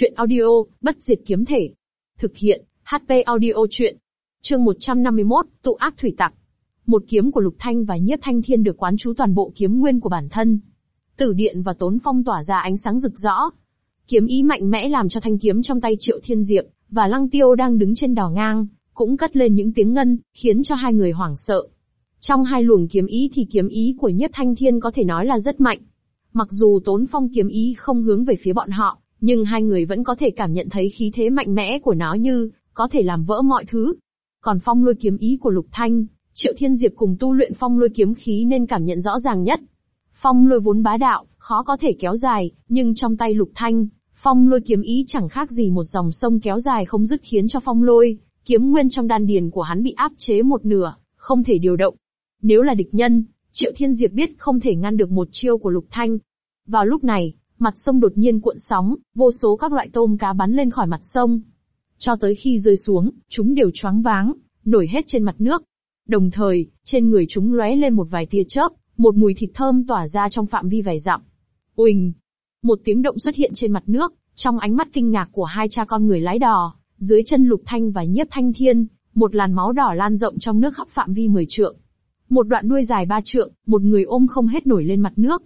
Chuyện audio, bất diệt kiếm thể. Thực hiện, HP audio chuyện. Chương 151, tụ ác thủy tặc. Một kiếm của Lục Thanh và Nhiếp Thanh Thiên được quán chú toàn bộ kiếm nguyên của bản thân. Tử điện và tốn phong tỏa ra ánh sáng rực rõ. Kiếm ý mạnh mẽ làm cho thanh kiếm trong tay Triệu Thiên Diệp, và Lăng Tiêu đang đứng trên đỏ ngang, cũng cất lên những tiếng ngân, khiến cho hai người hoảng sợ. Trong hai luồng kiếm ý thì kiếm ý của Nhiếp Thanh Thiên có thể nói là rất mạnh. Mặc dù tốn phong kiếm ý không hướng về phía bọn họ, nhưng hai người vẫn có thể cảm nhận thấy khí thế mạnh mẽ của nó như, có thể làm vỡ mọi thứ. Còn phong lôi kiếm ý của Lục Thanh, Triệu Thiên Diệp cùng tu luyện phong lôi kiếm khí nên cảm nhận rõ ràng nhất. Phong lôi vốn bá đạo, khó có thể kéo dài, nhưng trong tay Lục Thanh, phong lôi kiếm ý chẳng khác gì một dòng sông kéo dài không dứt khiến cho phong lôi, kiếm nguyên trong đan điền của hắn bị áp chế một nửa, không thể điều động. Nếu là địch nhân, Triệu Thiên Diệp biết không thể ngăn được một chiêu của Lục Thanh. Vào lúc này, mặt sông đột nhiên cuộn sóng, vô số các loại tôm cá bắn lên khỏi mặt sông. Cho tới khi rơi xuống, chúng đều choáng váng, nổi hết trên mặt nước. Đồng thời, trên người chúng lóe lên một vài tia chớp, một mùi thịt thơm tỏa ra trong phạm vi vài dặm. Uỳnh! Một tiếng động xuất hiện trên mặt nước, trong ánh mắt kinh ngạc của hai cha con người lái đò, dưới chân Lục Thanh và Nhiếp Thanh Thiên, một làn máu đỏ lan rộng trong nước khắp phạm vi 10 trượng. Một đoạn đuôi dài ba trượng, một người ôm không hết nổi lên mặt nước.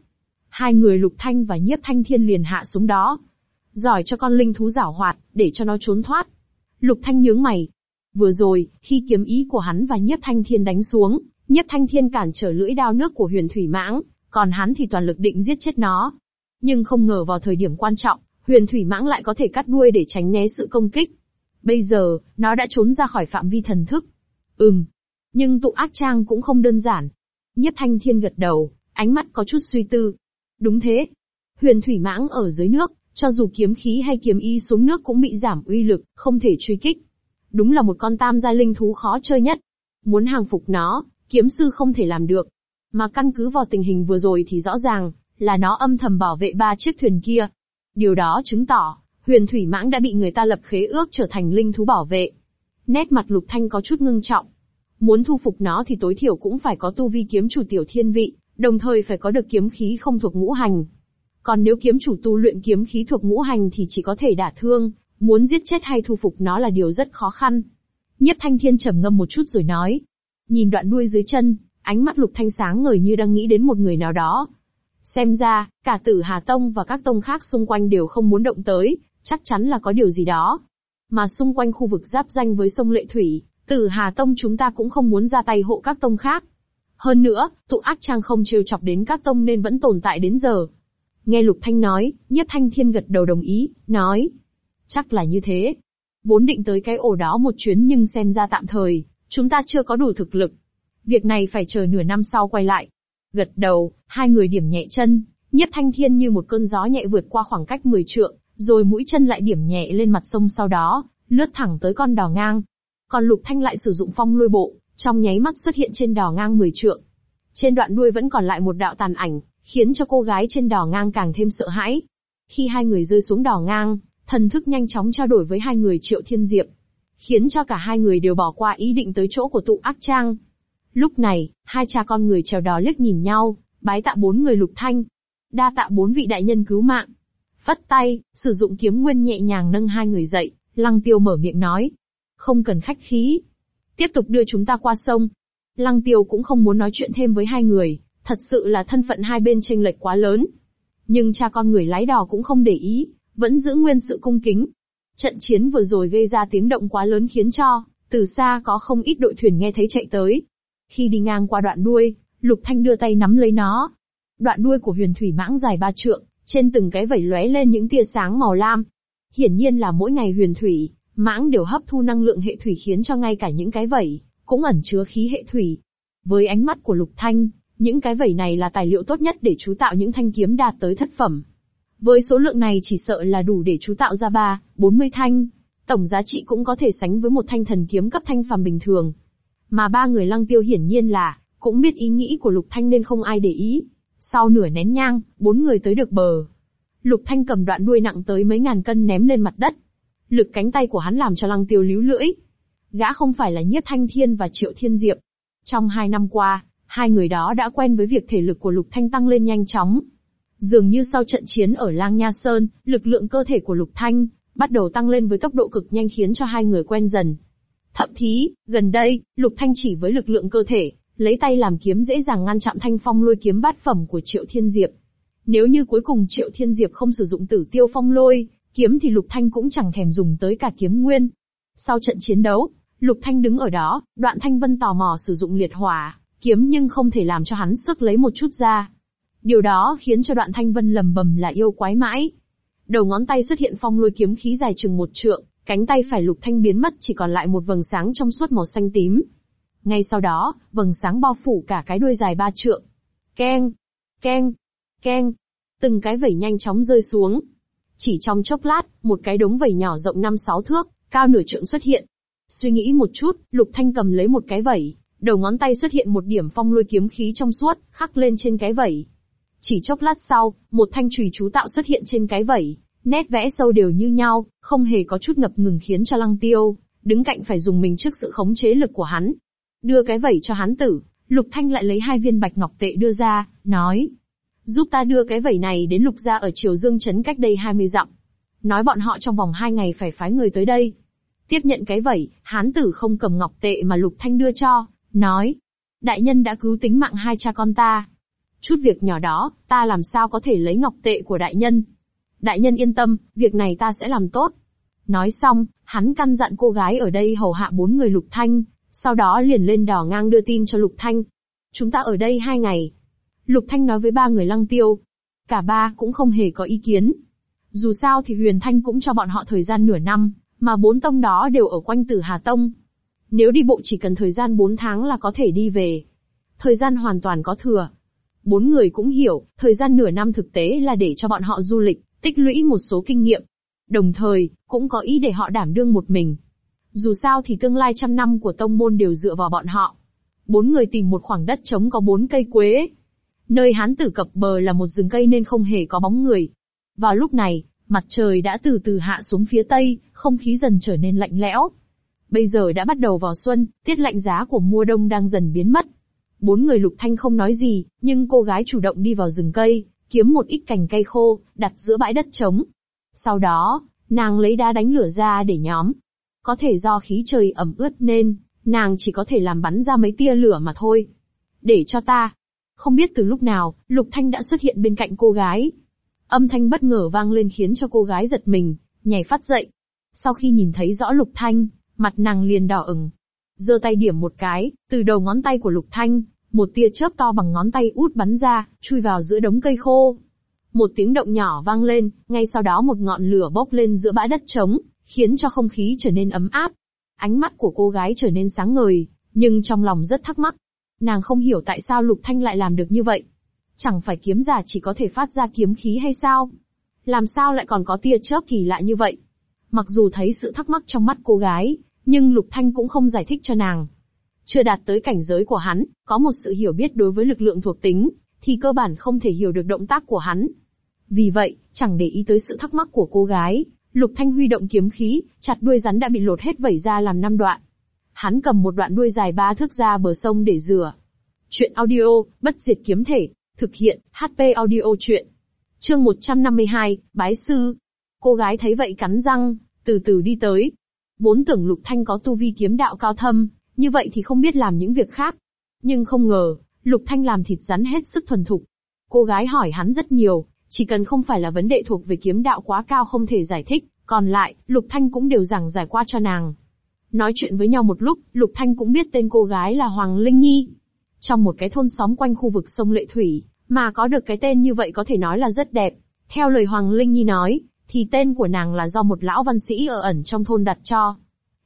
Hai người Lục Thanh và Nhiếp Thanh Thiên liền hạ xuống đó. Giỏi cho con linh thú giảo hoạt, để cho nó trốn thoát. Lục Thanh nhướng mày. Vừa rồi, khi kiếm ý của hắn và Nhiếp Thanh Thiên đánh xuống, Nhiếp Thanh Thiên cản trở lưỡi đao nước của huyền thủy mãng, còn hắn thì toàn lực định giết chết nó. Nhưng không ngờ vào thời điểm quan trọng, huyền thủy mãng lại có thể cắt đuôi để tránh né sự công kích. Bây giờ, nó đã trốn ra khỏi phạm vi thần thức. Ừm. Nhưng tụ ác trang cũng không đơn giản. Nhiếp thanh thiên gật đầu, ánh mắt có chút suy tư. Đúng thế. Huyền thủy mãng ở dưới nước, cho dù kiếm khí hay kiếm y xuống nước cũng bị giảm uy lực, không thể truy kích. Đúng là một con tam gia linh thú khó chơi nhất. Muốn hàng phục nó, kiếm sư không thể làm được. Mà căn cứ vào tình hình vừa rồi thì rõ ràng, là nó âm thầm bảo vệ ba chiếc thuyền kia. Điều đó chứng tỏ, huyền thủy mãng đã bị người ta lập khế ước trở thành linh thú bảo vệ. Nét mặt lục thanh có chút ngưng trọng. Muốn thu phục nó thì tối thiểu cũng phải có tu vi kiếm chủ tiểu thiên vị, đồng thời phải có được kiếm khí không thuộc ngũ hành. Còn nếu kiếm chủ tu luyện kiếm khí thuộc ngũ hành thì chỉ có thể đả thương, muốn giết chết hay thu phục nó là điều rất khó khăn. Nhiếp thanh thiên trầm ngâm một chút rồi nói. Nhìn đoạn đuôi dưới chân, ánh mắt lục thanh sáng ngời như đang nghĩ đến một người nào đó. Xem ra, cả tử Hà Tông và các tông khác xung quanh đều không muốn động tới, chắc chắn là có điều gì đó. Mà xung quanh khu vực giáp danh với sông Lệ Thủy, tử Hà Tông chúng ta cũng không muốn ra tay hộ các tông khác. Hơn nữa, tụ ác trang không trêu chọc đến các tông nên vẫn tồn tại đến giờ. Nghe Lục Thanh nói, Nhiếp Thanh Thiên gật đầu đồng ý, nói. Chắc là như thế. Vốn định tới cái ổ đó một chuyến nhưng xem ra tạm thời, chúng ta chưa có đủ thực lực. Việc này phải chờ nửa năm sau quay lại. Gật đầu, hai người điểm nhẹ chân, Nhiếp Thanh Thiên như một cơn gió nhẹ vượt qua khoảng cách 10 trượng, rồi mũi chân lại điểm nhẹ lên mặt sông sau đó, lướt thẳng tới con đò ngang. Còn Lục Thanh lại sử dụng phong lôi bộ, trong nháy mắt xuất hiện trên đò ngang 10 trượng. Trên đoạn đuôi vẫn còn lại một đạo tàn ảnh, khiến cho cô gái trên đò ngang càng thêm sợ hãi. Khi hai người rơi xuống đò ngang, thần thức nhanh chóng trao đổi với hai người Triệu Thiên Diệp, khiến cho cả hai người đều bỏ qua ý định tới chỗ của tụ ác trang. Lúc này, hai cha con người trèo đò liếc nhìn nhau, bái tạ bốn người Lục Thanh. Đa tạ bốn vị đại nhân cứu mạng. Vất tay, sử dụng kiếm nguyên nhẹ nhàng nâng hai người dậy, Lăng Tiêu mở miệng nói. Không cần khách khí. Tiếp tục đưa chúng ta qua sông. Lăng Tiêu cũng không muốn nói chuyện thêm với hai người, thật sự là thân phận hai bên chênh lệch quá lớn. Nhưng cha con người lái đò cũng không để ý, vẫn giữ nguyên sự cung kính. Trận chiến vừa rồi gây ra tiếng động quá lớn khiến cho, từ xa có không ít đội thuyền nghe thấy chạy tới. Khi đi ngang qua đoạn đuôi, Lục Thanh đưa tay nắm lấy nó. Đoạn đuôi của huyền thủy mãng dài ba trượng, trên từng cái vảy lóe lên những tia sáng màu lam. Hiển nhiên là mỗi ngày huyền thủy, mãng đều hấp thu năng lượng hệ thủy khiến cho ngay cả những cái vẩy cũng ẩn chứa khí hệ thủy. Với ánh mắt của Lục Thanh, những cái vẩy này là tài liệu tốt nhất để chú tạo những thanh kiếm đạt tới thất phẩm. Với số lượng này chỉ sợ là đủ để chú tạo ra 3, 40 thanh. Tổng giá trị cũng có thể sánh với một thanh thần kiếm cấp thanh phàm bình thường. Mà ba người lăng tiêu hiển nhiên là, cũng biết ý nghĩ của Lục Thanh nên không ai để ý. Sau nửa nén nhang, bốn người tới được bờ. Lục Thanh cầm đoạn đuôi nặng tới mấy ngàn cân ném lên mặt đất. Lực cánh tay của hắn làm cho lăng tiêu líu lưỡi. Gã không phải là nhiếp thanh thiên và triệu thiên diệp. Trong hai năm qua, hai người đó đã quen với việc thể lực của Lục Thanh tăng lên nhanh chóng. Dường như sau trận chiến ở Lang Nha Sơn, lực lượng cơ thể của Lục Thanh bắt đầu tăng lên với tốc độ cực nhanh khiến cho hai người quen dần. Thậm chí gần đây, Lục Thanh chỉ với lực lượng cơ thể, lấy tay làm kiếm dễ dàng ngăn chặn thanh phong lôi kiếm bát phẩm của Triệu Thiên Diệp. Nếu như cuối cùng Triệu Thiên Diệp không sử dụng tử tiêu phong lôi, kiếm thì Lục Thanh cũng chẳng thèm dùng tới cả kiếm nguyên. Sau trận chiến đấu, Lục Thanh đứng ở đó, đoạn Thanh Vân tò mò sử dụng liệt hỏa, kiếm nhưng không thể làm cho hắn sức lấy một chút ra. Điều đó khiến cho đoạn Thanh Vân lầm bầm là yêu quái mãi. Đầu ngón tay xuất hiện phong lôi kiếm khí dài chừng một trượng, cánh tay phải Lục Thanh biến mất chỉ còn lại một vầng sáng trong suốt màu xanh tím. Ngay sau đó, vầng sáng bao phủ cả cái đuôi dài ba trượng. Keng, keng, keng. Từng cái vẩy nhanh chóng rơi xuống. Chỉ trong chốc lát, một cái đống vẩy nhỏ rộng 5-6 thước, cao nửa trượng xuất hiện. Suy nghĩ một chút, Lục Thanh cầm lấy một cái vẩy, đầu ngón tay xuất hiện một điểm phong lôi kiếm khí trong suốt, khắc lên trên cái vẩy. Chỉ chốc lát sau, một thanh chùy chú tạo xuất hiện trên cái vẩy, nét vẽ sâu đều như nhau, không hề có chút ngập ngừng khiến cho Lăng Tiêu đứng cạnh phải dùng mình trước sự khống chế lực của hắn. Đưa cái vẩy cho hắn tử, Lục Thanh lại lấy hai viên bạch ngọc tệ đưa ra, nói. Giúp ta đưa cái vẩy này đến Lục gia ở Triều Dương Trấn cách đây 20 dặm. Nói bọn họ trong vòng hai ngày phải phái người tới đây. Tiếp nhận cái vẩy, hán tử không cầm ngọc tệ mà Lục Thanh đưa cho, nói. Đại nhân đã cứu tính mạng hai cha con ta. Chút việc nhỏ đó, ta làm sao có thể lấy ngọc tệ của đại nhân. Đại nhân yên tâm, việc này ta sẽ làm tốt. Nói xong, hắn căn dặn cô gái ở đây hầu hạ bốn người Lục Thanh, sau đó liền lên đò ngang đưa tin cho Lục Thanh. Chúng ta ở đây hai ngày. Lục Thanh nói với ba người lăng tiêu. Cả ba cũng không hề có ý kiến. Dù sao thì Huyền Thanh cũng cho bọn họ thời gian nửa năm, mà bốn tông đó đều ở quanh tử Hà Tông. Nếu đi bộ chỉ cần thời gian bốn tháng là có thể đi về. Thời gian hoàn toàn có thừa. Bốn người cũng hiểu, thời gian nửa năm thực tế là để cho bọn họ du lịch, tích lũy một số kinh nghiệm. Đồng thời, cũng có ý để họ đảm đương một mình. Dù sao thì tương lai trăm năm của tông môn đều dựa vào bọn họ. Bốn người tìm một khoảng đất trống có bốn cây quế. Nơi hán tử cập bờ là một rừng cây nên không hề có bóng người. Vào lúc này, mặt trời đã từ từ hạ xuống phía tây, không khí dần trở nên lạnh lẽo. Bây giờ đã bắt đầu vào xuân, tiết lạnh giá của mùa đông đang dần biến mất. Bốn người lục thanh không nói gì, nhưng cô gái chủ động đi vào rừng cây, kiếm một ít cành cây khô, đặt giữa bãi đất trống. Sau đó, nàng lấy đá đánh lửa ra để nhóm. Có thể do khí trời ẩm ướt nên, nàng chỉ có thể làm bắn ra mấy tia lửa mà thôi. Để cho ta. Không biết từ lúc nào, Lục Thanh đã xuất hiện bên cạnh cô gái. Âm thanh bất ngờ vang lên khiến cho cô gái giật mình, nhảy phát dậy. Sau khi nhìn thấy rõ Lục Thanh, mặt nàng liền đỏ ửng. giơ tay điểm một cái, từ đầu ngón tay của Lục Thanh, một tia chớp to bằng ngón tay út bắn ra, chui vào giữa đống cây khô. Một tiếng động nhỏ vang lên, ngay sau đó một ngọn lửa bốc lên giữa bãi đất trống, khiến cho không khí trở nên ấm áp. Ánh mắt của cô gái trở nên sáng ngời, nhưng trong lòng rất thắc mắc. Nàng không hiểu tại sao Lục Thanh lại làm được như vậy. Chẳng phải kiếm giả chỉ có thể phát ra kiếm khí hay sao? Làm sao lại còn có tia chớp kỳ lạ như vậy? Mặc dù thấy sự thắc mắc trong mắt cô gái, nhưng Lục Thanh cũng không giải thích cho nàng. Chưa đạt tới cảnh giới của hắn, có một sự hiểu biết đối với lực lượng thuộc tính, thì cơ bản không thể hiểu được động tác của hắn. Vì vậy, chẳng để ý tới sự thắc mắc của cô gái, Lục Thanh huy động kiếm khí, chặt đuôi rắn đã bị lột hết vẩy ra làm năm đoạn. Hắn cầm một đoạn đuôi dài ba thước ra bờ sông để rửa. Chuyện audio, bất diệt kiếm thể, thực hiện, HP audio chuyện. Chương 152, Bái Sư. Cô gái thấy vậy cắn răng, từ từ đi tới. Vốn tưởng Lục Thanh có tu vi kiếm đạo cao thâm, như vậy thì không biết làm những việc khác. Nhưng không ngờ, Lục Thanh làm thịt rắn hết sức thuần thục. Cô gái hỏi hắn rất nhiều, chỉ cần không phải là vấn đề thuộc về kiếm đạo quá cao không thể giải thích, còn lại, Lục Thanh cũng đều giảng giải qua cho nàng. Nói chuyện với nhau một lúc, Lục Thanh cũng biết tên cô gái là Hoàng Linh Nhi. Trong một cái thôn xóm quanh khu vực sông Lệ Thủy, mà có được cái tên như vậy có thể nói là rất đẹp. Theo lời Hoàng Linh Nhi nói, thì tên của nàng là do một lão văn sĩ ở ẩn trong thôn đặt cho.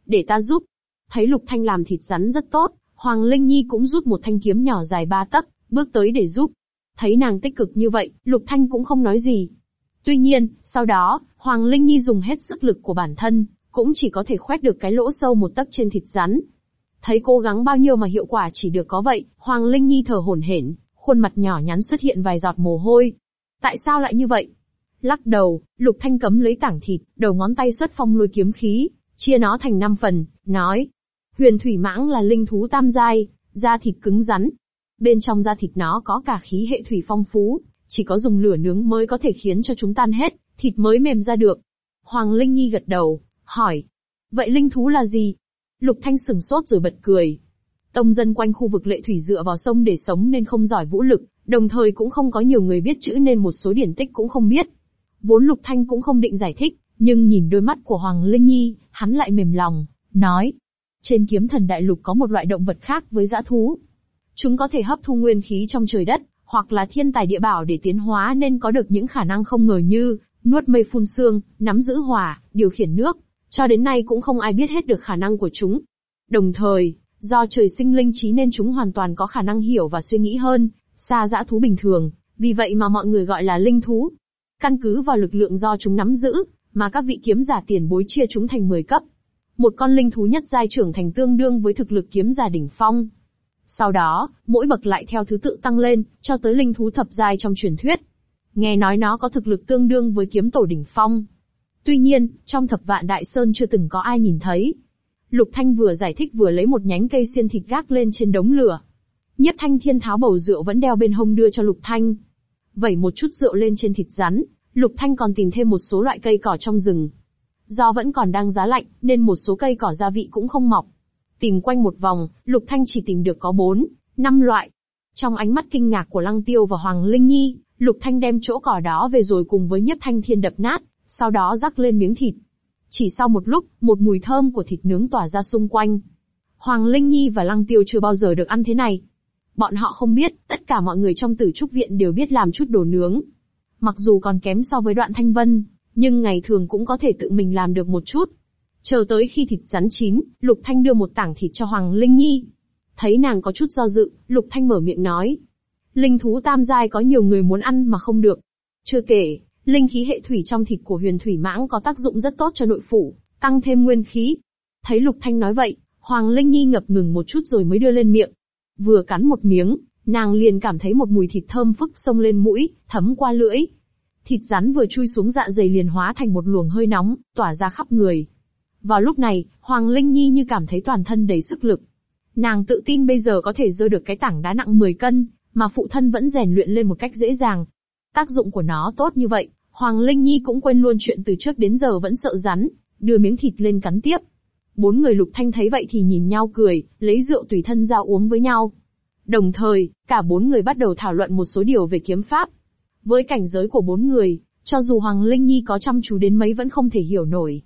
Để ta giúp, Thấy Lục Thanh làm thịt rắn rất tốt, Hoàng Linh Nhi cũng rút một thanh kiếm nhỏ dài ba tấc, bước tới để giúp. Thấy nàng tích cực như vậy, Lục Thanh cũng không nói gì. Tuy nhiên, sau đó, Hoàng Linh Nhi dùng hết sức lực của bản thân, cũng chỉ có thể khoét được cái lỗ sâu một tấc trên thịt rắn. Thấy cố gắng bao nhiêu mà hiệu quả chỉ được có vậy, Hoàng Linh Nhi thở hổn hển, khuôn mặt nhỏ nhắn xuất hiện vài giọt mồ hôi. Tại sao lại như vậy? Lắc đầu, Lục Thanh cấm lấy tảng thịt, đầu ngón tay xuất phong lôi kiếm khí, chia nó thành năm phần, nói, Huyền thủy mãng là linh thú tam giai, da thịt cứng rắn. Bên trong da thịt nó có cả khí hệ thủy phong phú, chỉ có dùng lửa nướng mới có thể khiến cho chúng tan hết, thịt mới mềm ra được. Hoàng Linh Nhi gật đầu, hỏi. Vậy linh thú là gì? Lục Thanh sừng sốt rồi bật cười. Tông dân quanh khu vực lệ thủy dựa vào sông để sống nên không giỏi vũ lực, đồng thời cũng không có nhiều người biết chữ nên một số điển tích cũng không biết. Vốn Lục Thanh cũng không định giải thích, nhưng nhìn đôi mắt của Hoàng Linh Nhi, hắn lại mềm lòng, nói. Trên kiếm thần đại lục có một loại động vật khác với dã thú. Chúng có thể hấp thu nguyên khí trong trời đất, hoặc là thiên tài địa bảo để tiến hóa nên có được những khả năng không ngờ như, nuốt mây phun sương, nắm giữ hỏa, điều khiển nước. Cho đến nay cũng không ai biết hết được khả năng của chúng. Đồng thời, do trời sinh linh trí nên chúng hoàn toàn có khả năng hiểu và suy nghĩ hơn, xa dã thú bình thường, vì vậy mà mọi người gọi là linh thú. Căn cứ vào lực lượng do chúng nắm giữ, mà các vị kiếm giả tiền bối chia chúng thành 10 cấp. Một con linh thú nhất giai trưởng thành tương đương với thực lực kiếm giả đỉnh phong. Sau đó, mỗi bậc lại theo thứ tự tăng lên, cho tới linh thú thập giai trong truyền thuyết. Nghe nói nó có thực lực tương đương với kiếm tổ đỉnh phong. Tuy nhiên, trong thập vạn đại sơn chưa từng có ai nhìn thấy. Lục Thanh vừa giải thích vừa lấy một nhánh cây xiên thịt gác lên trên đống lửa. Nhất Thanh Thiên tháo bầu rượu vẫn đeo bên hông đưa cho Lục Thanh. Vẩy một chút rượu lên trên thịt rắn, Lục Thanh còn tìm thêm một số loại cây cỏ trong rừng. Do vẫn còn đang giá lạnh, nên một số cây cỏ gia vị cũng không mọc. Tìm quanh một vòng, Lục Thanh chỉ tìm được có bốn, năm loại. Trong ánh mắt kinh ngạc của Lăng Tiêu và Hoàng Linh Nhi, Lục Thanh đem chỗ cỏ đó về rồi cùng với Nhất Thanh Thiên đập nát, sau đó rắc lên miếng thịt. Chỉ sau một lúc, một mùi thơm của thịt nướng tỏa ra xung quanh. Hoàng Linh Nhi và Lăng Tiêu chưa bao giờ được ăn thế này. Bọn họ không biết, tất cả mọi người trong tử trúc viện đều biết làm chút đồ nướng. Mặc dù còn kém so với đoạn thanh vân, nhưng ngày thường cũng có thể tự mình làm được một chút. Chờ tới khi thịt rắn chín, Lục Thanh đưa một tảng thịt cho Hoàng Linh Nhi. Thấy nàng có chút do dự, Lục Thanh mở miệng nói. Linh thú tam giai có nhiều người muốn ăn mà không được. Chưa kể, linh khí hệ thủy trong thịt của huyền thủy mãng có tác dụng rất tốt cho nội phủ, tăng thêm nguyên khí. Thấy Lục Thanh nói vậy, Hoàng Linh Nhi ngập ngừng một chút rồi mới đưa lên miệng. Vừa cắn một miếng, nàng liền cảm thấy một mùi thịt thơm phức xông lên mũi, thấm qua lưỡi. Thịt rắn vừa chui xuống dạ dày liền hóa thành một luồng hơi nóng, tỏa ra khắp người. Vào lúc này, Hoàng Linh Nhi như cảm thấy toàn thân đầy sức lực. Nàng tự tin bây giờ có thể rơi được cái tảng đá nặng 10 cân, mà phụ thân vẫn rèn luyện lên một cách dễ dàng. Tác dụng của nó tốt như vậy, Hoàng Linh Nhi cũng quên luôn chuyện từ trước đến giờ vẫn sợ rắn, đưa miếng thịt lên cắn tiếp. Bốn người lục thanh thấy vậy thì nhìn nhau cười, lấy rượu tùy thân ra uống với nhau. Đồng thời, cả bốn người bắt đầu thảo luận một số điều về kiếm pháp. Với cảnh giới của bốn người, cho dù Hoàng Linh Nhi có chăm chú đến mấy vẫn không thể hiểu nổi.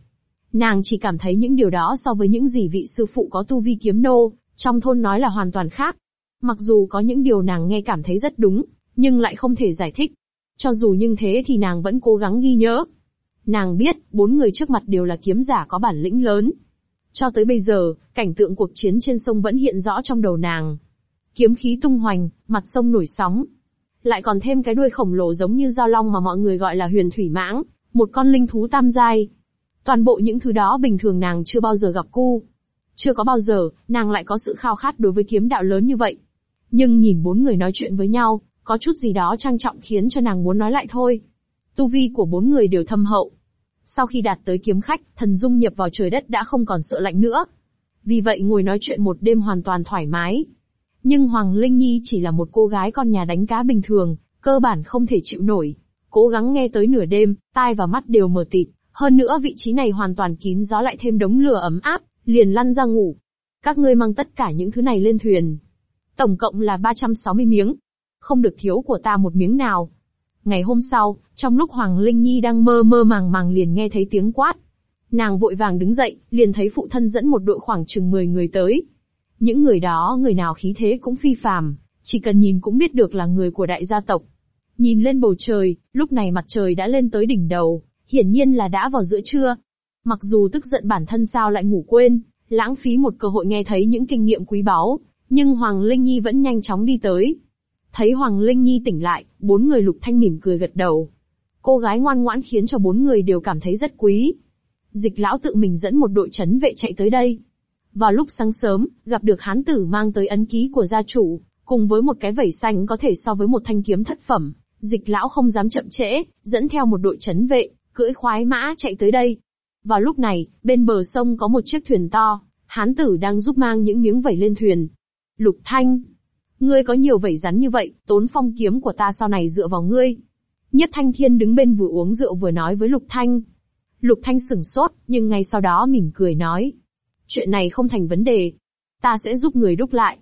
Nàng chỉ cảm thấy những điều đó so với những gì vị sư phụ có tu vi kiếm nô, trong thôn nói là hoàn toàn khác. Mặc dù có những điều nàng nghe cảm thấy rất đúng, nhưng lại không thể giải thích. Cho dù như thế thì nàng vẫn cố gắng ghi nhớ. Nàng biết, bốn người trước mặt đều là kiếm giả có bản lĩnh lớn. Cho tới bây giờ, cảnh tượng cuộc chiến trên sông vẫn hiện rõ trong đầu nàng. Kiếm khí tung hoành, mặt sông nổi sóng. Lại còn thêm cái đuôi khổng lồ giống như dao long mà mọi người gọi là huyền thủy mãng, một con linh thú tam giai. Toàn bộ những thứ đó bình thường nàng chưa bao giờ gặp cu. Chưa có bao giờ, nàng lại có sự khao khát đối với kiếm đạo lớn như vậy. Nhưng nhìn bốn người nói chuyện với nhau, có chút gì đó trang trọng khiến cho nàng muốn nói lại thôi. Tu vi của bốn người đều thâm hậu. Sau khi đạt tới kiếm khách, thần dung nhập vào trời đất đã không còn sợ lạnh nữa. Vì vậy ngồi nói chuyện một đêm hoàn toàn thoải mái. Nhưng Hoàng Linh Nhi chỉ là một cô gái con nhà đánh cá bình thường, cơ bản không thể chịu nổi. Cố gắng nghe tới nửa đêm, tai và mắt đều mở tịt. Hơn nữa vị trí này hoàn toàn kín gió lại thêm đống lửa ấm áp, liền lăn ra ngủ. Các ngươi mang tất cả những thứ này lên thuyền. Tổng cộng là 360 miếng. Không được thiếu của ta một miếng nào. Ngày hôm sau, trong lúc Hoàng Linh Nhi đang mơ mơ màng màng liền nghe thấy tiếng quát. Nàng vội vàng đứng dậy, liền thấy phụ thân dẫn một đội khoảng chừng 10 người tới. Những người đó người nào khí thế cũng phi phàm, chỉ cần nhìn cũng biết được là người của đại gia tộc. Nhìn lên bầu trời, lúc này mặt trời đã lên tới đỉnh đầu, hiển nhiên là đã vào giữa trưa. Mặc dù tức giận bản thân sao lại ngủ quên, lãng phí một cơ hội nghe thấy những kinh nghiệm quý báu, nhưng Hoàng Linh Nhi vẫn nhanh chóng đi tới. Thấy Hoàng Linh Nhi tỉnh lại, bốn người lục thanh mỉm cười gật đầu. Cô gái ngoan ngoãn khiến cho bốn người đều cảm thấy rất quý. Dịch lão tự mình dẫn một đội chấn vệ chạy tới đây. Vào lúc sáng sớm, gặp được hán tử mang tới ấn ký của gia chủ, cùng với một cái vẩy xanh có thể so với một thanh kiếm thất phẩm. Dịch lão không dám chậm trễ, dẫn theo một đội chấn vệ, cưỡi khoái mã chạy tới đây. Vào lúc này, bên bờ sông có một chiếc thuyền to, hán tử đang giúp mang những miếng vẩy lên thuyền. Lục Thanh, ngươi có nhiều vẩy rắn như vậy, tốn phong kiếm của ta sau này dựa vào ngươi. Nhất Thanh Thiên đứng bên vừa uống rượu vừa nói với Lục Thanh. Lục Thanh sửng sốt, nhưng ngay sau đó mỉm cười nói. Chuyện này không thành vấn đề. Ta sẽ giúp người đúc lại.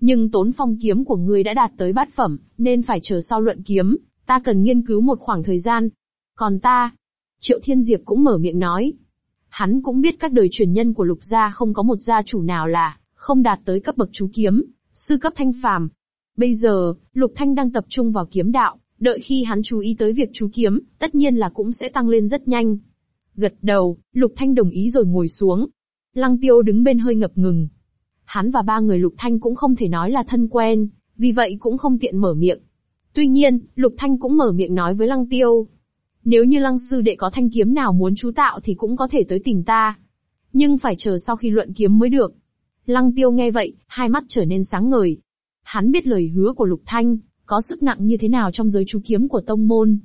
Nhưng tốn phong kiếm của ngươi đã đạt tới bát phẩm, nên phải chờ sau luận kiếm, ta cần nghiên cứu một khoảng thời gian. Còn ta, Triệu Thiên Diệp cũng mở miệng nói. Hắn cũng biết các đời truyền nhân của lục gia không có một gia chủ nào là không đạt tới cấp bậc chú kiếm, sư cấp thanh phàm. Bây giờ, Lục Thanh đang tập trung vào kiếm đạo, đợi khi hắn chú ý tới việc chú kiếm, tất nhiên là cũng sẽ tăng lên rất nhanh. Gật đầu, Lục Thanh đồng ý rồi ngồi xuống. Lăng Tiêu đứng bên hơi ngập ngừng. Hắn và ba người Lục Thanh cũng không thể nói là thân quen, vì vậy cũng không tiện mở miệng. Tuy nhiên, Lục Thanh cũng mở miệng nói với Lăng Tiêu. Nếu như Lăng Sư Đệ có thanh kiếm nào muốn chú tạo thì cũng có thể tới tìm ta. Nhưng phải chờ sau khi luận kiếm mới được. Lăng Tiêu nghe vậy, hai mắt trở nên sáng ngời. Hắn biết lời hứa của Lục Thanh, có sức nặng như thế nào trong giới chú kiếm của tông môn.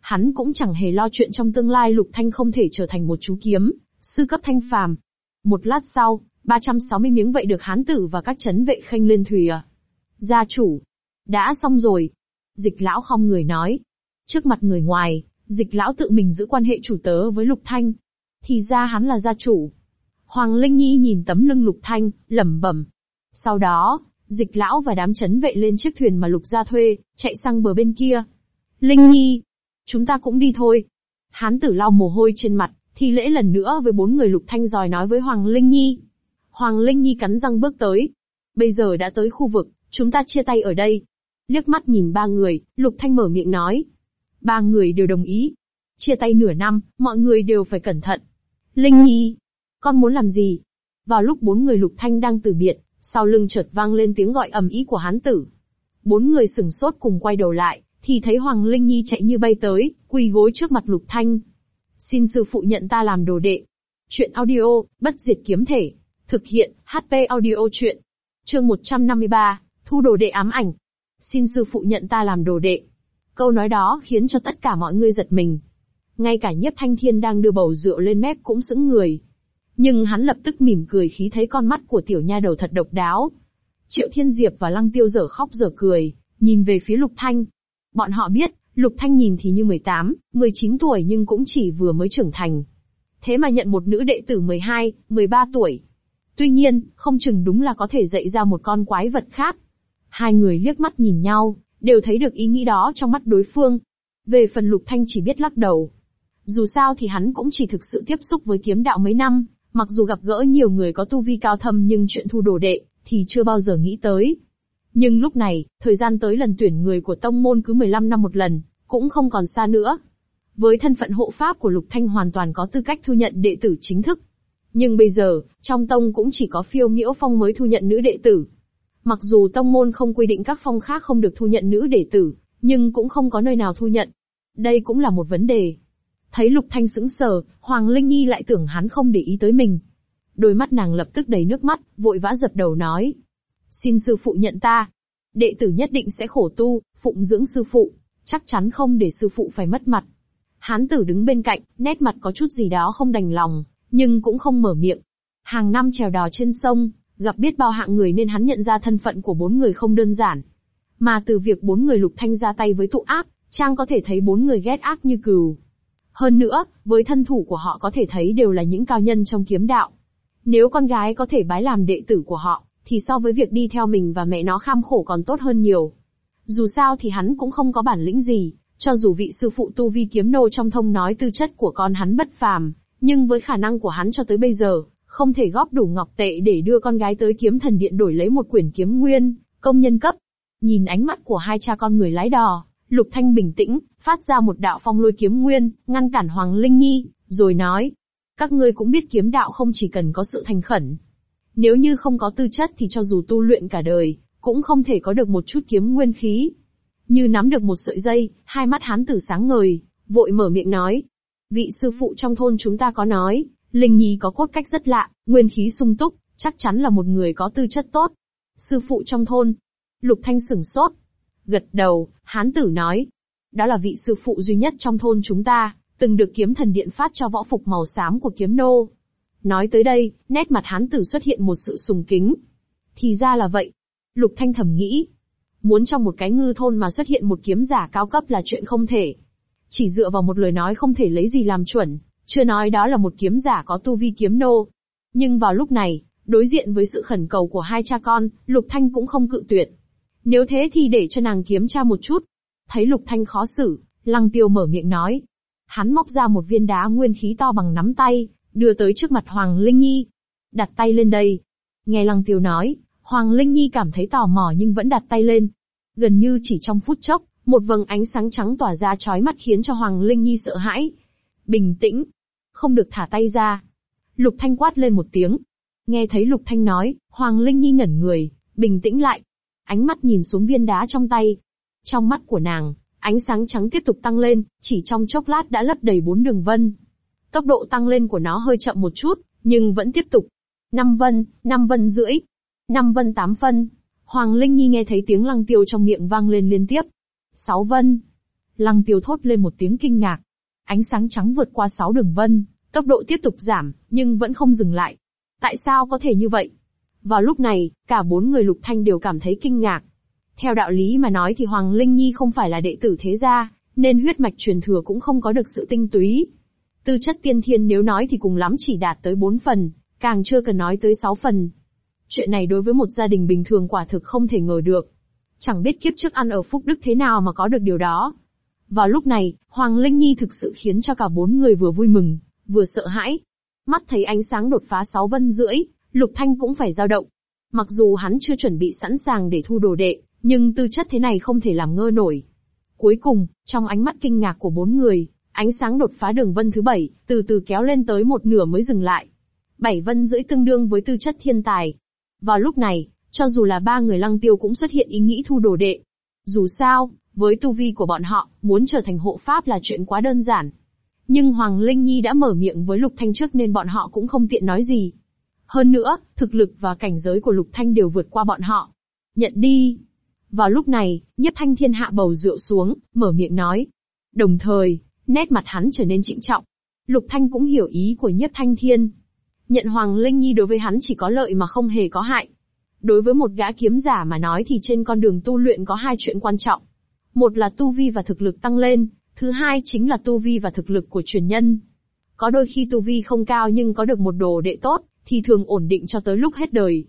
Hắn cũng chẳng hề lo chuyện trong tương lai Lục Thanh không thể trở thành một chú kiếm, sư cấp thanh phàm. Một lát sau, 360 miếng vậy được hán tử và các chấn vệ khanh lên thùy à. Gia chủ. Đã xong rồi. Dịch lão không người nói. Trước mặt người ngoài, dịch lão tự mình giữ quan hệ chủ tớ với Lục Thanh. Thì ra hắn là gia chủ. Hoàng Linh Nhi nhìn tấm lưng Lục Thanh, lẩm bẩm. Sau đó, dịch lão và đám chấn vệ lên chiếc thuyền mà Lục gia thuê, chạy sang bờ bên kia. Linh Nhi, chúng ta cũng đi thôi. Hán tử lau mồ hôi trên mặt, thì lễ lần nữa với bốn người Lục Thanh rồi nói với Hoàng Linh Nhi. Hoàng Linh Nhi cắn răng bước tới. Bây giờ đã tới khu vực, chúng ta chia tay ở đây. Liếc mắt nhìn ba người, Lục Thanh mở miệng nói. Ba người đều đồng ý. Chia tay nửa năm, mọi người đều phải cẩn thận. Linh Nhi, con muốn làm gì? Vào lúc bốn người Lục Thanh đang từ biệt, sau lưng chợt vang lên tiếng gọi ầm ĩ của hán tử. Bốn người sừng sốt cùng quay đầu lại, thì thấy Hoàng Linh Nhi chạy như bay tới, quỳ gối trước mặt Lục Thanh. Xin sư phụ nhận ta làm đồ đệ. Chuyện audio, bất diệt kiếm thể. Thực hiện, HP audio chuyện. Chương 153, thu đồ đệ ám ảnh. Xin sư phụ nhận ta làm đồ đệ. Câu nói đó khiến cho tất cả mọi người giật mình. Ngay cả nhiếp thanh thiên đang đưa bầu rượu lên mép cũng sững người. Nhưng hắn lập tức mỉm cười khí thấy con mắt của tiểu nha đầu thật độc đáo. Triệu Thiên Diệp và Lăng Tiêu dở khóc dở cười, nhìn về phía Lục Thanh. Bọn họ biết, Lục Thanh nhìn thì như 18, 19 tuổi nhưng cũng chỉ vừa mới trưởng thành. Thế mà nhận một nữ đệ tử 12, 13 tuổi. Tuy nhiên, không chừng đúng là có thể dạy ra một con quái vật khác. Hai người liếc mắt nhìn nhau, đều thấy được ý nghĩ đó trong mắt đối phương. Về phần Lục Thanh chỉ biết lắc đầu. Dù sao thì hắn cũng chỉ thực sự tiếp xúc với kiếm đạo mấy năm, mặc dù gặp gỡ nhiều người có tu vi cao thâm nhưng chuyện thu đồ đệ, thì chưa bao giờ nghĩ tới. Nhưng lúc này, thời gian tới lần tuyển người của tông môn cứ 15 năm một lần, cũng không còn xa nữa. Với thân phận hộ pháp của Lục Thanh hoàn toàn có tư cách thu nhận đệ tử chính thức. Nhưng bây giờ, trong tông cũng chỉ có phiêu miễu phong mới thu nhận nữ đệ tử. Mặc dù tông môn không quy định các phong khác không được thu nhận nữ đệ tử, nhưng cũng không có nơi nào thu nhận. Đây cũng là một vấn đề. Thấy Lục Thanh sững sờ, Hoàng Linh Nhi lại tưởng hắn không để ý tới mình. Đôi mắt nàng lập tức đầy nước mắt, vội vã dập đầu nói. Xin sư phụ nhận ta. Đệ tử nhất định sẽ khổ tu, phụng dưỡng sư phụ, chắc chắn không để sư phụ phải mất mặt. Hán tử đứng bên cạnh, nét mặt có chút gì đó không đành lòng, nhưng cũng không mở miệng. Hàng năm trèo đò trên sông, gặp biết bao hạng người nên hắn nhận ra thân phận của bốn người không đơn giản. Mà từ việc bốn người lục thanh ra tay với tụ ác, Trang có thể thấy bốn người ghét ác như cừu. Hơn nữa, với thân thủ của họ có thể thấy đều là những cao nhân trong kiếm đạo. Nếu con gái có thể bái làm đệ tử của họ, thì so với việc đi theo mình và mẹ nó kham khổ còn tốt hơn nhiều. Dù sao thì hắn cũng không có bản lĩnh gì, cho dù vị sư phụ tu vi kiếm nô trong thông nói tư chất của con hắn bất phàm, nhưng với khả năng của hắn cho tới bây giờ, không thể góp đủ ngọc tệ để đưa con gái tới kiếm thần điện đổi lấy một quyển kiếm nguyên, công nhân cấp. Nhìn ánh mắt của hai cha con người lái đò, Lục Thanh bình tĩnh, phát ra một đạo phong lôi kiếm nguyên, ngăn cản Hoàng Linh Nhi, rồi nói. Các ngươi cũng biết kiếm đạo không chỉ cần có sự thành khẩn. Nếu như không có tư chất thì cho dù tu luyện cả đời, cũng không thể có được một chút kiếm nguyên khí. Như nắm được một sợi dây, hai mắt hán tử sáng ngời, vội mở miệng nói. Vị sư phụ trong thôn chúng ta có nói, Linh Nhi có cốt cách rất lạ, nguyên khí sung túc, chắc chắn là một người có tư chất tốt. Sư phụ trong thôn. Lục Thanh sửng sốt, Gật đầu, hán tử nói. Đó là vị sư phụ duy nhất trong thôn chúng ta, từng được kiếm thần điện phát cho võ phục màu xám của kiếm nô. Nói tới đây, nét mặt hán tử xuất hiện một sự sùng kính. Thì ra là vậy. Lục Thanh thầm nghĩ. Muốn trong một cái ngư thôn mà xuất hiện một kiếm giả cao cấp là chuyện không thể. Chỉ dựa vào một lời nói không thể lấy gì làm chuẩn, Chưa nói đó là một kiếm giả có tu vi kiếm nô. Nhưng vào lúc này, đối diện với sự khẩn cầu của hai cha con, Lục Thanh cũng không cự tuyệt. Nếu thế thì để cho nàng kiếm tra một chút. Thấy Lục Thanh khó xử, Lăng Tiêu mở miệng nói. Hắn móc ra một viên đá nguyên khí to bằng nắm tay, đưa tới trước mặt Hoàng Linh Nhi. Đặt tay lên đây. Nghe Lăng Tiêu nói, Hoàng Linh Nhi cảm thấy tò mò nhưng vẫn đặt tay lên. Gần như chỉ trong phút chốc, một vầng ánh sáng trắng tỏa ra chói mắt khiến cho Hoàng Linh Nhi sợ hãi. Bình tĩnh. Không được thả tay ra. Lục Thanh quát lên một tiếng. Nghe thấy Lục Thanh nói, Hoàng Linh Nhi ngẩn người, bình tĩnh lại. Ánh mắt nhìn xuống viên đá trong tay. Trong mắt của nàng, ánh sáng trắng tiếp tục tăng lên, chỉ trong chốc lát đã lấp đầy bốn đường vân. Tốc độ tăng lên của nó hơi chậm một chút, nhưng vẫn tiếp tục. Năm vân, năm vân rưỡi, năm vân tám phân. Hoàng Linh Nhi nghe thấy tiếng lăng tiêu trong miệng vang lên liên tiếp. Sáu vân. Lăng tiêu thốt lên một tiếng kinh ngạc. Ánh sáng trắng vượt qua sáu đường vân, tốc độ tiếp tục giảm, nhưng vẫn không dừng lại. Tại sao có thể như vậy? Vào lúc này, cả bốn người lục thanh đều cảm thấy kinh ngạc. Theo đạo lý mà nói thì Hoàng Linh Nhi không phải là đệ tử thế gia, nên huyết mạch truyền thừa cũng không có được sự tinh túy. Tư chất tiên thiên nếu nói thì cùng lắm chỉ đạt tới bốn phần, càng chưa cần nói tới sáu phần. Chuyện này đối với một gia đình bình thường quả thực không thể ngờ được. Chẳng biết kiếp trước ăn ở phúc đức thế nào mà có được điều đó. Vào lúc này, Hoàng Linh Nhi thực sự khiến cho cả bốn người vừa vui mừng, vừa sợ hãi. Mắt thấy ánh sáng đột phá sáu vân rưỡi, Lục Thanh cũng phải dao động. Mặc dù hắn chưa chuẩn bị sẵn sàng để thu đồ đệ, nhưng tư chất thế này không thể làm ngơ nổi. Cuối cùng, trong ánh mắt kinh ngạc của bốn người, ánh sáng đột phá đường vân thứ bảy, từ từ kéo lên tới một nửa mới dừng lại. Bảy vân rưỡi tương đương với tư chất thiên tài, vào lúc này, cho dù là ba người lăng tiêu cũng xuất hiện ý nghĩ thu đồ đệ. Dù sao, với tu vi của bọn họ, muốn trở thành hộ pháp là chuyện quá đơn giản. Nhưng Hoàng Linh Nhi đã mở miệng với Lục Thanh trước nên bọn họ cũng không tiện nói gì. Hơn nữa, thực lực và cảnh giới của Lục Thanh đều vượt qua bọn họ. Nhận đi. Vào lúc này, nhất Thanh Thiên hạ bầu rượu xuống, mở miệng nói. Đồng thời, nét mặt hắn trở nên trịnh trọng. Lục Thanh cũng hiểu ý của nhất Thanh Thiên, Nhận Hoàng Linh Nhi đối với hắn chỉ có lợi mà không hề có hại. Đối với một gã kiếm giả mà nói thì trên con đường tu luyện có hai chuyện quan trọng. Một là tu vi và thực lực tăng lên, thứ hai chính là tu vi và thực lực của truyền nhân. Có đôi khi tu vi không cao nhưng có được một đồ đệ tốt, thì thường ổn định cho tới lúc hết đời.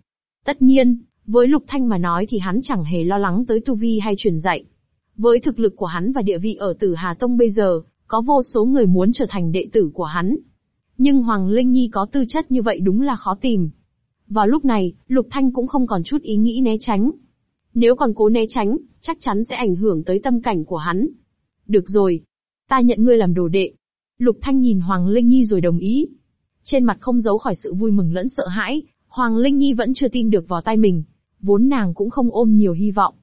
Tất nhiên, với Lục Thanh mà nói thì hắn chẳng hề lo lắng tới tu vi hay truyền dạy. Với thực lực của hắn và địa vị ở Tử Hà Tông bây giờ, có vô số người muốn trở thành đệ tử của hắn. Nhưng Hoàng Linh Nhi có tư chất như vậy đúng là khó tìm. Vào lúc này, Lục Thanh cũng không còn chút ý nghĩ né tránh. Nếu còn cố né tránh, chắc chắn sẽ ảnh hưởng tới tâm cảnh của hắn. Được rồi. Ta nhận ngươi làm đồ đệ. Lục Thanh nhìn Hoàng Linh Nhi rồi đồng ý. Trên mặt không giấu khỏi sự vui mừng lẫn sợ hãi, Hoàng Linh Nhi vẫn chưa tin được vào tay mình. Vốn nàng cũng không ôm nhiều hy vọng.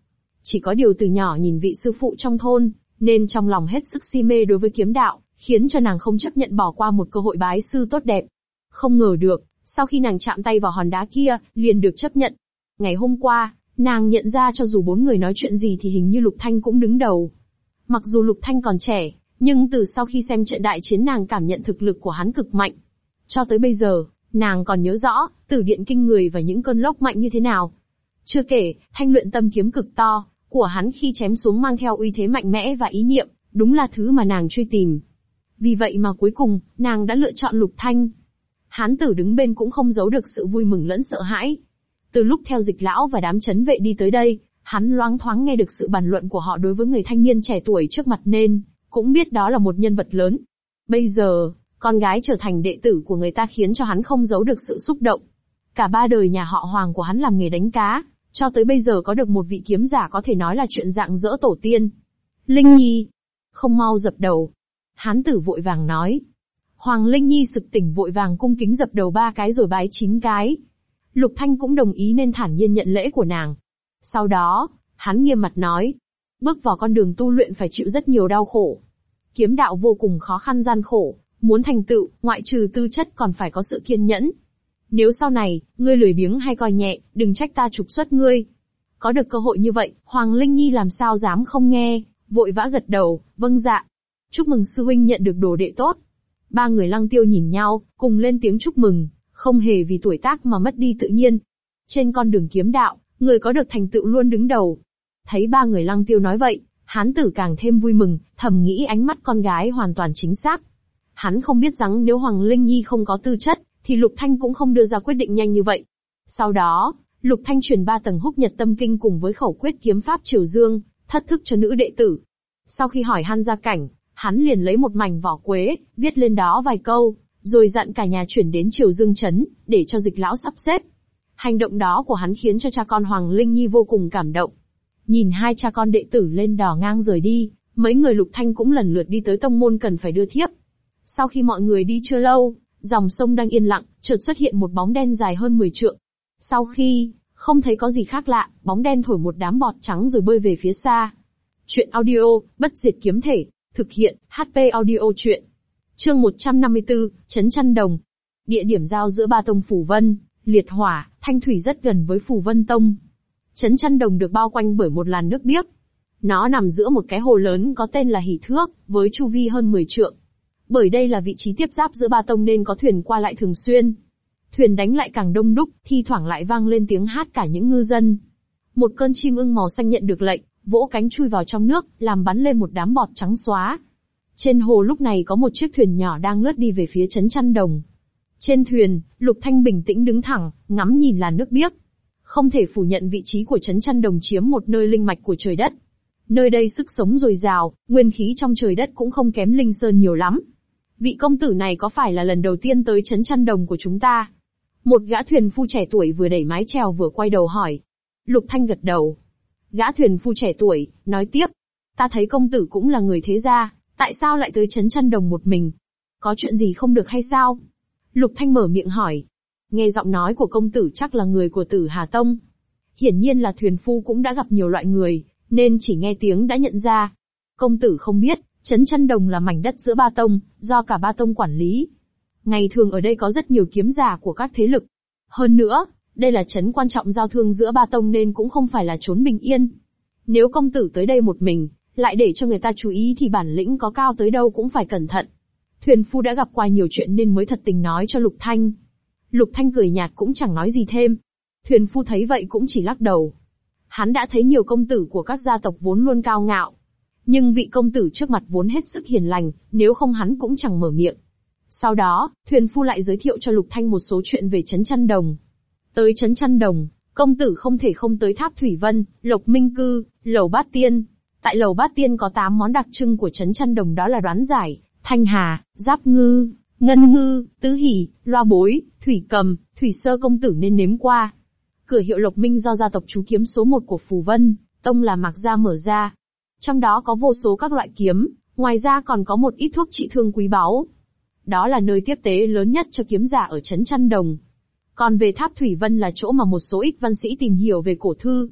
Chỉ có điều từ nhỏ nhìn vị sư phụ trong thôn, nên trong lòng hết sức si mê đối với kiếm đạo, khiến cho nàng không chấp nhận bỏ qua một cơ hội bái sư tốt đẹp. Không ngờ được, sau khi nàng chạm tay vào hòn đá kia, liền được chấp nhận. Ngày hôm qua, nàng nhận ra cho dù bốn người nói chuyện gì thì hình như Lục Thanh cũng đứng đầu. Mặc dù Lục Thanh còn trẻ, nhưng từ sau khi xem trận đại chiến nàng cảm nhận thực lực của hắn cực mạnh. Cho tới bây giờ, nàng còn nhớ rõ, tử điện kinh người và những cơn lốc mạnh như thế nào. Chưa kể, thanh luyện tâm kiếm cực to, của hắn khi chém xuống mang theo uy thế mạnh mẽ và ý niệm, đúng là thứ mà nàng truy tìm. Vì vậy mà cuối cùng, nàng đã lựa chọn Lục Thanh. Hán tử đứng bên cũng không giấu được sự vui mừng lẫn sợ hãi. Từ lúc theo dịch lão và đám chấn vệ đi tới đây, hắn loáng thoáng nghe được sự bàn luận của họ đối với người thanh niên trẻ tuổi trước mặt nên, cũng biết đó là một nhân vật lớn. Bây giờ, con gái trở thành đệ tử của người ta khiến cho hắn không giấu được sự xúc động. Cả ba đời nhà họ Hoàng của hắn làm nghề đánh cá, cho tới bây giờ có được một vị kiếm giả có thể nói là chuyện dạng dỡ tổ tiên. Linh Nhi, không mau dập đầu, Hán tử vội vàng nói. Hoàng Linh Nhi sực tỉnh vội vàng cung kính dập đầu ba cái rồi bái chín cái. Lục Thanh cũng đồng ý nên thản nhiên nhận lễ của nàng. Sau đó, hắn nghiêm mặt nói. Bước vào con đường tu luyện phải chịu rất nhiều đau khổ. Kiếm đạo vô cùng khó khăn gian khổ, muốn thành tựu, ngoại trừ tư chất còn phải có sự kiên nhẫn. Nếu sau này, ngươi lười biếng hay coi nhẹ, đừng trách ta trục xuất ngươi. Có được cơ hội như vậy, Hoàng Linh Nhi làm sao dám không nghe, vội vã gật đầu, vâng dạ. Chúc mừng sư huynh nhận được đồ đệ tốt. Ba người lăng tiêu nhìn nhau, cùng lên tiếng chúc mừng, không hề vì tuổi tác mà mất đi tự nhiên. Trên con đường kiếm đạo, người có được thành tựu luôn đứng đầu. Thấy ba người lăng tiêu nói vậy, hán tử càng thêm vui mừng, thầm nghĩ ánh mắt con gái hoàn toàn chính xác. Hắn không biết rằng nếu Hoàng Linh Nhi không có tư chất, thì Lục Thanh cũng không đưa ra quyết định nhanh như vậy. Sau đó, Lục Thanh truyền ba tầng húc nhật tâm kinh cùng với khẩu quyết kiếm pháp triều dương, thất thức cho nữ đệ tử. Sau khi hỏi han ra cảnh, hắn liền lấy một mảnh vỏ quế, viết lên đó vài câu, rồi dặn cả nhà chuyển đến triều dương chấn, để cho dịch lão sắp xếp. Hành động đó của hắn khiến cho cha con Hoàng Linh Nhi vô cùng cảm động. Nhìn hai cha con đệ tử lên đò ngang rời đi, mấy người lục thanh cũng lần lượt đi tới tông môn cần phải đưa thiếp. Sau khi mọi người đi chưa lâu, dòng sông đang yên lặng, chợt xuất hiện một bóng đen dài hơn 10 trượng. Sau khi, không thấy có gì khác lạ, bóng đen thổi một đám bọt trắng rồi bơi về phía xa. Chuyện audio, bất diệt kiếm thể, thực hiện, HP audio chuyện. Chương 154, Trấn Chăn Đồng. Địa điểm giao giữa ba tông Phủ Vân, Liệt Hỏa, Thanh Thủy rất gần với Phủ Vân Tông. Trấn Chăn Đồng được bao quanh bởi một làn nước biếc. Nó nằm giữa một cái hồ lớn có tên là Hỷ Thước, với chu vi hơn 10 trượng. Bởi đây là vị trí tiếp giáp giữa ba tông nên có thuyền qua lại thường xuyên. Thuyền đánh lại càng đông đúc, thi thoảng lại vang lên tiếng hát cả những ngư dân. Một cơn chim ưng màu xanh nhận được lệnh, vỗ cánh chui vào trong nước, làm bắn lên một đám bọt trắng xóa. Trên hồ lúc này có một chiếc thuyền nhỏ đang lướt đi về phía chấn chăn đồng. Trên thuyền, Lục Thanh bình tĩnh đứng thẳng, ngắm nhìn làn nước biếc. Không thể phủ nhận vị trí của chấn chăn đồng chiếm một nơi linh mạch của trời đất. Nơi đây sức sống dồi dào, nguyên khí trong trời đất cũng không kém linh sơn nhiều lắm. Vị công tử này có phải là lần đầu tiên tới chấn chăn đồng của chúng ta? Một gã thuyền phu trẻ tuổi vừa đẩy mái chèo vừa quay đầu hỏi. Lục Thanh gật đầu. Gã thuyền phu trẻ tuổi, nói tiếp. Ta thấy công tử cũng là người thế gia, tại sao lại tới chấn chăn đồng một mình? Có chuyện gì không được hay sao? Lục Thanh mở miệng hỏi. Nghe giọng nói của công tử chắc là người của tử Hà Tông. Hiển nhiên là thuyền phu cũng đã gặp nhiều loại người, nên chỉ nghe tiếng đã nhận ra. Công tử không biết, chấn chân đồng là mảnh đất giữa ba tông, do cả ba tông quản lý. Ngày thường ở đây có rất nhiều kiếm giả của các thế lực. Hơn nữa, đây là chấn quan trọng giao thương giữa ba tông nên cũng không phải là trốn bình yên. Nếu công tử tới đây một mình, lại để cho người ta chú ý thì bản lĩnh có cao tới đâu cũng phải cẩn thận. Thuyền phu đã gặp qua nhiều chuyện nên mới thật tình nói cho Lục Thanh. Lục Thanh cười nhạt cũng chẳng nói gì thêm. Thuyền phu thấy vậy cũng chỉ lắc đầu. Hắn đã thấy nhiều công tử của các gia tộc vốn luôn cao ngạo. Nhưng vị công tử trước mặt vốn hết sức hiền lành, nếu không hắn cũng chẳng mở miệng. Sau đó, thuyền phu lại giới thiệu cho Lục Thanh một số chuyện về Trấn Chăn Đồng. Tới Trấn Chăn Đồng, công tử không thể không tới Tháp Thủy Vân, Lộc Minh Cư, Lầu Bát Tiên. Tại Lầu Bát Tiên có 8 món đặc trưng của Trấn Chăn Đồng đó là đoán giải, thanh hà, giáp ngư, ngân ngư, tứ hỷ, loa bối, thủy cầm, thủy sơ công tử nên nếm qua. Cửa hiệu Lộc Minh do gia tộc chú kiếm số 1 của Phù Vân, tông là Mạc Gia mở ra. Trong đó có vô số các loại kiếm, ngoài ra còn có một ít thuốc trị thương quý báu. Đó là nơi tiếp tế lớn nhất cho kiếm giả ở Trấn Chăn Đồng. Còn về Tháp Thủy Vân là chỗ mà một số ít văn sĩ tìm hiểu về cổ thư.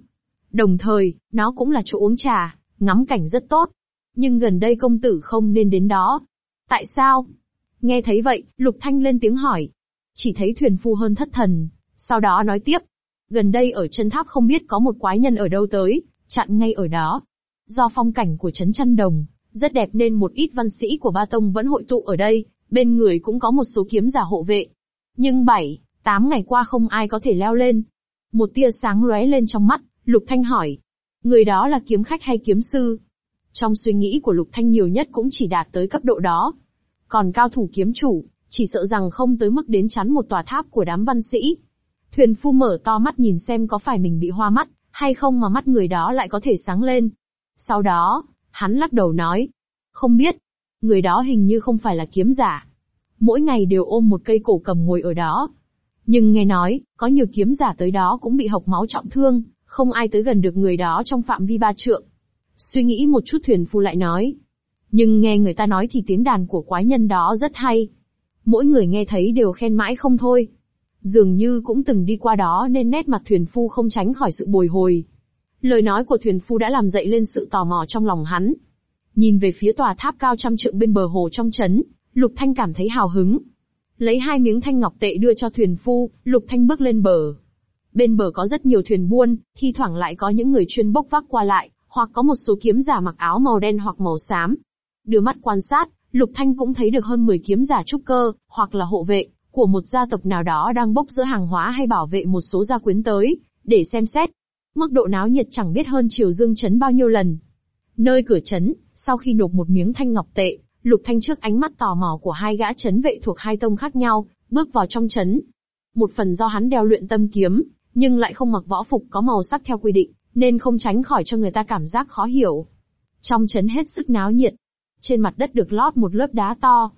Đồng thời, nó cũng là chỗ uống trà, ngắm cảnh rất tốt. Nhưng gần đây công tử không nên đến đó. Tại sao? Nghe thấy vậy, Lục Thanh lên tiếng hỏi. Chỉ thấy thuyền phu hơn thất thần, sau đó nói tiếp. Gần đây ở chân tháp không biết có một quái nhân ở đâu tới, chặn ngay ở đó. Do phong cảnh của trấn chân đồng, rất đẹp nên một ít văn sĩ của ba tông vẫn hội tụ ở đây, bên người cũng có một số kiếm giả hộ vệ. Nhưng bảy, tám ngày qua không ai có thể leo lên. Một tia sáng lóe lên trong mắt, Lục Thanh hỏi. Người đó là kiếm khách hay kiếm sư? Trong suy nghĩ của Lục Thanh nhiều nhất cũng chỉ đạt tới cấp độ đó. Còn cao thủ kiếm chủ, chỉ sợ rằng không tới mức đến chắn một tòa tháp của đám văn sĩ. Thuyền phu mở to mắt nhìn xem có phải mình bị hoa mắt, hay không mà mắt người đó lại có thể sáng lên. Sau đó, hắn lắc đầu nói. Không biết. Người đó hình như không phải là kiếm giả. Mỗi ngày đều ôm một cây cổ cầm ngồi ở đó. Nhưng nghe nói, có nhiều kiếm giả tới đó cũng bị hộc máu trọng thương, không ai tới gần được người đó trong phạm vi ba trượng. Suy nghĩ một chút thuyền phu lại nói. Nhưng nghe người ta nói thì tiếng đàn của quái nhân đó rất hay. Mỗi người nghe thấy đều khen mãi không thôi. Dường như cũng từng đi qua đó nên nét mặt thuyền phu không tránh khỏi sự bồi hồi. Lời nói của thuyền phu đã làm dậy lên sự tò mò trong lòng hắn. Nhìn về phía tòa tháp cao trăm trượng bên bờ hồ trong trấn, Lục Thanh cảm thấy hào hứng. Lấy hai miếng thanh ngọc tệ đưa cho thuyền phu, Lục Thanh bước lên bờ. Bên bờ có rất nhiều thuyền buôn, thi thoảng lại có những người chuyên bốc vác qua lại, hoặc có một số kiếm giả mặc áo màu đen hoặc màu xám. Đưa mắt quan sát, Lục Thanh cũng thấy được hơn 10 kiếm giả trúc cơ, hoặc là hộ vệ, của một gia tộc nào đó đang bốc giữa hàng hóa hay bảo vệ một số gia quyến tới, để xem xét. Mức độ náo nhiệt chẳng biết hơn Triều Dương Trấn bao nhiêu lần. Nơi cửa trấn, sau khi nộp một miếng thanh ngọc tệ, Lục Thanh trước ánh mắt tò mò của hai gã chấn vệ thuộc hai tông khác nhau, bước vào trong chấn. Một phần do hắn đeo luyện tâm kiếm, nhưng lại không mặc võ phục có màu sắc theo quy định, nên không tránh khỏi cho người ta cảm giác khó hiểu. Trong chấn hết sức náo nhiệt. Trên mặt đất được lót một lớp đá to.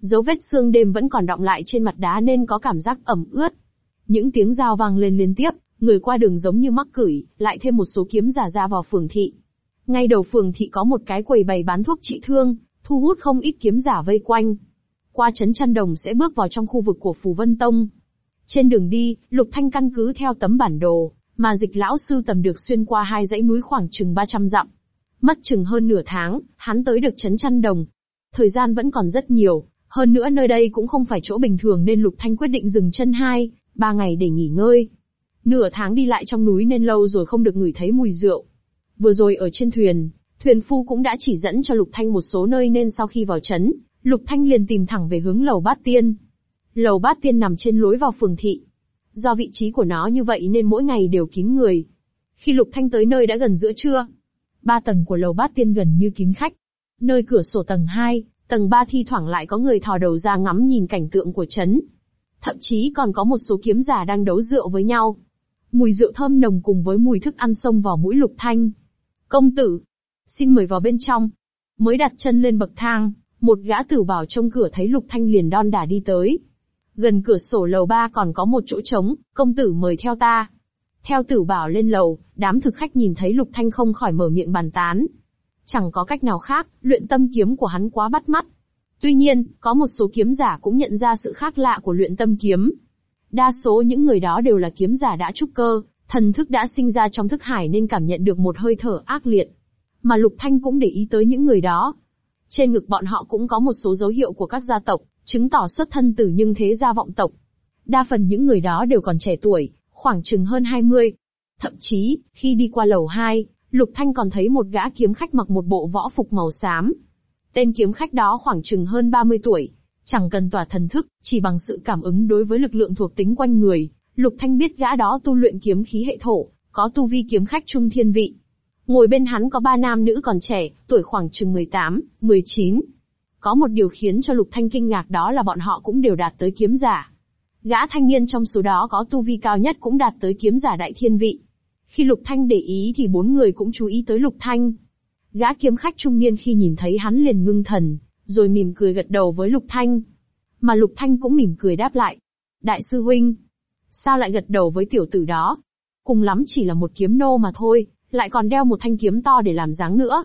Dấu vết xương đêm vẫn còn đọng lại trên mặt đá nên có cảm giác ẩm ướt. Những tiếng dao vang lên liên tiếp, người qua đường giống như mắc cửi, lại thêm một số kiếm giả ra vào phường thị. Ngay đầu phường thị có một cái quầy bày bán thuốc trị thương, thu hút không ít kiếm giả vây quanh. Qua chấn chăn đồng sẽ bước vào trong khu vực của Phù Vân Tông. Trên đường đi, Lục Thanh căn cứ theo tấm bản đồ, mà dịch lão sư tầm được xuyên qua hai dãy núi khoảng chừng 300 dặm. Mất chừng hơn nửa tháng, hắn tới được chấn chăn đồng. Thời gian vẫn còn rất nhiều, hơn nữa nơi đây cũng không phải chỗ bình thường nên Lục Thanh quyết định dừng chân hai, ba ngày để nghỉ ngơi. Nửa tháng đi lại trong núi nên lâu rồi không được ngửi thấy mùi rượu. Vừa rồi ở trên thuyền, thuyền phu cũng đã chỉ dẫn cho Lục Thanh một số nơi nên sau khi vào chấn, Lục Thanh liền tìm thẳng về hướng lầu bát tiên. Lầu bát tiên nằm trên lối vào phường thị. Do vị trí của nó như vậy nên mỗi ngày đều kín người. Khi Lục Thanh tới nơi đã gần giữa trưa, ba tầng của lầu bát tiên gần như kín khách. Nơi cửa sổ tầng 2, tầng 3 thi thoảng lại có người thò đầu ra ngắm nhìn cảnh tượng của chấn. Thậm chí còn có một số kiếm giả đang đấu rượu với nhau. Mùi rượu thơm nồng cùng với mùi thức ăn xông vào mũi Lục Thanh. Công tử, xin mời vào bên trong. Mới đặt chân lên bậc thang, một gã tử bảo trông cửa thấy Lục Thanh liền đon đả đi tới. Gần cửa sổ lầu ba còn có một chỗ trống, công tử mời theo ta. Theo tử bảo lên lầu, đám thực khách nhìn thấy Lục Thanh không khỏi mở miệng bàn tán. Chẳng có cách nào khác, luyện tâm kiếm của hắn quá bắt mắt. Tuy nhiên, có một số kiếm giả cũng nhận ra sự khác lạ của luyện tâm kiếm. Đa số những người đó đều là kiếm giả đã trúc cơ, thần thức đã sinh ra trong thức hải nên cảm nhận được một hơi thở ác liệt. Mà Lục Thanh cũng để ý tới những người đó. Trên ngực bọn họ cũng có một số dấu hiệu của các gia tộc, chứng tỏ xuất thân từ nhưng thế gia vọng tộc. Đa phần những người đó đều còn trẻ tuổi, khoảng chừng hơn 20. Thậm chí, khi đi qua lầu 2, Lục Thanh còn thấy một gã kiếm khách mặc một bộ võ phục màu xám. Tên kiếm khách đó khoảng chừng hơn 30 tuổi. Chẳng cần tỏa thần thức, chỉ bằng sự cảm ứng đối với lực lượng thuộc tính quanh người, Lục Thanh biết gã đó tu luyện kiếm khí hệ thổ, có tu vi kiếm khách trung thiên vị. Ngồi bên hắn có ba nam nữ còn trẻ, tuổi khoảng chừng 18, 19. Có một điều khiến cho Lục Thanh kinh ngạc đó là bọn họ cũng đều đạt tới kiếm giả. Gã thanh niên trong số đó có tu vi cao nhất cũng đạt tới kiếm giả đại thiên vị. Khi Lục Thanh để ý thì bốn người cũng chú ý tới Lục Thanh. Gã kiếm khách trung niên khi nhìn thấy hắn liền ngưng thần, rồi mỉm cười gật đầu với Lục Thanh. Mà Lục Thanh cũng mỉm cười đáp lại. Đại sư huynh, sao lại gật đầu với tiểu tử đó? Cùng lắm chỉ là một kiếm nô mà thôi, lại còn đeo một thanh kiếm to để làm dáng nữa.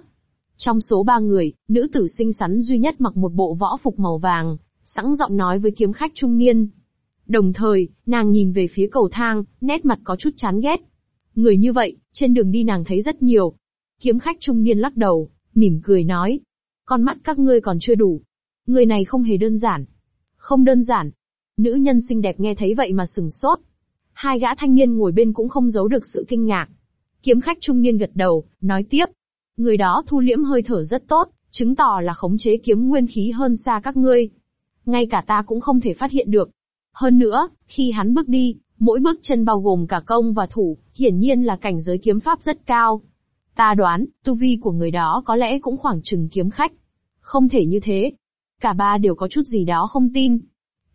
Trong số ba người, nữ tử xinh xắn duy nhất mặc một bộ võ phục màu vàng, sẵn giọng nói với kiếm khách trung niên. Đồng thời, nàng nhìn về phía cầu thang, nét mặt có chút chán ghét. Người như vậy, trên đường đi nàng thấy rất nhiều. Kiếm khách trung niên lắc đầu, mỉm cười nói. Con mắt các ngươi còn chưa đủ. Người này không hề đơn giản. Không đơn giản. Nữ nhân xinh đẹp nghe thấy vậy mà sừng sốt. Hai gã thanh niên ngồi bên cũng không giấu được sự kinh ngạc. Kiếm khách trung niên gật đầu, nói tiếp. Người đó thu liễm hơi thở rất tốt, chứng tỏ là khống chế kiếm nguyên khí hơn xa các ngươi. Ngay cả ta cũng không thể phát hiện được. Hơn nữa, khi hắn bước đi, mỗi bước chân bao gồm cả công và thủ, hiển nhiên là cảnh giới kiếm pháp rất cao. Ta đoán, tu vi của người đó có lẽ cũng khoảng chừng kiếm khách. Không thể như thế. Cả ba đều có chút gì đó không tin.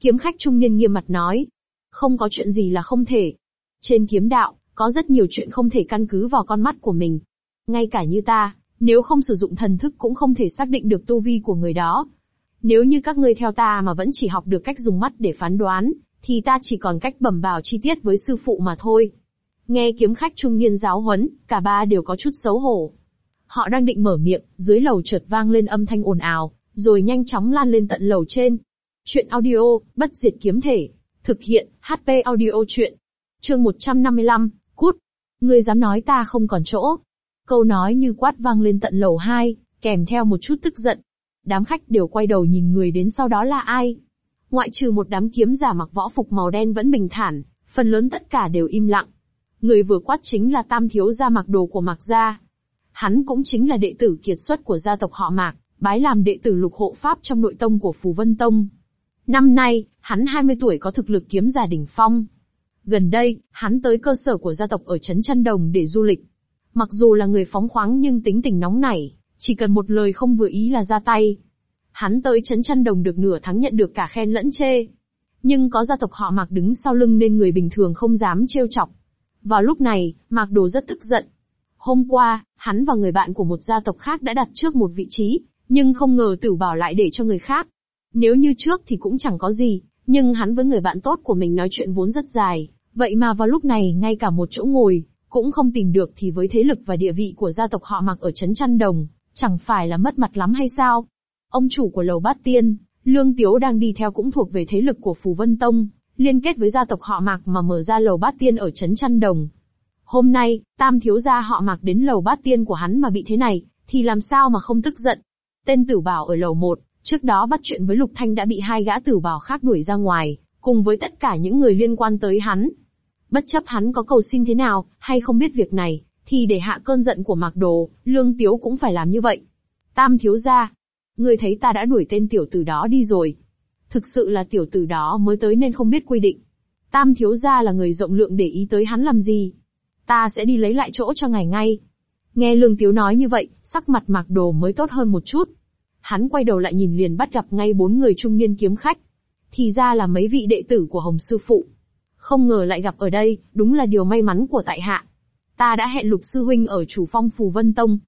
Kiếm khách trung niên nghiêm mặt nói. Không có chuyện gì là không thể. Trên kiếm đạo, có rất nhiều chuyện không thể căn cứ vào con mắt của mình. Ngay cả như ta, nếu không sử dụng thần thức cũng không thể xác định được tu vi của người đó. Nếu như các ngươi theo ta mà vẫn chỉ học được cách dùng mắt để phán đoán, thì ta chỉ còn cách bẩm bảo chi tiết với sư phụ mà thôi. Nghe kiếm khách trung niên giáo huấn, cả ba đều có chút xấu hổ. Họ đang định mở miệng, dưới lầu chợt vang lên âm thanh ồn ào, rồi nhanh chóng lan lên tận lầu trên. Chuyện audio, bất diệt kiếm thể. Thực hiện, HP audio chuyện. Chương 155, cút. Ngươi dám nói ta không còn chỗ. Câu nói như quát vang lên tận lầu 2, kèm theo một chút tức giận. Đám khách đều quay đầu nhìn người đến sau đó là ai. Ngoại trừ một đám kiếm giả mặc võ phục màu đen vẫn bình thản, phần lớn tất cả đều im lặng. Người vừa quát chính là tam thiếu gia mặc đồ của mặc gia. Hắn cũng chính là đệ tử kiệt xuất của gia tộc họ mạc, bái làm đệ tử lục hộ pháp trong nội tông của Phù Vân Tông. Năm nay, hắn 20 tuổi có thực lực kiếm giả đỉnh phong. Gần đây, hắn tới cơ sở của gia tộc ở Trấn Trăn Đồng để du lịch. Mặc dù là người phóng khoáng nhưng tính tình nóng nảy, chỉ cần một lời không vừa ý là ra tay. Hắn tới Trấn Trăn đồng được nửa tháng nhận được cả khen lẫn chê. Nhưng có gia tộc họ mặc đứng sau lưng nên người bình thường không dám trêu chọc. Vào lúc này, Mạc Đồ rất tức giận. Hôm qua, hắn và người bạn của một gia tộc khác đã đặt trước một vị trí, nhưng không ngờ tử bảo lại để cho người khác. Nếu như trước thì cũng chẳng có gì, nhưng hắn với người bạn tốt của mình nói chuyện vốn rất dài, vậy mà vào lúc này ngay cả một chỗ ngồi, cũng không tìm được thì với thế lực và địa vị của gia tộc họ mặc ở Trấn Trăn Đồng, chẳng phải là mất mặt lắm hay sao? Ông chủ của lầu bát tiên, Lương Tiếu đang đi theo cũng thuộc về thế lực của Phù Vân Tông, liên kết với gia tộc họ Mạc mà mở ra lầu bát tiên ở Trấn chăn Đồng. Hôm nay, tam thiếu gia họ Mạc đến lầu bát tiên của hắn mà bị thế này, thì làm sao mà không tức giận. Tên tử bảo ở lầu 1, trước đó bắt chuyện với Lục Thanh đã bị hai gã tử bảo khác đuổi ra ngoài, cùng với tất cả những người liên quan tới hắn. Bất chấp hắn có cầu xin thế nào, hay không biết việc này, thì để hạ cơn giận của Mạc Đồ, Lương Tiếu cũng phải làm như vậy. Tam thiếu gia, ngươi thấy ta đã đuổi tên tiểu tử đó đi rồi. Thực sự là tiểu tử đó mới tới nên không biết quy định. Tam thiếu gia là người rộng lượng để ý tới hắn làm gì. Ta sẽ đi lấy lại chỗ cho ngài ngay. Nghe Lương Tiếu nói như vậy, sắc mặt Mạc Đồ mới tốt hơn một chút. Hắn quay đầu lại nhìn liền bắt gặp ngay bốn người trung niên kiếm khách. Thì ra là mấy vị đệ tử của Hồng Sư Phụ. Không ngờ lại gặp ở đây, đúng là điều may mắn của tại hạ. Ta đã hẹn Lục Sư Huynh ở chủ phong Phù Vân Tông.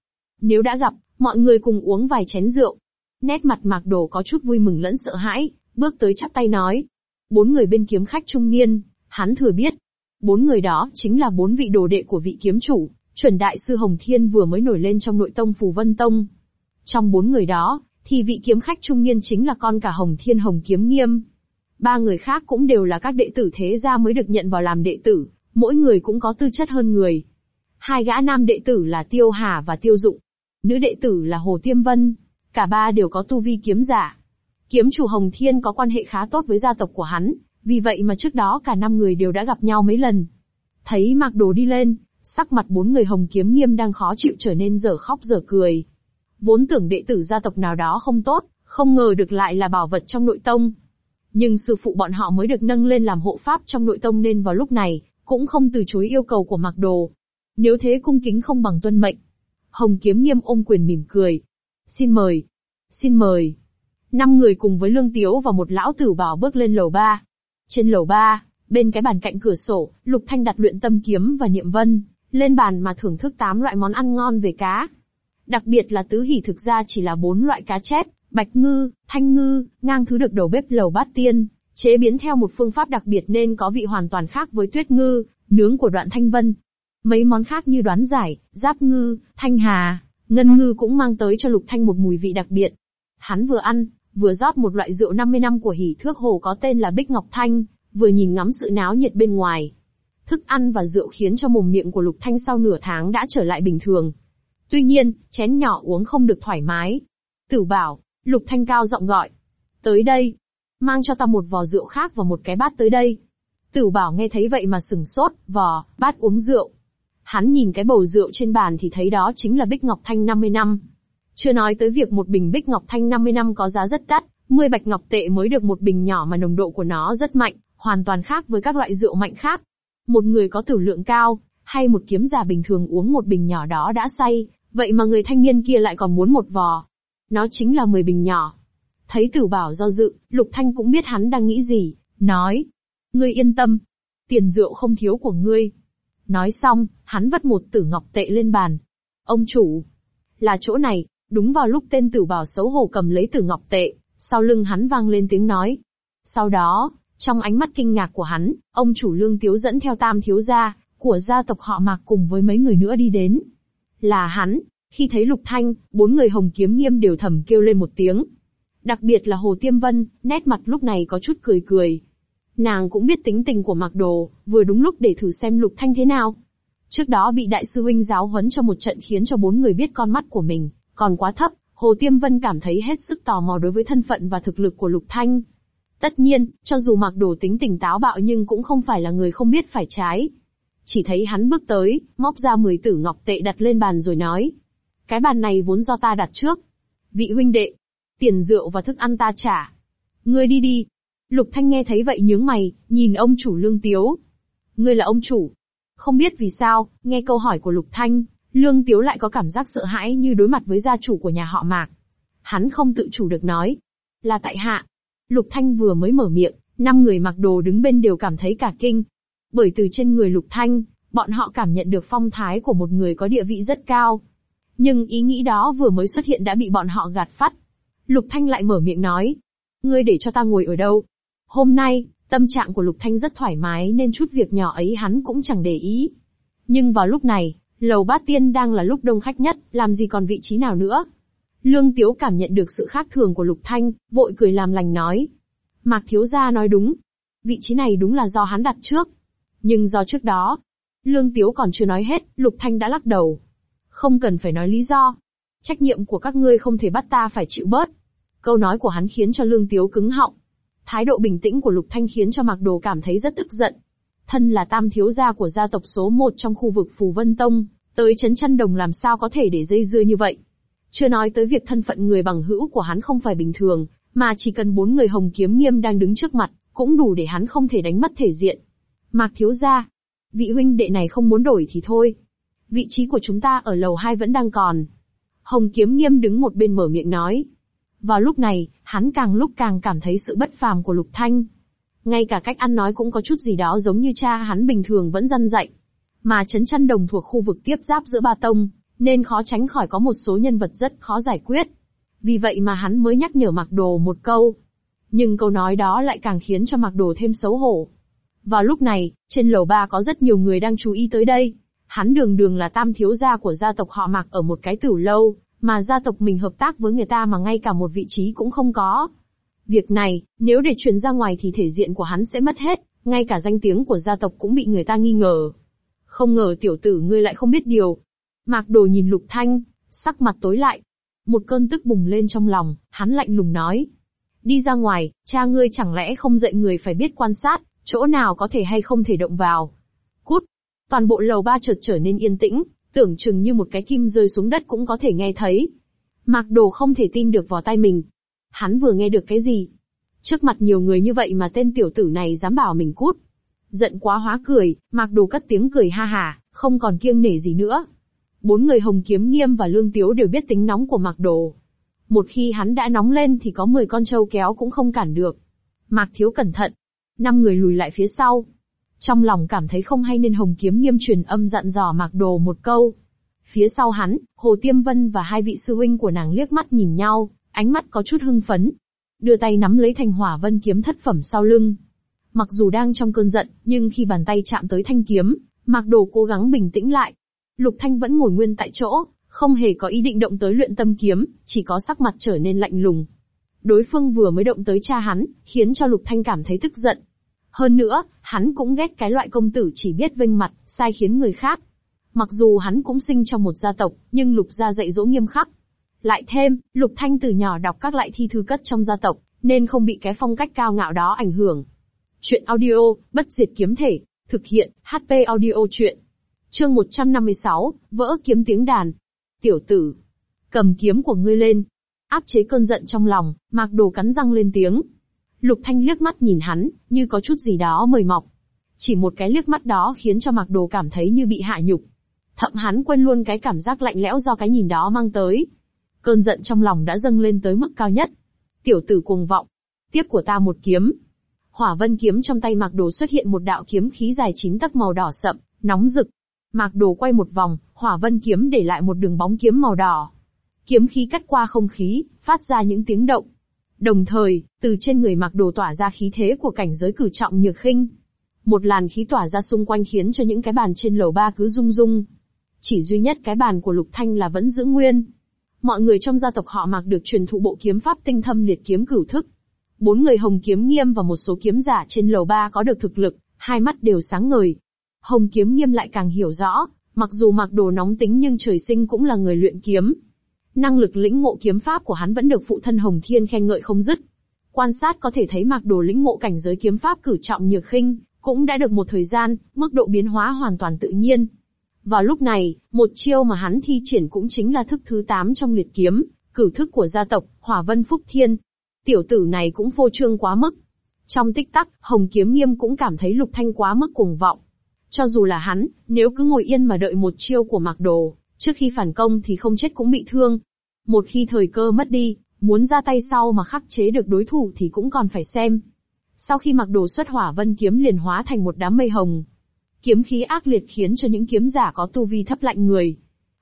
Nếu đã gặp, mọi người cùng uống vài chén rượu. Nét mặt Mạc Đồ có chút vui mừng lẫn sợ hãi, bước tới chắp tay nói. Bốn người bên kiếm khách trung niên, hắn thừa biết. Bốn người đó chính là bốn vị đồ đệ của vị kiếm chủ, chuẩn đại sư Hồng Thiên vừa mới nổi lên trong nội tông Phù Vân Tông. Trong bốn người đó, thì vị kiếm khách trung niên chính là con cả Hồng Thiên Hồng Kiếm Nghiêm. Ba người khác cũng đều là các đệ tử thế gia mới được nhận vào làm đệ tử, mỗi người cũng có tư chất hơn người. Hai gã nam đệ tử là Tiêu Hà và Tiêu Dụng. Nữ đệ tử là Hồ Tiêm Vân. Cả ba đều có tu vi kiếm giả. Kiếm chủ Hồng Thiên có quan hệ khá tốt với gia tộc của hắn, vì vậy mà trước đó cả năm người đều đã gặp nhau mấy lần. Thấy Mạc Đồ đi lên, sắc mặt bốn người Hồng Kiếm Nghiêm đang khó chịu trở nên dở khóc dở cười. Vốn tưởng đệ tử gia tộc nào đó không tốt, không ngờ được lại là bảo vật trong nội tông. Nhưng sư phụ bọn họ mới được nâng lên làm hộ pháp trong nội tông nên vào lúc này, cũng không từ chối yêu cầu của Mạc Đồ. Nếu thế cung kính không bằng tuân mệnh. Hồng Kiếm Nghiêm ôm quyền mỉm cười. Xin mời. Xin mời. Năm người cùng với Lương Tiếu và một lão tử bảo bước lên lầu ba. Trên lầu ba, bên cái bàn cạnh cửa sổ, Lục Thanh đặt luyện tâm kiếm và niệm vân, lên bàn mà thưởng thức tám loại món ăn ngon về cá. Đặc biệt là tứ hỉ thực ra chỉ là bốn loại cá chép, bạch ngư, thanh ngư, ngang thứ được đầu bếp lầu bát tiên, chế biến theo một phương pháp đặc biệt nên có vị hoàn toàn khác với tuyết ngư, nướng của đoạn thanh vân. Mấy món khác như đoán giải, giáp ngư, thanh hà, ngân ngư cũng mang tới cho lục thanh một mùi vị đặc biệt. Hắn vừa ăn, vừa rót một loại rượu 50 năm của hỉ thước hồ có tên là Bích Ngọc Thanh, vừa nhìn ngắm sự náo nhiệt bên ngoài. Thức ăn và rượu khiến cho mồm miệng của Lục Thanh sau nửa tháng đã trở lại bình thường. Tuy nhiên, chén nhỏ uống không được thoải mái. Tử bảo, Lục Thanh cao giọng gọi. Tới đây. Mang cho ta một vò rượu khác và một cái bát tới đây. Tử bảo nghe thấy vậy mà sừng sốt, vò, bát uống rượu. Hắn nhìn cái bầu rượu trên bàn thì thấy đó chính là Bích Ngọc Thanh 50 năm. Chưa nói tới việc một bình Bích Ngọc Thanh 50 năm có giá rất đắt, 10 bạch ngọc tệ mới được một bình nhỏ mà nồng độ của nó rất mạnh, hoàn toàn khác với các loại rượu mạnh khác. Một người có tử lượng cao, hay một kiếm giả bình thường uống một bình nhỏ đó đã say, vậy mà người thanh niên kia lại còn muốn một vò. Nó chính là 10 bình nhỏ. Thấy tử bảo do dự, Lục Thanh cũng biết hắn đang nghĩ gì, nói. Ngươi yên tâm, tiền rượu không thiếu của ngươi. Nói xong, hắn vất một tử ngọc tệ lên bàn. Ông chủ, là chỗ này, đúng vào lúc tên tử bảo xấu hổ cầm lấy tử ngọc tệ, sau lưng hắn vang lên tiếng nói. Sau đó, trong ánh mắt kinh ngạc của hắn, ông chủ lương tiếu dẫn theo tam thiếu gia, của gia tộc họ mạc cùng với mấy người nữa đi đến. Là hắn, khi thấy lục thanh, bốn người hồng kiếm nghiêm đều thầm kêu lên một tiếng. Đặc biệt là Hồ Tiêm Vân, nét mặt lúc này có chút cười cười. Nàng cũng biết tính tình của Mạc Đồ, vừa đúng lúc để thử xem Lục Thanh thế nào. Trước đó bị đại sư huynh giáo huấn cho một trận khiến cho bốn người biết con mắt của mình, còn quá thấp, Hồ Tiêm Vân cảm thấy hết sức tò mò đối với thân phận và thực lực của Lục Thanh. Tất nhiên, cho dù mặc Đồ tính tình táo bạo nhưng cũng không phải là người không biết phải trái. Chỉ thấy hắn bước tới, móc ra 10 tử ngọc tệ đặt lên bàn rồi nói. Cái bàn này vốn do ta đặt trước. Vị huynh đệ, tiền rượu và thức ăn ta trả. Ngươi đi đi. Lục Thanh nghe thấy vậy nhướng mày, nhìn ông chủ lương tiếu. Ngươi là ông chủ. Không biết vì sao, nghe câu hỏi của Lục Thanh, lương tiếu lại có cảm giác sợ hãi như đối mặt với gia chủ của nhà họ Mạc. Hắn không tự chủ được nói. Là tại hạ. Lục Thanh vừa mới mở miệng, năm người mặc đồ đứng bên đều cảm thấy cả kinh. Bởi từ trên người Lục Thanh, bọn họ cảm nhận được phong thái của một người có địa vị rất cao. Nhưng ý nghĩ đó vừa mới xuất hiện đã bị bọn họ gạt phát. Lục Thanh lại mở miệng nói. Ngươi để cho ta ngồi ở đâu? Hôm nay, tâm trạng của Lục Thanh rất thoải mái nên chút việc nhỏ ấy hắn cũng chẳng để ý. Nhưng vào lúc này, lầu bát tiên đang là lúc đông khách nhất, làm gì còn vị trí nào nữa. Lương Tiếu cảm nhận được sự khác thường của Lục Thanh, vội cười làm lành nói. Mạc Thiếu Gia nói đúng. Vị trí này đúng là do hắn đặt trước. Nhưng do trước đó, Lương Tiếu còn chưa nói hết, Lục Thanh đã lắc đầu. Không cần phải nói lý do. Trách nhiệm của các ngươi không thể bắt ta phải chịu bớt. Câu nói của hắn khiến cho Lương Tiếu cứng họng. Thái độ bình tĩnh của Lục Thanh khiến cho Mạc Đồ cảm thấy rất tức giận. Thân là tam thiếu gia của gia tộc số một trong khu vực Phù Vân Tông, tới chấn chăn đồng làm sao có thể để dây dưa như vậy. Chưa nói tới việc thân phận người bằng hữu của hắn không phải bình thường, mà chỉ cần bốn người hồng kiếm nghiêm đang đứng trước mặt, cũng đủ để hắn không thể đánh mất thể diện. Mạc thiếu gia, vị huynh đệ này không muốn đổi thì thôi. Vị trí của chúng ta ở lầu 2 vẫn đang còn. Hồng kiếm nghiêm đứng một bên mở miệng nói. Vào lúc này, hắn càng lúc càng cảm thấy sự bất phàm của Lục Thanh. Ngay cả cách ăn nói cũng có chút gì đó giống như cha hắn bình thường vẫn răn dạy. Mà chấn chăn đồng thuộc khu vực tiếp giáp giữa ba tông, nên khó tránh khỏi có một số nhân vật rất khó giải quyết. Vì vậy mà hắn mới nhắc nhở Mạc Đồ một câu. Nhưng câu nói đó lại càng khiến cho Mạc Đồ thêm xấu hổ. Vào lúc này, trên lầu ba có rất nhiều người đang chú ý tới đây. Hắn đường đường là tam thiếu gia của gia tộc họ Mạc ở một cái tử lâu, mà gia tộc mình hợp tác với người ta mà ngay cả một vị trí cũng không có. Việc này, nếu để truyền ra ngoài thì thể diện của hắn sẽ mất hết, ngay cả danh tiếng của gia tộc cũng bị người ta nghi ngờ. Không ngờ tiểu tử ngươi lại không biết điều. Mạc Đồ nhìn Lục Thanh, sắc mặt tối lại. Một cơn tức bùng lên trong lòng, hắn lạnh lùng nói. Đi ra ngoài, cha ngươi chẳng lẽ không dạy người phải biết quan sát, chỗ nào có thể hay không thể động vào. Cút! Toàn bộ lầu ba chợt trở nên yên tĩnh, tưởng chừng như một cái kim rơi xuống đất cũng có thể nghe thấy. Mạc Đồ không thể tin được vào tai mình. Hắn vừa nghe được cái gì? Trước mặt nhiều người như vậy mà tên tiểu tử này dám bảo mình cút. Giận quá hóa cười, mặc Đồ cất tiếng cười ha hà, không còn kiêng nể gì nữa. Bốn người Hồng Kiếm Nghiêm và Lương Tiếu đều biết tính nóng của mặc Đồ. Một khi hắn đã nóng lên thì có 10 con trâu kéo cũng không cản được. Mạc Thiếu cẩn thận. Năm người lùi lại phía sau. Trong lòng cảm thấy không hay nên Hồng Kiếm Nghiêm truyền âm dặn dò Mạc Đồ một câu. Phía sau hắn, Hồ Tiêm Vân và hai vị sư huynh của nàng liếc mắt nhìn nhau, ánh mắt có chút hưng phấn. Đưa tay nắm lấy thanh hỏa vân kiếm thất phẩm sau lưng. Mặc dù đang trong cơn giận, nhưng khi bàn tay chạm tới thanh kiếm, Mạc Đồ cố gắng bình tĩnh lại. Lục Thanh vẫn ngồi nguyên tại chỗ, không hề có ý định động tới luyện tâm kiếm, chỉ có sắc mặt trở nên lạnh lùng. Đối phương vừa mới động tới cha hắn, khiến cho Lục Thanh cảm thấy tức giận. Hơn nữa, hắn cũng ghét cái loại công tử chỉ biết vênh mặt, sai khiến người khác. Mặc dù hắn cũng sinh trong một gia tộc, nhưng Lục gia dạy dỗ nghiêm khắc. Lại thêm, Lục Thanh từ nhỏ đọc các lại thi thư cất trong gia tộc, nên không bị cái phong cách cao ngạo đó ảnh hưởng. Chuyện audio, bất diệt kiếm thể, thực hiện, HP audio chuyện. Chương 156, vỡ kiếm tiếng đàn. Tiểu tử, cầm kiếm của ngươi lên. Áp chế cơn giận trong lòng, Mạc Đồ cắn răng lên tiếng. Lục Thanh liếc mắt nhìn hắn, như có chút gì đó mời mọc. Chỉ một cái liếc mắt đó khiến cho Mạc Đồ cảm thấy như bị hạ nhục. Thậm hắn quên luôn cái cảm giác lạnh lẽo do cái nhìn đó mang tới. Cơn giận trong lòng đã dâng lên tới mức cao nhất. Tiểu tử cuồng vọng. Tiếp của ta một kiếm. Hỏa vân kiếm trong tay Mạc Đồ xuất hiện một đạo kiếm khí dài chín tấc màu đỏ sậm, nóng rực. Mạc Đồ quay một vòng, hỏa vân kiếm để lại một đường bóng kiếm màu đỏ. Kiếm khí cắt qua không khí, phát ra những tiếng động. Đồng thời, từ trên người Mạc Đồ tỏa ra khí thế của cảnh giới cử trọng nhược khinh. Một làn khí tỏa ra xung quanh khiến cho những cái bàn trên lầu ba cứ rung rung. Chỉ duy nhất cái bàn của Lục Thanh là vẫn giữ nguyên. Mọi người trong gia tộc họ Mạc được truyền thụ bộ kiếm pháp tinh thâm liệt kiếm cửu thức. Bốn người Hồng Kiếm Nghiêm và một số kiếm giả trên lầu ba có được thực lực, hai mắt đều sáng ngời. Hồng Kiếm Nghiêm lại càng hiểu rõ, mặc dù Mạc Đồ nóng tính nhưng trời sinh cũng là người luyện kiếm, Năng lực lĩnh ngộ kiếm pháp của hắn vẫn được phụ thân Hồng Thiên khen ngợi không dứt. Quan sát có thể thấy Mạc Đồ lĩnh ngộ cảnh giới kiếm pháp cử trọng nhược khinh, cũng đã được một thời gian, mức độ biến hóa hoàn toàn tự nhiên. Vào lúc này, một chiêu mà hắn thi triển cũng chính là thức thứ 8 trong liệt kiếm, cửu thức của gia tộc, Hỏa Vân Phúc Thiên. Tiểu tử này cũng vô trương quá mức. Trong tích tắc, Hồng Kiếm Nghiêm cũng cảm thấy Lục Thanh quá mức cuồng vọng. Cho dù là hắn, nếu cứ ngồi yên mà đợi một chiêu của Mạc Đồ, trước khi phản công thì không chết cũng bị thương. Một khi thời cơ mất đi, Muốn ra tay sau mà khắc chế được đối thủ thì cũng còn phải xem. Sau khi mặc đồ xuất hỏa vân kiếm liền hóa thành một đám mây hồng. Kiếm khí ác liệt khiến cho những kiếm giả có tu vi thấp lạnh người.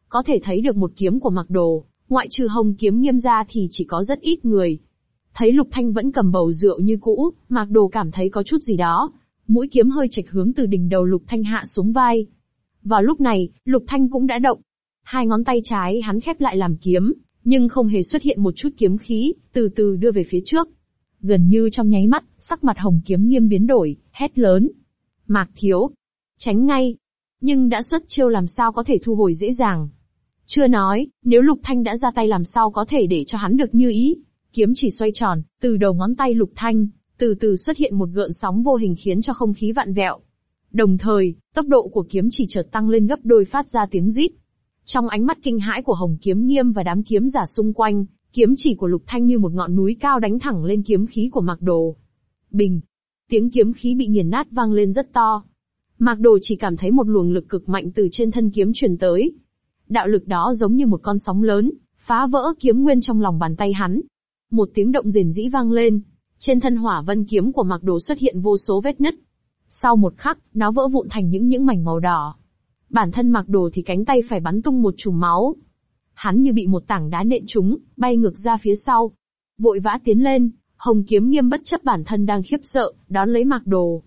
Có thể thấy được một kiếm của mặc đồ, ngoại trừ hồng kiếm nghiêm ra thì chỉ có rất ít người. Thấy Lục Thanh vẫn cầm bầu rượu như cũ, mặc đồ cảm thấy có chút gì đó. Mũi kiếm hơi chạch hướng từ đỉnh đầu Lục Thanh hạ xuống vai. Vào lúc này, Lục Thanh cũng đã động. Hai ngón tay trái hắn khép lại làm kiếm, nhưng không hề xuất hiện một chút kiếm khí, từ từ đưa về phía trước. Gần như trong nháy mắt, sắc mặt hồng kiếm nghiêm biến đổi, hét lớn. Mạc thiếu. Tránh ngay. Nhưng đã xuất chiêu làm sao có thể thu hồi dễ dàng. Chưa nói, nếu Lục Thanh đã ra tay làm sao có thể để cho hắn được như ý. Kiếm chỉ xoay tròn, từ đầu ngón tay Lục Thanh, từ từ xuất hiện một gợn sóng vô hình khiến cho không khí vạn vẹo. Đồng thời, tốc độ của kiếm chỉ chợt tăng lên gấp đôi phát ra tiếng rít. Trong ánh mắt kinh hãi của Hồng Kiếm Nghiêm và đám kiếm giả xung quanh, kiếm chỉ của Lục Thanh như một ngọn núi cao đánh thẳng lên kiếm khí của Mạc Đồ. Bình! Tiếng kiếm khí bị nghiền nát vang lên rất to. Mạc Đồ chỉ cảm thấy một luồng lực cực mạnh từ trên thân kiếm truyền tới. Đạo lực đó giống như một con sóng lớn, phá vỡ kiếm nguyên trong lòng bàn tay hắn. Một tiếng động rền rĩ vang lên. Trên thân hỏa vân kiếm của Mạc Đồ xuất hiện vô số vết nứt. Sau một khắc, nó vỡ vụn thành những những mảnh màu đỏ. Bản thân Mạc Đồ thì cánh tay phải bắn tung một chùm máu. Hắn như bị một tảng đá nện trúng, bay ngược ra phía sau. Vội vã tiến lên, Hồng Kiếm Nghiêm bất chấp bản thân đang khiếp sợ, đón lấy Mạc Đồ.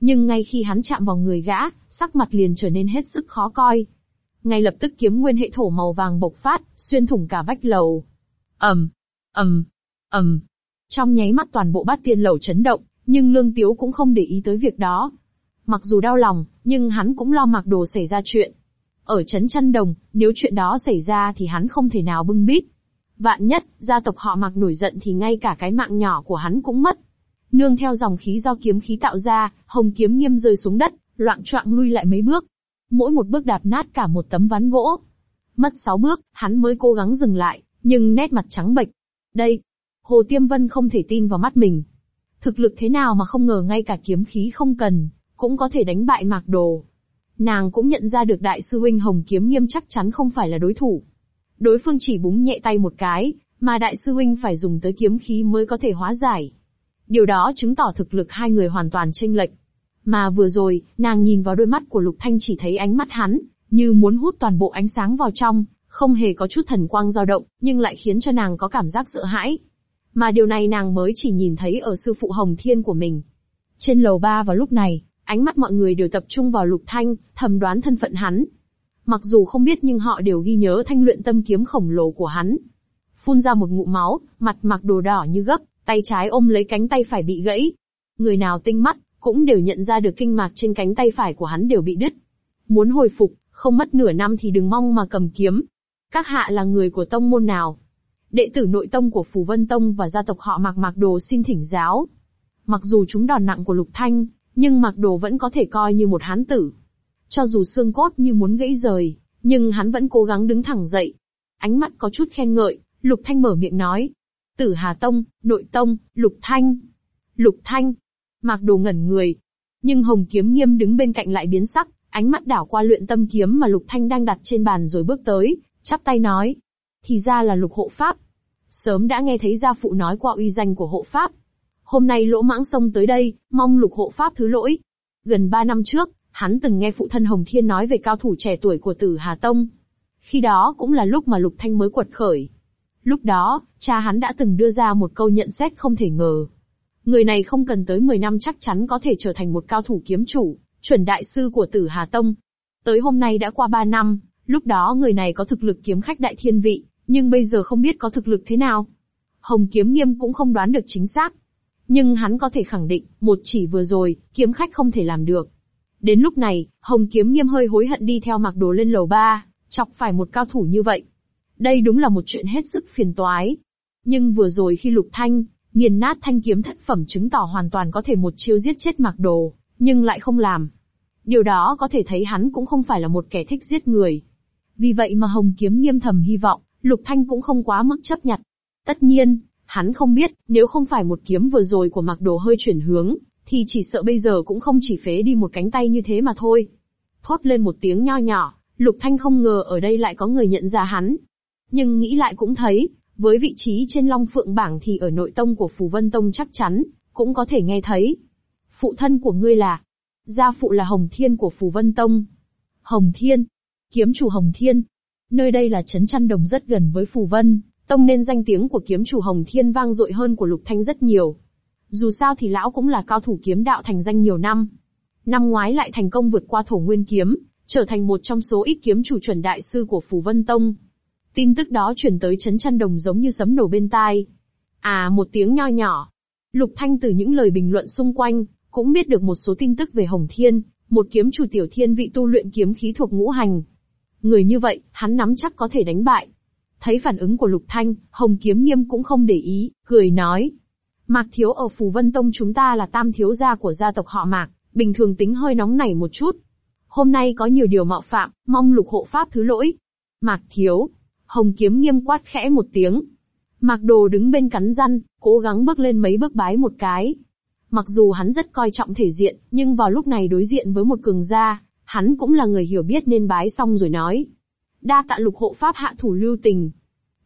Nhưng ngay khi hắn chạm vào người gã, sắc mặt liền trở nên hết sức khó coi. Ngay lập tức kiếm nguyên hệ thổ màu vàng bộc phát, xuyên thủng cả vách lầu. ầm, ầm, ầm. Trong nháy mắt toàn bộ bát tiên lầu chấn động, nhưng Lương Tiếu cũng không để ý tới việc đó. Mặc dù đau lòng, nhưng hắn cũng lo mặc đồ xảy ra chuyện. Ở chấn Chăn Đồng, nếu chuyện đó xảy ra thì hắn không thể nào bưng bít. Vạn nhất, gia tộc họ mặc nổi giận thì ngay cả cái mạng nhỏ của hắn cũng mất. Nương theo dòng khí do kiếm khí tạo ra, hồng kiếm nghiêm rơi xuống đất, loạn choạng lui lại mấy bước. Mỗi một bước đạp nát cả một tấm ván gỗ. Mất sáu bước, hắn mới cố gắng dừng lại, nhưng nét mặt trắng bệch. Đây, Hồ Tiêm Vân không thể tin vào mắt mình. Thực lực thế nào mà không ngờ ngay cả kiếm khí không cần, cũng có thể đánh bại Mạc Đồ. Nàng cũng nhận ra được đại sư huynh Hồng Kiếm Nghiêm chắc chắn không phải là đối thủ. Đối phương chỉ búng nhẹ tay một cái, mà đại sư huynh phải dùng tới kiếm khí mới có thể hóa giải. Điều đó chứng tỏ thực lực hai người hoàn toàn chênh lệch. Mà vừa rồi, nàng nhìn vào đôi mắt của Lục Thanh chỉ thấy ánh mắt hắn, như muốn hút toàn bộ ánh sáng vào trong, không hề có chút thần quang dao động, nhưng lại khiến cho nàng có cảm giác sợ hãi. Mà điều này nàng mới chỉ nhìn thấy ở sư phụ Hồng Thiên của mình. Trên lầu ba vào lúc này, ánh mắt mọi người đều tập trung vào Lục Thanh, thầm đoán thân phận hắn. Mặc dù không biết nhưng họ đều ghi nhớ thanh luyện tâm kiếm khổng lồ của hắn. Phun ra một ngụm máu, mặt mặc đồ đỏ như gấp, tay trái ôm lấy cánh tay phải bị gãy. Người nào tinh mắt, cũng đều nhận ra được kinh mạc trên cánh tay phải của hắn đều bị đứt. Muốn hồi phục, không mất nửa năm thì đừng mong mà cầm kiếm. Các hạ là người của tông môn nào? Đệ tử nội tông của Phù Vân Tông và gia tộc họ Mạc Mạc Đồ xin thỉnh giáo. Mặc dù chúng đòn nặng của Lục Thanh, nhưng Mạc Đồ vẫn có thể coi như một hán tử. Cho dù xương cốt như muốn gãy rời, nhưng hắn vẫn cố gắng đứng thẳng dậy. Ánh mắt có chút khen ngợi, Lục Thanh mở miệng nói. Tử Hà Tông, Nội Tông, Lục Thanh. Lục Thanh. Mạc Đồ ngẩn người. Nhưng Hồng Kiếm Nghiêm đứng bên cạnh lại biến sắc, ánh mắt đảo qua luyện tâm kiếm mà Lục Thanh đang đặt trên bàn rồi bước tới, chắp tay nói. Thì ra là Lục Hộ Pháp. Sớm đã nghe thấy gia phụ nói qua uy danh của hộ Pháp. Hôm nay lỗ mãng xông tới đây, mong Lục Hộ Pháp thứ lỗi. Gần ba năm trước, hắn từng nghe phụ thân Hồng Thiên nói về cao thủ trẻ tuổi của Tử Hà Tông. Khi đó cũng là lúc mà Lục Thanh mới quật khởi. Lúc đó, cha hắn đã từng đưa ra một câu nhận xét không thể ngờ. Người này không cần tới 10 năm chắc chắn có thể trở thành một cao thủ kiếm chủ, chuẩn đại sư của Tử Hà Tông. Tới hôm nay đã qua 3 năm, lúc đó người này có thực lực kiếm khách đại thiên vị, nhưng bây giờ không biết có thực lực thế nào. Hồng Kiếm Nghiêm cũng không đoán được chính xác. Nhưng hắn có thể khẳng định, một chỉ vừa rồi, kiếm khách không thể làm được. Đến lúc này, Hồng Kiếm Nghiêm hơi hối hận đi theo mặc đồ lên lầu ba, chọc phải một cao thủ như vậy. Đây đúng là một chuyện hết sức phiền toái. Nhưng vừa rồi khi Lục Thanh, nghiền nát thanh kiếm thất phẩm chứng tỏ hoàn toàn có thể một chiêu giết chết mặc đồ, nhưng lại không làm. Điều đó có thể thấy hắn cũng không phải là một kẻ thích giết người. Vì vậy mà Hồng Kiếm nghiêm thầm hy vọng, Lục Thanh cũng không quá mức chấp nhặt. Tất nhiên, hắn không biết, nếu không phải một kiếm vừa rồi của mặc đồ hơi chuyển hướng, thì chỉ sợ bây giờ cũng không chỉ phế đi một cánh tay như thế mà thôi. Thốt lên một tiếng nho nhỏ, Lục Thanh không ngờ ở đây lại có người nhận ra hắn. Nhưng nghĩ lại cũng thấy, Với vị trí trên Long Phượng bảng thì ở nội tông của Phù Vân Tông chắc chắn, cũng có thể nghe thấy. Phụ thân của ngươi là? Gia phụ là Hồng Thiên của Phù Vân Tông. Hồng Thiên. Kiếm chủ Hồng Thiên. Nơi đây là trấn chăn đồng rất gần với Phù Vân, Tông nên danh tiếng của kiếm chủ Hồng Thiên vang dội hơn của Lục Thanh rất nhiều. Dù sao thì lão cũng là cao thủ kiếm đạo thành danh nhiều năm. Năm ngoái lại thành công vượt qua thổ nguyên kiếm, trở thành một trong số ít kiếm chủ chuẩn đại sư của Phù Vân Tông. Tin tức đó chuyển tới chấn chăn đồng giống như sấm nổ bên tai. À một tiếng nho nhỏ. Lục Thanh từ những lời bình luận xung quanh, cũng biết được một số tin tức về Hồng Thiên, một kiếm chủ tiểu thiên vị tu luyện kiếm khí thuộc ngũ hành. Người như vậy, hắn nắm chắc có thể đánh bại. Thấy phản ứng của Lục Thanh, Hồng Kiếm Nghiêm cũng không để ý, cười nói. Mạc Thiếu ở Phù Vân Tông chúng ta là tam thiếu gia của gia tộc họ Mạc, bình thường tính hơi nóng nảy một chút. Hôm nay có nhiều điều mạo phạm, mong Lục hộ pháp thứ lỗi. Mạc Thiếu, Hồng Kiếm Nghiêm quát khẽ một tiếng. Mạc Đồ đứng bên cắn răn, cố gắng bước lên mấy bước bái một cái. Mặc dù hắn rất coi trọng thể diện, nhưng vào lúc này đối diện với một cường gia, hắn cũng là người hiểu biết nên bái xong rồi nói. Đa tạ lục hộ pháp hạ thủ lưu tình.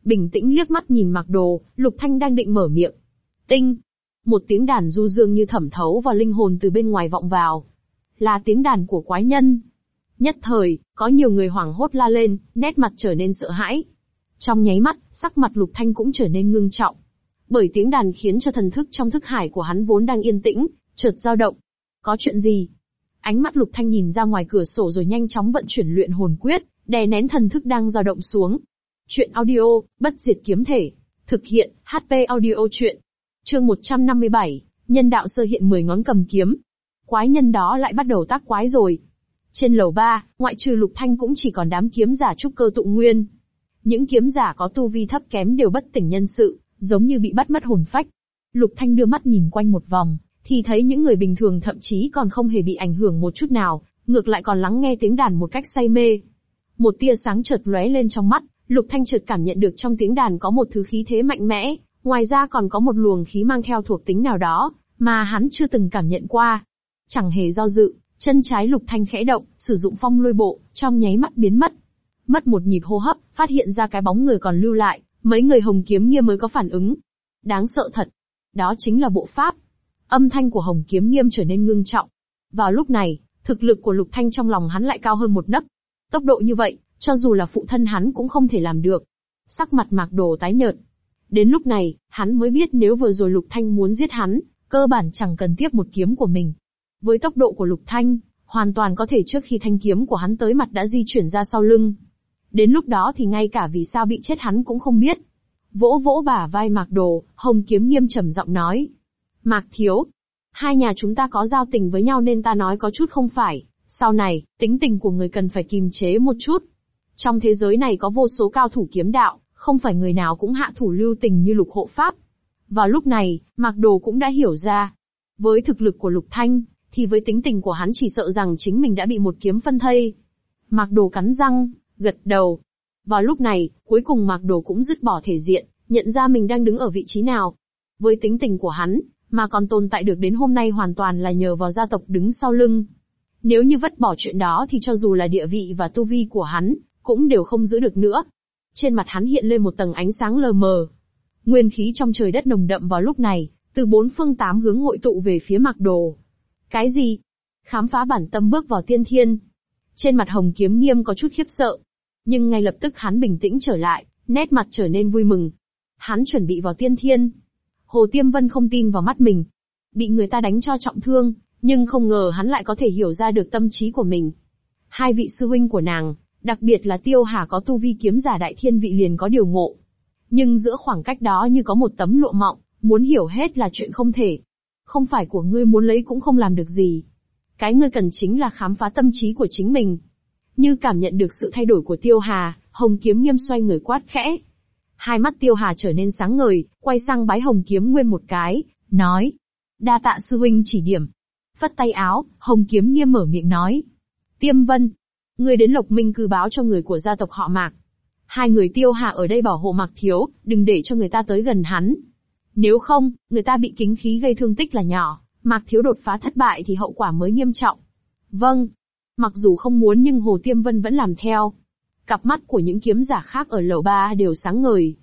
Bình tĩnh liếc mắt nhìn mặc đồ, lục thanh đang định mở miệng. Tinh. Một tiếng đàn du dương như thẩm thấu vào linh hồn từ bên ngoài vọng vào. Là tiếng đàn của quái nhân. Nhất thời, có nhiều người hoảng hốt la lên, nét mặt trở nên sợ hãi. Trong nháy mắt, sắc mặt lục thanh cũng trở nên ngưng trọng. Bởi tiếng đàn khiến cho thần thức trong thức hải của hắn vốn đang yên tĩnh, chợt dao động. Có chuyện gì? Ánh mắt lục thanh nhìn ra ngoài cửa sổ rồi nhanh chóng vận chuyển luyện hồn quyết, đè nén thần thức đang dao động xuống. Chuyện audio, bất diệt kiếm thể. Thực hiện, HP audio chuyện. Chương 157, nhân đạo sơ hiện 10 ngón cầm kiếm. Quái nhân đó lại bắt đầu tác quái rồi. Trên lầu ba ngoại trừ lục thanh cũng chỉ còn đám kiếm giả trúc cơ tụ nguyên. Những kiếm giả có tu vi thấp kém đều bất tỉnh nhân sự, giống như bị bắt mất hồn phách. Lục thanh đưa mắt nhìn quanh một vòng, thì thấy những người bình thường thậm chí còn không hề bị ảnh hưởng một chút nào, ngược lại còn lắng nghe tiếng đàn một cách say mê. Một tia sáng chợt lóe lên trong mắt, Lục Thanh chợt cảm nhận được trong tiếng đàn có một thứ khí thế mạnh mẽ, ngoài ra còn có một luồng khí mang theo thuộc tính nào đó, mà hắn chưa từng cảm nhận qua. Chẳng hề do dự, chân trái Lục Thanh khẽ động, sử dụng phong lôi bộ, trong nháy mắt biến mất. Mất một nhịp hô hấp, phát hiện ra cái bóng người còn lưu lại, mấy người hồng kiếm nghiêm mới có phản ứng. Đáng sợ thật. Đó chính là bộ pháp. Âm thanh của hồng kiếm nghiêm trở nên ngưng trọng. Vào lúc này, thực lực của Lục Thanh trong lòng hắn lại cao hơn một nấc. Tốc độ như vậy, cho dù là phụ thân hắn cũng không thể làm được. Sắc mặt mạc đồ tái nhợt. Đến lúc này, hắn mới biết nếu vừa rồi Lục Thanh muốn giết hắn, cơ bản chẳng cần tiếp một kiếm của mình. Với tốc độ của Lục Thanh, hoàn toàn có thể trước khi thanh kiếm của hắn tới mặt đã di chuyển ra sau lưng. Đến lúc đó thì ngay cả vì sao bị chết hắn cũng không biết. Vỗ vỗ bả vai Mạc Đồ, Hồng Kiếm nghiêm trầm giọng nói. Mạc Thiếu, hai nhà chúng ta có giao tình với nhau nên ta nói có chút không phải. Sau này, tính tình của người cần phải kìm chế một chút. Trong thế giới này có vô số cao thủ kiếm đạo, không phải người nào cũng hạ thủ lưu tình như lục hộ pháp. Vào lúc này, Mạc Đồ cũng đã hiểu ra. Với thực lực của Lục Thanh, thì với tính tình của hắn chỉ sợ rằng chính mình đã bị một kiếm phân thây. Mạc Đồ cắn răng, gật đầu. Vào lúc này, cuối cùng Mạc Đồ cũng dứt bỏ thể diện, nhận ra mình đang đứng ở vị trí nào. Với tính tình của hắn, mà còn tồn tại được đến hôm nay hoàn toàn là nhờ vào gia tộc đứng sau lưng. Nếu như vứt bỏ chuyện đó thì cho dù là địa vị và tu vi của hắn, cũng đều không giữ được nữa. Trên mặt hắn hiện lên một tầng ánh sáng lờ mờ. Nguyên khí trong trời đất nồng đậm vào lúc này, từ bốn phương tám hướng hội tụ về phía mặc đồ. Cái gì? Khám phá bản tâm bước vào tiên thiên. Trên mặt hồng kiếm nghiêm có chút khiếp sợ. Nhưng ngay lập tức hắn bình tĩnh trở lại, nét mặt trở nên vui mừng. Hắn chuẩn bị vào tiên thiên. Hồ Tiêm Vân không tin vào mắt mình. Bị người ta đánh cho trọng thương, nhưng không ngờ hắn lại có thể hiểu ra được tâm trí của mình. Hai vị sư huynh của nàng, đặc biệt là Tiêu Hà có tu vi kiếm giả đại thiên vị liền có điều ngộ. Nhưng giữa khoảng cách đó như có một tấm lụa mọng, muốn hiểu hết là chuyện không thể. Không phải của ngươi muốn lấy cũng không làm được gì. Cái ngươi cần chính là khám phá tâm trí của chính mình. Như cảm nhận được sự thay đổi của Tiêu Hà, Hồng Kiếm nghiêm xoay người quát khẽ. Hai mắt Tiêu Hà trở nên sáng ngời, quay sang bái Hồng Kiếm Nguyên một cái, nói. Đa tạ sư huynh chỉ điểm. Phất tay áo, Hồng Kiếm Nghiêm mở miệng nói. Tiêm Vân, ngươi đến Lộc Minh cư báo cho người của gia tộc họ Mạc. Hai người tiêu Hà ở đây bảo hộ Mạc Thiếu, đừng để cho người ta tới gần hắn. Nếu không, người ta bị kính khí gây thương tích là nhỏ, Mạc Thiếu đột phá thất bại thì hậu quả mới nghiêm trọng. Vâng. Mặc dù không muốn nhưng Hồ Tiêm Vân vẫn làm theo. Cặp mắt của những kiếm giả khác ở lầu ba đều sáng ngời.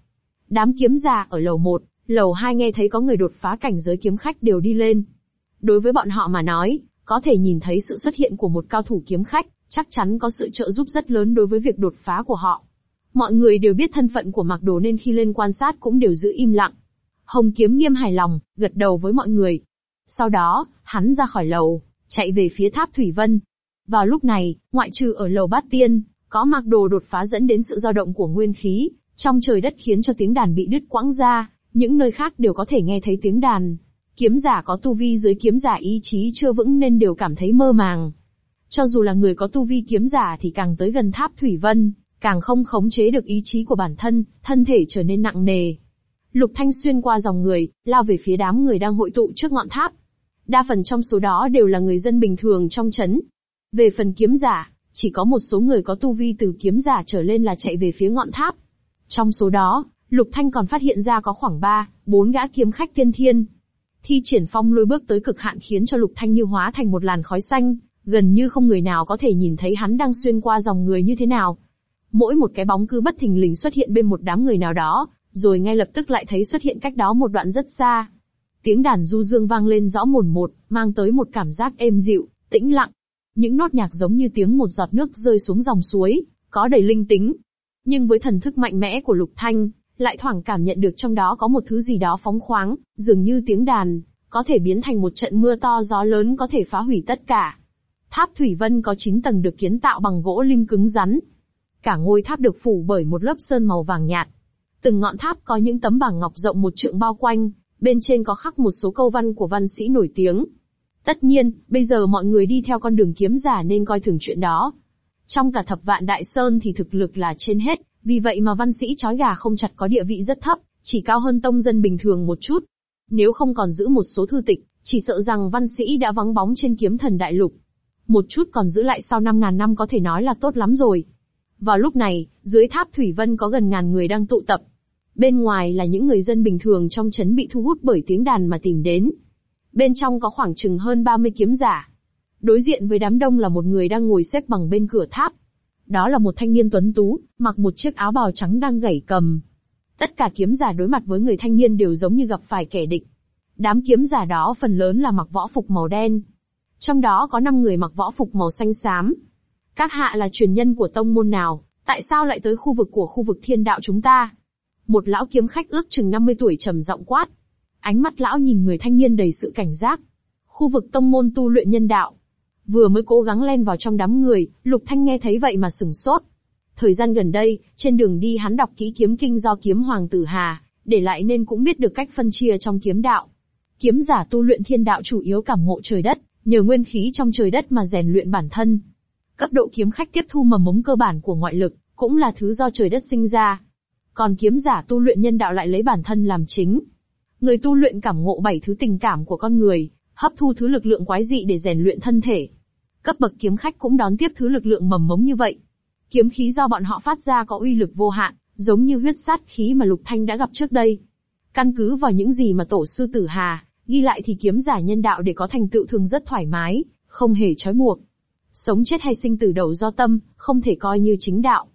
Đám kiếm giả ở lầu 1, lầu 2 nghe thấy có người đột phá cảnh giới kiếm khách đều đi lên. Đối với bọn họ mà nói, có thể nhìn thấy sự xuất hiện của một cao thủ kiếm khách, chắc chắn có sự trợ giúp rất lớn đối với việc đột phá của họ. Mọi người đều biết thân phận của Mạc Đồ nên khi lên quan sát cũng đều giữ im lặng. Hồng Kiếm nghiêm hài lòng, gật đầu với mọi người. Sau đó, hắn ra khỏi lầu, chạy về phía tháp Thủy Vân. Vào lúc này, ngoại trừ ở lầu Bát Tiên, có mặc Đồ đột phá dẫn đến sự dao động của nguyên khí, trong trời đất khiến cho tiếng đàn bị đứt quãng ra, những nơi khác đều có thể nghe thấy tiếng đàn. Kiếm giả có tu vi dưới kiếm giả ý chí chưa vững nên đều cảm thấy mơ màng. Cho dù là người có tu vi kiếm giả thì càng tới gần tháp Thủy Vân, càng không khống chế được ý chí của bản thân, thân thể trở nên nặng nề. Lục Thanh xuyên qua dòng người, lao về phía đám người đang hội tụ trước ngọn tháp. Đa phần trong số đó đều là người dân bình thường trong chấn. Về phần kiếm giả, chỉ có một số người có tu vi từ kiếm giả trở lên là chạy về phía ngọn tháp. Trong số đó, Lục Thanh còn phát hiện ra có khoảng 3, 4 gã kiếm khách tiên thiên. Thi triển phong lôi bước tới cực hạn khiến cho Lục Thanh như hóa thành một làn khói xanh, gần như không người nào có thể nhìn thấy hắn đang xuyên qua dòng người như thế nào. Mỗi một cái bóng cứ bất thình lình xuất hiện bên một đám người nào đó, rồi ngay lập tức lại thấy xuất hiện cách đó một đoạn rất xa. Tiếng đàn du dương vang lên rõ mồn một, mang tới một cảm giác êm dịu, tĩnh lặng. Những nốt nhạc giống như tiếng một giọt nước rơi xuống dòng suối, có đầy linh tính. Nhưng với thần thức mạnh mẽ của Lục Thanh, lại thoảng cảm nhận được trong đó có một thứ gì đó phóng khoáng, dường như tiếng đàn, có thể biến thành một trận mưa to gió lớn có thể phá hủy tất cả. Tháp Thủy Vân có 9 tầng được kiến tạo bằng gỗ lim cứng rắn. Cả ngôi tháp được phủ bởi một lớp sơn màu vàng nhạt. Từng ngọn tháp có những tấm bảng ngọc rộng một trượng bao quanh, bên trên có khắc một số câu văn của văn sĩ nổi tiếng. Tất nhiên, bây giờ mọi người đi theo con đường kiếm giả nên coi thường chuyện đó. Trong cả thập vạn đại sơn thì thực lực là trên hết, vì vậy mà văn sĩ chói gà không chặt có địa vị rất thấp, chỉ cao hơn tông dân bình thường một chút. Nếu không còn giữ một số thư tịch, chỉ sợ rằng văn sĩ đã vắng bóng trên kiếm thần đại lục. Một chút còn giữ lại sau 5.000 năm có thể nói là tốt lắm rồi. Vào lúc này, dưới tháp Thủy Vân có gần ngàn người đang tụ tập. Bên ngoài là những người dân bình thường trong chấn bị thu hút bởi tiếng đàn mà tìm đến. Bên trong có khoảng chừng hơn 30 kiếm giả. Đối diện với đám đông là một người đang ngồi xếp bằng bên cửa tháp. Đó là một thanh niên tuấn tú, mặc một chiếc áo bào trắng đang gảy cầm. Tất cả kiếm giả đối mặt với người thanh niên đều giống như gặp phải kẻ địch. Đám kiếm giả đó phần lớn là mặc võ phục màu đen. Trong đó có 5 người mặc võ phục màu xanh xám. Các hạ là truyền nhân của tông môn nào, tại sao lại tới khu vực của khu vực thiên đạo chúng ta? Một lão kiếm khách ước chừng 50 tuổi trầm giọng quát. Ánh mắt lão nhìn người thanh niên đầy sự cảnh giác. Khu vực tông môn tu luyện nhân đạo. Vừa mới cố gắng len vào trong đám người, Lục Thanh nghe thấy vậy mà sừng sốt. Thời gian gần đây, trên đường đi hắn đọc kỹ kiếm kinh do kiếm hoàng tử Hà, để lại nên cũng biết được cách phân chia trong kiếm đạo. Kiếm giả tu luyện thiên đạo chủ yếu cảm ngộ trời đất, nhờ nguyên khí trong trời đất mà rèn luyện bản thân. Cấp độ kiếm khách tiếp thu mầm mống cơ bản của ngoại lực, cũng là thứ do trời đất sinh ra. Còn kiếm giả tu luyện nhân đạo lại lấy bản thân làm chính. Người tu luyện cảm ngộ bảy thứ tình cảm của con người, hấp thu thứ lực lượng quái dị để rèn luyện thân thể. Cấp bậc kiếm khách cũng đón tiếp thứ lực lượng mầm mống như vậy. Kiếm khí do bọn họ phát ra có uy lực vô hạn, giống như huyết sát khí mà Lục Thanh đã gặp trước đây. Căn cứ vào những gì mà tổ sư Tử Hà ghi lại thì kiếm giả nhân đạo để có thành tựu thường rất thoải mái, không hề trói buộc. Sống chết hay sinh tử đầu do tâm, không thể coi như chính đạo.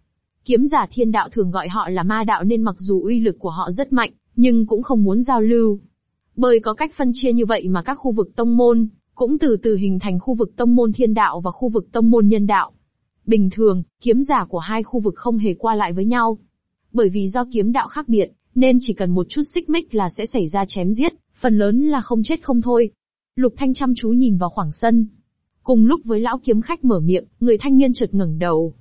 Kiếm giả thiên đạo thường gọi họ là ma đạo nên mặc dù uy lực của họ rất mạnh, nhưng cũng không muốn giao lưu. Bởi có cách phân chia như vậy mà các khu vực tông môn, cũng từ từ hình thành khu vực tông môn thiên đạo và khu vực tông môn nhân đạo. Bình thường, kiếm giả của hai khu vực không hề qua lại với nhau. Bởi vì do kiếm đạo khác biệt, nên chỉ cần một chút xích mích là sẽ xảy ra chém giết, phần lớn là không chết không thôi. Lục Thanh chăm chú nhìn vào khoảng sân. Cùng lúc với lão kiếm khách mở miệng, người thanh niên chợt ngẩng đầu.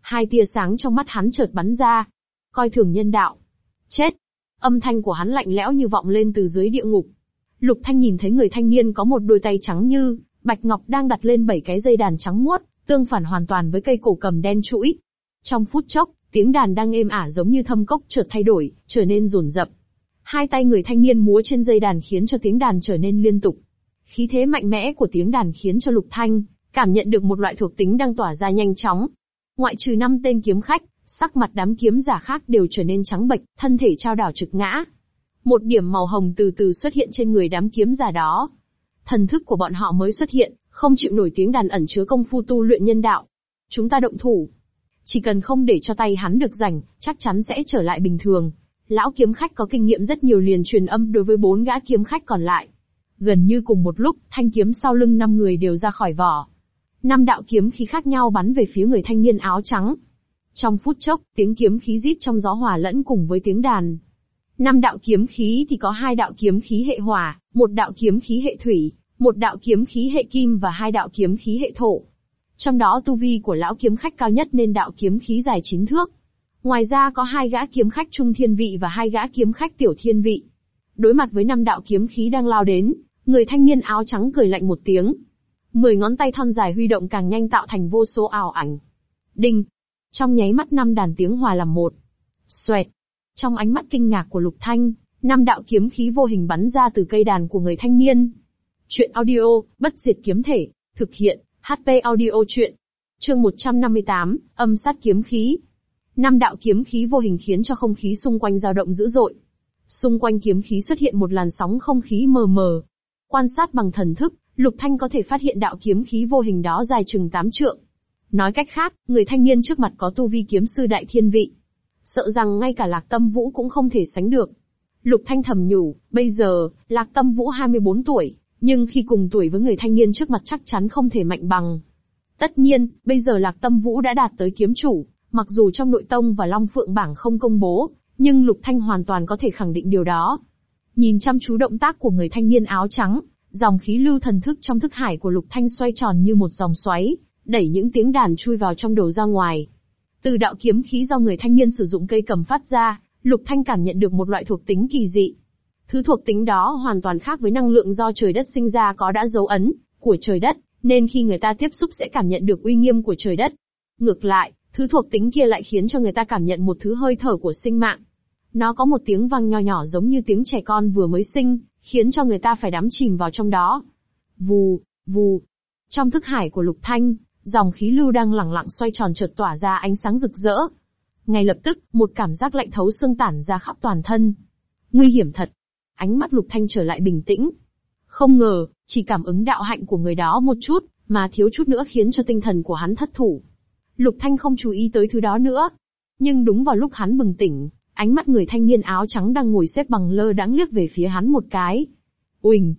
Hai tia sáng trong mắt hắn chợt bắn ra. Coi thường nhân đạo. Chết! Âm thanh của hắn lạnh lẽo như vọng lên từ dưới địa ngục. Lục Thanh nhìn thấy người thanh niên có một đôi tay trắng như bạch ngọc đang đặt lên bảy cái dây đàn trắng muốt, tương phản hoàn toàn với cây cổ cầm đen chuỗi. Trong phút chốc, tiếng đàn đang êm ả giống như thâm cốc chợt thay đổi, trở nên rồn rập. Hai tay người thanh niên múa trên dây đàn khiến cho tiếng đàn trở nên liên tục. Khí thế mạnh mẽ của tiếng đàn khiến cho Lục Thanh cảm nhận được một loại thuộc tính đang tỏa ra nhanh chóng. Ngoại trừ năm tên kiếm khách, sắc mặt đám kiếm giả khác đều trở nên trắng bệch, thân thể trao đảo trực ngã. Một điểm màu hồng từ từ xuất hiện trên người đám kiếm giả đó. Thần thức của bọn họ mới xuất hiện, không chịu nổi tiếng đàn ẩn chứa công phu tu luyện nhân đạo. Chúng ta động thủ. Chỉ cần không để cho tay hắn được rảnh, chắc chắn sẽ trở lại bình thường. Lão kiếm khách có kinh nghiệm rất nhiều liền truyền âm đối với bốn gã kiếm khách còn lại. Gần như cùng một lúc, thanh kiếm sau lưng năm người đều ra khỏi vỏ. Năm đạo kiếm khí khác nhau bắn về phía người thanh niên áo trắng. Trong phút chốc, tiếng kiếm khí rít trong gió hòa lẫn cùng với tiếng đàn. Năm đạo kiếm khí thì có hai đạo kiếm khí hệ hỏa, một đạo kiếm khí hệ thủy, một đạo kiếm khí hệ kim và hai đạo kiếm khí hệ thổ. Trong đó tu vi của lão kiếm khách cao nhất nên đạo kiếm khí dài chín thước. Ngoài ra có hai gã kiếm khách trung thiên vị và hai gã kiếm khách tiểu thiên vị. Đối mặt với năm đạo kiếm khí đang lao đến, người thanh niên áo trắng cười lạnh một tiếng. Mười ngón tay thon dài huy động càng nhanh tạo thành vô số ảo ảnh. Đinh! Trong nháy mắt năm đàn tiếng hòa làm một. Xoẹt! Trong ánh mắt kinh ngạc của Lục Thanh, năm đạo kiếm khí vô hình bắn ra từ cây đàn của người thanh niên. Chuyện audio, bất diệt kiếm thể, thực hiện, HP audio chuyện. Chương 158, âm sát kiếm khí. Năm đạo kiếm khí vô hình khiến cho không khí xung quanh dao động dữ dội. Xung quanh kiếm khí xuất hiện một làn sóng không khí mờ mờ. Quan sát bằng thần thức, Lục Thanh có thể phát hiện đạo kiếm khí vô hình đó dài chừng 8 trượng. Nói cách khác, người thanh niên trước mặt có tu vi kiếm sư đại thiên vị. Sợ rằng ngay cả Lạc Tâm Vũ cũng không thể sánh được. Lục Thanh thầm nhủ, bây giờ, Lạc Tâm Vũ 24 tuổi, nhưng khi cùng tuổi với người thanh niên trước mặt chắc chắn không thể mạnh bằng. Tất nhiên, bây giờ Lạc Tâm Vũ đã đạt tới kiếm chủ, mặc dù trong nội tông và Long Phượng bảng không công bố, nhưng Lục Thanh hoàn toàn có thể khẳng định điều đó. Nhìn chăm chú động tác của người thanh niên áo trắng, dòng khí lưu thần thức trong thức hải của Lục Thanh xoay tròn như một dòng xoáy, đẩy những tiếng đàn chui vào trong đầu ra ngoài. Từ đạo kiếm khí do người thanh niên sử dụng cây cầm phát ra, Lục Thanh cảm nhận được một loại thuộc tính kỳ dị. Thứ thuộc tính đó hoàn toàn khác với năng lượng do trời đất sinh ra có đã dấu ấn của trời đất, nên khi người ta tiếp xúc sẽ cảm nhận được uy nghiêm của trời đất. Ngược lại, thứ thuộc tính kia lại khiến cho người ta cảm nhận một thứ hơi thở của sinh mạng. Nó có một tiếng vang nho nhỏ giống như tiếng trẻ con vừa mới sinh, khiến cho người ta phải đắm chìm vào trong đó. Vù, vù. Trong thức hải của Lục Thanh, dòng khí lưu đang lẳng lặng xoay tròn chợt tỏa ra ánh sáng rực rỡ. Ngay lập tức, một cảm giác lạnh thấu xương tản ra khắp toàn thân. Nguy hiểm thật. Ánh mắt Lục Thanh trở lại bình tĩnh. Không ngờ, chỉ cảm ứng đạo hạnh của người đó một chút, mà thiếu chút nữa khiến cho tinh thần của hắn thất thủ. Lục Thanh không chú ý tới thứ đó nữa. Nhưng đúng vào lúc hắn bừng tỉnh, ánh mắt người thanh niên áo trắng đang ngồi xếp bằng lơ đãng liếc về phía hắn một cái. Uỳnh!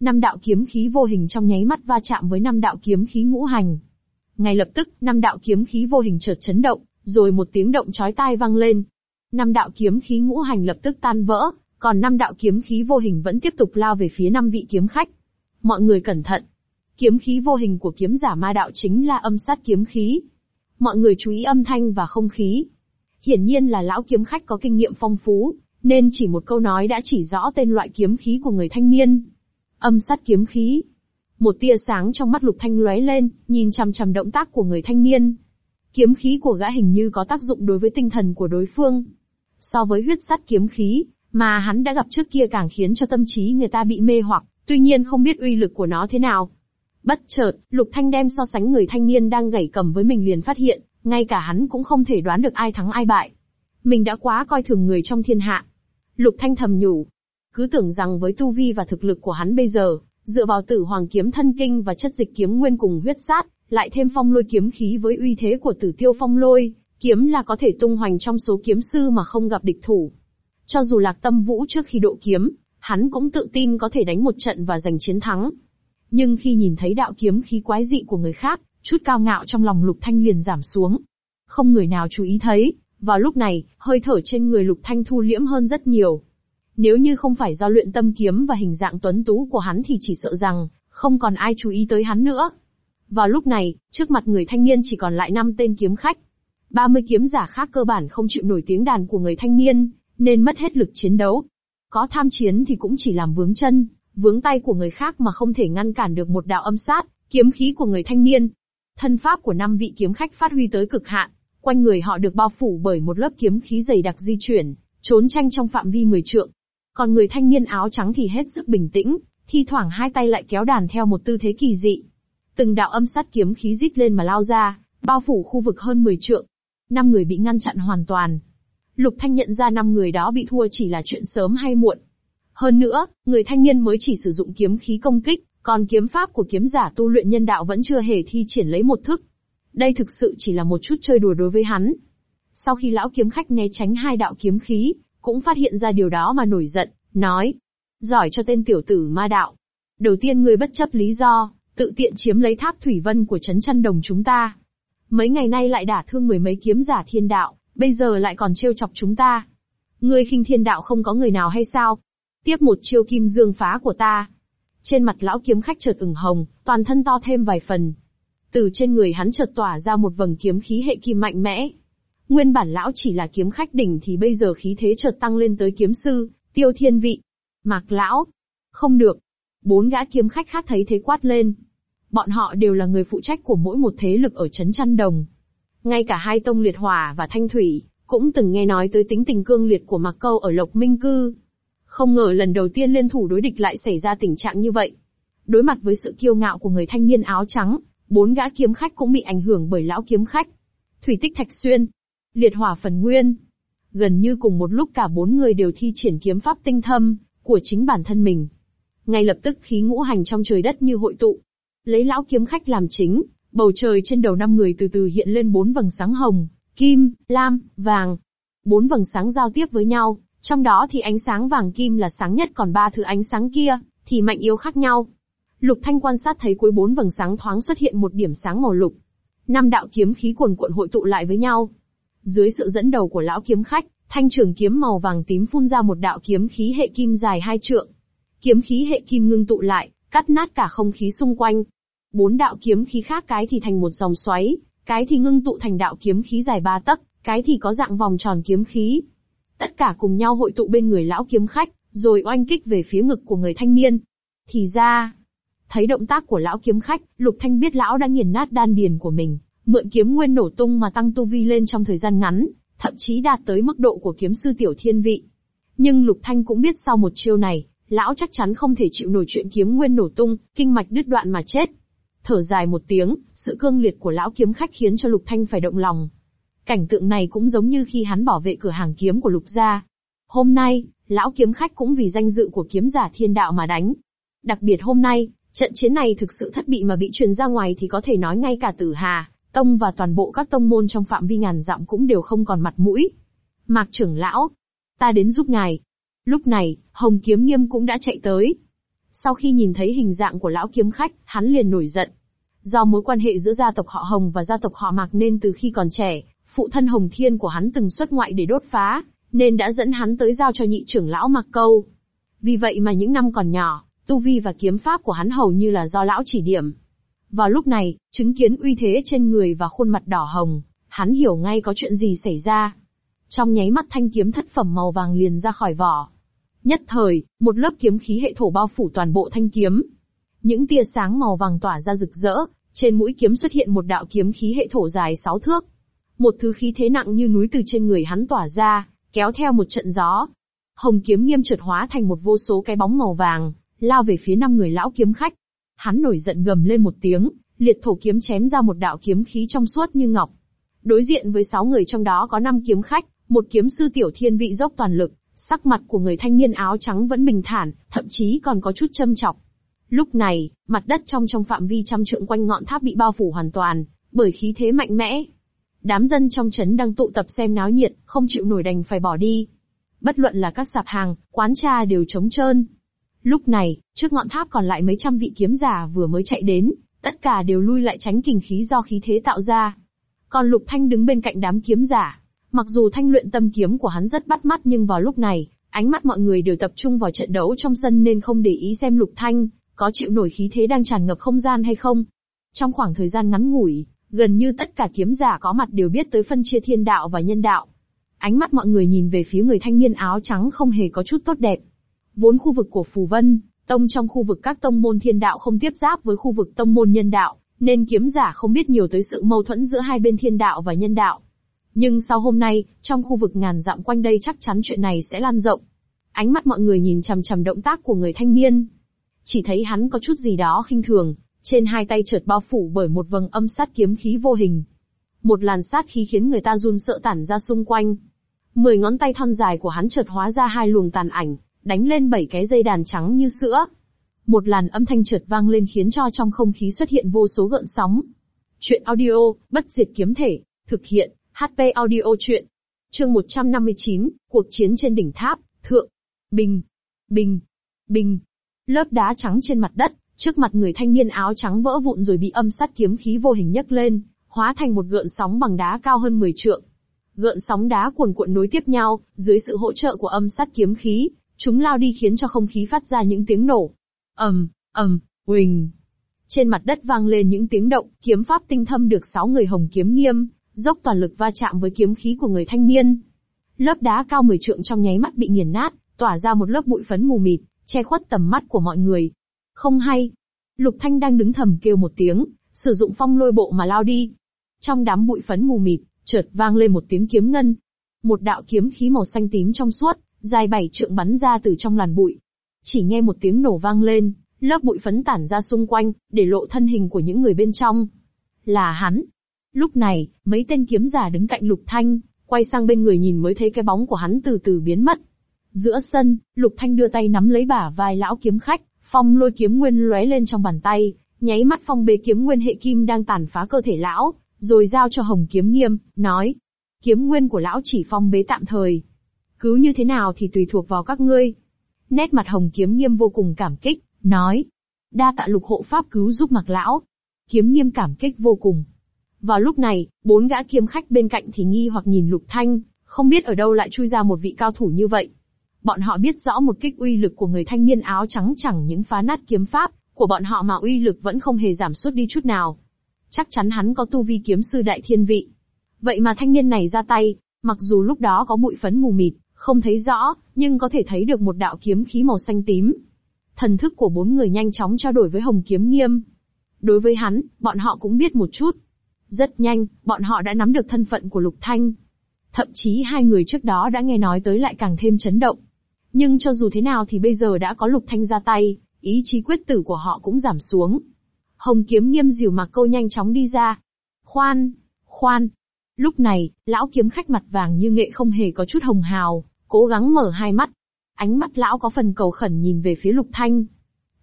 Năm đạo kiếm khí vô hình trong nháy mắt va chạm với năm đạo kiếm khí ngũ hành. Ngay lập tức, năm đạo kiếm khí vô hình chợt chấn động, rồi một tiếng động chói tai vang lên. Năm đạo kiếm khí ngũ hành lập tức tan vỡ, còn năm đạo kiếm khí vô hình vẫn tiếp tục lao về phía năm vị kiếm khách. Mọi người cẩn thận. Kiếm khí vô hình của kiếm giả ma đạo chính là âm sát kiếm khí. Mọi người chú ý âm thanh và không khí. Hiển nhiên là lão kiếm khách có kinh nghiệm phong phú, nên chỉ một câu nói đã chỉ rõ tên loại kiếm khí của người thanh niên. Âm sát kiếm khí. Một tia sáng trong mắt lục thanh lóe lên, nhìn chằm chằm động tác của người thanh niên. Kiếm khí của gã hình như có tác dụng đối với tinh thần của đối phương. So với huyết sát kiếm khí, mà hắn đã gặp trước kia càng khiến cho tâm trí người ta bị mê hoặc, tuy nhiên không biết uy lực của nó thế nào. Bất chợt, Lục Thanh đem so sánh người thanh niên đang gảy cầm với mình liền phát hiện, ngay cả hắn cũng không thể đoán được ai thắng ai bại. Mình đã quá coi thường người trong thiên hạ. Lục Thanh thầm nhủ. Cứ tưởng rằng với tu vi và thực lực của hắn bây giờ, dựa vào tử hoàng kiếm thân kinh và chất dịch kiếm nguyên cùng huyết sát, lại thêm phong lôi kiếm khí với uy thế của tử tiêu phong lôi, kiếm là có thể tung hoành trong số kiếm sư mà không gặp địch thủ. Cho dù lạc tâm vũ trước khi độ kiếm, hắn cũng tự tin có thể đánh một trận và giành chiến thắng. Nhưng khi nhìn thấy đạo kiếm khí quái dị của người khác, chút cao ngạo trong lòng lục thanh liền giảm xuống. Không người nào chú ý thấy, vào lúc này, hơi thở trên người lục thanh thu liễm hơn rất nhiều. Nếu như không phải do luyện tâm kiếm và hình dạng tuấn tú của hắn thì chỉ sợ rằng, không còn ai chú ý tới hắn nữa. Vào lúc này, trước mặt người thanh niên chỉ còn lại 5 tên kiếm khách. 30 kiếm giả khác cơ bản không chịu nổi tiếng đàn của người thanh niên, nên mất hết lực chiến đấu. Có tham chiến thì cũng chỉ làm vướng chân, vướng tay của người khác mà không thể ngăn cản được một đạo âm sát, kiếm khí của người thanh niên. Thân pháp của năm vị kiếm khách phát huy tới cực hạn, quanh người họ được bao phủ bởi một lớp kiếm khí dày đặc di chuyển, trốn tranh trong phạm vi 10 trượng. Còn người thanh niên áo trắng thì hết sức bình tĩnh, thi thoảng hai tay lại kéo đàn theo một tư thế kỳ dị. Từng đạo âm sát kiếm khí rít lên mà lao ra, bao phủ khu vực hơn 10 trượng. Năm người bị ngăn chặn hoàn toàn, Lục Thanh nhận ra năm người đó bị thua chỉ là chuyện sớm hay muộn. Hơn nữa, người thanh niên mới chỉ sử dụng kiếm khí công kích, còn kiếm pháp của kiếm giả tu luyện nhân đạo vẫn chưa hề thi triển lấy một thức. Đây thực sự chỉ là một chút chơi đùa đối với hắn. Sau khi lão kiếm khách né tránh hai đạo kiếm khí, cũng phát hiện ra điều đó mà nổi giận, nói. Giỏi cho tên tiểu tử ma đạo. Đầu tiên ngươi bất chấp lý do, tự tiện chiếm lấy tháp thủy vân của trấn chăn đồng chúng ta. Mấy ngày nay lại đả thương mười mấy kiếm giả thiên đạo, bây giờ lại còn trêu chọc chúng ta. Ngươi khinh thiên đạo không có người nào hay sao? Tiếp một chiêu kim dương phá của ta. Trên mặt lão kiếm khách chợt ửng hồng, toàn thân to thêm vài phần. Từ trên người hắn chợt tỏa ra một vầng kiếm khí hệ kim mạnh mẽ. Nguyên bản lão chỉ là kiếm khách đỉnh thì bây giờ khí thế chợt tăng lên tới kiếm sư, tiêu thiên vị. Mạc lão. Không được. Bốn gã kiếm khách khác thấy thế quát lên. Bọn họ đều là người phụ trách của mỗi một thế lực ở Trấn Chăn Đồng. Ngay cả hai tông liệt hỏa và thanh thủy, cũng từng nghe nói tới tính tình cương liệt của Mạc Câu ở Lộc Minh Cư. Không ngờ lần đầu tiên liên thủ đối địch lại xảy ra tình trạng như vậy. Đối mặt với sự kiêu ngạo của người thanh niên áo trắng, bốn gã kiếm khách cũng bị ảnh hưởng bởi lão kiếm khách. Thủy tích thạch xuyên, liệt hỏa phần nguyên. Gần như cùng một lúc cả bốn người đều thi triển kiếm pháp tinh thâm, của chính bản thân mình. Ngay lập tức khí ngũ hành trong trời đất như hội tụ. Lấy lão kiếm khách làm chính, bầu trời trên đầu năm người từ từ hiện lên bốn vầng sáng hồng, kim, lam, vàng. Bốn vầng sáng giao tiếp với nhau, trong đó thì ánh sáng vàng kim là sáng nhất còn ba thứ ánh sáng kia, thì mạnh yếu khác nhau. Lục Thanh quan sát thấy cuối bốn vầng sáng thoáng xuất hiện một điểm sáng màu lục. Năm đạo kiếm khí cuồn cuộn hội tụ lại với nhau. Dưới sự dẫn đầu của lão kiếm khách, thanh trường kiếm màu vàng tím phun ra một đạo kiếm khí hệ kim dài hai trượng. Kiếm khí hệ kim ngưng tụ lại, cắt nát cả không khí xung quanh. Bốn đạo kiếm khí khác cái thì thành một dòng xoáy, cái thì ngưng tụ thành đạo kiếm khí dài ba tấc, cái thì có dạng vòng tròn kiếm khí. Tất cả cùng nhau hội tụ bên người lão kiếm khách, rồi oanh kích về phía ngực của người thanh niên. Thì ra, thấy động tác của lão kiếm khách, Lục Thanh biết lão đã nghiền nát đan điền của mình, mượn kiếm nguyên nổ tung mà tăng tu vi lên trong thời gian ngắn, thậm chí đạt tới mức độ của kiếm sư tiểu thiên vị. Nhưng Lục Thanh cũng biết sau một chiêu này, lão chắc chắn không thể chịu nổi chuyện kiếm nguyên nổ tung, kinh mạch đứt đoạn mà chết. Thở dài một tiếng, sự cương liệt của lão kiếm khách khiến cho Lục Thanh phải động lòng. Cảnh tượng này cũng giống như khi hắn bảo vệ cửa hàng kiếm của Lục gia. Hôm nay, lão kiếm khách cũng vì danh dự của kiếm giả thiên đạo mà đánh. Đặc biệt hôm nay, trận chiến này thực sự thất bị mà bị truyền ra ngoài thì có thể nói ngay cả Tử Hà, Tông và toàn bộ các tông môn trong phạm vi ngàn dặm cũng đều không còn mặt mũi. Mạc trưởng lão, ta đến giúp ngài. Lúc này, Hồng Kiếm Nghiêm cũng đã chạy tới. Sau khi nhìn thấy hình dạng của lão kiếm khách, hắn liền nổi giận. Do mối quan hệ giữa gia tộc họ Hồng và gia tộc họ Mạc nên từ khi còn trẻ, phụ thân Hồng Thiên của hắn từng xuất ngoại để đốt phá, nên đã dẫn hắn tới giao cho nhị trưởng lão Mạc Câu. Vì vậy mà những năm còn nhỏ, tu vi và kiếm pháp của hắn hầu như là do lão chỉ điểm. Vào lúc này, chứng kiến uy thế trên người và khuôn mặt đỏ hồng, hắn hiểu ngay có chuyện gì xảy ra. Trong nháy mắt thanh kiếm thất phẩm màu vàng liền ra khỏi vỏ. Nhất thời, một lớp kiếm khí hệ thổ bao phủ toàn bộ thanh kiếm. Những tia sáng màu vàng tỏa ra rực rỡ, trên mũi kiếm xuất hiện một đạo kiếm khí hệ thổ dài sáu thước. Một thứ khí thế nặng như núi từ trên người hắn tỏa ra, kéo theo một trận gió. Hồng kiếm nghiêm trượt hóa thành một vô số cái bóng màu vàng, lao về phía năm người lão kiếm khách. Hắn nổi giận gầm lên một tiếng, liệt thổ kiếm chém ra một đạo kiếm khí trong suốt như ngọc. Đối diện với sáu người trong đó có năm kiếm khách, một kiếm sư tiểu thiên vị dốc toàn lực, sắc mặt của người thanh niên áo trắng vẫn bình thản, thậm chí còn có chút châm chọc. Lúc này, mặt đất trong trong phạm vi trăm trượng quanh ngọn tháp bị bao phủ hoàn toàn, bởi khí thế mạnh mẽ. Đám dân trong trấn đang tụ tập xem náo nhiệt, không chịu nổi đành phải bỏ đi. Bất luận là các sạp hàng, quán trà đều trống trơn, Lúc này, trước ngọn tháp còn lại mấy trăm vị kiếm giả vừa mới chạy đến, tất cả đều lui lại tránh kình khí do khí thế tạo ra. Còn Lục Thanh đứng bên cạnh đám kiếm giả. Mặc dù thanh luyện tâm kiếm của hắn rất bắt mắt nhưng vào lúc này, ánh mắt mọi người đều tập trung vào trận đấu trong sân nên không để ý xem Lục Thanh, có chịu nổi khí thế đang tràn ngập không gian hay không. Trong khoảng thời gian ngắn ngủi, gần như tất cả kiếm giả có mặt đều biết tới phân chia thiên đạo và nhân đạo. Ánh mắt mọi người nhìn về phía người thanh niên áo trắng không hề có chút tốt đẹp. Vốn khu vực của Phù Vân, tông trong khu vực các tông môn thiên đạo không tiếp giáp với khu vực tông môn nhân đạo, nên kiếm giả không biết nhiều tới sự mâu thuẫn giữa hai bên thiên đạo và nhân đạo. Nhưng sau hôm nay, trong khu vực ngàn dặm quanh đây chắc chắn chuyện này sẽ lan rộng. Ánh mắt mọi người nhìn chằm chằm động tác của người thanh niên. Chỉ thấy hắn có chút gì đó khinh thường, trên hai tay chợt bao phủ bởi một vầng âm sát kiếm khí vô hình. Một làn sát khí khiến người ta run sợ tản ra xung quanh. Mười ngón tay thon dài của hắn chợt hóa ra hai luồng tàn ảnh, đánh lên bảy cái dây đàn trắng như sữa. Một làn âm thanh chợt vang lên khiến cho trong không khí xuất hiện vô số gợn sóng. Chuyện audio, bất diệt kiếm thể, thực hiện, HP audio chuyện. Chương 159, cuộc chiến trên đỉnh tháp, thượng. Bình, bình, bình. Lớp đá trắng trên mặt đất, trước mặt người thanh niên áo trắng vỡ vụn rồi bị âm sát kiếm khí vô hình nhấc lên, hóa thành một gợn sóng bằng đá cao hơn 10 trượng. Gợn sóng đá cuồn cuộn nối tiếp nhau, dưới sự hỗ trợ của âm sát kiếm khí, chúng lao đi khiến cho không khí phát ra những tiếng nổ. ầm, ầm, huỳnh. Trên mặt đất vang lên những tiếng động, kiếm pháp tinh thâm được sáu người hồng kiếm nghiêm, dốc toàn lực va chạm với kiếm khí của người thanh niên. Lớp đá cao 10 trượng trong nháy mắt bị nghiền nát, tỏa ra một lớp bụi phấn mù mịt, che khuất tầm mắt của mọi người. Không hay. Lục Thanh đang đứng thầm kêu một tiếng, sử dụng phong lôi bộ mà lao đi. Trong đám bụi phấn mù mịt, chợt vang lên một tiếng kiếm ngân. Một đạo kiếm khí màu xanh tím trong suốt, dài bảy trượng bắn ra từ trong làn bụi. Chỉ nghe một tiếng nổ vang lên, lớp bụi phấn tản ra xung quanh, để lộ thân hình của những người bên trong. Là hắn. Lúc này, mấy tên kiếm giả đứng cạnh Lục Thanh, quay sang bên người nhìn mới thấy cái bóng của hắn từ từ biến mất. Giữa sân, Lục Thanh đưa tay nắm lấy bả vai lão kiếm khách, phong lôi kiếm nguyên lóe lên trong bàn tay, nháy mắt phong bế kiếm nguyên hệ kim đang tàn phá cơ thể lão, rồi giao cho Hồng Kiếm Nghiêm, nói. Kiếm nguyên của lão chỉ phong bế tạm thời. Cứ như thế nào thì tùy thuộc vào các ngươi. Nét mặt Hồng Kiếm Nghiêm vô cùng cảm kích, nói. Đa tạ lục hộ pháp cứu giúp mặc lão. Kiếm Nghiêm cảm kích vô cùng. Vào lúc này, bốn gã kiếm khách bên cạnh thì nghi hoặc nhìn Lục Thanh, không biết ở đâu lại chui ra một vị cao thủ như vậy. Bọn họ biết rõ một kích uy lực của người thanh niên áo trắng chẳng những phá nát kiếm pháp của bọn họ mà uy lực vẫn không hề giảm sút đi chút nào. Chắc chắn hắn có tu vi kiếm sư đại thiên vị. Vậy mà thanh niên này ra tay, mặc dù lúc đó có bụi phấn mù mịt, không thấy rõ, nhưng có thể thấy được một đạo kiếm khí màu xanh tím. Thần thức của bốn người nhanh chóng trao đổi với Hồng Kiếm Nghiêm. Đối với hắn, bọn họ cũng biết một chút. Rất nhanh, bọn họ đã nắm được thân phận của Lục Thanh. Thậm chí hai người trước đó đã nghe nói tới lại càng thêm chấn động. Nhưng cho dù thế nào thì bây giờ đã có Lục Thanh ra tay, ý chí quyết tử của họ cũng giảm xuống. Hồng kiếm nghiêm dìu mặc câu nhanh chóng đi ra. Khoan, khoan. Lúc này, lão kiếm khách mặt vàng như nghệ không hề có chút hồng hào, cố gắng mở hai mắt. Ánh mắt lão có phần cầu khẩn nhìn về phía lục thanh.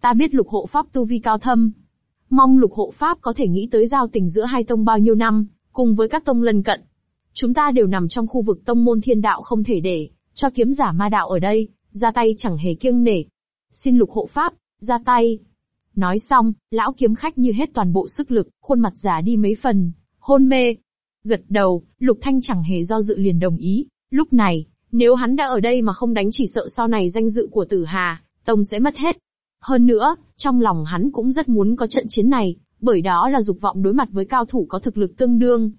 Ta biết lục hộ pháp tu vi cao thâm. Mong lục hộ pháp có thể nghĩ tới giao tình giữa hai tông bao nhiêu năm, cùng với các tông lân cận. Chúng ta đều nằm trong khu vực tông môn thiên đạo không thể để, cho kiếm giả ma đạo ở đây, ra tay chẳng hề kiêng nể. Xin lục hộ pháp, ra tay. Nói xong, lão kiếm khách như hết toàn bộ sức lực, khuôn mặt già đi mấy phần, hôn mê. Gật đầu, Lục Thanh chẳng hề do dự liền đồng ý. Lúc này, nếu hắn đã ở đây mà không đánh chỉ sợ sau này danh dự của tử Hà, Tông sẽ mất hết. Hơn nữa, trong lòng hắn cũng rất muốn có trận chiến này, bởi đó là dục vọng đối mặt với cao thủ có thực lực tương đương.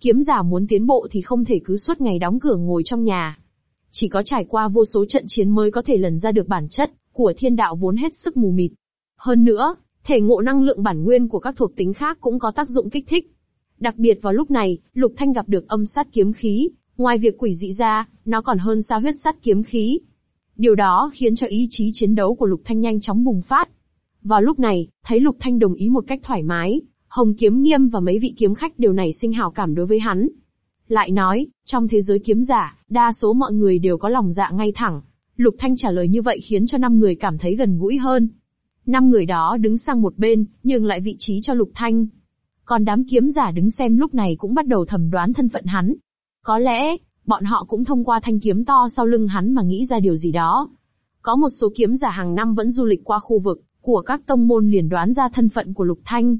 Kiếm giả muốn tiến bộ thì không thể cứ suốt ngày đóng cửa ngồi trong nhà. Chỉ có trải qua vô số trận chiến mới có thể lần ra được bản chất của thiên đạo vốn hết sức mù mịt. Hơn nữa, thể ngộ năng lượng bản nguyên của các thuộc tính khác cũng có tác dụng kích thích. Đặc biệt vào lúc này, Lục Thanh gặp được âm sát kiếm khí, ngoài việc quỷ dị ra, nó còn hơn xa huyết sát kiếm khí. Điều đó khiến cho ý chí chiến đấu của Lục Thanh nhanh chóng bùng phát. Vào lúc này, thấy Lục Thanh đồng ý một cách thoải mái, Hồng Kiếm Nghiêm và mấy vị kiếm khách đều nảy sinh hảo cảm đối với hắn. Lại nói, trong thế giới kiếm giả, đa số mọi người đều có lòng dạ ngay thẳng. Lục Thanh trả lời như vậy khiến cho năm người cảm thấy gần gũi hơn. Năm người đó đứng sang một bên, nhường lại vị trí cho Lục Thanh. Còn đám kiếm giả đứng xem lúc này cũng bắt đầu thẩm đoán thân phận hắn. Có lẽ, bọn họ cũng thông qua thanh kiếm to sau lưng hắn mà nghĩ ra điều gì đó. Có một số kiếm giả hàng năm vẫn du lịch qua khu vực của các tông môn liền đoán ra thân phận của Lục Thanh.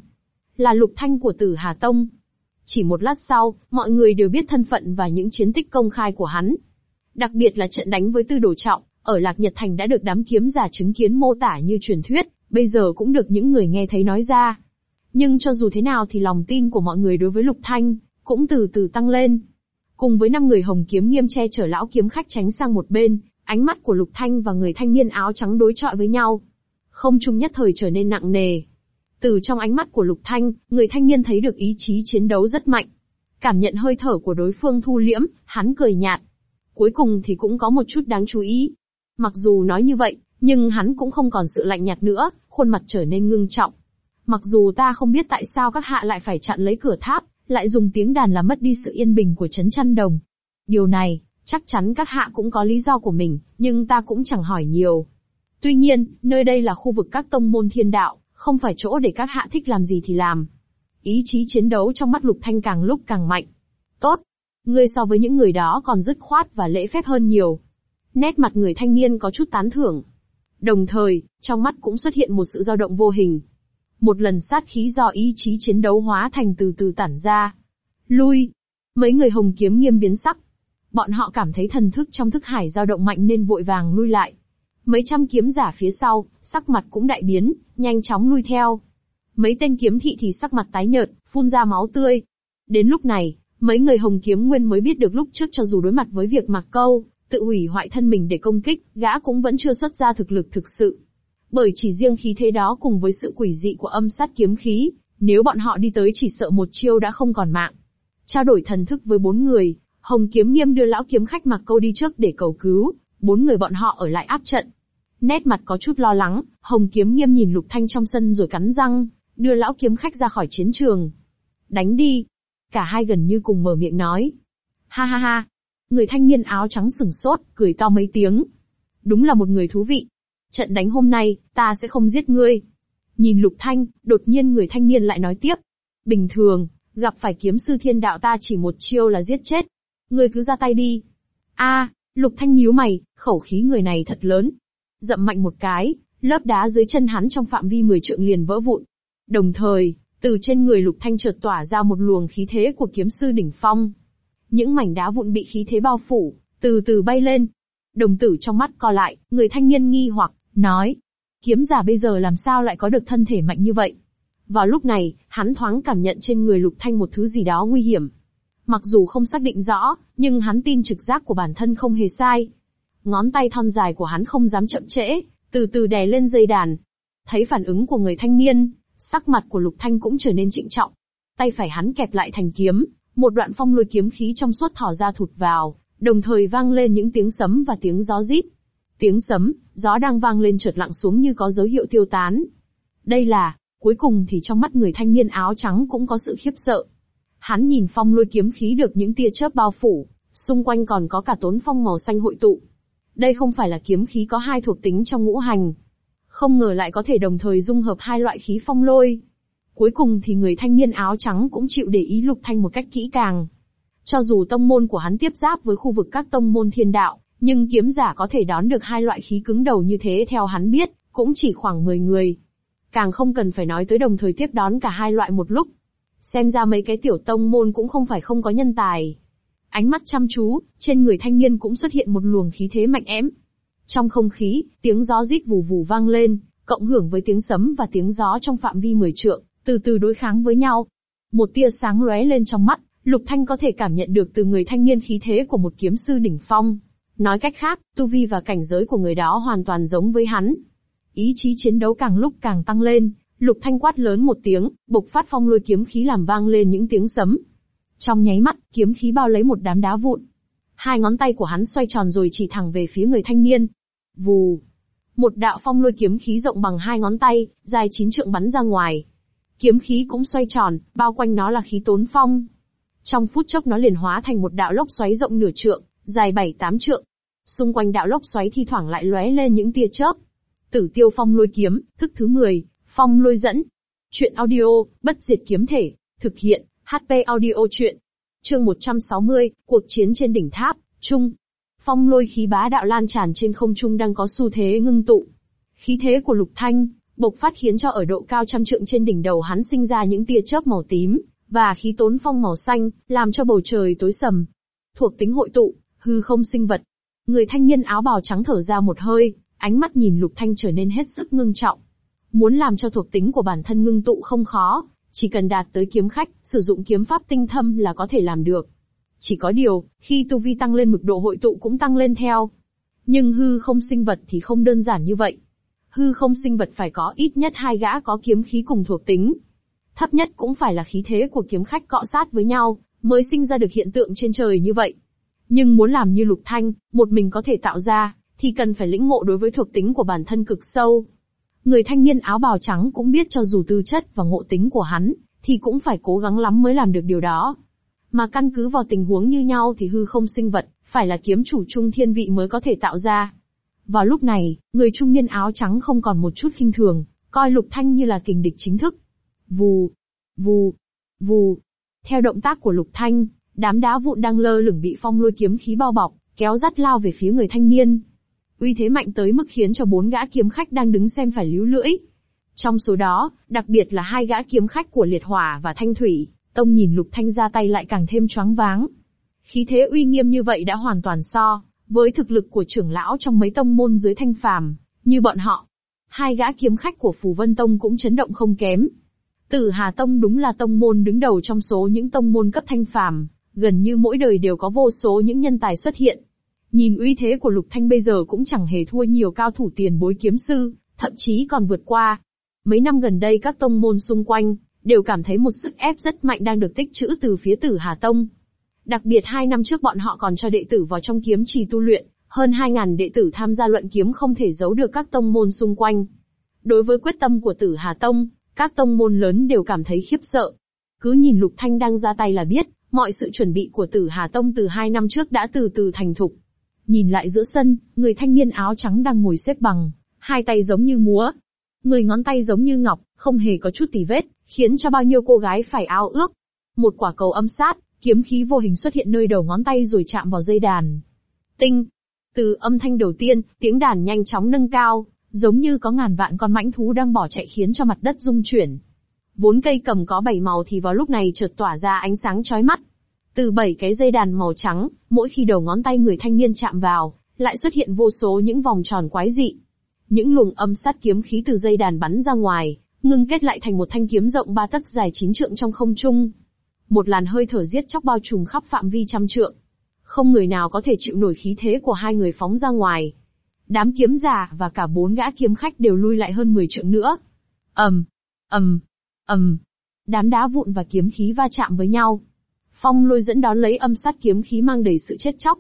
Là Lục Thanh của Tử Hà Tông. Chỉ một lát sau, mọi người đều biết thân phận và những chiến tích công khai của hắn. Đặc biệt là trận đánh với Tư Đồ Trọng, ở Lạc Nhật Thành đã được đám kiếm giả chứng kiến mô tả như truyền thuyết, bây giờ cũng được những người nghe thấy nói ra. Nhưng cho dù thế nào thì lòng tin của mọi người đối với Lục Thanh, cũng từ từ tăng lên. Cùng với năm người hồng kiếm nghiêm che chở lão kiếm khách tránh sang một bên, ánh mắt của Lục Thanh và người thanh niên áo trắng đối chọi với nhau. Không trung nhất thời trở nên nặng nề. Từ trong ánh mắt của Lục Thanh, người thanh niên thấy được ý chí chiến đấu rất mạnh. Cảm nhận hơi thở của đối phương thu liễm, hắn cười nhạt. Cuối cùng thì cũng có một chút đáng chú ý. Mặc dù nói như vậy, nhưng hắn cũng không còn sự lạnh nhạt nữa, khuôn mặt trở nên ngưng trọng. Mặc dù ta không biết tại sao các hạ lại phải chặn lấy cửa tháp, lại dùng tiếng đàn làm mất đi sự yên bình của chấn chăn đồng. Điều này, chắc chắn các hạ cũng có lý do của mình, nhưng ta cũng chẳng hỏi nhiều. Tuy nhiên, nơi đây là khu vực các tông môn thiên đạo, không phải chỗ để các hạ thích làm gì thì làm. Ý chí chiến đấu trong mắt Lục Thanh càng lúc càng mạnh. Tốt. Ngươi so với những người đó còn dứt khoát và lễ phép hơn nhiều. Nét mặt người thanh niên có chút tán thưởng. Đồng thời, trong mắt cũng xuất hiện một sự dao động vô hình. Một lần sát khí do ý chí chiến đấu hóa thành từ từ tản ra. Lui. Mấy người hồng kiếm nghiêm biến sắc. Bọn họ cảm thấy thần thức trong thức hải dao động mạnh nên vội vàng lui lại. Mấy trăm kiếm giả phía sau, sắc mặt cũng đại biến, nhanh chóng lui theo. Mấy tên kiếm thị thì sắc mặt tái nhợt, phun ra máu tươi. Đến lúc này, mấy người hồng kiếm nguyên mới biết được lúc trước cho dù đối mặt với việc mặc câu, tự hủy hoại thân mình để công kích, gã cũng vẫn chưa xuất ra thực lực thực sự. Bởi chỉ riêng khí thế đó cùng với sự quỷ dị của âm sát kiếm khí, nếu bọn họ đi tới chỉ sợ một chiêu đã không còn mạng. Trao đổi thần thức với bốn người, Hồng Kiếm Nghiêm đưa lão kiếm khách mặc câu đi trước để cầu cứu, bốn người bọn họ ở lại áp trận. Nét mặt có chút lo lắng, Hồng Kiếm Nghiêm nhìn Lục Thanh trong sân rồi cắn răng, đưa lão kiếm khách ra khỏi chiến trường. Đánh đi. Cả hai gần như cùng mở miệng nói. Ha ha ha. Người thanh niên áo trắng sừng sốt, cười to mấy tiếng. Đúng là một người thú vị. Trận đánh hôm nay, ta sẽ không giết ngươi. Nhìn Lục Thanh, đột nhiên người thanh niên lại nói tiếp. Bình thường, gặp phải kiếm sư thiên đạo ta chỉ một chiêu là giết chết. Ngươi cứ ra tay đi. A, Lục Thanh nhíu mày, khẩu khí người này thật lớn. Dậm mạnh một cái, lớp đá dưới chân hắn trong phạm vi 10 trượng liền vỡ vụn. Đồng thời, từ trên người Lục Thanh chợt tỏa ra một luồng khí thế của kiếm sư đỉnh phong. Những mảnh đá vụn bị khí thế bao phủ, từ từ bay lên. Đồng tử trong mắt co lại, người thanh niên nghi hoặc, nói. Kiếm giả bây giờ làm sao lại có được thân thể mạnh như vậy? Vào lúc này, hắn thoáng cảm nhận trên người Lục Thanh một thứ gì đó nguy hiểm. Mặc dù không xác định rõ, nhưng hắn tin trực giác của bản thân không hề sai. Ngón tay thon dài của hắn không dám chậm trễ, từ từ đè lên dây đàn. Thấy phản ứng của người thanh niên, sắc mặt của Lục Thanh cũng trở nên trịnh trọng. Tay phải hắn kẹp lại thành kiếm, một đoạn phong lôi kiếm khí trong suốt thỏ ra thụt vào, đồng thời vang lên những tiếng sấm và tiếng gió rít. Tiếng sấm, gió đang vang lên trượt lặng xuống như có dấu hiệu tiêu tán. Đây là, cuối cùng thì trong mắt người thanh niên áo trắng cũng có sự khiếp sợ. Hắn nhìn phong lôi kiếm khí được những tia chớp bao phủ, xung quanh còn có cả tốn phong màu xanh hội tụ. Đây không phải là kiếm khí có hai thuộc tính trong ngũ hành. Không ngờ lại có thể đồng thời dung hợp hai loại khí phong lôi. Cuối cùng thì người thanh niên áo trắng cũng chịu để ý lục thanh một cách kỹ càng. Cho dù tông môn của hắn tiếp giáp với khu vực các tông môn thiên đạo, nhưng kiếm giả có thể đón được hai loại khí cứng đầu như thế theo hắn biết, cũng chỉ khoảng 10 người. Càng không cần phải nói tới đồng thời tiếp đón cả hai loại một lúc. Xem ra mấy cái tiểu tông môn cũng không phải không có nhân tài. Ánh mắt chăm chú, trên người thanh niên cũng xuất hiện một luồng khí thế mạnh ém. Trong không khí, tiếng gió rít vù vù vang lên, cộng hưởng với tiếng sấm và tiếng gió trong phạm vi 10 trượng, từ từ đối kháng với nhau. Một tia sáng lóe lên trong mắt, Lục Thanh có thể cảm nhận được từ người thanh niên khí thế của một kiếm sư đỉnh phong. Nói cách khác, tu vi và cảnh giới của người đó hoàn toàn giống với hắn. Ý chí chiến đấu càng lúc càng tăng lên, Lục Thanh quát lớn một tiếng, bộc phát phong lôi kiếm khí làm vang lên những tiếng sấm. Trong nháy mắt, kiếm khí bao lấy một đám đá vụn. Hai ngón tay của hắn xoay tròn rồi chỉ thẳng về phía người thanh niên. Vù. Một đạo phong lôi kiếm khí rộng bằng hai ngón tay, dài chín trượng bắn ra ngoài. Kiếm khí cũng xoay tròn, bao quanh nó là khí tốn phong. Trong phút chốc nó liền hóa thành một đạo lốc xoáy rộng nửa trượng, dài bảy tám trượng. Xung quanh đạo lốc xoáy thi thoảng lại lóe lên những tia chớp. Tử tiêu phong lôi kiếm, thức thứ 10, phong lôi dẫn. Chuyện audio, bất diệt kiếm thể, thực hiện, HP audio chuyện. Chương 160, cuộc chiến trên đỉnh tháp, trung. Phong lôi khí bá đạo lan tràn trên không trung đang có xu thế ngưng tụ. Khí thế của lục thanh, bộc phát khiến cho ở độ cao trăm trượng trên đỉnh đầu hắn sinh ra những tia chớp màu tím, và khí tốn phong màu xanh, làm cho bầu trời tối sầm. Thuộc tính hội tụ, hư không sinh vật. Người thanh niên áo bào trắng thở ra một hơi, ánh mắt nhìn lục thanh trở nên hết sức ngưng trọng. Muốn làm cho thuộc tính của bản thân ngưng tụ không khó, chỉ cần đạt tới kiếm khách, sử dụng kiếm pháp tinh thâm là có thể làm được. Chỉ có điều, khi tu vi tăng lên mực độ hội tụ cũng tăng lên theo. Nhưng hư không sinh vật thì không đơn giản như vậy. Hư không sinh vật phải có ít nhất hai gã có kiếm khí cùng thuộc tính. Thấp nhất cũng phải là khí thế của kiếm khách cọ sát với nhau, mới sinh ra được hiện tượng trên trời như vậy. Nhưng muốn làm như lục thanh, một mình có thể tạo ra, thì cần phải lĩnh ngộ đối với thuộc tính của bản thân cực sâu. Người thanh niên áo bào trắng cũng biết cho dù tư chất và ngộ tính của hắn, thì cũng phải cố gắng lắm mới làm được điều đó. Mà căn cứ vào tình huống như nhau thì hư không sinh vật, phải là kiếm chủ trung thiên vị mới có thể tạo ra. Vào lúc này, người trung niên áo trắng không còn một chút khinh thường, coi lục thanh như là kình địch chính thức. Vù, vù, vù. Theo động tác của lục thanh, Đám đá vụn đang lơ lửng bị phong lôi kiếm khí bao bọc, kéo dắt lao về phía người thanh niên. Uy thế mạnh tới mức khiến cho bốn gã kiếm khách đang đứng xem phải líu lưỡi. Trong số đó, đặc biệt là hai gã kiếm khách của liệt hỏa và thanh thủy, tông nhìn lục thanh ra tay lại càng thêm choáng váng. Khí thế uy nghiêm như vậy đã hoàn toàn so, với thực lực của trưởng lão trong mấy tông môn dưới thanh phàm, như bọn họ. Hai gã kiếm khách của Phù Vân Tông cũng chấn động không kém. Tử Hà Tông đúng là tông môn đứng đầu trong số những tông môn cấp thanh phàm, gần như mỗi đời đều có vô số những nhân tài xuất hiện. Nhìn uy thế của Lục Thanh bây giờ cũng chẳng hề thua nhiều cao thủ tiền bối kiếm sư, thậm chí còn vượt qua. Mấy năm gần đây các tông môn xung quanh, đều cảm thấy một sức ép rất mạnh đang được tích trữ từ phía tử Hà Tông. Đặc biệt hai năm trước bọn họ còn cho đệ tử vào trong kiếm trì tu luyện, hơn 2.000 đệ tử tham gia luận kiếm không thể giấu được các tông môn xung quanh. Đối với quyết tâm của tử Hà Tông, các tông môn lớn đều cảm thấy khiếp sợ. Cứ nhìn Lục Thanh đang ra tay là biết, mọi sự chuẩn bị của tử Hà Tông từ hai năm trước đã từ từ thành thục. Nhìn lại giữa sân, người thanh niên áo trắng đang ngồi xếp bằng, hai tay giống như múa. Người ngón tay giống như ngọc, không hề có chút tì vết, khiến cho bao nhiêu cô gái phải ao ước. Một quả cầu âm sát, kiếm khí vô hình xuất hiện nơi đầu ngón tay rồi chạm vào dây đàn. Tinh. Từ âm thanh đầu tiên, tiếng đàn nhanh chóng nâng cao, giống như có ngàn vạn con mãnh thú đang bỏ chạy khiến cho mặt đất rung chuyển. Vốn cây cầm có bảy màu thì vào lúc này chợt tỏa ra ánh sáng chói mắt. Từ bảy cái dây đàn màu trắng, mỗi khi đầu ngón tay người thanh niên chạm vào, lại xuất hiện vô số những vòng tròn quái dị. Những luồng âm sát kiếm khí từ dây đàn bắn ra ngoài, ngưng kết lại thành một thanh kiếm rộng ba tấc dài chín trượng trong không trung. Một làn hơi thở giết chóc bao trùm khắp phạm vi trăm trượng. Không người nào có thể chịu nổi khí thế của hai người phóng ra ngoài. Đám kiếm giả và cả bốn gã kiếm khách đều lui lại hơn 10 trượng nữa. ầm, ầm, ầm. Đám đá vụn và kiếm khí va chạm với nhau. Phong lôi dẫn đón lấy âm sát kiếm khí mang đầy sự chết chóc.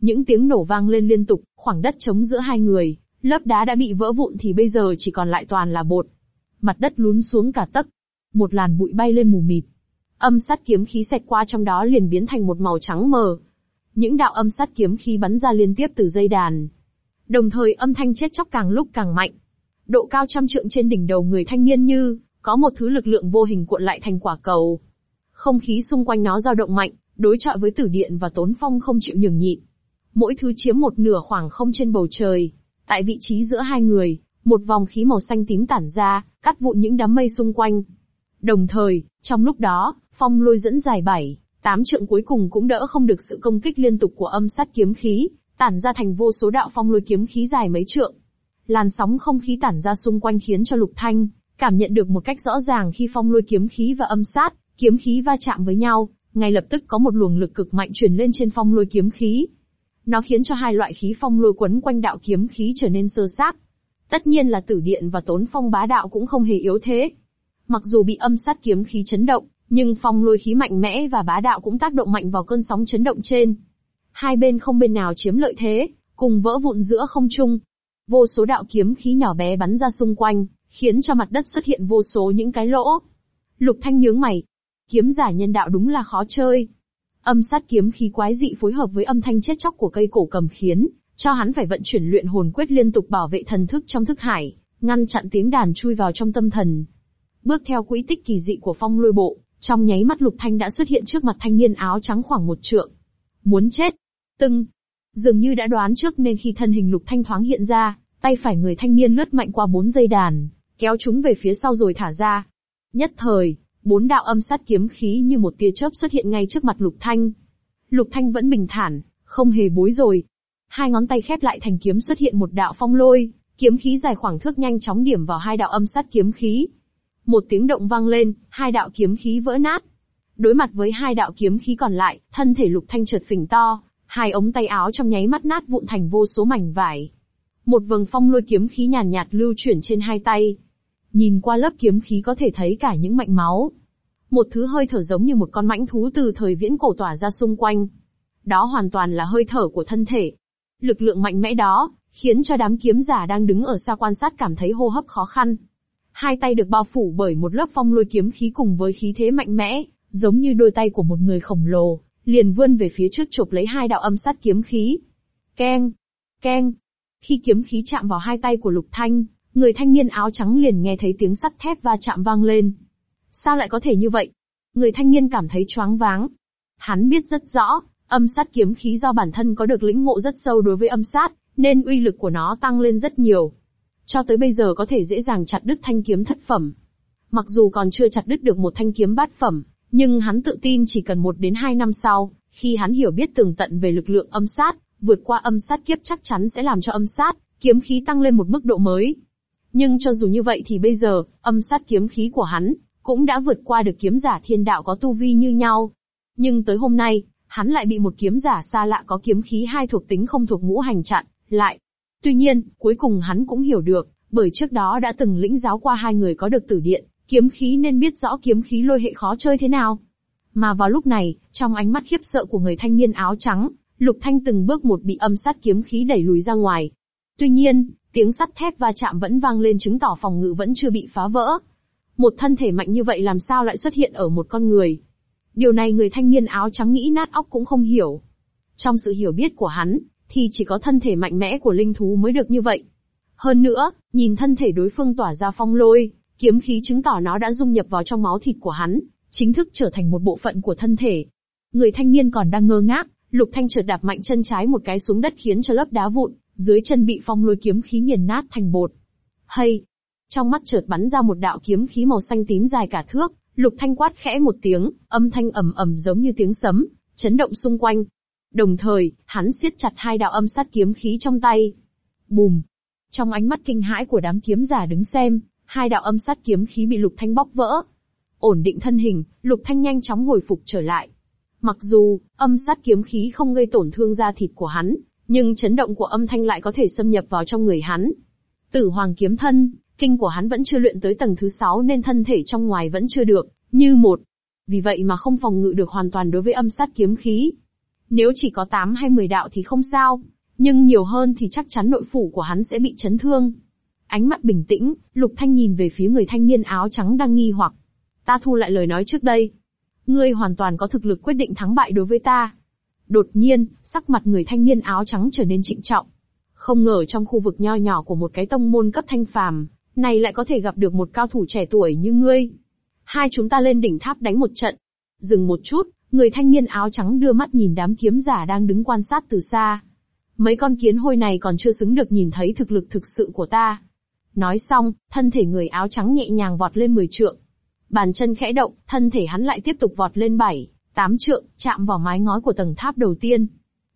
Những tiếng nổ vang lên liên tục, khoảng đất trống giữa hai người, lớp đá đã bị vỡ vụn thì bây giờ chỉ còn lại toàn là bột. Mặt đất lún xuống cả tấc. Một làn bụi bay lên mù mịt. Âm sát kiếm khí xẹt qua trong đó liền biến thành một màu trắng mờ. Những đạo âm sát kiếm khí bắn ra liên tiếp từ dây đàn. Đồng thời âm thanh chết chóc càng lúc càng mạnh. Độ cao trăm trượng trên đỉnh đầu người thanh niên như, có một thứ lực lượng vô hình cuộn lại thành quả cầu. Không khí xung quanh nó dao động mạnh, đối chọi với tử điện và tốn phong không chịu nhường nhịn. Mỗi thứ chiếm một nửa khoảng không trên bầu trời. Tại vị trí giữa hai người, một vòng khí màu xanh tím tản ra, cắt vụn những đám mây xung quanh. Đồng thời, trong lúc đó, phong lôi dẫn dài bảy, tám trượng cuối cùng cũng đỡ không được sự công kích liên tục của âm sát kiếm khí, tản ra thành vô số đạo phong lôi kiếm khí dài mấy trượng. Làn sóng không khí tản ra xung quanh khiến cho Lục Thanh cảm nhận được một cách rõ ràng khi phong lôi kiếm khí và âm sát kiếm khí va chạm với nhau, ngay lập tức có một luồng lực cực mạnh truyền lên trên phong lôi kiếm khí. Nó khiến cho hai loại khí phong lôi quấn quanh đạo kiếm khí trở nên sơ sát. Tất nhiên là tử điện và tốn phong bá đạo cũng không hề yếu thế. Mặc dù bị âm sát kiếm khí chấn động, nhưng phong lôi khí mạnh mẽ và bá đạo cũng tác động mạnh vào cơn sóng chấn động trên. Hai bên không bên nào chiếm lợi thế, cùng vỡ vụn giữa không trung. Vô số đạo kiếm khí nhỏ bé bắn ra xung quanh, khiến cho mặt đất xuất hiện vô số những cái lỗ. Lục Thanh nhướng mày. Kiếm giả nhân đạo đúng là khó chơi. Âm sát kiếm khí quái dị phối hợp với âm thanh chết chóc của cây cổ cầm khiến cho hắn phải vận chuyển luyện hồn quyết liên tục bảo vệ thần thức trong thức hải, ngăn chặn tiếng đàn chui vào trong tâm thần. Bước theo quỹ tích kỳ dị của phong lôi bộ, trong nháy mắt Lục Thanh đã xuất hiện trước mặt thanh niên áo trắng khoảng một trượng. Muốn chết. Tưng. Dường như đã đoán trước nên khi thân hình Lục Thanh thoáng hiện ra, tay phải người thanh niên lướt mạnh qua bốn dây đàn, kéo chúng về phía sau rồi thả ra. Nhất thời, bốn đạo âm sát kiếm khí như một tia chớp xuất hiện ngay trước mặt Lục Thanh. Lục Thanh vẫn bình thản, không hề bối rồi. Hai ngón tay khép lại thành kiếm xuất hiện một đạo phong lôi, kiếm khí dài khoảng thước nhanh chóng điểm vào hai đạo âm sát kiếm khí. Một tiếng động vang lên, hai đạo kiếm khí vỡ nát. Đối mặt với hai đạo kiếm khí còn lại, thân thể Lục Thanh chợt phình to, hai ống tay áo trong nháy mắt nát vụn thành vô số mảnh vải. Một vầng phong lôi kiếm khí nhàn nhạt, lưu chuyển trên hai tay. Nhìn qua lớp kiếm khí có thể thấy cả những mạch máu. Một thứ hơi thở giống như một con mãnh thú từ thời viễn cổ tỏa ra xung quanh. Đó hoàn toàn là hơi thở của thân thể. Lực lượng mạnh mẽ đó, khiến cho đám kiếm giả đang đứng ở xa quan sát cảm thấy hô hấp khó khăn. Hai tay được bao phủ bởi một lớp phong lôi kiếm khí cùng với khí thế mạnh mẽ, giống như đôi tay của một người khổng lồ, liền vươn về phía trước chụp lấy hai đạo âm sát kiếm khí. Keng, keng. Khi kiếm khí chạm vào hai tay của Lục Thanh, người thanh niên áo trắng liền nghe thấy tiếng sắt thép va chạm vang lên. Sao lại có thể như vậy? Người thanh niên cảm thấy choáng váng. Hắn biết rất rõ, âm sát kiếm khí do bản thân có được lĩnh ngộ rất sâu đối với âm sát, nên uy lực của nó tăng lên rất nhiều. Cho tới bây giờ có thể dễ dàng chặt đứt thanh kiếm thất phẩm. Mặc dù còn chưa chặt đứt được một thanh kiếm bát phẩm, nhưng hắn tự tin chỉ cần một đến hai năm sau, khi hắn hiểu biết tường tận về lực lượng âm sát, vượt qua âm sát kiếp chắc chắn sẽ làm cho âm sát, kiếm khí tăng lên một mức độ mới. Nhưng cho dù như vậy thì bây giờ, âm sát kiếm khí của hắn, cũng đã vượt qua được kiếm giả thiên đạo có tu vi như nhau. Nhưng tới hôm nay, hắn lại bị một kiếm giả xa lạ có kiếm khí hai thuộc tính không thuộc ngũ hành chặn, lại. Tuy nhiên, cuối cùng hắn cũng hiểu được, bởi trước đó đã từng lĩnh giáo qua hai người có được tử điện, kiếm khí nên biết rõ kiếm khí lôi hệ khó chơi thế nào. Mà vào lúc này, trong ánh mắt khiếp sợ của người thanh niên áo trắng, Lục Thanh từng bước một bị âm sát kiếm khí đẩy lùi ra ngoài. Tuy nhiên, tiếng sắt thép va chạm vẫn vang lên chứng tỏ phòng ngự vẫn chưa bị phá vỡ. Một thân thể mạnh như vậy làm sao lại xuất hiện ở một con người? Điều này người thanh niên áo trắng nghĩ nát óc cũng không hiểu. Trong sự hiểu biết của hắn, thì chỉ có thân thể mạnh mẽ của linh thú mới được như vậy. Hơn nữa, nhìn thân thể đối phương tỏa ra phong lôi, kiếm khí chứng tỏ nó đã dung nhập vào trong máu thịt của hắn, chính thức trở thành một bộ phận của thân thể. Người thanh niên còn đang ngơ ngác, Lục Thanh chợt đạp mạnh chân trái một cái xuống đất khiến cho lớp đá vụn, dưới chân bị phong lôi kiếm khí nghiền nát thành bột. Hay! Trong mắt chợt bắn ra một đạo kiếm khí màu xanh tím dài cả thước, Lục Thanh quát khẽ một tiếng, âm thanh ầm ầm giống như tiếng sấm, chấn động xung quanh. Đồng thời, hắn siết chặt hai đạo âm sát kiếm khí trong tay. Bùm! Trong ánh mắt kinh hãi của đám kiếm giả đứng xem, hai đạo âm sát kiếm khí bị Lục Thanh bóc vỡ. Ổn định thân hình, Lục Thanh nhanh chóng hồi phục trở lại. Mặc dù, âm sát kiếm khí không gây tổn thương da thịt của hắn, nhưng chấn động của âm thanh lại có thể xâm nhập vào trong người hắn. Tử hoàng kiếm thân, kinh của hắn vẫn chưa luyện tới tầng thứ 6 nên thân thể trong ngoài vẫn chưa được, như một. Vì vậy mà không phòng ngự được hoàn toàn đối với âm sát kiếm khí. Nếu chỉ có 8 hay 10 đạo thì không sao, nhưng nhiều hơn thì chắc chắn nội phủ của hắn sẽ bị chấn thương. Ánh mắt bình tĩnh, Lục Thanh nhìn về phía người thanh niên áo trắng đang nghi hoặc. Ta thu lại lời nói trước đây. Ngươi hoàn toàn có thực lực quyết định thắng bại đối với ta. Đột nhiên, sắc mặt người thanh niên áo trắng trở nên trịnh trọng. Không ngờ trong khu vực nho nhỏ của một cái tông môn cấp thanh phàm, này lại có thể gặp được một cao thủ trẻ tuổi như ngươi. Hai chúng ta lên đỉnh tháp đánh một trận. Dừng một chút, người thanh niên áo trắng đưa mắt nhìn đám kiếm giả đang đứng quan sát từ xa. Mấy con kiến hôi này còn chưa xứng được nhìn thấy thực lực thực sự của ta. Nói xong, thân thể người áo trắng nhẹ nhàng vọt lên 10 trượng. Bàn chân khẽ động, thân thể hắn lại tiếp tục vọt lên 7, tám trượng, chạm vào mái ngói của tầng tháp đầu tiên.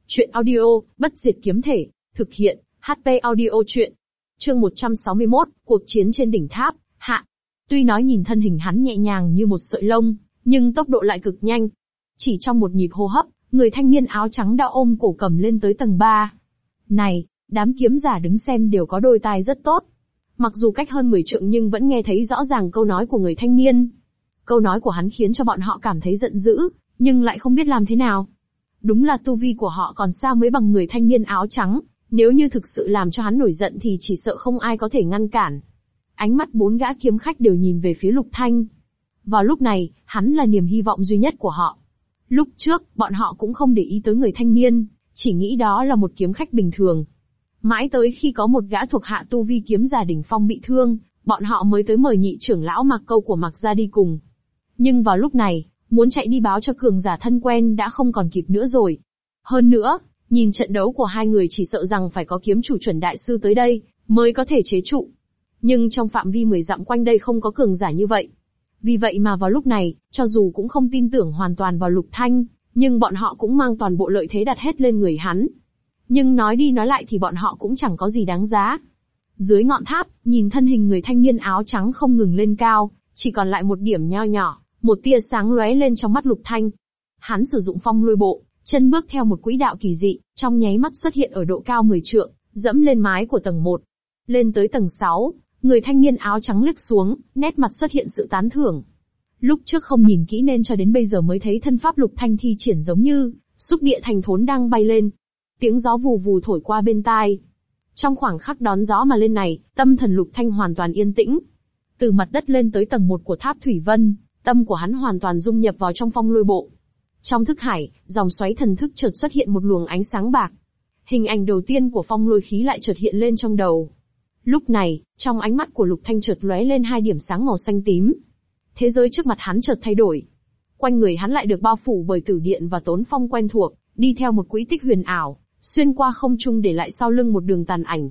Chuyện audio, bất diệt kiếm thể, thực hiện, HP audio chuyện. Chương 161, cuộc chiến trên đỉnh tháp, hạ. Tuy nói nhìn thân hình hắn nhẹ nhàng như một sợi lông, nhưng tốc độ lại cực nhanh. Chỉ trong một nhịp hô hấp, người thanh niên áo trắng đã ôm cổ cầm lên tới tầng 3. Này, đám kiếm giả đứng xem đều có đôi tai rất tốt. Mặc dù cách hơn 10 trượng nhưng vẫn nghe thấy rõ ràng câu nói của người thanh niên. Câu nói của hắn khiến cho bọn họ cảm thấy giận dữ, nhưng lại không biết làm thế nào. Đúng là tu vi của họ còn xa mới bằng người thanh niên áo trắng, nếu như thực sự làm cho hắn nổi giận thì chỉ sợ không ai có thể ngăn cản. Ánh mắt bốn gã kiếm khách đều nhìn về phía Lục Thanh. Vào lúc này, hắn là niềm hy vọng duy nhất của họ. Lúc trước, bọn họ cũng không để ý tới người thanh niên, chỉ nghĩ đó là một kiếm khách bình thường. Mãi tới khi có một gã thuộc hạ tu vi kiếm giả đỉnh phong bị thương, bọn họ mới tới mời nhị trưởng lão mặc câu của mặc ra đi cùng. Nhưng vào lúc này, muốn chạy đi báo cho cường giả thân quen đã không còn kịp nữa rồi. Hơn nữa, nhìn trận đấu của hai người chỉ sợ rằng phải có kiếm chủ chuẩn đại sư tới đây, mới có thể chế trụ. Nhưng trong phạm vi 10 dặm quanh đây không có cường giả như vậy. Vì vậy mà vào lúc này, cho dù cũng không tin tưởng hoàn toàn vào lục thanh, nhưng bọn họ cũng mang toàn bộ lợi thế đặt hết lên người hắn. Nhưng nói đi nói lại thì bọn họ cũng chẳng có gì đáng giá. Dưới ngọn tháp, nhìn thân hình người thanh niên áo trắng không ngừng lên cao, chỉ còn lại một điểm nho nhỏ, một tia sáng lóe lên trong mắt lục thanh. Hắn sử dụng phong lôi bộ, chân bước theo một quỹ đạo kỳ dị, trong nháy mắt xuất hiện ở độ cao 10 trượng, dẫm lên mái của tầng 1. Lên tới tầng 6, người thanh niên áo trắng lướt xuống, nét mặt xuất hiện sự tán thưởng. Lúc trước không nhìn kỹ nên cho đến bây giờ mới thấy thân pháp lục thanh thi triển giống như, xúc địa thành thốn đang bay lên. Tiếng gió vù vù thổi qua bên tai. Trong khoảng khắc đón gió mà lên này, tâm thần lục thanh hoàn toàn yên tĩnh. Từ mặt đất lên tới tầng 1 của tháp Thủy Vân, tâm của hắn hoàn toàn dung nhập vào trong phong lôi bộ. Trong thức hải, dòng xoáy thần thức chợt xuất hiện một luồng ánh sáng bạc. Hình ảnh đầu tiên của phong lôi khí lại chợt hiện lên trong đầu. Lúc này, trong ánh mắt của Lục Thanh chợt lóe lên hai điểm sáng màu xanh tím. Thế giới trước mặt hắn chợt thay đổi. Quanh người hắn lại được bao phủ bởi tử điện và tốn phong quen thuộc, đi theo một quỹ tích huyền ảo, xuyên qua không trung để lại sau lưng một đường tàn ảnh.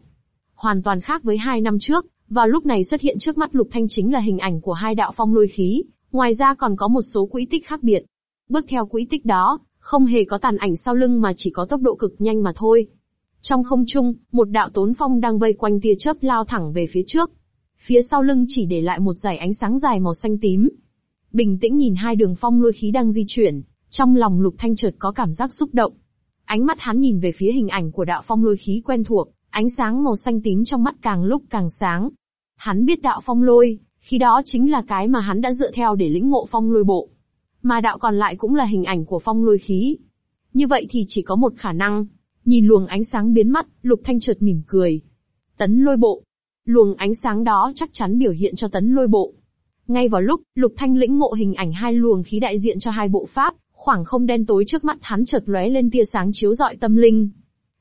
Hoàn toàn khác với hai năm trước, vào lúc này xuất hiện trước mắt Lục Thanh chính là hình ảnh của hai đạo phong lôi khí, ngoài ra còn có một số quỹ tích khác biệt. Bước theo quỹ tích đó, không hề có tàn ảnh sau lưng mà chỉ có tốc độ cực nhanh mà thôi. Trong không trung, một đạo tốn phong đang vây quanh tia chớp lao thẳng về phía trước. Phía sau lưng chỉ để lại một dải ánh sáng dài màu xanh tím. Bình tĩnh nhìn hai đường phong lôi khí đang di chuyển, trong lòng lục thanh chợt có cảm giác xúc động. Ánh mắt hắn nhìn về phía hình ảnh của đạo phong lôi khí quen thuộc, ánh sáng màu xanh tím trong mắt càng lúc càng sáng. Hắn biết đạo phong lôi, khi đó chính là cái mà hắn đã dựa theo để lĩnh ngộ phong lôi bộ. Mà đạo còn lại cũng là hình ảnh của phong lôi khí. Như vậy thì chỉ có một khả năng. Nhìn luồng ánh sáng biến mất, Lục Thanh chợt mỉm cười. Tấn lôi bộ. Luồng ánh sáng đó chắc chắn biểu hiện cho tấn lôi bộ. Ngay vào lúc, Lục Thanh lĩnh ngộ hình ảnh hai luồng khí đại diện cho hai bộ pháp, khoảng không đen tối trước mắt hắn chợt lóe lên tia sáng chiếu rọi tâm linh.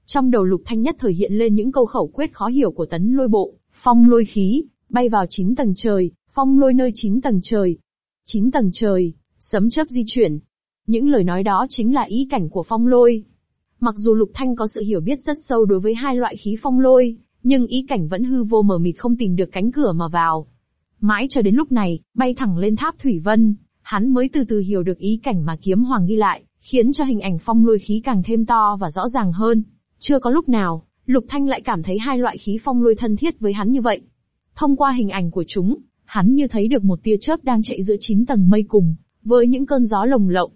Trong đầu Lục Thanh nhất thời hiện lên những câu khẩu quyết khó hiểu của tấn lôi bộ, phong lôi khí, bay vào chín tầng trời, phong lôi nơi chín tầng trời. Chín tầng trời, sấm chớp di chuyển. Những lời nói đó chính là ý cảnh của phong lôi. Mặc dù Lục Thanh có sự hiểu biết rất sâu đối với hai loại khí phong lôi, nhưng ý cảnh vẫn hư vô mờ mịt không tìm được cánh cửa mà vào. Mãi cho đến lúc này, bay thẳng lên tháp Thủy Vân, hắn mới từ từ hiểu được ý cảnh mà kiếm hoàng ghi lại, khiến cho hình ảnh phong lôi khí càng thêm to và rõ ràng hơn. Chưa có lúc nào, Lục Thanh lại cảm thấy hai loại khí phong lôi thân thiết với hắn như vậy. Thông qua hình ảnh của chúng, hắn như thấy được một tia chớp đang chạy giữa chín tầng mây cùng, với những cơn gió lồng lộng.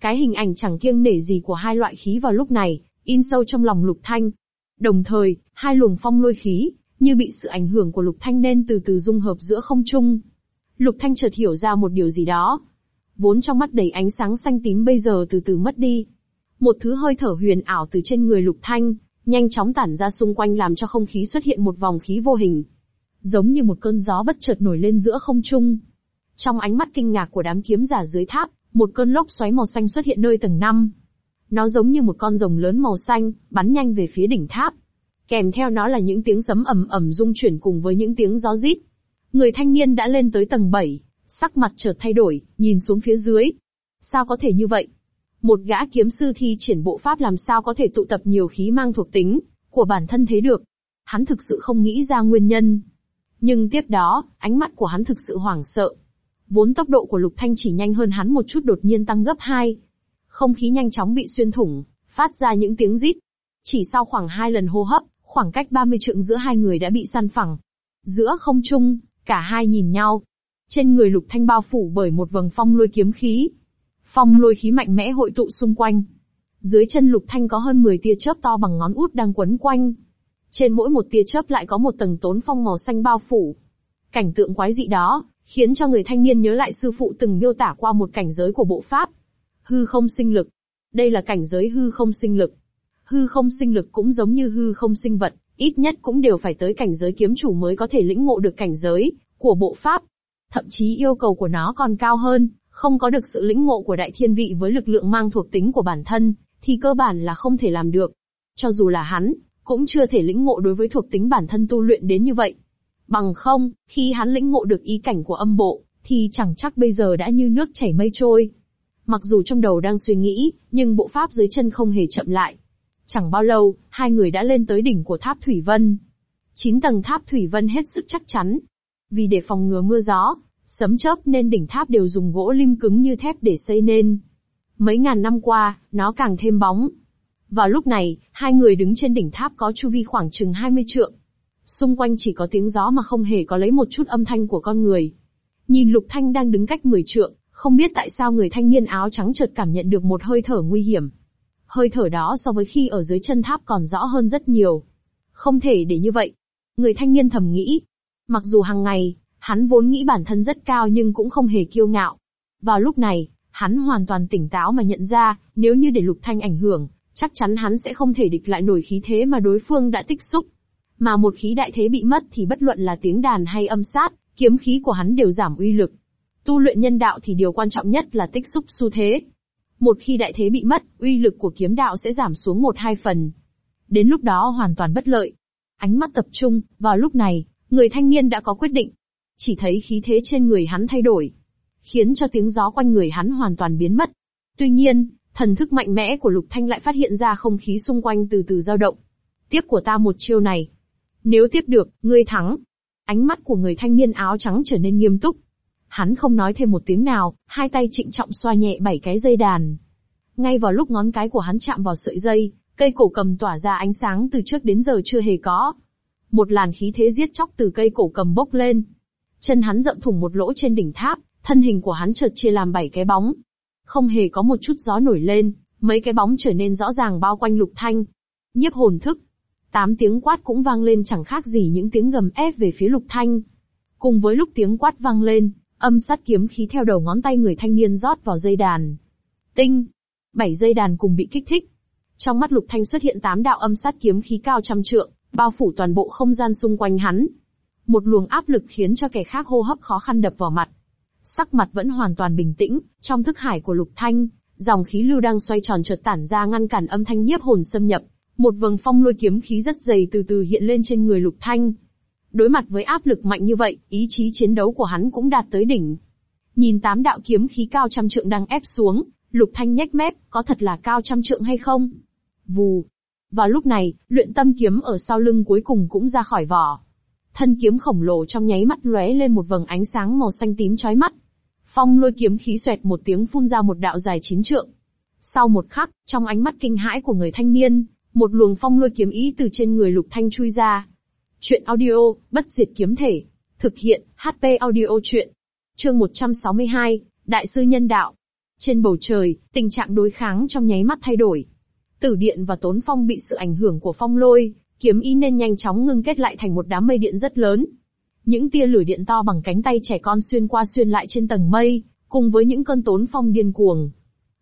Cái hình ảnh chẳng kiêng nể gì của hai loại khí vào lúc này, in sâu trong lòng Lục Thanh. Đồng thời, hai luồng phong lôi khí, như bị sự ảnh hưởng của Lục Thanh nên từ từ dung hợp giữa không trung. Lục Thanh chợt hiểu ra một điều gì đó. Vốn trong mắt đầy ánh sáng xanh tím bây giờ từ từ mất đi. Một thứ hơi thở huyền ảo từ trên người Lục Thanh, nhanh chóng tản ra xung quanh làm cho không khí xuất hiện một vòng khí vô hình. Giống như một cơn gió bất chợt nổi lên giữa không trung. Trong ánh mắt kinh ngạc của đám kiếm giả dưới tháp, một cơn lốc xoáy màu xanh xuất hiện nơi tầng 5. Nó giống như một con rồng lớn màu xanh, bắn nhanh về phía đỉnh tháp. Kèm theo nó là những tiếng sấm ầm ầm rung chuyển cùng với những tiếng gió rít. Người thanh niên đã lên tới tầng 7, sắc mặt chợt thay đổi, nhìn xuống phía dưới. Sao có thể như vậy? Một gã kiếm sư thi triển bộ pháp làm sao có thể tụ tập nhiều khí mang thuộc tính của bản thân thế được? Hắn thực sự không nghĩ ra nguyên nhân. Nhưng tiếp đó, ánh mắt của hắn thực sự hoảng sợ. Vốn tốc độ của Lục Thanh chỉ nhanh hơn hắn một chút đột nhiên tăng gấp 2. Không khí nhanh chóng bị xuyên thủng, phát ra những tiếng rít. Chỉ sau khoảng hai lần hô hấp, khoảng cách 30 trượng giữa hai người đã bị săn phẳng. Giữa không trung, cả hai nhìn nhau. Trên người Lục Thanh bao phủ bởi một vầng phong lôi kiếm khí. Phong lôi khí mạnh mẽ hội tụ xung quanh. Dưới chân Lục Thanh có hơn 10 tia chớp to bằng ngón út đang quấn quanh. Trên mỗi một tia chớp lại có một tầng tốn phong màu xanh bao phủ. Cảnh tượng quái dị đó, khiến cho người thanh niên nhớ lại sư phụ từng miêu tả qua một cảnh giới của bộ pháp. Hư không sinh lực. Đây là cảnh giới hư không sinh lực. Hư không sinh lực cũng giống như hư không sinh vật, ít nhất cũng đều phải tới cảnh giới kiếm chủ mới có thể lĩnh ngộ được cảnh giới của bộ pháp. Thậm chí yêu cầu của nó còn cao hơn, không có được sự lĩnh ngộ của đại thiên vị với lực lượng mang thuộc tính của bản thân, thì cơ bản là không thể làm được. Cho dù là hắn, cũng chưa thể lĩnh ngộ đối với thuộc tính bản thân tu luyện đến như vậy. Bằng không, khi hắn lĩnh ngộ được ý cảnh của âm bộ, thì chẳng chắc bây giờ đã như nước chảy mây trôi. Mặc dù trong đầu đang suy nghĩ, nhưng bộ pháp dưới chân không hề chậm lại. Chẳng bao lâu, hai người đã lên tới đỉnh của tháp Thủy Vân. Chín tầng tháp Thủy Vân hết sức chắc chắn. Vì để phòng ngừa mưa gió, sấm chớp nên đỉnh tháp đều dùng gỗ lim cứng như thép để xây nên. Mấy ngàn năm qua, nó càng thêm bóng. Vào lúc này, hai người đứng trên đỉnh tháp có chu vi khoảng chừng 20 trượng. Xung quanh chỉ có tiếng gió mà không hề có lấy một chút âm thanh của con người. Nhìn Lục Thanh đang đứng cách 10 trượng, không biết tại sao người thanh niên áo trắng chợt cảm nhận được một hơi thở nguy hiểm. Hơi thở đó so với khi ở dưới chân tháp còn rõ hơn rất nhiều. Không thể để như vậy. Người thanh niên thầm nghĩ. Mặc dù hàng ngày, hắn vốn nghĩ bản thân rất cao nhưng cũng không hề kiêu ngạo. Vào lúc này, hắn hoàn toàn tỉnh táo mà nhận ra, nếu như để Lục Thanh ảnh hưởng, chắc chắn hắn sẽ không thể địch lại nổi khí thế mà đối phương đã tích xúc. Mà một khí đại thế bị mất thì bất luận là tiếng đàn hay âm sát, kiếm khí của hắn đều giảm uy lực. Tu luyện nhân đạo thì điều quan trọng nhất là tích xúc xu thế. Một khi đại thế bị mất, uy lực của kiếm đạo sẽ giảm xuống một hai phần. Đến lúc đó hoàn toàn bất lợi. Ánh mắt tập trung, vào lúc này, người thanh niên đã có quyết định. Chỉ thấy khí thế trên người hắn thay đổi. khiến cho tiếng gió quanh người hắn hoàn toàn biến mất. Tuy nhiên, thần thức mạnh mẽ của Lục Thanh lại phát hiện ra không khí xung quanh từ từ dao động. Tiếp của ta một chiêu này. Nếu tiếp được, ngươi thắng. Ánh mắt của người thanh niên áo trắng trở nên nghiêm túc. Hắn không nói thêm một tiếng nào, hai tay trịnh trọng xoa nhẹ bảy cái dây đàn. Ngay vào lúc ngón cái của hắn chạm vào sợi dây, cây cổ cầm tỏa ra ánh sáng từ trước đến giờ chưa hề có. Một làn khí thế giết chóc từ cây cổ cầm bốc lên. Chân hắn rậm thủng một lỗ trên đỉnh tháp, thân hình của hắn chợt chia làm bảy cái bóng. Không hề có một chút gió nổi lên, mấy cái bóng trở nên rõ ràng bao quanh lục thanh. Nhiếp hồn thức. Tám tiếng quát cũng vang lên chẳng khác gì những tiếng gầm ép về phía lục thanh. Cùng với lúc tiếng quát vang lên, âm sát kiếm khí theo đầu ngón tay người thanh niên rót vào dây đàn. Tinh. Bảy dây đàn cùng bị kích thích. Trong mắt lục thanh xuất hiện tám đạo âm sát kiếm khí cao trăm trượng, bao phủ toàn bộ không gian xung quanh hắn. Một luồng áp lực khiến cho kẻ khác hô hấp khó khăn đập vào mặt. Sắc mặt vẫn hoàn toàn bình tĩnh, trong thức hải của lục thanh, dòng khí lưu đang xoay tròn chợt tản ra ngăn cản âm thanh nhiếp hồn xâm nhập. Một vầng phong lôi kiếm khí rất dày từ từ hiện lên trên người lục thanh. Đối mặt với áp lực mạnh như vậy, ý chí chiến đấu của hắn cũng đạt tới đỉnh. Nhìn tám đạo kiếm khí cao trăm trượng đang ép xuống, lục thanh nhếch mép, có thật là cao trăm trượng hay không? Vù. Vào lúc này, luyện tâm kiếm ở sau lưng cuối cùng cũng ra khỏi vỏ. Thân kiếm khổng lồ trong nháy mắt lóe lên một vầng ánh sáng màu xanh tím chói mắt. Phong lôi kiếm khí xoẹt một tiếng phun ra một đạo dài chín trượng. Sau một khắc, trong ánh mắt kinh hãi của người thanh niên, một luồng phong lôi kiếm ý từ trên người lục thanh chui ra. Chuyện audio, bất diệt kiếm thể. Thực hiện, HP audio chuyện. Chương 162, Đại sư nhân đạo. Trên bầu trời, tình trạng đối kháng trong nháy mắt thay đổi. Tử điện và tốn phong bị sự ảnh hưởng của phong lôi, kiếm ý nên nhanh chóng ngưng kết lại thành một đám mây điện rất lớn. Những tia lửa điện to bằng cánh tay trẻ con xuyên qua xuyên lại trên tầng mây, cùng với những cơn tốn phong điên cuồng.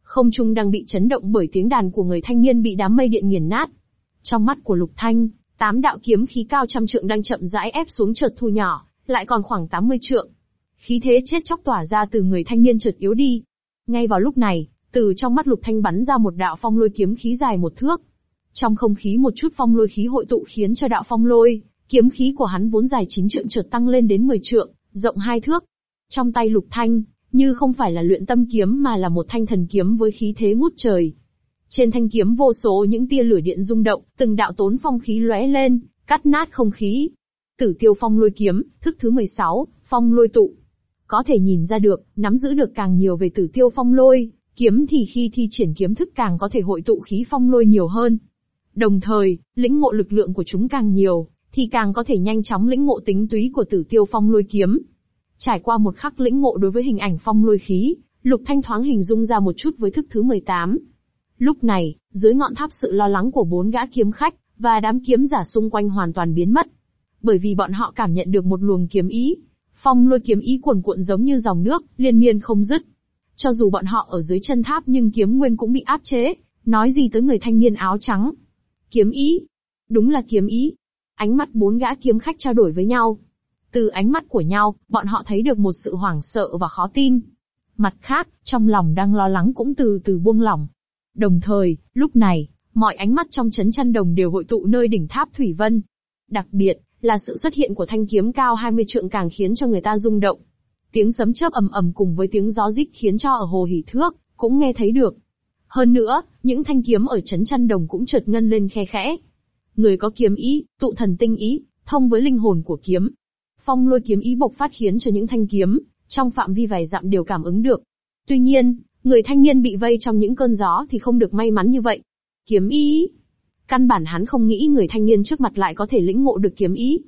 Không trung đang bị chấn động bởi tiếng đàn của người thanh niên bị đám mây điện nghiền nát. Trong mắt của Lục Thanh, tám đạo kiếm khí cao trăm trượng đang chậm rãi ép xuống chợt thu nhỏ, lại còn khoảng 80 trượng. Khí thế chết chóc tỏa ra từ người thanh niên chợt yếu đi. Ngay vào lúc này, từ trong mắt Lục Thanh bắn ra một đạo phong lôi kiếm khí dài một thước. Trong không khí một chút phong lôi khí hội tụ khiến cho đạo phong lôi, kiếm khí của hắn vốn dài chín trượng chợt tăng lên đến 10 trượng, rộng hai thước. Trong tay Lục Thanh, như không phải là luyện tâm kiếm mà là một thanh thần kiếm với khí thế ngút trời. Trên thanh kiếm vô số những tia lửa điện rung động, từng đạo tốn phong khí lóe lên, cắt nát không khí. Tử tiêu phong lôi kiếm, thức thứ 16, phong lôi tụ. Có thể nhìn ra được, nắm giữ được càng nhiều về tử tiêu phong lôi, kiếm thì khi thi triển kiếm thức càng có thể hội tụ khí phong lôi nhiều hơn. Đồng thời, lĩnh ngộ lực lượng của chúng càng nhiều, thì càng có thể nhanh chóng lĩnh ngộ tính túy của tử tiêu phong lôi kiếm. Trải qua một khắc lĩnh ngộ đối với hình ảnh phong lôi khí, Lục Thanh thoáng hình dung ra một chút với thức thứ 18. Lúc này, dưới ngọn tháp sự lo lắng của bốn gã kiếm khách, và đám kiếm giả xung quanh hoàn toàn biến mất. Bởi vì bọn họ cảm nhận được một luồng kiếm ý. Phong lôi kiếm ý cuồn cuộn giống như dòng nước, liên miên không dứt. Cho dù bọn họ ở dưới chân tháp nhưng kiếm nguyên cũng bị áp chế, nói gì tới người thanh niên áo trắng. Kiếm ý. Đúng là kiếm ý. Ánh mắt bốn gã kiếm khách trao đổi với nhau. Từ ánh mắt của nhau, bọn họ thấy được một sự hoảng sợ và khó tin. Mặt khác, trong lòng đang lo lắng cũng từ từ buông lỏng. Đồng thời, lúc này, mọi ánh mắt trong chấn chăn đồng đều hội tụ nơi đỉnh tháp Thủy Vân. Đặc biệt, là sự xuất hiện của thanh kiếm cao 20 trượng càng khiến cho người ta rung động. Tiếng sấm chớp ầm ầm cùng với tiếng gió rít khiến cho ở hồ hỉ thước, cũng nghe thấy được. Hơn nữa, những thanh kiếm ở chấn chăn đồng cũng chợt ngân lên khe khẽ. Người có kiếm ý, tụ thần tinh ý, thông với linh hồn của kiếm. Phong lôi kiếm ý bộc phát khiến cho những thanh kiếm, trong phạm vi vài dặm đều cảm ứng được. Tuy nhiên, người thanh niên bị vây trong những cơn gió thì không được may mắn như vậy. Kiếm ý. Căn bản hắn không nghĩ người thanh niên trước mặt lại có thể lĩnh ngộ được kiếm ý.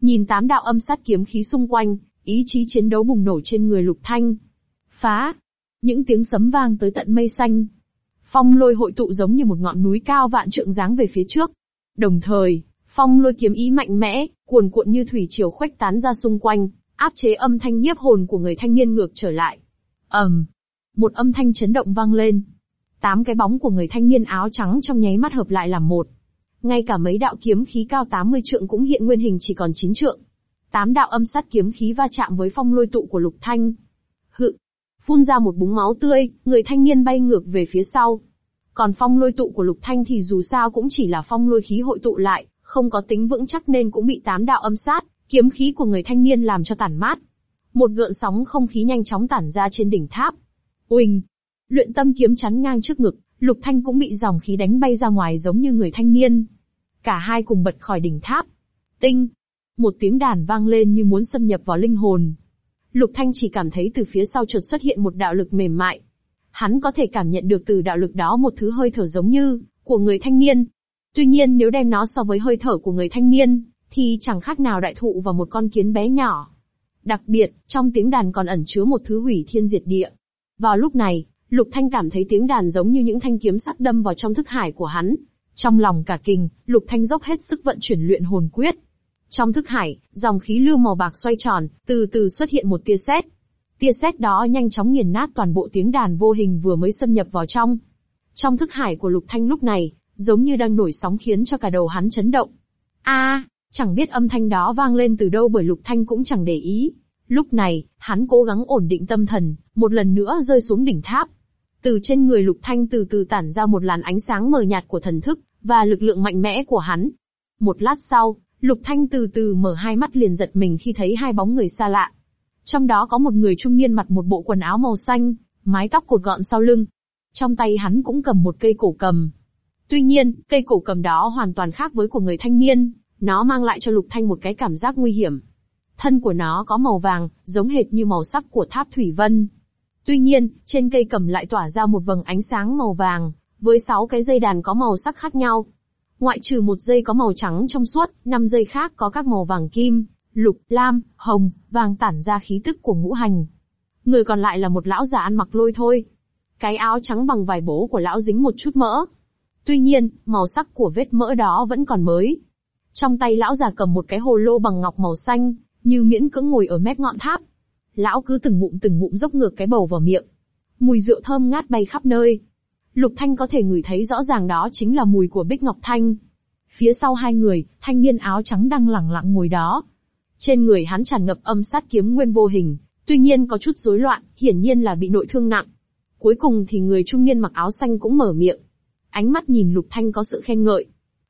Nhìn tám đạo âm sát kiếm khí xung quanh, ý chí chiến đấu bùng nổ trên người lục thanh. Phá! Những tiếng sấm vang tới tận mây xanh. Phong lôi hội tụ giống như một ngọn núi cao vạn trượng dáng về phía trước. Đồng thời, phong lôi kiếm ý mạnh mẽ, cuồn cuộn như thủy triều khuếch tán ra xung quanh, áp chế âm thanh nhiếp hồn của người thanh niên ngược trở lại. ầm, um, một âm thanh chấn động vang lên. Tám cái bóng của người thanh niên áo trắng trong nháy mắt hợp lại làm một. Ngay cả mấy đạo kiếm khí cao 80 trượng cũng hiện nguyên hình chỉ còn 9 trượng. Tám đạo âm sát kiếm khí va chạm với phong lôi tụ của Lục Thanh. Hự! Phun ra một búng máu tươi, người thanh niên bay ngược về phía sau. Còn phong lôi tụ của Lục Thanh thì dù sao cũng chỉ là phong lôi khí hội tụ lại, không có tính vững chắc nên cũng bị tám đạo âm sát, kiếm khí của người thanh niên làm cho tàn mát. Một gợn sóng không khí nhanh chóng tản ra trên đỉnh tháp. Uỳnh! Luyện tâm kiếm chắn ngang trước ngực, Lục Thanh cũng bị dòng khí đánh bay ra ngoài giống như người thanh niên. Cả hai cùng bật khỏi đỉnh tháp. Tinh! Một tiếng đàn vang lên như muốn xâm nhập vào linh hồn. Lục Thanh chỉ cảm thấy từ phía sau chợt xuất hiện một đạo lực mềm mại. Hắn có thể cảm nhận được từ đạo lực đó một thứ hơi thở giống như của người thanh niên. Tuy nhiên nếu đem nó so với hơi thở của người thanh niên, thì chẳng khác nào đại thụ và một con kiến bé nhỏ. Đặc biệt, trong tiếng đàn còn ẩn chứa một thứ hủy thiên diệt địa. Vào lúc này, Lục Thanh cảm thấy tiếng đàn giống như những thanh kiếm sắc đâm vào trong thức hải của hắn. Trong lòng cả kinh, Lục Thanh dốc hết sức vận chuyển luyện hồn quyết. Trong thức hải, dòng khí lưu màu bạc xoay tròn, từ từ xuất hiện một tia sét. Tia sét đó nhanh chóng nghiền nát toàn bộ tiếng đàn vô hình vừa mới xâm nhập vào trong. Trong thức hải của Lục Thanh lúc này, giống như đang nổi sóng khiến cho cả đầu hắn chấn động. A, chẳng biết âm thanh đó vang lên từ đâu bởi Lục Thanh cũng chẳng để ý. Lúc này, hắn cố gắng ổn định tâm thần, một lần nữa rơi xuống đỉnh tháp. Từ trên người Lục Thanh từ từ tản ra một làn ánh sáng mờ nhạt của thần thức, và lực lượng mạnh mẽ của hắn. Một lát sau, Lục Thanh từ từ mở hai mắt liền giật mình khi thấy hai bóng người xa lạ. Trong đó có một người trung niên mặc một bộ quần áo màu xanh, mái tóc cột gọn sau lưng. Trong tay hắn cũng cầm một cây cổ cầm. Tuy nhiên, cây cổ cầm đó hoàn toàn khác với của người thanh niên, nó mang lại cho Lục Thanh một cái cảm giác nguy hiểm. Thân của nó có màu vàng, giống hệt như màu sắc của tháp thủy vân. Tuy nhiên, trên cây cầm lại tỏa ra một vầng ánh sáng màu vàng, với sáu cái dây đàn có màu sắc khác nhau. Ngoại trừ một dây có màu trắng trong suốt, năm dây khác có các màu vàng kim, lục, lam, hồng, vàng tản ra khí tức của ngũ hành. Người còn lại là một lão già ăn mặc lôi thôi. Cái áo trắng bằng vải bố của lão dính một chút mỡ. Tuy nhiên, màu sắc của vết mỡ đó vẫn còn mới. Trong tay lão già cầm một cái hồ lô bằng ngọc màu xanh, như miễn cưỡng ngồi ở mép ngọn tháp. Lão cứ từng ngụm từng ngụm dốc ngược cái bầu vào miệng. Mùi rượu thơm ngát bay khắp nơi. Lục Thanh có thể ngửi thấy rõ ràng đó chính là mùi của Bích Ngọc Thanh. Phía sau hai người, thanh niên áo trắng đang lẳng lặng ngồi đó. Trên người hắn tràn ngập âm sát kiếm nguyên vô hình, tuy nhiên có chút rối loạn, hiển nhiên là bị nội thương nặng. Cuối cùng thì người trung niên mặc áo xanh cũng mở miệng. Ánh mắt nhìn Lục Thanh có sự khen ngợi.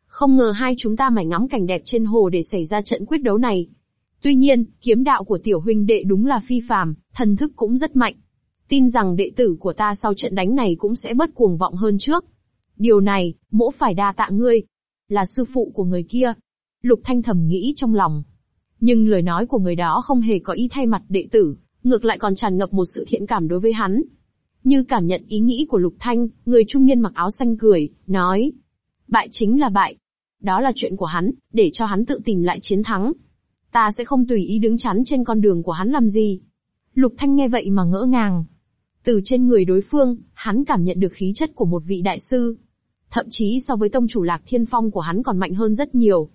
Không ngờ hai chúng ta mải ngắm cảnh đẹp trên hồ để xảy ra trận quyết đấu này. Tuy nhiên, kiếm đạo của tiểu huynh đệ đúng là phi phàm, thần thức cũng rất mạnh. Tin rằng đệ tử của ta sau trận đánh này cũng sẽ bớt cuồng vọng hơn trước. Điều này, mỗ phải đa tạ ngươi. Là sư phụ của người kia. Lục Thanh thầm nghĩ trong lòng. Nhưng lời nói của người đó không hề có ý thay mặt đệ tử, ngược lại còn tràn ngập một sự thiện cảm đối với hắn. Như cảm nhận ý nghĩ của Lục Thanh, người trung niên mặc áo xanh cười, nói. Bại chính là bại. Đó là chuyện của hắn, để cho hắn tự tìm lại chiến thắng. Ta sẽ không tùy ý đứng chắn trên con đường của hắn làm gì. Lục Thanh nghe vậy mà ngỡ ngàng. Từ trên người đối phương, hắn cảm nhận được khí chất của một vị đại sư. Thậm chí so với tông chủ Lạc Thiên Phong của hắn còn mạnh hơn rất nhiều.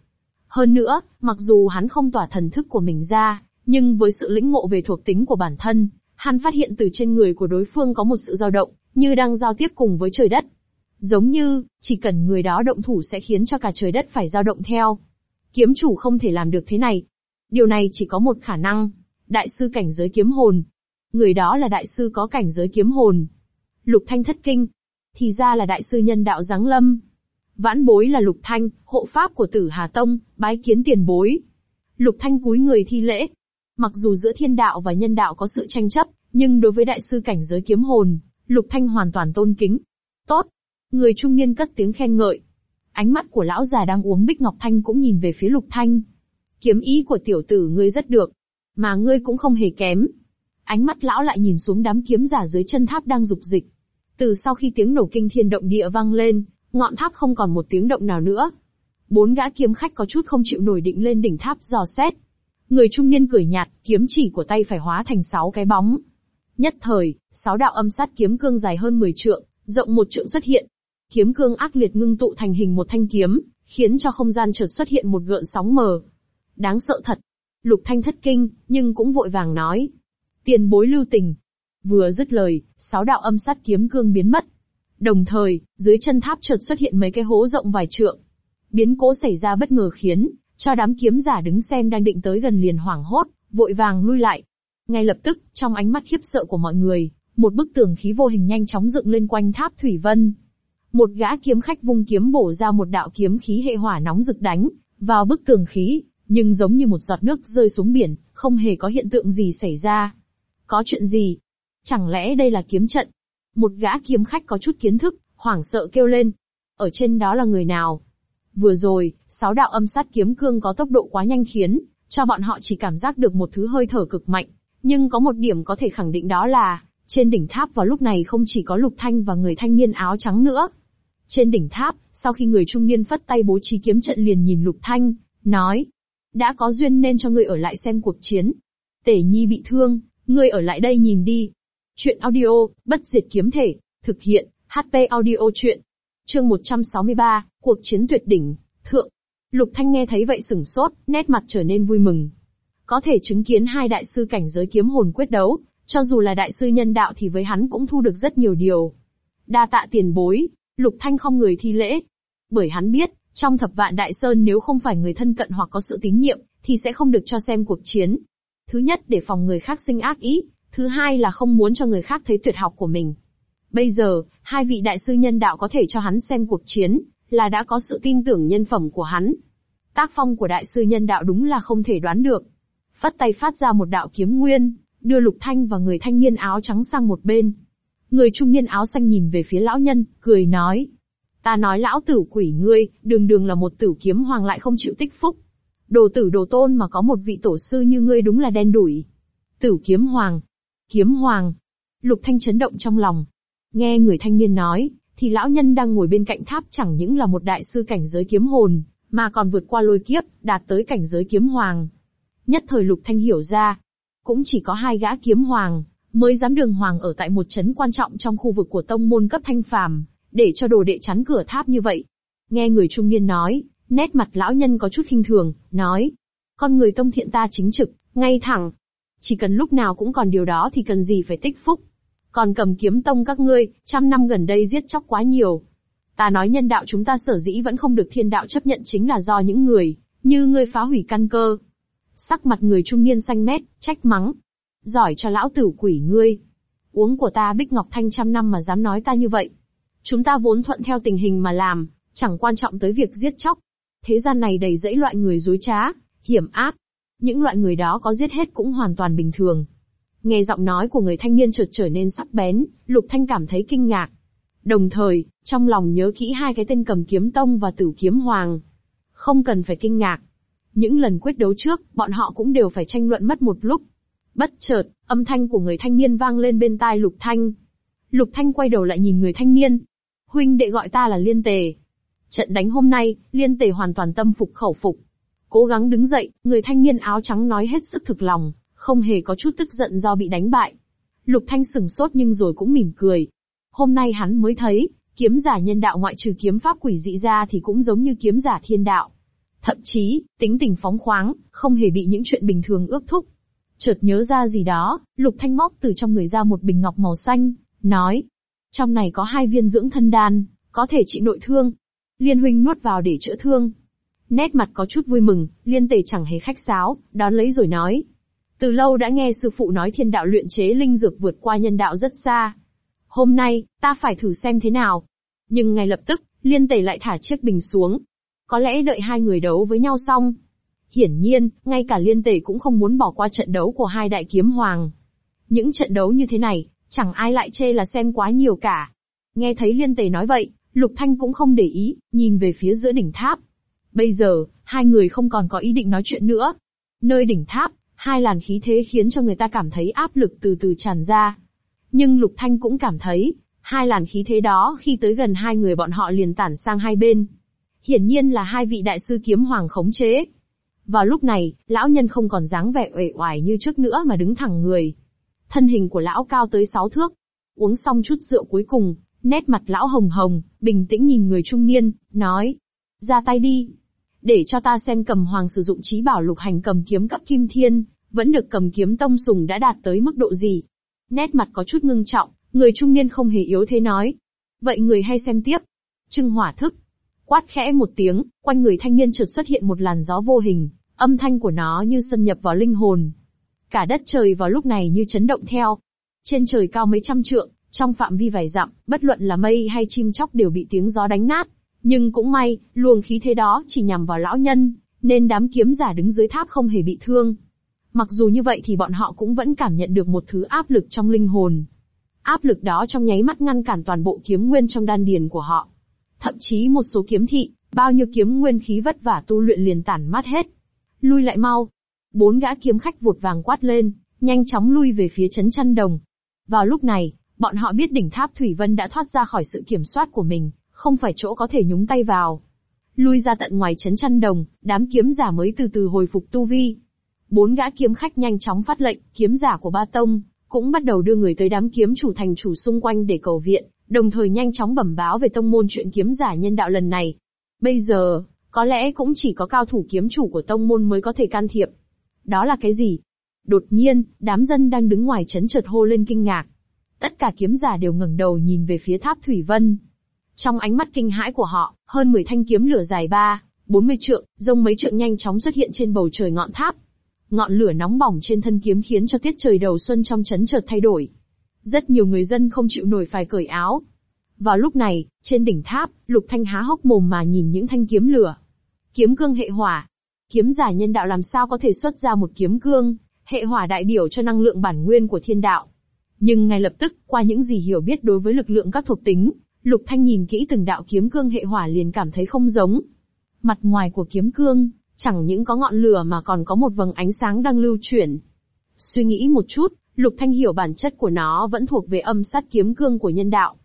Hơn nữa, mặc dù hắn không tỏa thần thức của mình ra, nhưng với sự lĩnh ngộ về thuộc tính của bản thân, hắn phát hiện từ trên người của đối phương có một sự dao động, như đang giao tiếp cùng với trời đất. Giống như, chỉ cần người đó động thủ sẽ khiến cho cả trời đất phải dao động theo. Kiếm chủ không thể làm được thế này. Điều này chỉ có một khả năng. Đại sư cảnh giới kiếm hồn. Người đó là đại sư có cảnh giới kiếm hồn. Lục Thanh thất kinh. Thì ra là đại sư nhân đạo giáng lâm. Vãn bối là Lục Thanh, hộ pháp của tử Hà Tông, bái kiến tiền bối. Lục Thanh cúi người thi lễ. Mặc dù giữa thiên đạo và nhân đạo có sự tranh chấp, nhưng đối với đại sư cảnh giới kiếm hồn, Lục Thanh hoàn toàn tôn kính. Tốt. Người trung niên cất tiếng khen ngợi. Ánh mắt của lão già đang uống bích ngọc thanh cũng nhìn về phía Lục Thanh. Kiếm ý của tiểu tử ngươi rất được. Mà ngươi cũng không hề kém. Ánh mắt lão lại nhìn xuống đám kiếm giả dưới chân tháp đang dục dịch. Từ sau khi tiếng nổ kinh thiên động địa vang lên, ngọn tháp không còn một tiếng động nào nữa. Bốn gã kiếm khách có chút không chịu nổi định lên đỉnh tháp dò xét. Người trung niên cười nhạt, kiếm chỉ của tay phải hóa thành sáu cái bóng. Nhất thời, sáu đạo âm sát kiếm cương dài hơn 10 trượng, rộng một trượng xuất hiện. Kiếm cương ác liệt ngưng tụ thành hình một thanh kiếm, khiến cho không gian chợt xuất hiện một gợn sóng mờ. Đáng sợ thật. Lục Thanh thất kinh, nhưng cũng vội vàng nói. Tiền bối lưu tình. Vừa dứt lời, sáu đạo âm sát kiếm cương biến mất. Đồng thời, dưới chân tháp chợt xuất hiện mấy cái hố rộng vài trượng. Biến cố xảy ra bất ngờ khiến, cho đám kiếm giả đứng xem đang định tới gần liền hoảng hốt, vội vàng lui lại. Ngay lập tức, trong ánh mắt khiếp sợ của mọi người, một bức tường khí vô hình nhanh chóng dựng lên quanh tháp Thủy Vân. Một gã kiếm khách vung kiếm bổ ra một đạo kiếm khí hệ hỏa nóng rực đánh vào bức tường khí, nhưng giống như một giọt nước rơi xuống biển, không hề có hiện tượng gì xảy ra. Có chuyện gì? Chẳng lẽ đây là kiếm trận? Một gã kiếm khách có chút kiến thức, hoảng sợ kêu lên. Ở trên đó là người nào? Vừa rồi, sáu đạo âm sát kiếm cương có tốc độ quá nhanh khiến, cho bọn họ chỉ cảm giác được một thứ hơi thở cực mạnh. Nhưng có một điểm có thể khẳng định đó là, trên đỉnh tháp vào lúc này không chỉ có lục thanh và người thanh niên áo trắng nữa. Trên đỉnh tháp, sau khi người trung niên phất tay bố trí kiếm trận liền nhìn lục thanh, nói. Đã có duyên nên cho ngươi ở lại xem cuộc chiến. Tể nhi bị thương, ngươi ở lại đây nhìn đi. Chuyện audio, bất diệt kiếm thể, thực hiện, HP audio chuyện. Chương 163, cuộc chiến tuyệt đỉnh, thượng. Lục Thanh nghe thấy vậy sửng sốt, nét mặt trở nên vui mừng. Có thể chứng kiến hai đại sư cảnh giới kiếm hồn quyết đấu, cho dù là đại sư nhân đạo thì với hắn cũng thu được rất nhiều điều. Đa tạ tiền bối, Lục Thanh không người thi lễ. Bởi hắn biết, trong thập vạn đại sơn nếu không phải người thân cận hoặc có sự tín nhiệm, thì sẽ không được cho xem cuộc chiến. Thứ nhất để phòng người khác sinh ác ý, thứ hai là không muốn cho người khác thấy tuyệt học của mình. Bây giờ, hai vị đại sư nhân đạo có thể cho hắn xem cuộc chiến, là đã có sự tin tưởng nhân phẩm của hắn. Tác phong của đại sư nhân đạo đúng là không thể đoán được. Phất tay phát ra một đạo kiếm nguyên, đưa Lục Thanh và người thanh niên áo trắng sang một bên. Người trung niên áo xanh nhìn về phía lão nhân, cười nói. Ta nói lão tử quỷ ngươi, đường đường là một tử kiếm hoàng lại không chịu tích phúc. Đồ tử đồ tôn mà có một vị tổ sư như ngươi đúng là đen đủi. Tử kiếm hoàng. Kiếm hoàng. Lục Thanh chấn động trong lòng. Nghe người thanh niên nói, thì lão nhân đang ngồi bên cạnh tháp chẳng những là một đại sư cảnh giới kiếm hồn, mà còn vượt qua lôi kiếp, đạt tới cảnh giới kiếm hoàng. Nhất thời Lục Thanh hiểu ra, cũng chỉ có hai gã kiếm hoàng, mới dám đường hoàng ở tại một chấn quan trọng trong khu vực của tông môn cấp thanh phàm, để cho đồ đệ chắn cửa tháp như vậy. Nghe người trung niên nói, nét mặt lão nhân có chút khinh thường, nói, con người tông thiện ta chính trực, ngay thẳng. Chỉ cần lúc nào cũng còn điều đó thì cần gì phải tích phúc. Còn cầm kiếm tông các ngươi, trăm năm gần đây giết chóc quá nhiều. Ta nói nhân đạo chúng ta sở dĩ vẫn không được thiên đạo chấp nhận chính là do những người, như ngươi phá hủy căn cơ. Sắc mặt người trung niên xanh mét, trách mắng. Giỏi cho lão tử quỷ ngươi. Uống của ta bích ngọc thanh trăm năm mà dám nói ta như vậy. Chúng ta vốn thuận theo tình hình mà làm, chẳng quan trọng tới việc giết chóc. Thế gian này đầy dẫy loại người dối trá, hiểm ác. Những loại người đó có giết hết cũng hoàn toàn bình thường. Nghe giọng nói của người thanh niên chợt trở nên sắc bén, Lục Thanh cảm thấy kinh ngạc. Đồng thời, trong lòng nhớ kỹ hai cái tên cầm kiếm tông và tử kiếm hoàng. Không cần phải kinh ngạc. Những lần quyết đấu trước, bọn họ cũng đều phải tranh luận mất một lúc. Bất chợt, âm thanh của người thanh niên vang lên bên tai Lục Thanh. Lục Thanh quay đầu lại nhìn người thanh niên. Huynh đệ gọi ta là Liên Tề. Trận đánh hôm nay, Liên Tề hoàn toàn tâm phục khẩu phục. Cố gắng đứng dậy, người thanh niên áo trắng nói hết sức thực lòng không hề có chút tức giận do bị đánh bại. Lục Thanh sừng sốt nhưng rồi cũng mỉm cười. Hôm nay hắn mới thấy, kiếm giả nhân đạo ngoại trừ kiếm pháp quỷ dị ra thì cũng giống như kiếm giả thiên đạo. Thậm chí, tính tình phóng khoáng, không hề bị những chuyện bình thường ước thúc. Chợt nhớ ra gì đó, Lục Thanh móc từ trong người ra một bình ngọc màu xanh, nói. Trong này có hai viên dưỡng thân đan, có thể trị nội thương. Liên huynh nuốt vào để chữa thương. Nét mặt có chút vui mừng, liên tề chẳng hề khách sáo, đón lấy rồi nói. Từ lâu đã nghe sư phụ nói thiên đạo luyện chế linh dược vượt qua nhân đạo rất xa. Hôm nay, ta phải thử xem thế nào. Nhưng ngay lập tức, liên tề lại thả chiếc bình xuống. Có lẽ đợi hai người đấu với nhau xong. Hiển nhiên, ngay cả liên tề cũng không muốn bỏ qua trận đấu của hai đại kiếm hoàng. Những trận đấu như thế này, chẳng ai lại chê là xem quá nhiều cả. Nghe thấy liên tề nói vậy, Lục Thanh cũng không để ý, nhìn về phía giữa đỉnh tháp. Bây giờ, hai người không còn có ý định nói chuyện nữa. Nơi đỉnh tháp, hai làn khí thế khiến cho người ta cảm thấy áp lực từ từ tràn ra. Nhưng Lục Thanh cũng cảm thấy, hai làn khí thế đó khi tới gần hai người bọn họ liền tản sang hai bên. Hiển nhiên là hai vị đại sư kiếm hoàng khống chế. Vào lúc này, lão nhân không còn dáng vẻ uể oải như trước nữa mà đứng thẳng người. Thân hình của lão cao tới sáu thước. Uống xong chút rượu cuối cùng, nét mặt lão hồng hồng, bình tĩnh nhìn người trung niên, nói. Ra tay đi để cho ta xem cầm hoàng sử dụng trí bảo lục hành cầm kiếm cấp kim thiên, vẫn được cầm kiếm tông sùng đã đạt tới mức độ gì. Nét mặt có chút ngưng trọng, người trung niên không hề yếu thế nói. Vậy người hay xem tiếp. Trưng hỏa thức. Quát khẽ một tiếng, quanh người thanh niên chợt xuất hiện một làn gió vô hình, âm thanh của nó như xâm nhập vào linh hồn. Cả đất trời vào lúc này như chấn động theo. Trên trời cao mấy trăm trượng, trong phạm vi vài dặm, bất luận là mây hay chim chóc đều bị tiếng gió đánh nát. Nhưng cũng may, luồng khí thế đó chỉ nhằm vào lão nhân, nên đám kiếm giả đứng dưới tháp không hề bị thương. Mặc dù như vậy thì bọn họ cũng vẫn cảm nhận được một thứ áp lực trong linh hồn. Áp lực đó trong nháy mắt ngăn cản toàn bộ kiếm nguyên trong đan điền của họ. Thậm chí một số kiếm thị, bao nhiêu kiếm nguyên khí vất vả tu luyện liền tản mát hết. Lui lại mau. Bốn gã kiếm khách vụt vàng quát lên, nhanh chóng lui về phía chấn chăn đồng. Vào lúc này, bọn họ biết đỉnh tháp Thủy Vân đã thoát ra khỏi sự kiểm soát của mình, không phải chỗ có thể nhúng tay vào. Lui ra tận ngoài chấn chăn đồng, đám kiếm giả mới từ từ hồi phục tu vi. Bốn gã kiếm khách nhanh chóng phát lệnh, kiếm giả của ba tông, cũng bắt đầu đưa người tới đám kiếm chủ thành chủ xung quanh để cầu viện, đồng thời nhanh chóng bẩm báo về tông môn chuyện kiếm giả nhân đạo lần này. Bây giờ, có lẽ cũng chỉ có cao thủ kiếm chủ của tông môn mới có thể can thiệp. Đó là cái gì? Đột nhiên, đám dân đang đứng ngoài chấn chợt hô lên kinh ngạc. Tất cả kiếm giả đều ngẩng đầu nhìn về phía tháp Thủy Vân. Trong ánh mắt kinh hãi của họ, hơn 10 thanh kiếm lửa dài 3, 40 trượng, rông mấy trượng nhanh chóng xuất hiện trên bầu trời ngọn tháp. Ngọn lửa nóng bỏng trên thân kiếm khiến cho tiết trời đầu xuân trong chấn chợt thay đổi. Rất nhiều người dân không chịu nổi phải cởi áo. Vào lúc này, trên đỉnh tháp, Lục Thanh há hốc mồm mà nhìn những thanh kiếm lửa. Kiếm cương hệ hỏa. Kiếm giả nhân đạo làm sao có thể xuất ra một kiếm cương, hệ hỏa đại biểu cho năng lượng bản nguyên của thiên đạo. Nhưng ngay lập tức, qua những gì hiểu biết đối với lực lượng các thuộc tính, Lục Thanh nhìn kỹ từng đạo kiếm cương hệ hỏa liền cảm thấy không giống. Mặt ngoài của kiếm cương, chẳng những có ngọn lửa mà còn có một vầng ánh sáng đang lưu chuyển. Suy nghĩ một chút, Lục Thanh hiểu bản chất của nó vẫn thuộc về âm sát kiếm cương của nhân đạo.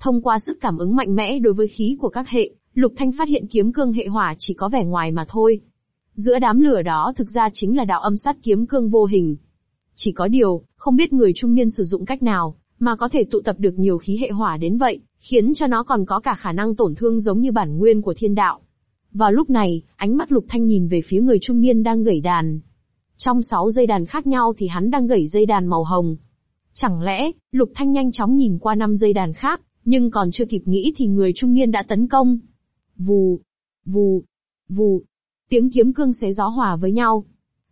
Thông qua sức cảm ứng mạnh mẽ đối với khí của các hệ, Lục Thanh phát hiện kiếm cương hệ hỏa chỉ có vẻ ngoài mà thôi. Giữa đám lửa đó thực ra chính là đạo âm sát kiếm cương vô hình. Chỉ có điều, không biết người trung niên sử dụng cách nào, mà có thể tụ tập được nhiều khí hệ hỏa đến vậy, khiến cho nó còn có cả khả năng tổn thương giống như bản nguyên của thiên đạo. Vào lúc này, ánh mắt Lục Thanh nhìn về phía người trung niên đang gảy đàn. Trong sáu dây đàn khác nhau thì hắn đang gảy dây đàn màu hồng. Chẳng lẽ, Lục Thanh nhanh chóng nhìn qua năm dây đàn khác, nhưng còn chưa kịp nghĩ thì người trung niên đã tấn công. Vù, vù, vù. Tiếng kiếm cương xé gió hòa với nhau.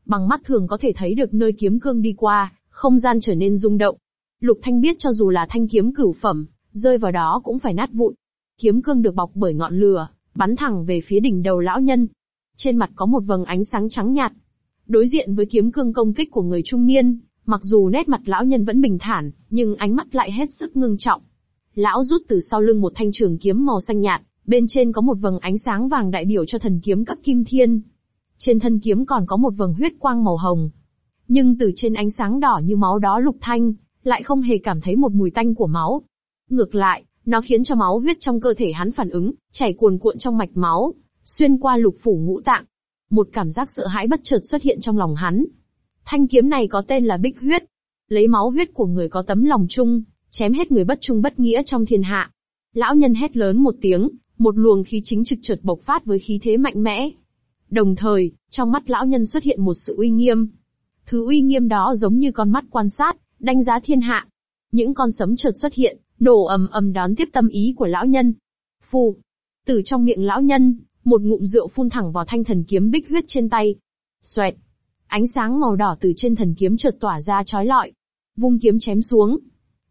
Bằng mắt thường có thể thấy được nơi kiếm cương đi qua, không gian trở nên rung động. Lục Thanh biết cho dù là thanh kiếm cửu phẩm, rơi vào đó cũng phải nát vụn. Kiếm cương được bọc bởi ngọn lửa, bắn thẳng về phía đỉnh đầu lão nhân. Trên mặt có một vầng ánh sáng trắng nhạt. Đối diện với kiếm cương công kích của người trung niên, mặc dù nét mặt lão nhân vẫn bình thản, nhưng ánh mắt lại hết sức ngưng trọng. Lão rút từ sau lưng một thanh trường kiếm màu xanh nhạt, bên trên có một vầng ánh sáng vàng đại biểu cho thần kiếm cấp kim thiên. Trên thân kiếm còn có một vầng huyết quang màu hồng. Nhưng từ trên ánh sáng đỏ như máu đó lục thanh, lại không hề cảm thấy một mùi tanh của máu. Ngược lại, nó khiến cho máu huyết trong cơ thể hắn phản ứng, chảy cuồn cuộn trong mạch máu, xuyên qua lục phủ ngũ tạng. Một cảm giác sợ hãi bất chợt xuất hiện trong lòng hắn. Thanh kiếm này có tên là Bích huyết. Lấy máu huyết của người có tấm lòng chung, chém hết người bất trung bất nghĩa trong thiên hạ. Lão nhân hét lớn một tiếng, một luồng khí chính trực chợt bộc phát với khí thế mạnh mẽ. Đồng thời, trong mắt lão nhân xuất hiện một sự uy nghiêm. Thứ uy nghiêm đó giống như con mắt quan sát, đánh giá thiên hạ. Những con sấm chợt xuất hiện, nổ ầm ầm đón tiếp tâm ý của lão nhân. Phù. Từ trong miệng lão nhân, một ngụm rượu phun thẳng vào thanh thần kiếm bích huyết trên tay. Xoẹt. Ánh sáng màu đỏ từ trên thần kiếm chợt tỏa ra chói lọi. Vung kiếm chém xuống.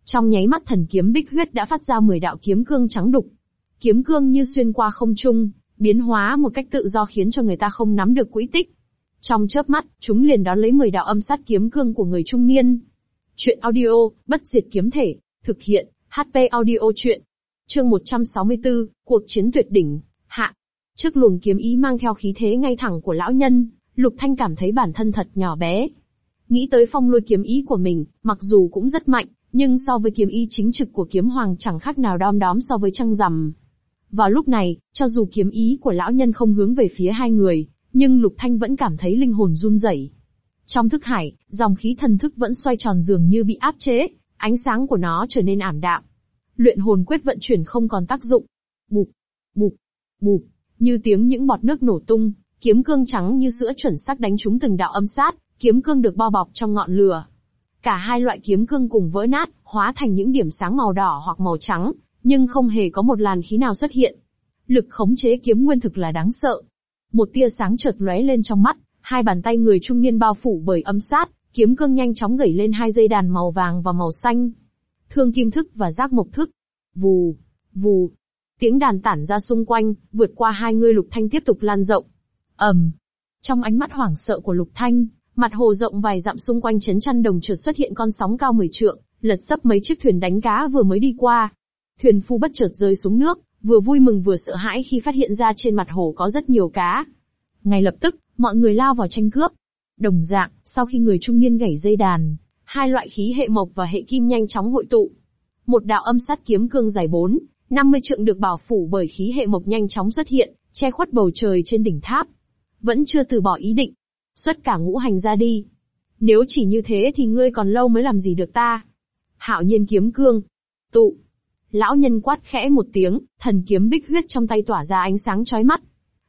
Trong nháy mắt thần kiếm bích huyết đã phát ra 10 đạo kiếm cương trắng đục. Kiếm cương như xuyên qua không trung, biến hóa một cách tự do khiến cho người ta không nắm được quỹ tích. Trong chớp mắt, chúng liền đón lấy 10 đạo âm sát kiếm cương của người trung niên. Chuyện audio, bất diệt kiếm thể, thực hiện, HP audio chuyện. Chương 164, cuộc chiến tuyệt đỉnh, hạ. Trước luồng kiếm ý mang theo khí thế ngay thẳng của lão nhân, Lục Thanh cảm thấy bản thân thật nhỏ bé. Nghĩ tới phong lôi kiếm ý của mình, mặc dù cũng rất mạnh, nhưng so với kiếm ý chính trực của kiếm hoàng chẳng khác nào đom đóm so với trăng rằm. Vào lúc này, cho dù kiếm ý của lão nhân không hướng về phía hai người, nhưng Lục Thanh vẫn cảm thấy linh hồn run rẩy. Trong thức hải, dòng khí thần thức vẫn xoay tròn dường như bị áp chế, ánh sáng của nó trở nên ảm đạm. Luyện hồn quyết vận chuyển không còn tác dụng. Bụp, bụp, bụp, như tiếng những bọt nước nổ tung, kiếm cương trắng như sữa chuẩn xác đánh trúng từng đạo âm sát, kiếm cương được bao bọc trong ngọn lửa. Cả hai loại kiếm cương cùng vỡ nát, hóa thành những điểm sáng màu đỏ hoặc màu trắng, nhưng không hề có một làn khí nào xuất hiện. Lực khống chế kiếm nguyên thực là đáng sợ. Một tia sáng chợt lóe lên trong mắt, hai bàn tay người trung niên bao phủ bởi âm sát, kiếm cương nhanh chóng gẩy lên hai dây đàn màu vàng và màu xanh. Thương kim thức và giác mộc thức. Vù, vù. Tiếng đàn tản ra xung quanh, vượt qua hai người lục thanh tiếp tục lan rộng. ầm. Trong ánh mắt hoảng sợ của lục thanh, Mặt hồ rộng vài dặm xung quanh chấn chăn đồng trượt xuất hiện con sóng cao 10 trượng, lật sấp mấy chiếc thuyền đánh cá vừa mới đi qua. Thuyền phu bất chợt rơi xuống nước, vừa vui mừng vừa sợ hãi khi phát hiện ra trên mặt hồ có rất nhiều cá. Ngay lập tức, mọi người lao vào tranh cướp. Đồng dạng, sau khi người trung niên gảy dây đàn, hai loại khí hệ mộc và hệ kim nhanh chóng hội tụ. Một đạo âm sát kiếm cương dài 4, 50 trượng được bảo phủ bởi khí hệ mộc nhanh chóng xuất hiện, che khuất bầu trời trên đỉnh tháp. Vẫn chưa từ bỏ ý định. Xuất cả ngũ hành ra đi. Nếu chỉ như thế thì ngươi còn lâu mới làm gì được ta. Hạo nhiên kiếm cương. Tụ. Lão nhân quát khẽ một tiếng, thần kiếm bích huyết trong tay tỏa ra ánh sáng chói mắt.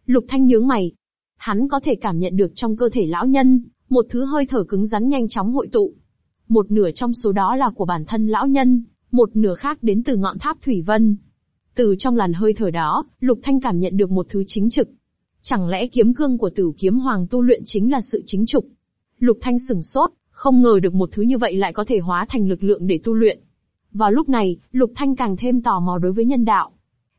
Lục thanh nhướng mày. Hắn có thể cảm nhận được trong cơ thể lão nhân, một thứ hơi thở cứng rắn nhanh chóng hội tụ. Một nửa trong số đó là của bản thân lão nhân, một nửa khác đến từ ngọn tháp Thủy Vân. Từ trong làn hơi thở đó, Lục Thanh cảm nhận được một thứ chính trực. Chẳng lẽ kiếm cương của tử kiếm hoàng tu luyện chính là sự chính trục? Lục Thanh sừng sốt, không ngờ được một thứ như vậy lại có thể hóa thành lực lượng để tu luyện. Vào lúc này, Lục Thanh càng thêm tò mò đối với nhân đạo.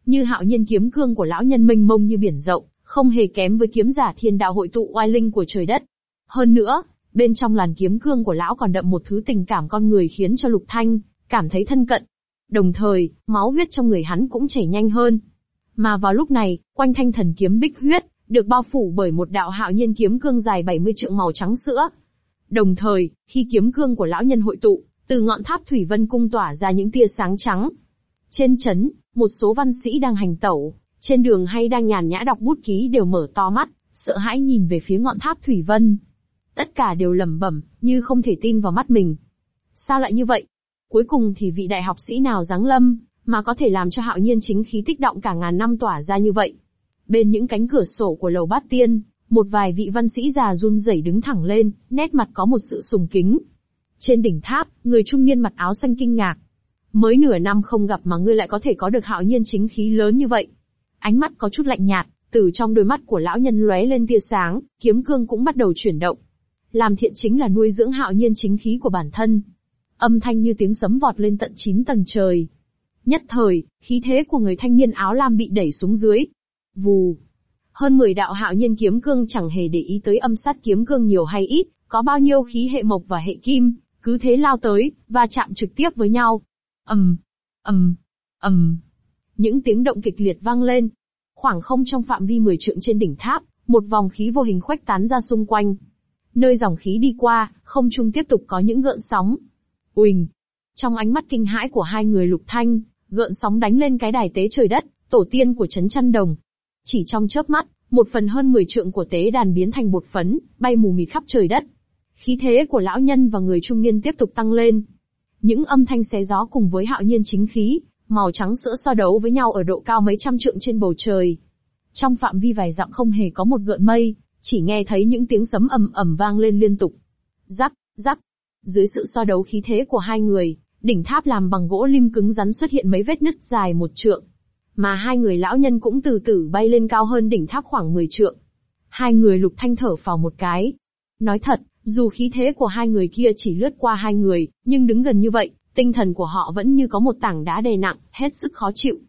Như hạo nhiên kiếm cương của lão nhân mênh mông như biển rộng, không hề kém với kiếm giả thiên đạo hội tụ oai linh của trời đất. Hơn nữa, bên trong làn kiếm cương của lão còn đậm một thứ tình cảm con người khiến cho Lục Thanh cảm thấy thân cận. Đồng thời, máu huyết trong người hắn cũng chảy nhanh hơn. Mà vào lúc này, quanh thanh thần kiếm bích huyết, được bao phủ bởi một đạo hạo nhiên kiếm cương dài 70 trượng màu trắng sữa. Đồng thời, khi kiếm cương của lão nhân hội tụ, từ ngọn tháp Thủy Vân Cung tỏa ra những tia sáng trắng. Trên chấn, một số văn sĩ đang hành tẩu, trên đường hay đang nhàn nhã đọc bút ký đều mở to mắt, sợ hãi nhìn về phía ngọn tháp Thủy Vân. Tất cả đều lẩm bẩm, như không thể tin vào mắt mình. Sao lại như vậy? Cuối cùng thì vị đại học sĩ nào giáng lâm, mà có thể làm cho hạo nhiên chính khí tích động cả ngàn năm tỏa ra như vậy. Bên những cánh cửa sổ của lầu bát tiên, một vài vị văn sĩ già run rẩy đứng thẳng lên, nét mặt có một sự sùng kính. Trên đỉnh tháp, người trung niên mặt áo xanh kinh ngạc. Mới nửa năm không gặp mà ngươi lại có thể có được hạo nhiên chính khí lớn như vậy. Ánh mắt có chút lạnh nhạt, từ trong đôi mắt của lão nhân lóe lên tia sáng, kiếm cương cũng bắt đầu chuyển động. Làm thiện chính là nuôi dưỡng hạo nhiên chính khí của bản thân. Âm thanh như tiếng sấm vọt lên tận chín tầng trời. Nhất thời, khí thế của người thanh niên áo lam bị đẩy xuống dưới. Vù. Hơn 10 đạo hạo nhiên kiếm cương chẳng hề để ý tới âm sát kiếm cương nhiều hay ít, có bao nhiêu khí hệ mộc và hệ kim, cứ thế lao tới, và chạm trực tiếp với nhau. ầm, ầm, ầm. Những tiếng động kịch liệt vang lên. Khoảng không trong phạm vi 10 trượng trên đỉnh tháp, một vòng khí vô hình khuếch tán ra xung quanh. Nơi dòng khí đi qua, không trung tiếp tục có những gợn sóng. Uỳnh. Trong ánh mắt kinh hãi của hai người lục thanh, gợn sóng đánh lên cái đài tế trời đất, tổ tiên của chấn chăn đồng. Chỉ trong chớp mắt, một phần hơn 10 trượng của tế đàn biến thành bột phấn, bay mù mịt khắp trời đất. Khí thế của lão nhân và người trung niên tiếp tục tăng lên. Những âm thanh xé gió cùng với hạo nhiên chính khí, màu trắng sữa so đấu với nhau ở độ cao mấy trăm trượng trên bầu trời. Trong phạm vi vài dặm không hề có một gợn mây, chỉ nghe thấy những tiếng sấm ầm ầm vang lên liên tục. Rắc, rắc. Dưới sự so đấu khí thế của hai người, đỉnh tháp làm bằng gỗ lim cứng rắn xuất hiện mấy vết nứt dài một trượng. Mà hai người lão nhân cũng từ từ bay lên cao hơn đỉnh tháp khoảng 10 trượng. Hai người lục thanh thở phào một cái. Nói thật, dù khí thế của hai người kia chỉ lướt qua hai người, nhưng đứng gần như vậy, tinh thần của họ vẫn như có một tảng đá đè nặng, hết sức khó chịu.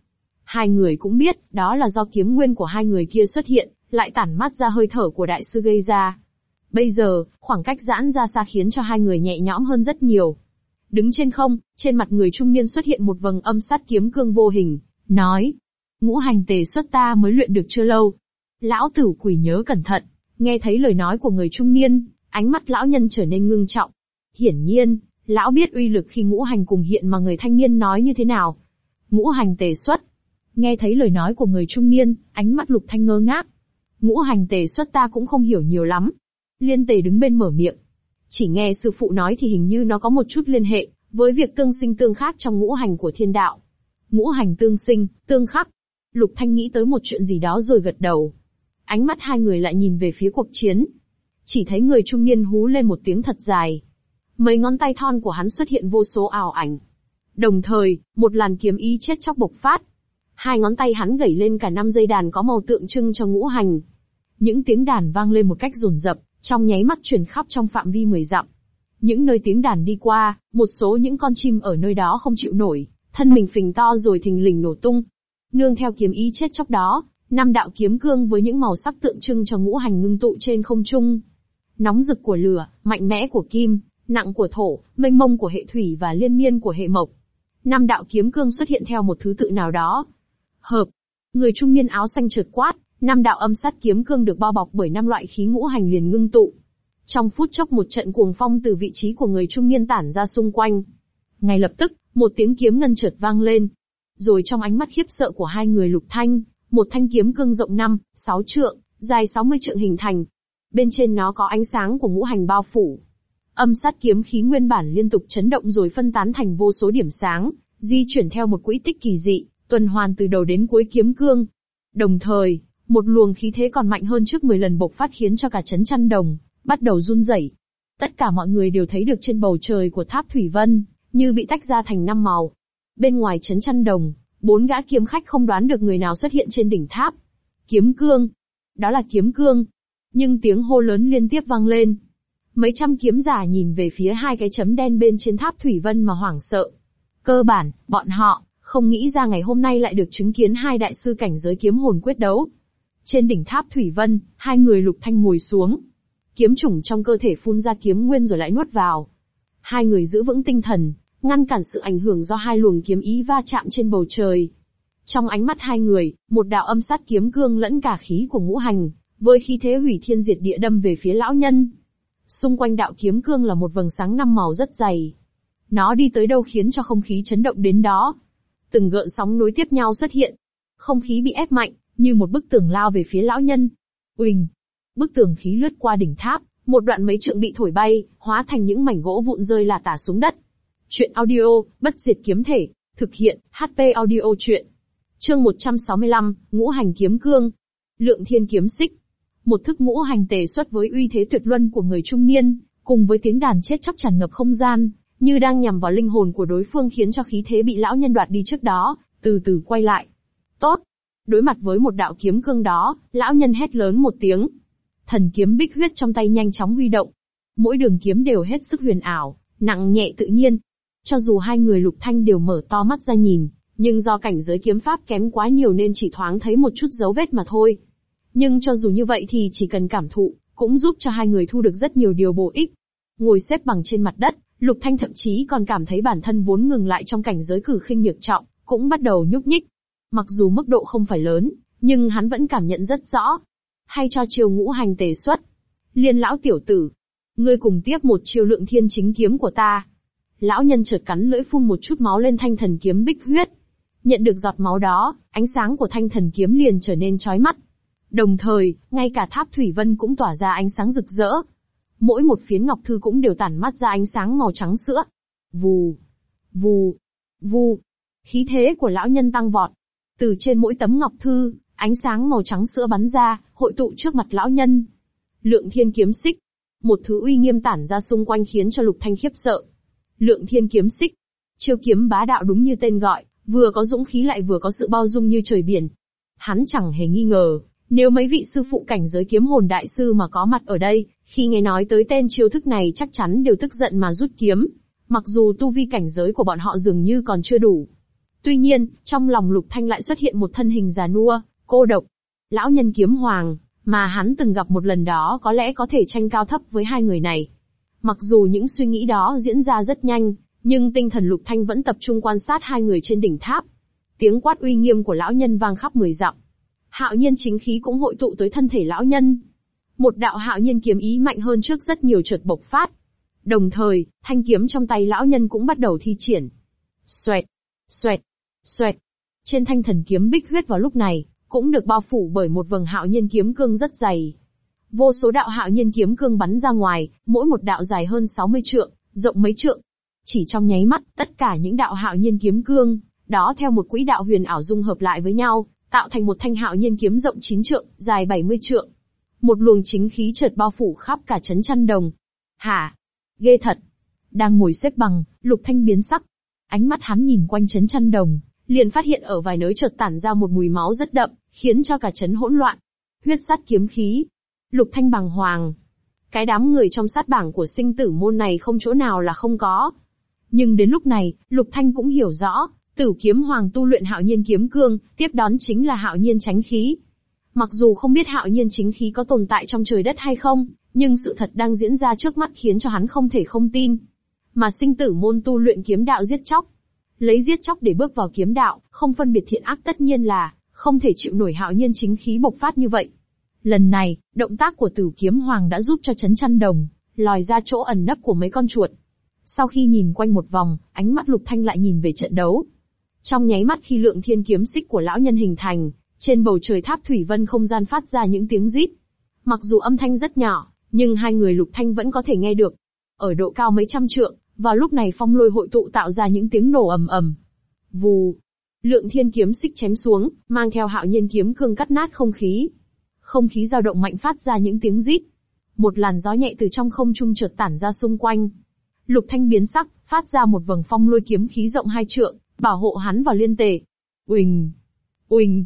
Hai người cũng biết, đó là do kiếm nguyên của hai người kia xuất hiện, lại tản mắt ra hơi thở của đại sư gây ra. Bây giờ, khoảng cách giãn ra xa khiến cho hai người nhẹ nhõm hơn rất nhiều. Đứng trên không, trên mặt người trung niên xuất hiện một vầng âm sát kiếm cương vô hình, nói. Ngũ hành tề xuất ta mới luyện được chưa lâu. Lão tử quỷ nhớ cẩn thận, nghe thấy lời nói của người trung niên, ánh mắt lão nhân trở nên ngưng trọng. Hiển nhiên, lão biết uy lực khi ngũ hành cùng hiện mà người thanh niên nói như thế nào. Ngũ hành tề xuất. Nghe thấy lời nói của người trung niên, ánh mắt lục thanh ngơ ngác. Ngũ hành tề xuất ta cũng không hiểu nhiều lắm. Liên tề đứng bên mở miệng. Chỉ nghe sư phụ nói thì hình như nó có một chút liên hệ, với việc tương sinh tương khắc trong ngũ hành của thiên đạo. Ngũ hành tương sinh, tương khắc. Lục Thanh nghĩ tới một chuyện gì đó rồi gật đầu. Ánh mắt hai người lại nhìn về phía cuộc chiến. Chỉ thấy người trung niên hú lên một tiếng thật dài. Mấy ngón tay thon của hắn xuất hiện vô số ảo ảnh. Đồng thời, một làn kiếm ý chết chóc bộc phát. Hai ngón tay hắn gẩy lên cả năm dây đàn có màu tượng trưng cho ngũ hành. Những tiếng đàn vang lên một cách rồn rập, trong nháy mắt truyền khắp trong phạm vi 10 dặm. Những nơi tiếng đàn đi qua, một số những con chim ở nơi đó không chịu nổi, thân mình phình to rồi thình lình nổ tung. Nương theo kiếm ý chết chóc đó, năm đạo kiếm cương với những màu sắc tượng trưng cho ngũ hành ngưng tụ trên không trung. Nóng rực của lửa, mạnh mẽ của kim, nặng của thổ, mênh mông của hệ thủy và liên miên của hệ mộc. Năm đạo kiếm cương xuất hiện theo một thứ tự nào đó. Hợp. Người trung niên áo xanh trượt quát, năm đạo âm sát kiếm cương được bao bọc bởi năm loại khí ngũ hành liền ngưng tụ. Trong phút chốc một trận cuồng phong từ vị trí của người trung niên tản ra xung quanh. Ngay lập tức, một tiếng kiếm ngân chợt vang lên. Rồi trong ánh mắt khiếp sợ của hai người lục thanh, một thanh kiếm cương rộng 5, 6 trượng, dài 60 trượng hình thành. Bên trên nó có ánh sáng của ngũ hành bao phủ. Âm sát kiếm khí nguyên bản liên tục chấn động rồi phân tán thành vô số điểm sáng, di chuyển theo một quỹ tích kỳ dị, tuần hoàn từ đầu đến cuối kiếm cương. Đồng thời, một luồng khí thế còn mạnh hơn trước 10 lần bộc phát khiến cho cả chấn chăn đồng, bắt đầu run rẩy. Tất cả mọi người đều thấy được trên bầu trời của tháp Thủy Vân, như bị tách ra thành năm màu. Bên ngoài chấn chăn đồng, bốn gã kiếm khách không đoán được người nào xuất hiện trên đỉnh tháp. Kiếm cương. Đó là kiếm cương. Nhưng tiếng hô lớn liên tiếp vang lên. Mấy trăm kiếm giả nhìn về phía hai cái chấm đen bên trên tháp Thủy Vân mà hoảng sợ. Cơ bản, bọn họ, không nghĩ ra ngày hôm nay lại được chứng kiến hai đại sư cảnh giới kiếm hồn quyết đấu. Trên đỉnh tháp Thủy Vân, hai người lục thanh ngồi xuống. Kiếm chủng trong cơ thể phun ra kiếm nguyên rồi lại nuốt vào. Hai người giữ vững tinh thần, ngăn cản sự ảnh hưởng do hai luồng kiếm ý va chạm trên bầu trời. Trong ánh mắt hai người, một đạo âm sát kiếm cương lẫn cả khí của ngũ hành, với khí thế hủy thiên diệt địa đâm về phía lão nhân. Xung quanh đạo kiếm cương là một vầng sáng năm màu rất dày. Nó đi tới đâu khiến cho không khí chấn động đến đó. Từng gợn sóng nối tiếp nhau xuất hiện. Không khí bị ép mạnh, như một bức tường lao về phía lão nhân. Uỳnh! Bức tường khí lướt qua đỉnh tháp, một đoạn mấy trượng bị thổi bay, hóa thành những mảnh gỗ vụn rơi là tả xuống đất. Chuyện audio, bất diệt kiếm thể, thực hiện, HP audio chuyện. Chương 165, Ngũ hành kiếm cương. Lượng thiên kiếm xích. Một thức ngũ hành tề xuất với uy thế tuyệt luân của người trung niên, cùng với tiếng đàn chết chóc tràn ngập không gian, như đang nhằm vào linh hồn của đối phương khiến cho khí thế bị lão nhân đoạt đi trước đó, từ từ quay lại. Tốt. Đối mặt với một đạo kiếm cương đó, lão nhân hét lớn một tiếng. Thần kiếm bích huyết trong tay nhanh chóng huy động. Mỗi đường kiếm đều hết sức huyền ảo, nặng nhẹ tự nhiên, cho dù hai người lục thanh đều mở to mắt ra nhìn, nhưng do cảnh giới kiếm pháp kém quá nhiều nên chỉ thoáng thấy một chút dấu vết mà thôi. Nhưng cho dù như vậy thì chỉ cần cảm thụ, cũng giúp cho hai người thu được rất nhiều điều bổ ích. Ngồi xếp bằng trên mặt đất, Lục Thanh thậm chí còn cảm thấy bản thân vốn ngừng lại trong cảnh giới cử khinh nhược trọng, cũng bắt đầu nhúc nhích. Mặc dù mức độ không phải lớn, nhưng hắn vẫn cảm nhận rất rõ. Hay cho chiêu ngũ hành tề xuất. Liên lão tiểu tử. Ngươi cùng tiếp một chiêu lượng thiên chính kiếm của ta. Lão nhân chợt cắn lưỡi phun một chút máu lên thanh thần kiếm bích huyết. Nhận được giọt máu đó, ánh sáng của thanh thần kiếm liền trở nên chói mắt. Đồng thời, ngay cả tháp thủy vân cũng tỏa ra ánh sáng rực rỡ. Mỗi một phiến ngọc thư cũng đều tản mắt ra ánh sáng màu trắng sữa. Vù, vù, vù. Khí thế của lão nhân tăng vọt. Từ trên mỗi tấm ngọc thư, ánh sáng màu trắng sữa bắn ra, hội tụ trước mặt lão nhân. Lượng thiên kiếm xích. Một thứ uy nghiêm tản ra xung quanh khiến cho lục thanh khiếp sợ. Lượng thiên kiếm xích. Chiêu kiếm bá đạo đúng như tên gọi, vừa có dũng khí lại vừa có sự bao dung như trời biển. Hắn chẳng hề nghi ngờ, nếu mấy vị sư phụ cảnh giới kiếm hồn đại sư mà có mặt ở đây, khi nghe nói tới tên chiêu thức này chắc chắn đều tức giận mà rút kiếm. Mặc dù tu vi cảnh giới của bọn họ dường như còn chưa đủ. Tuy nhiên, trong lòng lục thanh lại xuất hiện một thân hình già nua, cô độc. Lão nhân kiếm hoàng, mà hắn từng gặp một lần đó có lẽ có thể tranh cao thấp với hai người này. Mặc dù những suy nghĩ đó diễn ra rất nhanh, nhưng tinh thần Lục Thanh vẫn tập trung quan sát hai người trên đỉnh tháp. Tiếng quát uy nghiêm của lão nhân vang khắp mười dặm. Hạo nhiên chính khí cũng hội tụ tới thân thể lão nhân. Một đạo hạo nhiên kiếm ý mạnh hơn trước rất nhiều chợt bộc phát. Đồng thời, thanh kiếm trong tay lão nhân cũng bắt đầu thi triển. Xoẹt, xoẹt, xoẹt. Trên thanh thần kiếm bích huyết vào lúc này, cũng được bao phủ bởi một vầng hạo nhiên kiếm cương rất dày. Vô số đạo hạo nhiên kiếm cương bắn ra ngoài, mỗi một đạo dài hơn 60 trượng, rộng mấy trượng. Chỉ trong nháy mắt, tất cả những đạo hạo nhiên kiếm cương, đó theo một quỹ đạo huyền ảo dung hợp lại với nhau, tạo thành một thanh hạo nhiên kiếm rộng 9 trượng, dài 70 trượng. Một luồng chính khí chợt bao phủ khắp cả chấn chăn đồng. Hả? Ghê thật. Đang ngồi xếp bằng, lục thanh biến sắc. Ánh mắt hắn nhìn quanh chấn chăn đồng, liền phát hiện ở vài nơi chợt tản ra một mùi máu rất đậm, khiến cho cả chấn hỗn loạn. Huyết sát kiếm khí, Lục Thanh bằng hoàng. Cái đám người trong sát bảng của sinh tử môn này không chỗ nào là không có. Nhưng đến lúc này, Lục Thanh cũng hiểu rõ, tử kiếm hoàng tu luyện hạo nhiên kiếm cương, tiếp đón chính là hạo nhiên tránh khí. Mặc dù không biết hạo nhiên chính khí có tồn tại trong trời đất hay không, nhưng sự thật đang diễn ra trước mắt khiến cho hắn không thể không tin. Mà sinh tử môn tu luyện kiếm đạo giết chóc. Lấy giết chóc để bước vào kiếm đạo, không phân biệt thiện ác tất nhiên là, không thể chịu nổi hạo nhiên chính khí bộc phát như vậy. Lần này, động tác của tử kiếm hoàng đã giúp cho chấn chăn đồng, lòi ra chỗ ẩn nấp của mấy con chuột. Sau khi nhìn quanh một vòng, ánh mắt lục thanh lại nhìn về trận đấu. Trong nháy mắt khi lượng thiên kiếm xích của lão nhân hình thành, trên bầu trời tháp thủy vân không gian phát ra những tiếng rít. Mặc dù âm thanh rất nhỏ, nhưng hai người lục thanh vẫn có thể nghe được. Ở độ cao mấy trăm trượng, vào lúc này phong lôi hội tụ tạo ra những tiếng nổ ầm ầm. Vù. Lượng thiên kiếm xích chém xuống, mang theo hạo nhiên kiếm cương cắt nát không khí. Không khí dao động mạnh phát ra những tiếng rít. Một làn gió nhẹ từ trong không trung chợt tản ra xung quanh. Lục thanh biến sắc, phát ra một vầng phong lôi kiếm khí rộng hai trượng, bảo hộ hắn vào liên tề. Uỳnh. Uỳnh.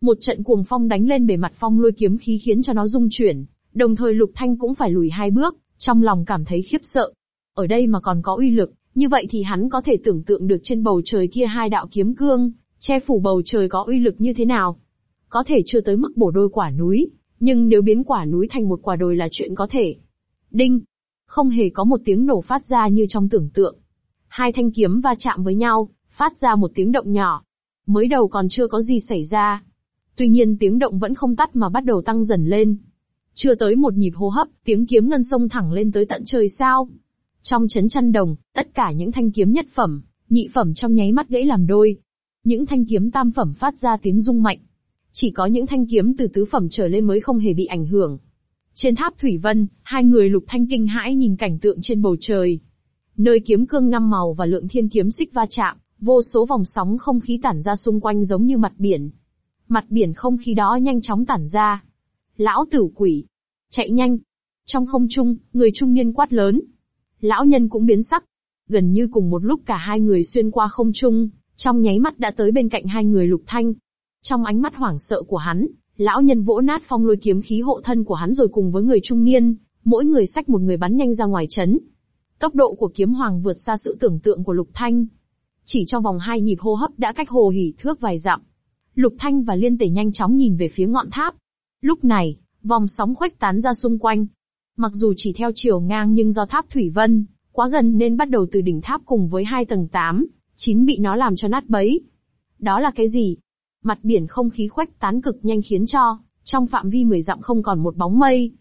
Một trận cuồng phong đánh lên bề mặt phong lôi kiếm khí khiến cho nó rung chuyển, đồng thời Lục Thanh cũng phải lùi hai bước, trong lòng cảm thấy khiếp sợ. Ở đây mà còn có uy lực, như vậy thì hắn có thể tưởng tượng được trên bầu trời kia hai đạo kiếm cương, che phủ bầu trời có uy lực như thế nào. Có thể chưa tới mức bổ đôi quả núi, nhưng nếu biến quả núi thành một quả đồi là chuyện có thể. Đinh! Không hề có một tiếng nổ phát ra như trong tưởng tượng. Hai thanh kiếm va chạm với nhau, phát ra một tiếng động nhỏ. Mới đầu còn chưa có gì xảy ra, Tuy nhiên tiếng động vẫn không tắt mà bắt đầu tăng dần lên. Chưa tới một nhịp hô hấp, tiếng kiếm ngân sông thẳng lên tới tận trời sao. Trong chấn chăn đồng, tất cả những thanh kiếm nhất phẩm, nhị phẩm trong nháy mắt gãy làm đôi. Những thanh kiếm tam phẩm phát ra tiếng rung mạnh. Chỉ có những thanh kiếm từ tứ phẩm trở lên mới không hề bị ảnh hưởng. Trên tháp Thủy Vân, hai người lục thanh kinh hãi nhìn cảnh tượng trên bầu trời. Nơi kiếm cương năm màu và lượng thiên kiếm xích va chạm, vô số vòng sóng không khí tản ra xung quanh giống như mặt biển. Mặt biển không khí đó nhanh chóng tản ra. Lão tử quỷ. Chạy nhanh. Trong không trung, người trung niên quát lớn. Lão nhân cũng biến sắc. Gần như cùng một lúc cả hai người xuyên qua không trung, trong nháy mắt đã tới bên cạnh hai người lục thanh. Trong ánh mắt hoảng sợ của hắn, lão nhân vỗ nát phong lôi kiếm khí hộ thân của hắn rồi cùng với người trung niên, mỗi người sách một người bắn nhanh ra ngoài chấn. Tốc độ của kiếm hoàng vượt xa sự tưởng tượng của lục thanh. Chỉ trong vòng hai nhịp hô hấp đã cách hồ hỉ thước vài dặm. Lục Thanh và Liên Tể nhanh chóng nhìn về phía ngọn tháp. Lúc này, vòng sóng khuếch tán ra xung quanh. Mặc dù chỉ theo chiều ngang nhưng do tháp Thủy Vân, quá gần nên bắt đầu từ đỉnh tháp cùng với hai tầng 8, 9 bị nó làm cho nát bấy. Đó là cái gì? Mặt biển không khí khuếch tán cực nhanh khiến cho, trong phạm vi 10 dặm không còn một bóng mây.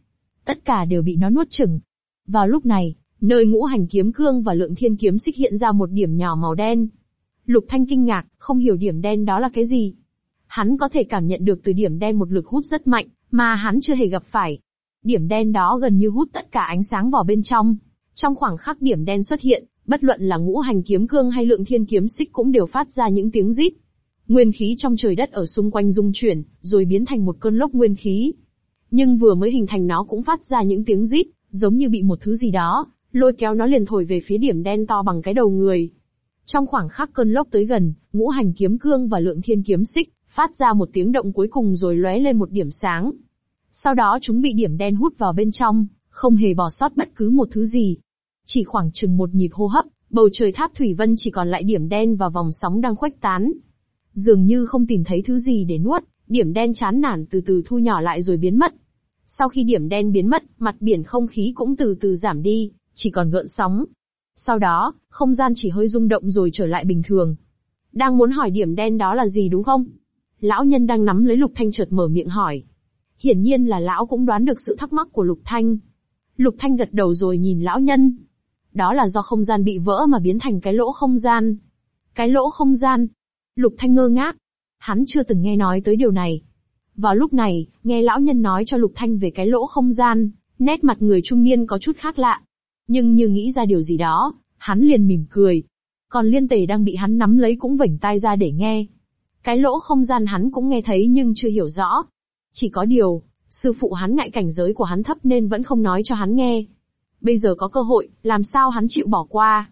Tất cả đều bị nó nuốt chửng. Vào lúc này, nơi ngũ hành kiếm cương và lượng thiên kiếm xích hiện ra một điểm nhỏ màu đen. Lục Thanh kinh ngạc, không hiểu điểm đen đó là cái gì. Hắn có thể cảm nhận được từ điểm đen một lực hút rất mạnh, mà hắn chưa hề gặp phải. Điểm đen đó gần như hút tất cả ánh sáng vào bên trong. Trong khoảng khắc điểm đen xuất hiện, bất luận là ngũ hành kiếm cương hay lượng thiên kiếm xích cũng đều phát ra những tiếng rít. Nguyên khí trong trời đất ở xung quanh rung chuyển, rồi biến thành một cơn lốc nguyên khí. Nhưng vừa mới hình thành nó cũng phát ra những tiếng rít, giống như bị một thứ gì đó, lôi kéo nó liền thổi về phía điểm đen to bằng cái đầu người. Trong khoảng khắc cơn lốc tới gần, ngũ hành kiếm cương và lượng thiên kiếm xích phát ra một tiếng động cuối cùng rồi lóe lên một điểm sáng. Sau đó chúng bị điểm đen hút vào bên trong, không hề bỏ sót bất cứ một thứ gì. Chỉ khoảng chừng một nhịp hô hấp, bầu trời tháp Thủy Vân chỉ còn lại điểm đen và vòng sóng đang khuếch tán. Dường như không tìm thấy thứ gì để nuốt, điểm đen chán nản từ từ thu nhỏ lại rồi biến mất. Sau khi điểm đen biến mất, mặt biển không khí cũng từ từ giảm đi, chỉ còn gợn sóng. Sau đó, không gian chỉ hơi rung động rồi trở lại bình thường. Đang muốn hỏi điểm đen đó là gì đúng không? Lão nhân đang nắm lấy Lục Thanh chợt mở miệng hỏi. Hiển nhiên là lão cũng đoán được sự thắc mắc của Lục Thanh. Lục Thanh gật đầu rồi nhìn lão nhân. Đó là do không gian bị vỡ mà biến thành cái lỗ không gian. Cái lỗ không gian. Lục Thanh ngơ ngác. Hắn chưa từng nghe nói tới điều này. Vào lúc này, nghe lão nhân nói cho Lục Thanh về cái lỗ không gian, nét mặt người trung niên có chút khác lạ. Nhưng như nghĩ ra điều gì đó, hắn liền mỉm cười. Còn liên tề đang bị hắn nắm lấy cũng vểnh tai ra để nghe. Cái lỗ không gian hắn cũng nghe thấy nhưng chưa hiểu rõ. Chỉ có điều, sư phụ hắn ngại cảnh giới của hắn thấp nên vẫn không nói cho hắn nghe. Bây giờ có cơ hội, làm sao hắn chịu bỏ qua.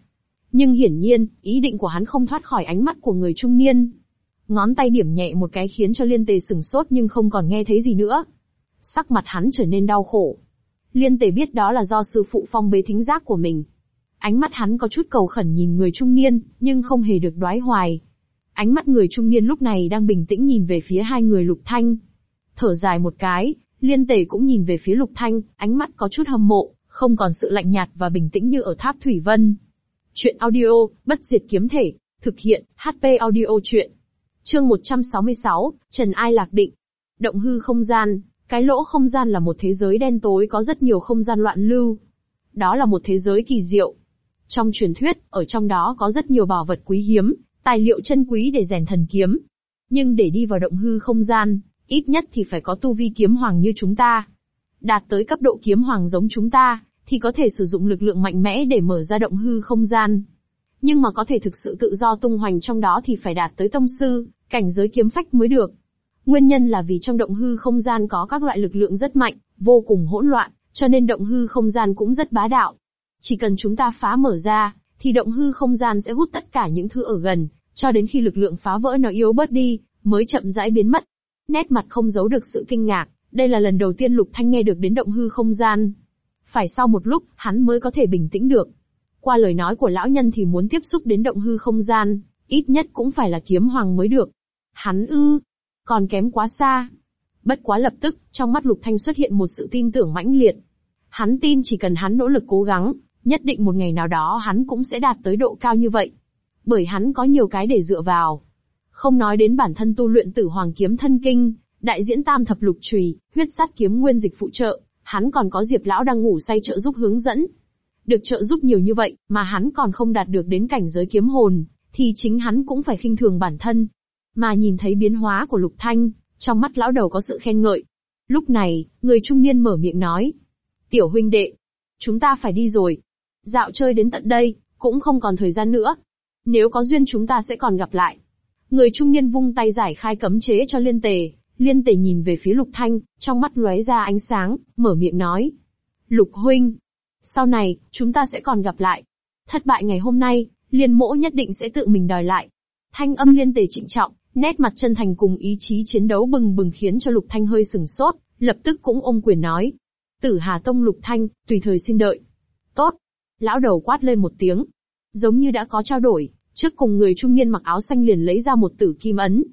Nhưng hiển nhiên, ý định của hắn không thoát khỏi ánh mắt của người trung niên. Ngón tay điểm nhẹ một cái khiến cho liên tề sừng sốt nhưng không còn nghe thấy gì nữa. Sắc mặt hắn trở nên đau khổ. Liên tề biết đó là do sư phụ phong bế thính giác của mình. Ánh mắt hắn có chút cầu khẩn nhìn người trung niên, nhưng không hề được đoái hoài. Ánh mắt người trung niên lúc này đang bình tĩnh nhìn về phía hai người lục thanh. Thở dài một cái, liên tề cũng nhìn về phía Lục Thanh, ánh mắt có chút hâm mộ, không còn sự lạnh nhạt và bình tĩnh như ở tháp Thủy Vân. Chuyện audio, bất diệt kiếm thể, thực hiện, HP audio chuyện. Chương 166, Trần Ai Lạc Định. Động hư không gian, cái lỗ không gian là một thế giới đen tối có rất nhiều không gian loạn lưu. Đó là một thế giới kỳ diệu. Trong truyền thuyết, ở trong đó có rất nhiều bảo vật quý hiếm, tài liệu chân quý để rèn thần kiếm. Nhưng để đi vào động hư không gian, ít nhất thì phải có tu vi kiếm hoàng như chúng ta. Đạt tới cấp độ kiếm hoàng giống chúng ta, thì có thể sử dụng lực lượng mạnh mẽ để mở ra động hư không gian. Nhưng mà có thể thực sự tự do tung hoành trong đó thì phải đạt tới tông sư, cảnh giới kiếm phách mới được. Nguyên nhân là vì trong động hư không gian có các loại lực lượng rất mạnh, vô cùng hỗn loạn, cho nên động hư không gian cũng rất bá đạo. Chỉ cần chúng ta phá mở ra, thì động hư không gian sẽ hút tất cả những thứ ở gần, cho đến khi lực lượng phá vỡ nó yếu bớt đi, mới chậm rãi biến mất. Nét mặt không giấu được sự kinh ngạc, đây là lần đầu tiên Lục Thanh nghe được đến động hư không gian. Phải sau một lúc, hắn mới có thể bình tĩnh được. Qua lời nói của lão nhân thì muốn tiếp xúc đến động hư không gian, ít nhất cũng phải là kiếm hoàng mới được. Hắn ư, còn kém quá xa. Bất quá lập tức, trong mắt Lục Thanh xuất hiện một sự tin tưởng mãnh liệt. Hắn tin chỉ cần hắn nỗ lực cố gắng, nhất định một ngày nào đó hắn cũng sẽ đạt tới độ cao như vậy. Bởi hắn có nhiều cái để dựa vào. Không nói đến bản thân tu luyện tử hoàng kiếm thân kinh, đại diễn tam thập lục trùy, huyết sát kiếm nguyên dịch phụ trợ, hắn còn có Diệp lão đang ngủ say trợ giúp hướng dẫn. Được trợ giúp nhiều như vậy, mà hắn còn không đạt được đến cảnh giới kiếm hồn, thì chính hắn cũng phải khinh thường bản thân. Mà nhìn thấy biến hóa của Lục Thanh, trong mắt lão đầu có sự khen ngợi. Lúc này, người trung niên mở miệng nói. Tiểu huynh đệ, chúng ta phải đi rồi. Dạo chơi đến tận đây, cũng không còn thời gian nữa. Nếu có duyên chúng ta sẽ còn gặp lại. Người trung niên vung tay giải khai cấm chế cho liên tề. Liên tề nhìn về phía Lục Thanh, trong mắt lóe ra ánh sáng, mở miệng nói. Lục huynh, sau này, chúng ta sẽ còn gặp lại. Thất bại ngày hôm nay, liên mỗ nhất định sẽ tự mình đòi lại. Thanh âm liên tề trịnh trọng, nét mặt chân thành cùng ý chí chiến đấu bừng bừng khiến cho Lục Thanh hơi sừng sốt, lập tức cũng ôm quyền nói. Tử Hà Tông Lục Thanh, tùy thời xin đợi. Tốt. Lão đầu quát lên một tiếng. Giống như đã có trao đổi, trước cùng người trung niên mặc áo xanh liền lấy ra một tử kim ấn.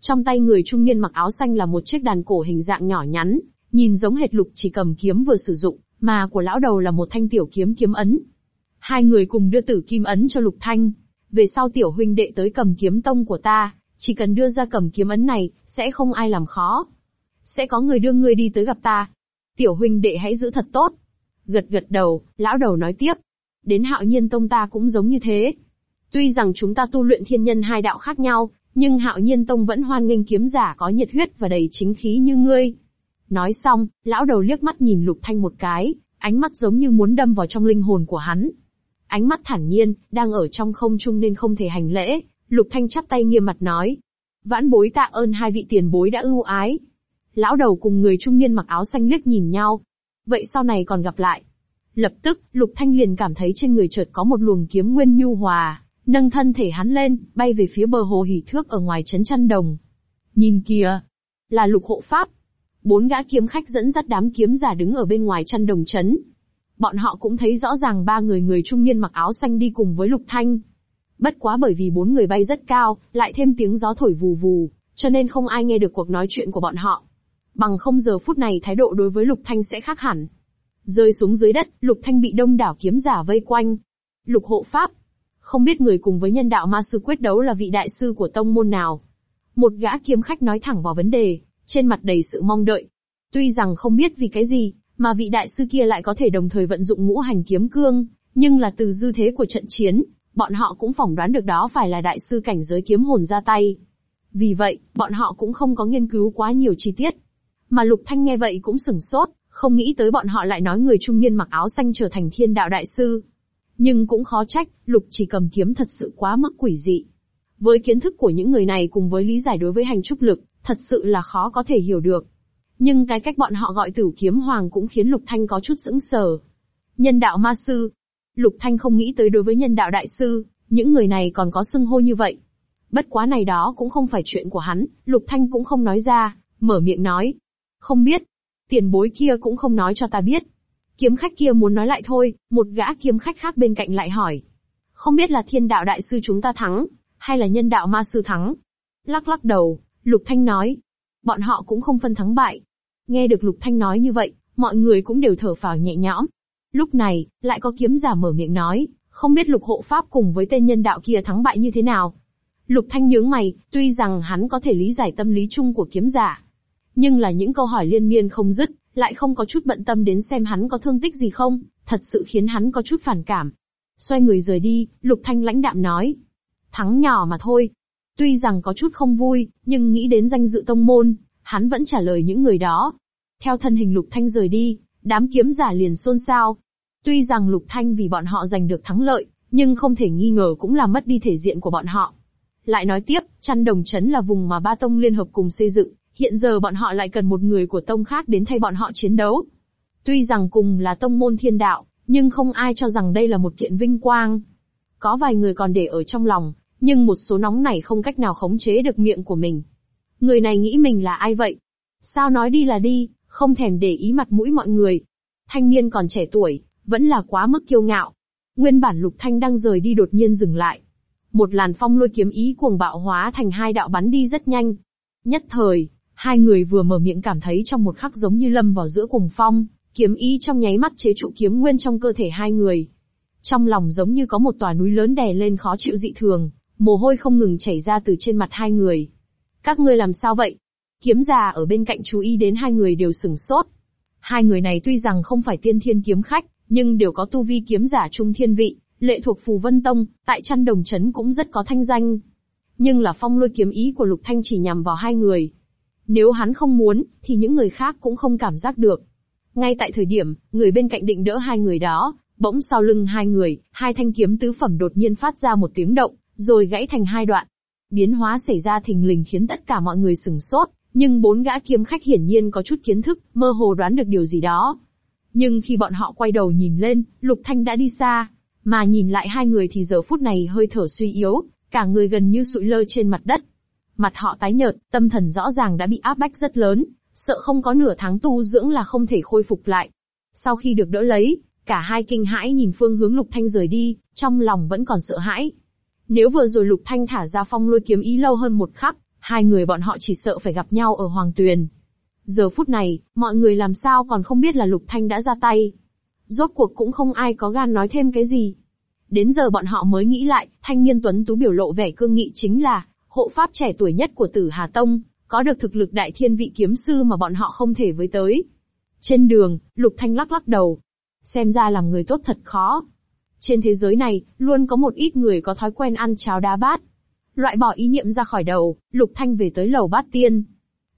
Trong tay người trung niên mặc áo xanh là một chiếc đàn cổ hình dạng nhỏ nhắn, nhìn giống hệt lục chỉ cầm kiếm vừa sử dụng, mà của lão đầu là một thanh tiểu kiếm kiếm ấn. Hai người cùng đưa tử kim ấn cho lục thanh. Về sau tiểu huynh đệ tới cầm kiếm tông của ta, chỉ cần đưa ra cầm kiếm ấn này, sẽ không ai làm khó. Sẽ có người đưa ngươi đi tới gặp ta. Tiểu huynh đệ hãy giữ thật tốt. Gật gật đầu, lão đầu nói tiếp. Đến hạo nhiên tông ta cũng giống như thế. Tuy rằng chúng ta tu luyện thiên nhân hai đạo khác nhau, nhưng hạo nhiên tông vẫn hoan nghênh kiếm giả có nhiệt huyết và đầy chính khí như ngươi. Nói xong, lão đầu liếc mắt nhìn lục thanh một cái, ánh mắt giống như muốn đâm vào trong linh hồn của hắn. Ánh mắt thản nhiên, đang ở trong không trung nên không thể hành lễ, lục thanh chắp tay nghiêm mặt nói. Vãn bối tạ ơn hai vị tiền bối đã ưu ái. Lão đầu cùng người trung niên mặc áo xanh liếc nhìn nhau. Vậy sau này còn gặp lại. Lập tức, lục thanh liền cảm thấy trên người chợt có một luồng kiếm nguyên nhu hòa, nâng thân thể hắn lên, bay về phía bờ hồ hỉ thước ở ngoài trấn chăn đồng. Nhìn kìa, là lục hộ pháp. Bốn gã kiếm khách dẫn dắt đám kiếm giả đứng ở bên ngoài chăn đồng trấn. Bọn họ cũng thấy rõ ràng ba người người trung niên mặc áo xanh đi cùng với lục thanh. Bất quá bởi vì bốn người bay rất cao, lại thêm tiếng gió thổi vù vù, cho nên không ai nghe được cuộc nói chuyện của bọn họ. Bằng không giờ phút này thái độ đối với lục thanh sẽ khác hẳn. Rơi xuống dưới đất, lục thanh bị đông đảo kiếm giả vây quanh. Lục hộ pháp, không biết người cùng với nhân đạo ma sư quyết đấu là vị đại sư của tông môn nào. Một gã kiếm khách nói thẳng vào vấn đề, trên mặt đầy sự mong đợi. Tuy rằng không biết vì cái gì, mà vị đại sư kia lại có thể đồng thời vận dụng ngũ hành kiếm cương, nhưng là từ dư thế của trận chiến, bọn họ cũng phỏng đoán được đó phải là đại sư cảnh giới kiếm hồn ra tay. Vì vậy, bọn họ cũng không có nghiên cứu quá nhiều chi tiết. Mà Lục Thanh nghe vậy cũng sửng sốt, không nghĩ tới bọn họ lại nói người trung niên mặc áo xanh trở thành thiên đạo đại sư. Nhưng cũng khó trách, lục chỉ cầm kiếm thật sự quá mức quỷ dị. Với kiến thức của những người này cùng với lý giải đối với hành trúc lực, thật sự là khó có thể hiểu được. Nhưng cái cách bọn họ gọi tử kiếm hoàng cũng khiến Lục Thanh có chút sững sờ. Nhân đạo ma sư. Lục Thanh không nghĩ tới đối với nhân đạo đại sư, những người này còn có xưng hô như vậy. Bất quá này đó cũng không phải chuyện của hắn, Lục Thanh cũng không nói ra, mở miệng nói. Không biết. Tiền bối kia cũng không nói cho ta biết. Kiếm khách kia muốn nói lại thôi, một gã kiếm khách khác bên cạnh lại hỏi. Không biết là thiên đạo đại sư chúng ta thắng, hay là nhân đạo ma sư thắng? Lắc lắc đầu, Lục Thanh nói. Bọn họ cũng không phân thắng bại. Nghe được Lục Thanh nói như vậy, mọi người cũng đều thở phào nhẹ nhõm. Lúc này, lại có kiếm giả mở miệng nói, không biết lục hộ pháp cùng với tên nhân đạo kia thắng bại như thế nào. Lục Thanh nhướng mày, tuy rằng hắn có thể lý giải tâm lý chung của kiếm giả. Nhưng là những câu hỏi liên miên không dứt, lại không có chút bận tâm đến xem hắn có thương tích gì không, thật sự khiến hắn có chút phản cảm. Xoay người rời đi, Lục Thanh lãnh đạm nói. Thắng nhỏ mà thôi. Tuy rằng có chút không vui, nhưng nghĩ đến danh dự tông môn, hắn vẫn trả lời những người đó. Theo thân hình Lục Thanh rời đi, đám kiếm giả liền xôn xao. Tuy rằng Lục Thanh vì bọn họ giành được thắng lợi, nhưng không thể nghi ngờ cũng là mất đi thể diện của bọn họ. Lại nói tiếp, chăn đồng chấn là vùng mà ba tông liên hợp cùng xây dựng, hiện giờ bọn họ lại cần một người của tông khác đến thay bọn họ chiến đấu. Tuy rằng cùng là tông môn thiên đạo, nhưng không ai cho rằng đây là một kiện vinh quang. Có vài người còn để ở trong lòng, nhưng một số nóng này không cách nào khống chế được miệng của mình. Người này nghĩ mình là ai vậy? Sao nói đi là đi, không thèm để ý mặt mũi mọi người. Thanh niên còn trẻ tuổi, vẫn là quá mức kiêu ngạo. Nguyên bản Lục Thanh đang rời đi đột nhiên dừng lại. Một làn phong lôi kiếm ý cuồng bạo hóa thành hai đạo bắn đi rất nhanh. Nhất thời, hai người vừa mở miệng cảm thấy trong một khắc giống như lâm vào giữa cùng phong, kiếm ý trong nháy mắt chế trụ kiếm nguyên trong cơ thể hai người. Trong lòng giống như có một tòa núi lớn đè lên khó chịu dị thường, mồ hôi không ngừng chảy ra từ trên mặt hai người. Các ngươi làm sao vậy? Kiếm già ở bên cạnh chú ý đến hai người đều sừng sốt. Hai người này tuy rằng không phải tiên thiên kiếm khách, nhưng đều có tu vi kiếm giả trung thiên vị, lệ thuộc phù vân tông, tại chăn đồng chấn cũng rất có thanh danh. Nhưng là phong lôi kiếm ý của Lục Thanh chỉ nhằm vào hai người. Nếu hắn không muốn, thì những người khác cũng không cảm giác được. Ngay tại thời điểm, người bên cạnh định đỡ hai người đó, bỗng sau lưng hai người, hai thanh kiếm tứ phẩm đột nhiên phát ra một tiếng động, rồi gãy thành hai đoạn. Biến hóa xảy ra thình lình khiến tất cả mọi người sừng sốt, nhưng bốn gã kiếm khách hiển nhiên có chút kiến thức, mơ hồ đoán được điều gì đó. Nhưng khi bọn họ quay đầu nhìn lên, Lục Thanh đã đi xa, mà nhìn lại hai người thì giờ phút này hơi thở suy yếu, cả người gần như sụi lơ trên mặt đất. Mặt họ tái nhợt, tâm thần rõ ràng đã bị áp bách rất lớn, sợ không có nửa tháng tu dưỡng là không thể khôi phục lại. Sau khi được đỡ lấy, cả hai kinh hãi nhìn phương hướng Lục Thanh rời đi, trong lòng vẫn còn sợ hãi. Nếu vừa rồi Lục Thanh thả ra phong lôi kiếm ý lâu hơn một khắc, hai người bọn họ chỉ sợ phải gặp nhau ở Hoàng Tuyền. Giờ phút này, mọi người làm sao còn không biết là Lục Thanh đã ra tay. Rốt cuộc cũng không ai có gan nói thêm cái gì. Đến giờ bọn họ mới nghĩ lại, thanh niên tuấn tú biểu lộ vẻ cương nghị chính là, hộ pháp trẻ tuổi nhất của tử Hà Tông, có được thực lực đại thiên vị kiếm sư mà bọn họ không thể với tới. Trên đường, Lục Thanh lắc lắc đầu. Xem ra làm người tốt thật khó. Trên thế giới này, luôn có một ít người có thói quen ăn cháo đá bát. Loại bỏ ý niệm ra khỏi đầu, Lục Thanh về tới lầu bát tiên.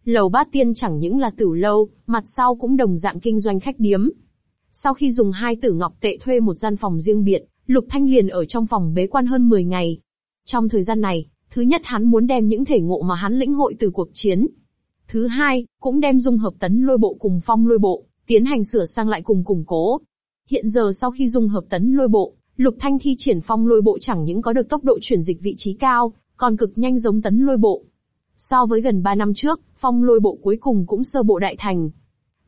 Lầu bát tiên chẳng những là tử lâu, mặt sau cũng đồng dạng kinh doanh khách điếm. Sau khi dùng hai tử ngọc tệ thuê một gian phòng riêng biệt, Lục Thanh liền ở trong phòng bế quan hơn 10 ngày. Trong thời gian này, thứ nhất hắn muốn đem những thể ngộ mà hắn lĩnh hội từ cuộc chiến. Thứ hai, cũng đem dung hợp tấn lôi bộ cùng phong lôi bộ, tiến hành sửa sang lại cùng củng cố. Hiện giờ sau khi dung hợp tấn lôi bộ, Lục Thanh thi triển phong lôi bộ chẳng những có được tốc độ chuyển dịch vị trí cao, còn cực nhanh giống tấn lôi bộ. So với gần 3 năm trước, phong lôi bộ cuối cùng cũng sơ bộ đại thành.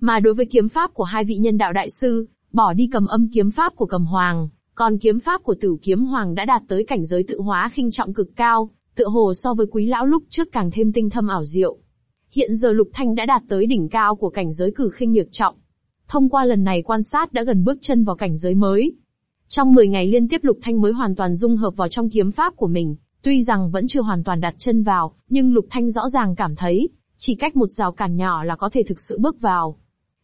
Mà đối với kiếm pháp của hai vị nhân đạo đại sư, bỏ đi cầm âm kiếm pháp của cầm hoàng, còn kiếm pháp của tử kiếm hoàng đã đạt tới cảnh giới tự hóa khinh trọng cực cao, tựa hồ so với quý lão lúc trước càng thêm tinh thâm ảo diệu. Hiện giờ Lục Thanh đã đạt tới đỉnh cao của cảnh giới cử khinh nhược trọng. Thông qua lần này quan sát đã gần bước chân vào cảnh giới mới. Trong 10 ngày liên tiếp Lục Thanh mới hoàn toàn dung hợp vào trong kiếm pháp của mình, tuy rằng vẫn chưa hoàn toàn đặt chân vào, nhưng Lục Thanh rõ ràng cảm thấy, chỉ cách một rào cản nhỏ là có thể thực sự bước vào.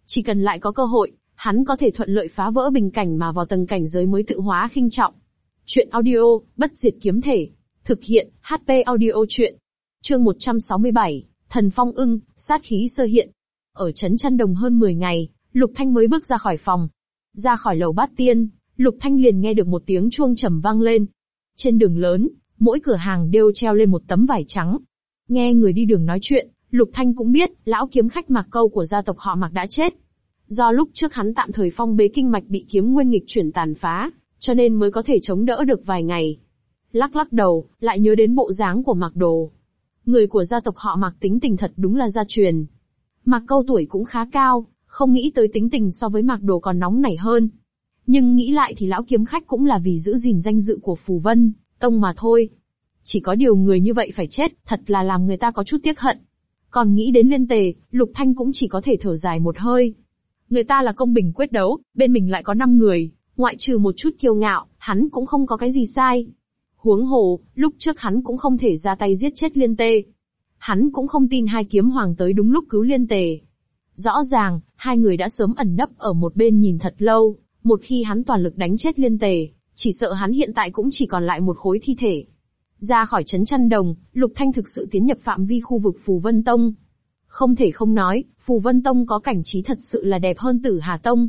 Chỉ cần lại có cơ hội, hắn có thể thuận lợi phá vỡ bình cảnh mà vào tầng cảnh giới mới tự hóa khinh trọng. Chuyện audio, bất diệt kiếm thể. Thực hiện, HP audio chuyện. Chương 167, Thần Phong ưng, sát khí sơ hiện. Ở trấn chăn đồng hơn 10 ngày, Lục Thanh mới bước ra khỏi phòng. Ra khỏi lầu bát tiên, Lục Thanh liền nghe được một tiếng chuông trầm vang lên. Trên đường lớn, mỗi cửa hàng đều treo lên một tấm vải trắng. Nghe người đi đường nói chuyện, Lục Thanh cũng biết, lão kiếm khách Mạc Câu của gia tộc họ Mạc đã chết. Do lúc trước hắn tạm thời phong bế kinh mạch bị kiếm nguyên nghịch chuyển tàn phá, cho nên mới có thể chống đỡ được vài ngày. Lắc lắc đầu, lại nhớ đến bộ dáng của Mạc Đồ. Người của gia tộc họ Mạc tính tình thật đúng là gia truyền. Mạc Câu tuổi cũng khá cao, không nghĩ tới tính tình so với Mạc Đồ còn nóng nảy hơn. Nhưng nghĩ lại thì lão kiếm khách cũng là vì giữ gìn danh dự của Phù Vân, Tông mà thôi. Chỉ có điều người như vậy phải chết, thật là làm người ta có chút tiếc hận. Còn nghĩ đến liên tề, Lục Thanh cũng chỉ có thể thở dài một hơi. Người ta là công bình quyết đấu, bên mình lại có 5 người, ngoại trừ một chút kiêu ngạo, hắn cũng không có cái gì sai. Huống hồ, lúc trước hắn cũng không thể ra tay giết chết liên tề, Hắn cũng không tin hai kiếm hoàng tới đúng lúc cứu liên tề. Rõ ràng, hai người đã sớm ẩn nấp ở một bên nhìn thật lâu, một khi hắn toàn lực đánh chết liên tề, chỉ sợ hắn hiện tại cũng chỉ còn lại một khối thi thể. Ra khỏi chấn chăn đồng, Lục Thanh thực sự tiến nhập phạm vi khu vực Phù Vân Tông. Không thể không nói, Phù Vân Tông có cảnh trí thật sự là đẹp hơn Tử Hà Tông.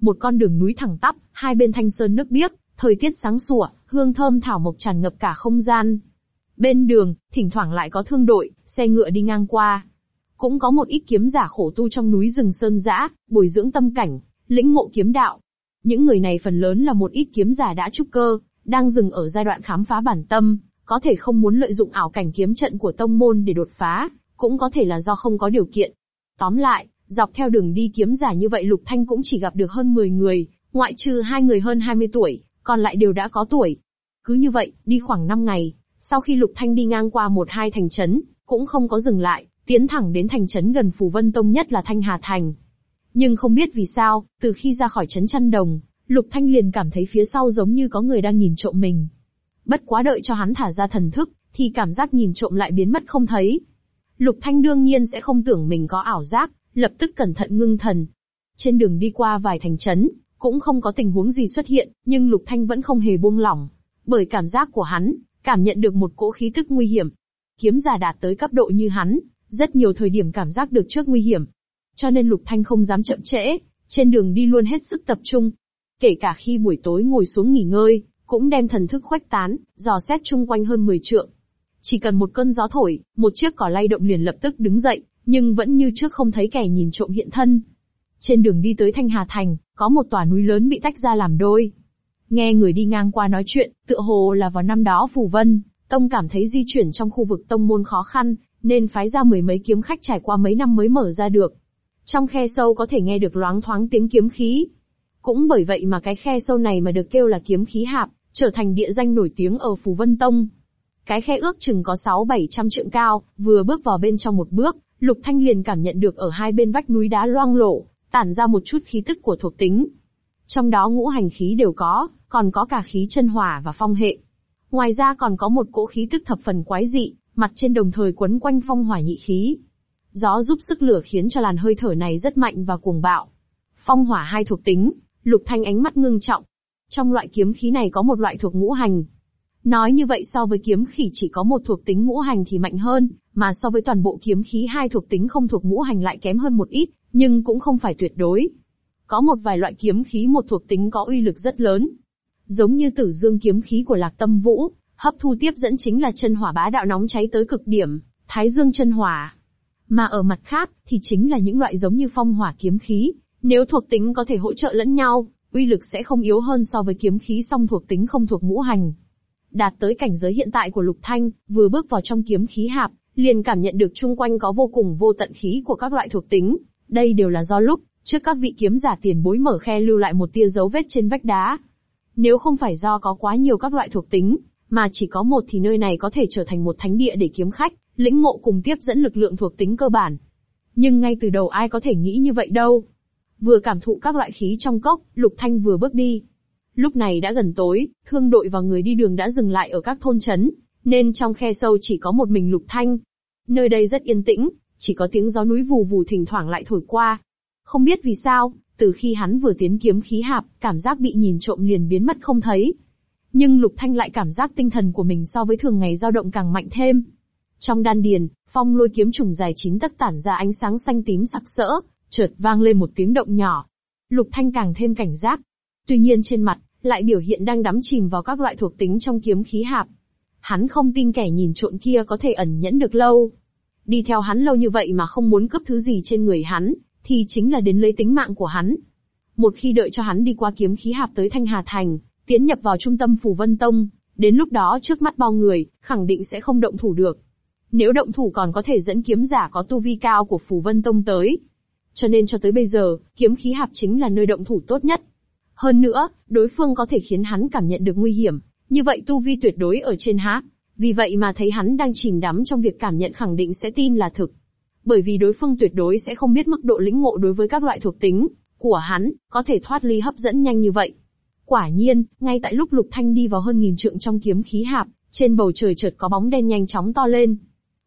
Một con đường núi thẳng tắp, hai bên thanh sơn nước biếc, thời tiết sáng sủa, hương thơm thảo mộc tràn ngập cả không gian. Bên đường, thỉnh thoảng lại có thương đội, xe ngựa đi ngang qua. Cũng có một ít kiếm giả khổ tu trong núi rừng sơn dã, bồi dưỡng tâm cảnh, lĩnh ngộ kiếm đạo. Những người này phần lớn là một ít kiếm giả đã trúc cơ, đang dừng ở giai đoạn khám phá bản tâm, có thể không muốn lợi dụng ảo cảnh kiếm trận của tông môn để đột phá, cũng có thể là do không có điều kiện. Tóm lại, dọc theo đường đi kiếm giả như vậy Lục Thanh cũng chỉ gặp được hơn 10 người, ngoại trừ hai người hơn 20 tuổi, còn lại đều đã có tuổi. Cứ như vậy, đi khoảng 5 ngày, sau khi Lục Thanh đi ngang qua một hai thành trấn, cũng không có dừng lại, tiến thẳng đến thành trấn gần Phù Vân Tông nhất là Thanh Hà Thành. Nhưng không biết vì sao, từ khi ra khỏi trấn chăn đồng, Lục Thanh liền cảm thấy phía sau giống như có người đang nhìn trộm mình. Bất quá đợi cho hắn thả ra thần thức, thì cảm giác nhìn trộm lại biến mất không thấy. Lục Thanh đương nhiên sẽ không tưởng mình có ảo giác, lập tức cẩn thận ngưng thần. Trên đường đi qua vài thành trấn, cũng không có tình huống gì xuất hiện, nhưng Lục Thanh vẫn không hề buông lỏng. Bởi cảm giác của hắn, cảm nhận được một cỗ khí tức nguy hiểm. Kiếm giả đạt tới cấp độ như hắn, rất nhiều thời điểm cảm giác được trước nguy hiểm. Cho nên Lục Thanh không dám chậm trễ, trên đường đi luôn hết sức tập trung. Kể cả khi buổi tối ngồi xuống nghỉ ngơi, cũng đem thần thức khuếch tán, dò xét chung quanh hơn 10 trượng. Chỉ cần một cơn gió thổi, một chiếc cỏ lay động liền lập tức đứng dậy, nhưng vẫn như trước không thấy kẻ nhìn trộm hiện thân. Trên đường đi tới Thanh Hà Thành, có một tòa núi lớn bị tách ra làm đôi. Nghe người đi ngang qua nói chuyện, tựa hồ là vào năm đó Phù Vân, Tông cảm thấy di chuyển trong khu vực tông môn khó khăn, nên phái ra mười mấy kiếm khách trải qua mấy năm mới mở ra được. Trong khe sâu có thể nghe được loáng thoáng tiếng kiếm khí. Cũng bởi vậy mà cái khe sâu này mà được kêu là kiếm khí hạp, trở thành địa danh nổi tiếng ở Phù Vân Tông. Cái khe ước chừng có 6-700 trượng cao, vừa bước vào bên trong một bước, Lục Thanh liền cảm nhận được ở hai bên vách núi đá loang lổ, tản ra một chút khí tức của thuộc tính. Trong đó ngũ hành khí đều có, còn có cả khí chân hỏa và phong hệ. Ngoài ra còn có một cỗ khí tức thập phần quái dị, mặt trên đồng thời quấn quanh phong hỏa nhị khí. Gió giúp sức lửa khiến cho làn hơi thở này rất mạnh và cuồng bạo. Phong hỏa hai thuộc tính, Lục Thanh ánh mắt ngưng trọng. Trong loại kiếm khí này có một loại thuộc ngũ hành. Nói như vậy so với kiếm khí chỉ có một thuộc tính ngũ hành thì mạnh hơn, mà so với toàn bộ kiếm khí hai thuộc tính không thuộc ngũ hành lại kém hơn một ít, nhưng cũng không phải tuyệt đối. Có một vài loại kiếm khí một thuộc tính có uy lực rất lớn. Giống như tử dương kiếm khí của lạc tâm vũ, hấp thu tiếp dẫn chính là chân hỏa bá đạo nóng cháy tới cực điểm, thái dương chân hỏa. Mà ở mặt khác, thì chính là những loại giống như phong hỏa kiếm khí, nếu thuộc tính có thể hỗ trợ lẫn nhau, uy lực sẽ không yếu hơn so với kiếm khí song thuộc tính không thuộc ngũ hành. Đạt tới cảnh giới hiện tại của Lục Thanh, vừa bước vào trong kiếm khí hạp, liền cảm nhận được chung quanh có vô cùng vô tận khí của các loại thuộc tính. Đây đều là do lúc trước các vị kiếm giả tiền bối mở khe lưu lại một tia dấu vết trên vách đá. Nếu không phải do có quá nhiều các loại thuộc tính, mà chỉ có một thì nơi này có thể trở thành một thánh địa để kiếm khách, lĩnh ngộ cùng tiếp dẫn lực lượng thuộc tính cơ bản. Nhưng ngay từ đầu ai có thể nghĩ như vậy đâu. Vừa cảm thụ các loại khí trong cốc, Lục Thanh vừa bước đi. Lúc này đã gần tối, thương đội và người đi đường đã dừng lại ở các thôn trấn, nên trong khe sâu chỉ có một mình Lục Thanh. Nơi đây rất yên tĩnh, chỉ có tiếng gió núi vù vù thỉnh thoảng lại thổi qua. Không biết vì sao, từ khi hắn vừa tiến kiếm khí hạp, cảm giác bị nhìn trộm liền biến mất không thấy. Nhưng Lục Thanh lại cảm giác tinh thần của mình so với thường ngày dao động càng mạnh thêm. Trong đan điền, phong lôi kiếm trùng dài chín tấc tản ra ánh sáng xanh tím sặc sỡ, chợt vang lên một tiếng động nhỏ. Lục Thanh càng thêm cảnh giác. Tuy nhiên trên mặt, lại biểu hiện đang đắm chìm vào các loại thuộc tính trong kiếm khí hạp. Hắn không tin kẻ nhìn trộn kia có thể ẩn nhẫn được lâu. Đi theo hắn lâu như vậy mà không muốn cướp thứ gì trên người hắn, thì chính là đến lấy tính mạng của hắn. Một khi đợi cho hắn đi qua kiếm khí hạp tới Thanh Hà Thành, tiến nhập vào trung tâm Phủ Vân Tông, đến lúc đó trước mắt bao người, khẳng định sẽ không động thủ được. Nếu động thủ còn có thể dẫn kiếm giả có tu vi cao của Phủ Vân Tông tới. Cho nên cho tới bây giờ, kiếm khí hạp chính là nơi động thủ tốt nhất. Hơn nữa, đối phương có thể khiến hắn cảm nhận được nguy hiểm, như vậy tu vi tuyệt đối ở trên háp. Vì vậy mà thấy hắn đang chìm đắm trong việc cảm nhận khẳng định sẽ tin là thực. Bởi vì đối phương tuyệt đối sẽ không biết mức độ lĩnh ngộ đối với các loại thuộc tính của hắn, có thể thoát ly hấp dẫn nhanh như vậy. Quả nhiên, ngay tại lúc Lục Thanh đi vào hơn nghìn trượng trong kiếm khí hạp, trên bầu trời chợt có bóng đen nhanh chóng to lên.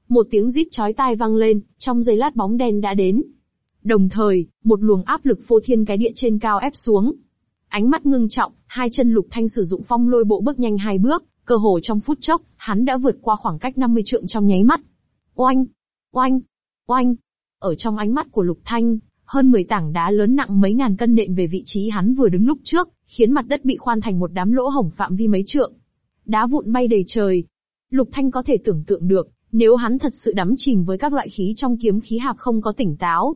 Một tiếng rít chói tai vang lên, trong giây lát bóng đen đã đến. Đồng thời, một luồng áp lực phô thiên cái địa trên cao ép xuống. Ánh mắt ngưng trọng, hai chân Lục Thanh sử dụng phong lôi bộ bước nhanh hai bước, cơ hồ trong phút chốc, hắn đã vượt qua khoảng cách 50 trượng trong nháy mắt. Oanh! Oanh! Oanh! Ở trong ánh mắt của Lục Thanh, hơn 10 tảng đá lớn nặng mấy ngàn cân nện về vị trí hắn vừa đứng lúc trước, khiến mặt đất bị khoan thành một đám lỗ hổng phạm vi mấy trượng. Đá vụn bay đầy trời. Lục Thanh có thể tưởng tượng được, nếu hắn thật sự đắm chìm với các loại khí trong kiếm khí hạp không có tỉnh táo,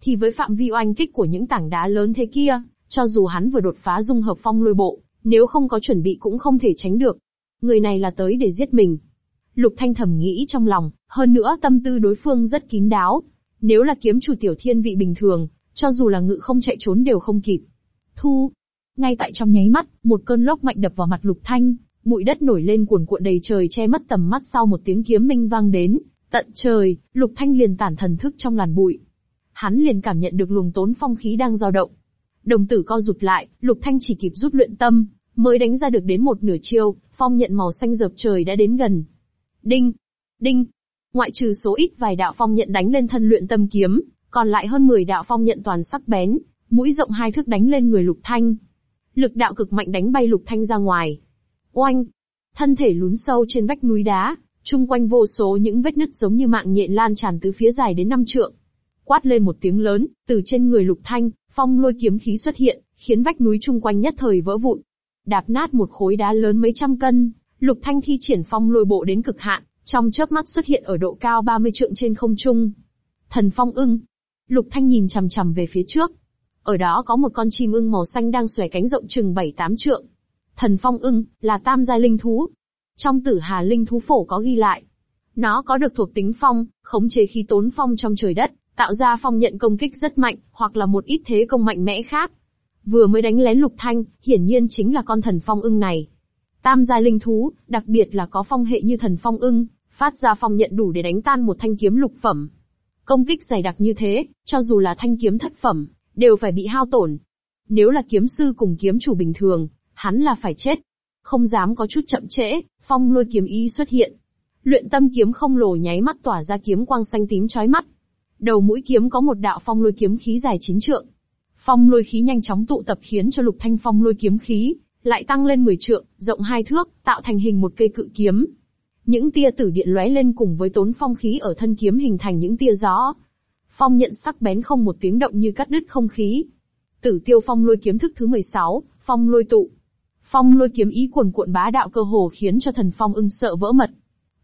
thì với phạm vi oanh kích của những tảng đá lớn thế kia, cho dù hắn vừa đột phá dung hợp phong lôi bộ, nếu không có chuẩn bị cũng không thể tránh được. Người này là tới để giết mình. Lục Thanh thầm nghĩ trong lòng, hơn nữa tâm tư đối phương rất kín đáo. Nếu là kiếm chủ tiểu thiên vị bình thường, cho dù là ngự không chạy trốn đều không kịp. Thu. Ngay tại trong nháy mắt, một cơn lốc mạnh đập vào mặt Lục Thanh, bụi đất nổi lên cuồn cuộn đầy trời che mất tầm mắt sau một tiếng kiếm minh vang đến. Tận trời, Lục Thanh liền tản thần thức trong làn bụi. Hắn liền cảm nhận được luồng tốn phong khí đang dao động. Đồng tử co rụt lại, Lục Thanh chỉ kịp rút luyện tâm, mới đánh ra được đến một nửa chiêu, phong nhận màu xanh dợp trời đã đến gần. Đinh! Đinh! Ngoại trừ số ít vài đạo phong nhận đánh lên thân luyện tâm kiếm, còn lại hơn 10 đạo phong nhận toàn sắc bén, mũi rộng hai thước đánh lên người Lục Thanh. Lực đạo cực mạnh đánh bay Lục Thanh ra ngoài. Oanh! Thân thể lún sâu trên vách núi đá, chung quanh vô số những vết nứt giống như mạng nhện lan tràn từ phía dài đến năm trượng. Quát lên một tiếng lớn, từ trên người Lục Thanh, phong lôi kiếm khí xuất hiện, khiến vách núi chung quanh nhất thời vỡ vụn. Đạp nát một khối đá lớn mấy trăm cân, Lục Thanh thi triển phong lôi bộ đến cực hạn, trong chớp mắt xuất hiện ở độ cao 30 trượng trên không trung. Thần phong ưng. Lục Thanh nhìn chằm chằm về phía trước. Ở đó có một con chim ưng màu xanh đang xòe cánh rộng chừng 7-8 trượng. Thần phong ưng, là tam giai linh thú. Trong tử hà linh thú phổ có ghi lại. Nó có được thuộc tính phong, khống chế khí tốn phong trong trời đất, tạo ra phong nhận công kích rất mạnh, hoặc là một ít thế công mạnh mẽ khác. Vừa mới đánh lén lục thanh, hiển nhiên chính là con thần phong ưng này. Tam giai linh thú, đặc biệt là có phong hệ như thần phong ưng, phát ra phong nhận đủ để đánh tan một thanh kiếm lục phẩm. Công kích dày đặc như thế, cho dù là thanh kiếm thất phẩm, đều phải bị hao tổn. Nếu là kiếm sư cùng kiếm chủ bình thường, hắn là phải chết. Không dám có chút chậm trễ, phong lôi kiếm ý xuất hiện. Luyện tâm kiếm không lồ nháy mắt tỏa ra kiếm quang xanh tím chói mắt. Đầu mũi kiếm có một đạo phong lôi kiếm khí dài chín trượng. Phong lôi khí nhanh chóng tụ tập khiến cho lục thanh phong lôi kiếm khí, lại tăng lên 10 trượng, rộng hai thước, tạo thành hình một cây cự kiếm. Những tia tử điện lóe lên cùng với tốn phong khí ở thân kiếm hình thành những tia gió. Phong nhận sắc bén không một tiếng động như cắt đứt không khí. Tử tiêu phong lôi kiếm thức thứ 16, phong lôi tụ. Phong lôi kiếm ý cuồn cuộn bá đạo cơ hồ khiến cho thần phong ưng sợ vỡ mật.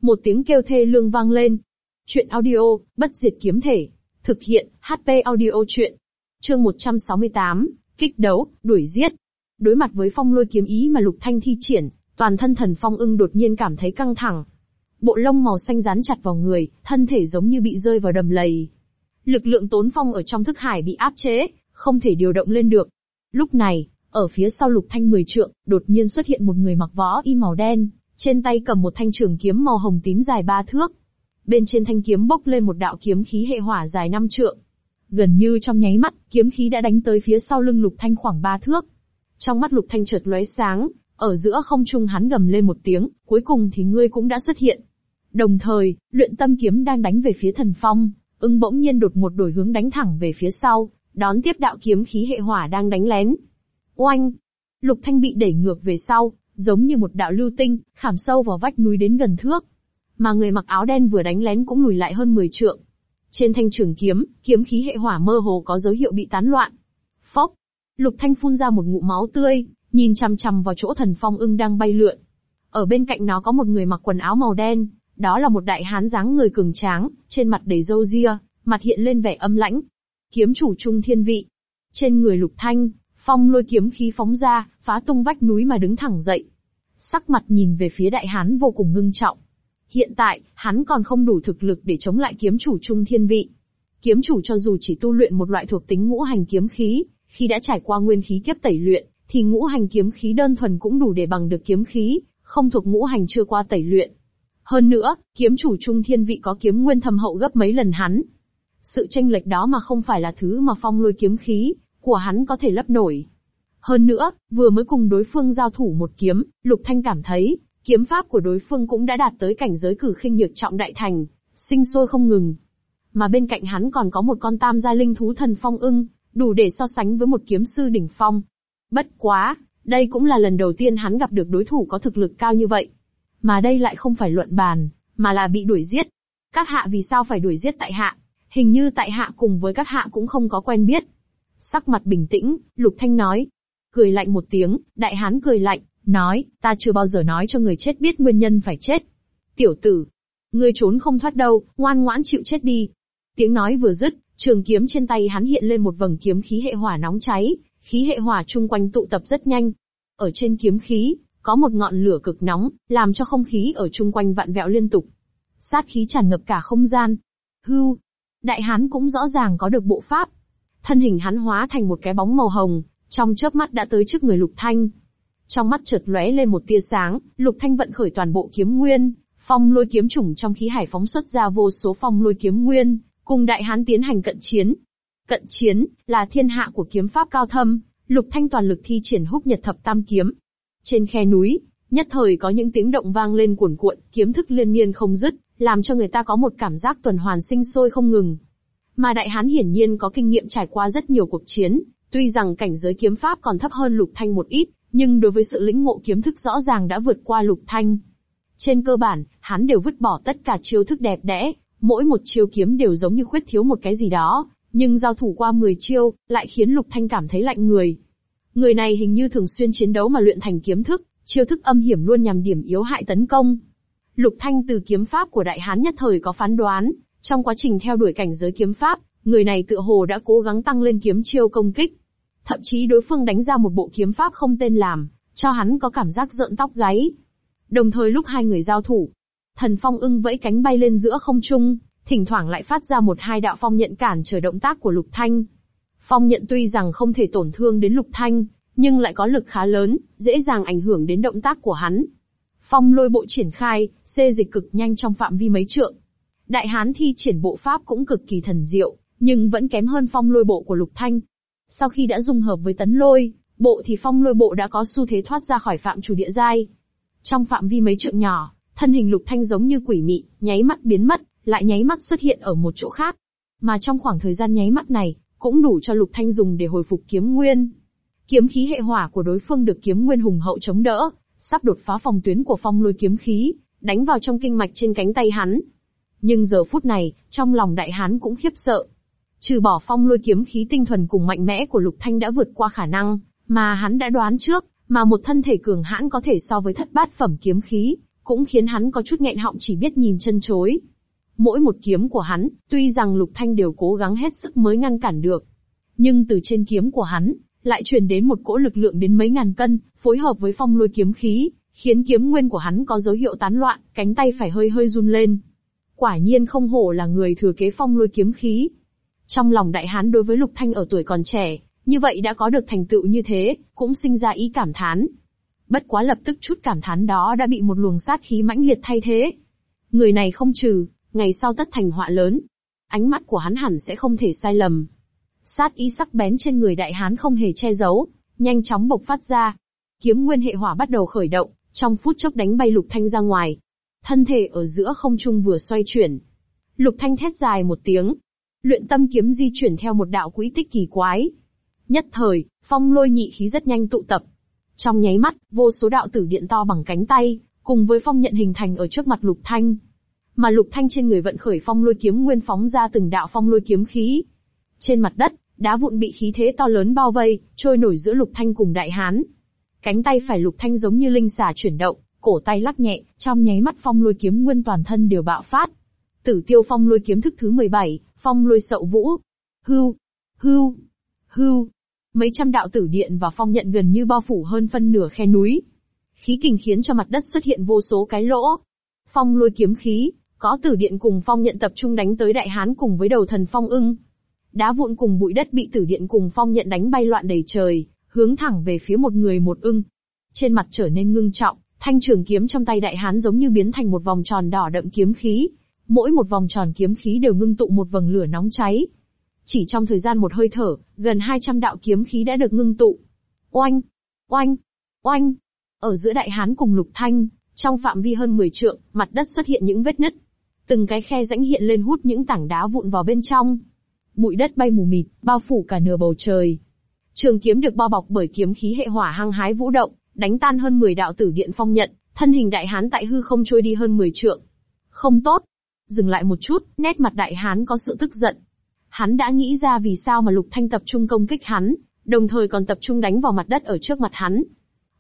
Một tiếng kêu thê lương vang lên. Chuyện audio, bất diệt kiếm thể. Thực hiện, HP audio chuyện. Chương 168, kích đấu, đuổi giết. Đối mặt với phong lôi kiếm ý mà Lục Thanh thi triển, toàn thân thần phong ưng đột nhiên cảm thấy căng thẳng. Bộ lông màu xanh rán chặt vào người, thân thể giống như bị rơi vào đầm lầy. Lực lượng tốn phong ở trong thức hải bị áp chế, không thể điều động lên được. Lúc này, ở phía sau Lục Thanh mười trượng, đột nhiên xuất hiện một người mặc võ y màu đen, trên tay cầm một thanh trường kiếm màu hồng tím dài ba thước. Bên trên thanh kiếm bốc lên một đạo kiếm khí hệ hỏa dài năm trượng. Gần như trong nháy mắt, kiếm khí đã đánh tới phía sau lưng Lục Thanh khoảng ba thước. Trong mắt Lục Thanh chợt lóe sáng, ở giữa không trung hắn gầm lên một tiếng, cuối cùng thì ngươi cũng đã xuất hiện. Đồng thời, luyện tâm kiếm đang đánh về phía thần phong, ưng bỗng nhiên đột một đổi hướng đánh thẳng về phía sau, đón tiếp đạo kiếm khí hệ hỏa đang đánh lén. Oanh! Lục Thanh bị đẩy ngược về sau, giống như một đạo lưu tinh, khảm sâu vào vách núi đến gần thước. Mà người mặc áo đen vừa đánh lén cũng lùi lại hơn 10 trượng. Trên thanh trường kiếm, kiếm khí hệ hỏa mơ hồ có dấu hiệu bị tán loạn. Phốc! Lục Thanh phun ra một ngụm máu tươi, nhìn chằm chằm vào chỗ thần phong ưng đang bay lượn. Ở bên cạnh nó có một người mặc quần áo màu đen, đó là một đại hán dáng người cường tráng, trên mặt đầy râu ria, mặt hiện lên vẻ âm lãnh. Kiếm chủ trung thiên vị. Trên người lục thanh, phong lôi kiếm khí phóng ra, phá tung vách núi mà đứng thẳng dậy. Sắc mặt nhìn về phía đại hán vô cùng ngưng trọng. Hiện tại, hắn còn không đủ thực lực để chống lại kiếm chủ trung thiên vị. Kiếm chủ cho dù chỉ tu luyện một loại thuộc tính ngũ hành kiếm khí, khi đã trải qua nguyên khí kiếp tẩy luyện, thì ngũ hành kiếm khí đơn thuần cũng đủ để bằng được kiếm khí, không thuộc ngũ hành chưa qua tẩy luyện. Hơn nữa, kiếm chủ trung thiên vị có kiếm nguyên thâm hậu gấp mấy lần hắn. Sự tranh lệch đó mà không phải là thứ mà phong lôi kiếm khí của hắn có thể lấp nổi. Hơn nữa, vừa mới cùng đối phương giao thủ một kiếm, Lục Thanh cảm thấy, kiếm pháp của đối phương cũng đã đạt tới cảnh giới cử khinh nhược trọng đại thành, sinh sôi không ngừng. Mà bên cạnh hắn còn có một con tam gia linh thú thần phong ưng, đủ để so sánh với một kiếm sư đỉnh phong. Bất quá, đây cũng là lần đầu tiên hắn gặp được đối thủ có thực lực cao như vậy. Mà đây lại không phải luận bàn, mà là bị đuổi giết. Các hạ vì sao phải đuổi giết tại hạ? Hình như tại hạ cùng với các hạ cũng không có quen biết. Sắc mặt bình tĩnh, Lục Thanh nói. Cười lạnh một tiếng, đại hán cười lạnh, nói, ta chưa bao giờ nói cho người chết biết nguyên nhân phải chết. Tiểu tử, ngươi trốn không thoát đâu, ngoan ngoãn chịu chết đi. Tiếng nói vừa dứt, trường kiếm trên tay hắn hiện lên một vầng kiếm khí hệ hỏa nóng cháy, khí hệ hỏa chung quanh tụ tập rất nhanh. Ở trên kiếm khí, có một ngọn lửa cực nóng, làm cho không khí ở chung quanh vặn vẹo liên tục. Sát khí tràn ngập cả không gian. Hưu, đại hán cũng rõ ràng có được bộ pháp. Thân hình hắn hóa thành một cái bóng màu hồng, trong chớp mắt đã tới trước người Lục Thanh. Trong mắt chợt lóe lên một tia sáng, Lục Thanh vận khởi toàn bộ kiếm nguyên, phong lôi kiếm chủng trong khí hải phóng xuất ra vô số phong lôi kiếm nguyên, cùng đại hán tiến hành cận chiến. Cận chiến là thiên hạ của kiếm pháp cao thâm, Lục Thanh toàn lực thi triển húc nhật thập tam kiếm. Trên khe núi, nhất thời có những tiếng động vang lên cuồn cuộn, kiếm thức liên miên không dứt, làm cho người ta có một cảm giác tuần hoàn sinh sôi không ngừng. Mà đại hán hiển nhiên có kinh nghiệm trải qua rất nhiều cuộc chiến, tuy rằng cảnh giới kiếm pháp còn thấp hơn Lục Thanh một ít, nhưng đối với sự lĩnh ngộ kiếm thức rõ ràng đã vượt qua Lục Thanh. Trên cơ bản, hắn đều vứt bỏ tất cả chiêu thức đẹp đẽ, mỗi một chiêu kiếm đều giống như khuyết thiếu một cái gì đó, nhưng giao thủ qua 10 chiêu, lại khiến Lục Thanh cảm thấy lạnh người. Người này hình như thường xuyên chiến đấu mà luyện thành kiếm thức, chiêu thức âm hiểm luôn nhằm điểm yếu hại tấn công. Lục Thanh từ kiếm pháp của đại hán nhất thời có phán đoán, trong quá trình theo đuổi cảnh giới kiếm pháp, người này tựa hồ đã cố gắng tăng lên kiếm chiêu công kích. Thậm chí đối phương đánh ra một bộ kiếm pháp không tên làm, cho hắn có cảm giác rợn tóc gáy. Đồng thời lúc hai người giao thủ, thần phong ưng vẫy cánh bay lên giữa không trung, thỉnh thoảng lại phát ra một hai đạo phong nhận cản trở động tác của Lục Thanh. Phong nhận tuy rằng không thể tổn thương đến Lục Thanh, nhưng lại có lực khá lớn, dễ dàng ảnh hưởng đến động tác của hắn. Phong lôi bộ triển khai, xê dịch cực nhanh trong phạm vi mấy trượng. Đại hán thi triển bộ pháp cũng cực kỳ thần diệu, nhưng vẫn kém hơn phong lôi bộ của Lục Thanh. Sau khi đã dung hợp với tấn lôi, bộ thì phong lôi bộ đã có xu thế thoát ra khỏi phạm chủ địa giai. Trong phạm vi mấy trượng nhỏ, thân hình Lục Thanh giống như quỷ mị, nháy mắt biến mất, lại nháy mắt xuất hiện ở một chỗ khác. Mà trong khoảng thời gian nháy mắt này, cũng đủ cho Lục Thanh dùng để hồi phục kiếm nguyên. Kiếm khí hệ hỏa của đối phương được kiếm nguyên hùng hậu chống đỡ, sắp đột phá phòng tuyến của phong lôi kiếm khí, đánh vào trong kinh mạch trên cánh tay hắn. Nhưng giờ phút này, trong lòng đại hán cũng khiếp sợ. Trừ bỏ phong lôi kiếm khí tinh thuần cùng mạnh mẽ của Lục Thanh đã vượt qua khả năng, mà hắn đã đoán trước, mà một thân thể cường hãn có thể so với thất bát phẩm kiếm khí, cũng khiến hắn có chút nghẹn họng chỉ biết nhìn chân chối. Mỗi một kiếm của hắn, tuy rằng Lục Thanh đều cố gắng hết sức mới ngăn cản được. Nhưng từ trên kiếm của hắn, lại truyền đến một cỗ lực lượng đến mấy ngàn cân, phối hợp với phong lôi kiếm khí, khiến kiếm nguyên của hắn có dấu hiệu tán loạn, cánh tay phải hơi hơi run lên. Quả nhiên không hổ là người thừa kế phong lôi kiếm khí. Trong lòng đại hán đối với Lục Thanh ở tuổi còn trẻ, như vậy đã có được thành tựu như thế, cũng sinh ra ý cảm thán. Bất quá lập tức chút cảm thán đó đã bị một luồng sát khí mãnh liệt thay thế. Người này không trừ, ngày sau tất thành họa lớn. Ánh mắt của hắn hẳn sẽ không thể sai lầm. Sát ý sắc bén trên người đại hán không hề che giấu, nhanh chóng bộc phát ra. Kiếm nguyên hệ hỏa bắt đầu khởi động, trong phút chốc đánh bay Lục Thanh ra ngoài. Thân thể ở giữa không trung vừa xoay chuyển. Lục Thanh thét dài một tiếng. Luyện tâm kiếm di chuyển theo một đạo quỹ tích kỳ quái. Nhất thời, phong lôi nhị khí rất nhanh tụ tập. Trong nháy mắt, vô số đạo tử điện to bằng cánh tay, cùng với phong nhận hình thành ở trước mặt Lục Thanh. Mà Lục Thanh trên người vận khởi phong lôi kiếm nguyên phóng ra từng đạo phong lôi kiếm khí. Trên mặt đất, đá vụn bị khí thế to lớn bao vây, trôi nổi giữa Lục Thanh cùng Đại Hán. Cánh tay phải Lục Thanh giống như linh xà chuyển động, cổ tay lắc nhẹ, trong nháy mắt phong lôi kiếm nguyên toàn thân đều bạo phát. Tử tiêu phong lôi kiếm thức thứ 17, phong lôi sậu vũ. Hưu, hưu, hưu. Mấy trăm đạo tử điện và phong nhận gần như bao phủ hơn phân nửa khe núi. Khí kình khiến cho mặt đất xuất hiện vô số cái lỗ. Phong lôi kiếm khí, có tử điện cùng phong nhận tập trung đánh tới đại hán cùng với đầu thần phong ưng. Đá vụn cùng bụi đất bị tử điện cùng phong nhận đánh bay loạn đầy trời, hướng thẳng về phía một người một ưng. Trên mặt trở nên ngưng trọng, thanh trường kiếm trong tay đại hán giống như biến thành một vòng tròn đỏ đậm kiếm khí. Mỗi một vòng tròn kiếm khí đều ngưng tụ một vầng lửa nóng cháy. Chỉ trong thời gian một hơi thở, gần 200 đạo kiếm khí đã được ngưng tụ. Oanh! Oanh! Oanh! Ở giữa đại hán cùng lục thanh, trong phạm vi hơn 10 trượng, mặt đất xuất hiện những vết nứt. Từng cái khe rãnh hiện lên hút những tảng đá vụn vào bên trong. Bụi đất bay mù mịt, bao phủ cả nửa bầu trời. Trường kiếm được bao bọc bởi kiếm khí hệ hỏa hăng hái vũ động, đánh tan hơn 10 đạo tử điện phong nhận, thân hình đại hán tại hư không trôi đi hơn 10 trượng. Không tốt. Dừng lại một chút, nét mặt đại hán có sự tức giận. Hắn đã nghĩ ra vì sao mà Lục Thanh tập trung công kích hắn, đồng thời còn tập trung đánh vào mặt đất ở trước mặt hắn.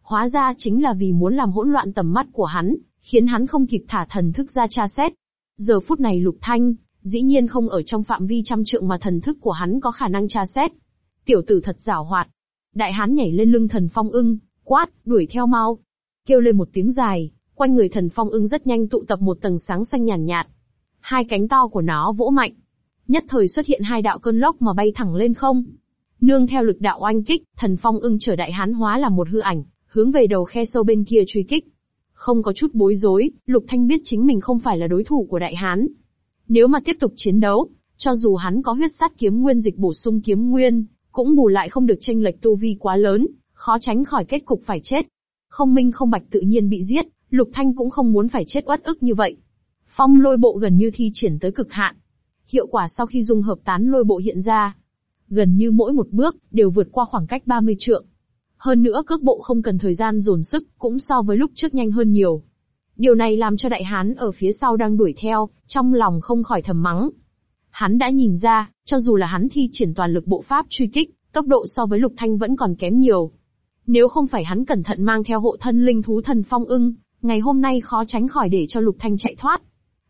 Hóa ra chính là vì muốn làm hỗn loạn tầm mắt của hắn, khiến hắn không kịp thả thần thức ra tra xét. Giờ phút này Lục Thanh, dĩ nhiên không ở trong phạm vi trăm trượng mà thần thức của hắn có khả năng tra xét. Tiểu tử thật giảo hoạt. Đại hán nhảy lên lưng thần phong ưng, quát, đuổi theo mau. Kêu lên một tiếng dài, quanh người thần phong ưng rất nhanh tụ tập một tầng sáng xanh nhàn nhạt, nhạt. Hai cánh to của nó vỗ mạnh. Nhất thời xuất hiện hai đạo cơn lốc mà bay thẳng lên không. Nương theo lực đạo oanh kích, thần phong ưng trở đại hán hóa là một hư ảnh, hướng về đầu khe sâu bên kia truy kích. Không có chút bối rối, Lục Thanh biết chính mình không phải là đối thủ của đại hán. Nếu mà tiếp tục chiến đấu, cho dù hắn có huyết sát kiếm nguyên dịch bổ sung kiếm nguyên, cũng bù lại không được tranh lệch tu vi quá lớn, khó tránh khỏi kết cục phải chết. Không minh không bạch tự nhiên bị giết, Lục Thanh cũng không muốn phải chết uất ức như vậy. Phong lôi bộ gần như thi triển tới cực hạn. Hiệu quả sau khi dung hợp tán lôi bộ hiện ra. Gần như mỗi một bước, đều vượt qua khoảng cách 30 trượng. Hơn nữa cước bộ không cần thời gian dồn sức, cũng so với lúc trước nhanh hơn nhiều. Điều này làm cho đại hán ở phía sau đang đuổi theo, trong lòng không khỏi thầm mắng. Hắn đã nhìn ra, cho dù là hắn thi triển toàn lực bộ pháp truy kích, tốc độ so với lục thanh vẫn còn kém nhiều. Nếu không phải hắn cẩn thận mang theo hộ thân linh thú thần phong ưng, ngày hôm nay khó tránh khỏi để cho lục thanh chạy thoát.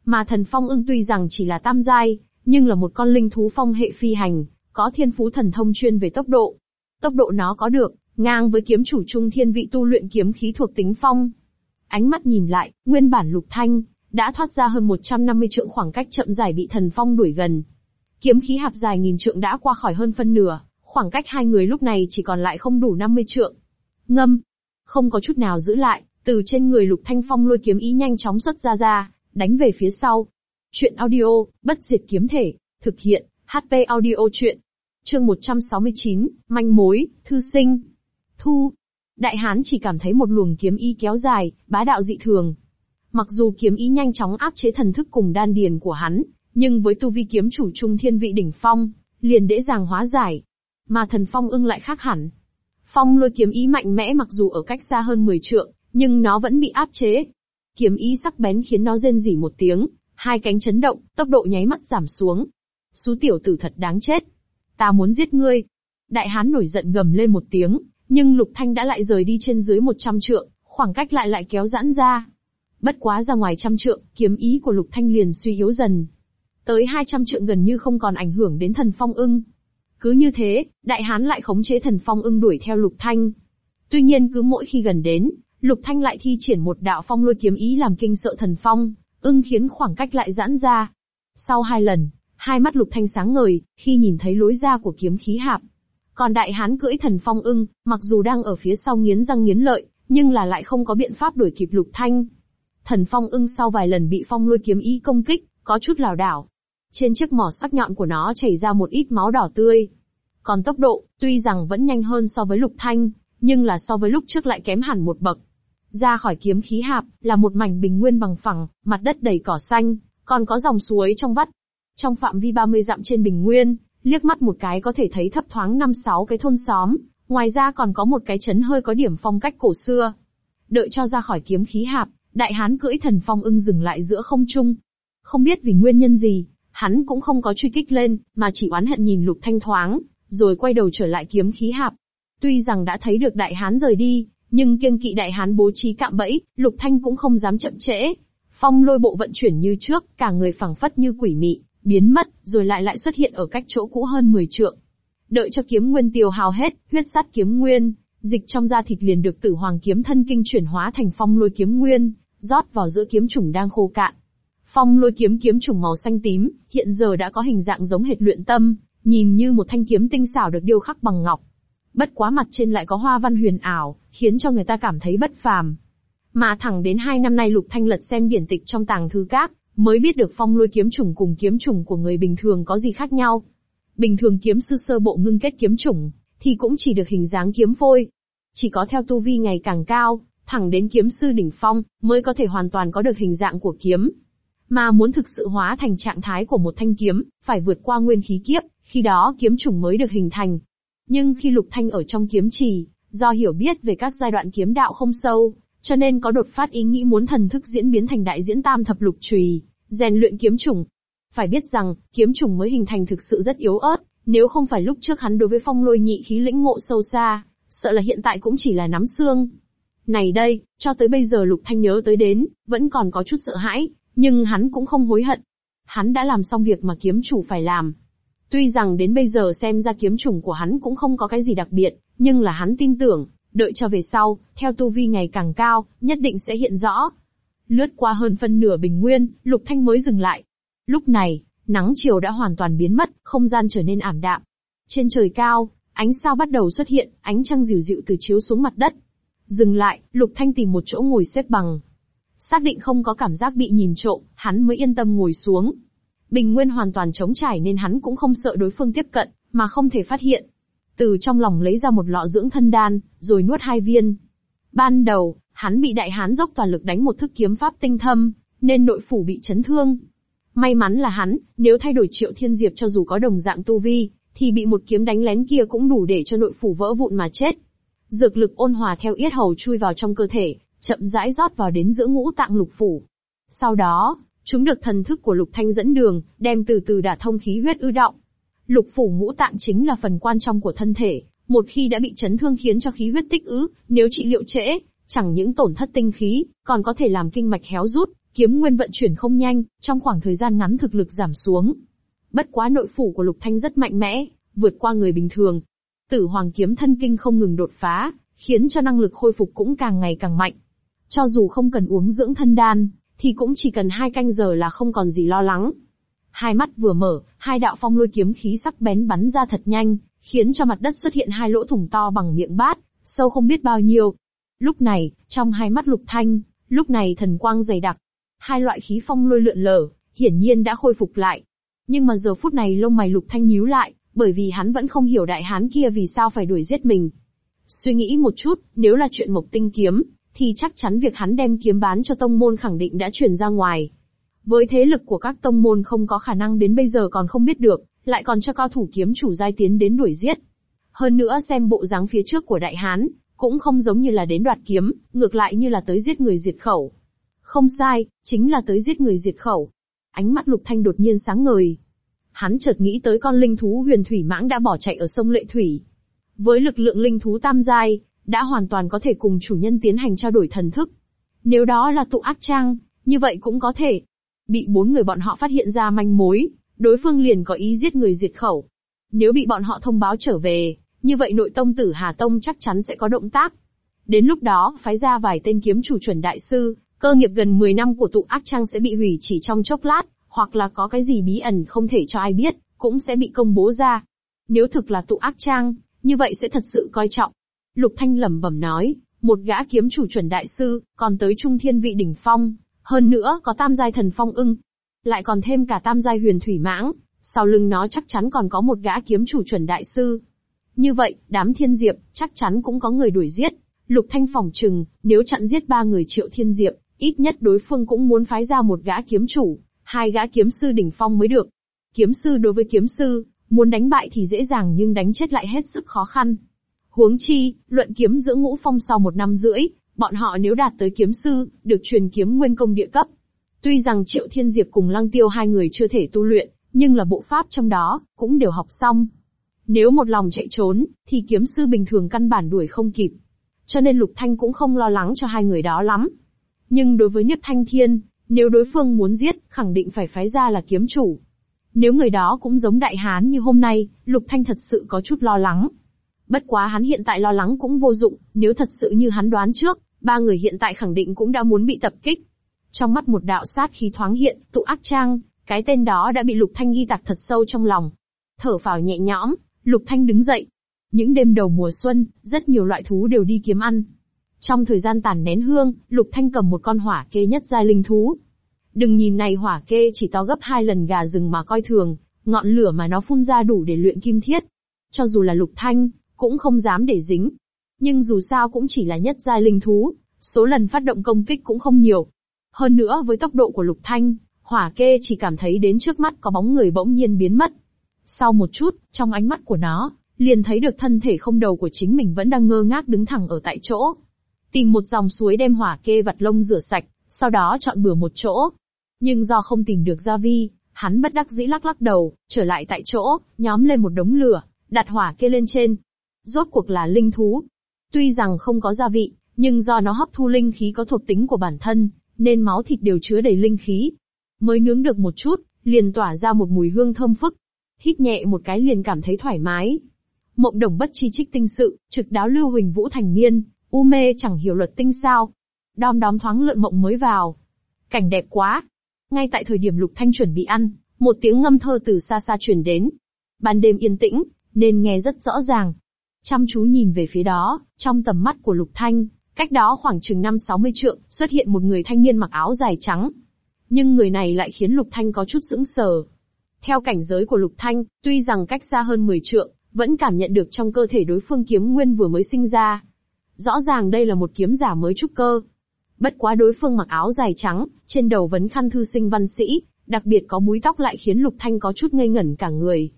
Mà thần phong ưng tuy rằng chỉ là tam giai, nhưng là một con linh thú phong hệ phi hành, có thiên phú thần thông chuyên về tốc độ. Tốc độ nó có được, ngang với kiếm chủ trung thiên vị tu luyện kiếm khí thuộc tính phong. Ánh mắt nhìn lại, nguyên bản lục thanh, đã thoát ra hơn 150 trượng khoảng cách chậm dài bị thần phong đuổi gần. Kiếm khí hạp dài nghìn trượng đã qua khỏi hơn phân nửa, khoảng cách hai người lúc này chỉ còn lại không đủ 50 trượng. Ngâm, không có chút nào giữ lại, từ trên người lục thanh phong lôi kiếm ý nhanh chóng xuất ra ra, đánh về phía sau. Chuyện audio, bất diệt kiếm thể, thực hiện, HP audio chuyện. Chương 169, manh mối, thư sinh. Thu. Đại hán chỉ cảm thấy một luồng kiếm ý kéo dài, bá đạo dị thường. Mặc dù kiếm ý nhanh chóng áp chế thần thức cùng đan điền của hắn, nhưng với tu vi kiếm chủ trung thiên vị đỉnh phong, liền dễ dàng hóa giải. Mà thần phong ưng lại khác hẳn. Phong lôi kiếm ý mạnh mẽ mặc dù ở cách xa hơn 10 trượng, nhưng nó vẫn bị áp chế. Kiếm ý sắc bén khiến nó rên rỉ một tiếng, hai cánh chấn động, tốc độ nháy mắt giảm xuống. Xú tiểu tử thật đáng chết. Ta muốn giết ngươi. Đại hán nổi giận gầm lên một tiếng, nhưng Lục Thanh đã lại rời đi trên dưới 100 trượng, khoảng cách lại lại kéo giãn ra. Bất quá ra ngoài trăm trượng, kiếm ý của Lục Thanh liền suy yếu dần. Tới 200 trượng gần như không còn ảnh hưởng đến thần phong ưng. Cứ như thế, đại hán lại khống chế thần phong ưng đuổi theo Lục Thanh. Tuy nhiên cứ mỗi khi gần đến, Lục Thanh lại thi triển một đạo phong lôi kiếm ý làm kinh sợ thần phong, ưng khiến khoảng cách lại giãn ra. Sau hai lần, hai mắt Lục Thanh sáng ngời, khi nhìn thấy lối ra của kiếm khí hạp. Còn đại hán cưỡi thần phong ưng, mặc dù đang ở phía sau nghiến răng nghiến lợi, nhưng là lại không có biện pháp đuổi kịp Lục Thanh. Thần phong ưng sau vài lần bị phong lôi kiếm ý công kích, có chút lảo đảo. Trên chiếc mỏ sắc nhọn của nó chảy ra một ít máu đỏ tươi. Còn tốc độ, tuy rằng vẫn nhanh hơn so với Lục Thanh, nhưng là so với lúc trước lại kém hẳn một bậc. Ra khỏi kiếm khí hạp, là một mảnh bình nguyên bằng phẳng, mặt đất đầy cỏ xanh, còn có dòng suối trong vắt. Trong phạm vi 30 dặm trên bình nguyên, liếc mắt một cái có thể thấy thấp thoáng năm sáu cái thôn xóm, ngoài ra còn có một cái chấn hơi có điểm phong cách cổ xưa. Đợi cho ra khỏi kiếm khí hạp, đại hán cưỡi thần phong ưng dừng lại giữa không trung. Không biết vì nguyên nhân gì, hắn cũng không có truy kích lên, mà chỉ oán hận nhìn lục thanh thoáng, rồi quay đầu trở lại kiếm khí hạp. Tuy rằng đã thấy được đại hán rời đi, nhưng kiêng kỵ đại hán bố trí cạm bẫy, lục thanh cũng không dám chậm trễ. Phong lôi bộ vận chuyển như trước, cả người phẳng phất như quỷ mị, biến mất, rồi lại lại xuất hiện ở cách chỗ cũ hơn 10 trượng. Đợi cho kiếm nguyên tiêu hao hết, huyết sát kiếm nguyên, dịch trong da thịt liền được tử hoàng kiếm thân kinh chuyển hóa thành phong lôi kiếm nguyên, rót vào giữa kiếm trùng đang khô cạn. Phong lôi kiếm kiếm trùng màu xanh tím, hiện giờ đã có hình dạng giống hệt luyện tâm, nhìn như một thanh kiếm tinh xảo được điêu khắc bằng ngọc. Bất quá mặt trên lại có hoa văn huyền ảo, khiến cho người ta cảm thấy bất phàm. Mà thẳng đến hai năm nay Lục Thanh lật xem điển tịch trong tàng thư các, mới biết được phong lôi kiếm trùng cùng kiếm trùng của người bình thường có gì khác nhau. Bình thường kiếm sư sơ bộ ngưng kết kiếm trùng, thì cũng chỉ được hình dáng kiếm phôi. Chỉ có theo tu vi ngày càng cao, thẳng đến kiếm sư đỉnh phong, mới có thể hoàn toàn có được hình dạng của kiếm. Mà muốn thực sự hóa thành trạng thái của một thanh kiếm, phải vượt qua nguyên khí kiếp, khi đó kiếm chủng mới được hình thành. Nhưng khi Lục Thanh ở trong kiếm trì, do hiểu biết về các giai đoạn kiếm đạo không sâu, cho nên có đột phát ý nghĩ muốn thần thức diễn biến thành đại diễn tam thập lục trùy, rèn luyện kiếm chủng. Phải biết rằng, kiếm chủng mới hình thành thực sự rất yếu ớt, nếu không phải lúc trước hắn đối với phong lôi nhị khí lĩnh ngộ sâu xa, sợ là hiện tại cũng chỉ là nắm xương. Này đây, cho tới bây giờ Lục Thanh nhớ tới đến, vẫn còn có chút sợ hãi, nhưng hắn cũng không hối hận. Hắn đã làm xong việc mà kiếm chủ phải làm. Tuy rằng đến bây giờ xem ra kiếm chủng của hắn cũng không có cái gì đặc biệt, nhưng là hắn tin tưởng, đợi cho về sau, theo tu vi ngày càng cao, nhất định sẽ hiện rõ. Lướt qua hơn phân nửa bình nguyên, Lục Thanh mới dừng lại. Lúc này, nắng chiều đã hoàn toàn biến mất, không gian trở nên ảm đạm. Trên trời cao, ánh sao bắt đầu xuất hiện, ánh trăng dịu dịu từ chiếu xuống mặt đất. Dừng lại, Lục Thanh tìm một chỗ ngồi xếp bằng. Xác định không có cảm giác bị nhìn trộm, hắn mới yên tâm ngồi xuống. Bình nguyên hoàn toàn trống trải nên hắn cũng không sợ đối phương tiếp cận, mà không thể phát hiện. Từ trong lòng lấy ra một lọ dưỡng thân đan, rồi nuốt hai viên. Ban đầu, hắn bị đại hán dốc toàn lực đánh một thức kiếm pháp tinh thâm, nên nội phủ bị chấn thương. May mắn là hắn, nếu thay đổi triệu thiên diệp cho dù có đồng dạng tu vi, thì bị một kiếm đánh lén kia cũng đủ để cho nội phủ vỡ vụn mà chết. Dược lực ôn hòa theo yết hầu chui vào trong cơ thể, chậm rãi rót vào đến giữa ngũ tạng lục phủ. Sau đó, chúng được thần thức của lục thanh dẫn đường, đem từ từ đả thông khí huyết ư động. Lục phủ ngũ tạng chính là phần quan trọng của thân thể, một khi đã bị chấn thương khiến cho khí huyết tích ứ, nếu trị liệu trễ, chẳng những tổn thất tinh khí, còn có thể làm kinh mạch héo rút, kiếm nguyên vận chuyển không nhanh, trong khoảng thời gian ngắn thực lực giảm xuống. Bất quá nội phủ của Lục Thanh rất mạnh mẽ, vượt qua người bình thường. Tử Hoàng kiếm thân kinh không ngừng đột phá, khiến cho năng lực khôi phục cũng càng ngày càng mạnh. Cho dù không cần uống dưỡng thân đan, thì cũng chỉ cần hai canh giờ là không còn gì lo lắng. Hai mắt vừa mở, hai đạo phong lôi kiếm khí sắc bén bắn ra thật nhanh, khiến cho mặt đất xuất hiện hai lỗ thủng to bằng miệng bát, sâu không biết bao nhiêu. Lúc này, trong hai mắt lục thanh, lúc này thần quang dày đặc. Hai loại khí phong lôi lượn lờ, hiển nhiên đã khôi phục lại. Nhưng mà giờ phút này lông mày lục thanh nhíu lại, bởi vì hắn vẫn không hiểu đại hán kia vì sao phải đuổi giết mình. Suy nghĩ một chút, nếu là chuyện mộc tinh kiếm, thì chắc chắn việc hắn đem kiếm bán cho tông môn khẳng định đã truyền ra ngoài. Với thế lực của các tông môn không có khả năng đến bây giờ còn không biết được, lại còn cho cao thủ kiếm chủ giai tiến đến đuổi giết. Hơn nữa xem bộ dáng phía trước của đại hán, cũng không giống như là đến đoạt kiếm, ngược lại như là tới giết người diệt khẩu. Không sai, chính là tới giết người diệt khẩu. Ánh mắt lục thanh đột nhiên sáng ngời. Hắn chợt nghĩ tới con linh thú huyền thủy mãng đã bỏ chạy ở sông Lệ Thủy. Với lực lượng linh thú tam giai, đã hoàn toàn có thể cùng chủ nhân tiến hành trao đổi thần thức. Nếu đó là tụ ác trang, như vậy cũng có thể. Bị bốn người bọn họ phát hiện ra manh mối, đối phương liền có ý giết người diệt khẩu. Nếu bị bọn họ thông báo trở về, như vậy nội tông tử Hà Tông chắc chắn sẽ có động tác. Đến lúc đó, phái ra vài tên kiếm chủ chuẩn đại sư, cơ nghiệp gần 10 năm của tụ ác trang sẽ bị hủy chỉ trong chốc lát, hoặc là có cái gì bí ẩn không thể cho ai biết, cũng sẽ bị công bố ra. Nếu thực là tụ ác trang, như vậy sẽ thật sự coi trọng. Lục Thanh lẩm bẩm nói, một gã kiếm chủ chuẩn đại sư, còn tới trung thiên vị đỉnh phong, hơn nữa có tam giai thần phong ưng, lại còn thêm cả tam giai huyền thủy mãng, sau lưng nó chắc chắn còn có một gã kiếm chủ chuẩn đại sư. Như vậy, đám thiên diệp, chắc chắn cũng có người đuổi giết. Lục Thanh phỏng trừng, nếu chặn giết ba người triệu thiên diệp, ít nhất đối phương cũng muốn phái ra một gã kiếm chủ, hai gã kiếm sư đỉnh phong mới được. Kiếm sư đối với kiếm sư, muốn đánh bại thì dễ dàng nhưng đánh chết lại hết sức khó khăn. Huống chi, luận kiếm giữa ngũ phong sau một năm rưỡi, bọn họ nếu đạt tới kiếm sư, được truyền kiếm nguyên công địa cấp. Tuy rằng Triệu Thiên Diệp cùng Lăng Tiêu hai người chưa thể tu luyện, nhưng là bộ pháp trong đó, cũng đều học xong. Nếu một lòng chạy trốn, thì kiếm sư bình thường căn bản đuổi không kịp. Cho nên Lục Thanh cũng không lo lắng cho hai người đó lắm. Nhưng đối với Nhất Thanh Thiên, nếu đối phương muốn giết, khẳng định phải phái ra là kiếm chủ. Nếu người đó cũng giống đại hán như hôm nay, Lục Thanh thật sự có chút lo lắng. Bất quá hắn hiện tại lo lắng cũng vô dụng, nếu thật sự như hắn đoán trước, ba người hiện tại khẳng định cũng đã muốn bị tập kích. Trong mắt một đạo sát khí thoáng hiện, tụ ác trang, cái tên đó đã bị Lục Thanh ghi tạc thật sâu trong lòng. Thở phào nhẹ nhõm, Lục Thanh đứng dậy. Những đêm đầu mùa xuân, rất nhiều loại thú đều đi kiếm ăn. Trong thời gian tàn nén hương, Lục Thanh cầm một con hỏa kê nhất giai linh thú. Đừng nhìn này hỏa kê chỉ to gấp hai lần gà rừng mà coi thường, ngọn lửa mà nó phun ra đủ để luyện kim thiết. Cho dù là lục thanh, cũng không dám để dính. Nhưng dù sao cũng chỉ là nhất giai linh thú, số lần phát động công kích cũng không nhiều. Hơn nữa với tốc độ của lục thanh, hỏa kê chỉ cảm thấy đến trước mắt có bóng người bỗng nhiên biến mất. Sau một chút, trong ánh mắt của nó, liền thấy được thân thể không đầu của chính mình vẫn đang ngơ ngác đứng thẳng ở tại chỗ. Tìm một dòng suối đem hỏa kê vặt lông rửa sạch, sau đó chọn bừa một chỗ. Nhưng do không tìm được gia vi, hắn bất đắc dĩ lắc lắc đầu, trở lại tại chỗ, nhóm lên một đống lửa, đặt hỏa kê lên trên. Rốt cuộc là linh thú. Tuy rằng không có gia vị, nhưng do nó hấp thu linh khí có thuộc tính của bản thân, nên máu thịt đều chứa đầy linh khí. Mới nướng được một chút, liền tỏa ra một mùi hương thơm phức. Hít nhẹ một cái liền cảm thấy thoải mái. Mộng đồng bất chi trích tinh sự, trực đáo lưu huỳnh vũ thành miên, u mê chẳng hiểu luật tinh sao. Đom đóm thoáng lượn mộng mới vào. Cảnh đẹp quá. Ngay tại thời điểm lục thanh chuẩn bị ăn, một tiếng ngâm thơ từ xa xa truyền đến. Ban đêm yên tĩnh, nên nghe rất rõ ràng. Chăm chú nhìn về phía đó, trong tầm mắt của lục thanh, cách đó khoảng chừng năm sáu mươi trượng, xuất hiện một người thanh niên mặc áo dài trắng. Nhưng người này lại khiến lục thanh có chút sững sờ. Theo cảnh giới của lục thanh, tuy rằng cách xa hơn 10 trượng, vẫn cảm nhận được trong cơ thể đối phương kiếm nguyên vừa mới sinh ra. Rõ ràng đây là một kiếm giả mới trúc cơ. Bất quá đối phương mặc áo dài trắng, trên đầu vấn khăn thư sinh văn sĩ, đặc biệt có búi tóc lại khiến Lục Thanh có chút ngây ngẩn cả người.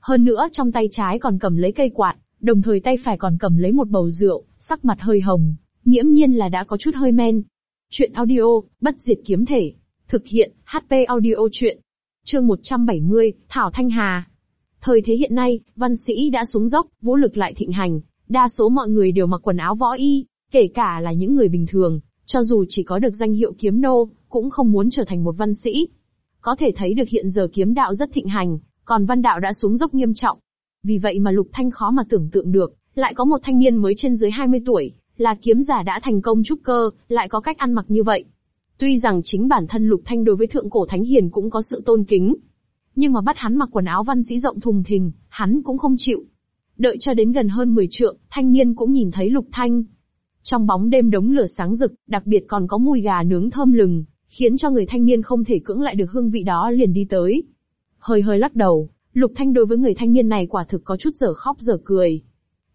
Hơn nữa trong tay trái còn cầm lấy cây quạt, đồng thời tay phải còn cầm lấy một bầu rượu, sắc mặt hơi hồng, nghiễm nhiên là đã có chút hơi men. Chuyện audio, bất diệt kiếm thể. Thực hiện, HP audio chuyện. Chương 170, Thảo Thanh Hà. Thời thế hiện nay, văn sĩ đã xuống dốc, vũ lực lại thịnh hành, đa số mọi người đều mặc quần áo võ y, kể cả là những người bình thường, cho dù chỉ có được danh hiệu kiếm nô, cũng không muốn trở thành một văn sĩ. Có thể thấy được hiện giờ kiếm đạo rất thịnh hành, còn văn đạo đã xuống dốc nghiêm trọng. Vì vậy mà Lục Thanh khó mà tưởng tượng được, lại có một thanh niên mới trên dưới 20 tuổi, là kiếm giả đã thành công trúc cơ, lại có cách ăn mặc như vậy. Tuy rằng chính bản thân Lục Thanh đối với thượng cổ thánh hiền cũng có sự tôn kính, nhưng mà bắt hắn mặc quần áo văn sĩ rộng thùng thình, hắn cũng không chịu. Đợi cho đến gần hơn 10 trượng, thanh niên cũng nhìn thấy Lục Thanh. Trong bóng đêm đống lửa sáng rực, đặc biệt còn có mùi gà nướng thơm lừng, khiến cho người thanh niên không thể cưỡng lại được hương vị đó liền đi tới. Hơi hơi lắc đầu, Lục Thanh đối với người thanh niên này quả thực có chút dở khóc dở cười.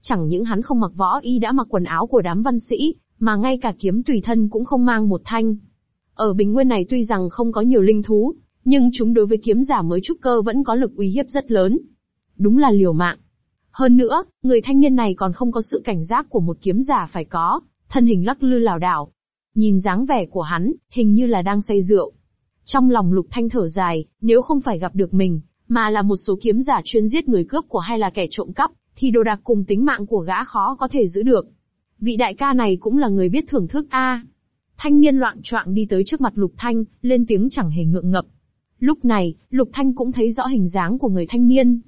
Chẳng những hắn không mặc võ y đã mặc quần áo của đám văn sĩ, mà ngay cả kiếm tùy thân cũng không mang một thanh. Ở bình nguyên này tuy rằng không có nhiều linh thú, nhưng chúng đối với kiếm giả mới trúc cơ vẫn có lực uy hiếp rất lớn. Đúng là liều mạng. Hơn nữa, người thanh niên này còn không có sự cảnh giác của một kiếm giả phải có, thân hình lắc lư lảo đảo. Nhìn dáng vẻ của hắn, hình như là đang say rượu. Trong lòng lục thanh thở dài, nếu không phải gặp được mình, mà là một số kiếm giả chuyên giết người cướp của hay là kẻ trộm cắp, thì đồ đạc cùng tính mạng của gã khó có thể giữ được. Vị đại ca này cũng là người biết thưởng thức a. Thanh niên loạn choạng đi tới trước mặt Lục Thanh, lên tiếng chẳng hề ngượng ngập. Lúc này, Lục Thanh cũng thấy rõ hình dáng của người thanh niên.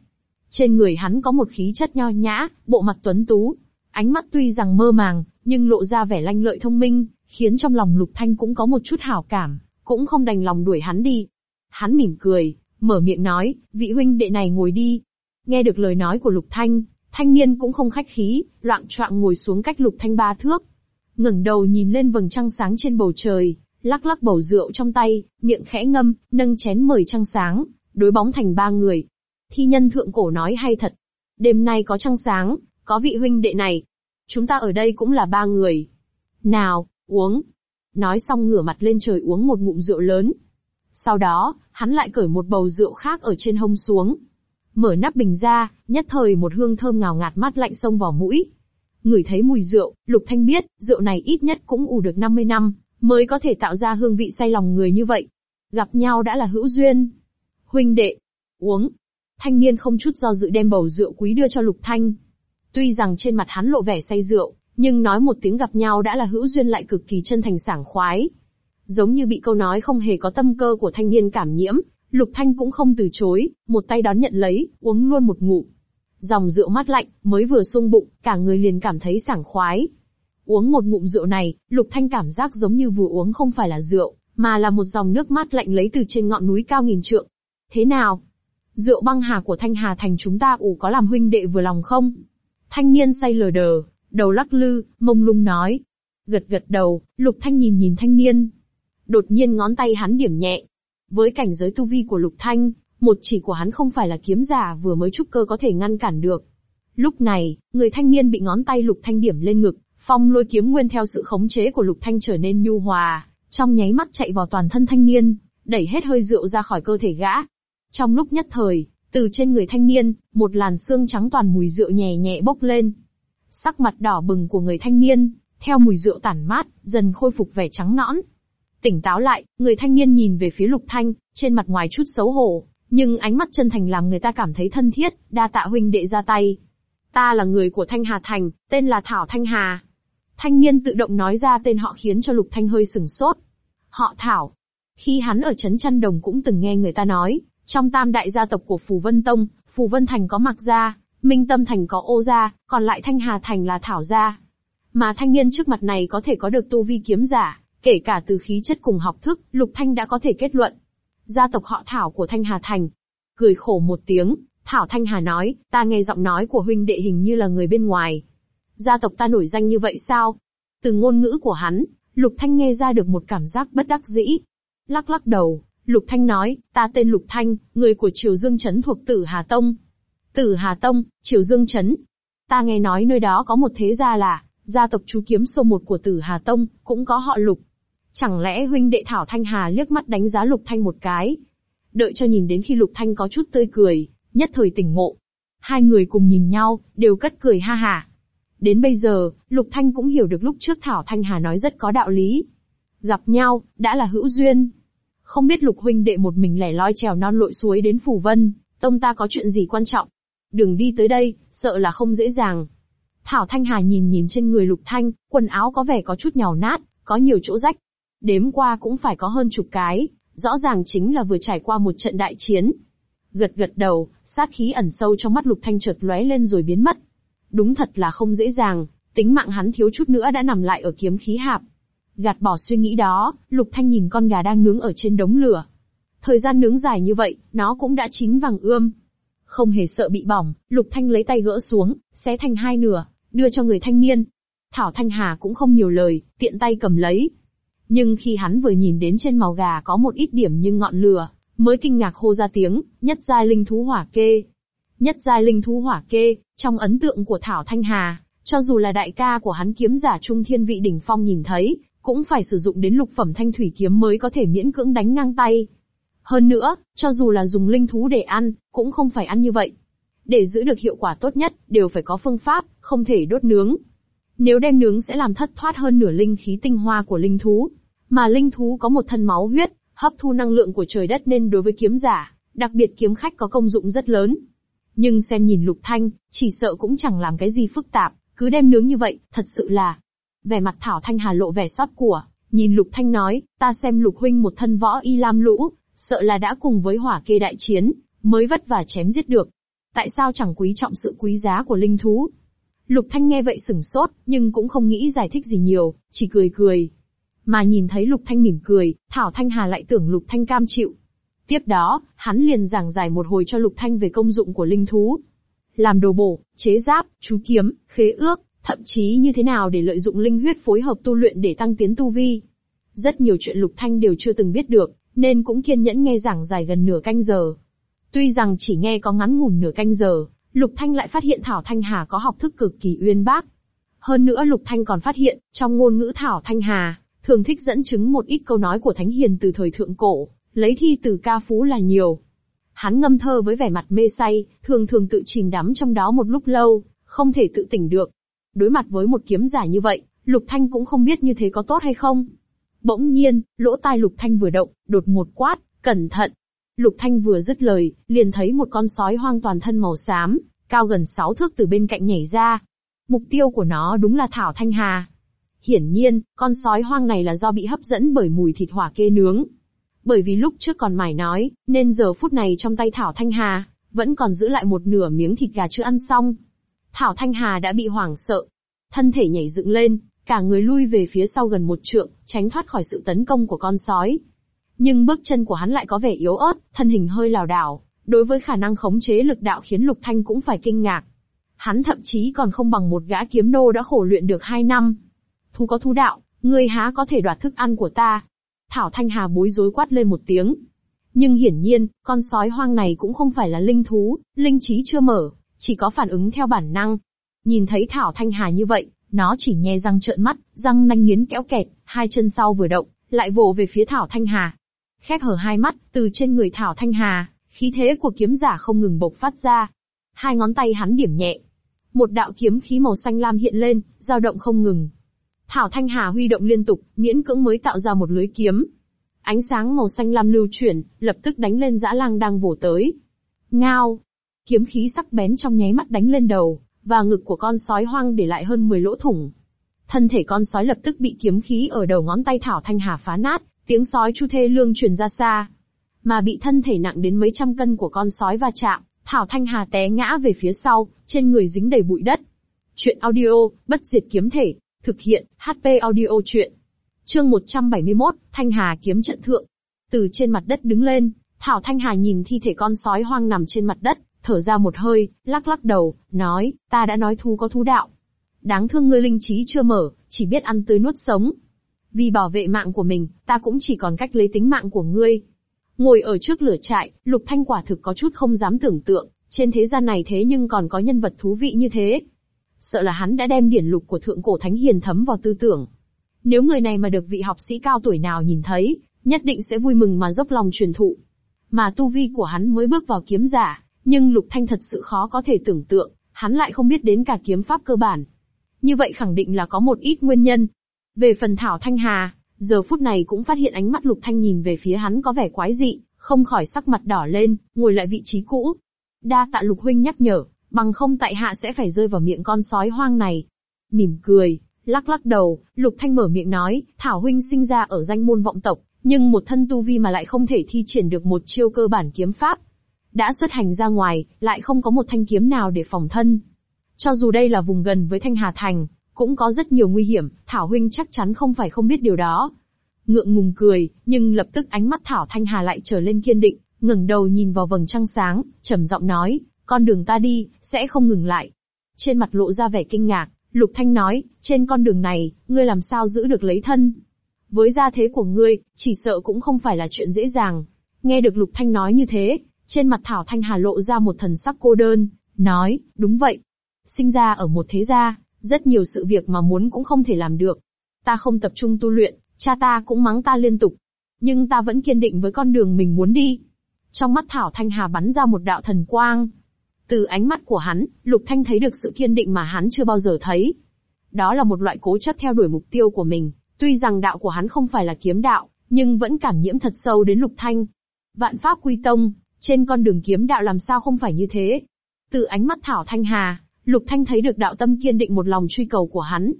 Trên người hắn có một khí chất nho nhã, bộ mặt tuấn tú. Ánh mắt tuy rằng mơ màng, nhưng lộ ra vẻ lanh lợi thông minh, khiến trong lòng Lục Thanh cũng có một chút hảo cảm, cũng không đành lòng đuổi hắn đi. Hắn mỉm cười, mở miệng nói, vị huynh đệ này ngồi đi. Nghe được lời nói của Lục Thanh, thanh niên cũng không khách khí, loạn choạng ngồi xuống cách Lục Thanh ba thước. ngẩng đầu nhìn lên vầng trăng sáng trên bầu trời, lắc lắc bầu rượu trong tay, miệng khẽ ngâm, nâng chén mời trăng sáng, đối bóng thành ba người. Thi nhân thượng cổ nói hay thật. Đêm nay có trăng sáng, có vị huynh đệ này. Chúng ta ở đây cũng là ba người. Nào, uống. Nói xong ngửa mặt lên trời uống một ngụm rượu lớn. Sau đó, hắn lại cởi một bầu rượu khác ở trên hông xuống. Mở nắp bình ra, nhất thời một hương thơm ngào ngạt mát lạnh xông vào mũi. Ngửi thấy mùi rượu, Lục Thanh biết, rượu này ít nhất cũng ủ được 50 năm, mới có thể tạo ra hương vị say lòng người như vậy. Gặp nhau đã là hữu duyên. Huynh đệ, uống. Thanh niên không chút do dự đem bầu rượu quý đưa cho Lục Thanh. Tuy rằng trên mặt hắn lộ vẻ say rượu, nhưng nói một tiếng gặp nhau đã là hữu duyên lại cực kỳ chân thành sảng khoái. Giống như bị câu nói không hề có tâm cơ của thanh niên cảm nhiễm, Lục Thanh cũng không từ chối, một tay đón nhận lấy, uống luôn một ngụm. Dòng rượu mát lạnh, mới vừa sung bụng, cả người liền cảm thấy sảng khoái. Uống một ngụm rượu này, Lục Thanh cảm giác giống như vừa uống không phải là rượu, mà là một dòng nước mát lạnh lấy từ trên ngọn núi cao nghìn trượng. Thế nào? Rượu băng hà của Thanh Hà thành chúng ta ủ có làm huynh đệ vừa lòng không? Thanh niên say lờ đờ, đầu lắc lư, mông lung nói. Gật gật đầu, Lục Thanh nhìn nhìn thanh niên. Đột nhiên ngón tay hắn điểm nhẹ. Với cảnh giới tu vi của Lục Thanh, một chỉ của hắn không phải là kiếm giả vừa mới trúc cơ có thể ngăn cản được. Lúc này, người thanh niên bị ngón tay Lục Thanh điểm lên ngực, phong lôi kiếm nguyên theo sự khống chế của Lục Thanh trở nên nhu hòa, trong nháy mắt chạy vào toàn thân thanh niên, đẩy hết hơi rượu ra khỏi cơ thể gã. Trong lúc nhất thời, từ trên người thanh niên, một làn xương trắng toàn mùi rượu nhẹ nhẹ bốc lên. Sắc mặt đỏ bừng của người thanh niên, theo mùi rượu tản mát, dần khôi phục vẻ trắng nõn. Tỉnh táo lại, người thanh niên nhìn về phía lục thanh, trên mặt ngoài chút xấu hổ, nhưng ánh mắt chân thành làm người ta cảm thấy thân thiết, đa tạ huynh đệ ra tay. Ta là người của Thanh Hà Thành, tên là Thảo Thanh Hà. Thanh niên tự động nói ra tên họ khiến cho Lục Thanh hơi sừng sốt. Họ Thảo. Khi hắn ở Trấn Trăn Đồng cũng từng nghe người ta nói, trong tam đại gia tộc của Phù Vân Tông, Phù Vân Thành có Mạc Gia, Minh Tâm Thành có Ô Gia, còn lại Thanh Hà Thành là Thảo Gia. Mà thanh niên trước mặt này có thể có được tu vi kiếm giả, kể cả từ khí chất cùng học thức, Lục Thanh đã có thể kết luận. Gia tộc họ Thảo của Thanh Hà Thành. Cười khổ một tiếng, Thảo Thanh Hà nói, ta nghe giọng nói của huynh đệ hình như là người bên ngoài. Gia tộc ta nổi danh như vậy sao? Từ ngôn ngữ của hắn, Lục Thanh nghe ra được một cảm giác bất đắc dĩ. Lắc lắc đầu, Lục Thanh nói, ta tên Lục Thanh, người của Triều Dương Trấn thuộc Tử Hà Tông. Tử Hà Tông, Triều Dương Trấn. Ta nghe nói nơi đó có một thế gia là, gia tộc chú kiếm số một của Tử Hà Tông, cũng có họ Lục. Chẳng lẽ huynh đệ Thảo Thanh Hà liếc mắt đánh giá Lục Thanh một cái? Đợi cho nhìn đến khi Lục Thanh có chút tươi cười, nhất thời tỉnh ngộ. Hai người cùng nhìn nhau, đều cất cười ha hà. Đến bây giờ, Lục Thanh cũng hiểu được lúc trước Thảo Thanh Hà nói rất có đạo lý. Gặp nhau, đã là hữu duyên. Không biết Lục huynh đệ một mình lẻ loi trèo non lội suối đến Phủ Vân, tông ta có chuyện gì quan trọng. Đường đi tới đây, sợ là không dễ dàng. Thảo Thanh Hà nhìn nhìn trên người Lục Thanh, quần áo có vẻ có chút nhàu nát, có nhiều chỗ rách. Đếm qua cũng phải có hơn chục cái, rõ ràng chính là vừa trải qua một trận đại chiến. Gật gật đầu, sát khí ẩn sâu trong mắt Lục Thanh chợt lóe lên rồi biến mất. Đúng thật là không dễ dàng, tính mạng hắn thiếu chút nữa đã nằm lại ở kiếm khí hạp. Gạt bỏ suy nghĩ đó, Lục Thanh nhìn con gà đang nướng ở trên đống lửa. Thời gian nướng dài như vậy, nó cũng đã chín vàng ươm. Không hề sợ bị bỏng, Lục Thanh lấy tay gỡ xuống, xé thành hai nửa, đưa cho người thanh niên. Thảo Thanh Hà cũng không nhiều lời, tiện tay cầm lấy. Nhưng khi hắn vừa nhìn đến trên màu gà có một ít điểm như ngọn lửa, mới kinh ngạc hô ra tiếng, nhất giai linh thú hỏa kê. Nhất giai linh thú hỏa kê, trong ấn tượng của Thảo Thanh Hà, cho dù là đại ca của hắn kiếm giả trung thiên vị đỉnh phong nhìn thấy, cũng phải sử dụng đến lục phẩm thanh thủy kiếm mới có thể miễn cưỡng đánh ngang tay. Hơn nữa, cho dù là dùng linh thú để ăn, cũng không phải ăn như vậy. Để giữ được hiệu quả tốt nhất, đều phải có phương pháp, không thể đốt nướng. Nếu đem nướng sẽ làm thất thoát hơn nửa linh khí tinh hoa của linh thú. Mà linh thú có một thân máu huyết, hấp thu năng lượng của trời đất nên đối với kiếm giả, đặc biệt kiếm khách có công dụng rất lớn. Nhưng xem nhìn Lục Thanh, chỉ sợ cũng chẳng làm cái gì phức tạp, cứ đem nướng như vậy, thật sự là. Vẻ mặt Thảo Thanh Hà lộ vẻ xót của, nhìn Lục Thanh nói, ta xem Lục huynh một thân võ y lam lũ, sợ là đã cùng với hỏa kê đại chiến, mới vất vả chém giết được. Tại sao chẳng quý trọng sự quý giá của linh thú? Lục Thanh nghe vậy sửng sốt, nhưng cũng không nghĩ giải thích gì nhiều, chỉ cười cười. Mà nhìn thấy Lục Thanh mỉm cười, Thảo Thanh Hà lại tưởng Lục Thanh cam chịu. Tiếp đó, hắn liền giảng giải một hồi cho Lục Thanh về công dụng của linh thú. Làm đồ bổ, chế giáp, chú kiếm, khế ước, thậm chí như thế nào để lợi dụng linh huyết phối hợp tu luyện để tăng tiến tu vi. Rất nhiều chuyện Lục Thanh đều chưa từng biết được, nên cũng kiên nhẫn nghe giảng giải gần nửa canh giờ. Tuy rằng chỉ nghe có ngắn ngủn nửa canh giờ, Lục Thanh lại phát hiện Thảo Thanh Hà có học thức cực kỳ uyên bác. Hơn nữa Lục Thanh còn phát hiện, trong ngôn ngữ Thảo Thanh Hà, thường thích dẫn chứng một ít câu nói của Thánh Hiền từ thời thượng cổ, lấy thi từ ca phú là nhiều. Hắn ngâm thơ với vẻ mặt mê say, thường thường tự chìm đắm trong đó một lúc lâu, không thể tự tỉnh được. Đối mặt với một kiếm giả như vậy, Lục Thanh cũng không biết như thế có tốt hay không. Bỗng nhiên, lỗ tai Lục Thanh vừa động, đột một quát, cẩn thận. Lục Thanh vừa dứt lời, liền thấy một con sói hoang toàn thân màu xám, cao gần 6 thước từ bên cạnh nhảy ra. Mục tiêu của nó đúng là Thảo Thanh Hà. Hiển nhiên, con sói hoang này là do bị hấp dẫn bởi mùi thịt hỏa kê nướng. Bởi vì lúc trước còn mải nói, nên giờ phút này trong tay Thảo Thanh Hà, vẫn còn giữ lại một nửa miếng thịt gà chưa ăn xong. Thảo Thanh Hà đã bị hoảng sợ. Thân thể nhảy dựng lên, cả người lui về phía sau gần một trượng, tránh thoát khỏi sự tấn công của con sói. Nhưng bước chân của hắn lại có vẻ yếu ớt, thân hình hơi lảo đảo, đối với khả năng khống chế lực đạo khiến Lục Thanh cũng phải kinh ngạc. Hắn thậm chí còn không bằng một gã kiếm nô đã khổ luyện được hai năm. Thú có thú đạo, ngươi há có thể đoạt thức ăn của ta. Thảo Thanh Hà bối rối quát lên một tiếng. Nhưng hiển nhiên, con sói hoang này cũng không phải là linh thú, linh trí chưa mở, chỉ có phản ứng theo bản năng. Nhìn thấy Thảo Thanh Hà như vậy, nó chỉ nhe răng trợn mắt, răng nanh nghiến kéo kẹt, hai chân sau vừa động, lại vồ về phía Thảo Thanh Hà. Khép hở hai mắt, từ trên người Thảo Thanh Hà, khí thế của kiếm giả không ngừng bộc phát ra. Hai ngón tay hắn điểm nhẹ. Một đạo kiếm khí màu xanh lam hiện lên, dao động không ngừng. Thảo Thanh Hà huy động liên tục, miễn cưỡng mới tạo ra một lưới kiếm. Ánh sáng màu xanh lam lưu chuyển, lập tức đánh lên dã lang đang vồ tới. Ngao! Kiếm khí sắc bén trong nháy mắt đánh lên đầu, và ngực của con sói hoang để lại hơn 10 lỗ thủng. Thân thể con sói lập tức bị kiếm khí ở đầu ngón tay Thảo Thanh Hà phá nát, tiếng sói chu thê lương truyền ra xa. Mà bị thân thể nặng đến mấy trăm cân của con sói va chạm, Thảo Thanh Hà té ngã về phía sau, trên người dính đầy bụi đất. Chuyện audio, bất diệt kiếm thể, thực hiện, HP audio chuyện. Chương 171, Thanh Hà kiếm trận thượng. Từ trên mặt đất đứng lên, Thảo Thanh Hà nhìn thi thể con sói hoang nằm trên mặt đất, thở ra một hơi, lắc lắc đầu, nói, ta đã nói thú có thú đạo. Đáng thương ngươi linh trí chưa mở, chỉ biết ăn tươi nuốt sống. Vì bảo vệ mạng của mình, ta cũng chỉ còn cách lấy tính mạng của ngươi. Ngồi ở trước lửa trại, Lục Thanh quả thực có chút không dám tưởng tượng, trên thế gian này thế nhưng còn có nhân vật thú vị như thế. Sợ là hắn đã đem điển lục của thượng cổ thánh hiền thấm vào tư tưởng. Nếu người này mà được vị học sĩ cao tuổi nào nhìn thấy, nhất định sẽ vui mừng mà dốc lòng truyền thụ. Mà tu vi của hắn mới bước vào kiếm giả, nhưng Lục Thanh thật sự khó có thể tưởng tượng, hắn lại không biết đến cả kiếm pháp cơ bản. Như vậy khẳng định là có một ít nguyên nhân. Về phần Thảo Thanh Hà, giờ phút này cũng phát hiện ánh mắt Lục Thanh nhìn về phía hắn có vẻ quái dị, không khỏi sắc mặt đỏ lên, ngồi lại vị trí cũ. Đa tạ Lục Huynh nhắc nhở, bằng không tại hạ sẽ phải rơi vào miệng con sói hoang này. Mỉm cười, lắc lắc đầu, Lục Thanh mở miệng nói, Thảo Huynh sinh ra ở danh môn vọng tộc, nhưng một thân tu vi mà lại không thể thi triển được một chiêu cơ bản kiếm pháp, đã xuất hành ra ngoài, lại không có một thanh kiếm nào để phòng thân. Cho dù đây là vùng gần với Thanh Hà Thành, cũng có rất nhiều nguy hiểm, Thảo Huynh chắc chắn không phải không biết điều đó. Ngượng ngùng cười, nhưng lập tức ánh mắt Thảo Thanh Hà lại trở lên kiên định, ngẩng đầu nhìn vào vầng trăng sáng, trầm giọng nói, con đường ta đi, sẽ không ngừng lại. Trên mặt lộ ra vẻ kinh ngạc, Lục Thanh nói, trên con đường này, ngươi làm sao giữ được lấy thân? Với gia thế của ngươi, chỉ sợ cũng không phải là chuyện dễ dàng. Nghe được Lục Thanh nói như thế, trên mặt Thảo Thanh Hà lộ ra một thần sắc cô đơn, nói, đúng vậy. Sinh ra ở một thế gia, rất nhiều sự việc mà muốn cũng không thể làm được. Ta không tập trung tu luyện, cha ta cũng mắng ta liên tục. Nhưng ta vẫn kiên định với con đường mình muốn đi. Trong mắt Thảo Thanh Hà bắn ra một đạo thần quang. Từ ánh mắt của hắn, Lục Thanh thấy được sự kiên định mà hắn chưa bao giờ thấy. Đó là một loại cố chấp theo đuổi mục tiêu của mình. Tuy rằng đạo của hắn không phải là kiếm đạo, nhưng vẫn cảm nhiễm thật sâu đến Lục Thanh. Vạn pháp quy tông, trên con đường kiếm đạo làm sao không phải như thế? Từ ánh mắt Thảo Thanh Hà, Lục Thanh thấy được đạo tâm kiên định một lòng truy cầu của hắn.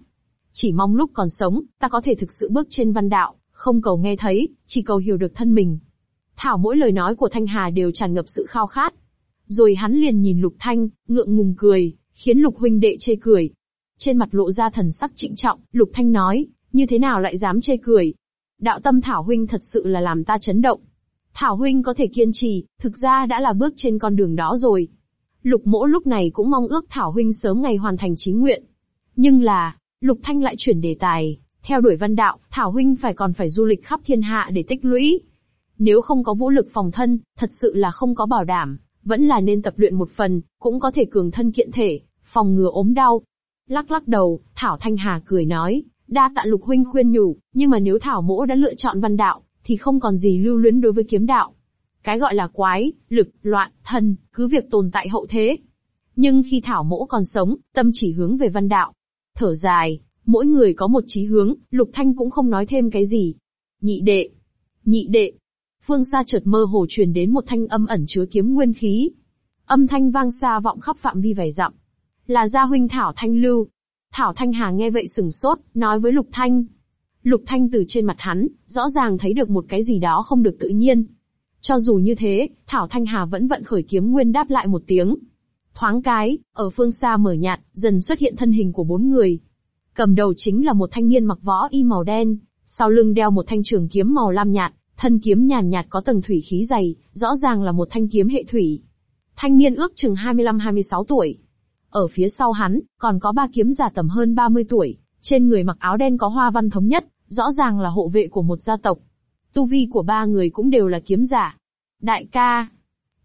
Chỉ mong lúc còn sống, ta có thể thực sự bước trên văn đạo, không cầu nghe thấy, chỉ cầu hiểu được thân mình. Thảo mỗi lời nói của Thanh Hà đều tràn ngập sự khao khát. Rồi hắn liền nhìn Lục Thanh, ngượng ngùng cười, khiến Lục huynh đệ chê cười. Trên mặt lộ ra thần sắc trịnh trọng, Lục Thanh nói, như thế nào lại dám chê cười? Đạo tâm Thảo huynh thật sự là làm ta chấn động. Thảo huynh có thể kiên trì, thực ra đã là bước trên con đường đó rồi. Lục mỗ lúc này cũng mong ước Thảo huynh sớm ngày hoàn thành chí nguyện. Nhưng là, Lục Thanh lại chuyển đề tài, theo đuổi văn đạo, Thảo huynh phải còn phải du lịch khắp thiên hạ để tích lũy. Nếu không có vũ lực phòng thân, thật sự là không có bảo đảm, vẫn là nên tập luyện một phần, cũng có thể cường thân kiện thể, phòng ngừa ốm đau. Lắc lắc đầu, Thảo Thanh Hà cười nói, đa tạ Lục huynh khuyên nhủ, nhưng mà nếu Thảo mỗ đã lựa chọn văn đạo, thì không còn gì lưu luyến đối với kiếm đạo. Cái gọi là quái, lực, loạn, thần, cứ việc tồn tại hậu thế. Nhưng khi Thảo Mỗ còn sống, tâm chỉ hướng về văn đạo. Thở dài, mỗi người có một chí hướng, Lục Thanh cũng không nói thêm cái gì. Nhị đệ, nhị đệ. Phương xa chợt mơ hồ truyền đến một thanh âm ẩn chứa kiếm nguyên khí. Âm thanh vang xa vọng khắp phạm vi vài dặm. Là gia huynh Thảo Thanh Lưu. Thảo Thanh Hà nghe vậy sừng sốt, nói với Lục Thanh, Lục Thanh từ trên mặt hắn, rõ ràng thấy được một cái gì đó không được tự nhiên. Cho dù như thế, Thảo Thanh Hà vẫn vận khởi kiếm nguyên đáp lại một tiếng. Thoáng cái, ở phương xa mở nhạt, dần xuất hiện thân hình của bốn người. Cầm đầu chính là một thanh niên mặc võ y màu đen, sau lưng đeo một thanh trường kiếm màu lam nhạt, thân kiếm nhàn nhạt có tầng thủy khí dày, rõ ràng là một thanh kiếm hệ thủy. Thanh niên ước chừng 25-26 tuổi. Ở phía sau hắn, còn có ba kiếm giả tầm hơn 30 tuổi, trên người mặc áo đen có hoa văn thống nhất, rõ ràng là hộ vệ của một gia tộc. Tu vi của ba người cũng đều là kiếm giả. Đại ca.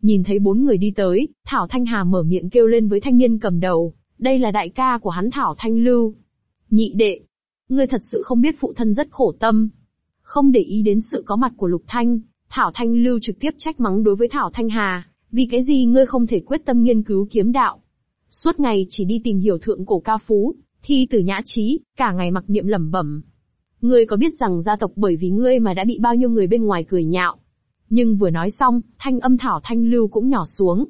Nhìn thấy bốn người đi tới, Thảo Thanh Hà mở miệng kêu lên với thanh niên cầm đầu, đây là đại ca của hắn Thảo Thanh Lưu. Nhị đệ. Ngươi thật sự không biết phụ thân rất khổ tâm. Không để ý đến sự có mặt của Lục Thanh, Thảo Thanh Lưu trực tiếp trách mắng đối với Thảo Thanh Hà, vì cái gì ngươi không thể quyết tâm nghiên cứu kiếm đạo. Suốt ngày chỉ đi tìm hiểu thượng cổ ca phú, thi từ nhã trí, cả ngày mặc niệm lẩm bẩm. Ngươi có biết rằng gia tộc bởi vì ngươi mà đã bị bao nhiêu người bên ngoài cười nhạo. Nhưng vừa nói xong, thanh âm Thảo Thanh Lưu cũng nhỏ xuống.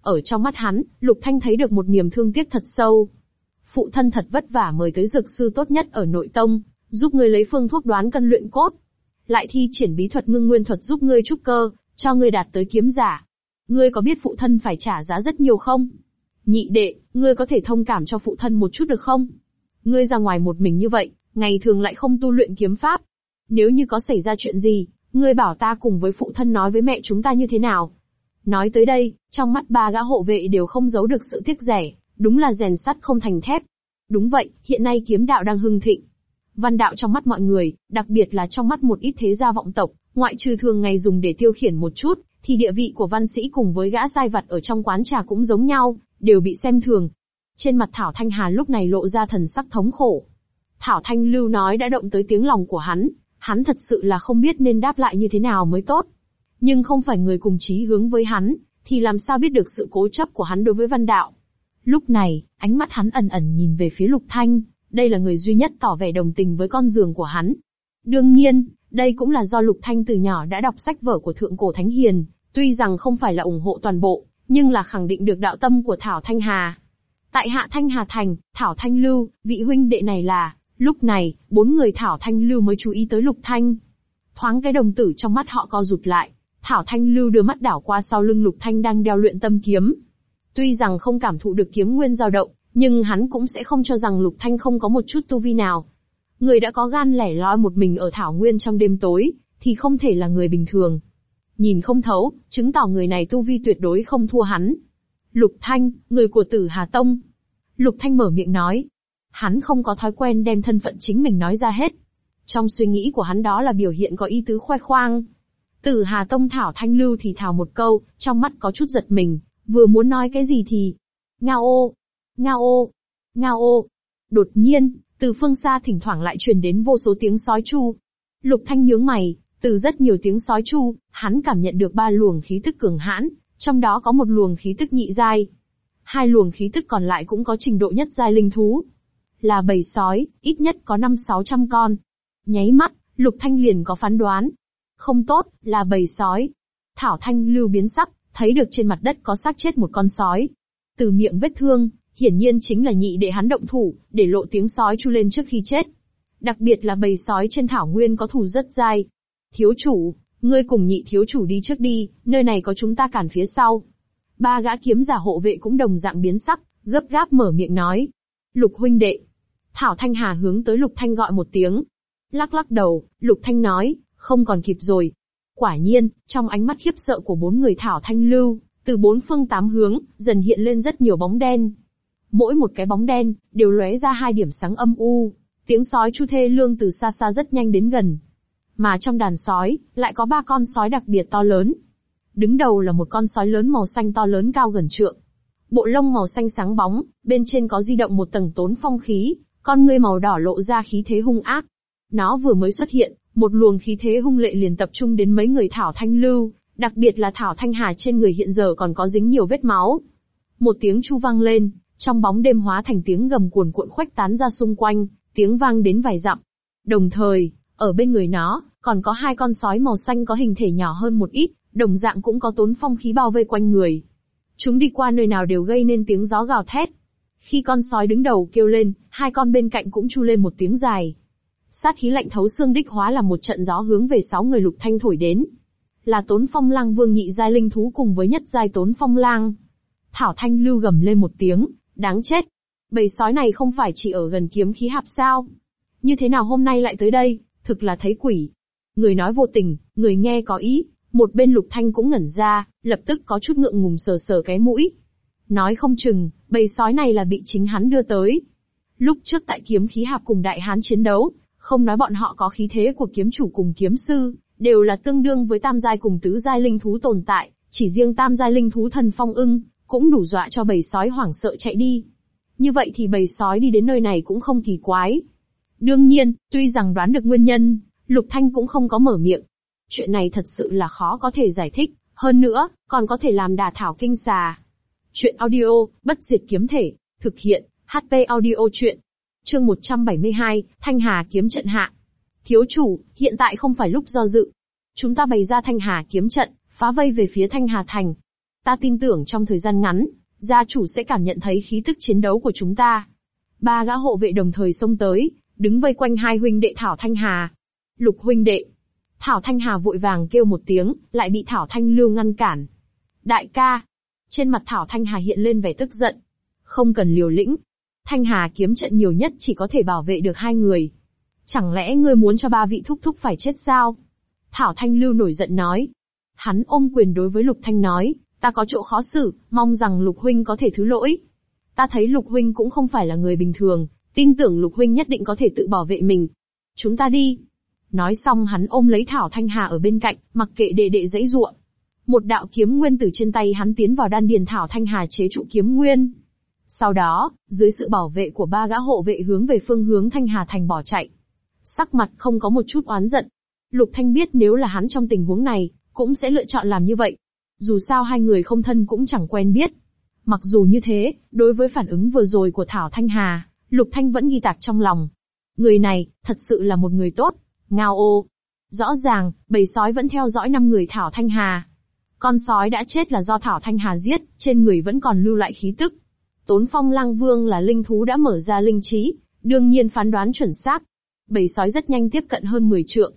Ở trong mắt hắn, Lục Thanh thấy được một niềm thương tiếc thật sâu. Phụ thân thật vất vả mời tới dược sư tốt nhất ở nội tông, giúp ngươi lấy phương thuốc đoán cân luyện cốt. Lại thi triển bí thuật ngưng nguyên thuật giúp ngươi trúc cơ, cho ngươi đạt tới kiếm giả. Ngươi có biết phụ thân phải trả giá rất nhiều không? Nhị đệ, ngươi có thể thông cảm cho phụ thân một chút được không? Ngươi ra ngoài một mình như vậy, ngày thường lại không tu luyện kiếm pháp. Nếu như có xảy ra chuyện gì, ngươi bảo ta cùng với phụ thân nói với mẹ chúng ta như thế nào? Nói tới đây, trong mắt ba gã hộ vệ đều không giấu được sự tiếc rẻ, đúng là rèn sắt không thành thép. Đúng vậy, hiện nay kiếm đạo đang hưng thịnh. Văn đạo trong mắt mọi người, đặc biệt là trong mắt một ít thế gia vọng tộc, ngoại trừ thường ngày dùng để tiêu khiển một chút, thì địa vị của văn sĩ cùng với gã sai vặt ở trong quán trà cũng giống nhau, đều bị xem thường. Trên mặt Thảo Thanh Hà lúc này lộ ra thần sắc thống khổ. Thảo Thanh Lưu nói đã động tới tiếng lòng của hắn, hắn thật sự là không biết nên đáp lại như thế nào mới tốt. Nhưng không phải người cùng chí hướng với hắn, thì làm sao biết được sự cố chấp của hắn đối với văn đạo. Lúc này, ánh mắt hắn ẩn ẩn nhìn về phía Lục Thanh, đây là người duy nhất tỏ vẻ đồng tình với con giường của hắn. Đương nhiên, đây cũng là do Lục Thanh từ nhỏ đã đọc sách vở của Thượng Cổ Thánh Hiền, tuy rằng không phải là ủng hộ toàn bộ, nhưng là khẳng định được đạo tâm của Thảo Thanh Hà. Tại Hạ Thanh Hà Thành, Thảo Thanh Lưu, vị huynh đệ này là, lúc này, bốn người Thảo Thanh Lưu mới chú ý tới Lục Thanh. Thoáng cái đồng tử trong mắt họ co rụt lại, Thảo Thanh Lưu đưa mắt đảo qua sau lưng Lục Thanh đang đeo luyện tâm kiếm. Tuy rằng không cảm thụ được kiếm nguyên dao động, nhưng hắn cũng sẽ không cho rằng Lục Thanh không có một chút tu vi nào. Người đã có gan lẻ loi một mình ở Thảo Nguyên trong đêm tối, thì không thể là người bình thường. Nhìn không thấu, chứng tỏ người này tu vi tuyệt đối không thua hắn. Lục Thanh, người của tử Hà Tông. Lục Thanh mở miệng nói. Hắn không có thói quen đem thân phận chính mình nói ra hết. Trong suy nghĩ của hắn đó là biểu hiện có ý tứ khoe khoang. Tử Hà Tông Thảo Thanh Lưu thì thảo một câu, trong mắt có chút giật mình, vừa muốn nói cái gì thì... Ngao ô! Ngao ô! Ngao ô! Đột nhiên, từ phương xa thỉnh thoảng lại truyền đến vô số tiếng sói chu. Lục Thanh nhướng mày, từ rất nhiều tiếng sói chu, hắn cảm nhận được ba luồng khí tức cường hãn, trong đó có một luồng khí tức nhị giai. Hai luồng khí tức còn lại cũng có trình độ nhất giai linh thú. Là bầy sói, ít nhất có năm sáu trăm con. Nháy mắt, Lục Thanh liền có phán đoán. Không tốt, là bầy sói. Thảo Thanh lưu biến sắc, thấy được trên mặt đất có xác chết một con sói. Từ miệng vết thương, hiển nhiên chính là nhị để hắn động thủ, để lộ tiếng sói chu lên trước khi chết. Đặc biệt là bầy sói trên thảo nguyên có thù rất dai. Thiếu chủ, ngươi cùng nhị thiếu chủ đi trước đi, nơi này có chúng ta cản phía sau. Ba gã kiếm giả hộ vệ cũng đồng dạng biến sắc, gấp gáp mở miệng nói. Lục huynh đệ. Thảo Thanh Hà hướng tới Lục Thanh gọi một tiếng. Lắc lắc đầu, Lục Thanh nói, không còn kịp rồi. Quả nhiên, trong ánh mắt khiếp sợ của bốn người Thảo Thanh Lưu, từ bốn phương tám hướng, dần hiện lên rất nhiều bóng đen. Mỗi một cái bóng đen, đều lóe ra hai điểm sáng âm u. Tiếng sói chu thê lương từ xa xa rất nhanh đến gần. Mà trong đàn sói, lại có ba con sói đặc biệt to lớn. Đứng đầu là một con sói lớn màu xanh to lớn cao gần trượng. Bộ lông màu xanh sáng bóng, bên trên có di động một tầng tốn phong khí, con ngươi màu đỏ lộ ra khí thế hung ác. Nó vừa mới xuất hiện, một luồng khí thế hung lệ liền tập trung đến mấy người Thảo Thanh Lưu, đặc biệt là Thảo Thanh Hà trên người hiện giờ còn có dính nhiều vết máu. Một tiếng chu vang lên, trong bóng đêm hóa thành tiếng gầm cuồn cuộn khuếch tán ra xung quanh, tiếng vang đến vài dặm. Đồng thời, ở bên người nó, còn có hai con sói màu xanh có hình thể nhỏ hơn một ít, đồng dạng cũng có tốn phong khí bao vây quanh người. Chúng đi qua nơi nào đều gây nên tiếng gió gào thét. Khi con sói đứng đầu kêu lên, hai con bên cạnh cũng chu lên một tiếng dài. Sát khí lạnh thấu xương đích hóa là một trận gió hướng về sáu người lục thanh thổi đến. Là tốn phong lang vương nhị giai linh thú cùng với nhất giai tốn phong lang. Thảo thanh lưu gầm lên một tiếng, đáng chết. Bầy sói này không phải chỉ ở gần kiếm khí hạp sao? Như thế nào hôm nay lại tới đây, thực là thấy quỷ. Người nói vô tình, người nghe có ý, một bên lục thanh cũng ngẩn ra, lập tức có chút ngượng ngùng sờ sờ cái mũi. Nói không chừng, bầy sói này là bị chính hắn đưa tới. Lúc trước tại kiếm khí hạp cùng đại hán chiến đấu, không nói bọn họ có khí thế của kiếm chủ cùng kiếm sư, đều là tương đương với tam giai cùng tứ giai linh thú tồn tại, chỉ riêng tam giai linh thú thần phong ưng, cũng đủ dọa cho bầy sói hoảng sợ chạy đi. Như vậy thì bầy sói đi đến nơi này cũng không kỳ quái. Đương nhiên, tuy rằng đoán được nguyên nhân, Lục Thanh cũng không có mở miệng. Chuyện này thật sự là khó có thể giải thích, hơn nữa, còn có thể làm đà thảo kinh xà. Chuyện audio, bất diệt kiếm thể, thực hiện, HP audio chuyện. Chương 172, Thanh Hà kiếm trận hạ. Thiếu chủ, hiện tại không phải lúc do dự. Chúng ta bày ra Thanh Hà kiếm trận, phá vây về phía Thanh Hà Thành. Ta tin tưởng trong thời gian ngắn, gia chủ sẽ cảm nhận thấy khí tức chiến đấu của chúng ta. Ba gã hộ vệ đồng thời xông tới, đứng vây quanh hai huynh đệ Thảo Thanh Hà. Lục huynh đệ. Thảo Thanh Hà vội vàng kêu một tiếng, lại bị Thảo Thanh Lưu ngăn cản. Đại ca. Trên mặt Thảo Thanh Hà hiện lên vẻ tức giận. Không cần liều lĩnh. Thanh Hà kiếm trận nhiều nhất chỉ có thể bảo vệ được hai người. Chẳng lẽ ngươi muốn cho ba vị thúc thúc phải chết sao? Thảo Thanh Lưu nổi giận nói. Hắn ôm quyền đối với Lục Thanh nói, ta có chỗ khó xử, mong rằng Lục Huynh có thể thứ lỗi. Ta thấy Lục Huynh cũng không phải là người bình thường, tin tưởng Lục Huynh nhất định có thể tự bảo vệ mình. Chúng ta đi. Nói xong hắn ôm lấy Thảo Thanh Hà ở bên cạnh, mặc kệ đệ đệ dãy ruộng. Một đạo kiếm nguyên từ trên tay hắn tiến vào đan điền Thảo Thanh Hà chế trụ kiếm nguyên. Sau đó, dưới sự bảo vệ của ba gã hộ vệ hướng về phương hướng Thanh Hà Thành bỏ chạy. Sắc mặt không có một chút oán giận. Lục Thanh biết nếu là hắn trong tình huống này, cũng sẽ lựa chọn làm như vậy. Dù sao hai người không thân cũng chẳng quen biết. Mặc dù như thế, đối với phản ứng vừa rồi của Thảo Thanh Hà, Lục Thanh vẫn ghi tạc trong lòng. Người này, thật sự là một người tốt. Ngao ô. Rõ ràng, bầy sói vẫn theo dõi năm người Thảo Thanh Hà. Con sói đã chết là do Thảo Thanh Hà giết, trên người vẫn còn lưu lại khí tức. Tốn phong lang vương là linh thú đã mở ra linh trí, đương nhiên phán đoán chuẩn xác. Bầy sói rất nhanh tiếp cận hơn 10 trượng.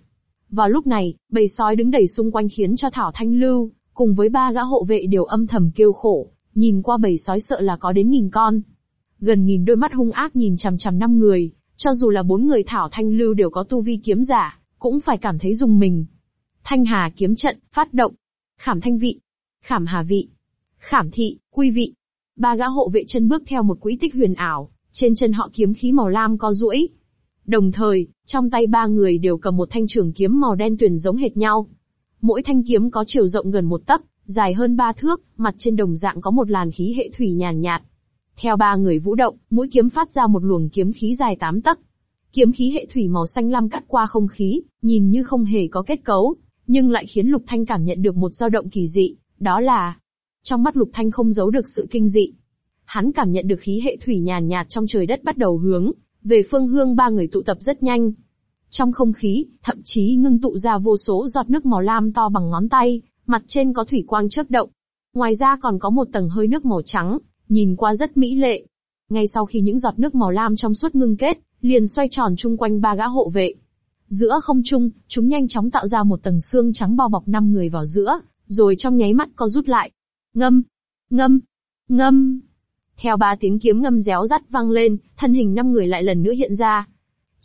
Vào lúc này, bầy sói đứng đầy xung quanh khiến cho Thảo Thanh Lưu, cùng với ba gã hộ vệ đều âm thầm kêu khổ, nhìn qua bầy sói sợ là có đến nghìn con. Gần nghìn đôi mắt hung ác nhìn chằm chằm năm người, cho dù là bốn người Thảo Thanh Lưu đều có tu vi kiếm giả, cũng phải cảm thấy dùng mình. Thanh Hà kiếm trận, phát động. Khảm thanh vị. Khảm hà vị. Khảm thị, quy vị. Ba gã hộ vệ chân bước theo một quỹ tích huyền ảo, trên chân họ kiếm khí màu lam co duỗi. Đồng thời, trong tay ba người đều cầm một thanh trường kiếm màu đen tuyển giống hệt nhau. Mỗi thanh kiếm có chiều rộng gần một tấc, dài hơn ba thước, mặt trên đồng dạng có một làn khí hệ thủy nhàn nhạt. Theo ba người vũ động, mũi kiếm phát ra một luồng kiếm khí dài tám tấc. Kiếm khí hệ thủy màu xanh lam cắt qua không khí, nhìn như không hề có kết cấu, nhưng lại khiến Lục Thanh cảm nhận được một dao động kỳ dị, đó là trong mắt Lục Thanh không giấu được sự kinh dị. Hắn cảm nhận được khí hệ thủy nhàn nhạt trong trời đất bắt đầu hướng về phương hương ba người tụ tập rất nhanh. Trong không khí, thậm chí ngưng tụ ra vô số giọt nước màu lam to bằng ngón tay, mặt trên có thủy quang chớp động. Ngoài ra còn có một tầng hơi nước màu trắng, nhìn qua rất mỹ lệ. Ngay sau khi những giọt nước màu lam trong suốt ngưng kết, liền xoay tròn chung quanh ba gã hộ vệ. Giữa không trung, chúng nhanh chóng tạo ra một tầng xương trắng bao bọc năm người vào giữa, rồi trong nháy mắt co rút lại. Ngâm, ngâm, ngâm. Theo ba tiếng kiếm ngâm réo rắt vang lên, thân hình năm người lại lần nữa hiện ra.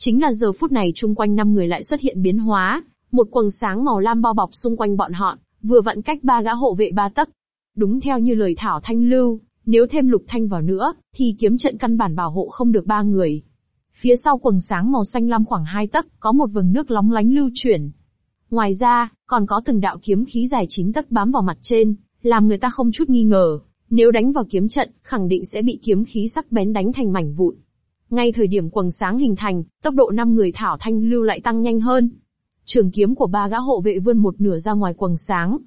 Chính là giờ phút này chung quanh năm người lại xuất hiện biến hóa, một quầng sáng màu lam bao bọc xung quanh bọn họ, vừa vặn cách ba gã hộ vệ ba tấc. Đúng theo như lời Thảo Thanh Lưu, nếu thêm lục thanh vào nữa, thì kiếm trận căn bản bảo hộ không được ba người. Phía sau quầng sáng màu xanh lam khoảng hai tấc, có một vầng nước lóng lánh lưu chuyển. Ngoài ra, còn có từng đạo kiếm khí dài chín tấc bám vào mặt trên, làm người ta không chút nghi ngờ, nếu đánh vào kiếm trận, khẳng định sẽ bị kiếm khí sắc bén đánh thành mảnh vụn. Ngay thời điểm quầng sáng hình thành, tốc độ năm người thảo thanh lưu lại tăng nhanh hơn. Trường kiếm của ba gã hộ vệ vươn một nửa ra ngoài quầng sáng.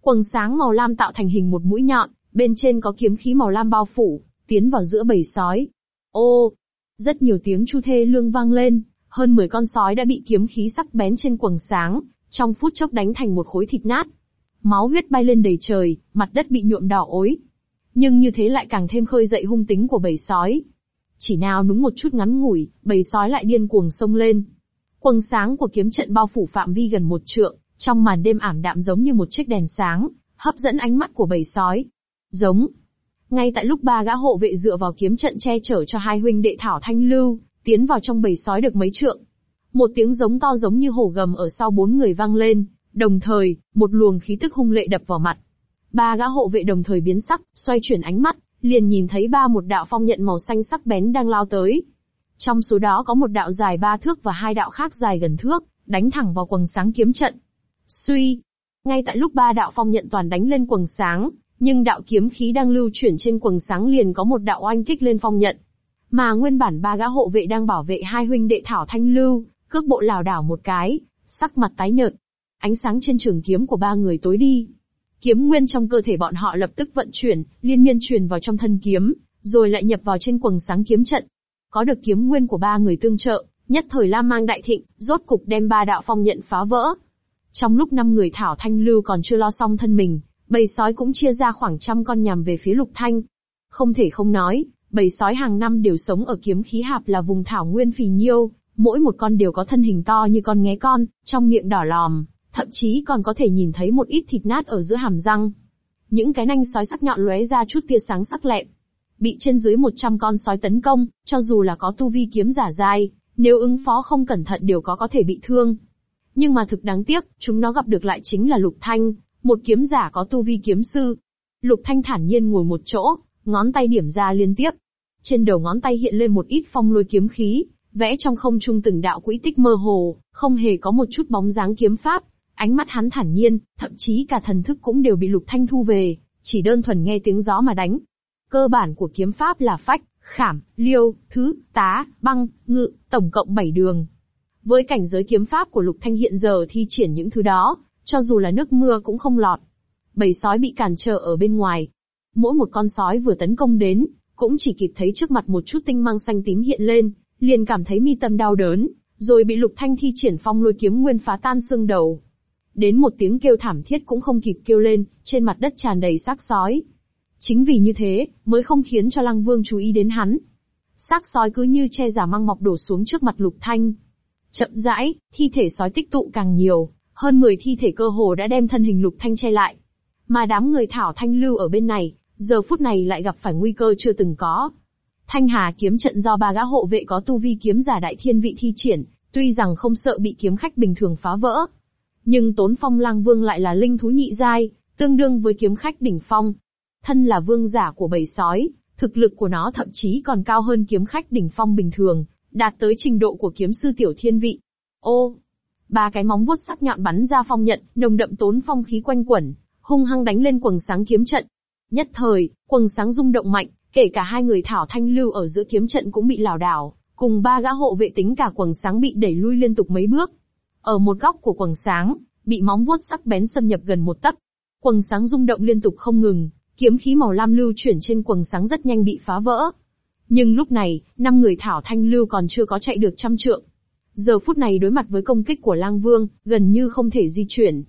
Quầng sáng màu lam tạo thành hình một mũi nhọn, bên trên có kiếm khí màu lam bao phủ, tiến vào giữa bầy sói. Ô! Rất nhiều tiếng chu thê lương vang lên, hơn 10 con sói đã bị kiếm khí sắc bén trên quầng sáng, trong phút chốc đánh thành một khối thịt nát. Máu huyết bay lên đầy trời, mặt đất bị nhuộm đỏ ối. Nhưng như thế lại càng thêm khơi dậy hung tính của bầy sói. Chỉ nào đúng một chút ngắn ngủi, bầy sói lại điên cuồng xông lên. Quầng sáng của kiếm trận bao phủ phạm vi gần một trượng, trong màn đêm ảm đạm giống như một chiếc đèn sáng, hấp dẫn ánh mắt của bầy sói. Giống. Ngay tại lúc ba gã hộ vệ dựa vào kiếm trận che chở cho hai huynh đệ Thảo Thanh Lưu, tiến vào trong bầy sói được mấy trượng. Một tiếng giống to giống như hổ gầm ở sau bốn người vang lên, đồng thời, một luồng khí tức hung lệ đập vào mặt. Ba gã hộ vệ đồng thời biến sắc, xoay chuyển ánh mắt, liền nhìn thấy ba một đạo phong nhận màu xanh sắc bén đang lao tới. Trong số đó có một đạo dài ba thước và hai đạo khác dài gần thước, đánh thẳng vào quầng sáng kiếm trận. Suy. Ngay tại lúc ba đạo phong nhận toàn đánh lên quầng sáng, nhưng đạo kiếm khí đang lưu chuyển trên quầng sáng liền có một đạo oanh kích lên phong nhận. Mà nguyên bản ba gã hộ vệ đang bảo vệ hai huynh đệ Thảo Thanh Lưu, cước bộ lảo đảo một cái, sắc mặt tái nhợt. Ánh sáng trên trường kiếm của ba người tối đi. Kiếm nguyên trong cơ thể bọn họ lập tức vận chuyển, liên miên truyền vào trong thân kiếm, rồi lại nhập vào trên quầng sáng kiếm trận. Có được kiếm nguyên của ba người tương trợ, nhất thời Lam Mang đại thịnh, rốt cục đem ba đạo phong nhận phá vỡ. Trong lúc năm người Thảo Thanh Lưu còn chưa lo xong thân mình, bầy sói cũng chia ra khoảng trăm con nhằm về phía Lục Thanh. Không thể không nói, bầy sói hàng năm đều sống ở kiếm khí hạp là vùng thảo nguyên phì nhiêu, mỗi một con đều có thân hình to như con nghé con, trong miệng đỏ lòm, thậm chí còn có thể nhìn thấy một ít thịt nát ở giữa hàm răng. Những cái nanh sói sắc nhọn lóe ra chút tia sáng sắc lẹm. Bị trên dưới 100 con sói tấn công, cho dù là có tu vi kiếm giả dai, nếu ứng phó không cẩn thận đều có có thể bị thương. Nhưng mà thực đáng tiếc, chúng nó gặp được lại chính là Lục Thanh, một kiếm giả có tu vi kiếm sư. Lục Thanh thản nhiên ngồi một chỗ, ngón tay điểm ra liên tiếp. Trên đầu ngón tay hiện lên một ít phong lôi kiếm khí, vẽ trong không trung từng đạo quỹ tích mơ hồ, không hề có một chút bóng dáng kiếm pháp. Ánh mắt hắn thản nhiên, thậm chí cả thần thức cũng đều bị Lục Thanh thu về, chỉ đơn thuần nghe tiếng gió mà đánh. Cơ bản của kiếm pháp là phách, khảm, liêu, thứ, tá, băng, ngự, tổng cộng 7 đường. Với cảnh giới kiếm pháp của Lục Thanh hiện giờ thi triển những thứ đó, cho dù là nước mưa cũng không lọt. Bầy sói bị cản trở ở bên ngoài. Mỗi một con sói vừa tấn công đến, cũng chỉ kịp thấy trước mặt một chút tinh mang xanh tím hiện lên, liền cảm thấy mi tâm đau đớn, rồi bị Lục Thanh thi triển phong lôi kiếm nguyên phá tan xương đầu. Đến một tiếng kêu thảm thiết cũng không kịp kêu lên, trên mặt đất tràn đầy xác sói. Chính vì như thế, mới không khiến cho Lăng Vương chú ý đến hắn. Xác sói cứ như che giả măng mọc đổ xuống trước mặt Lục Thanh. Chậm rãi, thi thể sói tích tụ càng nhiều, hơn 10 thi thể cơ hồ đã đem thân hình Lục Thanh che lại. Mà đám người Thảo Thanh lưu ở bên này, giờ phút này lại gặp phải nguy cơ chưa từng có. Thanh Hà kiếm trận do ba gã hộ vệ có tu vi kiếm giả đại thiên vị thi triển, tuy rằng không sợ bị kiếm khách bình thường phá vỡ. Nhưng Tốn Phong Lang Vương lại là linh thú nhị giai, tương đương với kiếm khách đỉnh phong. Thân là vương giả của bầy sói, thực lực của nó thậm chí còn cao hơn kiếm khách đỉnh phong bình thường, đạt tới trình độ của kiếm sư tiểu thiên vị. Ô, ba cái móng vuốt sắc nhọn bắn ra phong nhận, nồng đậm tốn phong khí quanh quẩn, hung hăng đánh lên quầng sáng kiếm trận. Nhất thời, quầng sáng rung động mạnh, kể cả hai người thảo thanh lưu ở giữa kiếm trận cũng bị lảo đảo, cùng ba gã hộ vệ tính cả quầng sáng bị đẩy lui liên tục mấy bước. Ở một góc của quầng sáng, bị móng vuốt sắc bén xâm nhập gần một tấc. Quầng sáng rung động liên tục không ngừng, kiếm khí màu lam lưu chuyển trên quầng sáng rất nhanh bị phá vỡ. Nhưng lúc này, năm người thảo thanh lưu còn chưa có chạy được trăm trượng. Giờ phút này đối mặt với công kích của lang vương, gần như không thể di chuyển.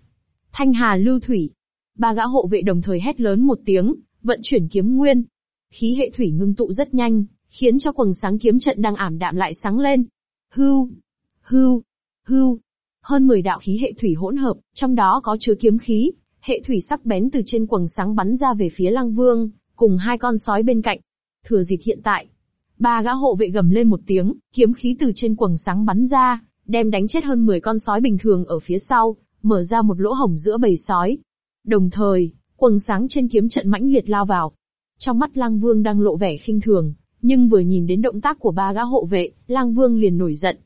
Thanh hà lưu thủy. Ba gã hộ vệ đồng thời hét lớn một tiếng, vận chuyển kiếm nguyên. Khí hệ thủy ngưng tụ rất nhanh, khiến cho quầng sáng kiếm trận đang ảm đạm lại sáng lên. Hưu, hưu, hưu. Hơn 10 đạo khí hệ thủy hỗn hợp, trong đó có chứa kiếm khí, hệ thủy sắc bén từ trên quầng sáng bắn ra về phía Lăng Vương, cùng hai con sói bên cạnh. Thừa dịp hiện tại, ba gã hộ vệ gầm lên một tiếng, kiếm khí từ trên quầng sáng bắn ra, đem đánh chết hơn 10 con sói bình thường ở phía sau, mở ra một lỗ hổng giữa bầy sói. Đồng thời, quầng sáng trên kiếm trận mãnh liệt lao vào. Trong mắt Lang Vương đang lộ vẻ khinh thường, nhưng vừa nhìn đến động tác của ba gã hộ vệ, Lang Vương liền nổi giận.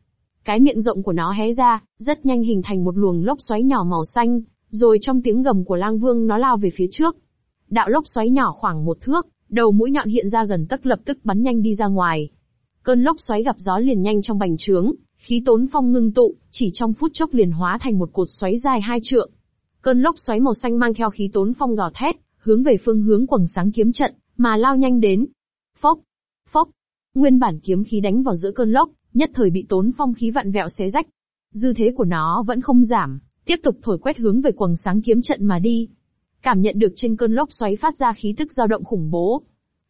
Cái miệng rộng của nó hé ra, rất nhanh hình thành một luồng lốc xoáy nhỏ màu xanh, rồi trong tiếng gầm của lang vương nó lao về phía trước. Đạo lốc xoáy nhỏ khoảng một thước, đầu mũi nhọn hiện ra gần tức lập tức bắn nhanh đi ra ngoài. Cơn lốc xoáy gặp gió liền nhanh trong bành trướng, khí tốn phong ngưng tụ, chỉ trong phút chốc liền hóa thành một cột xoáy dài hai trượng. Cơn lốc xoáy màu xanh mang theo khí tốn phong gào thét, hướng về phương hướng quầng sáng kiếm trận, mà lao nhanh đến. Phốc, phốc, nguyên bản kiếm khí đánh vào giữa cơn lốc, nhất thời bị tốn phong khí vặn vẹo xé rách. Dư thế của nó vẫn không giảm, tiếp tục thổi quét hướng về quầng sáng kiếm trận mà đi. Cảm nhận được trên cơn lốc xoáy phát ra khí tức dao động khủng bố.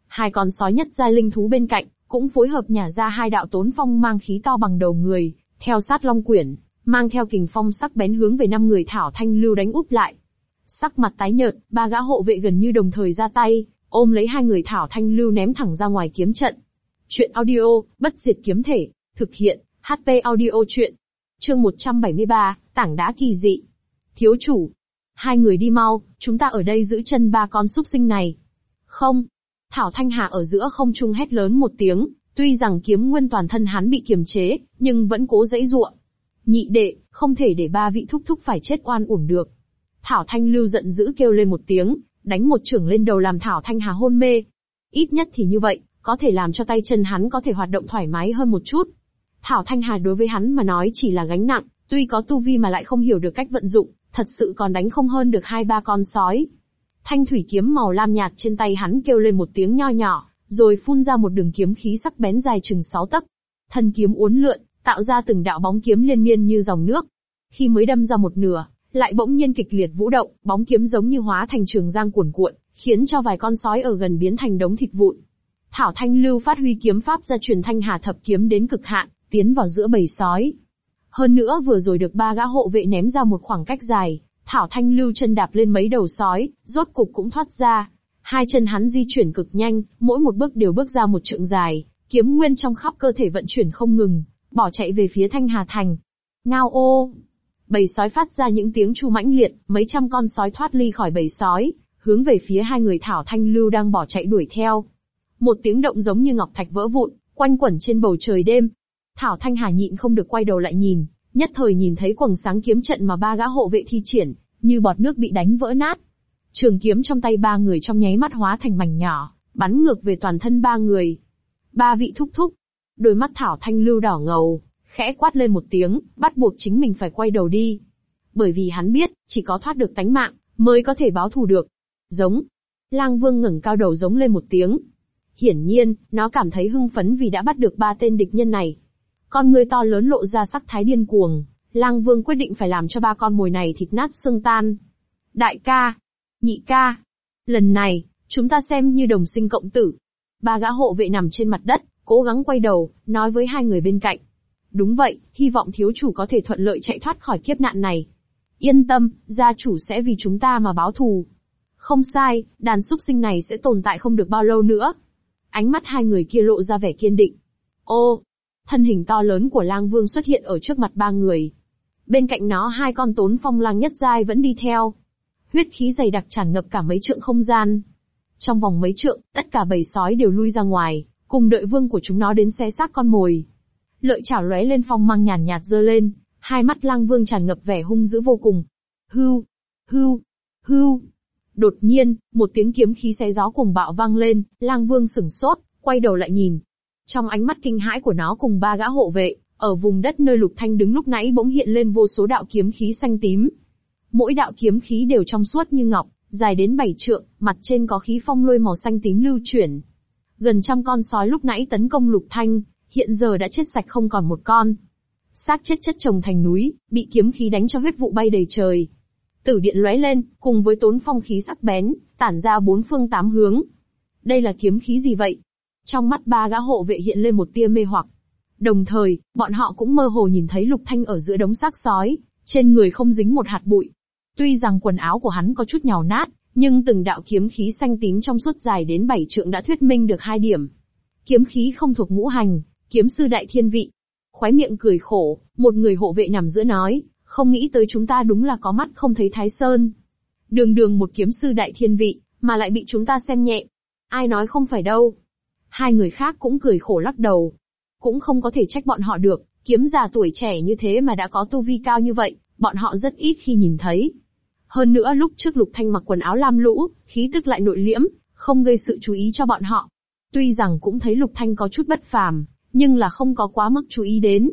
Hai con sói nhất giai linh thú bên cạnh, cũng phối hợp nhả ra hai đạo tốn phong mang khí to bằng đầu người, theo sát long quyển, mang theo kình phong sắc bén hướng về năm người thảo thanh lưu đánh úp lại. Sắc mặt tái nhợt, ba gã hộ vệ gần như đồng thời ra tay, ôm lấy hai người thảo thanh lưu ném thẳng ra ngoài kiếm trận. Chuyện audio, bất diệt kiếm thể, thực hiện, HP audio chuyện. Chương 173, tảng đá kỳ dị. Thiếu chủ. Hai người đi mau, chúng ta ở đây giữ chân ba con súc sinh này. Không. Thảo Thanh Hà ở giữa không trung hét lớn một tiếng, tuy rằng kiếm nguyên toàn thân hắn bị kiềm chế, nhưng vẫn cố dãy ruộng. Nhị đệ, không thể để ba vị thúc thúc phải chết oan uổng được. Thảo Thanh Lưu giận dữ kêu lên một tiếng, đánh một trưởng lên đầu làm Thảo Thanh Hà hôn mê. Ít nhất thì như vậy, có thể làm cho tay chân hắn có thể hoạt động thoải mái hơn một chút. Thảo Thanh Hà đối với hắn mà nói chỉ là gánh nặng, tuy có tu vi mà lại không hiểu được cách vận dụng, thật sự còn đánh không hơn được hai ba con sói. Thanh thủy kiếm màu lam nhạt trên tay hắn kêu lên một tiếng nho nhỏ, rồi phun ra một đường kiếm khí sắc bén dài chừng sáu tấc. Thân kiếm uốn lượn, tạo ra từng đạo bóng kiếm liên miên như dòng nước. Khi mới đâm ra một nửa, lại bỗng nhiên kịch liệt vũ động, bóng kiếm giống như hóa thành trường giang cuồn cuộn, khiến cho vài con sói ở gần biến thành đống thịt vụn. Thảo Thanh Lưu phát huy kiếm pháp ra truyền thanh hà thập kiếm đến cực hạn, tiến vào giữa bầy sói. Hơn nữa vừa rồi được ba gã hộ vệ ném ra một khoảng cách dài, Thảo Thanh Lưu chân đạp lên mấy đầu sói, rốt cục cũng thoát ra. Hai chân hắn di chuyển cực nhanh, mỗi một bước đều bước ra một trượng dài, kiếm nguyên trong khắp cơ thể vận chuyển không ngừng, bỏ chạy về phía Thanh Hà Thành. Ngao ô! Bầy sói phát ra những tiếng chu mãnh liệt, mấy trăm con sói thoát ly khỏi bầy sói, hướng về phía hai người Thảo Thanh Lưu đang bỏ chạy đuổi theo. Một tiếng động giống như ngọc thạch vỡ vụn, quanh quẩn trên bầu trời đêm. Thảo Thanh Hà nhịn không được quay đầu lại nhìn, nhất thời nhìn thấy quầng sáng kiếm trận mà ba gã hộ vệ thi triển, như bọt nước bị đánh vỡ nát. Trường kiếm trong tay ba người trong nháy mắt hóa thành mảnh nhỏ, bắn ngược về toàn thân ba người. Ba vị thúc thúc. Đôi mắt Thảo Thanh Lưu đỏ ngầu, khẽ quát lên một tiếng, bắt buộc chính mình phải quay đầu đi. Bởi vì hắn biết, chỉ có thoát được tánh mạng, mới có thể báo thù được. Giống. Lang Vương ngẩng cao đầu giống lên một tiếng. Hiển nhiên, nó cảm thấy hưng phấn vì đã bắt được ba tên địch nhân này. Con người to lớn lộ ra sắc thái điên cuồng, Lang Vương quyết định phải làm cho ba con mồi này thịt nát xương tan. Đại ca, nhị ca, lần này, chúng ta xem như đồng sinh cộng tử. Ba gã hộ vệ nằm trên mặt đất, cố gắng quay đầu, nói với hai người bên cạnh. Đúng vậy, hy vọng thiếu chủ có thể thuận lợi chạy thoát khỏi kiếp nạn này. Yên tâm, gia chủ sẽ vì chúng ta mà báo thù. Không sai, đàn súc sinh này sẽ tồn tại không được bao lâu nữa. Ánh mắt hai người kia lộ ra vẻ kiên định. Ô, thân hình to lớn của lang vương xuất hiện ở trước mặt ba người. Bên cạnh nó hai con tốn phong lang nhất giai vẫn đi theo. Huyết khí dày đặc tràn ngập cả mấy trượng không gian. Trong vòng mấy trượng, tất cả bầy sói đều lui ra ngoài, cùng đợi vương của chúng nó đến xé xác con mồi. Lợi chảo lóe lên phong mang nhàn nhạt dơ lên, hai mắt lang vương tràn ngập vẻ hung dữ vô cùng. Hưu, hưu, hưu. Đột nhiên, một tiếng kiếm khí xé gió cùng bạo vang lên, lang vương sửng sốt, quay đầu lại nhìn. Trong ánh mắt kinh hãi của nó cùng ba gã hộ vệ, ở vùng đất nơi Lục Thanh đứng lúc nãy bỗng hiện lên vô số đạo kiếm khí xanh tím. Mỗi đạo kiếm khí đều trong suốt như ngọc, dài đến bảy trượng, mặt trên có khí phong lôi màu xanh tím lưu chuyển. Gần trăm con sói lúc nãy tấn công Lục Thanh, hiện giờ đã chết sạch không còn một con. Xác chết chất chồng thành núi, bị kiếm khí đánh cho huyết vụ bay đầy trời. Tử điện lóe lên, cùng với tốn phong khí sắc bén, tản ra bốn phương tám hướng. Đây là kiếm khí gì vậy? Trong mắt ba gã hộ vệ hiện lên một tia mê hoặc. Đồng thời, bọn họ cũng mơ hồ nhìn thấy Lục Thanh ở giữa đống xác sói, trên người không dính một hạt bụi. Tuy rằng quần áo của hắn có chút nhào nát, nhưng từng đạo kiếm khí xanh tím trong suốt dài đến bảy trượng đã thuyết minh được hai điểm. Kiếm khí không thuộc ngũ hành, kiếm sư đại thiên vị. Khóe miệng cười khổ, một người hộ vệ nằm giữa nói, không nghĩ tới chúng ta đúng là có mắt không thấy thái sơn. Đường đường một kiếm sư đại thiên vị, mà lại bị chúng ta xem nhẹ. Ai nói không phải đâu. Hai người khác cũng cười khổ lắc đầu, cũng không có thể trách bọn họ được, kiếm già tuổi trẻ như thế mà đã có tu vi cao như vậy, bọn họ rất ít khi nhìn thấy. Hơn nữa lúc trước Lục Thanh mặc quần áo lam lũ, khí tức lại nội liễm, không gây sự chú ý cho bọn họ. Tuy rằng cũng thấy Lục Thanh có chút bất phàm, nhưng là không có quá mức chú ý đến.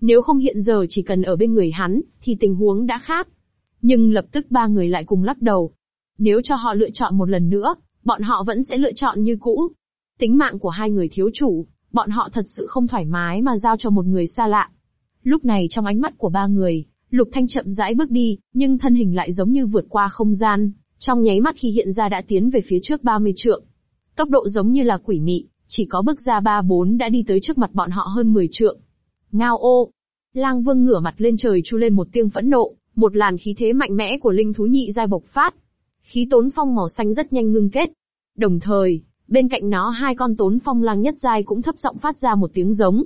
Nếu không hiện giờ chỉ cần ở bên người hắn, thì tình huống đã khác. Nhưng lập tức ba người lại cùng lắc đầu. Nếu cho họ lựa chọn một lần nữa, bọn họ vẫn sẽ lựa chọn như cũ. Tính mạng của hai người thiếu chủ, bọn họ thật sự không thoải mái mà giao cho một người xa lạ. Lúc này trong ánh mắt của ba người, Lục Thanh chậm rãi bước đi, nhưng thân hình lại giống như vượt qua không gian, trong nháy mắt khi hiện ra đã tiến về phía trước 30 trượng. Tốc độ giống như là quỷ mị, chỉ có bước ra ba bốn đã đi tới trước mặt bọn họ hơn 10 trượng. Ngao ô! Lang Vương ngửa mặt lên trời chu lên một tiếng phẫn nộ, một làn khí thế mạnh mẽ của linh thú nhị giai bộc phát. Khí tốn phong màu xanh rất nhanh ngưng kết. Đồng thời, Bên cạnh nó hai con tốn phong lang nhất giai cũng thấp giọng phát ra một tiếng giống.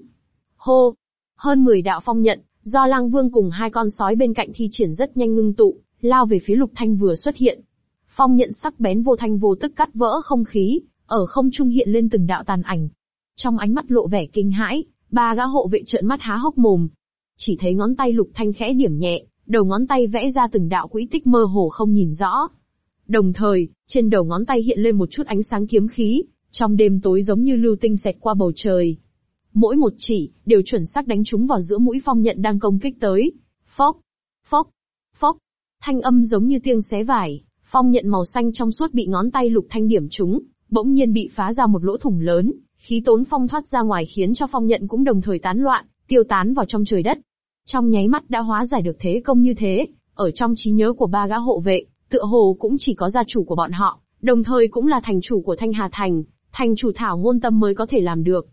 Hô! Hơn 10 đạo phong nhận, do lang vương cùng hai con sói bên cạnh thi triển rất nhanh ngưng tụ, lao về phía lục thanh vừa xuất hiện. Phong nhận sắc bén vô thanh vô tức cắt vỡ không khí, ở không trung hiện lên từng đạo tàn ảnh. Trong ánh mắt lộ vẻ kinh hãi, ba gã hộ vệ trợn mắt há hốc mồm. Chỉ thấy ngón tay Lục Thanh khẽ điểm nhẹ, đầu ngón tay vẽ ra từng đạo quỹ tích mơ hồ không nhìn rõ. Đồng thời, trên đầu ngón tay hiện lên một chút ánh sáng kiếm khí, trong đêm tối giống như lưu tinh xẹt qua bầu trời. Mỗi một chỉ, đều chuẩn xác đánh trúng vào giữa mũi phong nhận đang công kích tới. Phốc, phốc, phốc, thanh âm giống như tiếng xé vải, phong nhận màu xanh trong suốt bị ngón tay lục thanh điểm trúng, bỗng nhiên bị phá ra một lỗ thủng lớn, khí tốn phong thoát ra ngoài khiến cho phong nhận cũng đồng thời tán loạn, tiêu tán vào trong trời đất. Trong nháy mắt đã hóa giải được thế công như thế, ở trong trí nhớ của ba gã hộ vệ, tựa hồ cũng chỉ có gia chủ của bọn họ, đồng thời cũng là thành chủ của Thanh Hà Thành, thành chủ thảo ngôn tâm mới có thể làm được.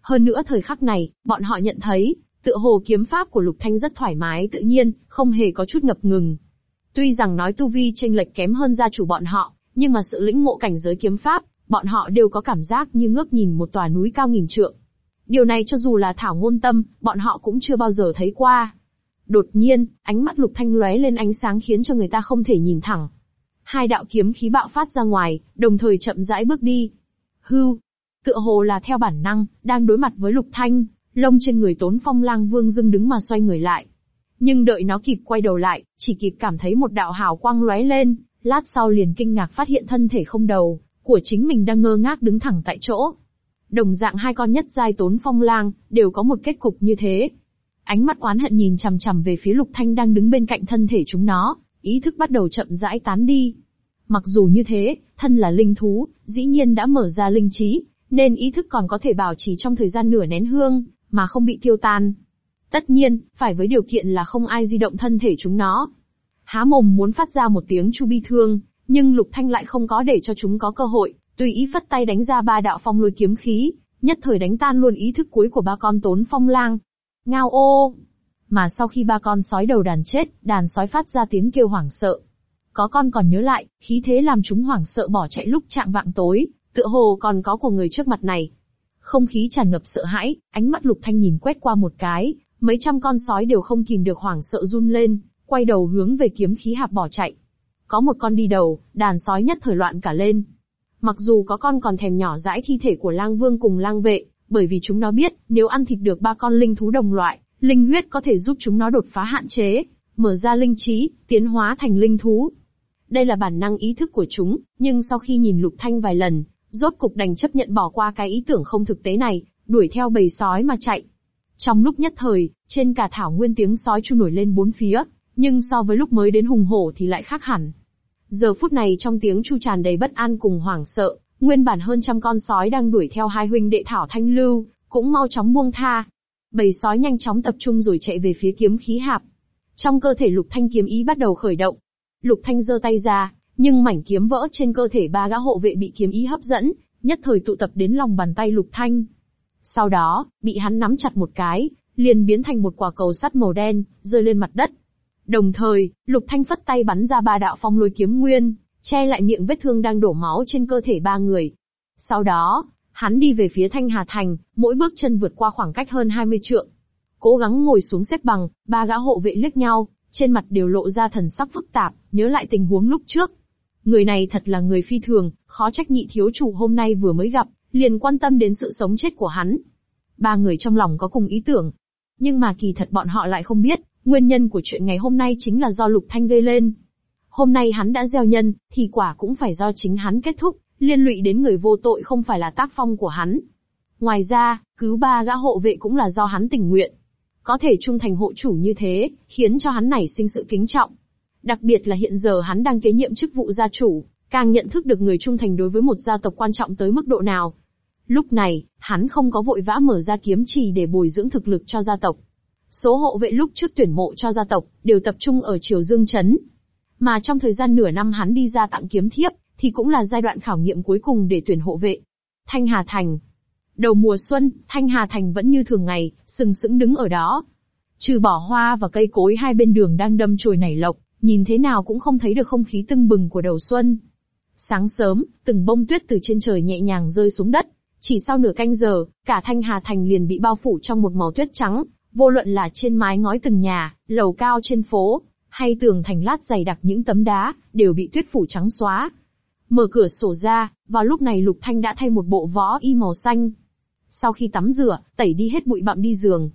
Hơn nữa thời khắc này, bọn họ nhận thấy, tựa hồ kiếm pháp của Lục Thanh rất thoải mái tự nhiên, không hề có chút ngập ngừng. Tuy rằng nói tu vi chênh lệch kém hơn gia chủ bọn họ, nhưng mà sự lĩnh ngộ cảnh giới kiếm pháp, bọn họ đều có cảm giác như ngước nhìn một tòa núi cao nghìn trượng. Điều này cho dù là thảo ngôn tâm, bọn họ cũng chưa bao giờ thấy qua. Đột nhiên, ánh mắt lục thanh lóe lên ánh sáng khiến cho người ta không thể nhìn thẳng. Hai đạo kiếm khí bạo phát ra ngoài, đồng thời chậm rãi bước đi. Hưu, tựa hồ là theo bản năng, đang đối mặt với lục thanh, lông trên người tốn phong lang vương dưng đứng mà xoay người lại. Nhưng đợi nó kịp quay đầu lại, chỉ kịp cảm thấy một đạo hào quang lóe lên, lát sau liền kinh ngạc phát hiện thân thể không đầu, của chính mình đang ngơ ngác đứng thẳng tại chỗ. Đồng dạng hai con nhất giai tốn phong lang, đều có một kết cục như thế. Ánh mắt oán hận nhìn chằm chằm về phía lục thanh đang đứng bên cạnh thân thể chúng nó, ý thức bắt đầu chậm rãi tán đi. Mặc dù như thế, thân là linh thú, dĩ nhiên đã mở ra linh trí, nên ý thức còn có thể bảo trì trong thời gian nửa nén hương, mà không bị tiêu tan. Tất nhiên, phải với điều kiện là không ai di động thân thể chúng nó. Há mồm muốn phát ra một tiếng chu bi thương, nhưng Lục Thanh lại không có để cho chúng có cơ hội, tùy ý phất tay đánh ra ba đạo phong lôi kiếm khí, nhất thời đánh tan luôn ý thức cuối của ba con tốn phong lang. Ngao ô! Mà sau khi ba con sói đầu đàn chết, đàn sói phát ra tiếng kêu hoảng sợ. Có con còn nhớ lại, khí thế làm chúng hoảng sợ bỏ chạy lúc chạm vạng tối, tựa hồ còn có của người trước mặt này. Không khí tràn ngập sợ hãi, ánh mắt lục thanh nhìn quét qua một cái, mấy trăm con sói đều không kìm được hoảng sợ run lên, quay đầu hướng về kiếm khí hạp bỏ chạy. Có một con đi đầu, đàn sói nhất thời loạn cả lên. Mặc dù có con còn thèm nhỏ dãi thi thể của lang vương cùng lang vệ, bởi vì chúng nó biết, nếu ăn thịt được ba con linh thú đồng loại, linh huyết có thể giúp chúng nó đột phá hạn chế, mở ra linh trí, tiến hóa thành linh thú. Đây là bản năng ý thức của chúng, nhưng sau khi nhìn lục thanh vài lần, rốt cục đành chấp nhận bỏ qua cái ý tưởng không thực tế này, đuổi theo bầy sói mà chạy. Trong lúc nhất thời, trên cả thảo nguyên tiếng sói chu nổi lên bốn phía, nhưng so với lúc mới đến hùng hổ thì lại khác hẳn. Giờ phút này trong tiếng chu tràn đầy bất an cùng hoảng sợ, nguyên bản hơn trăm con sói đang đuổi theo hai huynh đệ Thảo Thanh Lưu, cũng mau chóng buông tha. Bầy sói nhanh chóng tập trung rồi chạy về phía kiếm khí hạp. Trong cơ thể Lục Thanh kiếm ý bắt đầu khởi động. Lục Thanh giơ tay ra, nhưng mảnh kiếm vỡ trên cơ thể ba gã hộ vệ bị kiếm ý hấp dẫn, nhất thời tụ tập đến lòng bàn tay Lục Thanh. Sau đó, bị hắn nắm chặt một cái, liền biến thành một quả cầu sắt màu đen, rơi lên mặt đất. Đồng thời, Lục Thanh phất tay bắn ra ba đạo phong lôi kiếm nguyên, che lại miệng vết thương đang đổ máu trên cơ thể ba người. Sau đó, hắn đi về phía Thanh Hà Thành, mỗi bước chân vượt qua khoảng cách hơn 20 trượng. Cố gắng ngồi xuống xếp bằng, ba gã hộ vệ liếc nhau, trên mặt đều lộ ra thần sắc phức tạp, nhớ lại tình huống lúc trước. Người này thật là người phi thường, khó trách nhị thiếu chủ hôm nay vừa mới gặp, liền quan tâm đến sự sống chết của hắn. Ba người trong lòng có cùng ý tưởng. Nhưng mà kỳ thật bọn họ lại không biết, Nguyên nhân của chuyện ngày hôm nay chính là do Lục Thanh gây lên. Hôm nay hắn đã gieo nhân, thì quả cũng phải do chính hắn kết thúc, liên lụy đến người vô tội không phải là tác phong của hắn. Ngoài ra, cứu ba gã hộ vệ cũng là do hắn tình nguyện. Có thể trung thành hộ chủ như thế, khiến cho hắn nảy sinh sự kính trọng. Đặc biệt là hiện giờ hắn đang kế nhiệm chức vụ gia chủ, càng nhận thức được người trung thành đối với một gia tộc quan trọng tới mức độ nào. Lúc này, hắn không có vội vã mở ra kiếm trì để bồi dưỡng thực lực cho gia tộc, Số hộ vệ lúc trước tuyển mộ cho gia tộc, đều tập trung ở Triều Dương Trấn. Mà trong thời gian nửa năm hắn đi ra tặng kiếm thiếp, thì cũng là giai đoạn khảo nghiệm cuối cùng để tuyển hộ vệ. Thanh Hà Thành. Đầu mùa xuân, Thanh Hà Thành vẫn như thường ngày, sừng sững đứng ở đó. Trừ bỏ hoa và cây cối hai bên đường đang đâm chồi nảy lộc, nhìn thế nào cũng không thấy được không khí tưng bừng của đầu xuân. Sáng sớm, từng bông tuyết từ trên trời nhẹ nhàng rơi xuống đất. Chỉ sau nửa canh giờ, cả Thanh Hà Thành liền bị bao phủ trong một màu tuyết trắng, Vô luận là trên mái ngói từng nhà, lầu cao trên phố, hay tường thành lát dày đặc những tấm đá, đều bị tuyết phủ trắng xóa. Mở cửa sổ ra, vào lúc này Lục Thanh đã thay một bộ võ y màu xanh. Sau khi tắm rửa, tẩy đi hết bụi bặm đi giường.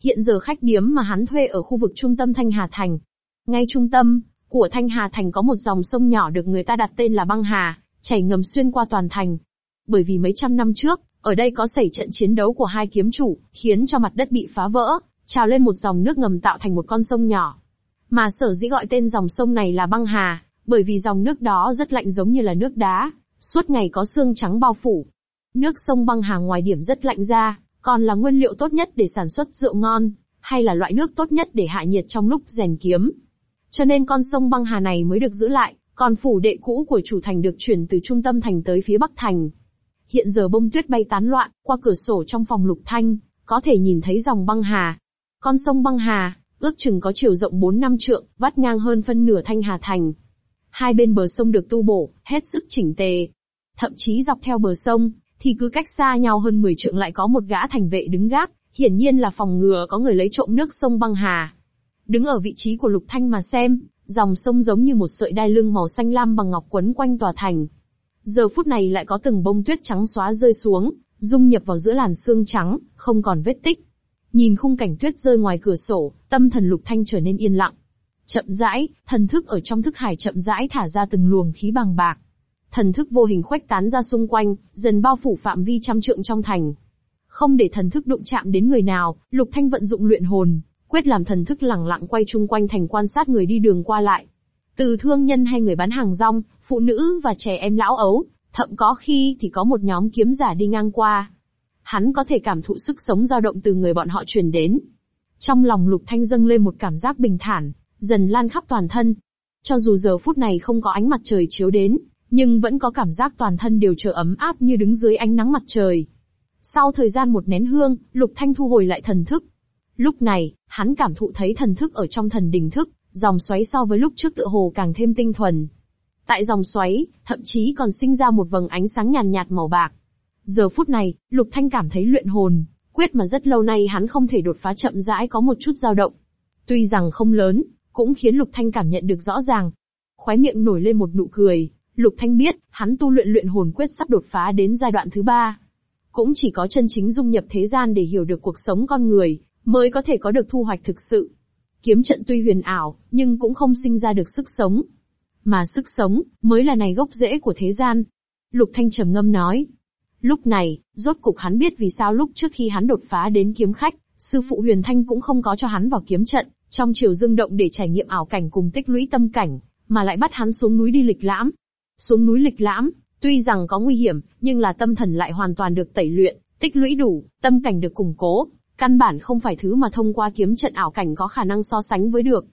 Hiện giờ khách điếm mà hắn thuê ở khu vực trung tâm Thanh Hà Thành. Ngay trung tâm của Thanh Hà Thành có một dòng sông nhỏ được người ta đặt tên là Băng Hà, chảy ngầm xuyên qua toàn thành. Bởi vì mấy trăm năm trước, ở đây có xảy trận chiến đấu của hai kiếm chủ, khiến cho mặt đất bị phá vỡ, trào lên một dòng nước ngầm tạo thành một con sông nhỏ. Mà sở dĩ gọi tên dòng sông này là băng hà, bởi vì dòng nước đó rất lạnh giống như là nước đá, suốt ngày có xương trắng bao phủ. Nước sông băng hà ngoài điểm rất lạnh ra, còn là nguyên liệu tốt nhất để sản xuất rượu ngon, hay là loại nước tốt nhất để hạ nhiệt trong lúc rèn kiếm. Cho nên con sông băng hà này mới được giữ lại, còn phủ đệ cũ của chủ thành được chuyển từ trung tâm thành tới phía bắc thành. Hiện giờ bông tuyết bay tán loạn, qua cửa sổ trong phòng lục thanh, có thể nhìn thấy dòng băng hà. Con sông băng hà, ước chừng có chiều rộng 4 năm trượng, vắt ngang hơn phân nửa thanh hà thành. Hai bên bờ sông được tu bổ, hết sức chỉnh tề. Thậm chí dọc theo bờ sông, thì cứ cách xa nhau hơn 10 trượng lại có một gã thành vệ đứng gác, hiển nhiên là phòng ngừa có người lấy trộm nước sông băng hà. Đứng ở vị trí của Lục Thanh mà xem, dòng sông giống như một sợi đai lưng màu xanh lam bằng ngọc quấn quanh tòa thành. Giờ phút này lại có từng bông tuyết trắng xóa rơi xuống, dung nhập vào giữa làn sương trắng, không còn vết tích. Nhìn khung cảnh tuyết rơi ngoài cửa sổ, tâm thần Lục Thanh trở nên yên lặng. Chậm rãi, thần thức ở trong thức hải chậm rãi thả ra từng luồng khí bằng bạc. Thần thức vô hình khuếch tán ra xung quanh, dần bao phủ phạm vi trăm trượng trong thành. Không để thần thức đụng chạm đến người nào, Lục Thanh vận dụng luyện hồn, quyết làm thần thức lẳng lặng quay chung quanh thành quan sát người đi đường qua lại. Từ thương nhân hay người bán hàng rong, phụ nữ và trẻ em lão ấu, thậm có khi thì có một nhóm kiếm giả đi ngang qua. Hắn có thể cảm thụ sức sống dao động từ người bọn họ truyền đến. Trong lòng Lục Thanh dâng lên một cảm giác bình thản, dần lan khắp toàn thân. Cho dù giờ phút này không có ánh mặt trời chiếu đến, nhưng vẫn có cảm giác toàn thân đều trở ấm áp như đứng dưới ánh nắng mặt trời. Sau thời gian một nén hương, Lục Thanh thu hồi lại thần thức. Lúc này, hắn cảm thụ thấy thần thức ở trong thần đình thức, dòng xoáy so với lúc trước tựa hồ càng thêm tinh thuần. Tại dòng xoáy, thậm chí còn sinh ra một vầng ánh sáng nhàn nhạt, màu bạc. Giờ phút này, Lục Thanh cảm thấy luyện hồn, quyết mà rất lâu nay hắn không thể đột phá chậm rãi có một chút dao động. Tuy rằng không lớn, cũng khiến Lục Thanh cảm nhận được rõ ràng. Khóe miệng nổi lên một nụ cười, Lục Thanh biết, hắn tu luyện luyện hồn quyết sắp đột phá đến giai đoạn thứ ba. Cũng chỉ có chân chính dung nhập thế gian để hiểu được cuộc sống con người, mới có thể có được thu hoạch thực sự. Kiếm trận tuy huyền ảo, nhưng cũng không sinh ra được sức sống. Mà sức sống, mới là này gốc rễ của thế gian. Lục Thanh trầm ngâm nói. Lúc này, rốt cục hắn biết vì sao lúc trước khi hắn đột phá đến kiếm khách, sư phụ huyền thanh cũng không có cho hắn vào kiếm trận, trong chiều dương động để trải nghiệm ảo cảnh cùng tích lũy tâm cảnh, mà lại bắt hắn xuống núi đi lịch lãm. Xuống núi lịch lãm, tuy rằng có nguy hiểm, nhưng là tâm thần lại hoàn toàn được tẩy luyện, tích lũy đủ, tâm cảnh được củng cố, căn bản không phải thứ mà thông qua kiếm trận ảo cảnh có khả năng so sánh với được.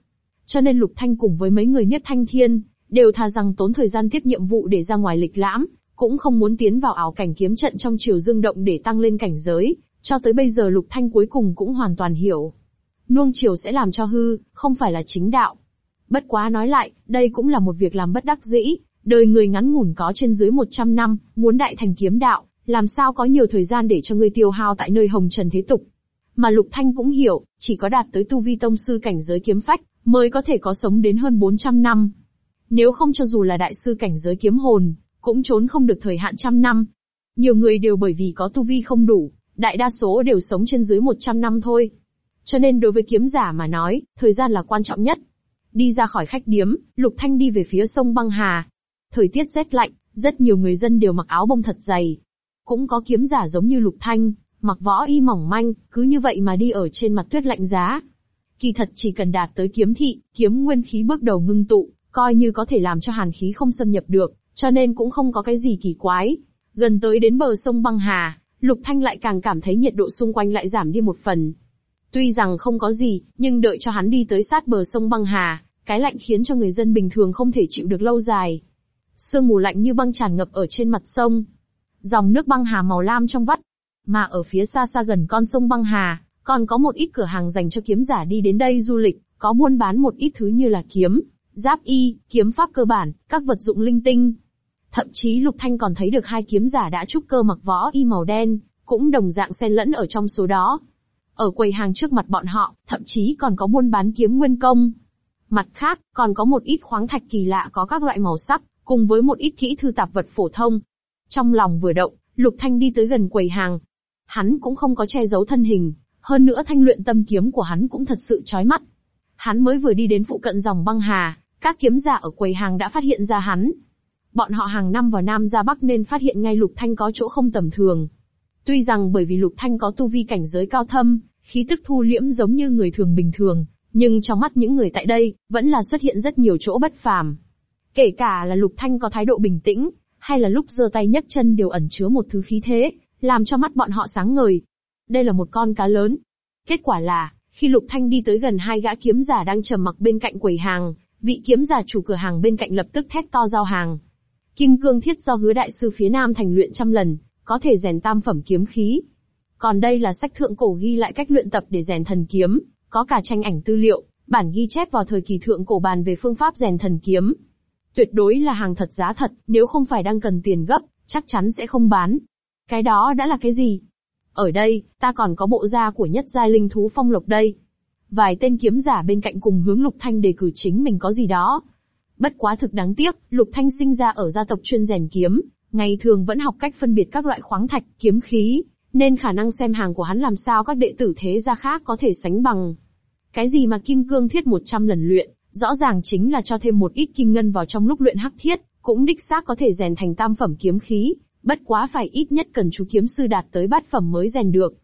Cho nên Lục Thanh cùng với mấy người nhất thanh thiên, đều thà rằng tốn thời gian tiếp nhiệm vụ để ra ngoài lịch lãm, cũng không muốn tiến vào ảo cảnh kiếm trận trong chiều dương động để tăng lên cảnh giới, cho tới bây giờ Lục Thanh cuối cùng cũng hoàn toàn hiểu. Nuông chiều sẽ làm cho hư, không phải là chính đạo. Bất quá nói lại, đây cũng là một việc làm bất đắc dĩ, đời người ngắn ngủn có trên dưới 100 năm, muốn đại thành kiếm đạo, làm sao có nhiều thời gian để cho ngươi tiêu hao tại nơi hồng trần thế tục. Mà Lục Thanh cũng hiểu, chỉ có đạt tới tu vi tông sư cảnh giới kiếm phách, mới có thể có sống đến hơn 400 năm. Nếu không cho dù là đại sư cảnh giới kiếm hồn, cũng trốn không được thời hạn trăm năm. Nhiều người đều bởi vì có tu vi không đủ, đại đa số đều sống trên dưới 100 năm thôi. Cho nên đối với kiếm giả mà nói, thời gian là quan trọng nhất. Đi ra khỏi khách điếm, Lục Thanh đi về phía sông Băng Hà. Thời tiết rét lạnh, rất nhiều người dân đều mặc áo bông thật dày. Cũng có kiếm giả giống như Lục Thanh, mặc võ y mỏng manh, cứ như vậy mà đi ở trên mặt tuyết lạnh giá. Kỳ thật chỉ cần đạt tới kiếm thị, kiếm nguyên khí bước đầu ngưng tụ, coi như có thể làm cho hàn khí không xâm nhập được, cho nên cũng không có cái gì kỳ quái. Gần tới đến bờ sông băng hà, Lục Thanh lại càng cảm thấy nhiệt độ xung quanh lại giảm đi một phần. Tuy rằng không có gì, nhưng đợi cho hắn đi tới sát bờ sông băng hà, cái lạnh khiến cho người dân bình thường không thể chịu được lâu dài. Sương mù lạnh như băng tràn ngập ở trên mặt sông. Dòng nước băng hà màu lam trong vắt, mà ở phía xa xa gần con sông băng hà, còn có một ít cửa hàng dành cho kiếm giả đi đến đây du lịch, có buôn bán một ít thứ như là kiếm, giáp y, kiếm pháp cơ bản, các vật dụng linh tinh. Thậm chí Lục Thanh còn thấy được hai kiếm giả đã trúc cơ mặc võ y màu đen, cũng đồng dạng xen lẫn ở trong số đó. Ở quầy hàng trước mặt bọn họ, thậm chí còn có buôn bán kiếm nguyên công. Mặt khác, còn có một ít khoáng thạch kỳ lạ có các loại màu sắc, cùng với một ít kỹ thư tạp vật phổ thông. Trong lòng vừa động, Lục Thanh đi tới gần quầy hàng, Hắn cũng không có che giấu thân hình, Hơn nữa thanh luyện tâm kiếm của hắn cũng thật sự chói mắt. Hắn mới vừa đi đến phụ cận dòng băng hà, các kiếm giả ở quầy hàng đã phát hiện ra hắn. Bọn họ hàng năm vào Nam ra Bắc nên phát hiện ngay Lục Thanh có chỗ không tầm thường. Tuy rằng bởi vì Lục Thanh có tu vi cảnh giới cao thâm, khí tức thu liễm giống như người thường bình thường, nhưng trong mắt những người tại đây, vẫn là xuất hiện rất nhiều chỗ bất phàm. Kể cả là Lục Thanh có thái độ bình tĩnh, hay là lúc giơ tay nhấc chân đều ẩn chứa một thứ khí thế, làm cho mắt bọn họ sáng ngời. Đây là một con cá lớn. Kết quả là, khi Lục Thanh đi tới gần hai gã kiếm giả đang trầm mặc bên cạnh quầy hàng, vị kiếm giả chủ cửa hàng bên cạnh lập tức thét to giao hàng. Kim cương thiết do hứa đại sư phía nam thành luyện trăm lần, có thể rèn tam phẩm kiếm khí. Còn đây là sách thượng cổ ghi lại cách luyện tập để rèn thần kiếm, có cả tranh ảnh tư liệu, bản ghi chép vào thời kỳ thượng cổ bàn về phương pháp rèn thần kiếm. Tuyệt đối là hàng thật giá thật, nếu không phải đang cần tiền gấp, chắc chắn sẽ không bán. Cái đó đã là cái gì? Ở đây, ta còn có bộ da của nhất giai linh thú phong lộc đây. Vài tên kiếm giả bên cạnh cùng hướng Lục Thanh đề cử chính mình có gì đó. Bất quá thực đáng tiếc, Lục Thanh sinh ra ở gia tộc chuyên rèn kiếm, ngày thường vẫn học cách phân biệt các loại khoáng thạch, kiếm khí, nên khả năng xem hàng của hắn làm sao các đệ tử thế gia khác có thể sánh bằng. Cái gì mà kim cương thiết 100 lần luyện, rõ ràng chính là cho thêm một ít kim ngân vào trong lúc luyện hắc thiết, cũng đích xác có thể rèn thành tam phẩm kiếm khí, bất quá phải ít nhất cần chú kiếm sư đạt tới bát phẩm mới rèn được.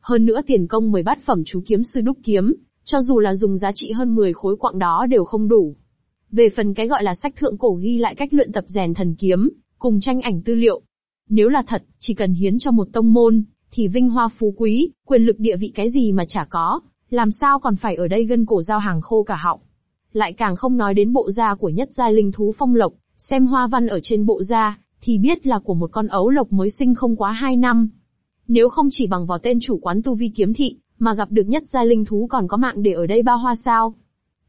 Hơn nữa tiền công 10 bát phẩm chú kiếm sư đúc kiếm, cho dù là dùng giá trị hơn 10 khối quặng đó đều không đủ. Về phần cái gọi là sách thượng cổ ghi lại cách luyện tập rèn thần kiếm, cùng tranh ảnh tư liệu. Nếu là thật, chỉ cần hiến cho một tông môn, thì vinh hoa phú quý, quyền lực địa vị cái gì mà chả có, làm sao còn phải ở đây gân cổ giao hàng khô cả họng. Lại càng không nói đến bộ da của nhất giai linh thú phong lộc, xem hoa văn ở trên bộ da, thì biết là của một con ấu lộc mới sinh không quá hai năm. Nếu không chỉ bằng vào tên chủ quán tu vi kiếm thị, mà gặp được nhất giai linh thú còn có mạng để ở đây ba hoa sao.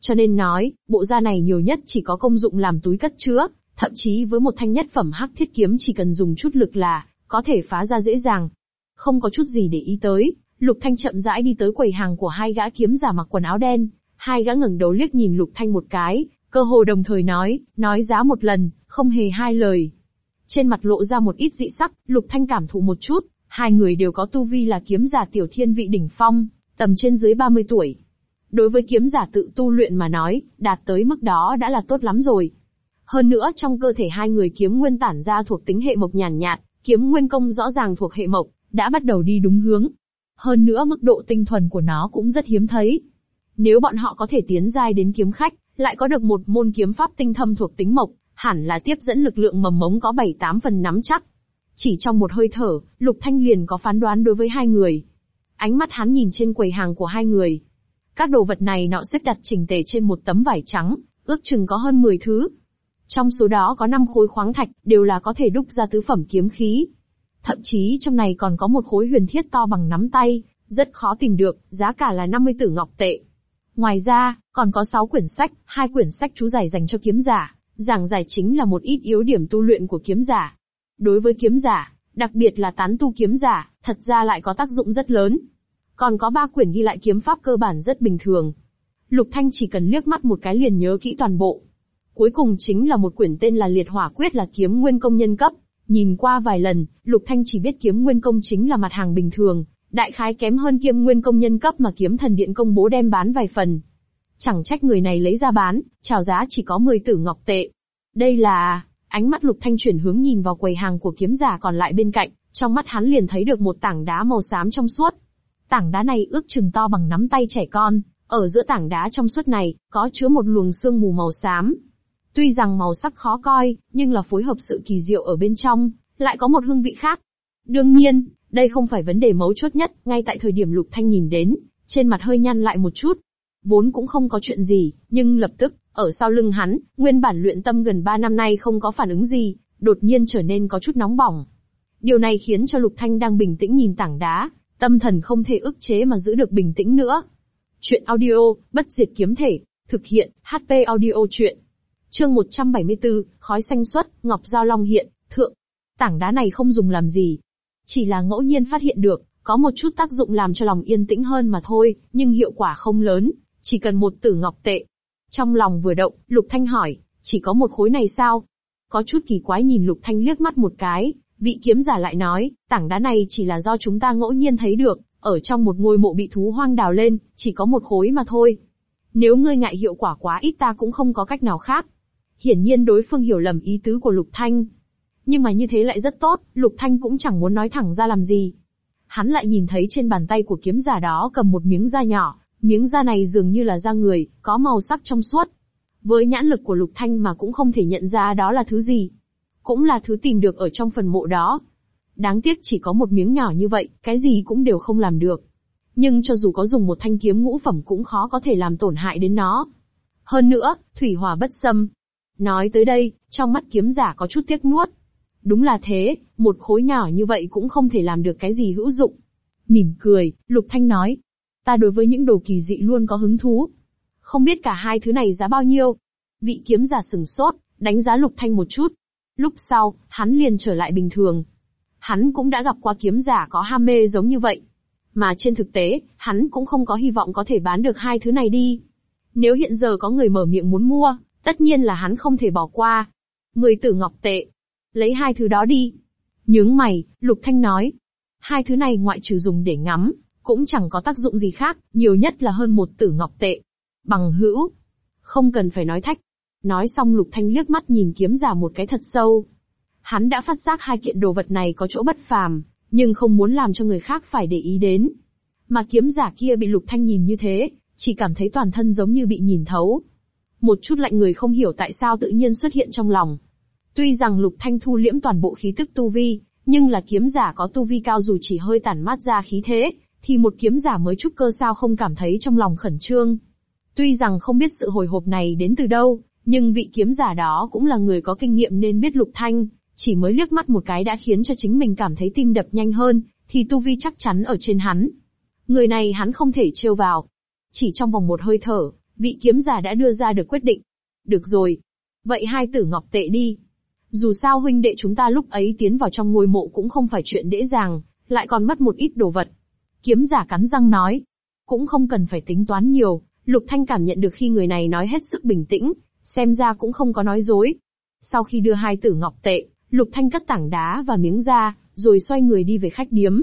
Cho nên nói, bộ da này nhiều nhất chỉ có công dụng làm túi cất chứa, thậm chí với một thanh nhất phẩm hắc thiết kiếm chỉ cần dùng chút lực là, có thể phá ra dễ dàng. Không có chút gì để ý tới, Lục Thanh chậm rãi đi tới quầy hàng của hai gã kiếm giả mặc quần áo đen, hai gã ngẩng đầu liếc nhìn Lục Thanh một cái, cơ hồ đồng thời nói, nói giá một lần, không hề hai lời. Trên mặt lộ ra một ít dị sắc, Lục Thanh cảm thụ một chút, hai người đều có tu vi là kiếm giả tiểu thiên vị đỉnh phong, tầm trên dưới 30 tuổi. Đối với kiếm giả tự tu luyện mà nói, đạt tới mức đó đã là tốt lắm rồi. Hơn nữa trong cơ thể hai người kiếm nguyên tản ra thuộc tính hệ mộc nhàn nhạt, kiếm nguyên công rõ ràng thuộc hệ mộc, đã bắt đầu đi đúng hướng. Hơn nữa mức độ tinh thuần của nó cũng rất hiếm thấy. Nếu bọn họ có thể tiến giai đến kiếm khách, lại có được một môn kiếm pháp tinh thâm thuộc tính mộc, hẳn là tiếp dẫn lực lượng mầm mống có 7-8 phần nắm chắc. Chỉ trong một hơi thở, Lục Thanh liền có phán đoán đối với hai người. Ánh mắt hắn nhìn trên quầy hàng của hai người. Các đồ vật này nọ xếp đặt chỉnh tề trên một tấm vải trắng, ước chừng có hơn 10 thứ. Trong số đó có 5 khối khoáng thạch, đều là có thể đúc ra tứ phẩm kiếm khí. Thậm chí trong này còn có một khối huyền thiết to bằng nắm tay, rất khó tìm được, giá cả là 50 tử ngọc tệ. Ngoài ra, còn có 6 quyển sách, hai quyển sách chú giải dành cho kiếm giả, giảng giải chính là một ít yếu điểm tu luyện của kiếm giả. Đối với kiếm giả, đặc biệt là tán tu kiếm giả, thật ra lại có tác dụng rất lớn. Còn có ba quyển ghi lại kiếm pháp cơ bản rất bình thường. Lục Thanh chỉ cần liếc mắt một cái liền nhớ kỹ toàn bộ. Cuối cùng chính là một quyển tên là Liệt Hỏa Quyết là kiếm nguyên công nhân cấp. Nhìn qua vài lần, Lục Thanh chỉ biết kiếm nguyên công chính là mặt hàng bình thường, đại khái kém hơn kiếm nguyên công nhân cấp mà kiếm thần điện công bố đem bán vài phần. Chẳng trách người này lấy ra bán, chào giá chỉ có 10 tử ngọc tệ. Đây là, ánh mắt Lục Thanh chuyển hướng nhìn vào quầy hàng của kiếm giả còn lại bên cạnh, trong mắt hắn liền thấy được một tảng đá màu xám trong suốt. Tảng đá này ước chừng to bằng nắm tay trẻ con, ở giữa tảng đá trong suốt này, có chứa một luồng sương mù màu xám. Tuy rằng màu sắc khó coi, nhưng là phối hợp sự kỳ diệu ở bên trong, lại có một hương vị khác. Đương nhiên, đây không phải vấn đề mấu chốt nhất, ngay tại thời điểm Lục Thanh nhìn đến, trên mặt hơi nhăn lại một chút. Vốn cũng không có chuyện gì, nhưng lập tức, ở sau lưng hắn, nguyên bản luyện tâm gần 3 năm nay không có phản ứng gì, đột nhiên trở nên có chút nóng bỏng. Điều này khiến cho Lục Thanh đang bình tĩnh nhìn tảng đá, tâm thần không thể ức chế mà giữ được bình tĩnh nữa. Chuyện audio, bất diệt kiếm thể, thực hiện, HP audio chuyện. Chương 174, khói xanh xuất, ngọc giao long hiện, thượng. Tảng đá này không dùng làm gì. Chỉ là ngẫu nhiên phát hiện được, có một chút tác dụng làm cho lòng yên tĩnh hơn mà thôi, nhưng hiệu quả không lớn, chỉ cần một tử ngọc tệ. Trong lòng vừa động, Lục Thanh hỏi, chỉ có một khối này sao? Có chút kỳ quái nhìn Lục Thanh liếc mắt một cái, vị kiếm giả lại nói, tảng đá này chỉ là do chúng ta ngẫu nhiên thấy được, ở trong một ngôi mộ bị thú hoang đào lên, chỉ có một khối mà thôi. Nếu ngươi ngại hiệu quả quá ít ta cũng không có cách nào khác. Hiển nhiên đối phương hiểu lầm ý tứ của Lục Thanh. Nhưng mà như thế lại rất tốt, Lục Thanh cũng chẳng muốn nói thẳng ra làm gì. Hắn lại nhìn thấy trên bàn tay của kiếm giả đó cầm một miếng da nhỏ, miếng da này dường như là da người, có màu sắc trong suốt. Với nhãn lực của Lục Thanh mà cũng không thể nhận ra đó là thứ gì. Cũng là thứ tìm được ở trong phần mộ đó. Đáng tiếc chỉ có một miếng nhỏ như vậy, cái gì cũng đều không làm được. Nhưng cho dù có dùng một thanh kiếm ngũ phẩm cũng khó có thể làm tổn hại đến nó. Hơn nữa, thủy hỏa bất xâm. Nói tới đây, trong mắt kiếm giả có chút tiếc nuốt. Đúng là thế, một khối nhỏ như vậy cũng không thể làm được cái gì hữu dụng. Mỉm cười, Lục Thanh nói. Ta đối với những đồ kỳ dị luôn có hứng thú. Không biết cả hai thứ này giá bao nhiêu? Vị kiếm giả sừng sốt, đánh giá Lục Thanh một chút. Lúc sau, hắn liền trở lại bình thường. Hắn cũng đã gặp qua kiếm giả có ham mê giống như vậy. Mà trên thực tế, hắn cũng không có hy vọng có thể bán được hai thứ này đi. Nếu hiện giờ có người mở miệng muốn mua, tất nhiên là hắn không thể bỏ qua. Người tử ngọc tệ. Lấy hai thứ đó đi. Nhướng mày, Lục Thanh nói. Hai thứ này ngoại trừ dùng để ngắm, cũng chẳng có tác dụng gì khác, nhiều nhất là hơn một tử ngọc tệ. Bằng hữu. Không cần phải nói thách. Nói xong Lục Thanh liếc mắt nhìn kiếm giả một cái thật sâu. Hắn đã phát giác hai kiện đồ vật này có chỗ bất phàm, nhưng không muốn làm cho người khác phải để ý đến. Mà kiếm giả kia bị Lục Thanh nhìn như thế, chỉ cảm thấy toàn thân giống như bị nhìn thấu. Một chút lạnh người không hiểu tại sao tự nhiên xuất hiện trong lòng. Tuy rằng Lục Thanh thu liễm toàn bộ khí tức tu vi, nhưng là kiếm giả có tu vi cao dù chỉ hơi tản mát ra khí thế, thì một kiếm giả mới chút cơ sao không cảm thấy trong lòng khẩn trương. Tuy rằng không biết sự hồi hộp này đến từ đâu, nhưng vị kiếm giả đó cũng là người có kinh nghiệm nên biết Lục Thanh, chỉ mới liếc mắt một cái đã khiến cho chính mình cảm thấy tim đập nhanh hơn, thì tu vi chắc chắn ở trên hắn. Người này hắn không thể trêu vào. Chỉ trong vòng một hơi thở, vị kiếm giả đã đưa ra được quyết định. Được rồi. Vậy hai tử ngọc tệ đi. Dù sao huynh đệ chúng ta lúc ấy tiến vào trong ngôi mộ cũng không phải chuyện dễ dàng, lại còn mất một ít đồ vật. Kiếm giả cắn răng nói. Cũng không cần phải tính toán nhiều, Lục Thanh cảm nhận được khi người này nói hết sức bình tĩnh, xem ra cũng không có nói dối. Sau khi đưa hai tử ngọc tệ, Lục Thanh cất tảng đá và miếng ra, rồi xoay người đi về khách điếm.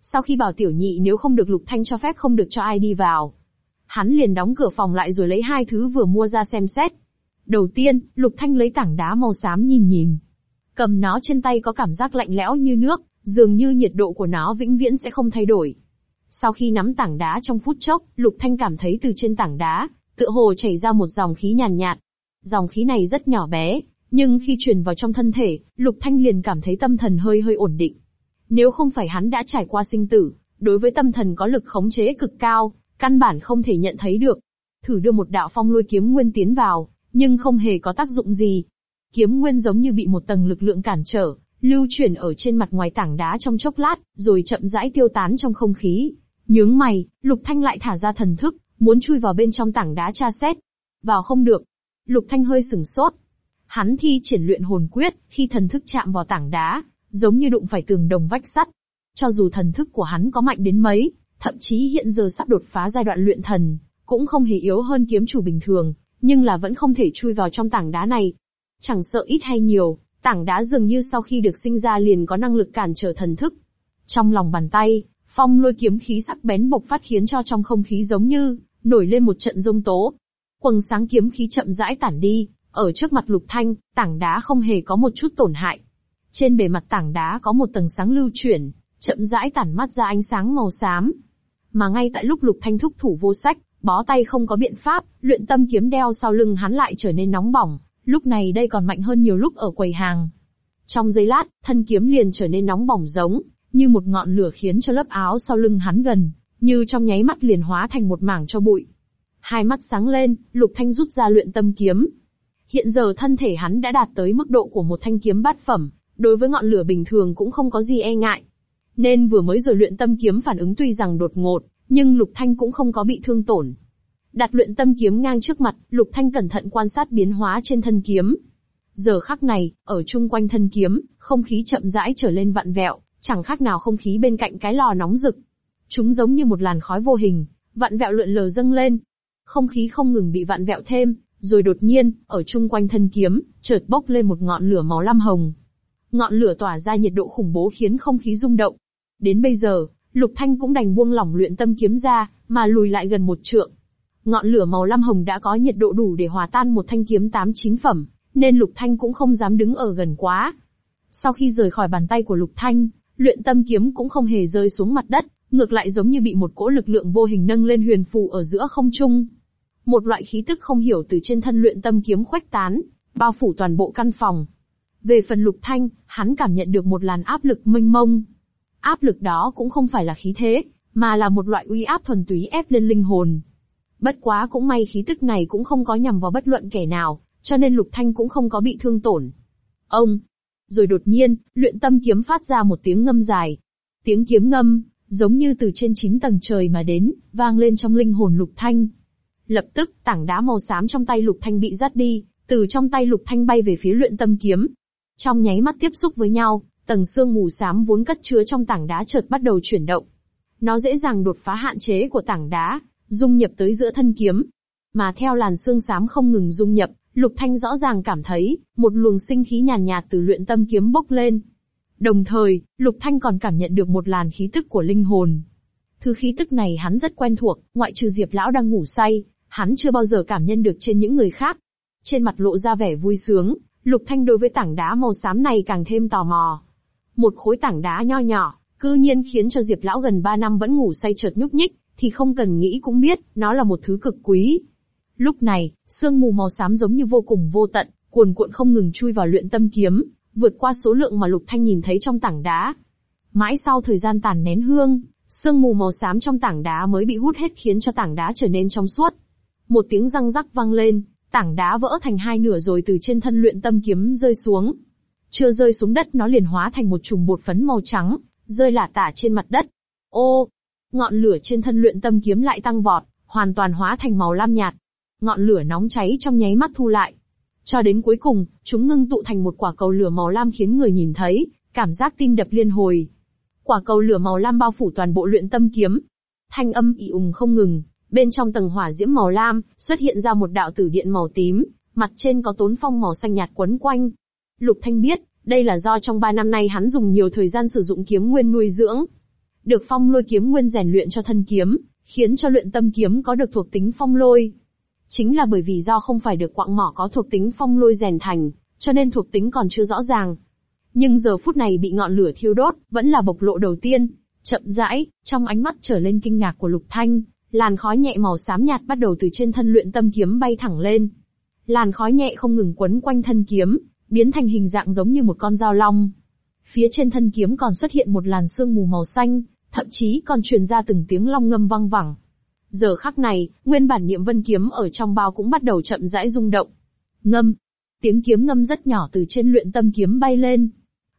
Sau khi bảo tiểu nhị nếu không được Lục Thanh cho phép không được cho ai đi vào. Hắn liền đóng cửa phòng lại rồi lấy hai thứ vừa mua ra xem xét. Đầu tiên, Lục Thanh lấy tảng đá màu xám nhìn nhìn. Cầm nó trên tay có cảm giác lạnh lẽo như nước, dường như nhiệt độ của nó vĩnh viễn sẽ không thay đổi. Sau khi nắm tảng đá trong phút chốc, Lục Thanh cảm thấy từ trên tảng đá, tựa hồ chảy ra một dòng khí nhàn nhạt, nhạt. Dòng khí này rất nhỏ bé, nhưng khi truyền vào trong thân thể, Lục Thanh liền cảm thấy tâm thần hơi hơi ổn định. Nếu không phải hắn đã trải qua sinh tử, đối với tâm thần có lực khống chế cực cao, căn bản không thể nhận thấy được. Thử đưa một đạo phong lôi kiếm nguyên tiến vào, nhưng không hề có tác dụng gì. Kiếm nguyên giống như bị một tầng lực lượng cản trở, lưu chuyển ở trên mặt ngoài tảng đá trong chốc lát, rồi chậm rãi tiêu tán trong không khí. Nhướng mày, Lục Thanh lại thả ra thần thức, muốn chui vào bên trong tảng đá tra xét. Vào không được. Lục Thanh hơi sừng sốt, Hắn thi triển luyện hồn quyết, khi thần thức chạm vào tảng đá, giống như đụng phải tường đồng vách sắt. Cho dù thần thức của hắn có mạnh đến mấy, thậm chí hiện giờ sắp đột phá giai đoạn luyện thần, cũng không hề yếu hơn kiếm chủ bình thường, nhưng là vẫn không thể chui vào trong tảng đá này. Chẳng sợ ít hay nhiều, tảng đá dường như sau khi được sinh ra liền có năng lực cản trở thần thức. Trong lòng bàn tay, phong lôi kiếm khí sắc bén bộc phát khiến cho trong không khí giống như nổi lên một trận rông tố. Quầng sáng kiếm khí chậm rãi tản đi, ở trước mặt Lục Thanh, tảng đá không hề có một chút tổn hại. Trên bề mặt tảng đá có một tầng sáng lưu chuyển, chậm rãi tản mắt ra ánh sáng màu xám. Mà ngay tại lúc Lục Thanh thúc thủ vô sách, bó tay không có biện pháp, luyện tâm kiếm đeo sau lưng hắn lại trở nên nóng bỏng, lúc này đây còn mạnh hơn nhiều lúc ở quầy hàng. Trong giây lát, thân kiếm liền trở nên nóng bỏng giống, như một ngọn lửa khiến cho lớp áo sau lưng hắn gần, như trong nháy mắt liền hóa thành một mảng cho bụi. Hai mắt sáng lên, Lục Thanh rút ra luyện tâm kiếm, Hiện giờ thân thể hắn đã đạt tới mức độ của một thanh kiếm bát phẩm, đối với ngọn lửa bình thường cũng không có gì e ngại. Nên vừa mới rồi luyện tâm kiếm phản ứng tuy rằng đột ngột, nhưng Lục Thanh cũng không có bị thương tổn. Đặt luyện tâm kiếm ngang trước mặt, Lục Thanh cẩn thận quan sát biến hóa trên thân kiếm. Giờ khắc này, ở chung quanh thân kiếm, không khí chậm rãi trở lên vặn vẹo, chẳng khác nào không khí bên cạnh cái lò nóng rực. Chúng giống như một làn khói vô hình, vặn vẹo lượn lờ dâng lên. Không khí không ngừng bị vặn vẹo thêm, rồi đột nhiên, ở chung quanh thân kiếm, chợt bốc lên một ngọn lửa màu lam hồng. Ngọn lửa tỏa ra nhiệt độ khủng bố khiến không khí rung động. Đến bây giờ, Lục Thanh cũng đành buông lỏng luyện tâm kiếm ra, mà lùi lại gần một trượng. Ngọn lửa màu lam hồng đã có nhiệt độ đủ để hòa tan một thanh kiếm tám chín phẩm, nên Lục Thanh cũng không dám đứng ở gần quá. Sau khi rời khỏi bàn tay của Lục Thanh, luyện tâm kiếm cũng không hề rơi xuống mặt đất, ngược lại giống như bị một cỗ lực lượng vô hình nâng lên huyền phù ở giữa không trung. Một loại khí tức không hiểu từ trên thân luyện tâm kiếm khuếch tán, bao phủ toàn bộ căn phòng. Về phần Lục Thanh, hắn cảm nhận được một làn áp lực mênh mông. Áp lực đó cũng không phải là khí thế, mà là một loại uy áp thuần túy ép lên linh hồn. Bất quá cũng may khí tức này cũng không có nhằm vào bất luận kẻ nào, cho nên Lục Thanh cũng không có bị thương tổn. Ông! Rồi đột nhiên, luyện tâm kiếm phát ra một tiếng ngâm dài. Tiếng kiếm ngâm, giống như từ trên chín tầng trời mà đến, vang lên trong linh hồn Lục Thanh. Lập tức, tảng đá màu xám trong tay Lục Thanh bị dắt đi, từ trong tay Lục Thanh bay về phía luyện tâm kiếm. Trong nháy mắt tiếp xúc với nhau, tầng xương mù xám vốn cất chứa trong tảng đá chợt bắt đầu chuyển động. Nó dễ dàng đột phá hạn chế của tảng đá, dung nhập tới giữa thân kiếm. Mà theo làn xương xám không ngừng dung nhập, Lục Thanh rõ ràng cảm thấy, một luồng sinh khí nhàn nhạt, từ luyện tâm kiếm bốc lên. Đồng thời, Lục Thanh còn cảm nhận được một làn khí tức của linh hồn. Thứ khí tức này hắn rất quen thuộc, ngoại trừ Diệp Lão đang ngủ say, hắn chưa bao giờ cảm nhận được trên những người khác. Trên mặt lộ ra vẻ vui sướng, Lục Thanh đối với tảng đá màu xám này càng thêm tò mò. Một khối tảng đá nho nhỏ, cư nhiên khiến cho Diệp Lão gần 3 năm vẫn ngủ say chợt nhúc nhích, thì không cần nghĩ cũng biết, nó là một thứ cực quý. Lúc này, sương mù màu xám giống như vô cùng vô tận, cuồn cuộn không ngừng chui vào luyện tâm kiếm, vượt qua số lượng mà Lục Thanh nhìn thấy trong tảng đá. Mãi sau thời gian tàn nén hương, sương mù màu xám trong tảng đá mới bị hút hết khiến cho tảng đá trở nên trong suốt. Một tiếng răng rắc vang lên, tảng đá vỡ thành hai nửa rồi từ trên thân luyện tâm kiếm rơi xuống. Chưa rơi xuống đất nó liền hóa thành một chùm bột phấn màu trắng, rơi lả tả trên mặt đất. Ô! Ngọn lửa trên thân luyện tâm kiếm lại tăng vọt, hoàn toàn hóa thành màu lam nhạt. Ngọn lửa nóng cháy trong nháy mắt thu lại. Cho đến cuối cùng, chúng ngưng tụ thành một quả cầu lửa màu lam khiến người nhìn thấy, cảm giác tim đập liên hồi. Quả cầu lửa màu lam bao phủ toàn bộ luyện tâm kiếm. Thanh âm ị ùng không ngừng, bên trong tầng hỏa diễm màu lam, xuất hiện ra một đạo tử điện màu tím, mặt trên có tốn phong màu xanh nhạt quấn quanh. Lục Thanh biết, đây là do trong ba năm nay hắn dùng nhiều thời gian sử dụng kiếm nguyên nuôi dưỡng. Được phong lôi kiếm nguyên rèn luyện cho thân kiếm, khiến cho luyện tâm kiếm có được thuộc tính phong lôi. Chính là bởi vì do không phải được quạng mỏ có thuộc tính phong lôi rèn thành, cho nên thuộc tính còn chưa rõ ràng. Nhưng giờ phút này bị ngọn lửa thiêu đốt, vẫn là bộc lộ đầu tiên. Chậm rãi, trong ánh mắt trở lên kinh ngạc của Lục Thanh, làn khói nhẹ màu xám nhạt bắt đầu từ trên thân luyện tâm kiếm bay thẳng lên. Làn khói nhẹ không ngừng quấn quanh thân kiếm, biến thành hình dạng giống như một con dao long. Phía trên thân kiếm còn xuất hiện một làn sương mù màu xanh, thậm chí còn truyền ra từng tiếng long ngâm vang vẳng. Giờ khắc này, nguyên bản niệm vân kiếm ở trong bao cũng bắt đầu chậm rãi rung động. Ngâm. Tiếng kiếm ngâm rất nhỏ từ trên luyện tâm kiếm bay lên.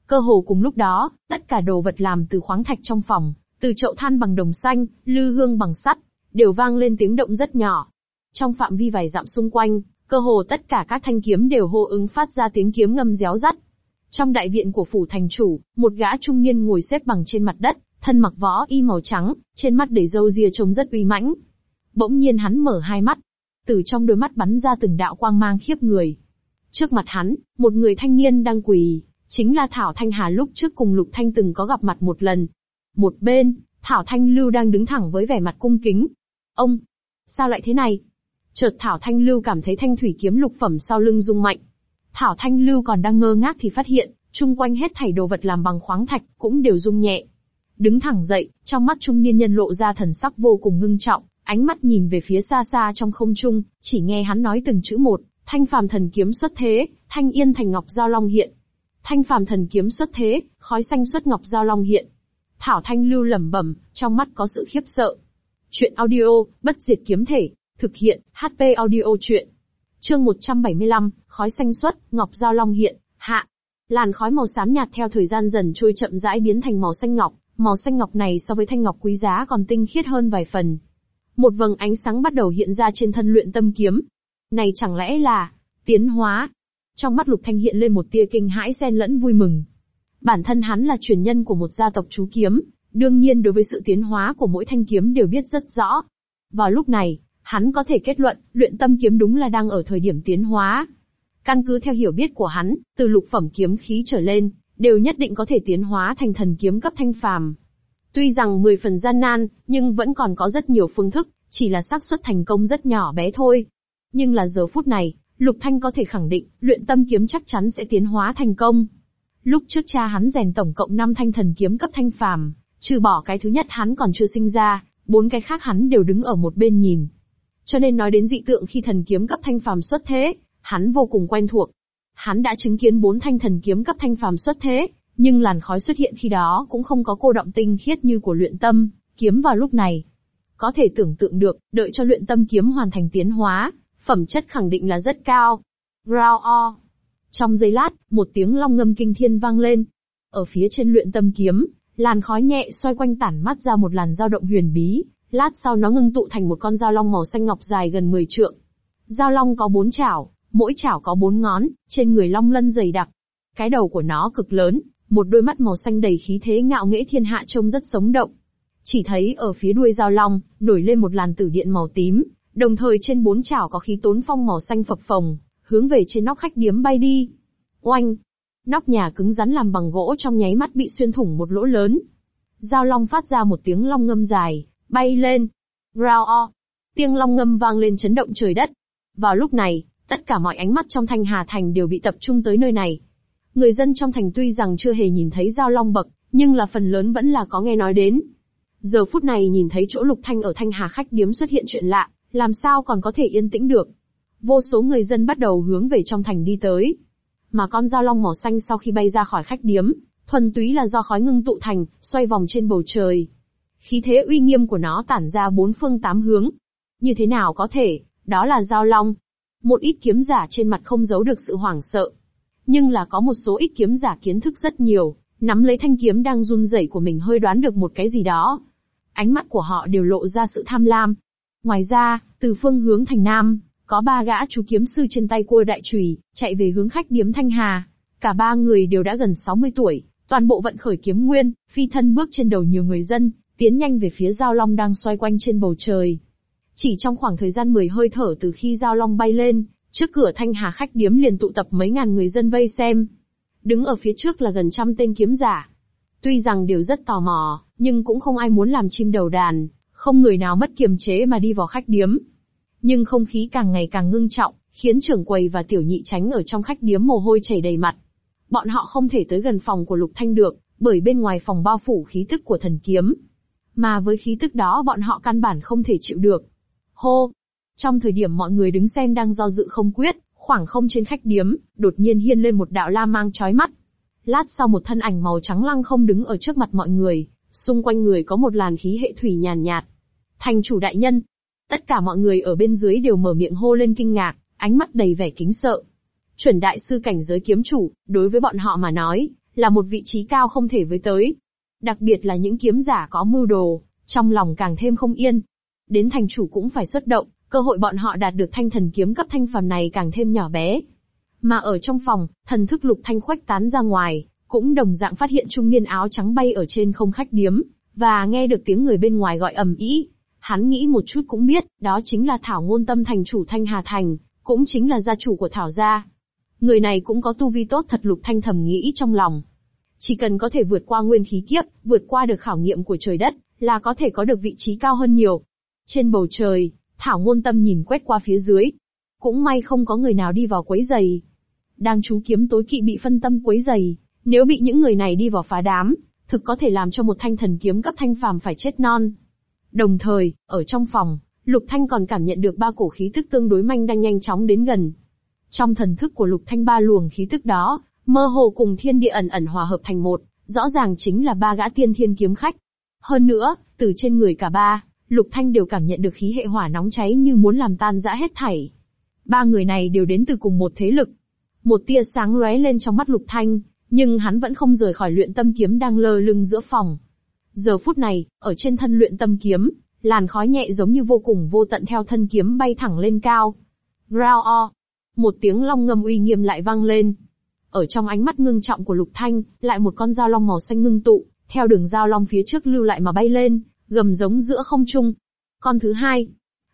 Cơ hồ cùng lúc đó, tất cả đồ vật làm từ khoáng thạch trong phòng, từ chậu than bằng đồng xanh, lư hương bằng sắt, đều vang lên tiếng động rất nhỏ. Trong phạm vi vài dặm xung quanh, cơ hồ tất cả các thanh kiếm đều hô ứng phát ra tiếng kiếm ngâm réo rắt. Trong đại viện của phủ thành chủ, một gã trung niên ngồi xếp bằng trên mặt đất, thân mặc võ y màu trắng, trên mắt đầy râu ria trông rất uy mãnh. Bỗng nhiên hắn mở hai mắt, từ trong đôi mắt bắn ra từng đạo quang mang khiếp người. Trước mặt hắn, một người thanh niên đang quỳ, chính là Thảo Thanh Hà lúc trước cùng Lục Thanh từng có gặp mặt một lần. Một bên, Thảo Thanh Lưu đang đứng thẳng với vẻ mặt cung kính. Ông, sao lại thế này? Chợt Thảo Thanh Lưu cảm thấy thanh thủy kiếm lục phẩm sau lưng rung mạnh. Thảo Thanh Lưu còn đang ngơ ngác thì phát hiện, chung quanh hết thảy đồ vật làm bằng khoáng thạch cũng đều rung nhẹ. Đứng thẳng dậy, trong mắt trung niên nhân lộ ra thần sắc vô cùng ngưng trọng, ánh mắt nhìn về phía xa xa trong không trung, chỉ nghe hắn nói từng chữ một, thanh phàm thần kiếm xuất thế, thanh yên thành ngọc giao long hiện. Thanh phàm thần kiếm xuất thế, khói xanh xuất ngọc giao long hiện. Thảo Thanh Lưu lẩm bẩm, trong mắt có sự khiếp sợ. Chuyện audio, bất diệt kiếm thể, thực hiện, HP audio chuyện. Chương 175, khói xanh xuất, ngọc giao long hiện, hạ. Làn khói màu xám nhạt theo thời gian dần trôi chậm rãi biến thành màu xanh ngọc, màu xanh ngọc này so với thanh ngọc quý giá còn tinh khiết hơn vài phần. Một vầng ánh sáng bắt đầu hiện ra trên thân luyện tâm kiếm. Này chẳng lẽ là tiến hóa? Trong mắt Lục Thanh hiện lên một tia kinh hãi xen lẫn vui mừng. Bản thân hắn là truyền nhân của một gia tộc chú kiếm, đương nhiên đối với sự tiến hóa của mỗi thanh kiếm đều biết rất rõ. Vào lúc này, hắn có thể kết luận, luyện tâm kiếm đúng là đang ở thời điểm tiến hóa. Căn cứ theo hiểu biết của hắn, từ lục phẩm kiếm khí trở lên, đều nhất định có thể tiến hóa thành thần kiếm cấp thanh phàm. Tuy rằng 10 phần gian nan, nhưng vẫn còn có rất nhiều phương thức, chỉ là xác suất thành công rất nhỏ bé thôi. Nhưng là giờ phút này, Lục Thanh có thể khẳng định, luyện tâm kiếm chắc chắn sẽ tiến hóa thành công. Lúc trước cha hắn rèn tổng cộng 5 thanh thần kiếm cấp thanh phàm, trừ bỏ cái thứ nhất hắn còn chưa sinh ra, bốn cái khác hắn đều đứng ở một bên nhìn. Cho nên nói đến dị tượng khi thần kiếm cấp thanh phàm xuất thế, hắn vô cùng quen thuộc. Hắn đã chứng kiến bốn thanh thần kiếm cấp thanh phàm xuất thế, nhưng làn khói xuất hiện khi đó cũng không có cô động tinh khiết như của luyện tâm, kiếm vào lúc này. Có thể tưởng tượng được, đợi cho luyện tâm kiếm hoàn thành tiến hóa, phẩm chất khẳng định là rất cao. Rao o. Trong giây lát, một tiếng long ngâm kinh thiên vang lên. Ở phía trên luyện tâm kiếm, làn khói nhẹ xoay quanh tản mắt ra một làn dao động huyền bí, lát sau nó ngưng tụ thành một con dao long màu xanh ngọc dài gần 10 trượng. Dao long có bốn chảo, mỗi chảo có bốn ngón, trên người long lân dày đặc. Cái đầu của nó cực lớn, một đôi mắt màu xanh đầy khí thế ngạo nghễ thiên hạ trông rất sống động. Chỉ thấy ở phía đuôi dao long, nổi lên một làn tử điện màu tím, đồng thời trên bốn chảo có khí tốn phong màu xanh phập phồng, hướng về trên nóc khách điếm bay đi. Oanh! Nóc nhà cứng rắn làm bằng gỗ trong nháy mắt bị xuyên thủng một lỗ lớn. Giao long phát ra một tiếng long ngâm dài, bay lên. Rao o! Tiếng long ngâm vang lên chấn động trời đất. Vào lúc này, tất cả mọi ánh mắt trong thanh hà thành đều bị tập trung tới nơi này. Người dân trong thành tuy rằng chưa hề nhìn thấy giao long bậc, nhưng là phần lớn vẫn là có nghe nói đến. Giờ phút này nhìn thấy chỗ lục thanh ở thanh hà khách điếm xuất hiện chuyện lạ, làm sao còn có thể yên tĩnh được. Vô số người dân bắt đầu hướng về trong thành đi tới. Mà con dao long màu xanh sau khi bay ra khỏi khách điếm, thuần túy là do khói ngưng tụ thành, xoay vòng trên bầu trời. Khí thế uy nghiêm của nó tản ra bốn phương tám hướng. Như thế nào có thể, đó là dao long. Một ít kiếm giả trên mặt không giấu được sự hoảng sợ. Nhưng là có một số ít kiếm giả kiến thức rất nhiều, nắm lấy thanh kiếm đang run rẩy của mình hơi đoán được một cái gì đó. Ánh mắt của họ đều lộ ra sự tham lam. Ngoài ra, từ phương hướng thành Nam, có ba gã chú kiếm sư trên tay cua đại chùy, chạy về hướng khách điếm Thanh Hà. Cả ba người đều đã gần 60 tuổi, toàn bộ vận khởi kiếm nguyên, phi thân bước trên đầu nhiều người dân, tiến nhanh về phía giao long đang xoay quanh trên bầu trời. Chỉ trong khoảng thời gian 10 hơi thở từ khi giao long bay lên, trước cửa Thanh Hà khách điếm liền tụ tập mấy ngàn người dân vây xem. Đứng ở phía trước là gần trăm tên kiếm giả. Tuy rằng đều rất tò mò, nhưng cũng không ai muốn làm chim đầu đàn, không người nào mất kiềm chế mà đi vào khách điếm. Nhưng không khí càng ngày càng ngưng trọng, khiến trưởng quầy và tiểu nhị tránh ở trong khách điếm mồ hôi chảy đầy mặt. Bọn họ không thể tới gần phòng của Lục Thanh được, bởi bên ngoài phòng bao phủ khí tức của thần kiếm. Mà với khí tức đó bọn họ căn bản không thể chịu được. Hô! Trong thời điểm mọi người đứng xem đang do dự không quyết, khoảng không trên khách điếm, đột nhiên hiên lên một đạo la mang chói mắt. Lát sau một thân ảnh màu trắng lăng không đứng ở trước mặt mọi người, xung quanh người có một làn khí hệ thủy nhàn nhạt. Thành chủ đại nhân, Tất cả mọi người ở bên dưới đều mở miệng hô lên kinh ngạc, ánh mắt đầy vẻ kính sợ. Chuẩn đại sư cảnh giới kiếm chủ, đối với bọn họ mà nói, là một vị trí cao không thể với tới. Đặc biệt là những kiếm giả có mưu đồ, trong lòng càng thêm không yên. Đến thành chủ cũng phải xuất động, cơ hội bọn họ đạt được thanh thần kiếm cấp thanh phàm này càng thêm nhỏ bé. Mà ở trong phòng, thần thức lục thanh khuếch tán ra ngoài, cũng đồng dạng phát hiện trung niên áo trắng bay ở trên không khách điếm, và nghe được tiếng người bên ngoài gọi ầm ĩ, Hắn nghĩ một chút cũng biết, đó chính là Thảo Ngôn Tâm thành chủ Thanh Hà Thành, cũng chính là gia chủ của Thảo gia. Người này cũng có tu vi tốt thật lục thanh thầm nghĩ trong lòng. Chỉ cần có thể vượt qua nguyên khí kiếp, vượt qua được khảo nghiệm của trời đất, là có thể có được vị trí cao hơn nhiều. Trên bầu trời, Thảo Ngôn Tâm nhìn quét qua phía dưới. Cũng may không có người nào đi vào quấy giày. Đang chú kiếm tối kỵ bị phân tâm quấy giày, nếu bị những người này đi vào phá đám, thực có thể làm cho một thanh thần kiếm cấp thanh phàm phải chết non. Đồng thời, ở trong phòng, Lục Thanh còn cảm nhận được ba cổ khí tức tương đối manh đang nhanh chóng đến gần. Trong thần thức của Lục Thanh ba luồng khí tức đó, mơ hồ cùng thiên địa ẩn ẩn hòa hợp thành một, rõ ràng chính là ba gã tiên thiên kiếm khách. Hơn nữa, từ trên người cả ba, Lục Thanh đều cảm nhận được khí hệ hỏa nóng cháy như muốn làm tan rã hết thảy. Ba người này đều đến từ cùng một thế lực. Một tia sáng lóe lên trong mắt Lục Thanh, nhưng hắn vẫn không rời khỏi luyện tâm kiếm đang lơ lưng giữa phòng. Giờ phút này, ở trên thân luyện tâm kiếm, làn khói nhẹ giống như vô cùng vô tận theo thân kiếm bay thẳng lên cao. Rao o. Một tiếng long ngâm uy nghiêm lại vang lên. Ở trong ánh mắt ngưng trọng của Lục Thanh, lại một con dao long màu xanh ngưng tụ, theo đường dao long phía trước lưu lại mà bay lên, gầm giống giữa không trung. Con thứ hai.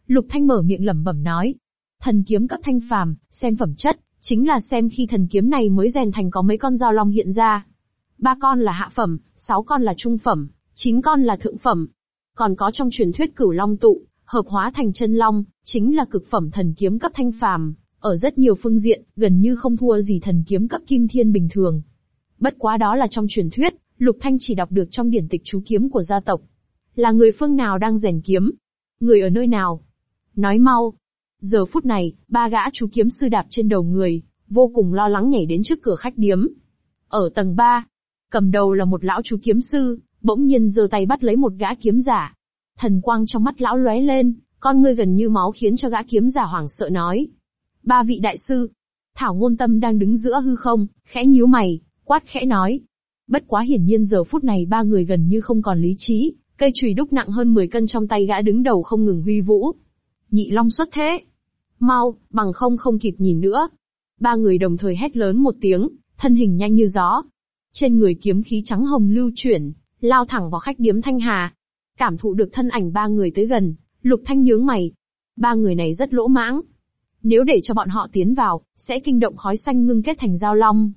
Lục Thanh mở miệng lẩm bẩm nói. Thần kiếm cấp thanh phàm, xem phẩm chất, chính là xem khi thần kiếm này mới rèn thành có mấy con dao long hiện ra. Ba con là hạ phẩm, sáu con là trung phẩm, chín con là thượng phẩm. Còn có trong truyền thuyết cửu long tụ, hợp hóa thành chân long, chính là cực phẩm thần kiếm cấp thanh phàm, ở rất nhiều phương diện, gần như không thua gì thần kiếm cấp kim thiên bình thường. Bất quá đó là trong truyền thuyết, Lục Thanh chỉ đọc được trong điển tịch chú kiếm của gia tộc. Là người phương nào đang rèn kiếm? Người ở nơi nào? Nói mau. Giờ phút này, ba gã chú kiếm sư đạp trên đầu người, vô cùng lo lắng nhảy đến trước cửa khách điếm. Ở tầng 3, cầm đầu là một lão chú kiếm sư, bỗng nhiên giơ tay bắt lấy một gã kiếm giả. Thần quang trong mắt lão lóe lên, con ngươi gần như máu khiến cho gã kiếm giả hoảng sợ nói. Ba vị đại sư. Thảo ngôn tâm đang đứng giữa hư không, khẽ nhíu mày, quát khẽ nói. Bất quá hiển nhiên giờ phút này ba người gần như không còn lý trí, cây chùy đúc nặng hơn 10 cân trong tay gã đứng đầu không ngừng huy vũ. Nhị long xuất thế. Mau, bằng không không kịp nhìn nữa. Ba người đồng thời hét lớn một tiếng, thân hình nhanh như gió. Trên người kiếm khí trắng hồng lưu chuyển, lao thẳng vào khách điếm Thanh Hà. Cảm thụ được thân ảnh ba người tới gần, Lục Thanh nhướng mày. Ba người này rất lỗ mãng. Nếu để cho bọn họ tiến vào, sẽ kinh động khói xanh ngưng kết thành giao long.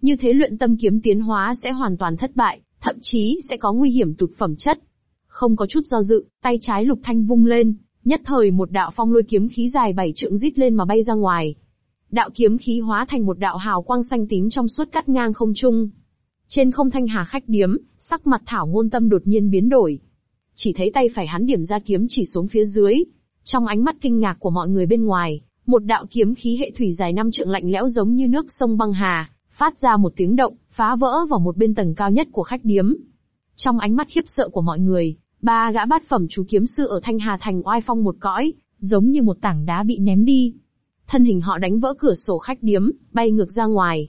Như thế luyện tâm kiếm tiến hóa sẽ hoàn toàn thất bại, thậm chí sẽ có nguy hiểm tụt phẩm chất. Không có chút do dự, tay trái Lục Thanh vung lên, nhất thời một đạo phong lôi kiếm khí dài bảy trượng rít lên mà bay ra ngoài. Đạo kiếm khí hóa thành một đạo hào quang xanh tím trong suốt cắt ngang không trung. Trên không thanh hà khách điếm, sắc mặt thảo ngôn tâm đột nhiên biến đổi. Chỉ thấy tay phải hắn điểm ra kiếm chỉ xuống phía dưới. Trong ánh mắt kinh ngạc của mọi người bên ngoài, một đạo kiếm khí hệ thủy dài năm trượng lạnh lẽo giống như nước sông băng hà, phát ra một tiếng động, phá vỡ vào một bên tầng cao nhất của khách điếm. Trong ánh mắt khiếp sợ của mọi người, ba gã bát phẩm chú kiếm sư ở Thanh Hà Thành oai phong một cõi, giống như một tảng đá bị ném đi. Thân hình họ đánh vỡ cửa sổ khách điếm, bay ngược ra ngoài.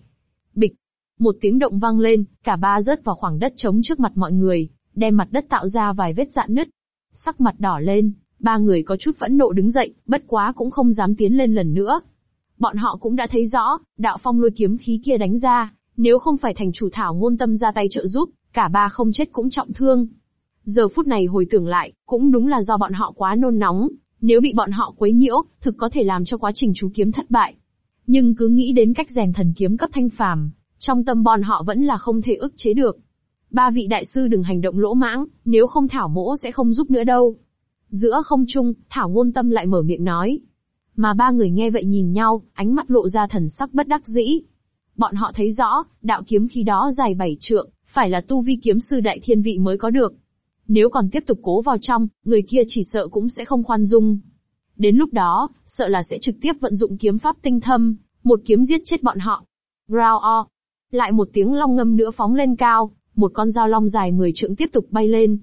Một tiếng động vang lên, cả ba rớt vào khoảng đất trống trước mặt mọi người, đem mặt đất tạo ra vài vết dạn nứt. Sắc mặt đỏ lên, ba người có chút phẫn nộ đứng dậy, bất quá cũng không dám tiến lên lần nữa. Bọn họ cũng đã thấy rõ, đạo phong lôi kiếm khí kia đánh ra, nếu không phải thành chủ thảo ngôn tâm ra tay trợ giúp, cả ba không chết cũng trọng thương. Giờ phút này hồi tưởng lại, cũng đúng là do bọn họ quá nôn nóng, nếu bị bọn họ quấy nhiễu, thực có thể làm cho quá trình chú kiếm thất bại. Nhưng cứ nghĩ đến cách rèn thần kiếm cấp thanh phàm, trong tâm bọn họ vẫn là không thể ức chế được. Ba vị đại sư đừng hành động lỗ mãng, nếu không Thảo Mỗ sẽ không giúp nữa đâu. Giữa không trung, Thảo Ngôn Tâm lại mở miệng nói. Mà ba người nghe vậy nhìn nhau, ánh mắt lộ ra thần sắc bất đắc dĩ. Bọn họ thấy rõ, đạo kiếm khí đó dài bảy trượng, phải là tu vi kiếm sư đại thiên vị mới có được. Nếu còn tiếp tục cố vào trong, người kia chỉ sợ cũng sẽ không khoan dung. Đến lúc đó, sợ là sẽ trực tiếp vận dụng kiếm pháp tinh thâm, một kiếm giết chết bọn họ. Rao o. Lại một tiếng long ngâm nữa phóng lên cao, một con dao long dài 10 trượng tiếp tục bay lên.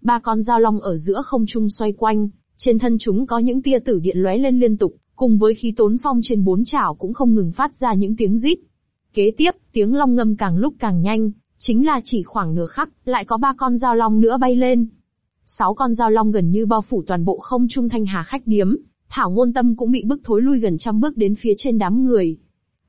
Ba con dao long ở giữa không trung xoay quanh, trên thân chúng có những tia tử điện lóe lên liên tục, cùng với khí tốn phong trên bốn chảo cũng không ngừng phát ra những tiếng rít. Kế tiếp, tiếng long ngâm càng lúc càng nhanh, chính là chỉ khoảng nửa khắc, lại có ba con dao long nữa bay lên. Sáu con dao long gần như bao phủ toàn bộ không trung thanh hà khách điếm, Thảo ngôn tâm cũng bị bức thối lui gần trăm bước đến phía trên đám người.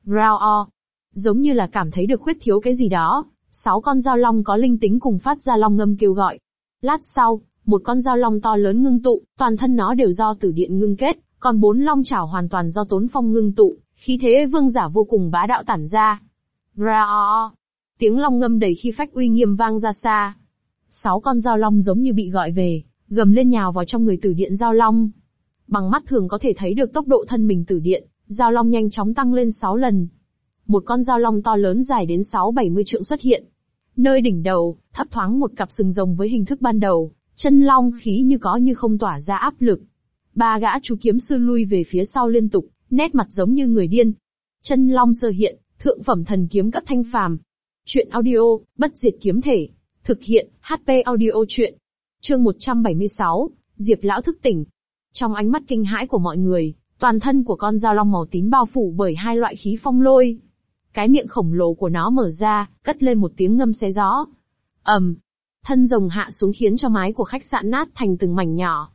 Rao o. Giống như là cảm thấy được khuyết thiếu cái gì đó, sáu con dao long có linh tính cùng phát ra long ngâm kêu gọi. Lát sau, một con dao long to lớn ngưng tụ, toàn thân nó đều do tử điện ngưng kết, còn bốn long chảo hoàn toàn do tốn phong ngưng tụ, khí thế vương giả vô cùng bá đạo tản ra. Rao. Tiếng long ngâm đầy khi phách uy nghiêm vang ra xa. Sáu con dao long giống như bị gọi về, gầm lên nhào vào trong người tử điện dao long. Bằng mắt thường có thể thấy được tốc độ thân mình tử điện, dao long nhanh chóng tăng lên 6 lần. Một con dao long to lớn dài đến 6-70 trượng xuất hiện. Nơi đỉnh đầu, thấp thoáng một cặp sừng rồng với hình thức ban đầu, chân long khí như có như không tỏa ra áp lực. Ba gã chú kiếm sư lui về phía sau liên tục, nét mặt giống như người điên. Chân long sơ hiện, thượng phẩm thần kiếm cấp thanh phàm, Chuyện audio, bất diệt kiếm thể. Thực hiện, HP audio chuyện. Chương 176, Diệp Lão thức tỉnh. Trong ánh mắt kinh hãi của mọi người, toàn thân của con dao long màu tím bao phủ bởi hai loại khí phong lôi. Cái miệng khổng lồ của nó mở ra, cất lên một tiếng ngâm xé gió. ầm, thân rồng hạ xuống khiến cho mái của khách sạn nát thành từng mảnh nhỏ.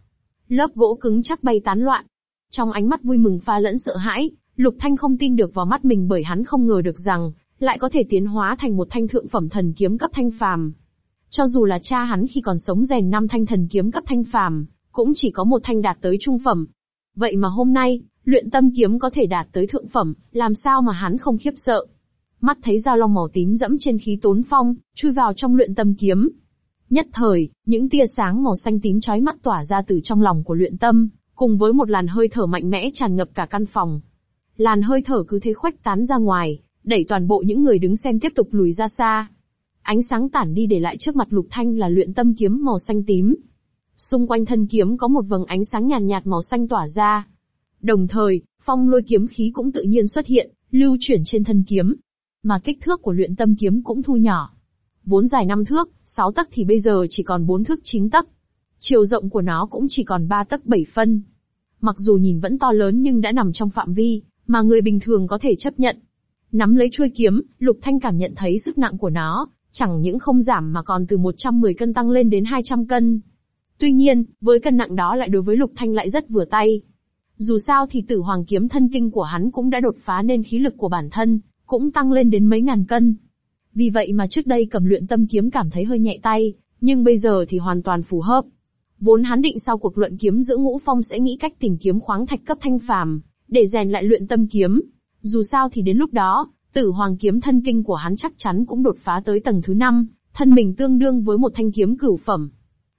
Lớp gỗ cứng chắc bay tán loạn. Trong ánh mắt vui mừng pha lẫn sợ hãi, Lục Thanh không tin được vào mắt mình bởi hắn không ngờ được rằng, lại có thể tiến hóa thành một thanh thượng phẩm thần kiếm cấp thanh phàm. Cho dù là cha hắn khi còn sống rèn năm thanh thần kiếm cấp thanh phàm, cũng chỉ có một thanh đạt tới trung phẩm. Vậy mà hôm nay, luyện tâm kiếm có thể đạt tới thượng phẩm, làm sao mà hắn không khiếp sợ. Mắt thấy dao long màu tím dẫm trên khí tốn phong, chui vào trong luyện tâm kiếm. Nhất thời, những tia sáng màu xanh tím chói mắt tỏa ra từ trong lòng của luyện tâm, cùng với một làn hơi thở mạnh mẽ tràn ngập cả căn phòng. Làn hơi thở cứ thế khuếch tán ra ngoài, đẩy toàn bộ những người đứng xem tiếp tục lùi ra xa. Ánh sáng tản đi để lại trước mặt Lục Thanh là luyện tâm kiếm màu xanh tím. Xung quanh thân kiếm có một vầng ánh sáng nhàn nhạt, nhạt màu xanh tỏa ra. Đồng thời, phong lôi kiếm khí cũng tự nhiên xuất hiện, lưu chuyển trên thân kiếm. Mà kích thước của luyện tâm kiếm cũng thu nhỏ. Vốn dài 5 thước, 6 tấc thì bây giờ chỉ còn 4 thước 9 tấc. Chiều rộng của nó cũng chỉ còn 3 tấc 7 phân. Mặc dù nhìn vẫn to lớn nhưng đã nằm trong phạm vi, mà người bình thường có thể chấp nhận. Nắm lấy chuôi kiếm, Lục Thanh cảm nhận thấy sức nặng của nó, chẳng những không giảm mà còn từ 110 cân tăng lên đến 200 cân. Tuy nhiên, với cân nặng đó lại đối với Lục Thanh lại rất vừa tay. Dù sao thì tử hoàng kiếm thân kinh của hắn cũng đã đột phá nên khí lực của bản thân, cũng tăng lên đến mấy ngàn cân. Vì vậy mà trước đây cầm luyện tâm kiếm cảm thấy hơi nhẹ tay, nhưng bây giờ thì hoàn toàn phù hợp. Vốn hắn định sau cuộc luận kiếm giữa ngũ phong sẽ nghĩ cách tìm kiếm khoáng thạch cấp thanh phàm, để rèn lại luyện tâm kiếm. Dù sao thì đến lúc đó, tử hoàng kiếm thân kinh của hắn chắc chắn cũng đột phá tới tầng thứ 5, thân mình tương đương với một thanh kiếm cửu phẩm.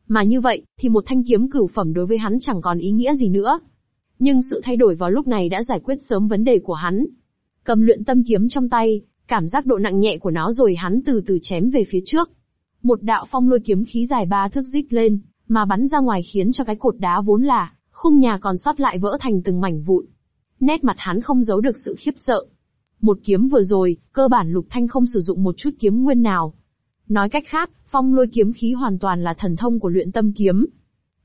Mà như vậy, thì một thanh kiếm cửu phẩm đối với hắn chẳng còn ý nghĩa gì nữa. Nhưng sự thay đổi vào lúc này đã giải quyết sớm vấn đề của hắn. Cầm luyện tâm kiếm trong tay, cảm giác độ nặng nhẹ của nó rồi hắn từ từ chém về phía trước. Một đạo phong lôi kiếm khí dài ba thước rít lên, mà bắn ra ngoài khiến cho cái cột đá vốn là, khung nhà còn sót lại vỡ thành từng mảnh vụn. Nét mặt hắn không giấu được sự khiếp sợ. Một kiếm vừa rồi, cơ bản Lục Thanh không sử dụng một chút kiếm nguyên nào. Nói cách khác, phong lôi kiếm khí hoàn toàn là thần thông của luyện tâm kiếm.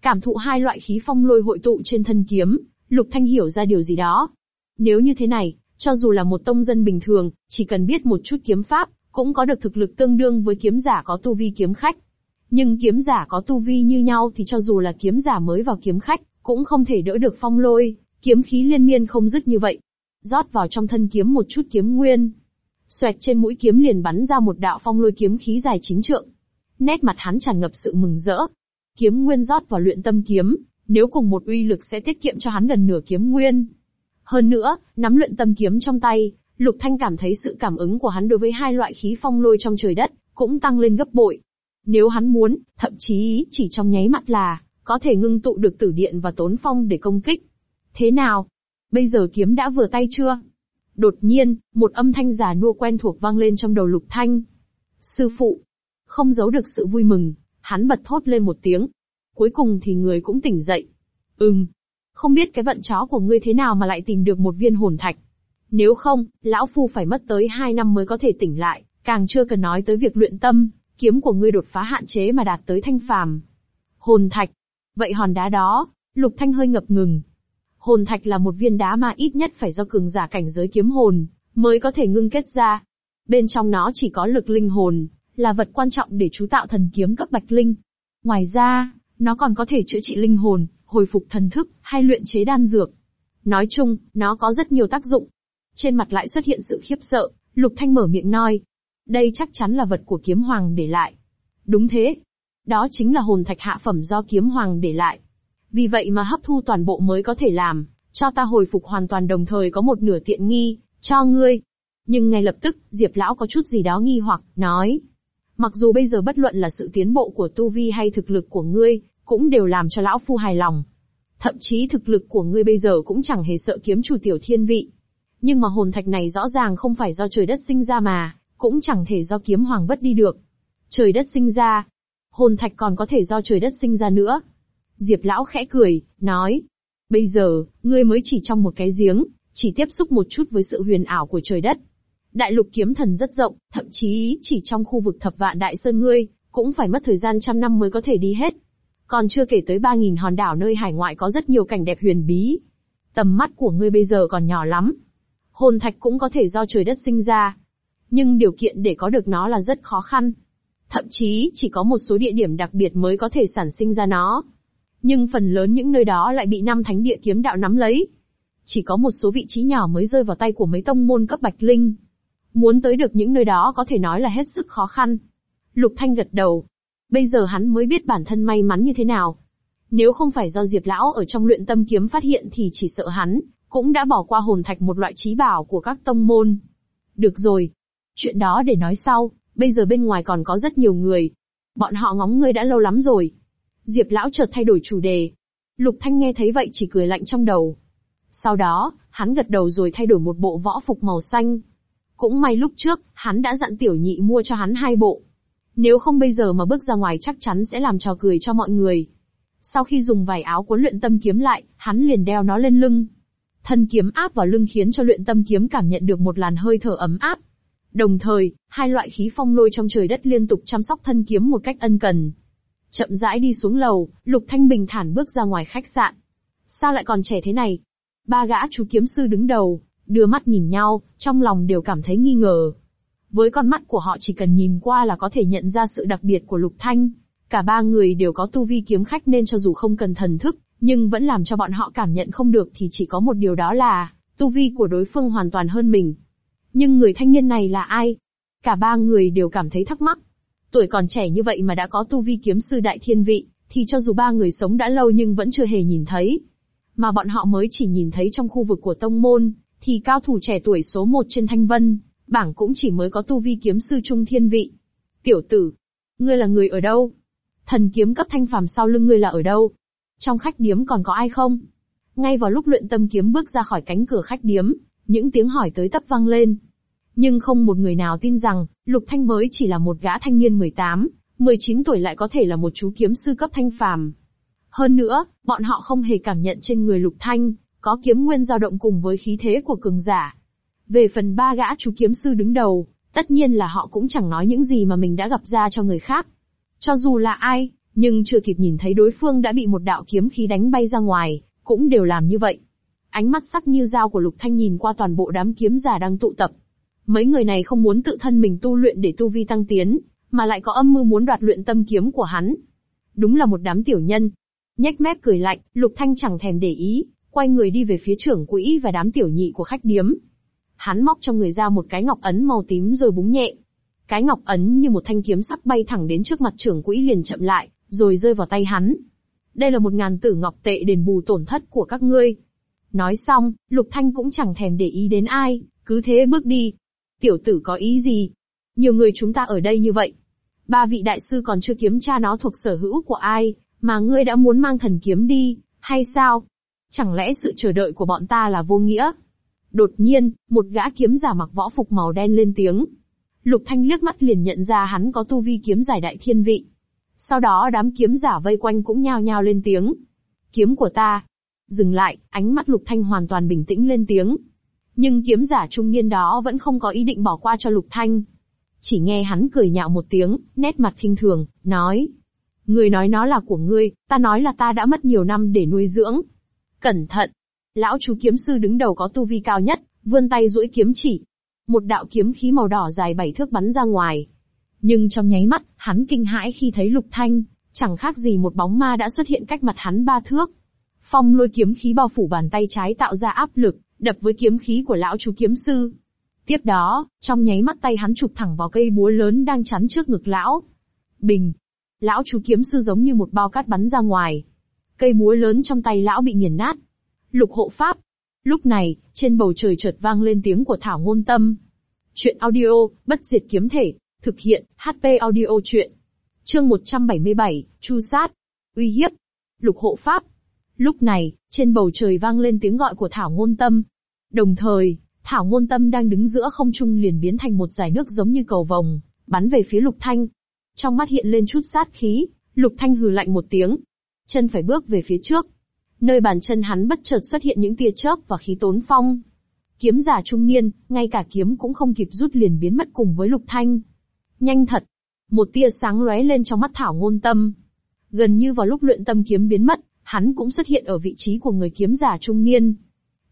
Cảm thụ hai loại khí phong lôi hội tụ trên thân kiếm, Lục Thanh hiểu ra điều gì đó. Nếu như thế này, cho dù là một tông dân bình thường, chỉ cần biết một chút kiếm pháp, cũng có được thực lực tương đương với kiếm giả có tu vi kiếm khách. Nhưng kiếm giả có tu vi như nhau thì cho dù là kiếm giả mới vào kiếm khách, cũng không thể đỡ được phong lôi, kiếm khí liên miên không dứt như vậy. Rót vào trong thân kiếm một chút kiếm nguyên. Xoẹt trên mũi kiếm liền bắn ra một đạo phong lôi kiếm khí dài chín trượng. Nét mặt hắn tràn ngập sự mừng rỡ. Kiếm nguyên rót vào luyện tâm kiếm, nếu cùng một uy lực sẽ tiết kiệm cho hắn gần nửa kiếm nguyên. Hơn nữa, nắm luyện tâm kiếm trong tay, Lục Thanh cảm thấy sự cảm ứng của hắn đối với hai loại khí phong lôi trong trời đất, cũng tăng lên gấp bội. Nếu hắn muốn, thậm chí chỉ trong nháy mắt là, có thể ngưng tụ được tử điện và tốn phong để công kích. Thế nào? Bây giờ kiếm đã vừa tay chưa? Đột nhiên, một âm thanh giả nua quen thuộc vang lên trong đầu Lục Thanh. Sư phụ! Không giấu được sự vui mừng, hắn bật thốt lên một tiếng. Cuối cùng thì người cũng tỉnh dậy. Ừm, không biết cái vận chó của ngươi thế nào mà lại tìm được một viên hồn thạch. Nếu không, lão phu phải mất tới hai năm mới có thể tỉnh lại, càng chưa cần nói tới việc luyện tâm, kiếm của ngươi đột phá hạn chế mà đạt tới thanh phàm. Hồn thạch. Vậy hòn đá đó, Lục Thanh hơi ngập ngừng. Hồn thạch là một viên đá mà ít nhất phải do cường giả cảnh giới kiếm hồn, mới có thể ngưng kết ra. Bên trong nó chỉ có lực linh hồn, là vật quan trọng để chú tạo thần kiếm cấp bạch linh. Ngoài ra, nó còn có thể chữa trị linh hồn, hồi phục thần thức, hay luyện chế đan dược. Nói chung, nó có rất nhiều tác dụng. Trên mặt lại xuất hiện sự khiếp sợ, Lục Thanh mở miệng nói. Đây chắc chắn là vật của kiếm hoàng để lại. Đúng thế. Đó chính là hồn thạch hạ phẩm do kiếm hoàng để lại. Vì vậy mà hấp thu toàn bộ mới có thể làm, cho ta hồi phục hoàn toàn đồng thời có một nửa tiện nghi, cho ngươi. Nhưng ngay lập tức, Diệp Lão có chút gì đó nghi hoặc, nói. Mặc dù bây giờ bất luận là sự tiến bộ của tu vi hay thực lực của ngươi, cũng đều làm cho lão phu hài lòng. Thậm chí thực lực của ngươi bây giờ cũng chẳng hề sợ kiếm chủ tiểu thiên vị. Nhưng mà hồn thạch này rõ ràng không phải do trời đất sinh ra mà, cũng chẳng thể do kiếm hoàng vất đi được. Trời đất sinh ra. Hồn thạch còn có thể do trời đất sinh ra nữa. Diệp lão khẽ cười, nói. Bây giờ, ngươi mới chỉ trong một cái giếng, chỉ tiếp xúc một chút với sự huyền ảo của trời đất. Đại lục kiếm thần rất rộng, thậm chí chỉ trong khu vực thập vạn đại sơn ngươi, cũng phải mất thời gian trăm năm mới có thể đi hết. Còn chưa kể tới 3.000 hòn đảo nơi hải ngoại có rất nhiều cảnh đẹp huyền bí. Tầm mắt của ngươi bây giờ còn nhỏ lắm. Hồn thạch cũng có thể do trời đất sinh ra. Nhưng điều kiện để có được nó là rất khó khăn. Thậm chí chỉ có một số địa điểm đặc biệt mới có thể sản sinh ra nó. Nhưng phần lớn những nơi đó lại bị năm thánh địa kiếm đạo nắm lấy. Chỉ có một số vị trí nhỏ mới rơi vào tay của mấy tông môn cấp bạch linh. Muốn tới được những nơi đó có thể nói là hết sức khó khăn. Lục Thanh gật đầu, Bây giờ hắn mới biết bản thân may mắn như thế nào. Nếu không phải do Diệp Lão ở trong luyện tâm kiếm phát hiện thì chỉ sợ hắn, cũng đã bỏ qua hồn thạch một loại trí bảo của các tông môn. Được rồi. Chuyện đó để nói sau, bây giờ bên ngoài còn có rất nhiều người. Bọn họ ngóng ngươi đã lâu lắm rồi. Diệp lão chợt thay đổi chủ đề. Lục Thanh nghe thấy vậy chỉ cười lạnh trong đầu. Sau đó, hắn gật đầu rồi thay đổi một bộ võ phục màu xanh. Cũng may lúc trước, hắn đã dặn tiểu nhị mua cho hắn hai bộ. Nếu không bây giờ mà bước ra ngoài chắc chắn sẽ làm trò cười cho mọi người. Sau khi dùng vải áo cuốn luyện tâm kiếm lại, hắn liền đeo nó lên lưng. Thân kiếm áp vào lưng khiến cho luyện tâm kiếm cảm nhận được một làn hơi thở ấm áp. Đồng thời, hai loại khí phong lôi trong trời đất liên tục chăm sóc thân kiếm một cách ân cần. Chậm rãi đi xuống lầu, Lục Thanh bình thản bước ra ngoài khách sạn. Sao lại còn trẻ thế này? Ba gã chú kiếm sư đứng đầu, đưa mắt nhìn nhau, trong lòng đều cảm thấy nghi ngờ. Với con mắt của họ chỉ cần nhìn qua là có thể nhận ra sự đặc biệt của Lục Thanh. Cả ba người đều có tu vi kiếm khách nên cho dù không cần thần thức, nhưng vẫn làm cho bọn họ cảm nhận không được thì chỉ có một điều đó là, tu vi của đối phương hoàn toàn hơn mình. Nhưng người thanh niên này là ai? Cả ba người đều cảm thấy thắc mắc. Tuổi còn trẻ như vậy mà đã có tu vi kiếm sư đại thiên vị, thì cho dù ba người sống đã lâu nhưng vẫn chưa hề nhìn thấy. Mà bọn họ mới chỉ nhìn thấy trong khu vực của tông môn, thì cao thủ trẻ tuổi số một trên thanh vân, bảng cũng chỉ mới có tu vi kiếm sư trung thiên vị. Tiểu tử, ngươi là người ở đâu? Thần kiếm cấp thanh phàm sau lưng ngươi là ở đâu? Trong khách điếm còn có ai không? Ngay vào lúc luyện tâm kiếm bước ra khỏi cánh cửa khách điếm, những tiếng hỏi tới tấp vang lên. Nhưng không một người nào tin rằng, Lục Thanh mới chỉ là một gã thanh niên 18, 19 tuổi lại có thể là một chú kiếm sư cấp thanh phàm. Hơn nữa, bọn họ không hề cảm nhận trên người Lục Thanh, có kiếm nguyên dao động cùng với khí thế của cường giả. Về phần ba gã chú kiếm sư đứng đầu, tất nhiên là họ cũng chẳng nói những gì mà mình đã gặp ra cho người khác. Cho dù là ai, nhưng chưa kịp nhìn thấy đối phương đã bị một đạo kiếm khí đánh bay ra ngoài, cũng đều làm như vậy. Ánh mắt sắc như dao của Lục Thanh nhìn qua toàn bộ đám kiếm giả đang tụ tập. Mấy người này không muốn tự thân mình tu luyện để tu vi tăng tiến, mà lại có âm mưu muốn đoạt luyện tâm kiếm của hắn. Đúng là một đám tiểu nhân. Nhếch mép cười lạnh, Lục Thanh chẳng thèm để ý, quay người đi về phía trưởng quỹ và đám tiểu nhị của khách điếm. Hắn móc trong người ra một cái ngọc ấn màu tím rồi búng nhẹ. Cái ngọc ấn như một thanh kiếm sắc bay thẳng đến trước mặt trưởng quỹ liền chậm lại, rồi rơi vào tay hắn. Đây là một ngàn tử ngọc tệ đền bù tổn thất của các ngươi. Nói xong, Lục Thanh cũng chẳng thèm để ý đến ai, cứ thế bước đi. Tiểu tử có ý gì? Nhiều người chúng ta ở đây như vậy. Ba vị đại sư còn chưa kiếm tra nó thuộc sở hữu của ai, mà ngươi đã muốn mang thần kiếm đi, hay sao? Chẳng lẽ sự chờ đợi của bọn ta là vô nghĩa? Đột nhiên, một gã kiếm giả mặc võ phục màu đen lên tiếng. Lục Thanh liếc mắt liền nhận ra hắn có tu vi kiếm giải đại thiên vị. Sau đó đám kiếm giả vây quanh cũng nhao nhao lên tiếng. Kiếm của ta. Dừng lại, ánh mắt Lục Thanh hoàn toàn bình tĩnh lên tiếng. Nhưng kiếm giả trung niên đó vẫn không có ý định bỏ qua cho Lục Thanh. Chỉ nghe hắn cười nhạo một tiếng, nét mặt khinh thường, nói. Người nói nó là của ngươi, ta nói là ta đã mất nhiều năm để nuôi dưỡng. Cẩn thận! Lão chú kiếm sư đứng đầu có tu vi cao nhất, vươn tay duỗi kiếm chỉ. Một đạo kiếm khí màu đỏ dài bảy thước bắn ra ngoài, nhưng trong nháy mắt, hắn kinh hãi khi thấy Lục Thanh, chẳng khác gì một bóng ma đã xuất hiện cách mặt hắn ba thước. Phong lôi kiếm khí bao phủ bàn tay trái tạo ra áp lực, đập với kiếm khí của lão chú kiếm sư. Tiếp đó, trong nháy mắt tay hắn chụp thẳng vào cây búa lớn đang chắn trước ngực lão. Bình! Lão chú kiếm sư giống như một bao cát bắn ra ngoài. Cây búa lớn trong tay lão bị nghiền nát. Lục hộ pháp! Lúc này, trên bầu trời chợt vang lên tiếng của Thảo Ngôn Tâm. Chuyện audio, bất diệt kiếm thể, Thực hiện, HP audio chuyện. Chương 177, Chu sát. Uy hiếp. Lục hộ pháp. Lúc này, trên bầu trời vang lên tiếng gọi của Thảo Ngôn Tâm. Đồng thời, Thảo Ngôn Tâm đang đứng giữa không trung liền biến thành một dải nước giống như cầu vồng, bắn về phía Lục Thanh. Trong mắt hiện lên chút sát khí, Lục Thanh hừ lạnh một tiếng. Chân phải bước về phía trước. Nơi bàn chân hắn bất chợt xuất hiện những tia chớp và khí tốn phong. Kiếm giả trung niên, ngay cả kiếm cũng không kịp rút liền biến mất cùng với Lục Thanh. Nhanh thật. Một tia sáng lóe lên trong mắt Thảo Ngôn Tâm. Gần như vào lúc luyện tâm kiếm biến mất, hắn cũng xuất hiện ở vị trí của người kiếm giả trung niên.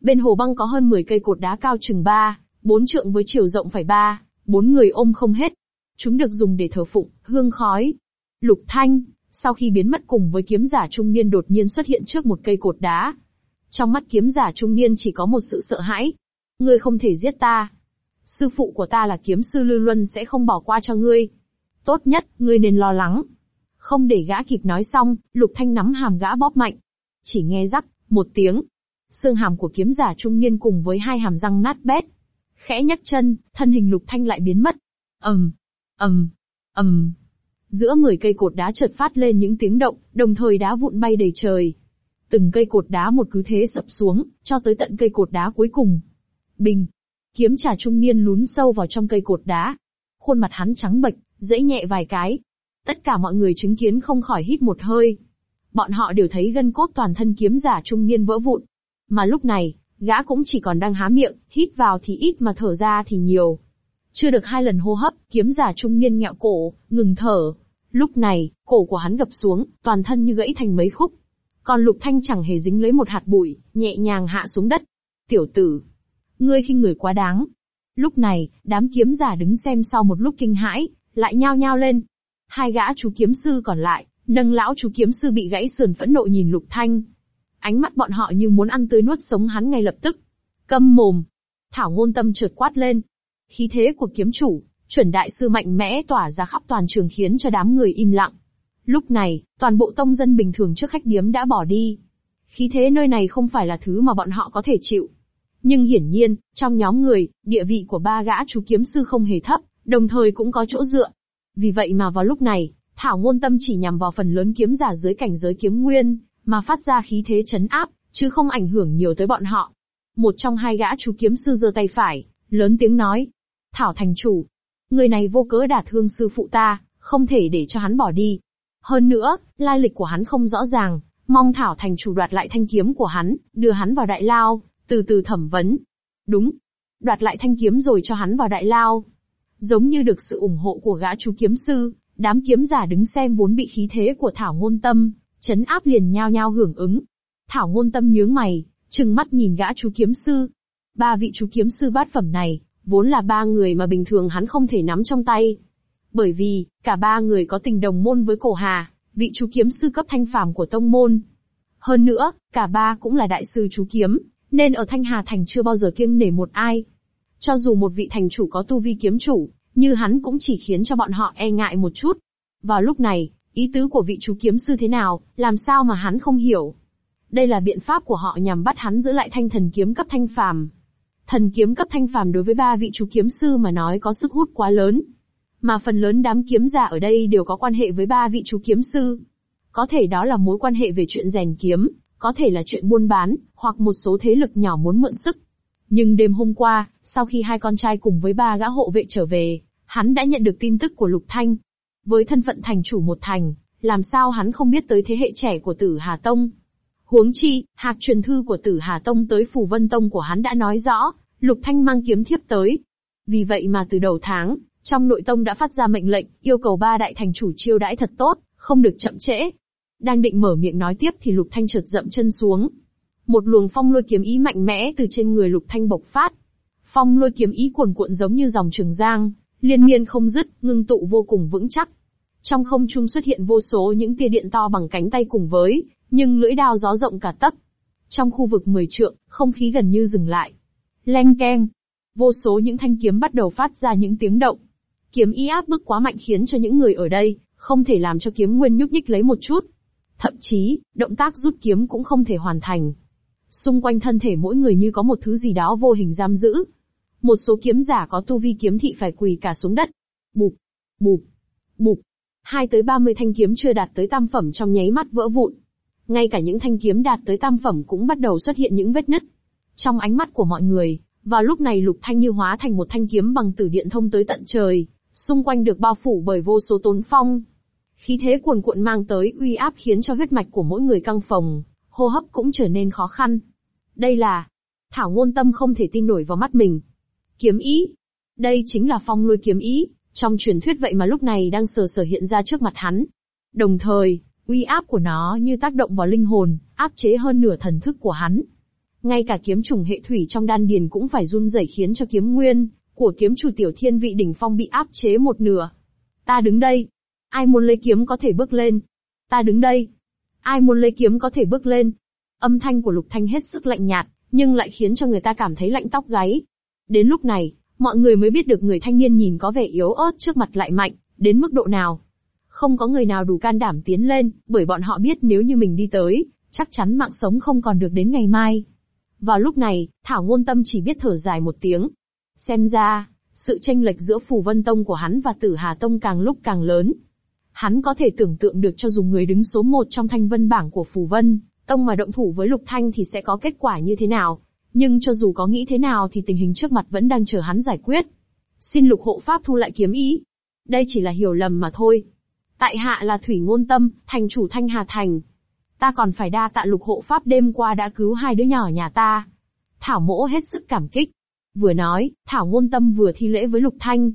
Bên hồ băng có hơn 10 cây cột đá cao chừng 3, 4 trượng với chiều rộng phải 3, 4 người ôm không hết. Chúng được dùng để thờ phụng, hương khói. Lục Thanh, sau khi biến mất cùng với kiếm giả trung niên đột nhiên xuất hiện trước một cây cột đá. Trong mắt kiếm giả trung niên chỉ có một sự sợ hãi. Ngươi không thể giết ta. Sư phụ của ta là kiếm sư Lư Luân sẽ không bỏ qua cho ngươi. Tốt nhất, ngươi nên lo lắng. Không để gã kịp nói xong, Lục Thanh nắm hàm gã bóp mạnh. Chỉ nghe rắc, một tiếng. Xương hàm của kiếm giả trung niên cùng với hai hàm răng nát bét. Khẽ nhắc chân, thân hình Lục Thanh lại biến mất. ầm, ầm, ầm. Giữa 10 cây cột đá chợt phát lên những tiếng động, đồng thời đá vụn bay đầy trời. Từng cây cột đá một cứ thế sập xuống, cho tới tận cây cột đá cuối cùng. Bình. Kiếm trà trung niên lún sâu vào trong cây cột đá. Khuôn mặt hắn trắng bệch, dễ nhẹ vài cái. Tất cả mọi người chứng kiến không khỏi hít một hơi. Bọn họ đều thấy gân cốt toàn thân kiếm giả trung niên vỡ vụn. Mà lúc này, gã cũng chỉ còn đang há miệng, hít vào thì ít mà thở ra thì nhiều. Chưa được hai lần hô hấp, kiếm giả trung niên nghẹo cổ, ngừng thở. Lúc này, cổ của hắn gập xuống, toàn thân như gãy thành mấy khúc. Còn Lục Thanh chẳng hề dính lấy một hạt bụi, nhẹ nhàng hạ xuống đất. Tiểu tử, ngươi khinh người quá đáng. Lúc này, đám kiếm giả đứng xem sau một lúc kinh hãi, lại nhao nhao lên. Hai gã chú kiếm sư còn lại, nâng lão chú kiếm sư bị gãy sườn phẫn nộ nhìn Lục Thanh. Ánh mắt bọn họ như muốn ăn tươi nuốt sống hắn ngay lập tức. Câm mồm. Thảo ngôn tâm trượt quát lên. Khí thế của kiếm chủ, chuẩn đại sư mạnh mẽ tỏa ra khắp toàn trường khiến cho đám người im lặng. Lúc này, toàn bộ tông dân bình thường trước khách điếm đã bỏ đi. Khí thế nơi này không phải là thứ mà bọn họ có thể chịu. Nhưng hiển nhiên, trong nhóm người, địa vị của ba gã chú kiếm sư không hề thấp, đồng thời cũng có chỗ dựa. Vì vậy mà vào lúc này, Thảo ngôn tâm chỉ nhằm vào phần lớn kiếm giả dưới cảnh giới kiếm nguyên, mà phát ra khí thế chấn áp, chứ không ảnh hưởng nhiều tới bọn họ. Một trong hai gã chú kiếm sư giơ tay phải, lớn tiếng nói. Thảo thành chủ, người này vô cớ đả thương sư phụ ta, không thể để cho hắn bỏ đi. Hơn nữa, lai lịch của hắn không rõ ràng, mong Thảo thành chủ đoạt lại thanh kiếm của hắn, đưa hắn vào đại lao, từ từ thẩm vấn. Đúng. Đoạt lại thanh kiếm rồi cho hắn vào đại lao. Giống như được sự ủng hộ của gã chú kiếm sư, đám kiếm giả đứng xem vốn bị khí thế của Thảo ngôn tâm, chấn áp liền nhao nhao hưởng ứng. Thảo ngôn tâm nhướng mày, trừng mắt nhìn gã chú kiếm sư. Ba vị chú kiếm sư bát phẩm này, vốn là ba người mà bình thường hắn không thể nắm trong tay. Bởi vì, cả ba người có tình đồng môn với cổ hà, vị chú kiếm sư cấp thanh phàm của tông môn. Hơn nữa, cả ba cũng là đại sư chú kiếm, nên ở Thanh Hà Thành chưa bao giờ kiêng nể một ai. Cho dù một vị thành chủ có tu vi kiếm chủ, như hắn cũng chỉ khiến cho bọn họ e ngại một chút. Vào lúc này, ý tứ của vị chú kiếm sư thế nào, làm sao mà hắn không hiểu. Đây là biện pháp của họ nhằm bắt hắn giữ lại thanh thần kiếm cấp thanh phàm. Thần kiếm cấp thanh phàm đối với ba vị chú kiếm sư mà nói có sức hút quá lớn. Mà phần lớn đám kiếm giả ở đây đều có quan hệ với ba vị chú kiếm sư. Có thể đó là mối quan hệ về chuyện rèn kiếm, có thể là chuyện buôn bán, hoặc một số thế lực nhỏ muốn mượn sức. Nhưng đêm hôm qua, sau khi hai con trai cùng với ba gã hộ vệ trở về, hắn đã nhận được tin tức của Lục Thanh. Với thân phận thành chủ một thành, làm sao hắn không biết tới thế hệ trẻ của Tử Hà Tông? Huống chi, hạc truyền thư của Tử Hà Tông tới Phù Vân Tông của hắn đã nói rõ, Lục Thanh mang kiếm thiếp tới. Vì vậy mà từ đầu tháng, trong nội tông đã phát ra mệnh lệnh, yêu cầu ba đại thành chủ chiêu đãi thật tốt, không được chậm trễ. Đang định mở miệng nói tiếp thì Lục Thanh chợt dậm chân xuống. Một luồng phong lôi kiếm ý mạnh mẽ từ trên người Lục Thanh bộc phát. Phong lôi kiếm ý cuồn cuộn giống như dòng trường giang, liên miên không dứt, ngưng tụ vô cùng vững chắc. Trong không trung xuất hiện vô số những tia điện to bằng cánh tay cùng với, nhưng lưỡi đao gió rộng cả tấc. Trong khu vực 10 trượng, không khí gần như dừng lại. Leng keng. Vô số những thanh kiếm bắt đầu phát ra những tiếng động. Kiếm y áp bức quá mạnh khiến cho những người ở đây, không thể làm cho kiếm nguyên nhúc nhích lấy một chút. Thậm chí, động tác rút kiếm cũng không thể hoàn thành. Xung quanh thân thể mỗi người như có một thứ gì đó vô hình giam giữ. Một số kiếm giả có tu vi kiếm thị phải quỳ cả xuống đất. Bụp, bụp, bụp. Hai tới ba mươi thanh kiếm chưa đạt tới tam phẩm trong nháy mắt vỡ vụn. Ngay cả những thanh kiếm đạt tới tam phẩm cũng bắt đầu xuất hiện những vết nứt. Trong ánh mắt của mọi người, vào lúc này lục thanh như hóa thành một thanh kiếm bằng tử điện thông tới tận trời, xung quanh được bao phủ bởi vô số tốn phong. Khí thế cuồn cuộn mang tới uy áp khiến cho huyết mạch của mỗi người căng phồng, hô hấp cũng trở nên khó khăn. Đây là... Thảo ngôn tâm không thể tin nổi vào mắt mình. Kiếm ý. Đây chính là phong lôi kiếm ý, trong truyền thuyết vậy mà lúc này đang sờ sờ hiện ra trước mặt hắn. Đồng thời, uy áp của nó như tác động vào linh hồn, áp chế hơn nửa thần thức của hắn. Ngay cả kiếm trùng hệ thủy trong đan điền cũng phải run rẩy khiến cho kiếm nguyên của kiếm chủ tiểu thiên vị đỉnh phong bị áp chế một nửa. Ta đứng đây. Ai muốn lấy kiếm có thể bước lên. Ta đứng đây. Ai muốn lấy kiếm có thể bước lên. Âm thanh của Lục Thanh hết sức lạnh nhạt, nhưng lại khiến cho người ta cảm thấy lạnh tóc gáy. Đến lúc này, mọi người mới biết được người thanh niên nhìn có vẻ yếu ớt trước mặt lại mạnh, đến mức độ nào. Không có người nào đủ can đảm tiến lên, bởi bọn họ biết nếu như mình đi tới, chắc chắn mạng sống không còn được đến ngày mai. Vào lúc này, Thảo Ngôn Tâm chỉ biết thở dài một tiếng. Xem ra, sự tranh lệch giữa Phù Vân Tông của hắn và Tử Hà Tông càng lúc càng lớn. Hắn có thể tưởng tượng được cho dù người đứng số một trong thanh vân bảng của Phù Vân, Tông mà động thủ với Lục Thanh thì sẽ có kết quả như thế nào. Nhưng cho dù có nghĩ thế nào thì tình hình trước mặt vẫn đang chờ hắn giải quyết. Xin lục hộ pháp thu lại kiếm ý. Đây chỉ là hiểu lầm mà thôi. Tại hạ là Thủy Ngôn Tâm, thành chủ Thanh Hà Thành. Ta còn phải đa tạ lục hộ pháp đêm qua đã cứu hai đứa nhỏ nhà ta. Thảo mỗ hết sức cảm kích. Vừa nói, Thảo Ngôn Tâm vừa thi lễ với Lục Thanh.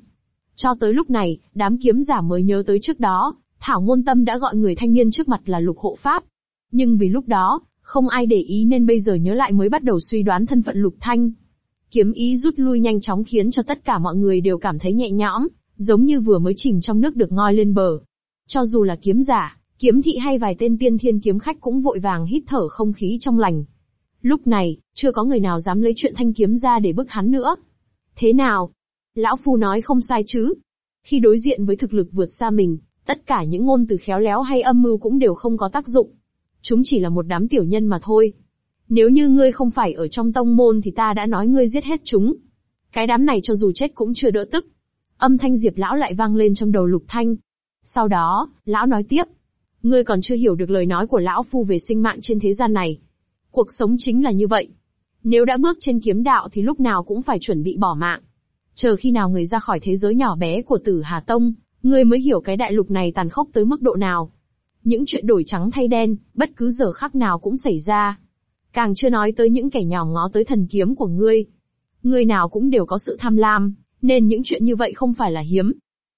Cho tới lúc này, đám kiếm giả mới nhớ tới trước đó, Thảo Ngôn Tâm đã gọi người thanh niên trước mặt là Lục Hộ Pháp. Nhưng vì lúc đó, không ai để ý nên bây giờ nhớ lại mới bắt đầu suy đoán thân phận Lục Thanh. Kiếm ý rút lui nhanh chóng khiến cho tất cả mọi người đều cảm thấy nhẹ nhõm, giống như vừa mới chìm trong nước được ngoi lên bờ. Cho dù là kiếm giả, kiếm thị hay vài tên tiên thiên kiếm khách cũng vội vàng hít thở không khí trong lành. Lúc này, chưa có người nào dám lấy chuyện thanh kiếm ra để bức hắn nữa. Thế nào? Lão Phu nói không sai chứ? Khi đối diện với thực lực vượt xa mình, tất cả những ngôn từ khéo léo hay âm mưu cũng đều không có tác dụng. Chúng chỉ là một đám tiểu nhân mà thôi. Nếu như ngươi không phải ở trong tông môn thì ta đã nói ngươi giết hết chúng. Cái đám này cho dù chết cũng chưa đỡ tức. Âm thanh Diệp lão lại vang lên trong đầu Lục Thanh. Sau đó, lão nói tiếp. Ngươi còn chưa hiểu được lời nói của lão phu về sinh mạng trên thế gian này. Cuộc sống chính là như vậy. Nếu đã bước trên kiếm đạo thì lúc nào cũng phải chuẩn bị bỏ mạng. Chờ khi nào người ra khỏi thế giới nhỏ bé của tử Hà Tông, ngươi mới hiểu cái đại lục này tàn khốc tới mức độ nào. Những chuyện đổi trắng thay đen, bất cứ giờ khắc nào cũng xảy ra. Càng chưa nói tới những kẻ nhỏ ngó tới thần kiếm của ngươi. Ngươi nào cũng đều có sự tham lam, nên những chuyện như vậy không phải là hiếm.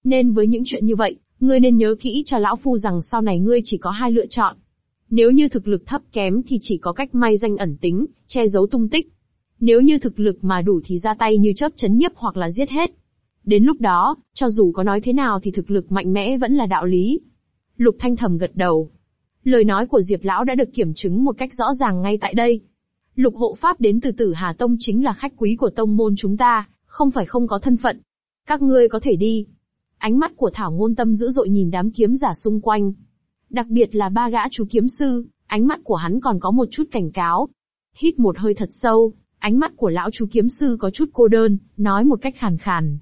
Nên với những chuyện như vậy, ngươi nên nhớ kỹ cho lão phu rằng sau này ngươi chỉ có hai lựa chọn. Nếu như thực lực thấp kém thì chỉ có cách may danh ẩn tính, che giấu tung tích. Nếu như thực lực mà đủ thì ra tay như chớp chấn nhiếp hoặc là giết hết. Đến lúc đó, cho dù có nói thế nào thì thực lực mạnh mẽ vẫn là đạo lý. Lục Thanh thầm gật đầu. Lời nói của Diệp Lão đã được kiểm chứng một cách rõ ràng ngay tại đây. Lục hộ pháp đến từ Tử Hà Tông chính là khách quý của tông môn chúng ta, không phải không có thân phận. Các ngươi có thể đi. Ánh mắt của Thảo Ngôn Tâm dữ dội nhìn đám kiếm giả xung quanh. Đặc biệt là ba gã chú kiếm sư, ánh mắt của hắn còn có một chút cảnh cáo. Hít một hơi thật sâu, ánh mắt của lão chú kiếm sư có chút cô đơn, nói một cách khàn khàn.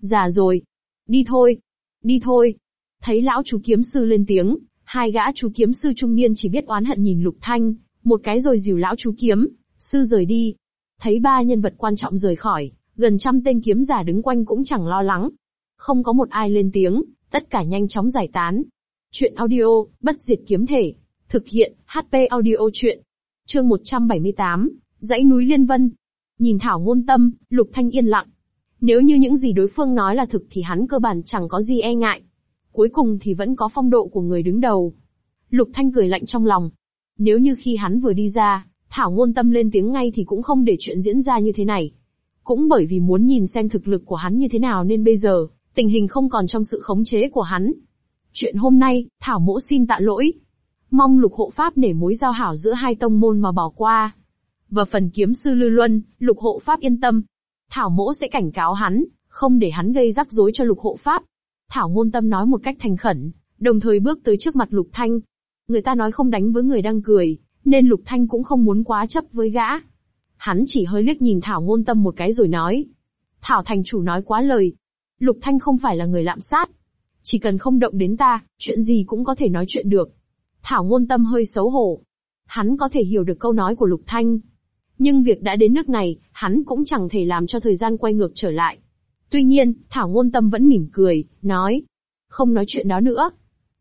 Già rồi. Đi thôi. Đi thôi. Thấy lão chú kiếm sư lên tiếng, hai gã chú kiếm sư trung niên chỉ biết oán hận nhìn Lục Thanh, một cái rồi dìu lão chú kiếm, sư rời đi. Thấy ba nhân vật quan trọng rời khỏi, gần trăm tên kiếm giả đứng quanh cũng chẳng lo lắng. Không có một ai lên tiếng, tất cả nhanh chóng giải tán. Chuyện audio, bất diệt kiếm thể. Thực hiện, HP audio chuyện. Chương 178, dãy núi Liên Vân. Nhìn Thảo ngôn tâm, Lục Thanh yên lặng. Nếu như những gì đối phương nói là thực thì hắn cơ bản chẳng có gì e ngại. Cuối cùng thì vẫn có phong độ của người đứng đầu. Lục Thanh cười lạnh trong lòng. Nếu như khi hắn vừa đi ra, Thảo ngôn tâm lên tiếng ngay thì cũng không để chuyện diễn ra như thế này. Cũng bởi vì muốn nhìn xem thực lực của hắn như thế nào nên bây giờ, tình hình không còn trong sự khống chế của hắn. Chuyện hôm nay, Thảo mỗ xin tạ lỗi. Mong lục hộ pháp nể mối giao hảo giữa hai tông môn mà bỏ qua. Và phần kiếm sư Lư Luân, lục hộ pháp yên tâm. Thảo mỗ sẽ cảnh cáo hắn, không để hắn gây rắc rối cho lục hộ pháp. Thảo ngôn tâm nói một cách thành khẩn, đồng thời bước tới trước mặt lục thanh. Người ta nói không đánh với người đang cười, nên lục thanh cũng không muốn quá chấp với gã. Hắn chỉ hơi liếc nhìn Thảo ngôn tâm một cái rồi nói. Thảo thành chủ nói quá lời. Lục thanh không phải là người lạm sát. Chỉ cần không động đến ta, chuyện gì cũng có thể nói chuyện được. Thảo ngôn tâm hơi xấu hổ. Hắn có thể hiểu được câu nói của Lục Thanh, nhưng việc đã đến nước này, hắn cũng chẳng thể làm cho thời gian quay ngược trở lại. Tuy nhiên, Thảo Ngôn Tâm vẫn mỉm cười, nói. Không nói chuyện đó nữa.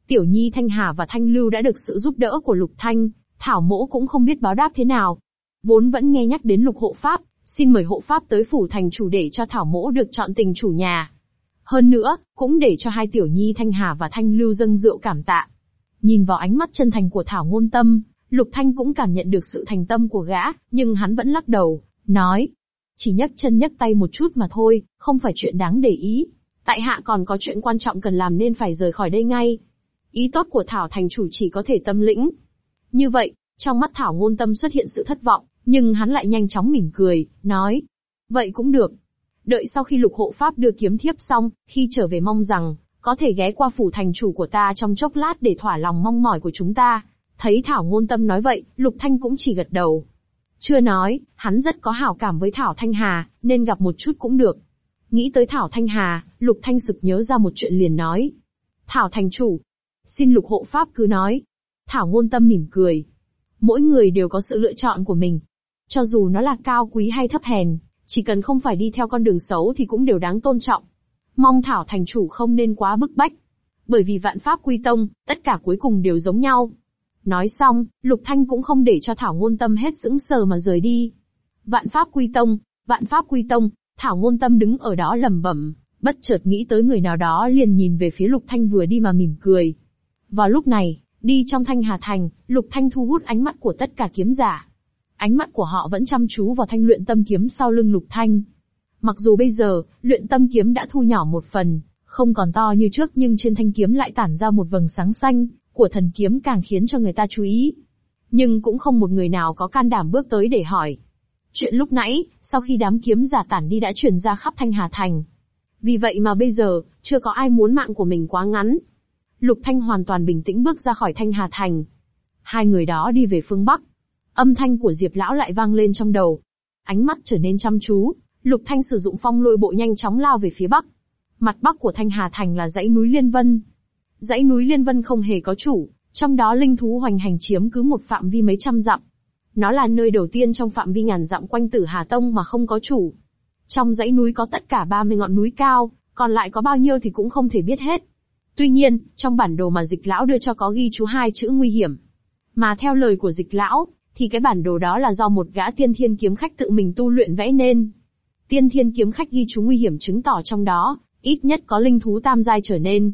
Tiểu Nhi Thanh Hà và Thanh Lưu đã được sự giúp đỡ của Lục Thanh, Thảo Mỗ cũng không biết báo đáp thế nào. Vốn vẫn nghe nhắc đến Lục Hộ Pháp, xin mời Hộ Pháp tới phủ thành chủ để cho Thảo Mỗ được chọn tình chủ nhà. Hơn nữa, cũng để cho hai Tiểu Nhi Thanh Hà và Thanh Lưu dâng rượu cảm tạ. Nhìn vào ánh mắt chân thành của Thảo Ngôn Tâm, Lục Thanh cũng cảm nhận được sự thành tâm của gã, nhưng hắn vẫn lắc đầu, nói. Chỉ nhấc chân nhấc tay một chút mà thôi, không phải chuyện đáng để ý. Tại hạ còn có chuyện quan trọng cần làm nên phải rời khỏi đây ngay. Ý tốt của Thảo thành chủ chỉ có thể tâm lĩnh. Như vậy, trong mắt Thảo ngôn tâm xuất hiện sự thất vọng, nhưng hắn lại nhanh chóng mỉm cười, nói. Vậy cũng được. Đợi sau khi lục hộ pháp đưa kiếm thiếp xong, khi trở về mong rằng, có thể ghé qua phủ thành chủ của ta trong chốc lát để thỏa lòng mong mỏi của chúng ta, Thấy Thảo Ngôn Tâm nói vậy, Lục Thanh cũng chỉ gật đầu. Chưa nói, hắn rất có hảo cảm với Thảo Thanh Hà, nên gặp một chút cũng được. Nghĩ tới Thảo Thanh Hà, Lục Thanh sực nhớ ra một chuyện liền nói. Thảo thành chủ, Xin lục hộ pháp cứ nói. Thảo ngôn tâm mỉm cười. Mỗi người đều có sự lựa chọn của mình. Cho dù nó là cao quý hay thấp hèn, chỉ cần không phải đi theo con đường xấu thì cũng đều đáng tôn trọng. Mong Thảo thành chủ không nên quá bức bách. Bởi vì vạn pháp quy tông, tất cả cuối cùng đều giống nhau. Nói xong, Lục Thanh cũng không để cho Thảo ngôn tâm hết sững sờ mà rời đi. Vạn pháp quy tông, vạn pháp quy tông, Thảo ngôn tâm đứng ở đó lẩm bẩm, bất chợt nghĩ tới người nào đó liền nhìn về phía Lục Thanh vừa đi mà mỉm cười. Vào lúc này, đi trong Thanh Hà Thành, Lục Thanh thu hút ánh mắt của tất cả kiếm giả. Ánh mắt của họ vẫn chăm chú vào thanh luyện tâm kiếm sau lưng Lục Thanh. Mặc dù bây giờ, luyện tâm kiếm đã thu nhỏ một phần, không còn to như trước nhưng trên thanh kiếm lại tản ra một vầng sáng xanh, của thần kiếm càng khiến cho người ta chú ý. Nhưng cũng không một người nào có can đảm bước tới để hỏi. Chuyện lúc nãy, sau khi đám kiếm giả tản đi đã truyền ra khắp Thanh Hà Thành. Vì vậy mà bây giờ, chưa có ai muốn mạng của mình quá ngắn. Lục Thanh hoàn toàn bình tĩnh bước ra khỏi Thanh Hà Thành. Hai người đó đi về phương Bắc. Âm thanh của Diệp Lão lại vang lên trong đầu. Ánh mắt trở nên chăm chú, Lục Thanh sử dụng phong lôi bộ nhanh chóng lao về phía Bắc. Mặt Bắc của Thanh Hà Thành là dãy núi Liên Vân. Dãy núi Liên Vân không hề có chủ, trong đó linh thú hoành hành chiếm cứ một phạm vi mấy trăm dặm. Nó là nơi đầu tiên trong phạm vi ngàn dặm quanh Tử Hà Tông mà không có chủ. Trong dãy núi có tất cả 30 ngọn núi cao, còn lại có bao nhiêu thì cũng không thể biết hết. Tuy nhiên, trong bản đồ mà dịch lão đưa cho có ghi chú hai chữ nguy hiểm. Mà theo lời của dịch lão, thì cái bản đồ đó là do một gã tiên thiên kiếm khách tự mình tu luyện vẽ nên. Tiên thiên kiếm khách ghi chú nguy hiểm chứng tỏ trong đó, ít nhất có linh thú tam giai trở nên.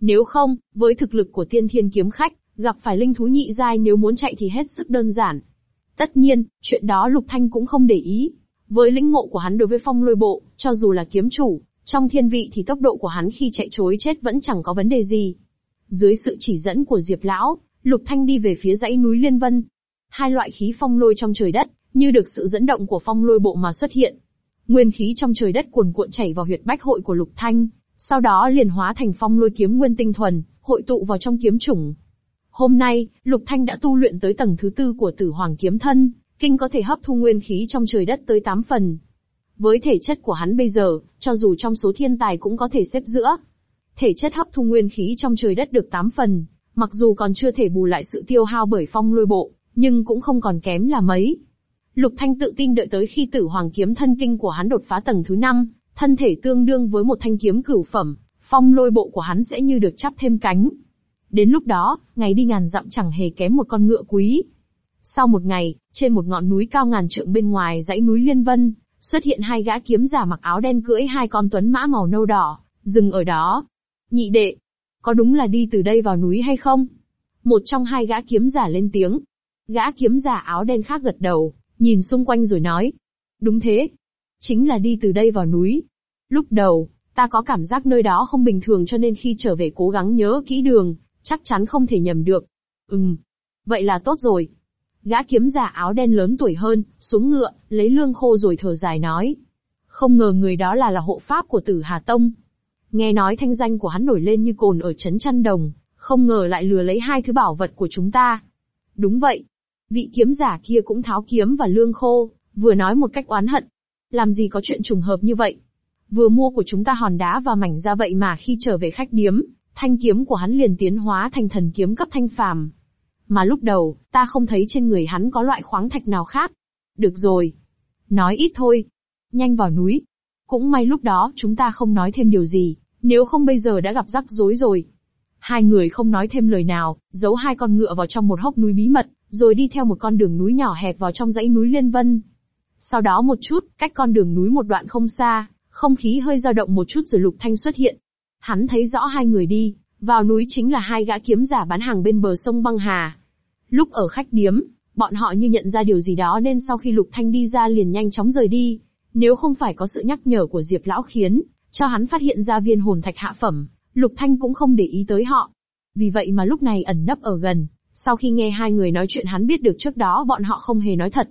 Nếu không, với thực lực của tiên thiên kiếm khách, gặp phải linh thú nhị giai nếu muốn chạy thì hết sức đơn giản. Tất nhiên, chuyện đó Lục Thanh cũng không để ý. Với lĩnh ngộ của hắn đối với phong lôi bộ, cho dù là kiếm chủ, trong thiên vị thì tốc độ của hắn khi chạy trối chết vẫn chẳng có vấn đề gì. Dưới sự chỉ dẫn của Diệp Lão, Lục Thanh đi về phía dãy núi Liên Vân. Hai loại khí phong lôi trong trời đất, như được sự dẫn động của phong lôi bộ mà xuất hiện. Nguyên khí trong trời đất cuồn cuộn chảy vào huyệt bách hội của Lục Thanh, sau đó liền hóa thành phong lôi kiếm nguyên tinh thuần, hội tụ vào trong kiếm chủng. Hôm nay, Lục Thanh đã tu luyện tới tầng thứ tư của Tử Hoàng kiếm thân, kinh có thể hấp thu nguyên khí trong trời đất tới 8 phần. Với thể chất của hắn bây giờ, cho dù trong số thiên tài cũng có thể xếp giữa. Thể chất hấp thu nguyên khí trong trời đất được 8 phần, mặc dù còn chưa thể bù lại sự tiêu hao bởi phong lôi bộ, nhưng cũng không còn kém là mấy. Lục Thanh tự tin đợi tới khi tử hoàng kiếm thân kinh của hắn đột phá tầng thứ 5, thân thể tương đương với một thanh kiếm cửu phẩm, phong lôi bộ của hắn sẽ như được chắp thêm cánh. Đến lúc đó, ngày đi ngàn dặm chẳng hề kém một con ngựa quý. Sau một ngày, trên một ngọn núi cao ngàn trượng bên ngoài dãy núi Liên Vân, xuất hiện hai gã kiếm giả mặc áo đen cưỡi hai con tuấn mã màu nâu đỏ, dừng ở đó. Nhị đệ, có đúng là đi từ đây vào núi hay không? Một trong hai gã kiếm giả lên tiếng. Gã kiếm giả áo đen khác gật đầu, nhìn xung quanh rồi nói. Đúng thế. Chính là đi từ đây vào núi. Lúc đầu, ta có cảm giác nơi đó không bình thường cho nên khi trở về cố gắng nhớ kỹ đường, chắc chắn không thể nhầm được. Ừm. Vậy là tốt rồi. Gã kiếm giả áo đen lớn tuổi hơn, xuống ngựa, lấy lương khô rồi thở dài nói. Không ngờ người đó là là hộ pháp của tử Hà Tông. Nghe nói thanh danh của hắn nổi lên như cồn ở trấn chăn đồng, không ngờ lại lừa lấy hai thứ bảo vật của chúng ta. Đúng vậy. Vị kiếm giả kia cũng tháo kiếm và lương khô, vừa nói một cách oán hận. Làm gì có chuyện trùng hợp như vậy? Vừa mua của chúng ta hòn đá và mảnh ra vậy mà khi trở về khách điếm, thanh kiếm của hắn liền tiến hóa thành thần kiếm cấp thanh phàm. Mà lúc đầu, ta không thấy trên người hắn có loại khoáng thạch nào khác. Được rồi. Nói ít thôi. Nhanh vào núi. Cũng may lúc đó chúng ta không nói thêm điều gì, nếu không bây giờ đã gặp rắc rối rồi. Hai người không nói thêm lời nào, giấu hai con ngựa vào trong một hốc núi bí mật, rồi đi theo một con đường núi nhỏ hẹp vào trong dãy núi Liên Vân. Sau đó một chút, cách con đường núi một đoạn không xa, không khí hơi dao động một chút rồi Lục Thanh xuất hiện. Hắn thấy rõ hai người đi, vào núi chính là hai gã kiếm giả bán hàng bên bờ sông băng hà. Lúc ở khách điếm, bọn họ như nhận ra điều gì đó nên sau khi Lục Thanh đi ra liền nhanh chóng rời đi. Nếu không phải có sự nhắc nhở của Diệp Lão khiến, cho hắn phát hiện ra viên hồn thạch hạ phẩm, Lục Thanh cũng không để ý tới họ. Vì vậy mà lúc này ẩn nấp ở gần, sau khi nghe hai người nói chuyện hắn biết được trước đó bọn họ không hề nói thật.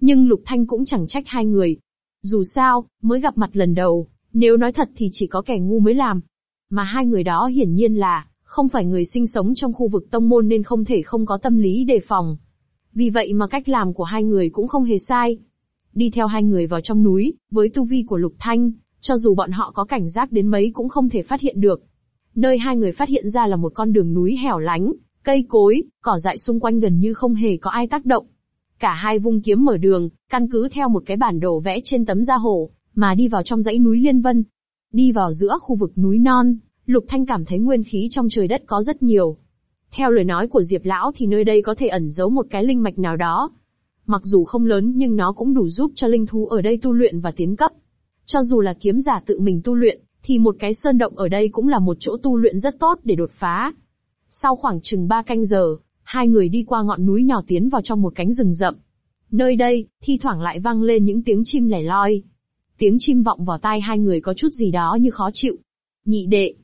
Nhưng Lục Thanh cũng chẳng trách hai người. Dù sao, mới gặp mặt lần đầu, nếu nói thật thì chỉ có kẻ ngu mới làm. Mà hai người đó hiển nhiên là, không phải người sinh sống trong khu vực tông môn nên không thể không có tâm lý đề phòng. Vì vậy mà cách làm của hai người cũng không hề sai. Đi theo hai người vào trong núi, với tu vi của Lục Thanh, cho dù bọn họ có cảnh giác đến mấy cũng không thể phát hiện được. Nơi hai người phát hiện ra là một con đường núi hẻo lánh, cây cối, cỏ dại xung quanh gần như không hề có ai tác động. Cả hai vung kiếm mở đường, căn cứ theo một cái bản đồ vẽ trên tấm da hổ, mà đi vào trong dãy núi Liên Vân. Đi vào giữa khu vực núi non, Lục Thanh cảm thấy nguyên khí trong trời đất có rất nhiều. Theo lời nói của Diệp Lão thì nơi đây có thể ẩn giấu một cái linh mạch nào đó. Mặc dù không lớn nhưng nó cũng đủ giúp cho linh thú ở đây tu luyện và tiến cấp. Cho dù là kiếm giả tự mình tu luyện, thì một cái sơn động ở đây cũng là một chỗ tu luyện rất tốt để đột phá. Sau khoảng chừng ba canh giờ, hai người đi qua ngọn núi nhỏ tiến vào trong một cánh rừng rậm. Nơi đây, thi thoảng lại vang lên những tiếng chim lẻ loi. Tiếng chim vọng vào tai hai người có chút gì đó như khó chịu. Nhị đệ,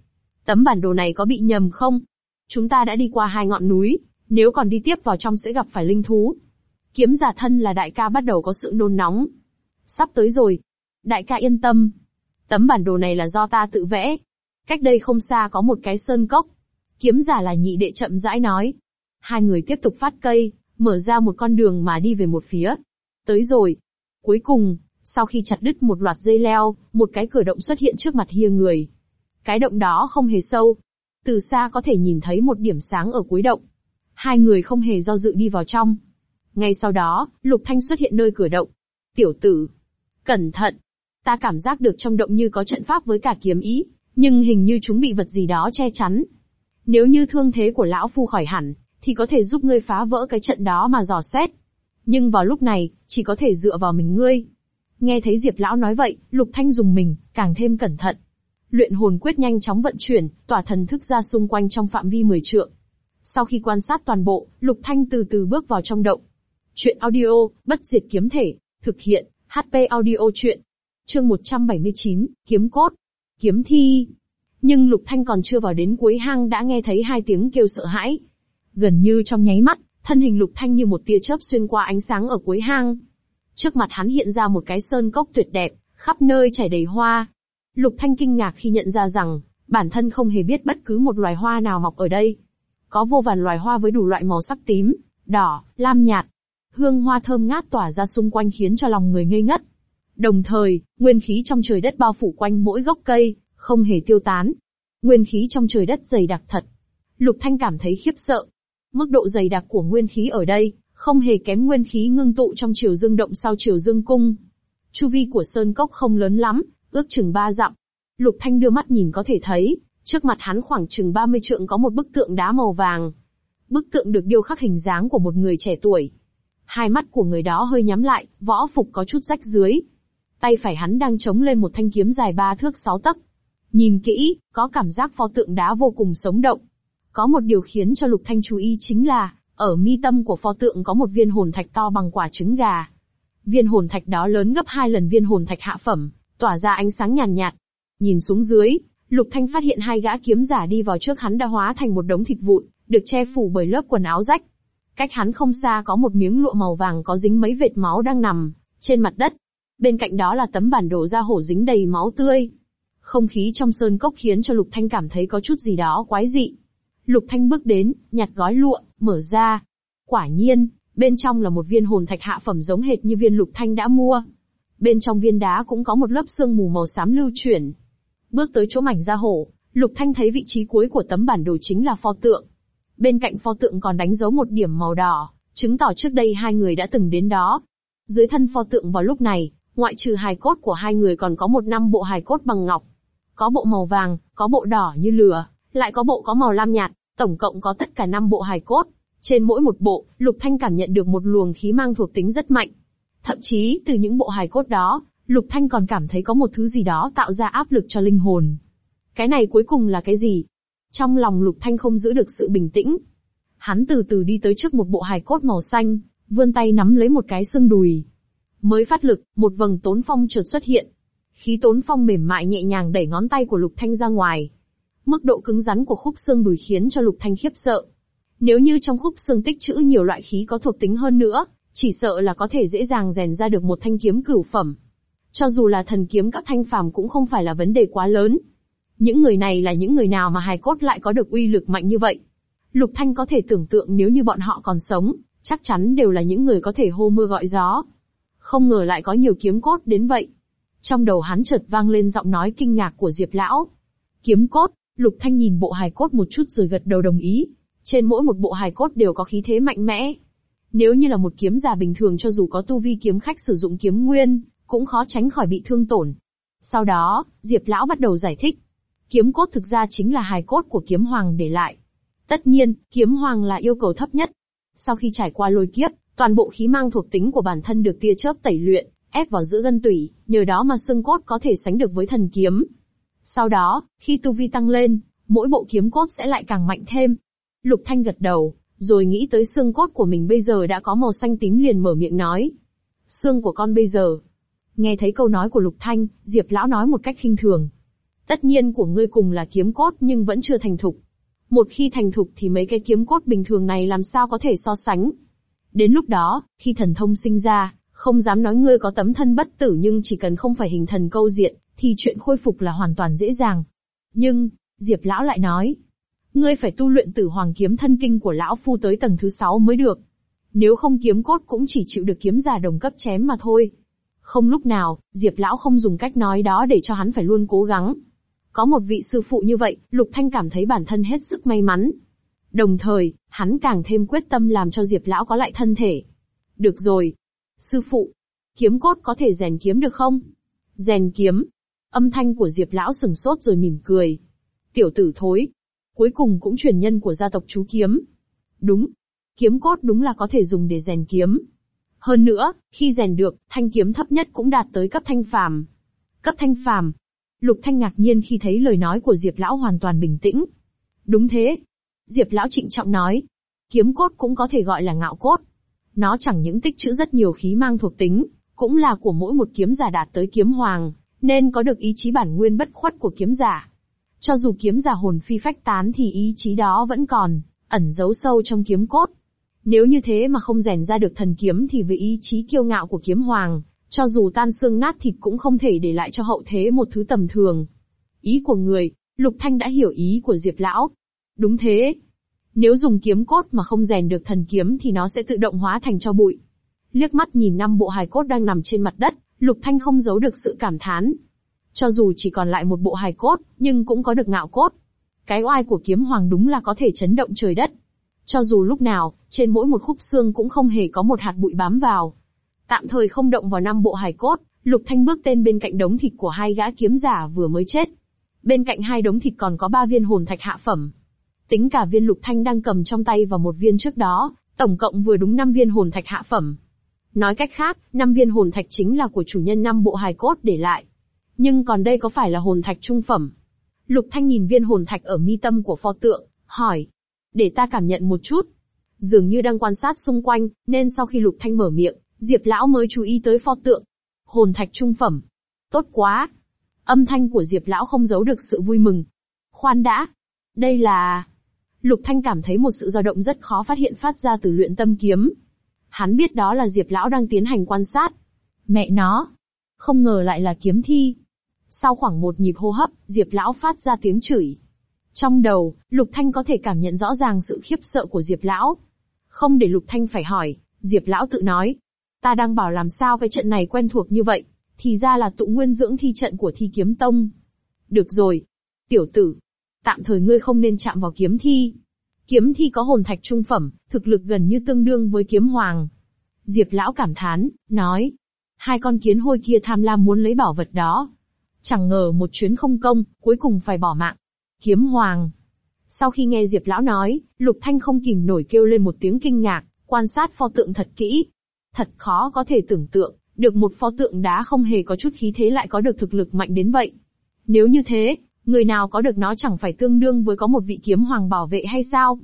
tấm bản đồ này có bị nhầm không? Chúng ta đã đi qua hai ngọn núi, nếu còn đi tiếp vào trong sẽ gặp phải linh thú. Kiếm giả thân là đại ca bắt đầu có sự nôn nóng. Sắp tới rồi. Đại ca yên tâm. Tấm bản đồ này là do ta tự vẽ. Cách đây không xa có một cái sơn cốc. Kiếm giả là nhị đệ chậm rãi nói. Hai người tiếp tục phát cây, mở ra một con đường mà đi về một phía. Tới rồi. Cuối cùng, sau khi chặt đứt một loạt dây leo, một cái cửa động xuất hiện trước mặt hia người. Cái động đó không hề sâu. Từ xa có thể nhìn thấy một điểm sáng ở cuối động. Hai người không hề do dự đi vào trong. Ngay sau đó, Lục Thanh xuất hiện nơi cửa động. Tiểu tử. Cẩn thận. Ta cảm giác được trong động như có trận pháp với cả kiếm ý, nhưng hình như chúng bị vật gì đó che chắn. Nếu như thương thế của lão phu khỏi hẳn, thì có thể giúp ngươi phá vỡ cái trận đó mà dò xét. Nhưng vào lúc này, chỉ có thể dựa vào mình ngươi. Nghe thấy Diệp lão nói vậy, Lục Thanh dùng mình, càng thêm cẩn thận. Luyện hồn quyết nhanh chóng vận chuyển, tỏa thần thức ra xung quanh trong phạm vi 10 trượng. Sau khi quan sát toàn bộ, Lục Thanh từ từ bước vào trong động. Chuyện audio, bất diệt kiếm thể, thực hiện, HP audio chuyện. Chương 179, kiếm cốt, kiếm thi. Nhưng Lục Thanh còn chưa vào đến cuối hang đã nghe thấy hai tiếng kêu sợ hãi. Gần như trong nháy mắt, thân hình Lục Thanh như một tia chớp xuyên qua ánh sáng ở cuối hang. Trước mặt hắn hiện ra một cái sơn cốc tuyệt đẹp, khắp nơi chảy đầy hoa. Lục Thanh kinh ngạc khi nhận ra rằng, bản thân không hề biết bất cứ một loài hoa nào mọc ở đây. Có vô vàn loài hoa với đủ loại màu sắc tím, đỏ, lam nhạt. Hương hoa thơm ngát tỏa ra xung quanh khiến cho lòng người ngây ngất. Đồng thời, nguyên khí trong trời đất bao phủ quanh mỗi gốc cây, không hề tiêu tán. Nguyên khí trong trời đất dày đặc thật. Lục Thanh cảm thấy khiếp sợ. Mức độ dày đặc của nguyên khí ở đây, không hề kém nguyên khí ngưng tụ trong triều dương động sau triều dương cung. Chu vi của sơn cốc không lớn lắm, ước chừng ba dặm. Lục Thanh đưa mắt nhìn có thể thấy, trước mặt hắn khoảng chừng 30 trượng có một bức tượng đá màu vàng. Bức tượng được điêu khắc hình dáng của một người trẻ tuổi. Hai mắt của người đó hơi nhắm lại, võ phục có chút rách dưới. Tay phải hắn đang chống lên một thanh kiếm dài ba thước sáu tấc. Nhìn kỹ, có cảm giác pho tượng đá vô cùng sống động. Có một điều khiến cho Lục Thanh chú ý chính là, ở mi tâm của pho tượng có một viên hồn thạch to bằng quả trứng gà. Viên hồn thạch đó lớn gấp hai lần viên hồn thạch hạ phẩm, tỏa ra ánh sáng nhàn nhạt, nhạt. Nhìn xuống dưới, Lục Thanh phát hiện hai gã kiếm giả đi vào trước hắn đã hóa thành một đống thịt vụn, được che phủ bởi lớp quần áo rách. Cách hắn không xa có một miếng lụa màu vàng có dính mấy vệt máu đang nằm trên mặt đất. Bên cạnh đó là tấm bản đồ da hổ dính đầy máu tươi. Không khí trong sơn cốc khiến cho Lục Thanh cảm thấy có chút gì đó quái dị. Lục Thanh bước đến, nhặt gói lụa, mở ra. Quả nhiên, bên trong là một viên hồn thạch hạ phẩm giống hệt như viên Lục Thanh đã mua. Bên trong viên đá cũng có một lớp sương mù màu xám lưu chuyển. Bước tới chỗ mảnh da hổ, Lục Thanh thấy vị trí cuối của tấm bản đồ chính là pho tượng. Bên cạnh pho tượng còn đánh dấu một điểm màu đỏ, chứng tỏ trước đây hai người đã từng đến đó. Dưới thân pho tượng vào lúc này, ngoại trừ hài cốt của hai người còn có một năm bộ hài cốt bằng ngọc. Có bộ màu vàng, có bộ đỏ như lửa, lại có bộ có màu lam nhạt, tổng cộng có tất cả 5 bộ hài cốt. Trên mỗi một bộ, Lục Thanh cảm nhận được một luồng khí mang thuộc tính rất mạnh. Thậm chí, từ những bộ hài cốt đó, Lục Thanh còn cảm thấy có một thứ gì đó tạo ra áp lực cho linh hồn. Cái này cuối cùng là cái gì? Trong lòng Lục Thanh không giữ được sự bình tĩnh. Hắn từ từ đi tới trước một bộ hài cốt màu xanh, vươn tay nắm lấy một cái xương đùi. Mới phát lực, một vầng tốn phong chợt xuất hiện. Khí tốn phong mềm mại nhẹ nhàng đẩy ngón tay của Lục Thanh ra ngoài. Mức độ cứng rắn của khúc xương đùi khiến cho Lục Thanh khiếp sợ. Nếu như trong khúc xương tích trữ nhiều loại khí có thuộc tính hơn nữa, chỉ sợ là có thể dễ dàng rèn ra được một thanh kiếm cửu phẩm. Cho dù là thần kiếm các thanh phàm cũng không phải là vấn đề quá lớn. Những người này là những người nào mà hài cốt lại có được uy lực mạnh như vậy? Lục Thanh có thể tưởng tượng nếu như bọn họ còn sống, chắc chắn đều là những người có thể hô mưa gọi gió. Không ngờ lại có nhiều kiếm cốt đến vậy. Trong đầu hắn chợt vang lên giọng nói kinh ngạc của Diệp Lão. Kiếm cốt, Lục Thanh nhìn bộ hài cốt một chút rồi gật đầu đồng ý. Trên mỗi một bộ hài cốt đều có khí thế mạnh mẽ. Nếu như là một kiếm giả bình thường cho dù có tu vi kiếm khách sử dụng kiếm nguyên, cũng khó tránh khỏi bị thương tổn. Sau đó, Diệp Lão bắt đầu giải thích. Kiếm cốt thực ra chính là hài cốt của kiếm hoàng để lại. Tất nhiên, kiếm hoàng là yêu cầu thấp nhất. Sau khi trải qua lôi kiếp, toàn bộ khí mang thuộc tính của bản thân được tia chớp tẩy luyện, ép vào giữa gân tủy, nhờ đó mà xương cốt có thể sánh được với thần kiếm. Sau đó, khi tu vi tăng lên, mỗi bộ kiếm cốt sẽ lại càng mạnh thêm. Lục Thanh gật đầu, rồi nghĩ tới xương cốt của mình bây giờ đã có màu xanh tím liền mở miệng nói. Xương của con bây giờ. Nghe thấy câu nói của Lục Thanh, Diệp Lão nói một cách khinh thường. Tất nhiên của ngươi cùng là kiếm cốt nhưng vẫn chưa thành thục. Một khi thành thục thì mấy cái kiếm cốt bình thường này làm sao có thể so sánh. Đến lúc đó, khi thần thông sinh ra, không dám nói ngươi có tấm thân bất tử nhưng chỉ cần không phải hình thần câu diện, thì chuyện khôi phục là hoàn toàn dễ dàng. Nhưng, Diệp Lão lại nói, ngươi phải tu luyện tử hoàng kiếm thân kinh của Lão Phu tới tầng thứ sáu mới được. Nếu không kiếm cốt cũng chỉ chịu được kiếm giả đồng cấp chém mà thôi. Không lúc nào, Diệp Lão không dùng cách nói đó để cho hắn phải luôn cố gắng. Có một vị sư phụ như vậy, Lục Thanh cảm thấy bản thân hết sức may mắn. Đồng thời, hắn càng thêm quyết tâm làm cho Diệp Lão có lại thân thể. Được rồi. Sư phụ, kiếm cốt có thể rèn kiếm được không? Rèn kiếm. Âm thanh của Diệp Lão sừng sốt rồi mỉm cười. Tiểu tử thối. Cuối cùng cũng truyền nhân của gia tộc chú kiếm. Đúng. Kiếm cốt đúng là có thể dùng để rèn kiếm. Hơn nữa, khi rèn được, thanh kiếm thấp nhất cũng đạt tới cấp thanh phàm. Cấp thanh phàm. Lục Thanh ngạc nhiên khi thấy lời nói của Diệp Lão hoàn toàn bình tĩnh. Đúng thế. Diệp Lão trịnh trọng nói. Kiếm cốt cũng có thể gọi là ngạo cốt. Nó chẳng những tích trữ rất nhiều khí mang thuộc tính, cũng là của mỗi một kiếm giả đạt tới kiếm hoàng, nên có được ý chí bản nguyên bất khuất của kiếm giả. Cho dù kiếm giả hồn phi phách tán thì ý chí đó vẫn còn, ẩn giấu sâu trong kiếm cốt. Nếu như thế mà không rèn ra được thần kiếm thì với ý chí kiêu ngạo của kiếm hoàng, cho dù tan xương nát thịt cũng không thể để lại cho hậu thế một thứ tầm thường. Ý của người, Lục Thanh đã hiểu ý của Diệp Lão. Đúng thế. Nếu dùng kiếm cốt mà không rèn được thần kiếm thì nó sẽ tự động hóa thành cho bụi. Liếc mắt nhìn năm bộ hài cốt đang nằm trên mặt đất, Lục Thanh không giấu được sự cảm thán. Cho dù chỉ còn lại một bộ hài cốt, nhưng cũng có được ngạo cốt. Cái oai của kiếm hoàng đúng là có thể chấn động trời đất. Cho dù lúc nào, trên mỗi một khúc xương cũng không hề có một hạt bụi bám vào. Tạm thời không động vào năm bộ hài cốt, Lục Thanh bước tên bên cạnh đống thịt của hai gã kiếm giả vừa mới chết. Bên cạnh hai đống thịt còn có ba viên hồn thạch hạ phẩm. Tính cả viên Lục Thanh đang cầm trong tay và một viên trước đó, tổng cộng vừa đúng 5 viên hồn thạch hạ phẩm. Nói cách khác, 5 viên hồn thạch chính là của chủ nhân năm bộ hài cốt để lại. Nhưng còn đây có phải là hồn thạch trung phẩm? Lục Thanh nhìn viên hồn thạch ở mi tâm của pho tượng, hỏi. Để ta cảm nhận một chút. Dường như đang quan sát xung quanh, nên sau khi Lục Thanh mở miệng, Diệp Lão mới chú ý tới pho tượng. Hồn thạch trung phẩm. Tốt quá. Âm thanh của Diệp Lão không giấu được sự vui mừng. Khoan đã. Đây là... Lục Thanh cảm thấy một sự dao động rất khó phát hiện phát ra từ luyện tâm kiếm. Hắn biết đó là Diệp Lão đang tiến hành quan sát. Mẹ nó! Không ngờ lại là kiếm thi. Sau khoảng một nhịp hô hấp, Diệp Lão phát ra tiếng chửi. Trong đầu, Lục Thanh có thể cảm nhận rõ ràng sự khiếp sợ của Diệp Lão. Không để Lục Thanh phải hỏi, Diệp Lão tự nói. Ta đang bảo làm sao cái trận này quen thuộc như vậy, thì ra là tụ nguyên dưỡng thi trận của thi kiếm tông. Được rồi. Tiểu tử. Tạm thời ngươi không nên chạm vào kiếm thi. Kiếm thi có hồn thạch trung phẩm, thực lực gần như tương đương với kiếm hoàng. Diệp lão cảm thán, nói. Hai con kiến hôi kia tham lam muốn lấy bảo vật đó. Chẳng ngờ một chuyến không công, cuối cùng phải bỏ mạng. Kiếm hoàng. Sau khi nghe Diệp lão nói, Lục Thanh không kìm nổi kêu lên một tiếng kinh ngạc, quan sát pho tượng thật kỹ. Thật khó có thể tưởng tượng, được một pho tượng đá không hề có chút khí thế lại có được thực lực mạnh đến vậy. Nếu như thế, người nào có được nó chẳng phải tương đương với có một vị kiếm hoàng bảo vệ hay sao?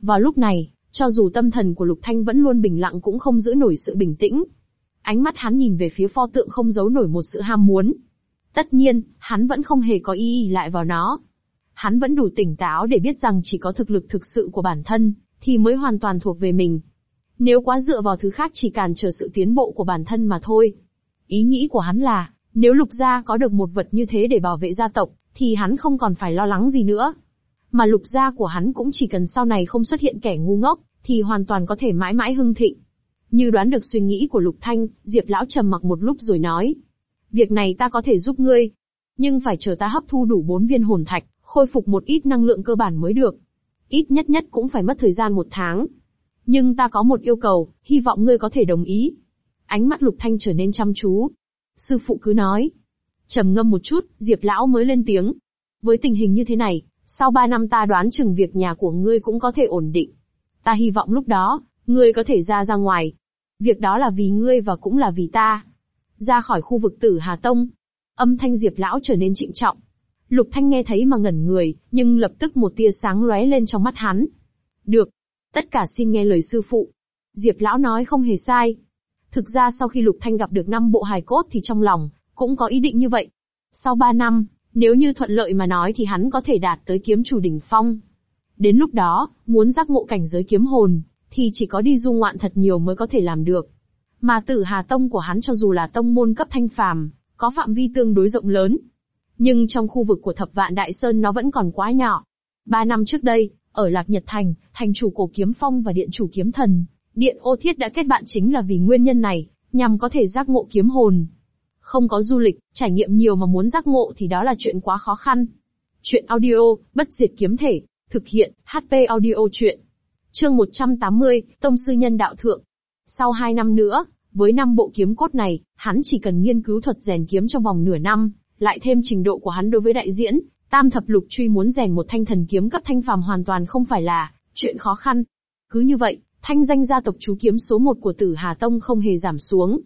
Vào lúc này, cho dù tâm thần của Lục Thanh vẫn luôn bình lặng cũng không giữ nổi sự bình tĩnh. Ánh mắt hắn nhìn về phía pho tượng không giấu nổi một sự ham muốn. Tất nhiên, hắn vẫn không hề có ý ý lại vào nó. Hắn vẫn đủ tỉnh táo để biết rằng chỉ có thực lực thực sự của bản thân, thì mới hoàn toàn thuộc về mình. Nếu quá dựa vào thứ khác chỉ cản trở sự tiến bộ của bản thân mà thôi. Ý nghĩ của hắn là, nếu lục gia có được một vật như thế để bảo vệ gia tộc, thì hắn không còn phải lo lắng gì nữa. Mà lục gia của hắn cũng chỉ cần sau này không xuất hiện kẻ ngu ngốc, thì hoàn toàn có thể mãi mãi hưng thịnh. Như đoán được suy nghĩ của Lục Thanh, Diệp Lão trầm mặc một lúc rồi nói. Việc này ta có thể giúp ngươi. Nhưng phải chờ ta hấp thu đủ bốn viên hồn thạch, khôi phục một ít năng lượng cơ bản mới được. Ít nhất nhất cũng phải mất thời gian một tháng. Nhưng ta có một yêu cầu, hy vọng ngươi có thể đồng ý. Ánh mắt Lục Thanh trở nên chăm chú. Sư phụ cứ nói trầm ngâm một chút, Diệp Lão mới lên tiếng. Với tình hình như thế này, sau ba năm ta đoán chừng việc nhà của ngươi cũng có thể ổn định. Ta hy vọng lúc đó, ngươi có thể ra ra ngoài. Việc đó là vì ngươi và cũng là vì ta. Ra khỏi khu vực tử Hà Tông. Âm thanh Diệp Lão trở nên trịnh trọng. Lục Thanh nghe thấy mà ngẩn người, nhưng lập tức một tia sáng lóe lên trong mắt hắn. Được. Tất cả xin nghe lời sư phụ. Diệp Lão nói không hề sai. Thực ra sau khi Lục Thanh gặp được năm bộ hài cốt thì trong lòng, cũng có ý định như vậy. Sau ba năm, nếu như thuận lợi mà nói thì hắn có thể đạt tới kiếm chủ đỉnh phong. Đến lúc đó, muốn giác ngộ cảnh giới kiếm hồn, thì chỉ có đi du ngoạn thật nhiều mới có thể làm được. Mà tử Hà Tông của hắn cho dù là tông môn cấp thanh phàm, có phạm vi tương đối rộng lớn. Nhưng trong khu vực của thập vạn Đại Sơn nó vẫn còn quá nhỏ. Ba năm trước đây, ở Lạc Nhật Thành, thành chủ cổ kiếm phong và điện chủ kiếm thần, điện ô thiết đã kết bạn chính là vì nguyên nhân này, nhằm có thể giác ngộ kiếm hồn. Không có du lịch, trải nghiệm nhiều mà muốn giác ngộ thì đó là chuyện quá khó khăn. Chuyện audio, bất diệt kiếm thể, thực hiện, HP audio chuyện. Chương 180, Tông sư nhân đạo thượng. Sau hai năm nữa, với năm bộ kiếm cốt này, hắn chỉ cần nghiên cứu thuật rèn kiếm trong vòng nửa năm, lại thêm trình độ của hắn đối với đại diễn, tam thập lục truy muốn rèn một thanh thần kiếm cấp thanh phàm hoàn toàn không phải là chuyện khó khăn. Cứ như vậy, thanh danh gia tộc chú kiếm số một của Tử Hà Tông không hề giảm xuống.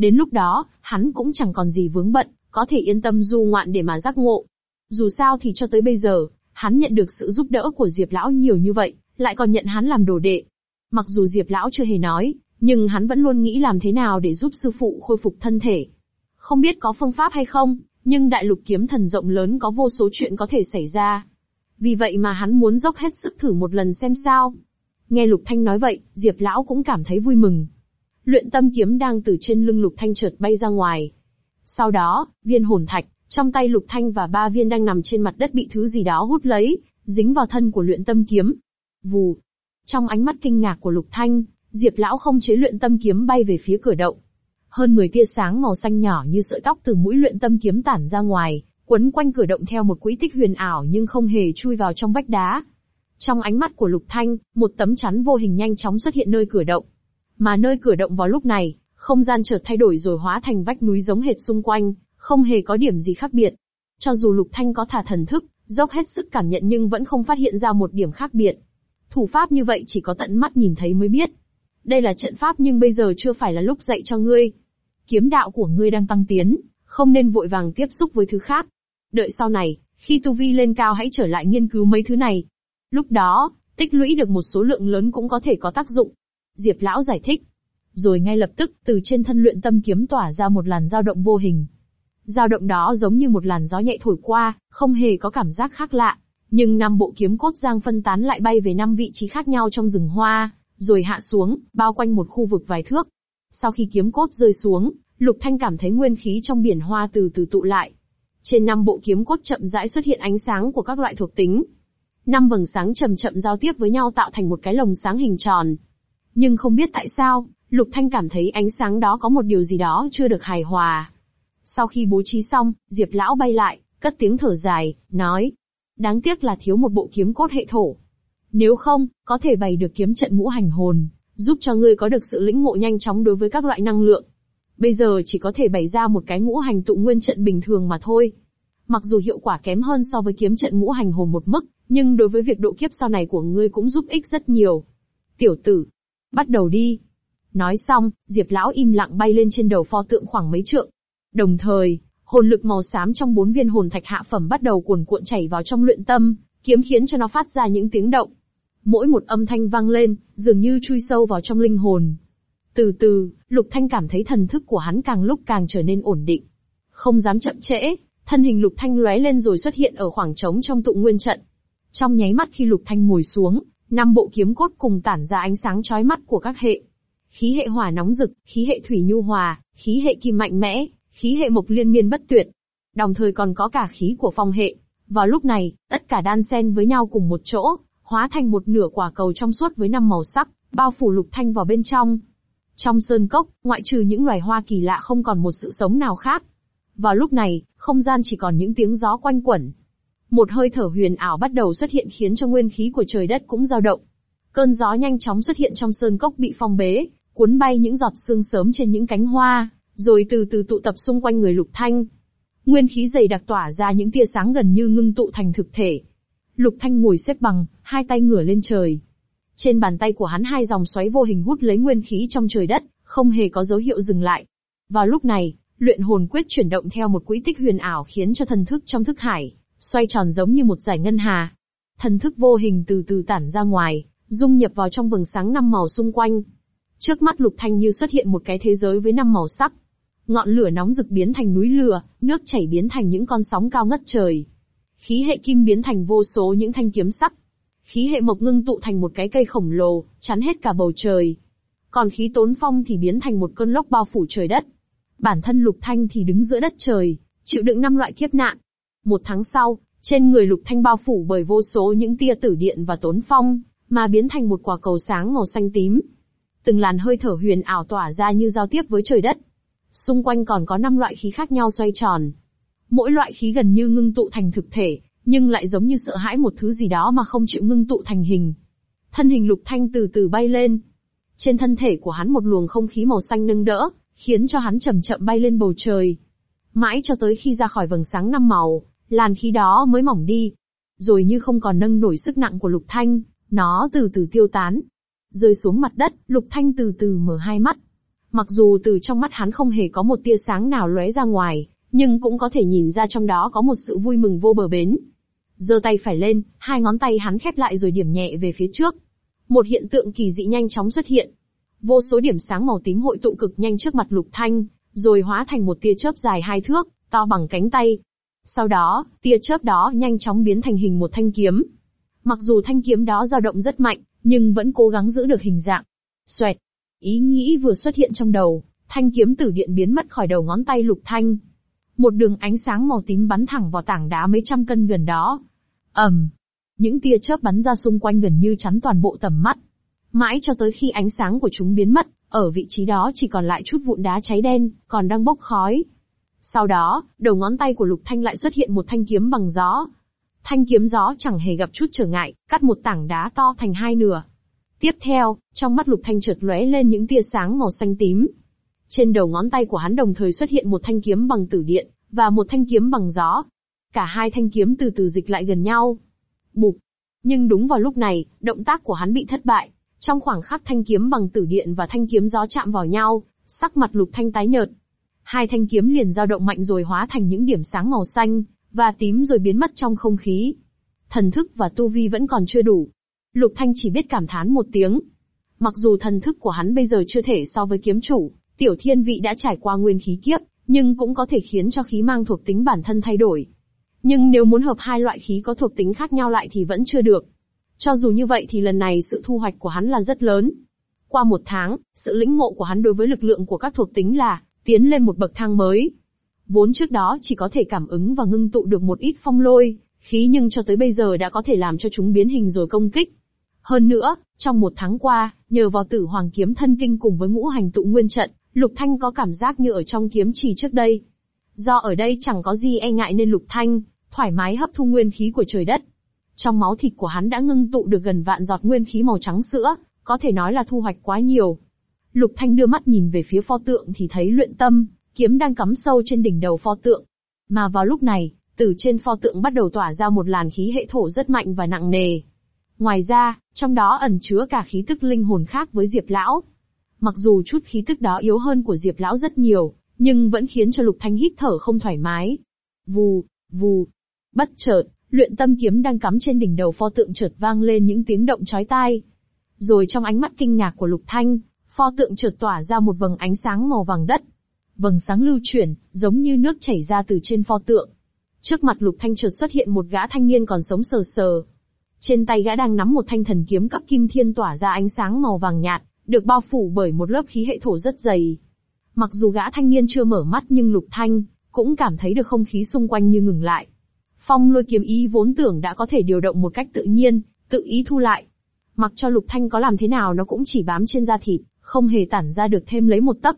Đến lúc đó, hắn cũng chẳng còn gì vướng bận, có thể yên tâm du ngoạn để mà giác ngộ. Dù sao thì cho tới bây giờ, hắn nhận được sự giúp đỡ của Diệp Lão nhiều như vậy, lại còn nhận hắn làm đồ đệ. Mặc dù Diệp Lão chưa hề nói, nhưng hắn vẫn luôn nghĩ làm thế nào để giúp sư phụ khôi phục thân thể. Không biết có phương pháp hay không, nhưng đại lục kiếm thần rộng lớn có vô số chuyện có thể xảy ra. Vì vậy mà hắn muốn dốc hết sức thử một lần xem sao. Nghe Lục Thanh nói vậy, Diệp Lão cũng cảm thấy vui mừng. Luyện tâm kiếm đang từ trên lưng Lục Thanh trượt bay ra ngoài. Sau đó, viên hồn thạch, trong tay Lục Thanh và ba viên đang nằm trên mặt đất bị thứ gì đó hút lấy, dính vào thân của luyện tâm kiếm. Vù. Trong ánh mắt kinh ngạc của Lục Thanh, Diệp Lão không chế luyện tâm kiếm bay về phía cửa động. Hơn 10 tia sáng màu xanh nhỏ như sợi tóc từ mũi luyện tâm kiếm tản ra ngoài, quấn quanh cửa động theo một quỹ tích huyền ảo nhưng không hề chui vào trong vách đá. Trong ánh mắt của Lục Thanh, một tấm chắn vô hình nhanh chóng xuất hiện nơi cửa động. Mà nơi cửa động vào lúc này, không gian chợt thay đổi rồi hóa thành vách núi giống hệt xung quanh, không hề có điểm gì khác biệt. Cho dù Lục Thanh có thả thần thức, dốc hết sức cảm nhận nhưng vẫn không phát hiện ra một điểm khác biệt. Thủ pháp như vậy chỉ có tận mắt nhìn thấy mới biết. Đây là trận pháp nhưng bây giờ chưa phải là lúc dạy cho ngươi. Kiếm đạo của ngươi đang tăng tiến, không nên vội vàng tiếp xúc với thứ khác. Đợi sau này, khi tu vi lên cao hãy trở lại nghiên cứu mấy thứ này. Lúc đó, tích lũy được một số lượng lớn cũng có thể có tác dụng. Diệp lão giải thích. Rồi ngay lập tức, từ trên thân luyện tâm kiếm tỏa ra một làn dao động vô hình. Dao động đó giống như một làn gió nhẹ thổi qua, không hề có cảm giác khác lạ. Nhưng năm bộ kiếm cốt giang phân tán lại bay về năm vị trí khác nhau trong rừng hoa, rồi hạ xuống, bao quanh một khu vực vài thước. Sau khi kiếm cốt rơi xuống, Lục Thanh cảm thấy nguyên khí trong biển hoa từ từ tụ lại. Trên năm bộ kiếm cốt chậm rãi xuất hiện ánh sáng của các loại thuộc tính. Năm vầng sáng chậm chậm giao tiếp với nhau tạo thành một cái lồng sáng hình tròn. Nhưng không biết tại sao, Lục Thanh cảm thấy ánh sáng đó có một điều gì đó chưa được hài hòa. Sau khi bố trí xong, Diệp Lão bay lại, cất tiếng thở dài, nói. Đáng tiếc là thiếu một bộ kiếm cốt hệ thổ. Nếu không, có thể bày được kiếm trận ngũ hành hồn, giúp cho ngươi có được sự lĩnh ngộ nhanh chóng đối với các loại năng lượng. Bây giờ chỉ có thể bày ra một cái ngũ hành tụ nguyên trận bình thường mà thôi. Mặc dù hiệu quả kém hơn so với kiếm trận ngũ hành hồn một mức, nhưng đối với việc độ kiếp sau này của ngươi cũng giúp ích rất nhiều. Tiểu tử, bắt đầu đi. Nói xong, Diệp Lão im lặng bay lên trên đầu pho tượng khoảng mấy trượng. Đồng thời, hồn lực màu xám trong bốn viên hồn thạch hạ phẩm bắt đầu cuồn cuộn chảy vào trong luyện tâm, kiếm khiến cho nó phát ra những tiếng động. Mỗi một âm thanh vang lên, dường như chui sâu vào trong linh hồn. Từ từ, Lục Thanh cảm thấy thần thức của hắn càng lúc càng trở nên ổn định. Không dám chậm trễ, thân hình Lục Thanh lóe lên rồi xuất hiện ở khoảng trống trong tụ nguyên trận. Trong nháy mắt khi Lục Thanh ngồi xuống, năm bộ kiếm cốt cùng tản ra ánh sáng chói mắt của các hệ. Khí hệ hỏa nóng rực, khí hệ thủy nhu hòa, khí hệ kim mạnh mẽ, khí hệ mộc liên miên bất tuyệt. Đồng thời còn có cả khí của phong hệ. Vào lúc này, tất cả đan xen với nhau cùng một chỗ, hóa thành một nửa quả cầu trong suốt với năm màu sắc, bao phủ lục thanh vào bên trong. Trong sơn cốc, ngoại trừ những loài hoa kỳ lạ không còn một sự sống nào khác. Vào lúc này, không gian chỉ còn những tiếng gió quanh quẩn. Một hơi thở huyền ảo bắt đầu xuất hiện khiến cho nguyên khí của trời đất cũng dao động. Cơn gió nhanh chóng xuất hiện trong sơn cốc bị phong bế, cuốn bay những giọt sương sớm trên những cánh hoa, rồi từ từ tụ tập xung quanh người Lục Thanh. Nguyên khí dày đặc tỏa ra những tia sáng gần như ngưng tụ thành thực thể. Lục Thanh ngồi xếp bằng, hai tay ngửa lên trời. Trên bàn tay của hắn hai dòng xoáy vô hình hút lấy nguyên khí trong trời đất, không hề có dấu hiệu dừng lại. Vào lúc này, luyện hồn quyết chuyển động theo một quỹ tích huyền ảo khiến cho thần thức trong thức hải xoay tròn giống như một giải ngân hà. Thần thức vô hình từ từ tản ra ngoài, dung nhập vào trong vầng sáng năm màu xung quanh. Trước mắt Lục Thanh như xuất hiện một cái thế giới với năm màu sắc. Ngọn lửa nóng rực biến thành núi lửa, nước chảy biến thành những con sóng cao ngất trời. Khí hệ kim biến thành vô số những thanh kiếm sắc. Khí hệ mộc ngưng tụ thành một cái cây khổng lồ, chắn hết cả bầu trời. Còn khí tốn phong thì biến thành một cơn lốc bao phủ trời đất. Bản thân Lục Thanh thì đứng giữa đất trời, chịu đựng năm loại kiếp nạn. Một tháng sau, trên người Lục Thanh bao phủ bởi vô số những tia tử điện và tốn phong, mà biến thành một quả cầu sáng màu xanh tím. Từng làn hơi thở huyền ảo tỏa ra như giao tiếp với trời đất. Xung quanh còn có năm loại khí khác nhau xoay tròn. Mỗi loại khí gần như ngưng tụ thành thực thể, nhưng lại giống như sợ hãi một thứ gì đó mà không chịu ngưng tụ thành hình. Thân hình Lục Thanh từ từ bay lên. Trên thân thể của hắn một luồng không khí màu xanh nâng đỡ, khiến cho hắn chậm chậm bay lên bầu trời. Mãi cho tới khi ra khỏi vầng sáng năm màu, làn khí đó mới mỏng đi. Rồi như không còn nâng nổi sức nặng của Lục Thanh, nó từ từ tiêu tán. Rơi xuống mặt đất, Lục Thanh từ từ mở hai mắt. Mặc dù từ trong mắt hắn không hề có một tia sáng nào lóe ra ngoài, nhưng cũng có thể nhìn ra trong đó có một sự vui mừng vô bờ bến. Giơ tay phải lên, hai ngón tay hắn khép lại rồi điểm nhẹ về phía trước. Một hiện tượng kỳ dị nhanh chóng xuất hiện. Vô số điểm sáng màu tím hội tụ cực nhanh trước mặt Lục Thanh, rồi hóa thành một tia chớp dài hai thước, to bằng cánh tay. Sau đó, tia chớp đó nhanh chóng biến thành hình một thanh kiếm. Mặc dù thanh kiếm đó dao động rất mạnh, nhưng vẫn cố gắng giữ được hình dạng. Xoẹt. Ý nghĩ vừa xuất hiện trong đầu, thanh kiếm tử điện biến mất khỏi đầu ngón tay Lục Thanh. Một đường ánh sáng màu tím bắn thẳng vào tảng đá mấy trăm cân gần đó. ầm, những tia chớp bắn ra xung quanh gần như chắn toàn bộ tầm mắt. Mãi cho tới khi ánh sáng của chúng biến mất, ở vị trí đó chỉ còn lại chút vụn đá cháy đen, còn đang bốc khói. Sau đó, đầu ngón tay của Lục Thanh lại xuất hiện một thanh kiếm bằng gió. Thanh kiếm gió chẳng hề gặp chút trở ngại, cắt một tảng đá to thành hai nửa. Tiếp theo, trong mắt Lục Thanh chợt lóe lên những tia sáng màu xanh tím. Trên đầu ngón tay của hắn đồng thời xuất hiện một thanh kiếm bằng tử điện, và một thanh kiếm bằng gió. Cả hai thanh kiếm từ từ dịch lại gần nhau. Bụp. Nhưng đúng vào lúc này, động tác của hắn bị thất bại. Trong khoảng khắc thanh kiếm bằng tử điện và thanh kiếm gió chạm vào nhau, sắc mặt lục thanh tái nhợt. Hai thanh kiếm liền dao động mạnh rồi hóa thành những điểm sáng màu xanh, và tím rồi biến mất trong không khí. Thần thức và tu vi vẫn còn chưa đủ. Lục thanh chỉ biết cảm thán một tiếng. Mặc dù thần thức của hắn bây giờ chưa thể so với kiếm chủ, tiểu thiên vị đã trải qua nguyên khí kiếp, nhưng cũng có thể khiến cho khí mang thuộc tính bản thân thay đổi. Nhưng nếu muốn hợp hai loại khí có thuộc tính khác nhau lại thì vẫn chưa được. Cho dù như vậy thì lần này sự thu hoạch của hắn là rất lớn. Qua một tháng, sự lĩnh ngộ của hắn đối với lực lượng của các thuộc tính là tiến lên một bậc thang mới. Vốn trước đó chỉ có thể cảm ứng và ngưng tụ được một ít phong lôi, khí nhưng cho tới bây giờ đã có thể làm cho chúng biến hình rồi công kích. Hơn nữa, trong một tháng qua, nhờ vào tử hoàng kiếm thân kinh cùng với ngũ hành tụ nguyên trận, Lục Thanh có cảm giác như ở trong kiếm trì trước đây. Do ở đây chẳng có gì e ngại nên Lục Thanh, thoải mái hấp thu nguyên khí của trời đất. Trong máu thịt của hắn đã ngưng tụ được gần vạn giọt nguyên khí màu trắng sữa, có thể nói là thu hoạch quá nhiều. Lục Thanh đưa mắt nhìn về phía pho tượng thì thấy luyện tâm, kiếm đang cắm sâu trên đỉnh đầu pho tượng. Mà vào lúc này, từ trên pho tượng bắt đầu tỏa ra một làn khí hệ thổ rất mạnh và nặng nề. Ngoài ra, trong đó ẩn chứa cả khí tức linh hồn khác với Diệp Lão. Mặc dù chút khí tức đó yếu hơn của Diệp Lão rất nhiều, nhưng vẫn khiến cho Lục Thanh hít thở không thoải mái. Vù, vù. Bất chợt, luyện tâm kiếm đang cắm trên đỉnh đầu pho tượng chợt vang lên những tiếng động chói tai. Rồi trong ánh mắt kinh ngạc của Lục Thanh, pho tượng chợt tỏa ra một vầng ánh sáng màu vàng đất. Vầng sáng lưu chuyển, giống như nước chảy ra từ trên pho tượng. Trước mặt Lục Thanh chợt xuất hiện một gã thanh niên còn sống sờ sờ. Trên tay gã đang nắm một thanh thần kiếm cấp kim thiên tỏa ra ánh sáng màu vàng nhạt, được bao phủ bởi một lớp khí hệ thổ rất dày. Mặc dù gã thanh niên chưa mở mắt nhưng Lục Thanh cũng cảm thấy được không khí xung quanh như ngừng lại. Phong lôi kiếm ý vốn tưởng đã có thể điều động một cách tự nhiên, tự ý thu lại. Mặc cho Lục Thanh có làm thế nào nó cũng chỉ bám trên da thịt, không hề tản ra được thêm lấy một tấc.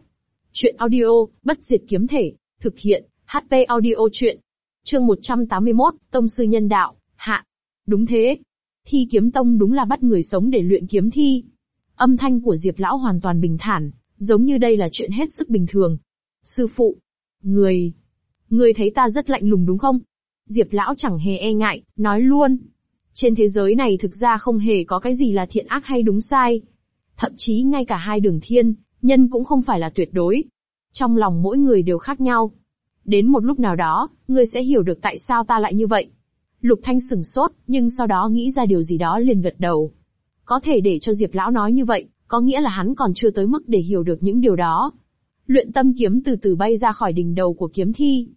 Chuyện audio, bất diệt kiếm thể, thực hiện, HP audio chuyện. Chương 181, Tông sư nhân đạo, hạ. Đúng thế. Thi kiếm tông đúng là bắt người sống để luyện kiếm thi. Âm thanh của Diệp lão hoàn toàn bình thản, giống như đây là chuyện hết sức bình thường. Sư phụ, người, người thấy ta rất lạnh lùng đúng không? Diệp lão chẳng hề e ngại, nói luôn. Trên thế giới này thực ra không hề có cái gì là thiện ác hay đúng sai. Thậm chí ngay cả hai đường thiên, nhân cũng không phải là tuyệt đối. Trong lòng mỗi người đều khác nhau. Đến một lúc nào đó, ngươi sẽ hiểu được tại sao ta lại như vậy. Lục Thanh sừng sốt, nhưng sau đó nghĩ ra điều gì đó liền gật đầu. Có thể để cho Diệp Lão nói như vậy, có nghĩa là hắn còn chưa tới mức để hiểu được những điều đó. Luyện tâm kiếm từ từ bay ra khỏi đỉnh đầu của kiếm thi.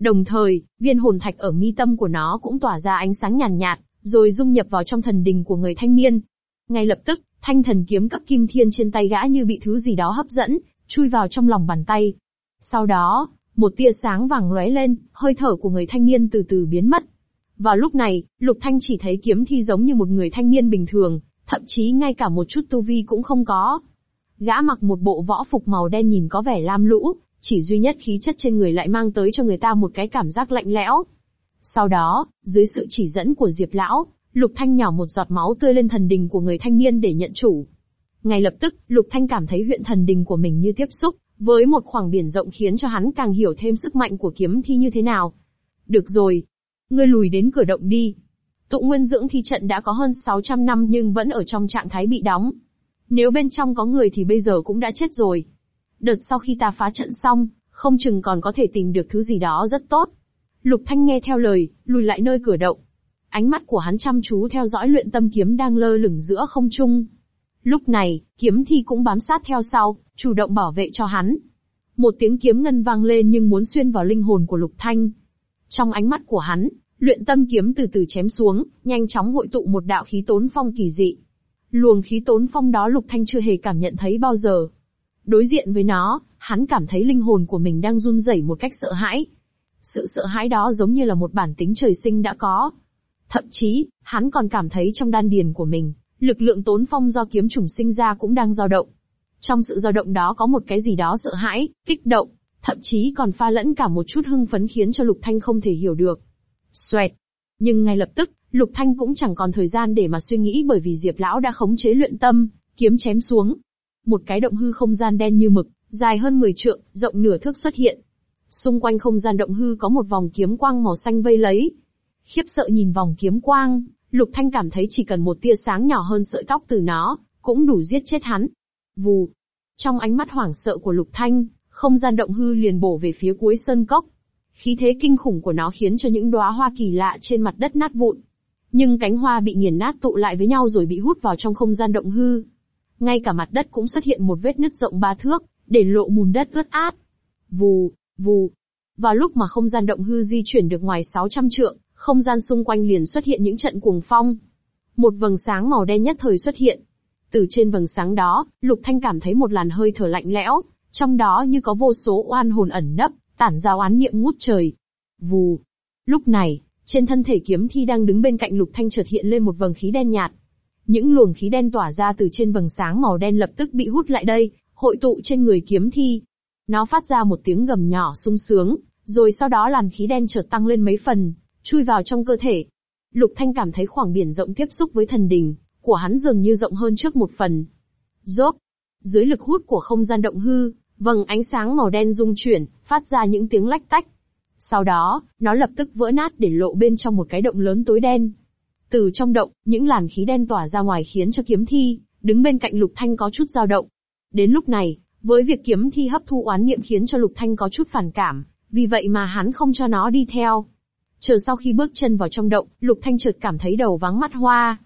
Đồng thời, viên hồn thạch ở mi tâm của nó cũng tỏa ra ánh sáng nhàn nhạt, nhạt, rồi dung nhập vào trong thần đình của người thanh niên. Ngay lập tức, thanh thần kiếm cấp kim thiên trên tay gã như bị thứ gì đó hấp dẫn, chui vào trong lòng bàn tay. Sau đó, một tia sáng vàng lóe lên, hơi thở của người thanh niên từ từ biến mất. Vào lúc này, Lục Thanh chỉ thấy kiếm thi giống như một người thanh niên bình thường, thậm chí ngay cả một chút tu vi cũng không có. Gã mặc một bộ võ phục màu đen nhìn có vẻ lam lũ, chỉ duy nhất khí chất trên người lại mang tới cho người ta một cái cảm giác lạnh lẽo. Sau đó, dưới sự chỉ dẫn của Diệp Lão, Lục Thanh nhỏ một giọt máu tươi lên thần đình của người thanh niên để nhận chủ. Ngay lập tức, Lục Thanh cảm thấy huyện thần đình của mình như tiếp xúc với một khoảng biển rộng khiến cho hắn càng hiểu thêm sức mạnh của kiếm thi như thế nào. Được rồi, ngươi lùi đến cửa động đi. Tụ nguyên dưỡng thi trận đã có hơn 600 năm nhưng vẫn ở trong trạng thái bị đóng. Nếu bên trong có người thì bây giờ cũng đã chết rồi. Đợt sau khi ta phá trận xong, không chừng còn có thể tìm được thứ gì đó rất tốt. Lục Thanh nghe theo lời, lùi lại nơi cửa động. Ánh mắt của hắn chăm chú theo dõi luyện tâm kiếm đang lơ lửng giữa không trung. Lúc này, kiếm thi cũng bám sát theo sau, chủ động bảo vệ cho hắn. Một tiếng kiếm ngân vang lên nhưng muốn xuyên vào linh hồn của Lục Thanh. Trong ánh mắt của hắn, luyện tâm kiếm từ từ chém xuống, nhanh chóng hội tụ một đạo khí tốn phong kỳ dị. Luồng khí tốn phong đó Lục Thanh chưa hề cảm nhận thấy bao giờ. Đối diện với nó, hắn cảm thấy linh hồn của mình đang run rẩy một cách sợ hãi. Sự sợ hãi đó giống như là một bản tính trời sinh đã có. Thậm chí, hắn còn cảm thấy trong đan điền của mình, lực lượng tốn phong do kiếm trùng sinh ra cũng đang dao động. Trong sự dao động đó có một cái gì đó sợ hãi, kích động, thậm chí còn pha lẫn cả một chút hưng phấn khiến cho Lục Thanh không thể hiểu được. Xoẹt. Nhưng ngay lập tức, Lục Thanh cũng chẳng còn thời gian để mà suy nghĩ bởi vì Diệp Lão đã khống chế luyện tâm, kiếm chém xuống. Một cái động hư không gian đen như mực, dài hơn 10 trượng, rộng nửa thước xuất hiện. Xung quanh không gian động hư có một vòng kiếm quang màu xanh vây lấy. Khiếp sợ nhìn vòng kiếm quang, Lục Thanh cảm thấy chỉ cần một tia sáng nhỏ hơn sợi tóc từ nó, cũng đủ giết chết hắn. Vù. Trong ánh mắt hoảng sợ của Lục Thanh, không gian động hư liền bổ về phía cuối sơn cốc. Khí thế kinh khủng của nó khiến cho những đóa hoa kỳ lạ trên mặt đất nát vụn. Nhưng cánh hoa bị nghiền nát tụ lại với nhau rồi bị hút vào trong không gian động hư. Ngay cả mặt đất cũng xuất hiện một vết nứt rộng ba thước, để lộ bùn đất ướt át. Vù, vù. Vào lúc mà không gian động hư di chuyển được ngoài 600 trượng, không gian xung quanh liền xuất hiện những trận cuồng phong. Một vầng sáng màu đen nhất thời xuất hiện. Từ trên vầng sáng đó, Lục Thanh cảm thấy một làn hơi thở lạnh lẽo, trong đó như có vô số oan hồn ẩn nấp, tản ra oán niệm ngút trời. Vù. Lúc này, trên thân thể kiếm thi đang đứng bên cạnh Lục Thanh chợt hiện lên một vầng khí đen nhạt. Những luồng khí đen tỏa ra từ trên vầng sáng màu đen lập tức bị hút lại đây, hội tụ trên người kiếm thi. Nó phát ra một tiếng gầm nhỏ sung sướng, rồi sau đó làn khí đen chợt tăng lên mấy phần, chui vào trong cơ thể. Lục Thanh cảm thấy khoảng biển rộng tiếp xúc với thần đình, của hắn dường như rộng hơn trước một phần. Rốt, dưới lực hút của không gian động hư, vầng ánh sáng màu đen rung chuyển, phát ra những tiếng lách tách. Sau đó, nó lập tức vỡ nát để lộ bên trong một cái động lớn tối đen. Từ trong động, những làn khí đen tỏa ra ngoài khiến cho kiếm thi, đứng bên cạnh Lục Thanh có chút dao động. Đến lúc này, với việc kiếm thi hấp thu oán niệm khiến cho Lục Thanh có chút phản cảm, vì vậy mà hắn không cho nó đi theo. Chờ sau khi bước chân vào trong động, Lục Thanh chợt cảm thấy đầu vắng mắt hoa.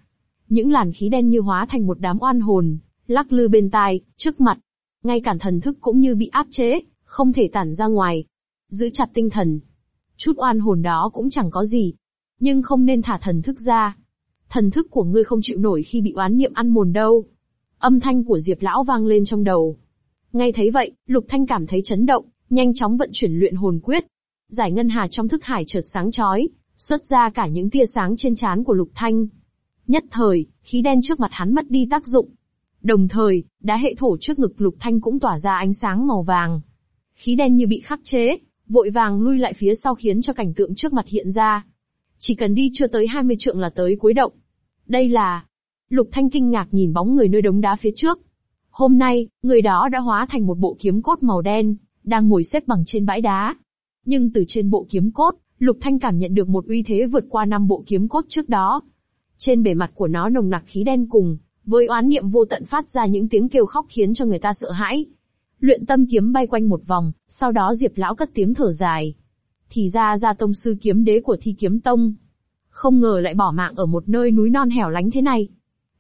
Những làn khí đen như hóa thành một đám oan hồn, lắc lư bên tai, trước mặt. Ngay cả thần thức cũng như bị áp chế, không thể tản ra ngoài. Giữ chặt tinh thần. Chút oan hồn đó cũng chẳng có gì. Nhưng không nên thả thần thức ra. Thần thức của ngươi không chịu nổi khi bị oán niệm ăn mồn đâu. Âm thanh của Diệp Lão vang lên trong đầu. Ngay thấy vậy, Lục Thanh cảm thấy chấn động, nhanh chóng vận chuyển luyện hồn quyết, Giải ngân hà trong thức hải chợt sáng chói, xuất ra cả những tia sáng trên trán của Lục Thanh. Nhất thời, khí đen trước mặt hắn mất đi tác dụng. Đồng thời, đá hệ thổ trước ngực Lục Thanh cũng tỏa ra ánh sáng màu vàng. Khí đen như bị khắc chế, vội vàng lui lại phía sau khiến cho cảnh tượng trước mặt hiện ra. Chỉ cần đi chưa tới 20 trượng là tới cuối động. Đây là... Lục Thanh kinh ngạc nhìn bóng người nơi đống đá phía trước. Hôm nay, người đó đã hóa thành một bộ kiếm cốt màu đen, đang ngồi xếp bằng trên bãi đá. Nhưng từ trên bộ kiếm cốt, Lục Thanh cảm nhận được một uy thế vượt qua năm bộ kiếm cốt trước đó. Trên bề mặt của nó nồng nặc khí đen cùng, với oán niệm vô tận phát ra những tiếng kêu khóc khiến cho người ta sợ hãi. Luyện tâm kiếm bay quanh một vòng, sau đó Diệp lão cất tiếng thở dài. Thì ra ra tông sư kiếm đế của thi kiếm tông. Không ngờ lại bỏ mạng ở một nơi núi non hẻo lánh thế này.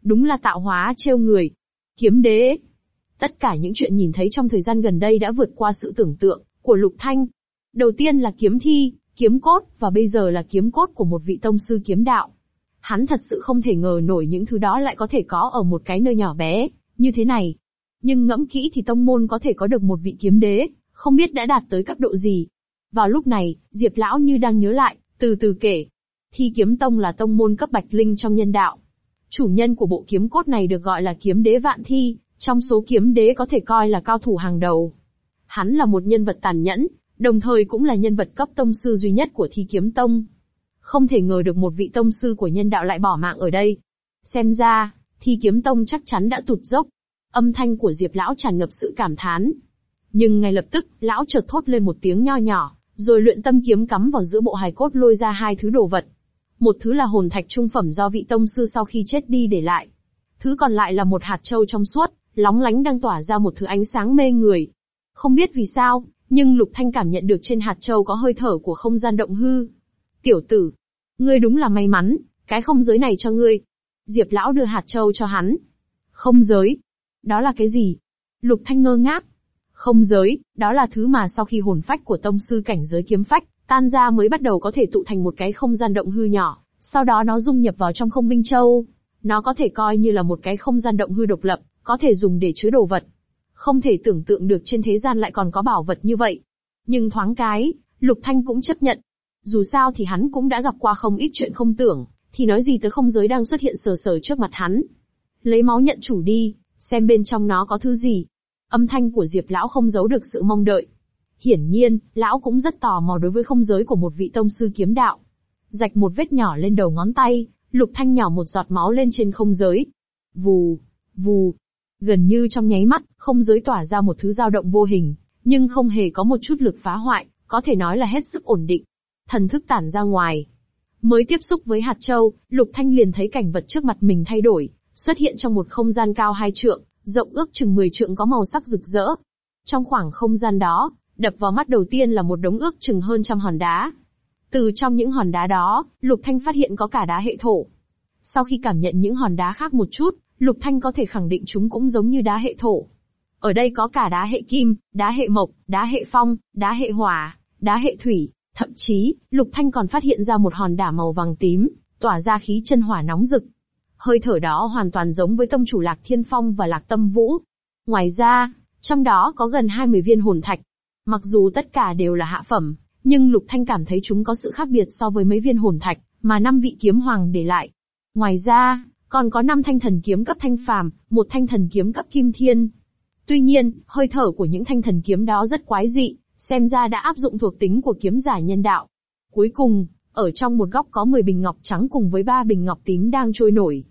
Đúng là tạo hóa trêu người. Kiếm đế. Tất cả những chuyện nhìn thấy trong thời gian gần đây đã vượt qua sự tưởng tượng của Lục Thanh. Đầu tiên là kiếm thi, kiếm cốt, và bây giờ là kiếm cốt của một vị tông sư kiếm đạo. Hắn thật sự không thể ngờ nổi những thứ đó lại có thể có ở một cái nơi nhỏ bé, như thế này. Nhưng ngẫm kỹ thì tông môn có thể có được một vị kiếm đế, không biết đã đạt tới cấp độ gì. Vào lúc này, Diệp Lão như đang nhớ lại, từ từ kể. Thi kiếm tông là tông môn cấp bạch linh trong nhân đạo. Chủ nhân của bộ kiếm cốt này được gọi là kiếm đế vạn thi, trong số kiếm đế có thể coi là cao thủ hàng đầu. Hắn là một nhân vật tàn nhẫn, đồng thời cũng là nhân vật cấp tông sư duy nhất của thi kiếm tông. Không thể ngờ được một vị tông sư của nhân đạo lại bỏ mạng ở đây. Xem ra, thi kiếm tông chắc chắn đã tụt dốc. Âm thanh của Diệp Lão tràn ngập sự cảm thán. Nhưng ngay lập tức, Lão chợt thốt lên một tiếng nho nhỏ, rồi luyện tâm kiếm cắm vào giữa bộ hài cốt lôi ra hai thứ đồ vật. Một thứ là hồn thạch trung phẩm do vị tông sư sau khi chết đi để lại. Thứ còn lại là một hạt châu trong suốt, lóng lánh đang tỏa ra một thứ ánh sáng mê người. Không biết vì sao, nhưng Lục Thanh cảm nhận được trên hạt châu có hơi thở của không gian động hư. Tiểu tử, ngươi đúng là may mắn, cái không giới này cho ngươi. Diệp lão đưa hạt châu cho hắn. Không giới? Đó là cái gì? Lục Thanh ngơ ngác. Không giới, đó là thứ mà sau khi hồn phách của tông sư cảnh giới kiếm phách, tan ra mới bắt đầu có thể tụ thành một cái không gian động hư nhỏ, sau đó nó dung nhập vào trong không minh châu. Nó có thể coi như là một cái không gian động hư độc lập, có thể dùng để chứa đồ vật. Không thể tưởng tượng được trên thế gian lại còn có bảo vật như vậy. Nhưng thoáng cái, Lục Thanh cũng chấp nhận. Dù sao thì hắn cũng đã gặp qua không ít chuyện không tưởng, thì nói gì tới không giới đang xuất hiện sờ sờ trước mặt hắn. Lấy máu nhận chủ đi, xem bên trong nó có thứ gì. Âm thanh của Diệp Lão không giấu được sự mong đợi. Hiển nhiên, Lão cũng rất tò mò đối với không giới của một vị tông sư kiếm đạo. Rạch một vết nhỏ lên đầu ngón tay, Lục Thanh nhỏ một giọt máu lên trên không giới. Vù, vù, Gần như trong nháy mắt, không giới tỏa ra một thứ dao động vô hình, nhưng không hề có một chút lực phá hoại, có thể nói là hết sức ổn định. Thần thức tản ra ngoài. Mới tiếp xúc với hạt châu, Lục Thanh liền thấy cảnh vật trước mặt mình thay đổi, xuất hiện trong một không gian cao hai trượng, rộng ước chừng 10 trượng có màu sắc rực rỡ. Trong khoảng không gian đó, đập vào mắt đầu tiên là một đống ước chừng hơn trăm hòn đá. Từ trong những hòn đá đó, Lục Thanh phát hiện có cả đá hệ thổ. Sau khi cảm nhận những hòn đá khác một chút, Lục Thanh có thể khẳng định chúng cũng giống như đá hệ thổ. Ở đây có cả đá hệ kim, đá hệ mộc, đá hệ phong, đá hệ hỏa, đá hệ thủy, thậm chí, Lục Thanh còn phát hiện ra một hòn đá màu vàng tím, tỏa ra khí chân hỏa nóng rực. Hơi thở đó hoàn toàn giống với tông chủ Lạc Thiên Phong và Lạc Tâm Vũ. Ngoài ra, trong đó có gần 20 viên hồn thạch. Mặc dù tất cả đều là hạ phẩm, nhưng Lục Thanh cảm thấy chúng có sự khác biệt so với mấy viên hồn thạch mà năm vị kiếm hoàng để lại. Ngoài ra, còn có năm thanh thần kiếm cấp thanh phàm, một thanh thần kiếm cấp kim thiên. Tuy nhiên, hơi thở của những thanh thần kiếm đó rất quái dị, xem ra đã áp dụng thuộc tính của kiếm giả nhân đạo. Cuối cùng, ở trong một góc có 10 bình ngọc trắng cùng với 3 bình ngọc tím đang trôi nổi.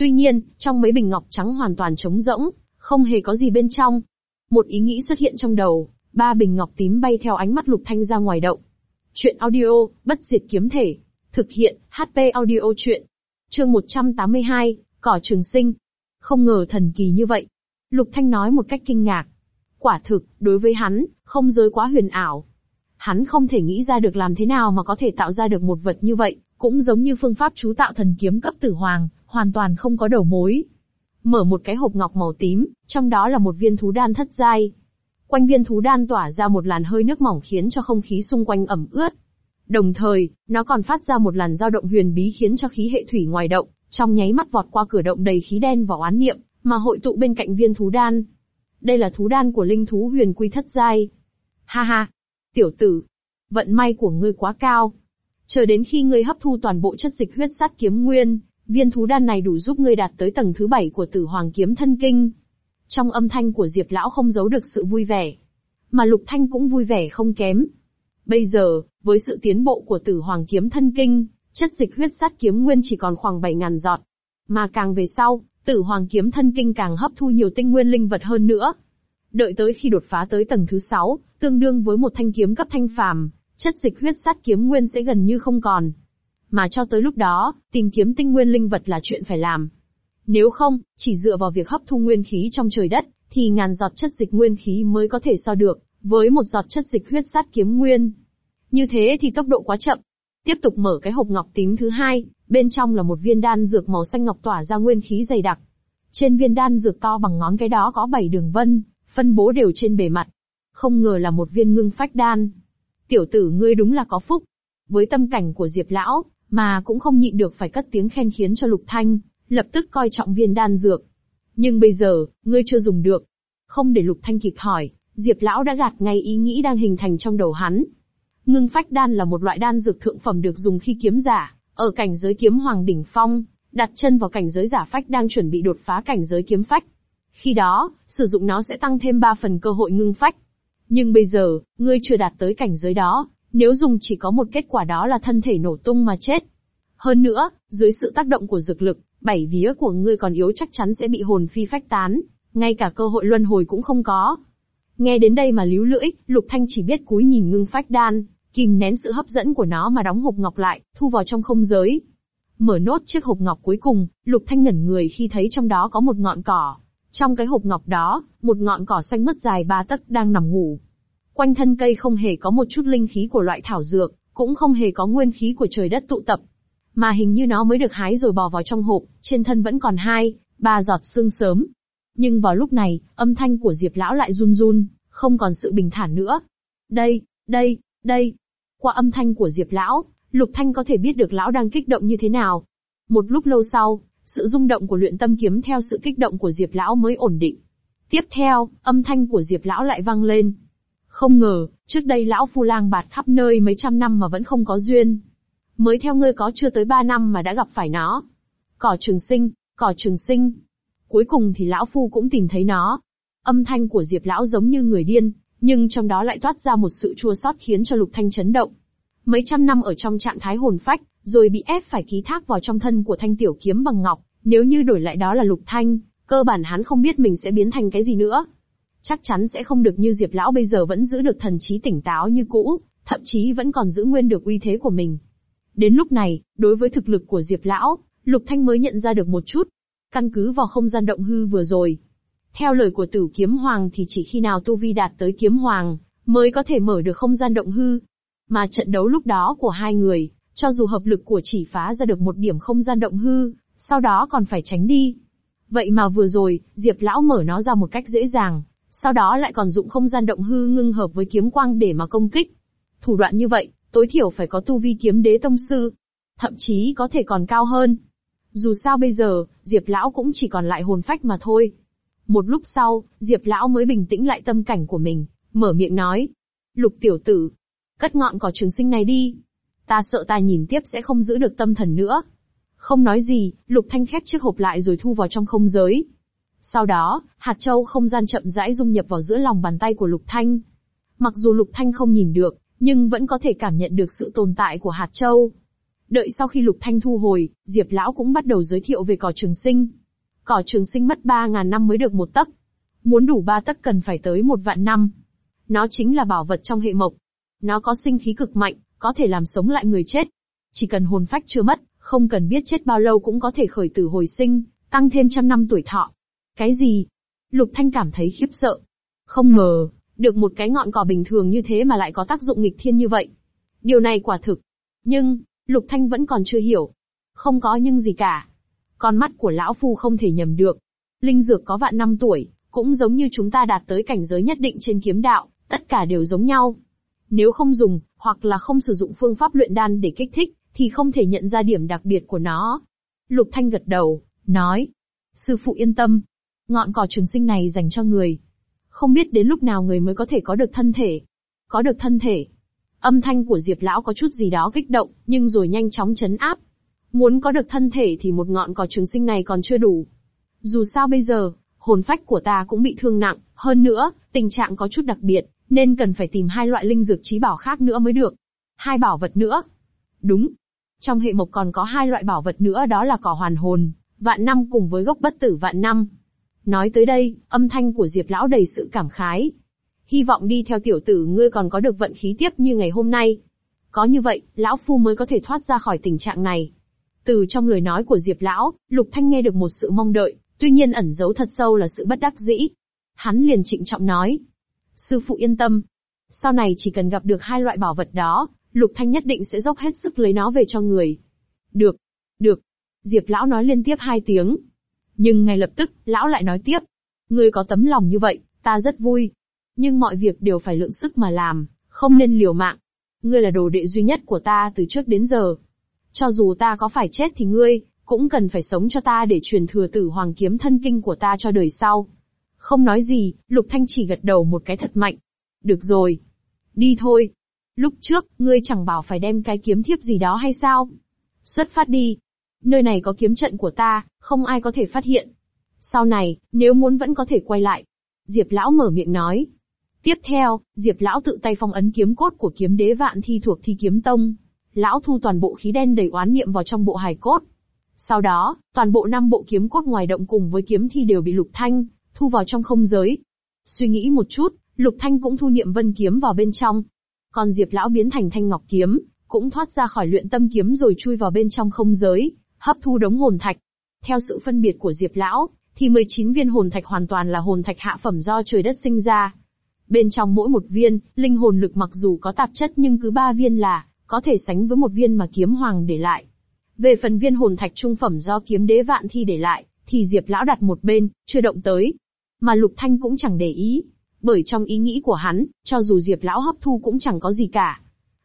Tuy nhiên, trong mấy bình ngọc trắng hoàn toàn trống rỗng, không hề có gì bên trong. Một ý nghĩ xuất hiện trong đầu, ba bình ngọc tím bay theo ánh mắt lục thanh ra ngoài động. Chuyện audio, bất diệt kiếm thể. Thực hiện, HP audio chuyện. Chương 182, Cỏ Trường Sinh. Không ngờ thần kỳ như vậy. Lục Thanh nói một cách kinh ngạc. Quả thực, đối với hắn, không giới quá huyền ảo. Hắn không thể nghĩ ra được làm thế nào mà có thể tạo ra được một vật như vậy, cũng giống như phương pháp chú tạo thần kiếm cấp tử hoàng, hoàn toàn không có đầu mối. Mở một cái hộp ngọc màu tím, trong đó là một viên thú đan thất giai. Quanh viên thú đan tỏa ra một làn hơi nước mỏng khiến cho không khí xung quanh ẩm ướt. Đồng thời, nó còn phát ra một làn dao động huyền bí khiến cho khí hệ thủy ngoài động, trong nháy mắt vọt qua cửa động đầy khí đen và oán niệm, mà hội tụ bên cạnh viên thú đan. Đây là thú đan của linh thú huyền quy thất giai. Ha ha, tiểu tử, vận may của ngươi quá cao. Chờ đến khi ngươi hấp thu toàn bộ chất dịch huyết sát kiếm nguyên, viên thú đan này đủ giúp ngươi đạt tới tầng thứ bảy của tử hoàng kiếm thân kinh. Trong âm thanh của Diệp Lão không giấu được sự vui vẻ. Mà Lục Thanh cũng vui vẻ không kém. Bây giờ, với sự tiến bộ của tử hoàng kiếm thân kinh, chất dịch huyết sát kiếm nguyên chỉ còn khoảng 7.000 giọt. Mà càng về sau, tử hoàng kiếm thân kinh càng hấp thu nhiều tinh nguyên linh vật hơn nữa. Đợi tới khi đột phá tới tầng thứ 6, tương đương với một thanh kiếm cấp thanh phàm, chất dịch huyết sát kiếm nguyên sẽ gần như không còn. Mà cho tới lúc đó, tìm kiếm tinh nguyên linh vật là chuyện phải làm. Nếu không, chỉ dựa vào việc hấp thu nguyên khí trong trời đất, thì ngàn giọt chất dịch nguyên khí mới có thể so được, với một giọt chất dịch huyết sát kiếm nguyên. Như thế thì tốc độ quá chậm. Tiếp tục mở cái hộp ngọc tím thứ hai, bên trong là một viên đan dược màu xanh ngọc tỏa ra nguyên khí dày đặc. Trên viên đan dược to bằng ngón cái đó có bảy đường vân, phân bố đều trên bề mặt. Không ngờ là một viên ngưng phách đan. Tiểu tử ngươi đúng là có phúc. Với tâm cảnh của Diệp Lão, mà cũng không nhịn được phải cất tiếng khen khiến cho Lục Thanh, lập tức coi trọng viên đan dược. Nhưng bây giờ, ngươi chưa dùng được. Không để Lục Thanh kịp hỏi, Diệp Lão đã gạt ngay ý nghĩ đang hình thành trong đầu hắn. Ngưng phách đan là một loại đan dược thượng phẩm được dùng khi kiếm giả, ở cảnh giới kiếm hoàng đỉnh phong, đặt chân vào cảnh giới giả phách đang chuẩn bị đột phá cảnh giới kiếm phách. Khi đó, sử dụng nó sẽ tăng thêm 3 phần cơ hội ngưng phách. Nhưng bây giờ, ngươi chưa đạt tới cảnh giới đó, nếu dùng chỉ có một kết quả đó là thân thể nổ tung mà chết. Hơn nữa, dưới sự tác động của dược lực, bảy vía của ngươi còn yếu chắc chắn sẽ bị hồn phi phách tán, ngay cả cơ hội luân hồi cũng không có. Nghe đến đây mà líu lưỡi, Lục Thanh chỉ biết cúi nhìn ngưng phách đan, kìm nén sự hấp dẫn của nó mà đóng hộp ngọc lại, thu vào trong không giới. Mở nốt chiếc hộp ngọc cuối cùng, Lục Thanh ngẩn người khi thấy trong đó có một ngọn cỏ. Trong cái hộp ngọc đó, một ngọn cỏ xanh mướt dài ba tấc đang nằm ngủ. Quanh thân cây không hề có một chút linh khí của loại thảo dược, cũng không hề có nguyên khí của trời đất tụ tập. Mà hình như nó mới được hái rồi bò vào trong hộp, trên thân vẫn còn hai, ba giọt sương sớm. Nhưng vào lúc này, âm thanh của Diệp Lão lại run run, không còn sự bình thản nữa. Đây, đây, đây. Qua âm thanh của Diệp Lão, Lục Thanh có thể biết được Lão đang kích động như thế nào. Một lúc lâu sau, sự rung động của luyện tâm kiếm theo sự kích động của Diệp Lão mới ổn định. Tiếp theo, âm thanh của Diệp Lão lại vang lên. Không ngờ, trước đây Lão Phu lang bạt khắp nơi mấy trăm năm mà vẫn không có duyên. Mới theo ngươi có chưa tới ba năm mà đã gặp phải nó. Cỏ trường sinh, cỏ trường sinh. Cuối cùng thì Lão Phu cũng tìm thấy nó. Âm thanh của Diệp Lão giống như người điên, nhưng trong đó lại toát ra một sự chua xót khiến cho Lục Thanh chấn động. Mấy trăm năm ở trong trạng thái hồn phách, rồi bị ép phải ký thác vào trong thân của thanh tiểu kiếm bằng ngọc, nếu như đổi lại đó là Lục Thanh, cơ bản hắn không biết mình sẽ biến thành cái gì nữa. Chắc chắn sẽ không được như Diệp Lão bây giờ vẫn giữ được thần trí tỉnh táo như cũ, thậm chí vẫn còn giữ nguyên được uy thế của mình. Đến lúc này, đối với thực lực của Diệp Lão, Lục Thanh mới nhận ra được một chút. Căn cứ vào không gian động hư vừa rồi. Theo lời của tử kiếm hoàng thì chỉ khi nào Tu Vi đạt tới kiếm hoàng, mới có thể mở được không gian động hư. Mà trận đấu lúc đó của hai người, cho dù hợp lực của chỉ phá ra được một điểm không gian động hư, sau đó còn phải tránh đi. Vậy mà vừa rồi, Diệp Lão mở nó ra một cách dễ dàng, sau đó lại còn dụng không gian động hư ngưng hợp với kiếm quang để mà công kích. Thủ đoạn như vậy, tối thiểu phải có tu vi kiếm đế tông sư, thậm chí có thể còn cao hơn. Dù sao bây giờ, Diệp Lão cũng chỉ còn lại hồn phách mà thôi. Một lúc sau, Diệp Lão mới bình tĩnh lại tâm cảnh của mình, mở miệng nói. Lục tiểu tử, cất ngọn cỏ trường sinh này đi. Ta sợ ta nhìn tiếp sẽ không giữ được tâm thần nữa. Không nói gì, Lục Thanh khép chiếc hộp lại rồi thu vào trong không giới. Sau đó, hạt châu không gian chậm rãi dung nhập vào giữa lòng bàn tay của Lục Thanh. Mặc dù Lục Thanh không nhìn được, nhưng vẫn có thể cảm nhận được sự tồn tại của hạt châu. Đợi sau khi Lục Thanh thu hồi, Diệp Lão cũng bắt đầu giới thiệu về cỏ trường sinh. Cỏ trường sinh mất 3.000 năm mới được một tấc. Muốn đủ ba tấc cần phải tới một vạn năm. Nó chính là bảo vật trong hệ mộc. Nó có sinh khí cực mạnh, có thể làm sống lại người chết. Chỉ cần hồn phách chưa mất, không cần biết chết bao lâu cũng có thể khởi tử hồi sinh, tăng thêm trăm năm tuổi thọ. Cái gì? Lục Thanh cảm thấy khiếp sợ. Không ngờ, được một cái ngọn cỏ bình thường như thế mà lại có tác dụng nghịch thiên như vậy. Điều này quả thực. Nhưng, Lục Thanh vẫn còn chưa hiểu. Không có nhưng gì cả. Con mắt của lão phu không thể nhầm được. Linh dược có vạn năm tuổi, cũng giống như chúng ta đạt tới cảnh giới nhất định trên kiếm đạo, tất cả đều giống nhau. Nếu không dùng, hoặc là không sử dụng phương pháp luyện đan để kích thích, thì không thể nhận ra điểm đặc biệt của nó. Lục Thanh gật đầu, nói. Sư phụ yên tâm. Ngọn cỏ trường sinh này dành cho người. Không biết đến lúc nào người mới có thể có được thân thể. Có được thân thể. Âm thanh của Diệp Lão có chút gì đó kích động, nhưng rồi nhanh chóng chấn áp. Muốn có được thân thể thì một ngọn cỏ trường sinh này còn chưa đủ. Dù sao bây giờ, hồn phách của ta cũng bị thương nặng, hơn nữa, tình trạng có chút đặc biệt, nên cần phải tìm hai loại linh dược trí bảo khác nữa mới được. Hai bảo vật nữa. Đúng. Trong hệ mộc còn có hai loại bảo vật nữa đó là cỏ hoàn hồn, vạn năm cùng với gốc bất tử vạn năm. Nói tới đây, âm thanh của Diệp Lão đầy sự cảm khái. Hy vọng đi theo tiểu tử ngươi còn có được vận khí tiếp như ngày hôm nay. Có như vậy, Lão Phu mới có thể thoát ra khỏi tình trạng này. Từ trong lời nói của Diệp Lão, Lục Thanh nghe được một sự mong đợi, tuy nhiên ẩn giấu thật sâu là sự bất đắc dĩ. Hắn liền trịnh trọng nói. Sư phụ yên tâm. Sau này chỉ cần gặp được hai loại bảo vật đó, Lục Thanh nhất định sẽ dốc hết sức lấy nó về cho người. Được. Được. Diệp Lão nói liên tiếp hai tiếng. Nhưng ngay lập tức, Lão lại nói tiếp. Ngươi có tấm lòng như vậy, ta rất vui. Nhưng mọi việc đều phải lượng sức mà làm, không nên liều mạng. Ngươi là đồ đệ duy nhất của ta từ trước đến giờ. Cho dù ta có phải chết thì ngươi, cũng cần phải sống cho ta để truyền thừa tử hoàng kiếm thân kinh của ta cho đời sau. Không nói gì, Lục Thanh chỉ gật đầu một cái thật mạnh. Được rồi. Đi thôi. Lúc trước, ngươi chẳng bảo phải đem cái kiếm thiếp gì đó hay sao? Xuất phát đi. Nơi này có kiếm trận của ta, không ai có thể phát hiện. Sau này, nếu muốn vẫn có thể quay lại. Diệp Lão mở miệng nói. Tiếp theo, Diệp Lão tự tay phong ấn kiếm cốt của kiếm đế vạn thi thuộc thi kiếm tông. Lão thu toàn bộ khí đen đầy oán niệm vào trong bộ hài cốt. Sau đó, toàn bộ năm bộ kiếm cốt ngoài động cùng với kiếm thi đều bị Lục Thanh thu vào trong không giới. Suy nghĩ một chút, Lục Thanh cũng thu niệm vân kiếm vào bên trong. Còn Diệp lão biến thành thanh ngọc kiếm, cũng thoát ra khỏi luyện tâm kiếm rồi chui vào bên trong không giới, hấp thu đống hồn thạch. Theo sự phân biệt của Diệp lão, thì 19 viên hồn thạch hoàn toàn là hồn thạch hạ phẩm do trời đất sinh ra. Bên trong mỗi một viên, linh hồn lực mặc dù có tạp chất nhưng cứ ba viên là có thể sánh với một viên mà kiếm hoàng để lại. Về phần viên hồn thạch trung phẩm do kiếm đế vạn thi để lại, thì Diệp lão đặt một bên, chưa động tới. Mà Lục Thanh cũng chẳng để ý, bởi trong ý nghĩ của hắn, cho dù Diệp lão hấp thu cũng chẳng có gì cả.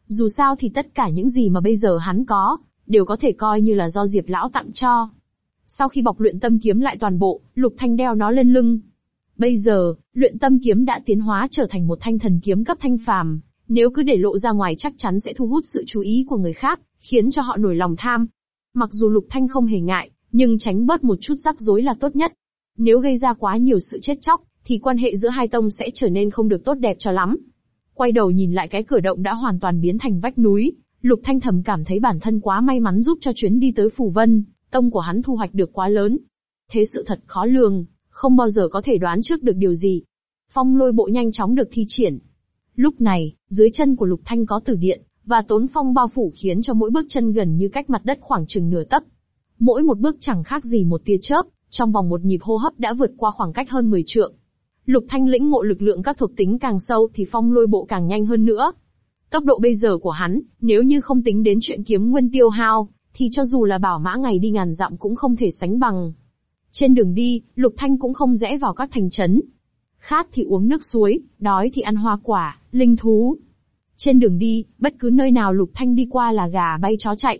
Dù sao thì tất cả những gì mà bây giờ hắn có, đều có thể coi như là do Diệp lão tặng cho. Sau khi bọc luyện tâm kiếm lại toàn bộ, Lục Thanh đeo nó lên lưng. Bây giờ, luyện tâm kiếm đã tiến hóa trở thành một thanh thần kiếm cấp thanh phàm, nếu cứ để lộ ra ngoài chắc chắn sẽ thu hút sự chú ý của người khác, khiến cho họ nổi lòng tham. Mặc dù Lục Thanh không hề ngại, nhưng tránh bớt một chút rắc rối là tốt nhất. Nếu gây ra quá nhiều sự chết chóc, thì quan hệ giữa hai tông sẽ trở nên không được tốt đẹp cho lắm. Quay đầu nhìn lại cái cửa động đã hoàn toàn biến thành vách núi, Lục Thanh thầm cảm thấy bản thân quá may mắn giúp cho chuyến đi tới Phù Vân, tông của hắn thu hoạch được quá lớn. Thế sự thật khó lường, không bao giờ có thể đoán trước được điều gì. Phong lôi bộ nhanh chóng được thi triển. Lúc này, dưới chân của Lục Thanh có tử điện, và tốn phong bao phủ khiến cho mỗi bước chân gần như cách mặt đất khoảng chừng nửa tấc. Mỗi một bước chẳng khác gì một tia chớp, trong vòng một nhịp hô hấp đã vượt qua khoảng cách hơn 10 trượng. Lục Thanh lĩnh ngộ lực lượng các thuộc tính càng sâu thì phong lôi bộ càng nhanh hơn nữa. Tốc độ bây giờ của hắn, nếu như không tính đến chuyện kiếm nguyên tiêu hao, thì cho dù là bảo mã ngày đi ngàn dặm cũng không thể sánh bằng. Trên đường đi, Lục Thanh cũng không rẽ vào các thành trấn. Khát thì uống nước suối, đói thì ăn hoa quả, linh thú. Trên đường đi, bất cứ nơi nào Lục Thanh đi qua là gà bay chó chạy.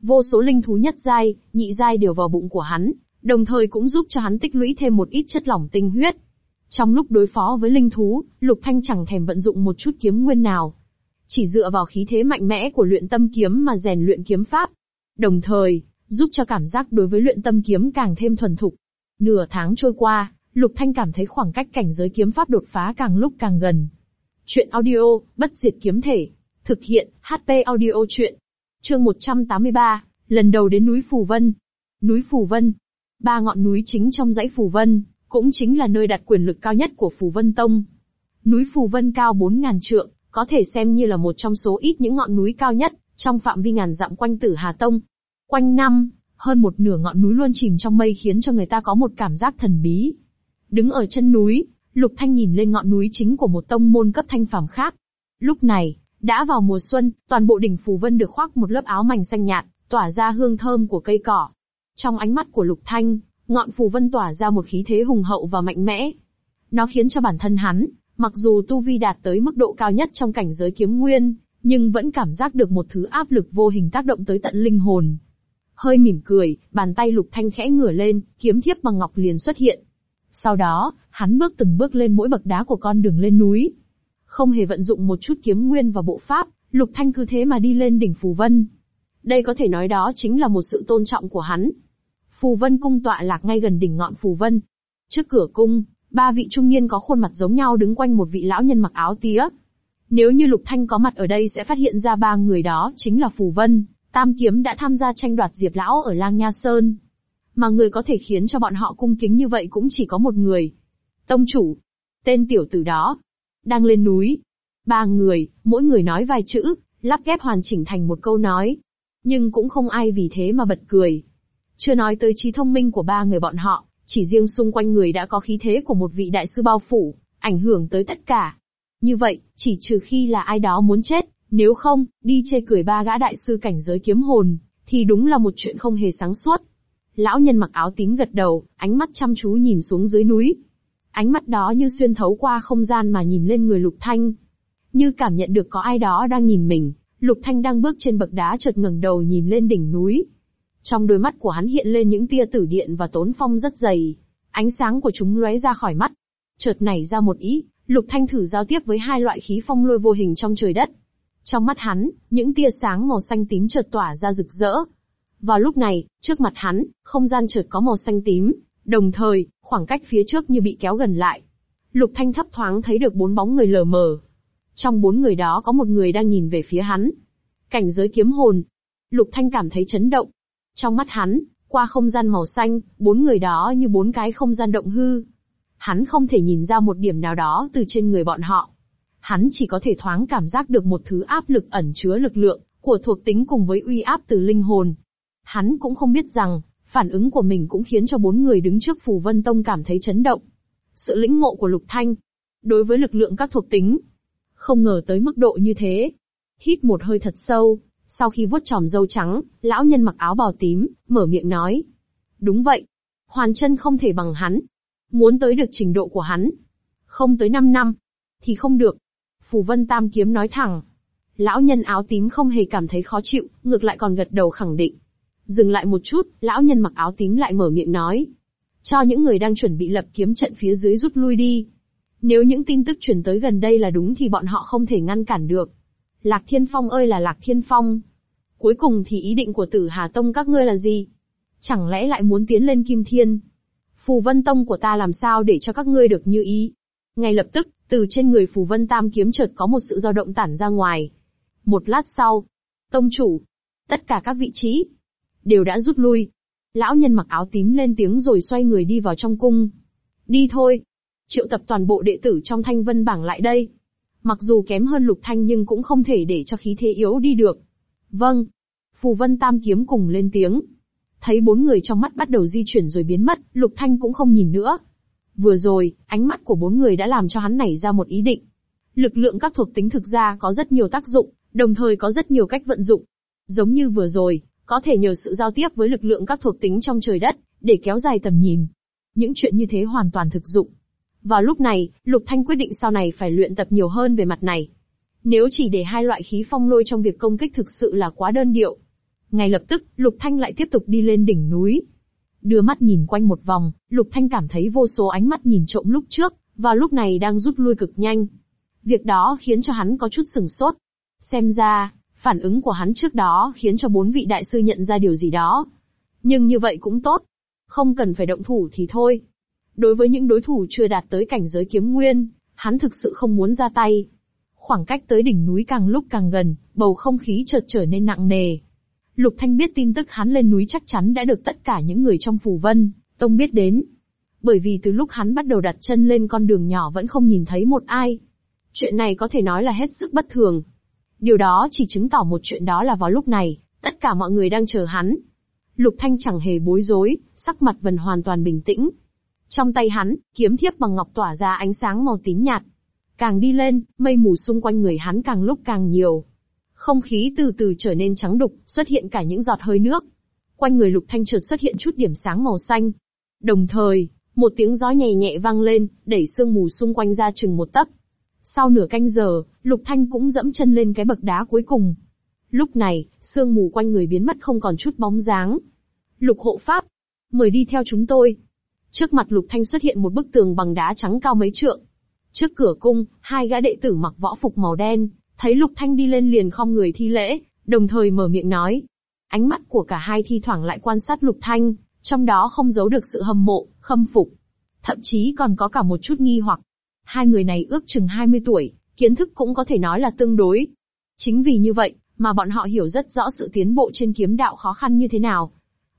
Vô số linh thú nhất giai, nhị giai đều vào bụng của hắn, đồng thời cũng giúp cho hắn tích lũy thêm một ít chất lỏng tinh huyết. Trong lúc đối phó với linh thú, Lục Thanh chẳng thèm vận dụng một chút kiếm nguyên nào. Chỉ dựa vào khí thế mạnh mẽ của luyện tâm kiếm mà rèn luyện kiếm pháp. Đồng thời, giúp cho cảm giác đối với luyện tâm kiếm càng thêm thuần thục. Nửa tháng trôi qua, Lục Thanh cảm thấy khoảng cách cảnh giới kiếm pháp đột phá càng lúc càng gần. Chuyện audio, bất diệt kiếm thể. Thực hiện, HP audio chuyện. Chương 183, lần đầu đến núi Phù Vân. Núi Phù Vân. Ba ngọn núi chính trong dãy Phù Vân, cũng chính là nơi đặt quyền lực cao nhất của Phù Vân Tông. Núi Phù Vân cao 4.000 trượng, có thể xem như là một trong số ít những ngọn núi cao nhất, trong phạm vi ngàn dặm quanh Tử Hà Tông. Quanh năm, hơn một nửa ngọn núi luôn chìm trong mây khiến cho người ta có một cảm giác thần bí. Đứng ở chân núi, Lục Thanh nhìn lên ngọn núi chính của một tông môn cấp thanh phàm khác. Lúc này, đã vào mùa xuân, toàn bộ đỉnh Phù Vân được khoác một lớp áo mảnh xanh nhạt, tỏa ra hương thơm của cây cỏ. Trong ánh mắt của Lục Thanh, ngọn Phù Vân tỏa ra một khí thế hùng hậu và mạnh mẽ. Nó khiến cho bản thân hắn, mặc dù tu vi đạt tới mức độ cao nhất trong cảnh giới kiếm nguyên, nhưng vẫn cảm giác được một thứ áp lực vô hình tác động tới tận linh hồn. Hơi mỉm cười, bàn tay Lục Thanh khẽ ngửa lên, kiếm thiếp bằng ngọc liền xuất hiện. Sau đó, hắn bước từng bước lên mỗi bậc đá của con đường lên núi. Không hề vận dụng một chút kiếm nguyên và bộ pháp, Lục Thanh cứ thế mà đi lên đỉnh Phù Vân. Đây có thể nói đó chính là một sự tôn trọng của hắn. Phù Vân cung tọa lạc ngay gần đỉnh ngọn Phù Vân. Trước cửa cung, Ba vị trung niên có khuôn mặt giống nhau đứng quanh một vị lão nhân mặc áo tía. Nếu như Lục Thanh có mặt ở đây sẽ phát hiện ra ba người đó chính là Phù Vân, Tam Kiếm đã tham gia tranh đoạt Diệp Lão ở Lang Nha Sơn. Mà người có thể khiến cho bọn họ cung kính như vậy cũng chỉ có một người. Tông chủ. Tên tiểu tử đó. Đang lên núi. Ba người, mỗi người nói vài chữ, lắp ghép hoàn chỉnh thành một câu nói. Nhưng cũng không ai vì thế mà bật cười. Chưa nói tới trí thông minh của ba người bọn họ, chỉ riêng xung quanh người đã có khí thế của một vị đại sư bao phủ, ảnh hưởng tới tất cả. Như vậy, chỉ trừ khi là ai đó muốn chết, nếu không, đi chê cười ba gã đại sư cảnh giới kiếm hồn, thì đúng là một chuyện không hề sáng suốt. Lão nhân mặc áo tím gật đầu, ánh mắt chăm chú nhìn xuống dưới núi. Ánh mắt đó như xuyên thấu qua không gian mà nhìn lên người Lục Thanh. Như cảm nhận được có ai đó đang nhìn mình, Lục Thanh đang bước trên bậc đá chợt ngẩng đầu nhìn lên đỉnh núi. Trong đôi mắt của hắn hiện lên những tia tử điện và tốn phong rất dày. Ánh sáng của chúng lóe ra khỏi mắt. Chợt nảy ra một ý, Lục Thanh thử giao tiếp với hai loại khí phong lôi vô hình trong trời đất. Trong mắt hắn, những tia sáng màu xanh tím chợt tỏa ra rực rỡ. Vào lúc này, trước mặt hắn, không gian chợt có màu xanh tím, đồng thời, khoảng cách phía trước như bị kéo gần lại. Lục Thanh thấp thoáng thấy được bốn bóng người lờ mờ. Trong bốn người đó có một người đang nhìn về phía hắn. Cảnh giới kiếm hồn. Lục Thanh cảm thấy chấn động. Trong mắt hắn, qua không gian màu xanh, bốn người đó như bốn cái không gian động hư. Hắn không thể nhìn ra một điểm nào đó từ trên người bọn họ. Hắn chỉ có thể thoáng cảm giác được một thứ áp lực ẩn chứa lực lượng, của thuộc tính cùng với uy áp từ linh hồn. Hắn cũng không biết rằng, phản ứng của mình cũng khiến cho bốn người đứng trước Phù Vân Tông cảm thấy chấn động. Sự lĩnh ngộ của Lục Thanh, đối với lực lượng các thuộc tính, không ngờ tới mức độ như thế. Hít một hơi thật sâu, sau khi vuốt tròm râu trắng, lão nhân mặc áo bào tím, mở miệng nói. Đúng vậy. Hoàn chân không thể bằng hắn. Muốn tới được trình độ của hắn. Không tới 5 năm. Thì không được. Phù Vân Tam Kiếm nói thẳng. Lão nhân áo tím không hề cảm thấy khó chịu, ngược lại còn gật đầu khẳng định. Dừng lại một chút, lão nhân mặc áo tím lại mở miệng nói. Cho những người đang chuẩn bị lập kiếm trận phía dưới rút lui đi. Nếu những tin tức truyền tới gần đây là đúng thì bọn họ không thể ngăn cản được. Lạc Thiên Phong ơi là Lạc Thiên Phong. Cuối cùng thì ý định của tử Hà Tông các ngươi là gì? Chẳng lẽ lại muốn tiến lên Kim Thiên? Phù Vân Tông của ta làm sao để cho các ngươi được như ý? Ngay lập tức, từ trên người Phù Vân Tam kiếm chợt có một sự dao động tản ra ngoài. Một lát sau, Tông chủ, tất cả các vị trí, đều đã rút lui. Lão nhân mặc áo tím lên tiếng rồi xoay người đi vào trong cung. Đi thôi. Triệu tập toàn bộ đệ tử trong thanh vân bảng lại đây. Mặc dù kém hơn lục thanh nhưng cũng không thể để cho khí thế yếu đi được. Vâng. Phù vân tam kiếm cùng lên tiếng. Thấy bốn người trong mắt bắt đầu di chuyển rồi biến mất, lục thanh cũng không nhìn nữa. Vừa rồi, ánh mắt của bốn người đã làm cho hắn nảy ra một ý định. Lực lượng các thuộc tính thực ra có rất nhiều tác dụng, đồng thời có rất nhiều cách vận dụng. Giống như vừa rồi, có thể nhờ sự giao tiếp với lực lượng các thuộc tính trong trời đất, để kéo dài tầm nhìn. Những chuyện như thế hoàn toàn thực dụng. Vào lúc này, Lục Thanh quyết định sau này phải luyện tập nhiều hơn về mặt này. Nếu chỉ để hai loại khí phong lôi trong việc công kích thực sự là quá đơn điệu. Ngay lập tức, Lục Thanh lại tiếp tục đi lên đỉnh núi. Đưa mắt nhìn quanh một vòng, Lục Thanh cảm thấy vô số ánh mắt nhìn trộm lúc trước, và lúc này đang rút lui cực nhanh. Việc đó khiến cho hắn có chút sừng sốt. Xem ra, phản ứng của hắn trước đó khiến cho bốn vị đại sư nhận ra điều gì đó. Nhưng như vậy cũng tốt. Không cần phải động thủ thì thôi. Đối với những đối thủ chưa đạt tới cảnh giới kiếm nguyên, hắn thực sự không muốn ra tay. Khoảng cách tới đỉnh núi càng lúc càng gần, bầu không khí chợt trở nên nặng nề. Lục Thanh biết tin tức hắn lên núi chắc chắn đã được tất cả những người trong phủ vân, tông biết đến. Bởi vì từ lúc hắn bắt đầu đặt chân lên con đường nhỏ vẫn không nhìn thấy một ai. Chuyện này có thể nói là hết sức bất thường. Điều đó chỉ chứng tỏ một chuyện đó là vào lúc này, tất cả mọi người đang chờ hắn. Lục Thanh chẳng hề bối rối, sắc mặt vẫn hoàn toàn bình tĩnh, trong tay hắn, kiếm thiếp bằng ngọc tỏa ra ánh sáng màu tím nhạt. Càng đi lên, mây mù xung quanh người hắn càng lúc càng nhiều. Không khí từ từ trở nên trắng đục, xuất hiện cả những giọt hơi nước. Quanh người lục thanh chợt xuất hiện chút điểm sáng màu xanh. Đồng thời, một tiếng gió nhẹ nhẹ vang lên, đẩy sương mù xung quanh ra chừng một tấc. Sau nửa canh giờ, lục thanh cũng dẫm chân lên cái bậc đá cuối cùng. Lúc này, sương mù quanh người biến mất không còn chút bóng dáng. Lục hộ pháp, mời đi theo chúng tôi. Trước mặt Lục Thanh xuất hiện một bức tường bằng đá trắng cao mấy trượng. Trước cửa cung, hai gã đệ tử mặc võ phục màu đen, thấy Lục Thanh đi lên liền khom người thi lễ, đồng thời mở miệng nói. Ánh mắt của cả hai thi thoảng lại quan sát Lục Thanh, trong đó không giấu được sự hâm mộ, khâm phục. Thậm chí còn có cả một chút nghi hoặc. Hai người này ước chừng 20 tuổi, kiến thức cũng có thể nói là tương đối. Chính vì như vậy, mà bọn họ hiểu rất rõ sự tiến bộ trên kiếm đạo khó khăn như thế nào.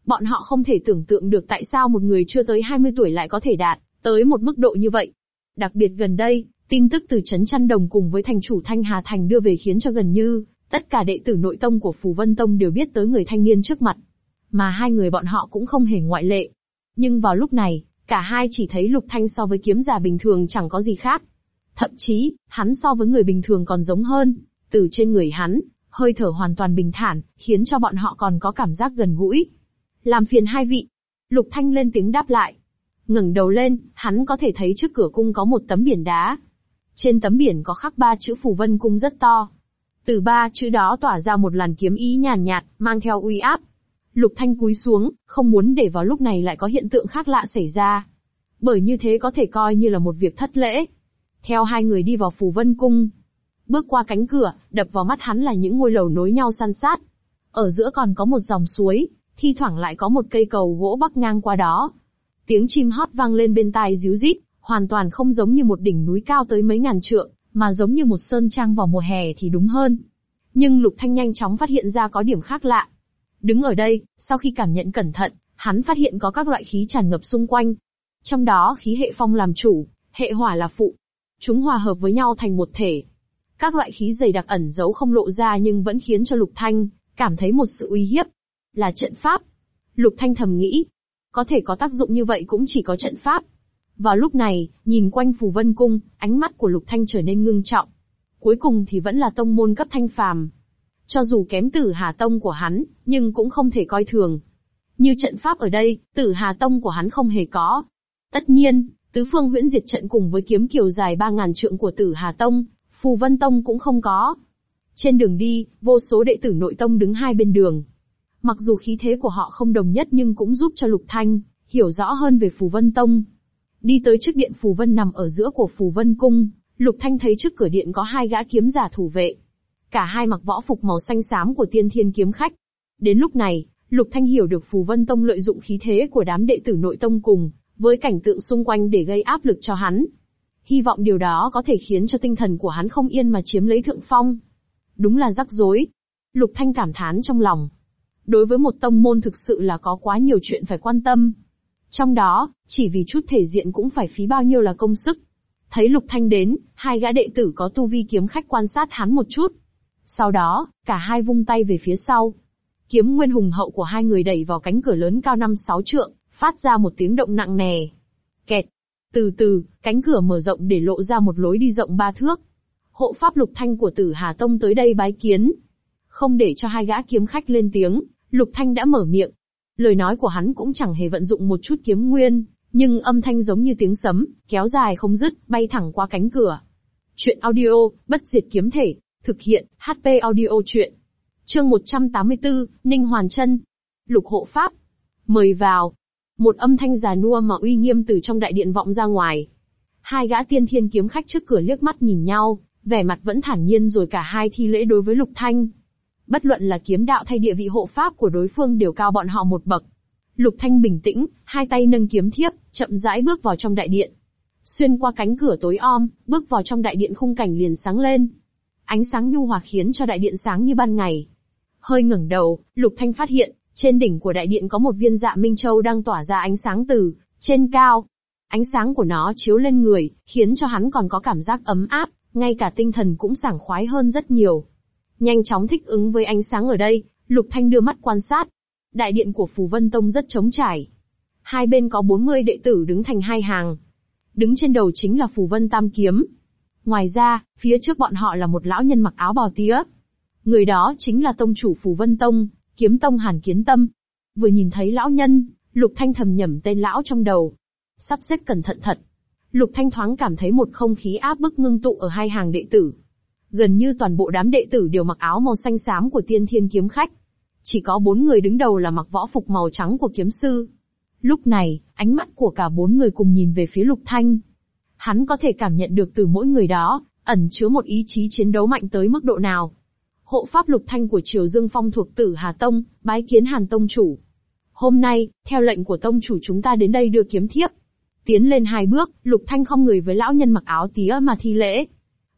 Bọn họ không thể tưởng tượng được tại sao một người chưa tới 20 tuổi lại có thể đạt tới một mức độ như vậy. Đặc biệt gần đây, tin tức từ Trấn Chăn Đồng cùng với thành chủ Thanh Hà Thành đưa về khiến cho gần như tất cả đệ tử nội tông của Phù Vân Tông đều biết tới người thanh niên trước mặt. Mà hai người bọn họ cũng không hề ngoại lệ. Nhưng vào lúc này, cả hai chỉ thấy Lục Thanh so với kiếm giả bình thường chẳng có gì khác. Thậm chí, hắn so với người bình thường còn giống hơn. Từ trên người hắn, hơi thở hoàn toàn bình thản, khiến cho bọn họ còn có cảm giác gần gũi. Làm phiền hai vị. Lục Thanh lên tiếng đáp lại ngẩng đầu lên, hắn có thể thấy trước cửa cung có một tấm biển đá. Trên tấm biển có khắc ba chữ phù vân cung rất to. Từ ba chữ đó tỏa ra một làn kiếm ý nhàn nhạt, mang theo uy áp. Lục Thanh cúi xuống, không muốn để vào lúc này lại có hiện tượng khác lạ xảy ra. Bởi như thế có thể coi như là một việc thất lễ. Theo hai người đi vào phù vân cung, Bước qua cánh cửa, đập vào mắt hắn là những ngôi lầu nối nhau san sát. Ở giữa còn có một dòng suối, thi thoảng lại có một cây cầu gỗ bắc ngang qua đó. Tiếng chim hót vang lên bên tai ríu rít, hoàn toàn không giống như một đỉnh núi cao tới mấy ngàn trượng, mà giống như một sơn trang vào mùa hè thì đúng hơn. Nhưng Lục Thanh nhanh chóng phát hiện ra có điểm khác lạ. Đứng ở đây, sau khi cảm nhận cẩn thận, hắn phát hiện có các loại khí tràn ngập xung quanh. Trong đó khí hệ phong làm chủ, hệ hỏa là phụ. Chúng hòa hợp với nhau thành một thể, các loại khí dày đặc ẩn giấu không lộ ra nhưng vẫn khiến cho Lục Thanh cảm thấy một sự uy hiếp. Là trận pháp. Lục Thanh thầm nghĩ. Có thể có tác dụng như vậy cũng chỉ có trận pháp. Vào lúc này, nhìn quanh phù vân cung, ánh mắt của Lục Thanh trở nên ngưng trọng. Cuối cùng thì vẫn là tông môn cấp thanh phàm. Cho dù kém tử Hà Tông của hắn, nhưng cũng không thể coi thường. Như trận pháp ở đây, tử Hà Tông của hắn không hề có. Tất nhiên, tứ phương huyễn diệt trận cùng với kiếm kiều dài 3.000 trượng của tử Hà Tông, Phù Vân Tông cũng không có. Trên đường đi, vô số đệ tử nội tông đứng hai bên đường. Mặc dù khí thế của họ không đồng nhất nhưng cũng giúp cho Lục Thanh hiểu rõ hơn về Phù Vân Tông. Đi tới trước điện Phù Vân nằm ở giữa của Phù Vân Cung, Lục Thanh thấy trước cửa điện có hai gã kiếm giả thủ vệ. Cả hai mặc võ phục màu xanh xám của tiên thiên kiếm khách. Đến lúc này, Lục Thanh hiểu được Phù Vân Tông lợi dụng khí thế của đám đệ tử nội tông cùng, với cảnh tượng xung quanh để gây áp lực cho hắn hy vọng điều đó có thể khiến cho tinh thần của hắn không yên mà chiếm lấy thượng phong. Đúng là rắc rối. Lục Thanh cảm thán trong lòng. Đối với một tông môn thực sự là có quá nhiều chuyện phải quan tâm. Trong đó, chỉ vì chút thể diện cũng phải phí bao nhiêu là công sức. Thấy Lục Thanh đến, hai gã đệ tử có tu vi kiếm khách quan sát hắn một chút. Sau đó, cả hai vung tay về phía sau. Kiếm nguyên hùng hậu của hai người đẩy vào cánh cửa lớn cao năm sáu trượng, phát ra một tiếng động nặng nề. Kẹt, từ từ, cánh cửa mở rộng để lộ ra một lối đi rộng ba thước. Hộ pháp lục thanh của tử Hà Tông tới đây bái kiến. Không để cho hai gã kiếm khách lên tiếng, lục thanh đã mở miệng. Lời nói của hắn cũng chẳng hề vận dụng một chút kiếm nguyên, nhưng âm thanh giống như tiếng sấm, kéo dài không dứt, bay thẳng qua cánh cửa. Chuyện audio, bất diệt kiếm thể, thực hiện, HP audio chuyện. Chương 184, Ninh Hoàn Trân. Lục hộ pháp. Mời vào. Một âm thanh già nua mà uy nghiêm từ trong đại điện vọng ra ngoài. Hai gã tiên thiên kiếm khách trước cửa liếc mắt nhìn nhau, vẻ mặt vẫn thản nhiên rồi cả hai thi lễ đối với Lục Thanh. Bất luận là kiếm đạo thay địa vị hộ pháp của đối phương đều cao bọn họ một bậc. Lục Thanh bình tĩnh, hai tay nâng kiếm thiếp, chậm rãi bước vào trong đại điện. Xuyên qua cánh cửa tối om, bước vào trong đại điện khung cảnh liền sáng lên. Ánh sáng nhu hòa khiến cho đại điện sáng như ban ngày. Hơi ngẩng đầu, Lục Thanh phát hiện, trên đỉnh của đại điện có một viên dạ Minh Châu đang tỏa ra ánh sáng từ trên cao. Ánh sáng của nó chiếu lên người, khiến cho hắn còn có cảm giác ấm áp, ngay cả tinh thần cũng sảng khoái hơn rất nhiều. Nhanh chóng thích ứng với ánh sáng ở đây, Lục Thanh đưa mắt quan sát. Đại điện của Phù Vân Tông rất trống trải. Hai bên có 40 đệ tử đứng thành hai hàng. Đứng trên đầu chính là Phù Vân Tam Kiếm. Ngoài ra, phía trước bọn họ là một lão nhân mặc áo bào tía. Người đó chính là tông chủ Phù Vân Tông, Kiếm tông Hàn Kiến Tâm. Vừa nhìn thấy lão nhân, Lục Thanh thầm nhẩm tên lão trong đầu. Sắp xếp cẩn thận thật. Lục Thanh thoáng cảm thấy một không khí áp bức ngưng tụ ở hai hàng đệ tử. Gần như toàn bộ đám đệ tử đều mặc áo màu xanh xám của tiên thiên kiếm khách. Chỉ có bốn người đứng đầu là mặc võ phục màu trắng của kiếm sư. Lúc này, ánh mắt của cả bốn người cùng nhìn về phía Lục Thanh. Hắn có thể cảm nhận được từ mỗi người đó, ẩn chứa một ý chí chiến đấu mạnh tới mức độ nào hộ pháp lục thanh của Triều Dương Phong thuộc Tử Hà Tông, bái kiến Hàn Tông chủ. Hôm nay, theo lệnh của Tông chủ chúng ta đến đây đưa kiếm thiếp. Tiến lên hai bước, Lục Thanh không người với lão nhân mặc áo tía mà thi lễ.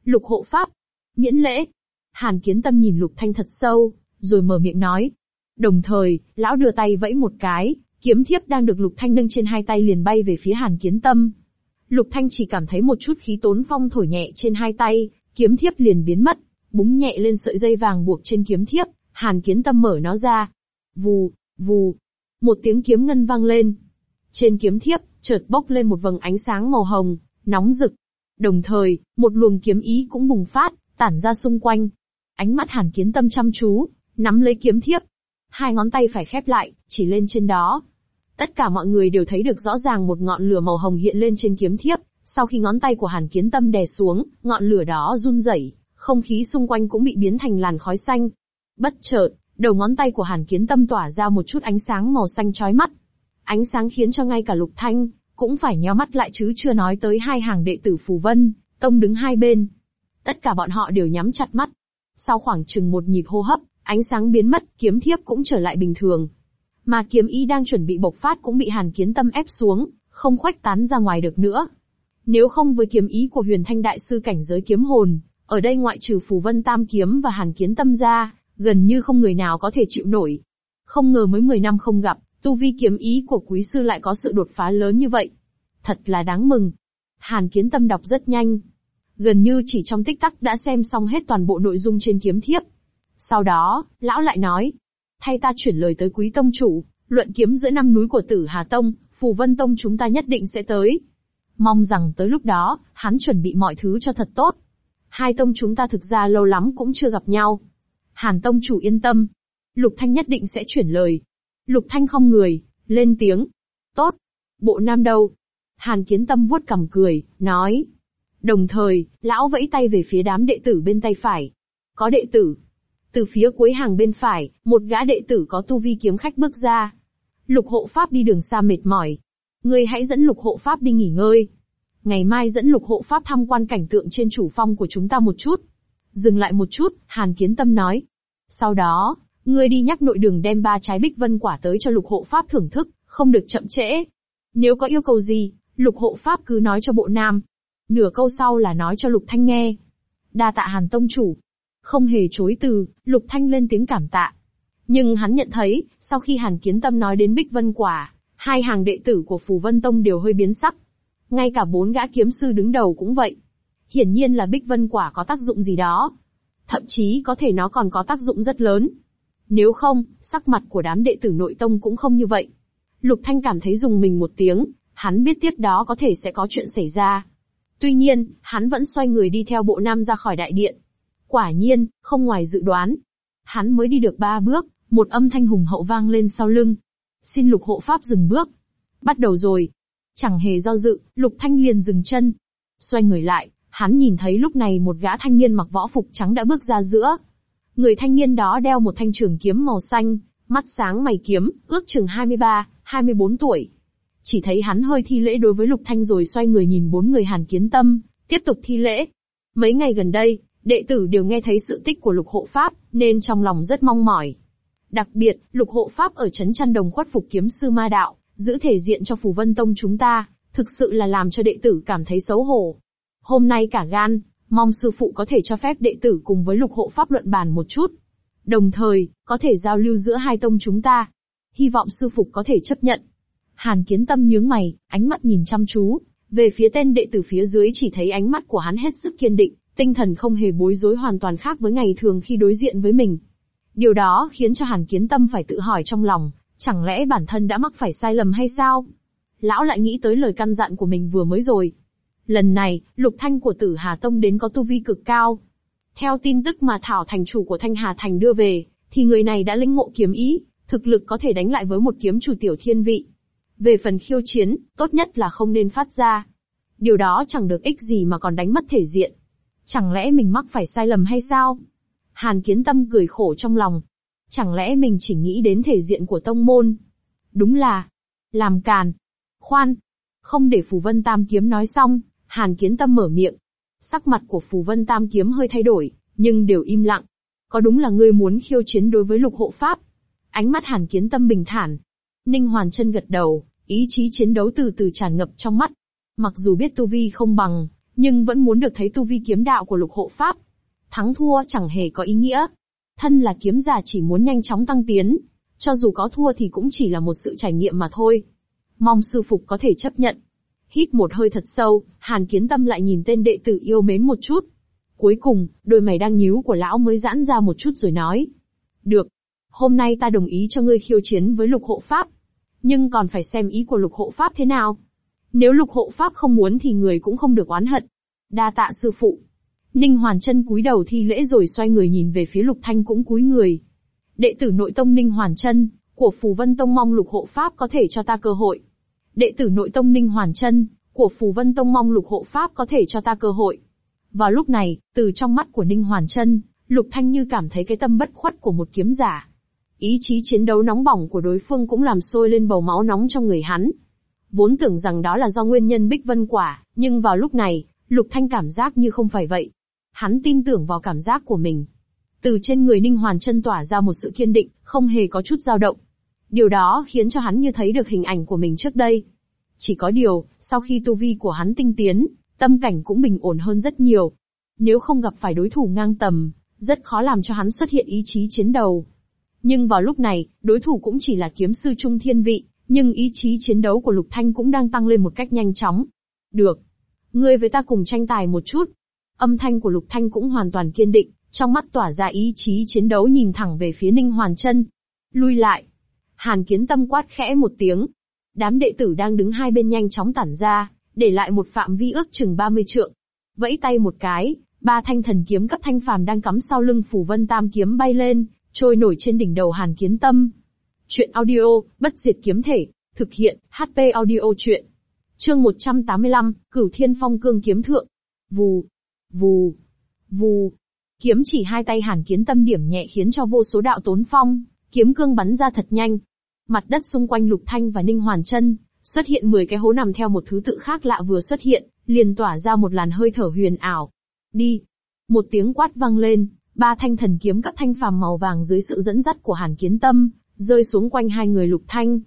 Lục hộ pháp. Miễn lễ. Hàn kiến tâm nhìn Lục Thanh thật sâu, rồi mở miệng nói. Đồng thời, lão đưa tay vẫy một cái, kiếm thiếp đang được Lục Thanh nâng trên hai tay liền bay về phía Hàn kiến tâm. Lục Thanh chỉ cảm thấy một chút khí tốn phong thổi nhẹ trên hai tay, kiếm thiếp liền biến mất, búng nhẹ lên sợi dây vàng buộc trên kiếm thiếp, Hàn Kiến Tâm mở nó ra. Vù, vù, một tiếng kiếm ngân vang lên. Trên kiếm thiếp, chợt bốc lên một vầng ánh sáng màu hồng, nóng rực. Đồng thời, một luồng kiếm ý cũng bùng phát, tản ra xung quanh. Ánh mắt Hàn Kiến Tâm chăm chú, nắm lấy kiếm thiếp. Hai ngón tay phải khép lại, chỉ lên trên đó. Tất cả mọi người đều thấy được rõ ràng một ngọn lửa màu hồng hiện lên trên kiếm thiếp, sau khi ngón tay của Hàn Kiến Tâm đè xuống, ngọn lửa đó run rẩy, không khí xung quanh cũng bị biến thành làn khói xanh. Bất chợt, đầu ngón tay của Hàn Kiến Tâm tỏa ra một chút ánh sáng màu xanh chói mắt. Ánh sáng khiến cho ngay cả Lục Thanh cũng phải nheo mắt lại chứ chưa nói tới hai hàng đệ tử Phù Vân, tông đứng hai bên. Tất cả bọn họ đều nhắm chặt mắt. Sau khoảng chừng một nhịp hô hấp, ánh sáng biến mất, kiếm thiếp cũng trở lại bình thường. Mà kiếm ý đang chuẩn bị bộc phát cũng bị Hàn Kiến Tâm ép xuống, không khoách tán ra ngoài được nữa. Nếu không với kiếm ý của huyền thanh đại sư cảnh giới kiếm hồn, ở đây ngoại trừ Phù Vân Tam Kiếm và Hàn Kiến Tâm ra, gần như không người nào có thể chịu nổi. Không ngờ mới 10 năm không gặp, tu vi kiếm ý của quý sư lại có sự đột phá lớn như vậy. Thật là đáng mừng. Hàn Kiến Tâm đọc rất nhanh. Gần như chỉ trong tích tắc đã xem xong hết toàn bộ nội dung trên kiếm thiếp. Sau đó, lão lại nói. Thay ta chuyển lời tới quý tông chủ, luận kiếm giữa năm núi của tử Hà Tông, Phù Vân Tông chúng ta nhất định sẽ tới. Mong rằng tới lúc đó, hắn chuẩn bị mọi thứ cho thật tốt. Hai tông chúng ta thực ra lâu lắm cũng chưa gặp nhau. Hàn tông chủ yên tâm. Lục Thanh nhất định sẽ chuyển lời. Lục Thanh không người, lên tiếng. Tốt. Bộ nam đâu? Hàn kiến tâm vuốt cằm cười, nói. Đồng thời, lão vẫy tay về phía đám đệ tử bên tay phải. Có đệ tử. Từ phía cuối hàng bên phải, một gã đệ tử có tu vi kiếm khách bước ra. Lục hộ pháp đi đường xa mệt mỏi, Ngươi hãy dẫn lục hộ pháp đi nghỉ ngơi. Ngày mai dẫn lục hộ pháp tham quan cảnh tượng trên chủ phong của chúng ta một chút. Dừng lại một chút, Hàn Kiến Tâm nói. Sau đó, ngươi đi nhắc nội đường đem ba trái bích vân quả tới cho lục hộ pháp thưởng thức, không được chậm trễ. Nếu có yêu cầu gì, lục hộ pháp cứ nói cho bộ nam. Nửa câu sau là nói cho lục thanh nghe. Đa tạ Hàn Tông Chủ. Không hề chối từ, lục thanh lên tiếng cảm tạ. Nhưng hắn nhận thấy, sau khi Hàn Kiến Tâm nói đến bích vân quả, Hai hàng đệ tử của Phù Vân Tông đều hơi biến sắc. Ngay cả bốn gã kiếm sư đứng đầu cũng vậy. Hiển nhiên là Bích Vân Quả có tác dụng gì đó. Thậm chí có thể nó còn có tác dụng rất lớn. Nếu không, sắc mặt của đám đệ tử nội tông cũng không như vậy. Lục Thanh cảm thấy dùng mình một tiếng, hắn biết tiếp đó có thể sẽ có chuyện xảy ra. Tuy nhiên, hắn vẫn xoay người đi theo bộ nam ra khỏi đại điện. Quả nhiên, không ngoài dự đoán. Hắn mới đi được ba bước, một âm thanh hùng hậu vang lên sau lưng. Xin lục hộ pháp dừng bước. Bắt đầu rồi. Chẳng hề do dự, lục thanh liền dừng chân. Xoay người lại, hắn nhìn thấy lúc này một gã thanh niên mặc võ phục trắng đã bước ra giữa. Người thanh niên đó đeo một thanh trường kiếm màu xanh, mắt sáng mày kiếm, ước chừng 23, 24 tuổi. Chỉ thấy hắn hơi thi lễ đối với lục thanh rồi xoay người nhìn bốn người hàn kiến tâm, tiếp tục thi lễ. Mấy ngày gần đây, đệ tử đều nghe thấy sự tích của lục hộ pháp, nên trong lòng rất mong mỏi. Đặc biệt, lục hộ pháp ở chấn chăn đồng khuất phục kiếm sư ma đạo, giữ thể diện cho phù vân tông chúng ta, thực sự là làm cho đệ tử cảm thấy xấu hổ. Hôm nay cả gan, mong sư phụ có thể cho phép đệ tử cùng với lục hộ pháp luận bàn một chút. Đồng thời, có thể giao lưu giữa hai tông chúng ta. Hy vọng sư phụ có thể chấp nhận. Hàn kiến tâm nhướng mày, ánh mắt nhìn chăm chú. Về phía tên đệ tử phía dưới chỉ thấy ánh mắt của hắn hết sức kiên định, tinh thần không hề bối rối hoàn toàn khác với ngày thường khi đối diện với mình. Điều đó khiến cho Hàn Kiến Tâm phải tự hỏi trong lòng, chẳng lẽ bản thân đã mắc phải sai lầm hay sao? Lão lại nghĩ tới lời căn dặn của mình vừa mới rồi. Lần này, lục thanh của tử Hà Tông đến có tu vi cực cao. Theo tin tức mà Thảo thành chủ của Thanh Hà Thành đưa về, thì người này đã lĩnh ngộ kiếm ý, thực lực có thể đánh lại với một kiếm chủ tiểu thiên vị. Về phần khiêu chiến, tốt nhất là không nên phát ra. Điều đó chẳng được ích gì mà còn đánh mất thể diện. Chẳng lẽ mình mắc phải sai lầm hay sao? Hàn kiến tâm cười khổ trong lòng. Chẳng lẽ mình chỉ nghĩ đến thể diện của tông môn? Đúng là, làm càn. Khoan, không để Phù Vân Tam Kiếm nói xong, Hàn kiến tâm mở miệng. Sắc mặt của Phù Vân Tam Kiếm hơi thay đổi, nhưng đều im lặng. Có đúng là ngươi muốn khiêu chiến đối với lục hộ pháp? Ánh mắt Hàn kiến tâm bình thản. Ninh Hoàn chân gật đầu, Ý chí chiến đấu từ từ tràn ngập trong mắt. Mặc dù biết tu vi không bằng, nhưng vẫn muốn được thấy tu vi kiếm đạo của lục hộ pháp. Thắng thua chẳng hề có ý nghĩa. Thân là kiếm giả chỉ muốn nhanh chóng tăng tiến. Cho dù có thua thì cũng chỉ là một sự trải nghiệm mà thôi. Mong sư phục có thể chấp nhận. Hít một hơi thật sâu, Hàn Kiến Tâm lại nhìn tên đệ tử yêu mến một chút. Cuối cùng, đôi mày đang nhíu của lão mới giãn ra một chút rồi nói. Được. Hôm nay ta đồng ý cho ngươi khiêu chiến với lục hộ pháp. Nhưng còn phải xem ý của lục hộ pháp thế nào. Nếu lục hộ pháp không muốn thì người cũng không được oán hận. Đa tạ sư phụ. Ninh Hoàn chân cúi đầu thi lễ rồi xoay người nhìn về phía Lục Thanh cũng cúi người. Đệ tử nội tông Ninh Hoàn chân của Phù Vân Tông mong Lục Hộ Pháp có thể cho ta cơ hội. Đệ tử nội tông Ninh Hoàn chân của Phù Vân Tông mong Lục Hộ Pháp có thể cho ta cơ hội. Vào lúc này, từ trong mắt của Ninh Hoàn chân Lục Thanh như cảm thấy cái tâm bất khuất của một kiếm giả. Ý chí chiến đấu nóng bỏng của đối phương cũng làm sôi lên bầu máu nóng trong người hắn. Vốn tưởng rằng đó là do nguyên nhân Bích Vân Quả, nhưng vào lúc này, Lục Thanh cảm giác như không phải vậy. Hắn tin tưởng vào cảm giác của mình. Từ trên người Ninh Hoàn chân tỏa ra một sự kiên định, không hề có chút dao động. Điều đó khiến cho hắn như thấy được hình ảnh của mình trước đây. Chỉ có điều, sau khi tu vi của hắn tinh tiến, tâm cảnh cũng bình ổn hơn rất nhiều. Nếu không gặp phải đối thủ ngang tầm, rất khó làm cho hắn xuất hiện ý chí chiến đấu. Nhưng vào lúc này, đối thủ cũng chỉ là kiếm sư trung thiên vị, nhưng ý chí chiến đấu của Lục Thanh cũng đang tăng lên một cách nhanh chóng. Được. Ngươi với ta cùng tranh tài một chút. Âm thanh của Lục Thanh cũng hoàn toàn kiên định, trong mắt tỏa ra ý chí chiến đấu nhìn thẳng về phía Ninh Hoàn Chân. Lui lại. Hàn Kiến Tâm quát khẽ một tiếng. Đám đệ tử đang đứng hai bên nhanh chóng tản ra, để lại một phạm vi ước chừng 30 trượng. Vẫy tay một cái, ba thanh thần kiếm cấp thanh phàm đang cắm sau lưng phủ vân tam kiếm bay lên, trôi nổi trên đỉnh đầu Hàn Kiến Tâm. Chuyện audio, bất diệt kiếm thể, thực hiện, HP audio chuyện. Chương 185, Cửu Thiên Phong Cương kiếm thượng. Vù, vù, vù. Kiếm chỉ hai tay Hàn Kiến Tâm điểm nhẹ khiến cho vô số đạo tốn phong, kiếm cương bắn ra thật nhanh. Mặt đất xung quanh Lục Thanh và Ninh Hoàn Chân xuất hiện 10 cái hố nằm theo một thứ tự khác lạ vừa xuất hiện, liền tỏa ra một làn hơi thở huyền ảo. Đi. Một tiếng quát vang lên, ba thanh thần kiếm các thanh phàm màu vàng dưới sự dẫn dắt của Hàn Kiến Tâm, rơi xuống quanh hai người Lục Thanh.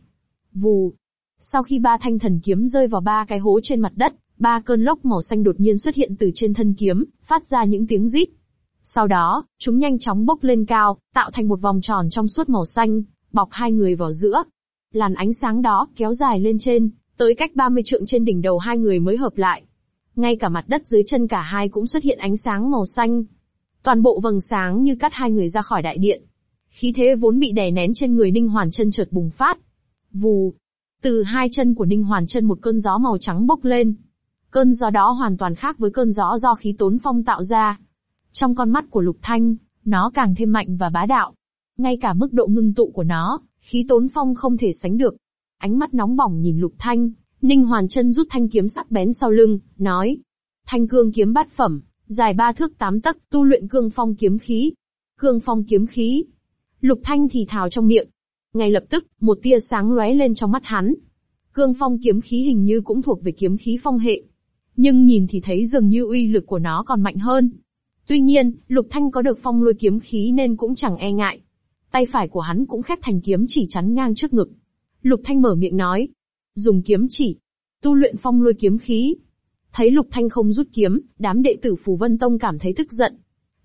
Vù, sau khi ba thanh thần kiếm rơi vào ba cái hố trên mặt đất, ba cơn lốc màu xanh đột nhiên xuất hiện từ trên thân kiếm, phát ra những tiếng rít. Sau đó, chúng nhanh chóng bốc lên cao, tạo thành một vòng tròn trong suốt màu xanh, bọc hai người vào giữa. Làn ánh sáng đó kéo dài lên trên, tới cách 30 trượng trên đỉnh đầu hai người mới hợp lại. Ngay cả mặt đất dưới chân cả hai cũng xuất hiện ánh sáng màu xanh. Toàn bộ vầng sáng như cắt hai người ra khỏi đại điện. Khí thế vốn bị đè nén trên người Ninh Hoàn chân chợt bùng phát. Vù, từ hai chân của Ninh Hoàn chân một cơn gió màu trắng bốc lên. Cơn gió đó hoàn toàn khác với cơn gió do khí tốn phong tạo ra. Trong con mắt của Lục Thanh, nó càng thêm mạnh và bá đạo. Ngay cả mức độ ngưng tụ của nó, khí tốn phong không thể sánh được. Ánh mắt nóng bỏng nhìn Lục Thanh, Ninh Hoàn chân rút thanh kiếm sắc bén sau lưng, nói. Thanh cương kiếm bát phẩm, dài ba thước tám tấc, tu luyện cương phong kiếm khí. Cương phong kiếm khí. Lục Thanh thì thào trong miệng, ngay lập tức, một tia sáng lóe lên trong mắt hắn. Cương phong kiếm khí hình như cũng thuộc về kiếm khí phong hệ. Nhưng nhìn thì thấy dường như uy lực của nó còn mạnh hơn. Tuy nhiên, Lục Thanh có được phong lôi kiếm khí nên cũng chẳng e ngại. Tay phải của hắn cũng khép thành kiếm chỉ chắn ngang trước ngực. Lục Thanh mở miệng nói. Dùng kiếm chỉ. Tu luyện phong lôi kiếm khí. Thấy Lục Thanh không rút kiếm, đám đệ tử Phù Vân Tông cảm thấy tức giận.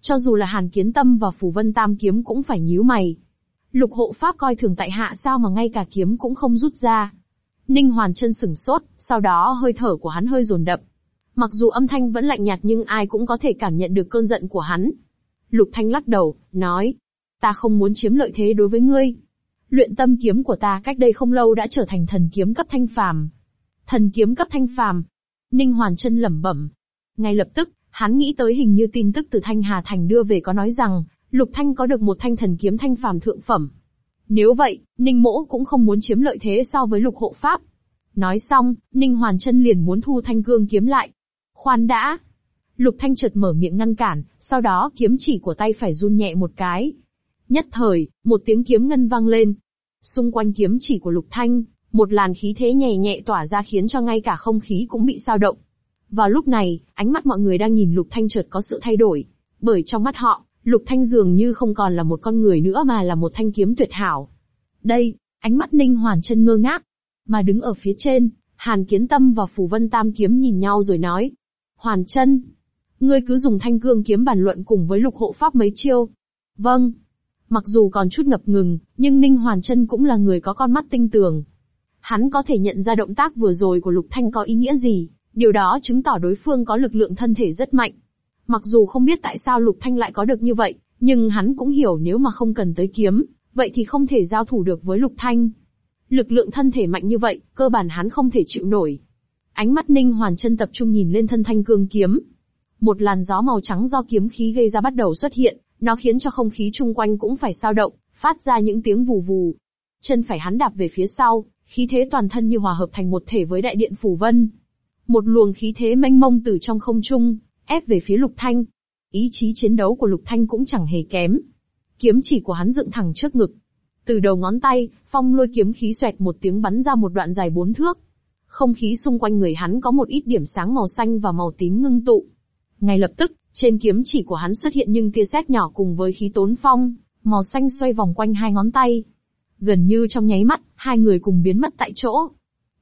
Cho dù là Hàn Kiến Tâm và Phù Vân Tam Kiếm cũng phải nhíu mày. Lục hộ pháp coi thường tại hạ sao mà ngay cả kiếm cũng không rút ra. Ninh Hoàn chân sừng sốt, sau đó hơi thở của hắn hơi dồn đậm. Mặc dù âm thanh vẫn lạnh nhạt nhưng ai cũng có thể cảm nhận được cơn giận của hắn. Lục Thanh lắc đầu, nói, ta không muốn chiếm lợi thế đối với ngươi. Luyện tâm kiếm của ta cách đây không lâu đã trở thành thần kiếm cấp thanh phàm. Thần kiếm cấp thanh phàm. Ninh Hoàn chân lẩm bẩm. Ngay lập tức, hắn nghĩ tới hình như tin tức từ Thanh Hà Thành đưa về có nói rằng, Lục Thanh có được một thanh thần kiếm thanh phàm thượng phẩm. Nếu vậy, Ninh Mỗ cũng không muốn chiếm lợi thế so với lục hộ pháp. Nói xong, Ninh Hoàn chân liền muốn thu thanh cương kiếm lại. Khoan đã. Lục Thanh chợt mở miệng ngăn cản, sau đó kiếm chỉ của tay phải run nhẹ một cái. Nhất thời, một tiếng kiếm ngân vang lên. Xung quanh kiếm chỉ của Lục Thanh, một làn khí thế nhẹ nhẹ tỏa ra khiến cho ngay cả không khí cũng bị sao động. Vào lúc này, ánh mắt mọi người đang nhìn Lục Thanh chợt có sự thay đổi. Bởi trong mắt họ, Lục Thanh dường như không còn là một con người nữa mà là một thanh kiếm tuyệt hảo. Đây, ánh mắt Ninh Hoàn chân ngơ ngác. Mà đứng ở phía trên, Hàn Kiến Tâm và Phù Vân Tam Kiếm nhìn nhau rồi nói. Hoàn chân, ngươi cứ dùng thanh cương kiếm bàn luận cùng với lục hộ pháp mấy chiêu. Vâng. Mặc dù còn chút ngập ngừng, nhưng Ninh Hoàn chân cũng là người có con mắt tinh tường. Hắn có thể nhận ra động tác vừa rồi của Lục Thanh có ý nghĩa gì, điều đó chứng tỏ đối phương có lực lượng thân thể rất mạnh. Mặc dù không biết tại sao Lục Thanh lại có được như vậy, nhưng hắn cũng hiểu nếu mà không cần tới kiếm, vậy thì không thể giao thủ được với Lục Thanh. Lực lượng thân thể mạnh như vậy, cơ bản hắn không thể chịu nổi. Ánh mắt Ninh Hoàn chân tập trung nhìn lên thân thanh cương kiếm. Một làn gió màu trắng do kiếm khí gây ra bắt đầu xuất hiện, nó khiến cho không khí chung quanh cũng phải sao động, phát ra những tiếng vù vù. Chân phải hắn đạp về phía sau, khí thế toàn thân như hòa hợp thành một thể với đại điện phủ vân. Một luồng khí thế mênh mông từ trong không trung, ép về phía Lục Thanh. Ý chí chiến đấu của Lục Thanh cũng chẳng hề kém. Kiếm chỉ của hắn dựng thẳng trước ngực. Từ đầu ngón tay, phong lôi kiếm khí xoẹt một tiếng bắn ra một đoạn dài bốn thước. Không khí xung quanh người hắn có một ít điểm sáng màu xanh và màu tím ngưng tụ. Ngay lập tức, trên kiếm chỉ của hắn xuất hiện những tia sét nhỏ cùng với khí tốn phong, màu xanh xoay vòng quanh hai ngón tay. Gần như trong nháy mắt, hai người cùng biến mất tại chỗ.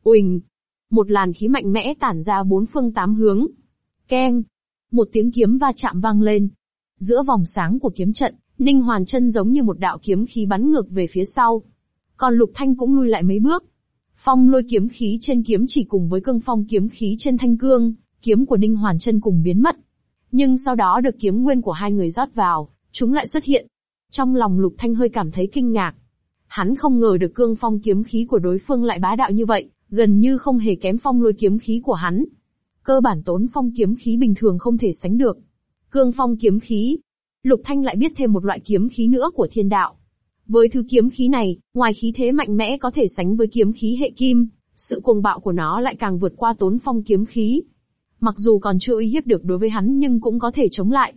Uỳnh! Một làn khí mạnh mẽ tản ra bốn phương tám hướng. Keng! Một tiếng kiếm va chạm vang lên. Giữa vòng sáng của kiếm trận, Ninh Hoàn chân giống như một đạo kiếm khí bắn ngược về phía sau. Còn Lục Thanh cũng lui lại mấy bước. Phong lôi kiếm khí trên kiếm chỉ cùng với cương phong kiếm khí trên thanh cương, kiếm của Ninh Hoàn chân cùng biến mất. Nhưng sau đó được kiếm nguyên của hai người rót vào, chúng lại xuất hiện. Trong lòng Lục Thanh hơi cảm thấy kinh ngạc. Hắn không ngờ được cương phong kiếm khí của đối phương lại bá đạo như vậy, gần như không hề kém phong lôi kiếm khí của hắn. Cơ bản tốn phong kiếm khí bình thường không thể sánh được. Cương phong kiếm khí. Lục Thanh lại biết thêm một loại kiếm khí nữa của thiên đạo. Với thứ kiếm khí này, ngoài khí thế mạnh mẽ có thể sánh với kiếm khí hệ kim, sự cuồng bạo của nó lại càng vượt qua tốn phong kiếm khí. Mặc dù còn chưa uy hiếp được đối với hắn nhưng cũng có thể chống lại.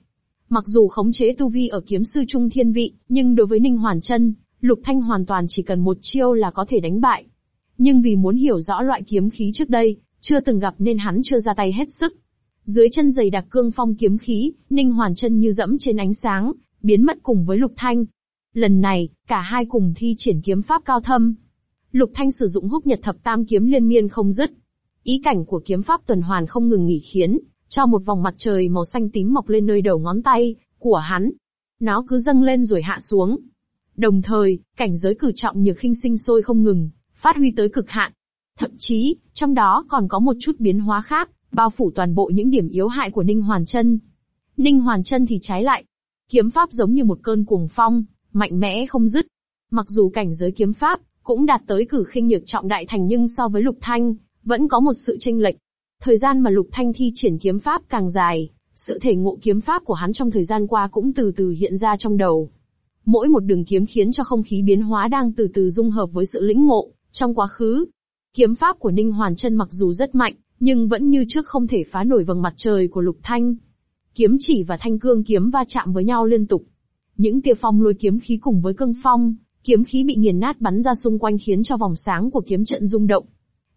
Mặc dù khống chế tu vi ở kiếm sư trung thiên vị, nhưng đối với Ninh Hoàn Chân, Lục Thanh hoàn toàn chỉ cần một chiêu là có thể đánh bại. Nhưng vì muốn hiểu rõ loại kiếm khí trước đây, chưa từng gặp nên hắn chưa ra tay hết sức. Dưới chân giày đặc cương phong kiếm khí, Ninh Hoàn chân như dẫm trên ánh sáng, biến mất cùng với Lục Thanh. Lần này, cả hai cùng thi triển kiếm pháp cao thâm. Lục Thanh sử dụng húc nhật thập tam kiếm liên miên không dứt. Ý cảnh của kiếm pháp tuần hoàn không ngừng nghỉ khiến, cho một vòng mặt trời màu xanh tím mọc lên nơi đầu ngón tay, của hắn. Nó cứ dâng lên rồi hạ xuống, Đồng thời, cảnh giới cử trọng nhược khinh sinh sôi không ngừng, phát huy tới cực hạn. Thậm chí, trong đó còn có một chút biến hóa khác, bao phủ toàn bộ những điểm yếu hại của Ninh Hoàn Chân. Ninh Hoàn Chân thì trái lại. Kiếm pháp giống như một cơn cuồng phong, mạnh mẽ không dứt. Mặc dù cảnh giới kiếm pháp cũng đạt tới cử khinh nhược trọng đại thành nhưng so với Lục Thanh, vẫn có một sự chênh lệch. Thời gian mà Lục Thanh thi triển kiếm pháp càng dài, sự thể ngộ kiếm pháp của hắn trong thời gian qua cũng từ từ hiện ra trong đầu. Mỗi một đường kiếm khiến cho không khí biến hóa đang từ từ dung hợp với sự lĩnh ngộ, trong quá khứ. Kiếm pháp của Ninh Hoàn Chân mặc dù rất mạnh, nhưng vẫn như trước không thể phá nổi vầng mặt trời của Lục Thanh. Kiếm chỉ và thanh cương kiếm va chạm với nhau liên tục. Những tia phong lôi kiếm khí cùng với cương phong, kiếm khí bị nghiền nát bắn ra xung quanh khiến cho vòng sáng của kiếm trận rung động.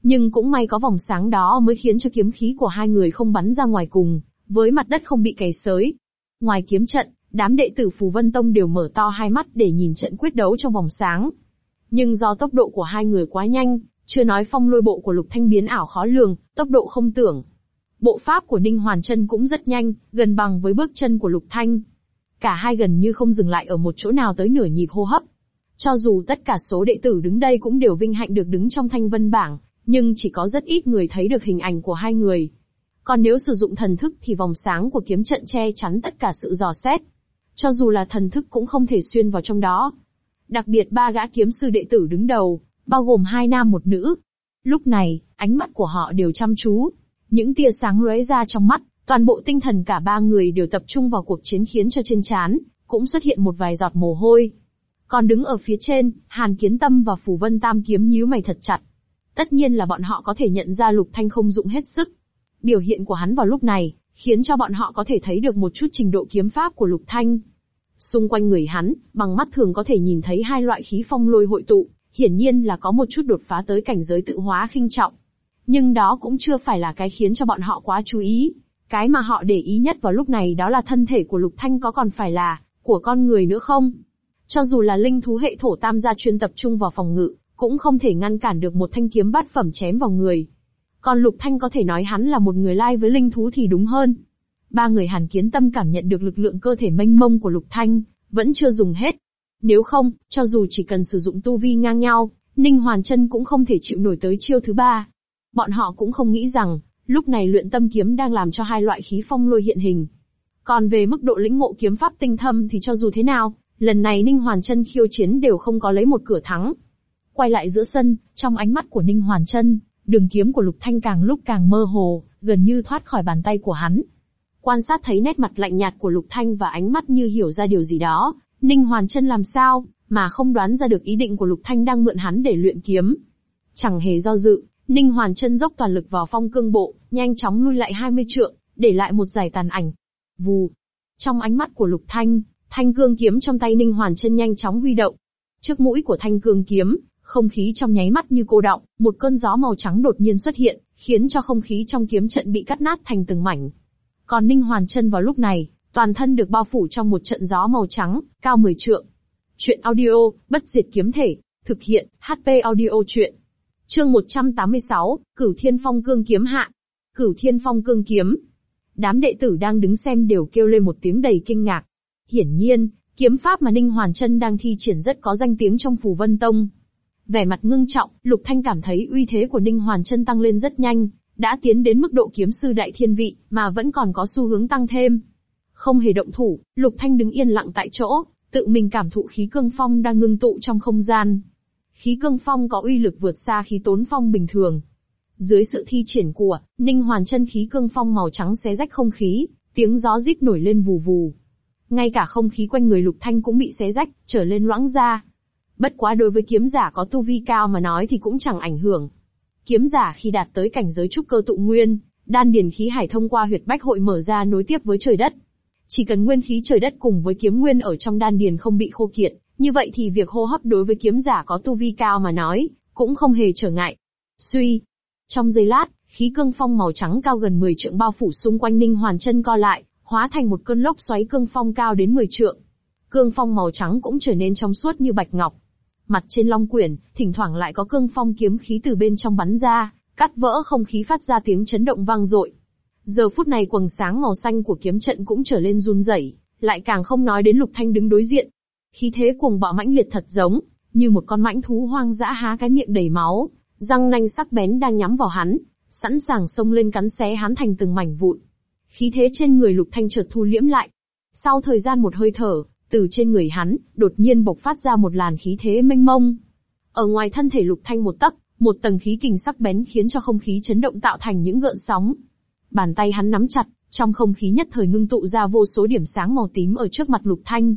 Nhưng cũng may có vòng sáng đó mới khiến cho kiếm khí của hai người không bắn ra ngoài cùng, với mặt đất không bị cày sới. Ngoài kiếm trận, Đám đệ tử Phù Vân Tông đều mở to hai mắt để nhìn trận quyết đấu trong vòng sáng. Nhưng do tốc độ của hai người quá nhanh, chưa nói phong lôi bộ của Lục Thanh biến ảo khó lường, tốc độ không tưởng. Bộ pháp của Ninh Hoàn Chân cũng rất nhanh, gần bằng với bước chân của Lục Thanh. Cả hai gần như không dừng lại ở một chỗ nào tới nửa nhịp hô hấp. Cho dù tất cả số đệ tử đứng đây cũng đều vinh hạnh được đứng trong thanh vân bảng, nhưng chỉ có rất ít người thấy được hình ảnh của hai người. Còn nếu sử dụng thần thức thì vòng sáng của kiếm trận che chắn tất cả sự dò xét, cho dù là thần thức cũng không thể xuyên vào trong đó. Đặc biệt ba gã kiếm sư đệ tử đứng đầu, bao gồm hai nam một nữ. Lúc này, ánh mắt của họ đều chăm chú. Những tia sáng lóe ra trong mắt, toàn bộ tinh thần cả ba người đều tập trung vào cuộc chiến khiến cho trên chán, cũng xuất hiện một vài giọt mồ hôi. Còn đứng ở phía trên, Hàn Kiến Tâm và Phủ Vân Tam kiếm nhíu mày thật chặt. Tất nhiên là bọn họ có thể nhận ra Lục Thanh không dụng hết sức. Biểu hiện của hắn vào lúc này, khiến cho bọn họ có thể thấy được một chút trình độ kiếm pháp của Lục Thanh. Xung quanh người hắn, bằng mắt thường có thể nhìn thấy hai loại khí phong lôi hội tụ, hiển nhiên là có một chút đột phá tới cảnh giới tự hóa khinh trọng. Nhưng đó cũng chưa phải là cái khiến cho bọn họ quá chú ý. Cái mà họ để ý nhất vào lúc này đó là thân thể của Lục Thanh có còn phải là của con người nữa không? Cho dù là linh thú hệ thổ tam gia chuyên tập trung vào phòng ngự, cũng không thể ngăn cản được một thanh kiếm bát phẩm chém vào người. Còn Lục Thanh có thể nói hắn là một người lai với linh thú thì đúng hơn. Ba người Hàn Kiến Tâm cảm nhận được lực lượng cơ thể mênh mông của Lục Thanh, vẫn chưa dùng hết. Nếu không, cho dù chỉ cần sử dụng tu vi ngang nhau, Ninh Hoàn Chân cũng không thể chịu nổi tới chiêu thứ ba. Bọn họ cũng không nghĩ rằng, lúc này luyện tâm kiếm đang làm cho hai loại khí phong lôi hiện hình. Còn về mức độ lĩnh ngộ kiếm pháp tinh thâm thì cho dù thế nào, lần này Ninh Hoàn Chân khiêu chiến đều không có lấy một cửa thắng. Quay lại giữa sân, trong ánh mắt của Ninh Hoàn Chân, đường kiếm của Lục Thanh càng lúc càng mơ hồ, gần như thoát khỏi bàn tay của hắn. Quan sát thấy nét mặt lạnh nhạt của Lục Thanh và ánh mắt như hiểu ra điều gì đó, Ninh Hoàn Chân làm sao, mà không đoán ra được ý định của Lục Thanh đang mượn hắn để luyện kiếm. Chẳng hề do dự, Ninh Hoàn Chân dốc toàn lực vào phong cương bộ, nhanh chóng lui lại 20 trượng, để lại một giải tàn ảnh. Vù. Trong ánh mắt của Lục Thanh, thanh cương kiếm trong tay Ninh Hoàn Chân nhanh chóng huy động. Trước mũi của thanh cương kiếm, không khí trong nháy mắt như cô động, một cơn gió màu trắng đột nhiên xuất hiện, khiến cho không khí trong kiếm trận bị cắt nát thành từng mảnh. Còn Ninh Hoàn Chân vào lúc này, toàn thân được bao phủ trong một trận gió màu trắng, cao 10 trượng. Chuyện audio, bất diệt kiếm thể, thực hiện, HP audio chuyện. Chương 186, Cửu Thiên Phong Cương Kiếm Hạ. Cửu Thiên Phong Cương Kiếm. Đám đệ tử đang đứng xem đều kêu lên một tiếng đầy kinh ngạc. Hiển nhiên, kiếm pháp mà Ninh Hoàn Chân đang thi triển rất có danh tiếng trong Phù Vân Tông. Vẻ mặt ngưng trọng, Lục Thanh cảm thấy uy thế của Ninh Hoàn Chân tăng lên rất nhanh, đã tiến đến mức độ kiếm sư đại thiên vị, mà vẫn còn có xu hướng tăng thêm. Không hề động thủ, Lục Thanh đứng yên lặng tại chỗ, tự mình cảm thụ khí cương phong đang ngưng tụ trong không gian. Khí cương phong có uy lực vượt xa khí tốn phong bình thường. Dưới sự thi triển của Ninh Hoàn chân khí cương phong màu trắng xé rách không khí, tiếng gió rít nổi lên vù vù. Ngay cả không khí quanh người Lục Thanh cũng bị xé rách, trở lên loãng ra. Bất quá đối với kiếm giả có tu vi cao mà nói thì cũng chẳng ảnh hưởng. Kiếm giả khi đạt tới cảnh giới trúc cơ tụ nguyên, đan điền khí hải thông qua huyệt bách hội mở ra nối tiếp với trời đất. Chỉ cần nguyên khí trời đất cùng với kiếm nguyên ở trong đan điền không bị khô kiệt, như vậy thì việc hô hấp đối với kiếm giả có tu vi cao mà nói, cũng không hề trở ngại. Suy. Trong giây lát, khí cương phong màu trắng cao gần 10 trượng bao phủ xung quanh Ninh Hoàn chân co lại, hóa thành một cơn lốc xoáy cương phong cao đến 10 trượng. Cương phong màu trắng cũng trở nên trong suốt như bạch ngọc. Mặt trên long quyển, thỉnh thoảng lại có cương phong kiếm khí từ bên trong bắn ra, cắt vỡ không khí phát ra tiếng chấn động vang dội. Giờ phút này quầng sáng màu xanh của kiếm trận cũng trở lên run rẩy, lại càng không nói đến Lục Thanh đứng đối diện. Khí thế cuồng bạo mãnh liệt thật giống, như một con mãnh thú hoang dã há cái miệng đầy máu, răng nanh sắc bén đang nhắm vào hắn, sẵn sàng xông lên cắn xé hắn thành từng mảnh vụn. Khí thế trên người Lục Thanh chợt thu liễm lại. Sau thời gian một hơi thở, từ trên người hắn, đột nhiên bộc phát ra một làn khí thế mênh mông. Ở ngoài thân thể Lục Thanh một tấc, một tầng khí kình sắc bén khiến cho không khí chấn động tạo thành những gợn sóng. Bàn tay hắn nắm chặt, trong không khí nhất thời ngưng tụ ra vô số điểm sáng màu tím ở trước mặt Lục Thanh.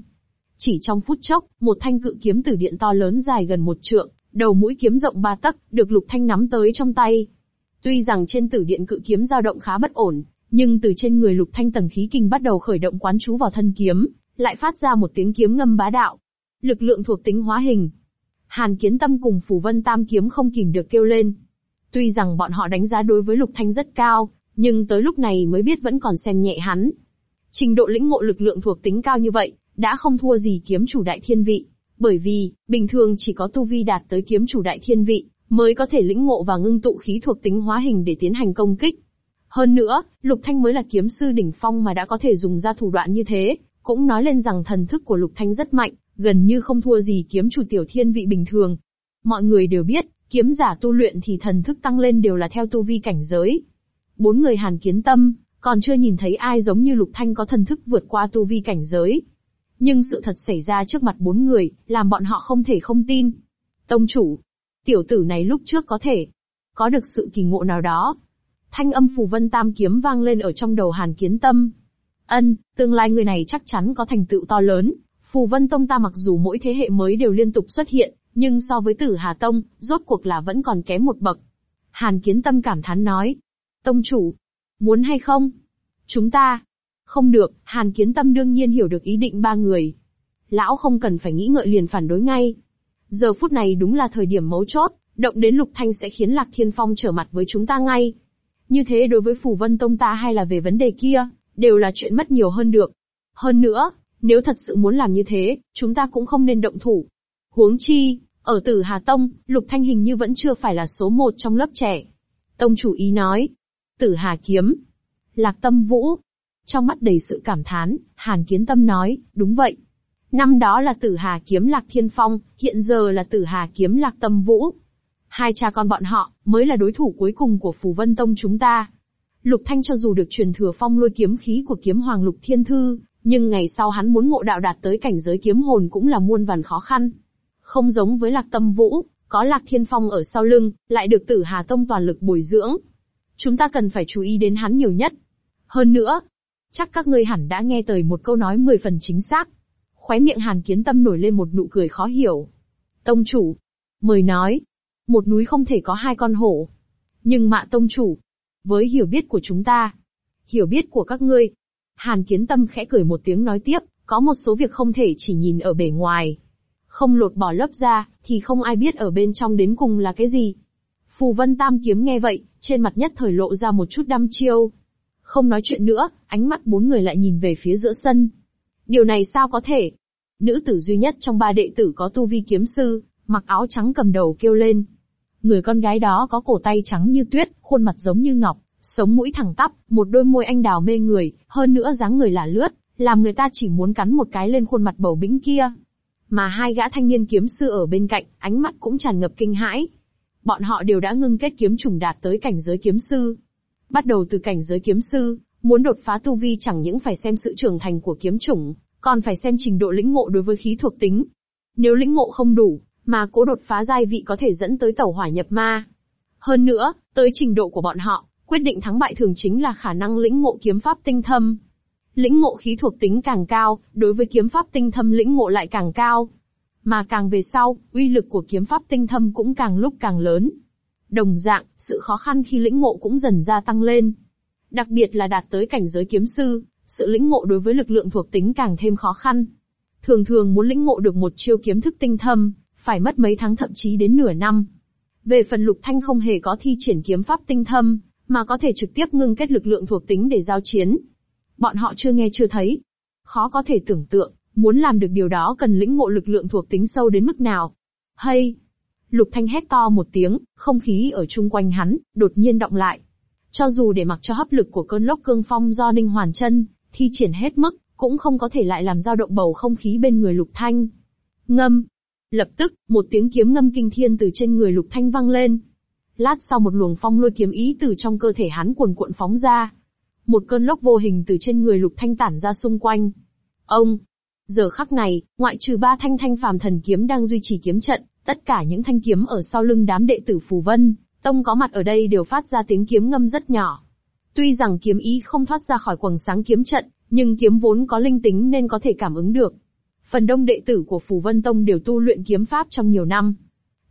Chỉ trong phút chốc, một thanh cự kiếm tử điện to lớn dài gần một trượng, đầu mũi kiếm rộng ba tấc, được Lục Thanh nắm tới trong tay. Tuy rằng trên tử điện cự kiếm dao động khá bất ổn, nhưng từ trên người Lục Thanh tầng khí kình bắt đầu khởi động quán chú vào thân kiếm, lại phát ra một tiếng kiếm ngâm bá đạo. Lực lượng thuộc tính hóa hình. Hàn Kiến Tâm cùng Phù Vân Tam kiếm không kìm được kêu lên. Tuy rằng bọn họ đánh giá đối với Lục Thanh rất cao, nhưng tới lúc này mới biết vẫn còn xem nhẹ hắn. Trình độ lĩnh ngộ lực lượng thuộc tính cao như vậy, đã không thua gì kiếm chủ đại thiên vị. Bởi vì, bình thường chỉ có tu vi đạt tới kiếm chủ đại thiên vị, mới có thể lĩnh ngộ và ngưng tụ khí thuộc tính hóa hình để tiến hành công kích. Hơn nữa, Lục Thanh mới là kiếm sư đỉnh phong mà đã có thể dùng ra thủ đoạn như thế, cũng nói lên rằng thần thức của Lục Thanh rất mạnh, gần như không thua gì kiếm chủ tiểu thiên vị bình thường. Mọi người đều biết, kiếm giả tu luyện thì thần thức tăng lên đều là theo tu vi cảnh giới, Bốn người Hàn Kiến Tâm, còn chưa nhìn thấy ai giống như Lục Thanh có thần thức vượt qua tu vi cảnh giới. Nhưng sự thật xảy ra trước mặt bốn người, làm bọn họ không thể không tin. Tông chủ, tiểu tử này lúc trước có thể có được sự kỳ ngộ nào đó. Thanh âm phù vân tam kiếm vang lên ở trong đầu Hàn Kiến Tâm. Ân, tương lai người này chắc chắn có thành tựu to lớn. Phù Vân Tông ta mặc dù mỗi thế hệ mới đều liên tục xuất hiện, nhưng so với Tử Hà Tông, rốt cuộc là vẫn còn kém một bậc. Hàn Kiến Tâm cảm thán nói, Tông chủ, muốn hay không? Chúng ta. Không được, Hàn Kiến Tâm đương nhiên hiểu được ý định ba người. Lão không cần phải nghĩ ngợi liền phản đối ngay. Giờ phút này đúng là thời điểm mấu chốt, động đến Lục Thanh sẽ khiến Lạc Thiên Phong trở mặt với chúng ta ngay. Như thế đối với Phủ Vân Tông ta hay là về vấn đề kia, đều là chuyện mất nhiều hơn được. Hơn nữa, nếu thật sự muốn làm như thế, chúng ta cũng không nên động thủ. Huống chi, Ở Tử Hà Tông, Lục Thanh hình như vẫn chưa phải là số một trong lớp trẻ. Tông chủ ý nói. Tử Hà Kiếm. Lạc Tâm Vũ. Trong mắt đầy sự cảm thán, Hàn Kiến Tâm nói, đúng vậy. Năm đó là Tử Hà Kiếm Lạc Thiên Phong, hiện giờ là Tử Hà Kiếm Lạc Tâm Vũ. Hai cha con bọn họ, mới là đối thủ cuối cùng của Phù Vân Tông chúng ta. Lục Thanh cho dù được truyền thừa phong lôi kiếm khí của kiếm hoàng Lục Thiên Thư, nhưng ngày sau hắn muốn ngộ đạo đạt tới cảnh giới kiếm hồn cũng là muôn vàn khó khăn. Không giống với Lạc Tâm Vũ, có Lạc Thiên Phong ở sau lưng, lại được Tử Hà Tông toàn lực bồi dưỡng. Chúng ta cần phải chú ý đến hắn nhiều nhất. Hơn nữa, chắc các ngươi hẳn đã nghe tới một câu nói mười phần chính xác. Khóe miệng Hàn Kiến Tâm nổi lên một nụ cười khó hiểu. Tông chủ, mời nói, một núi không thể có hai con hổ. Nhưng mạ tông chủ, với hiểu biết của chúng ta, hiểu biết của các ngươi, Hàn Kiến Tâm khẽ cười một tiếng nói tiếp, có một số việc không thể chỉ nhìn ở bề ngoài. Không lột bỏ lớp ra, thì không ai biết ở bên trong đến cùng là cái gì. Phù Vân Tam Kiếm nghe vậy, trên mặt nhất thời lộ ra một chút đăm chiêu. Không nói chuyện nữa, ánh mắt bốn người lại nhìn về phía giữa sân. Điều này sao có thể? Nữ tử duy nhất trong ba đệ tử có tu vi kiếm sư, mặc áo trắng cầm đầu kêu lên. Người con gái đó có cổ tay trắng như tuyết, khuôn mặt giống như ngọc, sống mũi thẳng tắp, một đôi môi anh đào mê người, hơn nữa dáng người là lướt, làm người ta chỉ muốn cắn một cái lên khuôn mặt bầu bĩnh kia. Mà hai gã thanh niên kiếm sư ở bên cạnh, ánh mắt cũng tràn ngập kinh hãi. Bọn họ đều đã ngưng kết kiếm trùng đạt tới cảnh giới kiếm sư. Bắt đầu từ cảnh giới kiếm sư, muốn đột phá tu vi chẳng những phải xem sự trưởng thành của kiếm chủng, còn phải xem trình độ lĩnh ngộ đối với khí thuộc tính. Nếu lĩnh ngộ không đủ, mà cố đột phá giai vị có thể dẫn tới tẩu hỏa nhập ma. Hơn nữa, tới trình độ của bọn họ, quyết định thắng bại thường chính là khả năng lĩnh ngộ kiếm pháp tinh thâm. Lĩnh ngộ khí thuộc tính càng cao, đối với kiếm pháp tinh thâm lĩnh ngộ lại càng cao. Mà càng về sau, uy lực của kiếm pháp tinh thâm cũng càng lúc càng lớn. Đồng dạng, sự khó khăn khi lĩnh ngộ cũng dần gia tăng lên. Đặc biệt là đạt tới cảnh giới kiếm sư, sự lĩnh ngộ đối với lực lượng thuộc tính càng thêm khó khăn. Thường thường muốn lĩnh ngộ được một chiêu kiếm thức tinh thâm, phải mất mấy tháng thậm chí đến nửa năm. Về phần lục thanh không hề có thi triển kiếm pháp tinh thâm, mà có thể trực tiếp ngưng kết lực lượng thuộc tính để giao chiến. Bọn họ chưa nghe chưa thấy. Khó có thể tưởng tượng, muốn làm được điều đó cần lĩnh ngộ lực lượng thuộc tính sâu đến mức nào. Hay! Lục Thanh hét to một tiếng, không khí ở chung quanh hắn, đột nhiên động lại. Cho dù để mặc cho hấp lực của cơn lốc cương phong do Ninh Hoàn chân thi triển hết mức, cũng không có thể lại làm dao động bầu không khí bên người Lục Thanh. Ngâm! Lập tức, một tiếng kiếm ngâm kinh thiên từ trên người Lục Thanh vang lên. Lát sau một luồng phong lôi kiếm ý từ trong cơ thể hắn cuồn cuộn phóng ra. Một cơn lốc vô hình từ trên người Lục Thanh tản ra xung quanh. Ông! Giờ khắc này, ngoại trừ ba thanh thanh phàm thần kiếm đang duy trì kiếm trận, tất cả những thanh kiếm ở sau lưng đám đệ tử Phù Vân, Tông có mặt ở đây đều phát ra tiếng kiếm ngâm rất nhỏ. Tuy rằng kiếm ý không thoát ra khỏi quầng sáng kiếm trận, nhưng kiếm vốn có linh tính nên có thể cảm ứng được. Phần đông đệ tử của Phù Vân Tông đều tu luyện kiếm pháp trong nhiều năm.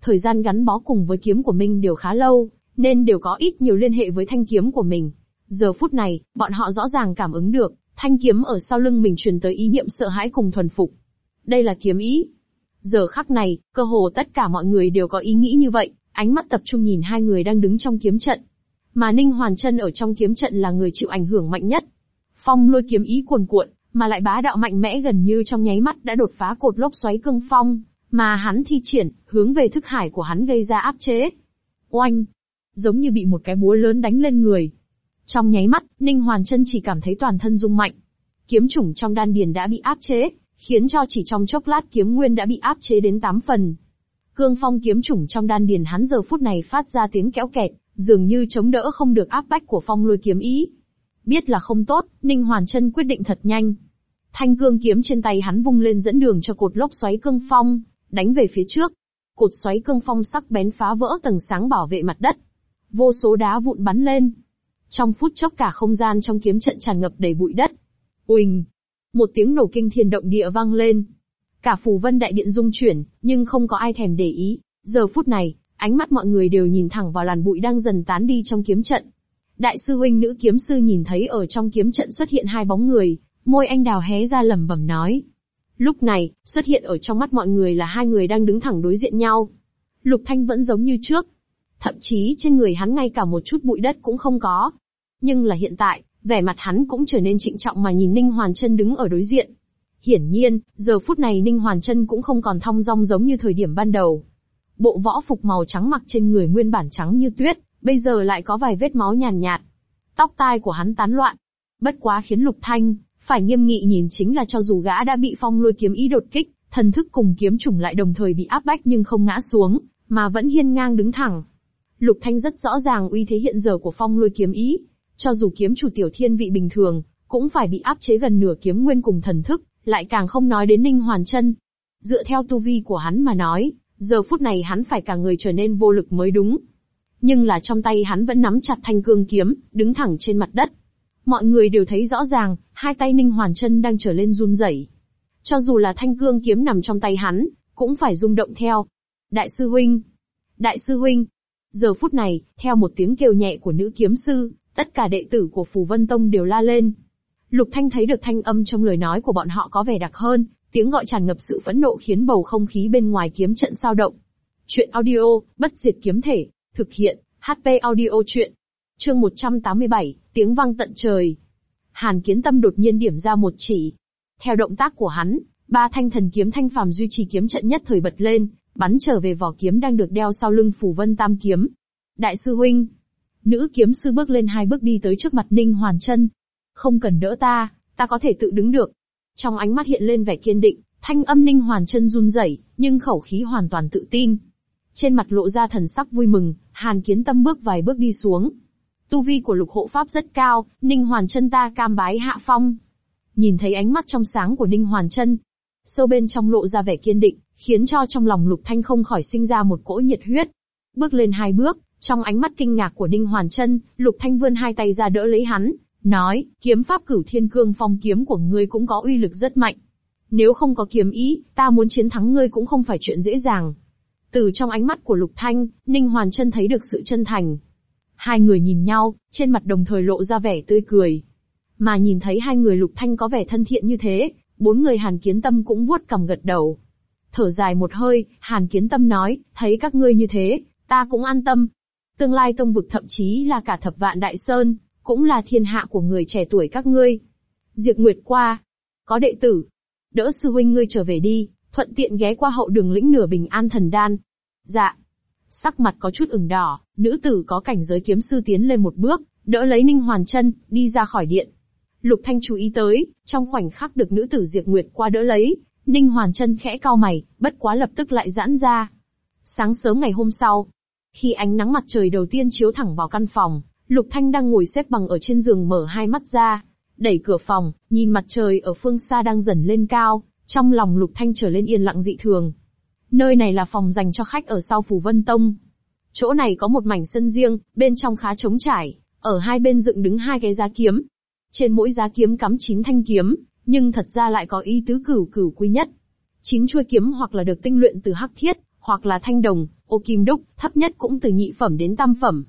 Thời gian gắn bó cùng với kiếm của mình đều khá lâu, nên đều có ít nhiều liên hệ với thanh kiếm của mình. Giờ phút này, bọn họ rõ ràng cảm ứng được, thanh kiếm ở sau lưng mình truyền tới ý niệm sợ hãi cùng thuần phục. Đây là kiếm ý. Giờ khắc này, cơ hồ tất cả mọi người đều có ý nghĩ như vậy, ánh mắt tập trung nhìn hai người đang đứng trong kiếm trận. Mà Ninh Hoàn Chân ở trong kiếm trận là người chịu ảnh hưởng mạnh nhất. Phong lôi kiếm ý cuồn cuộn, mà lại bá đạo mạnh mẽ gần như trong nháy mắt đã đột phá cột lốc xoáy cương phong, mà hắn thi triển, hướng về thức hải của hắn gây ra áp chế. Oanh! Giống như bị một cái búa lớn đánh lên người. Trong nháy mắt, Ninh Hoàn chân chỉ cảm thấy toàn thân rung mạnh. Kiếm chủng trong đan điền đã bị áp chế, khiến cho chỉ trong chốc lát kiếm nguyên đã bị áp chế đến 8 phần. Cương phong kiếm chủng trong đan điền hắn giờ phút này phát ra tiếng kéo kẹt, dường như chống đỡ không được áp bách của phong lôi kiếm ý. Biết là không tốt, Ninh Hoàn chân quyết định thật nhanh. Thanh cương kiếm trên tay hắn vung lên dẫn đường cho cột lốc xoáy cương phong, đánh về phía trước. Cột xoáy cương phong sắc bén phá vỡ tầng sáng bảo vệ mặt đất. Vô số đá vụn bắn lên. Trong phút chốc cả không gian trong kiếm trận tràn ngập đầy bụi đất. Uỳnh! Một tiếng nổ kinh thiên động địa vang lên. Cả phù vân đại điện rung chuyển, nhưng không có ai thèm để ý. Giờ phút này, ánh mắt mọi người đều nhìn thẳng vào làn bụi đang dần tán đi trong kiếm trận. Đại sư huynh nữ kiếm sư nhìn thấy ở trong kiếm trận xuất hiện hai bóng người, môi anh đào hé ra lẩm bẩm nói. Lúc này, xuất hiện ở trong mắt mọi người là hai người đang đứng thẳng đối diện nhau. Lục Thanh vẫn giống như trước. Thậm chí trên người hắn ngay cả một chút bụi đất cũng không có. Nhưng là hiện tại, vẻ mặt hắn cũng trở nên trịnh trọng mà nhìn Ninh Hoàn Trân đứng ở đối diện. Hiển nhiên, giờ phút này Ninh Hoàn Trân cũng không còn thong dong giống như thời điểm ban đầu. Bộ võ phục màu trắng mặc trên người nguyên bản trắng như tuyết, bây giờ lại có vài vết máu nhàn nhạt, Tóc tai của hắn tán loạn. Bất quá khiến Lục Thanh, phải nghiêm nghị nhìn chính là cho dù gã đã bị phong lôi kiếm ý đột kích, thần thức cùng kiếm trùng lại đồng thời bị áp bách nhưng không ngã xuống, mà vẫn hiên ngang đứng thẳng. Lục Thanh rất rõ ràng uy thế hiện giờ của phong lôi kiếm ý. Cho dù kiếm chủ tiểu thiên vị bình thường, cũng phải bị áp chế gần nửa kiếm nguyên cùng thần thức, lại càng không nói đến ninh hoàn chân. Dựa theo tu vi của hắn mà nói, giờ phút này hắn phải cả người trở nên vô lực mới đúng. Nhưng là trong tay hắn vẫn nắm chặt thanh cương kiếm, đứng thẳng trên mặt đất. Mọi người đều thấy rõ ràng, hai tay ninh hoàn chân đang trở lên run rẩy. Cho dù là thanh cương kiếm nằm trong tay hắn, cũng phải rung động theo. Đại sư huynh! Đại sư huynh! Giờ phút này, theo một tiếng kêu nhẹ của nữ kiếm sư, tất cả đệ tử của Phù Vân Tông đều la lên. Lục Thanh thấy được thanh âm trong lời nói của bọn họ có vẻ đặc hơn, tiếng gọi tràn ngập sự phẫn nộ khiến bầu không khí bên ngoài kiếm trận sao động. Chuyện audio, bất diệt kiếm thể, thực hiện, HP audio chuyện. Chương 187, tiếng vang tận trời. Hàn Kiến Tâm đột nhiên điểm ra một chỉ. Theo động tác của hắn, ba thanh thần kiếm thanh phàm duy trì kiếm trận nhất thời bật lên, bắn trở về vỏ kiếm đang được đeo sau lưng phủ vân tam kiếm. Đại sư huynh, nữ kiếm sư bước lên hai bước đi tới trước mặt Ninh Hoàn Chân. Không cần đỡ ta, ta có thể tự đứng được. Trong ánh mắt hiện lên vẻ kiên định, thanh âm Ninh Hoàn Chân run rẩy, nhưng khẩu khí hoàn toàn tự tin. Trên mặt lộ ra thần sắc vui mừng, Hàn Kiến Tâm bước vài bước đi xuống. Tu vi của lục hộ pháp rất cao, Ninh Hoàn Chân ta cam bái hạ phong. Nhìn thấy ánh mắt trong sáng của Ninh Hoàn Chân, sâu bên trong lộ ra vẻ kiên định, khiến cho trong lòng Lục Thanh không khỏi sinh ra một cỗ nhiệt huyết. Bước lên hai bước, trong ánh mắt kinh ngạc của Ninh Hoàn Chân, Lục Thanh vươn hai tay ra đỡ lấy hắn, nói, kiếm pháp cửu thiên cương phong kiếm của ngươi cũng có uy lực rất mạnh. Nếu không có kiếm ý, ta muốn chiến thắng ngươi cũng không phải chuyện dễ dàng. Từ trong ánh mắt của Lục Thanh, Ninh Hoàn Chân thấy được sự chân thành. Hai người nhìn nhau, trên mặt đồng thời lộ ra vẻ tươi cười. Mà nhìn thấy hai người Lục Thanh có vẻ thân thiện như thế, bốn người Hàn Kiến Tâm cũng vuốt cầm gật đầu. Thở dài một hơi, Hàn Kiến Tâm nói, thấy các ngươi như thế, ta cũng an tâm. Tương lai tông vực thậm chí là cả thập vạn đại sơn, cũng là thiên hạ của người trẻ tuổi các ngươi. Diệp Nguyệt qua. Có đệ tử. Đỡ sư huynh ngươi trở về đi, thuận tiện ghé qua hậu đường lĩnh nửa bình an thần đan. Dạ. Sắc mặt có chút ửng đỏ, nữ tử có cảnh giới kiếm sư tiến lên một bước, đỡ lấy Ninh Hoàn chân, đi ra khỏi điện. Lục Thanh chú ý tới, trong khoảnh khắc được nữ tử Diệp Nguyệt qua đỡ lấy, Ninh Hoàn chân khẽ cau mày, bất quá lập tức lại giãn ra. Sáng sớm ngày hôm sau, khi ánh nắng mặt trời đầu tiên chiếu thẳng vào căn phòng, Lục Thanh đang ngồi xếp bằng ở trên giường mở hai mắt ra, đẩy cửa phòng, nhìn mặt trời ở phương xa đang dần lên cao, trong lòng Lục Thanh trở lên yên lặng dị thường. Nơi này là phòng dành cho khách ở sau phủ Vân Tông. Chỗ này có một mảnh sân riêng, bên trong khá trống trải, ở hai bên dựng đứng hai cái giá kiếm. Trên mỗi giá kiếm cắm chín thanh kiếm, nhưng thật ra lại có ý tứ cửu cửu quý nhất. Chín chuôi kiếm hoặc là được tinh luyện từ hắc thiết, hoặc là thanh đồng, ô kim đúc, thấp nhất cũng từ nhị phẩm đến tam phẩm.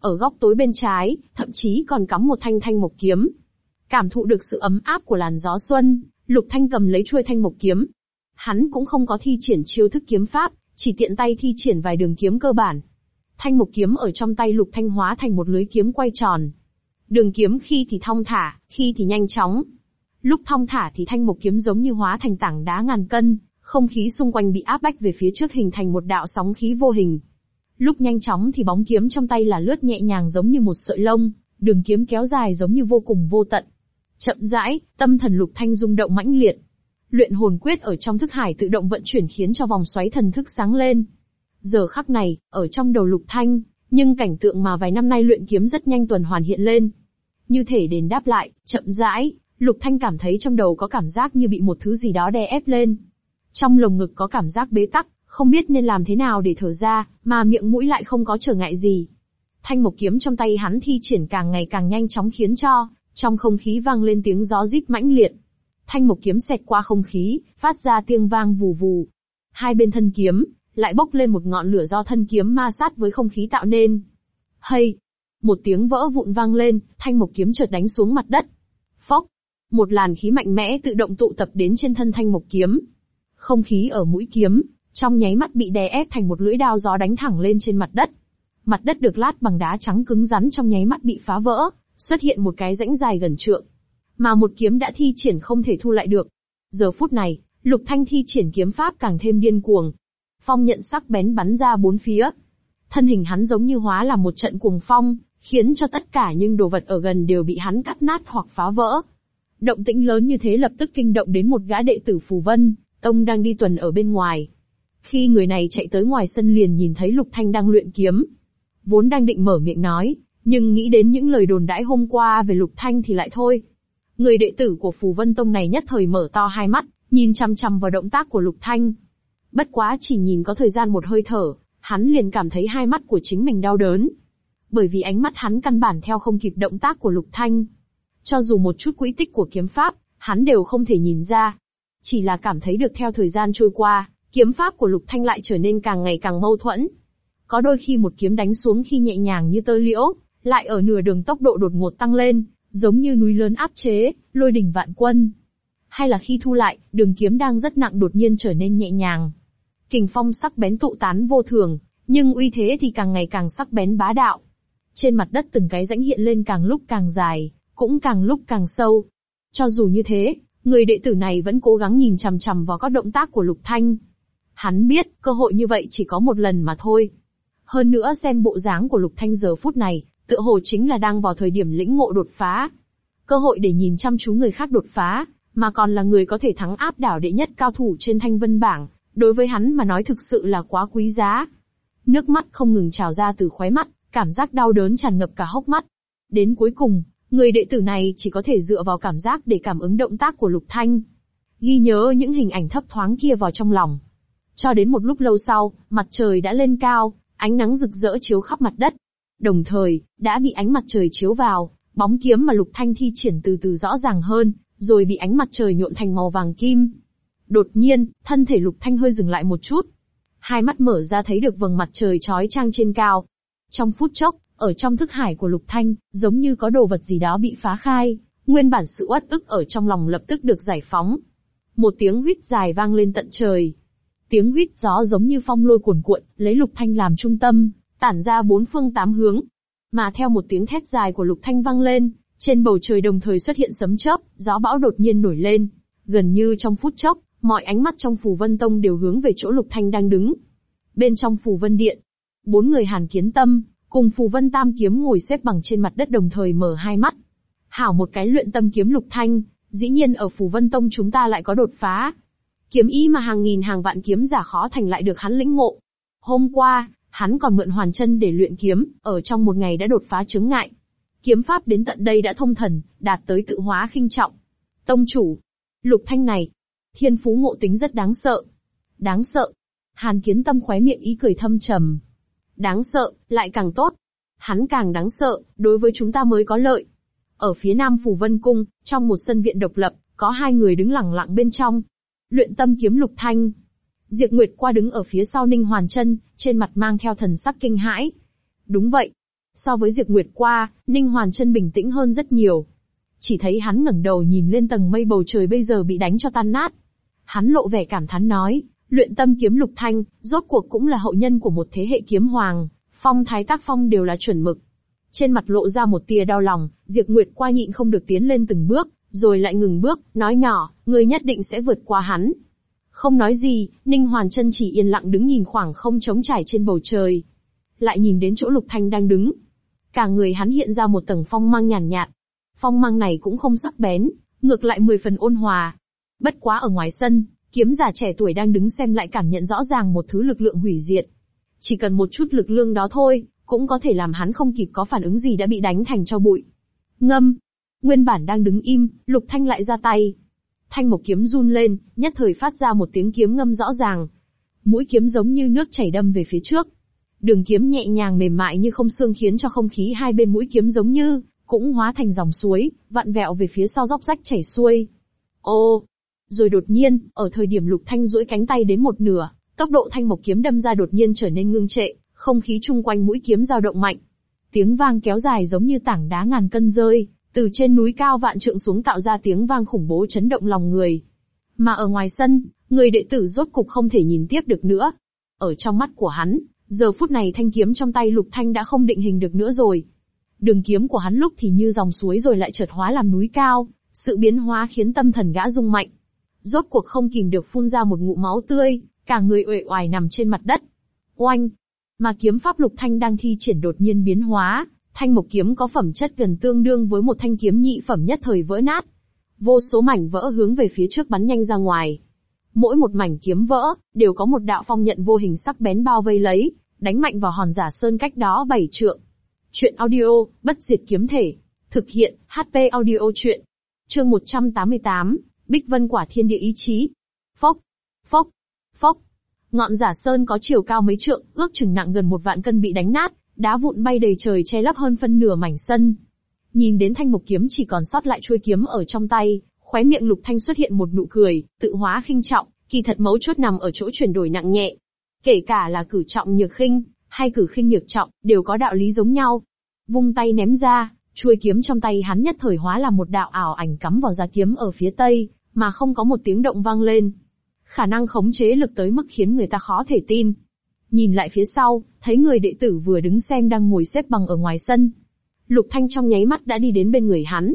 Ở góc tối bên trái, thậm chí còn cắm một thanh thanh mộc kiếm. Cảm thụ được sự ấm áp của làn gió xuân, Lục Thanh cầm lấy chuôi thanh mộc kiếm. Hắn cũng không có thi triển chiêu thức kiếm pháp, chỉ tiện tay thi triển vài đường kiếm cơ bản. Thanh mộc kiếm ở trong tay Lục Thanh hóa thành một lưới kiếm quay tròn. Đường kiếm khi thì thong thả, khi thì nhanh chóng. Lúc thong thả thì thanh mộc kiếm giống như hóa thành tảng đá ngàn cân, không khí xung quanh bị áp bách về phía trước hình thành một đạo sóng khí vô hình. Lúc nhanh chóng thì bóng kiếm trong tay là lướt nhẹ nhàng giống như một sợi lông, đường kiếm kéo dài giống như vô cùng vô tận. Chậm rãi, tâm thần lục thanh rung động mãnh liệt. Luyện hồn quyết ở trong thức hải tự động vận chuyển khiến cho vòng xoáy thần thức sáng lên. Giờ khắc này, ở trong đầu lục thanh, nhưng cảnh tượng mà vài năm nay luyện kiếm rất nhanh tuần hoàn hiện lên. Như thể đền đáp lại, chậm rãi, lục thanh cảm thấy trong đầu có cảm giác như bị một thứ gì đó đè ép lên. Trong lồng ngực có cảm giác bế tắc, không biết nên làm thế nào để thở ra, mà miệng mũi lại không có trở ngại gì. Thanh mộc kiếm trong tay hắn thi triển càng ngày càng nhanh chóng khiến cho, trong không khí vang lên tiếng gió rít mãnh liệt. Thanh mộc kiếm xẹt qua không khí, phát ra tiếng vang vù vù. Hai bên thân kiếm, lại bốc lên một ngọn lửa do thân kiếm ma sát với không khí tạo nên. Hay! Một tiếng vỡ vụn vang lên, thanh mộc kiếm chợt đánh xuống mặt đất. Phốc! Một làn khí mạnh mẽ tự động tụ tập đến trên thân thanh mộc kiếm. Không khí ở mũi kiếm, trong nháy mắt bị đè ép thành một lưỡi đao gió đánh thẳng lên trên mặt đất. Mặt đất được lát bằng đá trắng cứng rắn trong nháy mắt bị phá vỡ, xuất hiện một cái rãnh dài gần trượng. Mà một kiếm đã thi triển không thể thu lại được. Giờ phút này, Lục Thanh thi triển kiếm pháp càng thêm điên cuồng. Phong nhận sắc bén bắn ra bốn phía. Thân hình hắn giống như hóa là một trận cuồng phong, khiến cho tất cả những đồ vật ở gần đều bị hắn cắt nát hoặc phá vỡ. Động tĩnh lớn như thế lập tức kinh động đến một gã đệ tử Phù Vân, Tông đang đi tuần ở bên ngoài. Khi người này chạy tới ngoài sân liền nhìn thấy Lục Thanh đang luyện kiếm. Vốn đang định mở miệng nói, nhưng nghĩ đến những lời đồn đãi hôm qua về Lục Thanh thì lại thôi. Người đệ tử của Phù Vân Tông này nhất thời mở to hai mắt, nhìn chăm chăm vào động tác của Lục Thanh. Bất quá chỉ nhìn có thời gian một hơi thở, hắn liền cảm thấy hai mắt của chính mình đau đớn. Bởi vì ánh mắt hắn căn bản theo không kịp động tác của Lục Thanh. Cho dù một chút quỹ tích của kiếm pháp, hắn đều không thể nhìn ra. Chỉ là cảm thấy được theo thời gian trôi qua, kiếm pháp của Lục Thanh lại trở nên càng ngày càng mâu thuẫn. Có đôi khi một kiếm đánh xuống khi nhẹ nhàng như tơ liễu, lại ở nửa đường tốc độ đột ngột tăng lên, giống như núi lớn áp chế, lôi đỉnh vạn quân. Hay là khi thu lại, đường kiếm đang rất nặng đột nhiên trở nên nhẹ nhàng. Kình phong sắc bén tụ tán vô thường, nhưng uy thế thì càng ngày càng sắc bén bá đạo. Trên mặt đất từng cái rãnh hiện lên càng lúc càng dài, cũng càng lúc càng sâu. Cho dù như thế, người đệ tử này vẫn cố gắng nhìn chằm chằm vào các động tác của Lục Thanh. Hắn biết, cơ hội như vậy chỉ có một lần mà thôi. Hơn nữa xem bộ dáng của Lục Thanh giờ phút này, tựa hồ chính là đang vào thời điểm lĩnh ngộ đột phá. Cơ hội để nhìn chăm chú người khác đột phá, mà còn là người có thể thắng áp đảo đệ nhất cao thủ trên thanh vân bảng, đối với hắn mà nói thực sự là quá quý giá. Nước mắt không ngừng trào ra từ khóe mắt, cảm giác đau đớn tràn ngập cả hốc mắt. Đến cuối cùng, người đệ tử này chỉ có thể dựa vào cảm giác để cảm ứng động tác của Lục Thanh. Ghi nhớ những hình ảnh thấp thoáng kia vào trong lòng. Cho đến một lúc lâu sau, mặt trời đã lên cao, ánh nắng rực rỡ chiếu khắp mặt đất. Đồng thời, đã bị ánh mặt trời chiếu vào, bóng kiếm mà Lục Thanh thi triển từ từ rõ ràng hơn, rồi bị ánh mặt trời nhuộm thành màu vàng kim. Đột nhiên, thân thể Lục Thanh hơi dừng lại một chút. Hai mắt mở ra thấy được vầng mặt trời chói chang trên cao. Trong phút chốc, ở trong thức hải của Lục Thanh, giống như có đồ vật gì đó bị phá khai, nguyên bản sự uất ức ở trong lòng lập tức được giải phóng. Một tiếng huýt dài vang lên tận trời. Tiếng huýt gió giống như phong lôi cuồn cuộn, lấy Lục Thanh làm trung tâm, tản ra bốn phương tám hướng. Mà theo một tiếng thét dài của Lục Thanh vang lên, trên bầu trời đồng thời xuất hiện sấm chớp, gió bão đột nhiên nổi lên. Gần như trong phút chốc, mọi ánh mắt trong Phù Vân Tông đều hướng về chỗ Lục Thanh đang đứng. Bên trong Phù Vân Điện, bốn người Hàn Kiến Tâm, cùng Phù Vân Tam Kiếm ngồi xếp bằng trên mặt đất đồng thời mở hai mắt. Hảo một cái luyện tâm kiếm Lục Thanh, dĩ nhiên ở Phù Vân Tông chúng ta lại có đột phá. Kiếm ý mà hàng nghìn hàng vạn kiếm giả khó thành lại được hắn lĩnh ngộ. Hôm qua, hắn còn mượn hoàn chân để luyện kiếm, ở trong một ngày đã đột phá chứng ngại. Kiếm pháp đến tận đây đã thông thần, đạt tới tự hóa khinh trọng. Tông chủ, Lục Thanh này, thiên phú ngộ tính rất đáng sợ. Đáng sợ. Hàn kiến tâm khóe miệng ý cười thâm trầm. Đáng sợ, lại càng tốt. Hắn càng đáng sợ, đối với chúng ta mới có lợi. Ở phía nam phủ vân cung, trong một sân viện độc lập, có hai người đứng lặng lặng bên trong. Luyện tâm kiếm lục thanh. Diệp Nguyệt qua đứng ở phía sau Ninh Hoàn Chân, trên mặt mang theo thần sắc kinh hãi. Đúng vậy. So với Diệp Nguyệt qua, Ninh Hoàn Chân bình tĩnh hơn rất nhiều. Chỉ thấy hắn ngẩng đầu nhìn lên tầng mây bầu trời bây giờ bị đánh cho tan nát. Hắn lộ vẻ cảm thán nói, luyện tâm kiếm lục thanh, rốt cuộc cũng là hậu nhân của một thế hệ kiếm hoàng, phong thái tác phong đều là chuẩn mực. Trên mặt lộ ra một tia đau lòng, Diệp Nguyệt qua nhịn không được tiến lên từng bước, rồi lại ngừng bước, nói nhỏ, người nhất định sẽ vượt qua hắn. Không nói gì, Ninh Hoàn chân chỉ yên lặng đứng nhìn khoảng không trống trải trên bầu trời. Lại nhìn đến chỗ Lục Thanh đang đứng. Cả người hắn hiện ra một tầng phong mang nhàn nhạt, Phong mang này cũng không sắc bén, ngược lại mười phần ôn hòa. Bất quá ở ngoài sân, kiếm giả trẻ tuổi đang đứng xem lại cảm nhận rõ ràng một thứ lực lượng hủy diệt. Chỉ cần một chút lực lượng đó thôi, cũng có thể làm hắn không kịp có phản ứng gì đã bị đánh thành cho bụi. Ngâm. Nguyên bản đang đứng im, Lục Thanh lại ra tay. Thanh một kiếm run lên, nhất thời phát ra một tiếng kiếm ngâm rõ ràng. Mũi kiếm giống như nước chảy đâm về phía trước. Đường kiếm nhẹ nhàng mềm mại như không xương khiến cho không khí hai bên mũi kiếm giống như cũng hóa thành dòng suối, vặn vẹo về phía sau dốc rách chảy xuôi. Ô! Rồi đột nhiên, ở thời điểm Lục Thanh duỗi cánh tay đến một nửa, tốc độ thanh mộc kiếm đâm ra đột nhiên trở nên ngưng trệ, không khí chung quanh mũi kiếm dao động mạnh. Tiếng vang kéo dài giống như tảng đá ngàn cân rơi, từ trên núi cao vạn trượng xuống tạo ra tiếng vang khủng bố chấn động lòng người. Mà ở ngoài sân, người đệ tử rốt cục không thể nhìn tiếp được nữa. Ở trong mắt của hắn, giờ phút này thanh kiếm trong tay Lục Thanh đã không định hình được nữa rồi. Đường kiếm của hắn lúc thì như dòng suối rồi lại chợt hóa làm núi cao, sự biến hóa khiến tâm thần gã rung mạnh. Rốt cuộc không kìm được phun ra một ngụm máu tươi, cả người uể oải nằm trên mặt đất. Oanh! Mà kiếm pháp Lục Thanh đang thi triển đột nhiên biến hóa, thanh mộc kiếm có phẩm chất gần tương đương với một thanh kiếm nhị phẩm nhất thời vỡ nát. Vô số mảnh vỡ hướng về phía trước bắn nhanh ra ngoài. Mỗi một mảnh kiếm vỡ, đều có một đạo phong nhận vô hình sắc bén bao vây lấy, đánh mạnh vào hòn giả sơn cách đó bảy trượng. Chuyện audio, bất diệt kiếm thể. Thực hiện, HP audio chuyện. Chương 188, Bích Vân Quả Thiên Địa Ý Chí. Phốc, phốc, phốc. Ngọn giả sơn có chiều cao mấy trượng, ước chừng nặng gần một vạn cân bị đánh nát, đá vụn bay đầy trời che lấp hơn phân nửa mảnh sân. Nhìn đến thanh mộc kiếm chỉ còn sót lại chuôi kiếm ở trong tay, khóe miệng lục thanh xuất hiện một nụ cười, tự hóa khinh trọng, kỳ thật mấu chốt nằm ở chỗ chuyển đổi nặng nhẹ. Kể cả là cử trọng nhược khinh, hay cử khinh nhược trọng, đều có đạo lý giống nhau. Vung tay ném ra, chuôi kiếm trong tay hắn nhất thời hóa là một đạo ảo ảnh cắm vào giá kiếm ở phía tây, mà không có một tiếng động vang lên. Khả năng khống chế lực tới mức khiến người ta khó thể tin. Nhìn lại phía sau, thấy người đệ tử vừa đứng xem đang ngồi xếp bằng ở ngoài sân. Lục Thanh trong nháy mắt đã đi đến bên người hắn.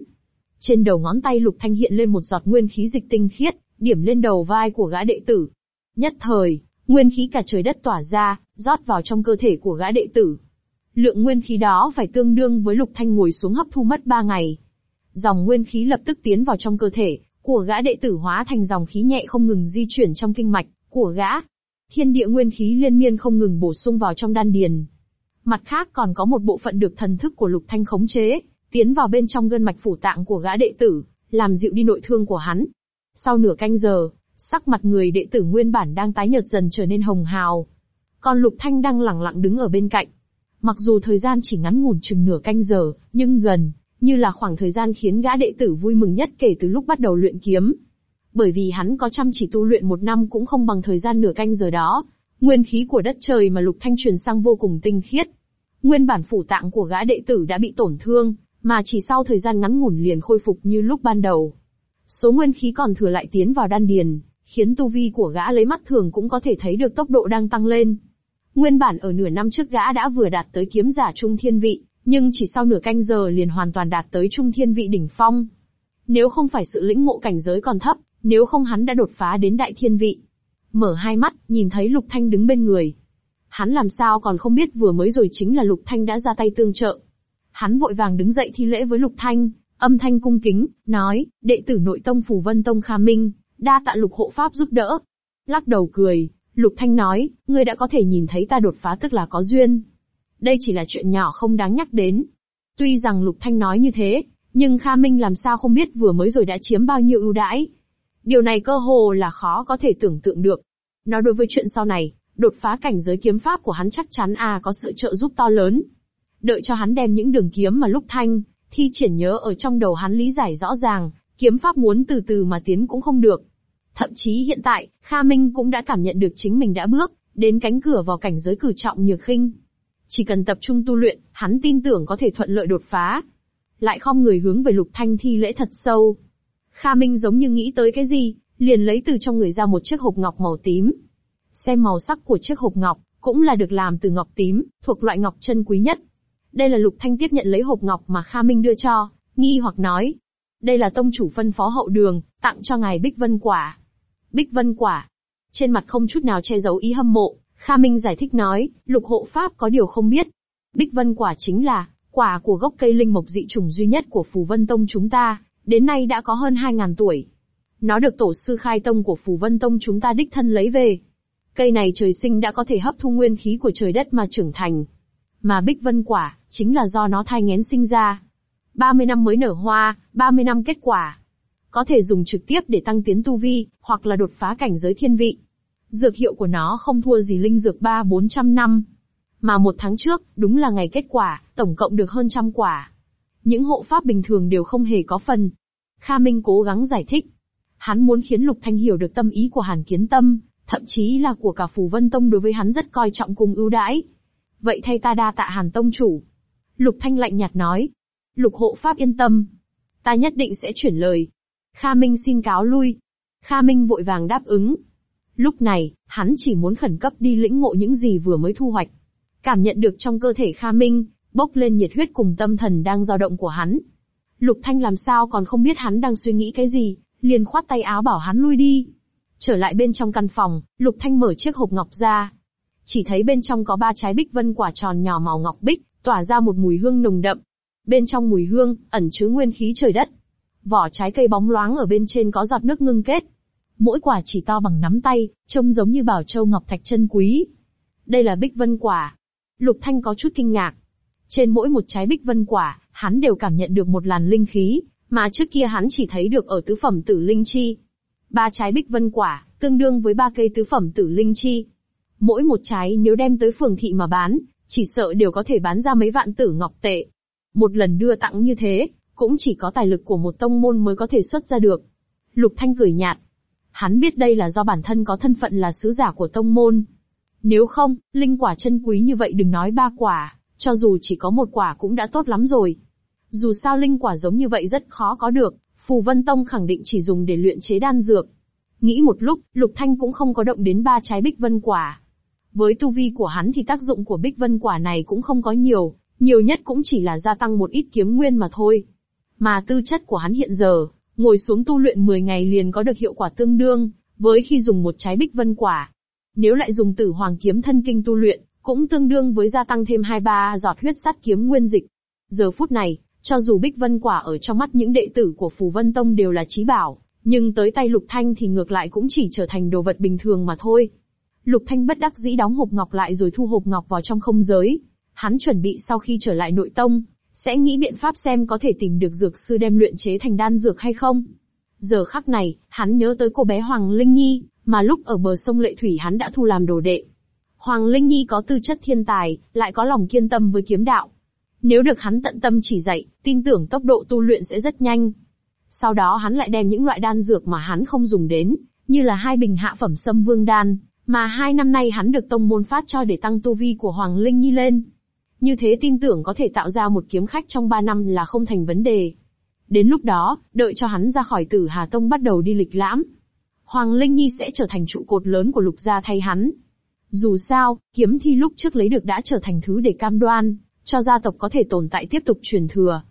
Trên đầu ngón tay Lục Thanh hiện lên một giọt nguyên khí dịch tinh khiết, điểm lên đầu vai của gã đệ tử. Nhất thời, nguyên khí cả trời đất tỏa ra, rót vào trong cơ thể của gã đệ tử. Lượng nguyên khí đó phải tương đương với Lục Thanh ngồi xuống hấp thu mất ba ngày. Dòng nguyên khí lập tức tiến vào trong cơ thể, của gã đệ tử hóa thành dòng khí nhẹ không ngừng di chuyển trong kinh mạch, của gã. Thiên địa nguyên khí liên miên không ngừng bổ sung vào trong đan điền. Mặt khác còn có một bộ phận được thần thức của Lục Thanh khống chế, tiến vào bên trong gân mạch phủ tạng của gã đệ tử, làm dịu đi nội thương của hắn. Sau nửa canh giờ, sắc mặt người đệ tử nguyên bản đang tái nhợt dần trở nên hồng hào. Còn Lục Thanh đang lặng lặng đứng ở bên cạnh. Mặc dù thời gian chỉ ngắn ngủn chừng nửa canh giờ, nhưng gần, như là khoảng thời gian khiến gã đệ tử vui mừng nhất kể từ lúc bắt đầu luyện kiếm. Bởi vì hắn có chăm chỉ tu luyện một năm cũng không bằng thời gian nửa canh giờ đó. Nguyên khí của đất trời mà Lục Thanh truyền sang vô cùng tinh khiết. Nguyên bản phủ tạng của gã đệ tử đã bị tổn thương, mà chỉ sau thời gian ngắn ngủn liền khôi phục như lúc ban đầu. Số nguyên khí còn thừa lại tiến vào đan điền, khiến tu vi của gã lấy mắt thường cũng có thể thấy được tốc độ đang tăng lên. Nguyên bản ở nửa năm trước gã đã vừa đạt tới kiếm giả trung thiên vị, nhưng chỉ sau nửa canh giờ liền hoàn toàn đạt tới trung thiên vị đỉnh phong. Nếu không phải sự lĩnh ngộ cảnh giới còn thấp, nếu không hắn đã đột phá đến đại thiên vị. Mở hai mắt, nhìn thấy Lục Thanh đứng bên người. Hắn làm sao còn không biết vừa mới rồi chính là Lục Thanh đã ra tay tương trợ. Hắn vội vàng đứng dậy thi lễ với Lục Thanh, âm thanh cung kính, nói, đệ tử nội tông Phù Vân Tông Kha Minh, đa tạ Lục hộ pháp giúp đỡ. Lắc đầu cười, Lục Thanh nói, ngươi đã có thể nhìn thấy ta đột phá tức là có duyên. Đây chỉ là chuyện nhỏ không đáng nhắc đến. Tuy rằng Lục Thanh nói như thế, nhưng Kha Minh làm sao không biết vừa mới rồi đã chiếm bao nhiêu ưu đãi. Điều này cơ hồ là khó có thể tưởng tượng được. Nói đối với chuyện sau này, đột phá cảnh giới kiếm pháp của hắn chắc chắn à có sự trợ giúp to lớn. Đợi cho hắn đem những đường kiếm mà Lục Thanh, thi triển nhớ ở trong đầu hắn lý giải rõ ràng, kiếm pháp muốn từ từ mà tiến cũng không được. Thậm chí hiện tại, Kha Minh cũng đã cảm nhận được chính mình đã bước đến cánh cửa vào cảnh giới cử trọng nhược khinh. Chỉ cần tập trung tu luyện, hắn tin tưởng có thể thuận lợi đột phá. Lại không người hướng về Lục Thanh thi lễ thật sâu. Kha Minh giống như nghĩ tới cái gì, liền lấy từ trong người ra một chiếc hộp ngọc màu tím. Xem màu sắc của chiếc hộp ngọc, cũng là được làm từ ngọc tím, thuộc loại ngọc chân quý nhất. Đây là Lục Thanh tiếp nhận lấy hộp ngọc mà Kha Minh đưa cho, nghi hoặc nói. Đây là tông chủ phân phó hậu đường, tặng cho ngài Bích Vân Quả. Bích Vân Quả. Trên mặt không chút nào che giấu ý hâm mộ, Kha Minh giải thích nói, lục hộ pháp có điều không biết. Bích Vân quả chính là, quả của gốc cây linh mộc dị trùng duy nhất của Phù Vân Tông chúng ta, đến nay đã có hơn 2.000 tuổi. Nó được tổ sư khai tông của Phù Vân Tông chúng ta đích thân lấy về. Cây này trời sinh đã có thể hấp thu nguyên khí của trời đất mà trưởng thành. Mà Bích Vân quả, chính là do nó thai ngén sinh ra. 30 năm mới nở hoa, 30 năm kết quả. Có thể dùng trực tiếp để tăng tiến tu vi, hoặc là đột phá cảnh giới thiên vị. Dược hiệu của nó không thua gì linh dược ba bốn trăm năm. Mà một tháng trước, đúng là ngày kết quả, tổng cộng được hơn trăm quả. Những hộ pháp bình thường đều không hề có phần. Kha Minh cố gắng giải thích. Hắn muốn khiến Lục Thanh hiểu được tâm ý của Hàn Kiến Tâm, thậm chí là của cả Phù Vân Tông đối với hắn rất coi trọng cùng ưu đãi. Vậy thay ta đa tạ Hàn Tông chủ. Lục Thanh lạnh nhạt nói. Lục hộ pháp yên tâm. Ta nhất định sẽ chuyển lời. Kha Minh xin cáo lui. Kha Minh vội vàng đáp ứng. Lúc này, hắn chỉ muốn khẩn cấp đi lĩnh ngộ những gì vừa mới thu hoạch. Cảm nhận được trong cơ thể Kha Minh, bốc lên nhiệt huyết cùng tâm thần đang dao động của hắn. Lục Thanh làm sao còn không biết hắn đang suy nghĩ cái gì, liền khoát tay áo bảo hắn lui đi. Trở lại bên trong căn phòng, Lục Thanh mở chiếc hộp ngọc ra. Chỉ thấy bên trong có ba trái bích vân quả tròn nhỏ màu ngọc bích, tỏa ra một mùi hương nồng đậm. Bên trong mùi hương, ẩn chứa nguyên khí trời đất. Vỏ trái cây bóng loáng ở bên trên có giọt nước ngưng kết. Mỗi quả chỉ to bằng nắm tay, trông giống như bảo châu ngọc thạch chân quý. Đây là bích vân quả. Lục Thanh có chút kinh ngạc. Trên mỗi một trái bích vân quả, hắn đều cảm nhận được một làn linh khí, mà trước kia hắn chỉ thấy được ở tứ phẩm tử linh chi. Ba trái bích vân quả, tương đương với ba cây tứ phẩm tử linh chi. Mỗi một trái nếu đem tới phường thị mà bán, chỉ sợ đều có thể bán ra mấy vạn tử ngọc tệ. Một lần đưa tặng như thế, cũng chỉ có tài lực của một tông môn mới có thể xuất ra được. Lục Thanh cười nhạt. Hắn biết đây là do bản thân có thân phận là sứ giả của tông môn. Nếu không, linh quả chân quý như vậy đừng nói ba quả, cho dù chỉ có một quả cũng đã tốt lắm rồi. Dù sao linh quả giống như vậy rất khó có được, Phù Vân Tông khẳng định chỉ dùng để luyện chế đan dược. Nghĩ một lúc, Lục Thanh cũng không có động đến ba trái bích vân quả. Với tu vi của hắn thì tác dụng của bích vân quả này cũng không có nhiều, nhiều nhất cũng chỉ là gia tăng một ít kiếm nguyên mà thôi. Mà tư chất của hắn hiện giờ, ngồi xuống tu luyện 10 ngày liền có được hiệu quả tương đương, với khi dùng một trái bích vân quả. Nếu lại dùng tử hoàng kiếm thân kinh tu luyện, cũng tương đương với gia tăng thêm 2-3 giọt huyết sắt kiếm nguyên dịch. Giờ phút này, cho dù Bích Vân Quả ở trong mắt những đệ tử của Phù Vân Tông đều là trí bảo, nhưng tới tay Lục Thanh thì ngược lại cũng chỉ trở thành đồ vật bình thường mà thôi. Lục Thanh bất đắc dĩ đóng hộp ngọc lại rồi thu hộp ngọc vào trong không giới. Hắn chuẩn bị sau khi trở lại nội tông, sẽ nghĩ biện pháp xem có thể tìm được dược sư đem luyện chế thành đan dược hay không. Giờ khắc này, hắn nhớ tới cô bé Hoàng Linh Nhi, mà lúc ở bờ sông Lệ Thủy hắn đã thu làm đồ đệ. Hoàng Linh Nhi có tư chất thiên tài, lại có lòng kiên tâm với kiếm đạo. Nếu được hắn tận tâm chỉ dạy, tin tưởng tốc độ tu luyện sẽ rất nhanh. Sau đó hắn lại đem những loại đan dược mà hắn không dùng đến, như là hai bình hạ phẩm sâm vương đan, mà hai năm nay hắn được tông môn phát cho để tăng tu vi của Hoàng Linh Nhi lên. Như thế tin tưởng có thể tạo ra một kiếm khách trong ba năm là không thành vấn đề. Đến lúc đó, đợi cho hắn ra khỏi tử Hà Tông bắt đầu đi lịch lãm. Hoàng Linh Nhi sẽ trở thành trụ cột lớn của lục gia thay hắn. Dù sao, kiếm thi lúc trước lấy được đã trở thành thứ để cam đoan, cho gia tộc có thể tồn tại tiếp tục truyền thừa.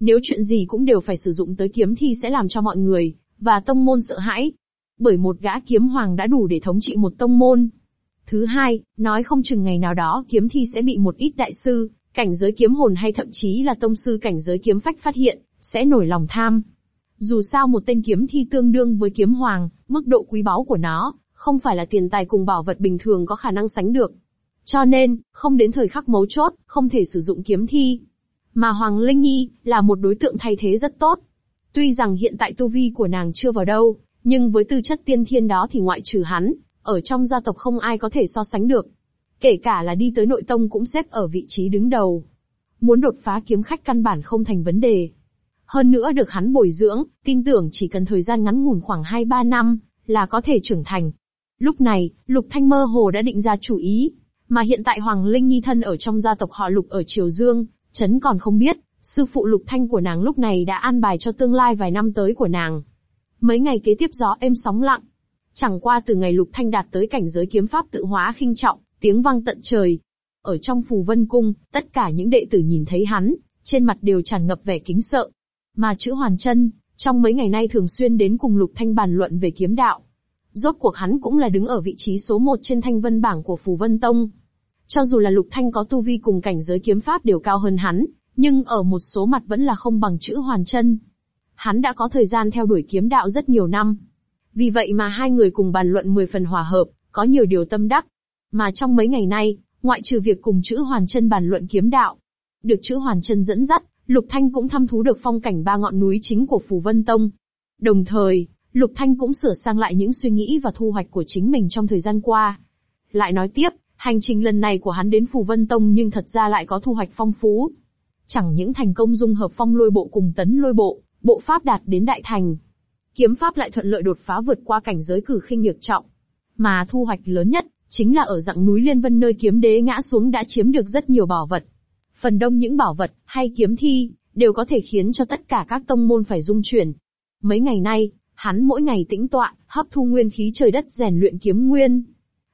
Nếu chuyện gì cũng đều phải sử dụng tới kiếm thi sẽ làm cho mọi người, và tông môn sợ hãi. Bởi một gã kiếm hoàng đã đủ để thống trị một tông môn. Thứ hai, nói không chừng ngày nào đó kiếm thi sẽ bị một ít đại sư, cảnh giới kiếm hồn hay thậm chí là tông sư cảnh giới kiếm phách phát hiện, sẽ nổi lòng tham. Dù sao một tên kiếm thi tương đương với kiếm hoàng, mức độ quý báu của nó, không phải là tiền tài cùng bảo vật bình thường có khả năng sánh được. Cho nên, không đến thời khắc mấu chốt, không thể sử dụng kiếm thi. Mà Hoàng Linh Nhi, là một đối tượng thay thế rất tốt. Tuy rằng hiện tại tu vi của nàng chưa vào đâu, nhưng với tư chất tiên thiên đó thì ngoại trừ hắn, ở trong gia tộc không ai có thể so sánh được. Kể cả là đi tới nội tông cũng xếp ở vị trí đứng đầu. Muốn đột phá kiếm khách căn bản không thành vấn đề. Hơn nữa được hắn bồi dưỡng, tin tưởng chỉ cần thời gian ngắn ngủn khoảng 2-3 năm, là có thể trưởng thành. Lúc này, Lục Thanh mơ hồ đã định ra chủ ý, mà hiện tại Hoàng Linh Nhi thân ở trong gia tộc họ Lục ở Triều Dương, chấn còn không biết, sư phụ Lục Thanh của nàng lúc này đã an bài cho tương lai vài năm tới của nàng. Mấy ngày kế tiếp gió êm sóng lặng. Chẳng qua từ ngày Lục Thanh đạt tới cảnh giới kiếm pháp tự hóa khinh trọng, tiếng vang tận trời. Ở trong phù vân cung, tất cả những đệ tử nhìn thấy hắn, trên mặt đều tràn ngập vẻ kính sợ. Mà chữ hoàn chân, trong mấy ngày nay thường xuyên đến cùng Lục Thanh bàn luận về kiếm đạo. Rốt cuộc hắn cũng là đứng ở vị trí số một trên thanh vân bảng của Phù Vân Tông. Cho dù là Lục Thanh có tu vi cùng cảnh giới kiếm pháp đều cao hơn hắn, nhưng ở một số mặt vẫn là không bằng chữ hoàn chân. Hắn đã có thời gian theo đuổi kiếm đạo rất nhiều năm. Vì vậy mà hai người cùng bàn luận 10 phần hòa hợp, có nhiều điều tâm đắc. Mà trong mấy ngày nay, ngoại trừ việc cùng chữ hoàn chân bàn luận kiếm đạo, được chữ hoàn chân dẫn dắt, Lục Thanh cũng thăm thú được phong cảnh ba ngọn núi chính của Phù Vân Tông. Đồng thời, Lục Thanh cũng sửa sang lại những suy nghĩ và thu hoạch của chính mình trong thời gian qua. Lại nói tiếp, hành trình lần này của hắn đến Phù Vân Tông nhưng thật ra lại có thu hoạch phong phú. Chẳng những thành công dung hợp phong lôi bộ cùng tấn lôi bộ, bộ pháp đạt đến đại thành. Kiếm pháp lại thuận lợi đột phá vượt qua cảnh giới cử khinh nhược trọng. Mà thu hoạch lớn nhất, chính là ở dặng núi Liên Vân nơi kiếm đế ngã xuống đã chiếm được rất nhiều bảo vật. Phần đông những bảo vật, hay kiếm thi, đều có thể khiến cho tất cả các tông môn phải dung chuyển. Mấy ngày nay, Hắn mỗi ngày tĩnh tọa, hấp thu nguyên khí trời đất rèn luyện kiếm nguyên.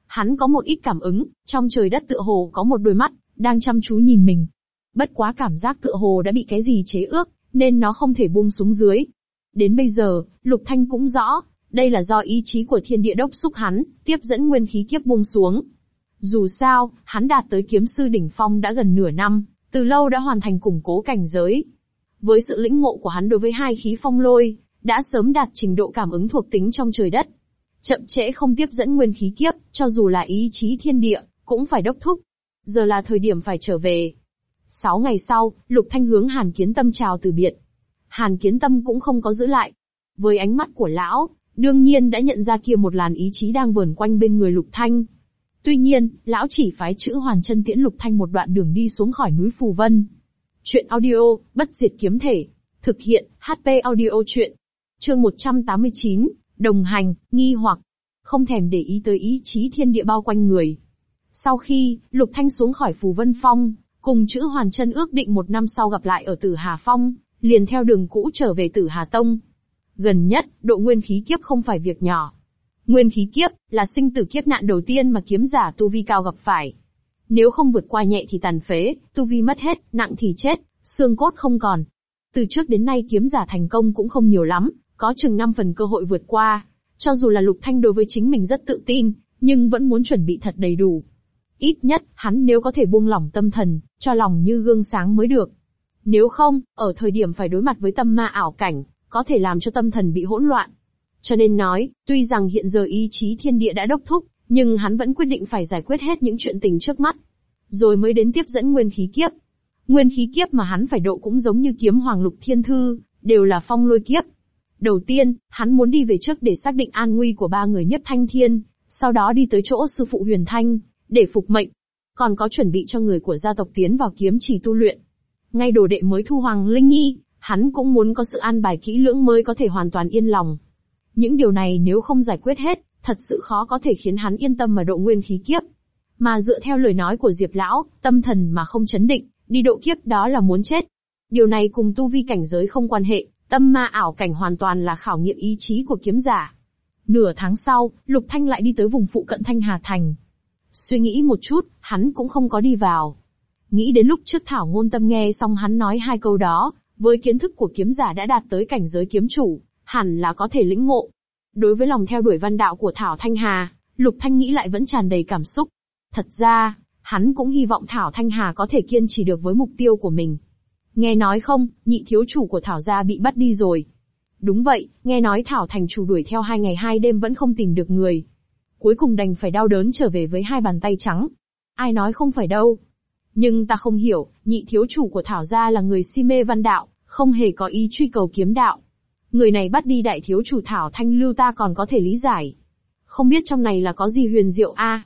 Hắn có một ít cảm ứng, trong trời đất tựa hồ có một đôi mắt, đang chăm chú nhìn mình. Bất quá cảm giác tựa hồ đã bị cái gì chế ước, nên nó không thể buông xuống dưới. Đến bây giờ, Lục Thanh cũng rõ, Đây là do ý chí của thiên địa đốc xúc hắn, tiếp dẫn nguyên khí kiếp buông xuống. Dù sao, hắn đạt tới kiếm sư đỉnh phong đã gần nửa năm, từ lâu đã hoàn thành củng cố cảnh giới. Với sự lĩnh ngộ của hắn đối với hai khí phong lôi, đã sớm đạt trình độ cảm ứng thuộc tính trong trời đất. Chậm trễ không tiếp dẫn nguyên khí kiếp, cho dù là ý chí thiên địa, cũng phải đốc thúc. Giờ là thời điểm phải trở về. Sáu ngày sau, Lục Thanh hướng Hàn Kiến Tâm chào từ biệt. Hàn Kiến Tâm cũng không có giữ lại. Với ánh mắt của lão, đương nhiên đã nhận ra kia một làn ý chí đang vờn quanh bên người Lục Thanh. Tuy nhiên, lão chỉ phái chữ hoàn chân tiễn Lục Thanh một đoạn đường đi xuống khỏi núi Phù Vân. Chuyện audio, bất diệt kiếm thể. Thực hiện, HP audio chuyện. Chương 189, đồng hành, nghi hoặc. Không thèm để ý tới ý chí thiên địa bao quanh người. Sau khi, Lục Thanh xuống khỏi Phù Vân Phong, cùng chữ hoàn chân ước định một năm sau gặp lại ở Tử Hà Phong, liền theo đường cũ trở về Tử Hà Tông. Gần nhất, độ nguyên khí kiếp không phải việc nhỏ. Nguyên khí kiếp, là sinh tử kiếp nạn đầu tiên mà kiếm giả tu vi cao gặp phải. Nếu không vượt qua nhẹ thì tàn phế, tu vi mất hết, nặng thì chết, xương cốt không còn. Từ trước đến nay kiếm giả thành công cũng không nhiều lắm, có chừng 5 phần cơ hội vượt qua. Cho dù là Lục Thanh đối với chính mình rất tự tin, nhưng vẫn muốn chuẩn bị thật đầy đủ. Ít nhất, hắn nếu có thể buông lỏng tâm thần, cho lòng như gương sáng mới được. Nếu không, ở thời điểm phải đối mặt với tâm ma ảo cảnh, có thể làm cho tâm thần bị hỗn loạn. Cho nên nói, tuy rằng hiện giờ ý chí thiên địa đã đốc thúc, nhưng hắn vẫn quyết định phải giải quyết hết những chuyện tình trước mắt. Rồi mới đến tiếp dẫn nguyên khí kiếp. Nguyên khí kiếp mà hắn phải độ cũng giống như kiếm hoàng lục thiên thư, đều là phong lôi kiếp. Đầu tiên, hắn muốn đi về trước để xác định an nguy của ba người nhất thanh thiên, sau đó đi tới chỗ sư phụ huyền thanh, để phục mệnh. Còn có chuẩn bị cho người của gia tộc tiến vào kiếm chỉ tu luyện. Ngay đồ đệ mới thu hoàng linh nhi, hắn cũng muốn có sự an bài kỹ lưỡng mới có thể hoàn toàn yên lòng. Những điều này nếu không giải quyết hết, thật sự khó có thể khiến hắn yên tâm mà độ nguyên khí kiếp. Mà dựa theo lời nói của Diệp Lão, tâm thần mà không chấn định, đi độ kiếp đó là muốn chết. Điều này cùng tu vi cảnh giới không quan hệ, tâm ma ảo cảnh hoàn toàn là khảo nghiệm ý chí của kiếm giả. Nửa tháng sau, Lục Thanh lại đi tới vùng phụ cận Thanh Hà Thành. Suy nghĩ một chút, hắn cũng không có đi vào. Nghĩ đến lúc trước Thảo Ngôn Tâm nghe xong hắn nói hai câu đó, với kiến thức của kiếm giả đã đạt tới cảnh giới kiếm chủ, hẳn là có thể lĩnh ngộ. Đối với lòng theo đuổi văn đạo của Thảo Thanh Hà, Lục Thanh nghĩ lại vẫn tràn đầy cảm xúc. Thật ra, hắn cũng hy vọng Thảo Thanh Hà có thể kiên trì được với mục tiêu của mình. Nghe nói không, nhị thiếu chủ của Thảo gia bị bắt đi rồi. Đúng vậy, nghe nói Thảo thành chủ đuổi theo hai ngày hai đêm vẫn không tìm được người. Cuối cùng đành phải đau đớn trở về với hai bàn tay trắng. Ai nói không phải đâu. Nhưng ta không hiểu, nhị thiếu chủ của Thảo gia là người si mê văn đạo, không hề có ý truy cầu kiếm đạo. Người này bắt đi đại thiếu chủ Thảo Thanh Lưu ta còn có thể lý giải. Không biết trong này là có gì huyền diệu a?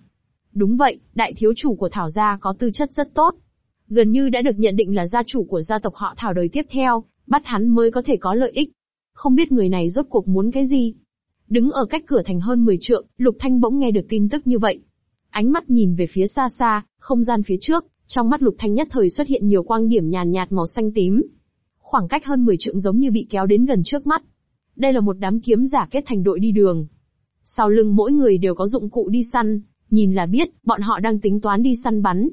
Đúng vậy, đại thiếu chủ của Thảo gia có tư chất rất tốt. Gần như đã được nhận định là gia chủ của gia tộc họ Thảo đời tiếp theo, bắt hắn mới có thể có lợi ích. Không biết người này rốt cuộc muốn cái gì? Đứng ở cách cửa thành hơn 10 trượng, Lục Thanh bỗng nghe được tin tức như vậy. Ánh mắt nhìn về phía xa xa, không gian phía trước, trong mắt Lục Thanh nhất thời xuất hiện nhiều quang điểm nhàn nhạt màu xanh tím, khoảng cách hơn 10 trượng giống như bị kéo đến gần trước mắt. Đây là một đám kiếm giả kết thành đội đi đường. Sau lưng mỗi người đều có dụng cụ đi săn, nhìn là biết, bọn họ đang tính toán đi săn bắn.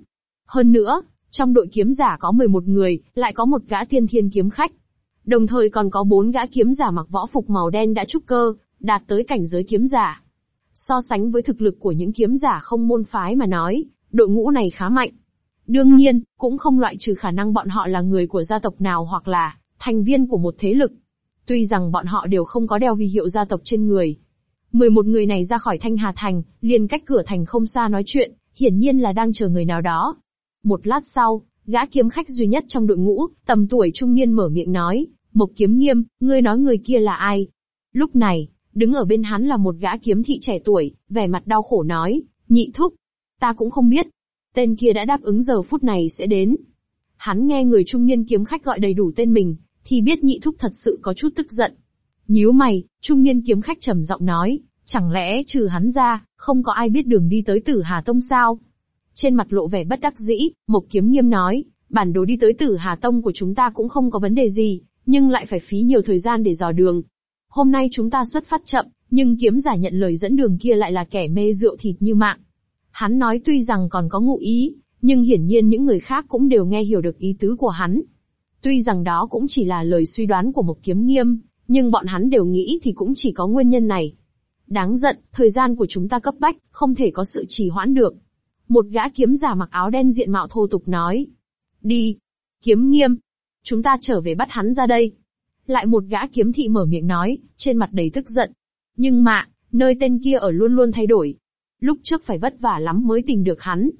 Hơn nữa, trong đội kiếm giả có 11 người, lại có một gã tiên thiên kiếm khách. Đồng thời còn có bốn gã kiếm giả mặc võ phục màu đen đã trúc cơ, đạt tới cảnh giới kiếm giả. So sánh với thực lực của những kiếm giả không môn phái mà nói, đội ngũ này khá mạnh. Đương nhiên, cũng không loại trừ khả năng bọn họ là người của gia tộc nào hoặc là thành viên của một thế lực. Tuy rằng bọn họ đều không có đeo huy hiệu gia tộc trên người. 11 người này ra khỏi Thanh Hà Thành, liền cách cửa thành không xa nói chuyện, hiển nhiên là đang chờ người nào đó. Một lát sau, gã kiếm khách duy nhất trong đội ngũ, tầm tuổi trung niên mở miệng nói, Mộc Kiếm Nghiêm, ngươi nói người kia là ai? Lúc này, đứng ở bên hắn là một gã kiếm thị trẻ tuổi, vẻ mặt đau khổ nói, nhị thúc, ta cũng không biết, Tên kia đã đáp ứng giờ phút này sẽ đến. Hắn nghe người trung niên kiếm khách gọi đầy đủ tên mình, thì biết nhị thúc thật sự có chút tức giận. Nhíu mày, trung niên kiếm khách trầm giọng nói, chẳng lẽ trừ hắn ra, không có ai biết đường đi tới Tử Hà Tông sao? Trên mặt lộ vẻ bất đắc dĩ, Mộc Kiếm Nghiêm nói, bản đồ đi tới Tử Hà Tông của chúng ta cũng không có vấn đề gì, nhưng lại phải phí nhiều thời gian để dò đường. Hôm nay chúng ta xuất phát chậm, nhưng kiếm giả nhận lời dẫn đường kia lại là kẻ mê rượu thịt như mạng. Hắn nói tuy rằng còn có ngụ ý, nhưng hiển nhiên những người khác cũng đều nghe hiểu được ý tứ của hắn. Tuy rằng đó cũng chỉ là lời suy đoán của một kiếm nghiêm, nhưng bọn hắn đều nghĩ thì cũng chỉ có nguyên nhân này. Đáng giận, thời gian của chúng ta cấp bách, không thể có sự trì hoãn được. Một gã kiếm giả mặc áo đen diện mạo thô tục nói. Đi. Kiếm nghiêm. Chúng ta trở về bắt hắn ra đây. Lại một gã kiếm thị mở miệng nói, trên mặt đầy tức giận. Nhưng mà, nơi tên kia ở luôn luôn thay đổi. Lúc trước phải vất vả lắm mới tìm được hắn.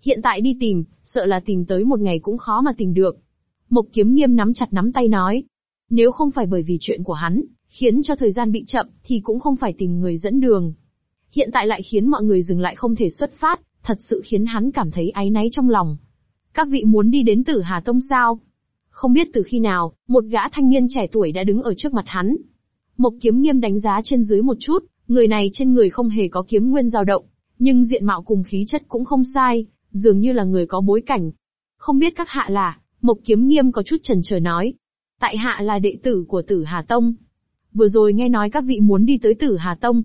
Hiện tại đi tìm, sợ là tìm tới một ngày cũng khó mà tìm được. Mộc kiếm nghiêm nắm chặt nắm tay nói. Nếu không phải bởi vì chuyện của hắn, khiến cho thời gian bị chậm, thì cũng không phải tìm người dẫn đường. Hiện tại lại khiến mọi người dừng lại không thể xuất phát, thật sự khiến hắn cảm thấy áy náy trong lòng. Các vị muốn đi đến tử Hà Tông sao? Không biết từ khi nào, một gã thanh niên trẻ tuổi đã đứng ở trước mặt hắn. Mộc kiếm nghiêm đánh giá trên dưới một chút, người này trên người không hề có kiếm nguyên dao động, nhưng diện mạo cùng khí chất cũng không sai, dường như là người có bối cảnh. Không biết các hạ là, Mộc kiếm nghiêm có chút chần chờ nói. Tại hạ là đệ tử của tử Hà Tông. Vừa rồi nghe nói các vị muốn đi tới tử Hà Tông.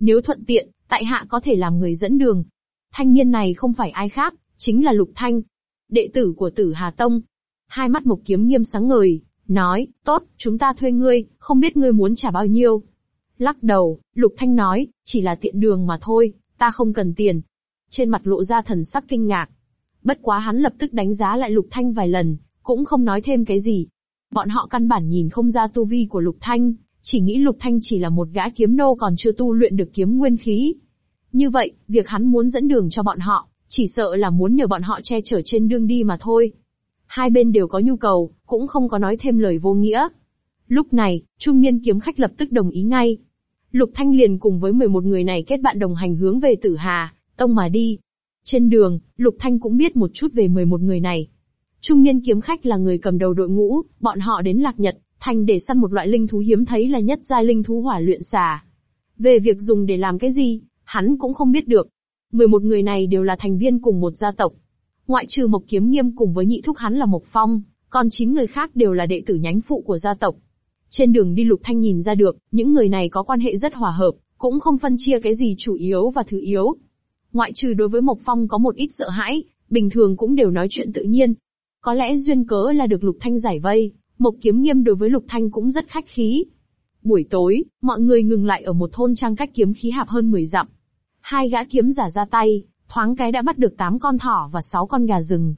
Nếu thuận tiện, tại hạ có thể làm người dẫn đường. Thanh niên này không phải ai khác, chính là Lục Thanh, đệ tử của tử Hà Tông. Hai mắt Mộc Kiếm nghiêm sáng ngời, nói, tốt, chúng ta thuê ngươi, không biết ngươi muốn trả bao nhiêu. Lắc đầu, Lục Thanh nói, chỉ là tiện đường mà thôi, ta không cần tiền. Trên mặt lộ ra thần sắc kinh ngạc. Bất quá hắn lập tức đánh giá lại Lục Thanh vài lần, cũng không nói thêm cái gì. Bọn họ căn bản nhìn không ra tu vi của Lục Thanh, chỉ nghĩ Lục Thanh chỉ là một gã kiếm nô còn chưa tu luyện được kiếm nguyên khí. Như vậy, việc hắn muốn dẫn đường cho bọn họ, chỉ sợ là muốn nhờ bọn họ che chở trên đường đi mà thôi. Hai bên đều có nhu cầu, cũng không có nói thêm lời vô nghĩa. Lúc này, trung niên kiếm khách lập tức đồng ý ngay. Lục Thanh liền cùng với 11 người này kết bạn đồng hành hướng về Tử Hà, Tông mà đi. Trên đường, Lục Thanh cũng biết một chút về 11 người này. Trung niên kiếm khách là người cầm đầu đội ngũ, bọn họ đến Lạc Nhật, thành để săn một loại linh thú hiếm thấy là nhất giai linh thú hỏa luyện xà. Về việc dùng để làm cái gì, hắn cũng không biết được. 11 người này đều là thành viên cùng một gia tộc. Ngoại trừ Mộc Kiếm Nghiêm cùng với nhị thúc hắn là Mộc Phong, còn 9 người khác đều là đệ tử nhánh phụ của gia tộc. Trên đường đi Lục Thanh nhìn ra được, những người này có quan hệ rất hòa hợp, cũng không phân chia cái gì chủ yếu và thứ yếu. Ngoại trừ đối với Mộc Phong có một ít sợ hãi, bình thường cũng đều nói chuyện tự nhiên. Có lẽ duyên cớ là được Lục Thanh giải vây, Mộc Kiếm Nghiêm đối với Lục Thanh cũng rất khách khí. Buổi tối, mọi người ngừng lại ở một thôn trang cách kiếm khí hạp hơn 10 dặm. Hai gã kiếm giả ra tay, thoáng cái đã bắt được 8 con thỏ và 6 con gà rừng.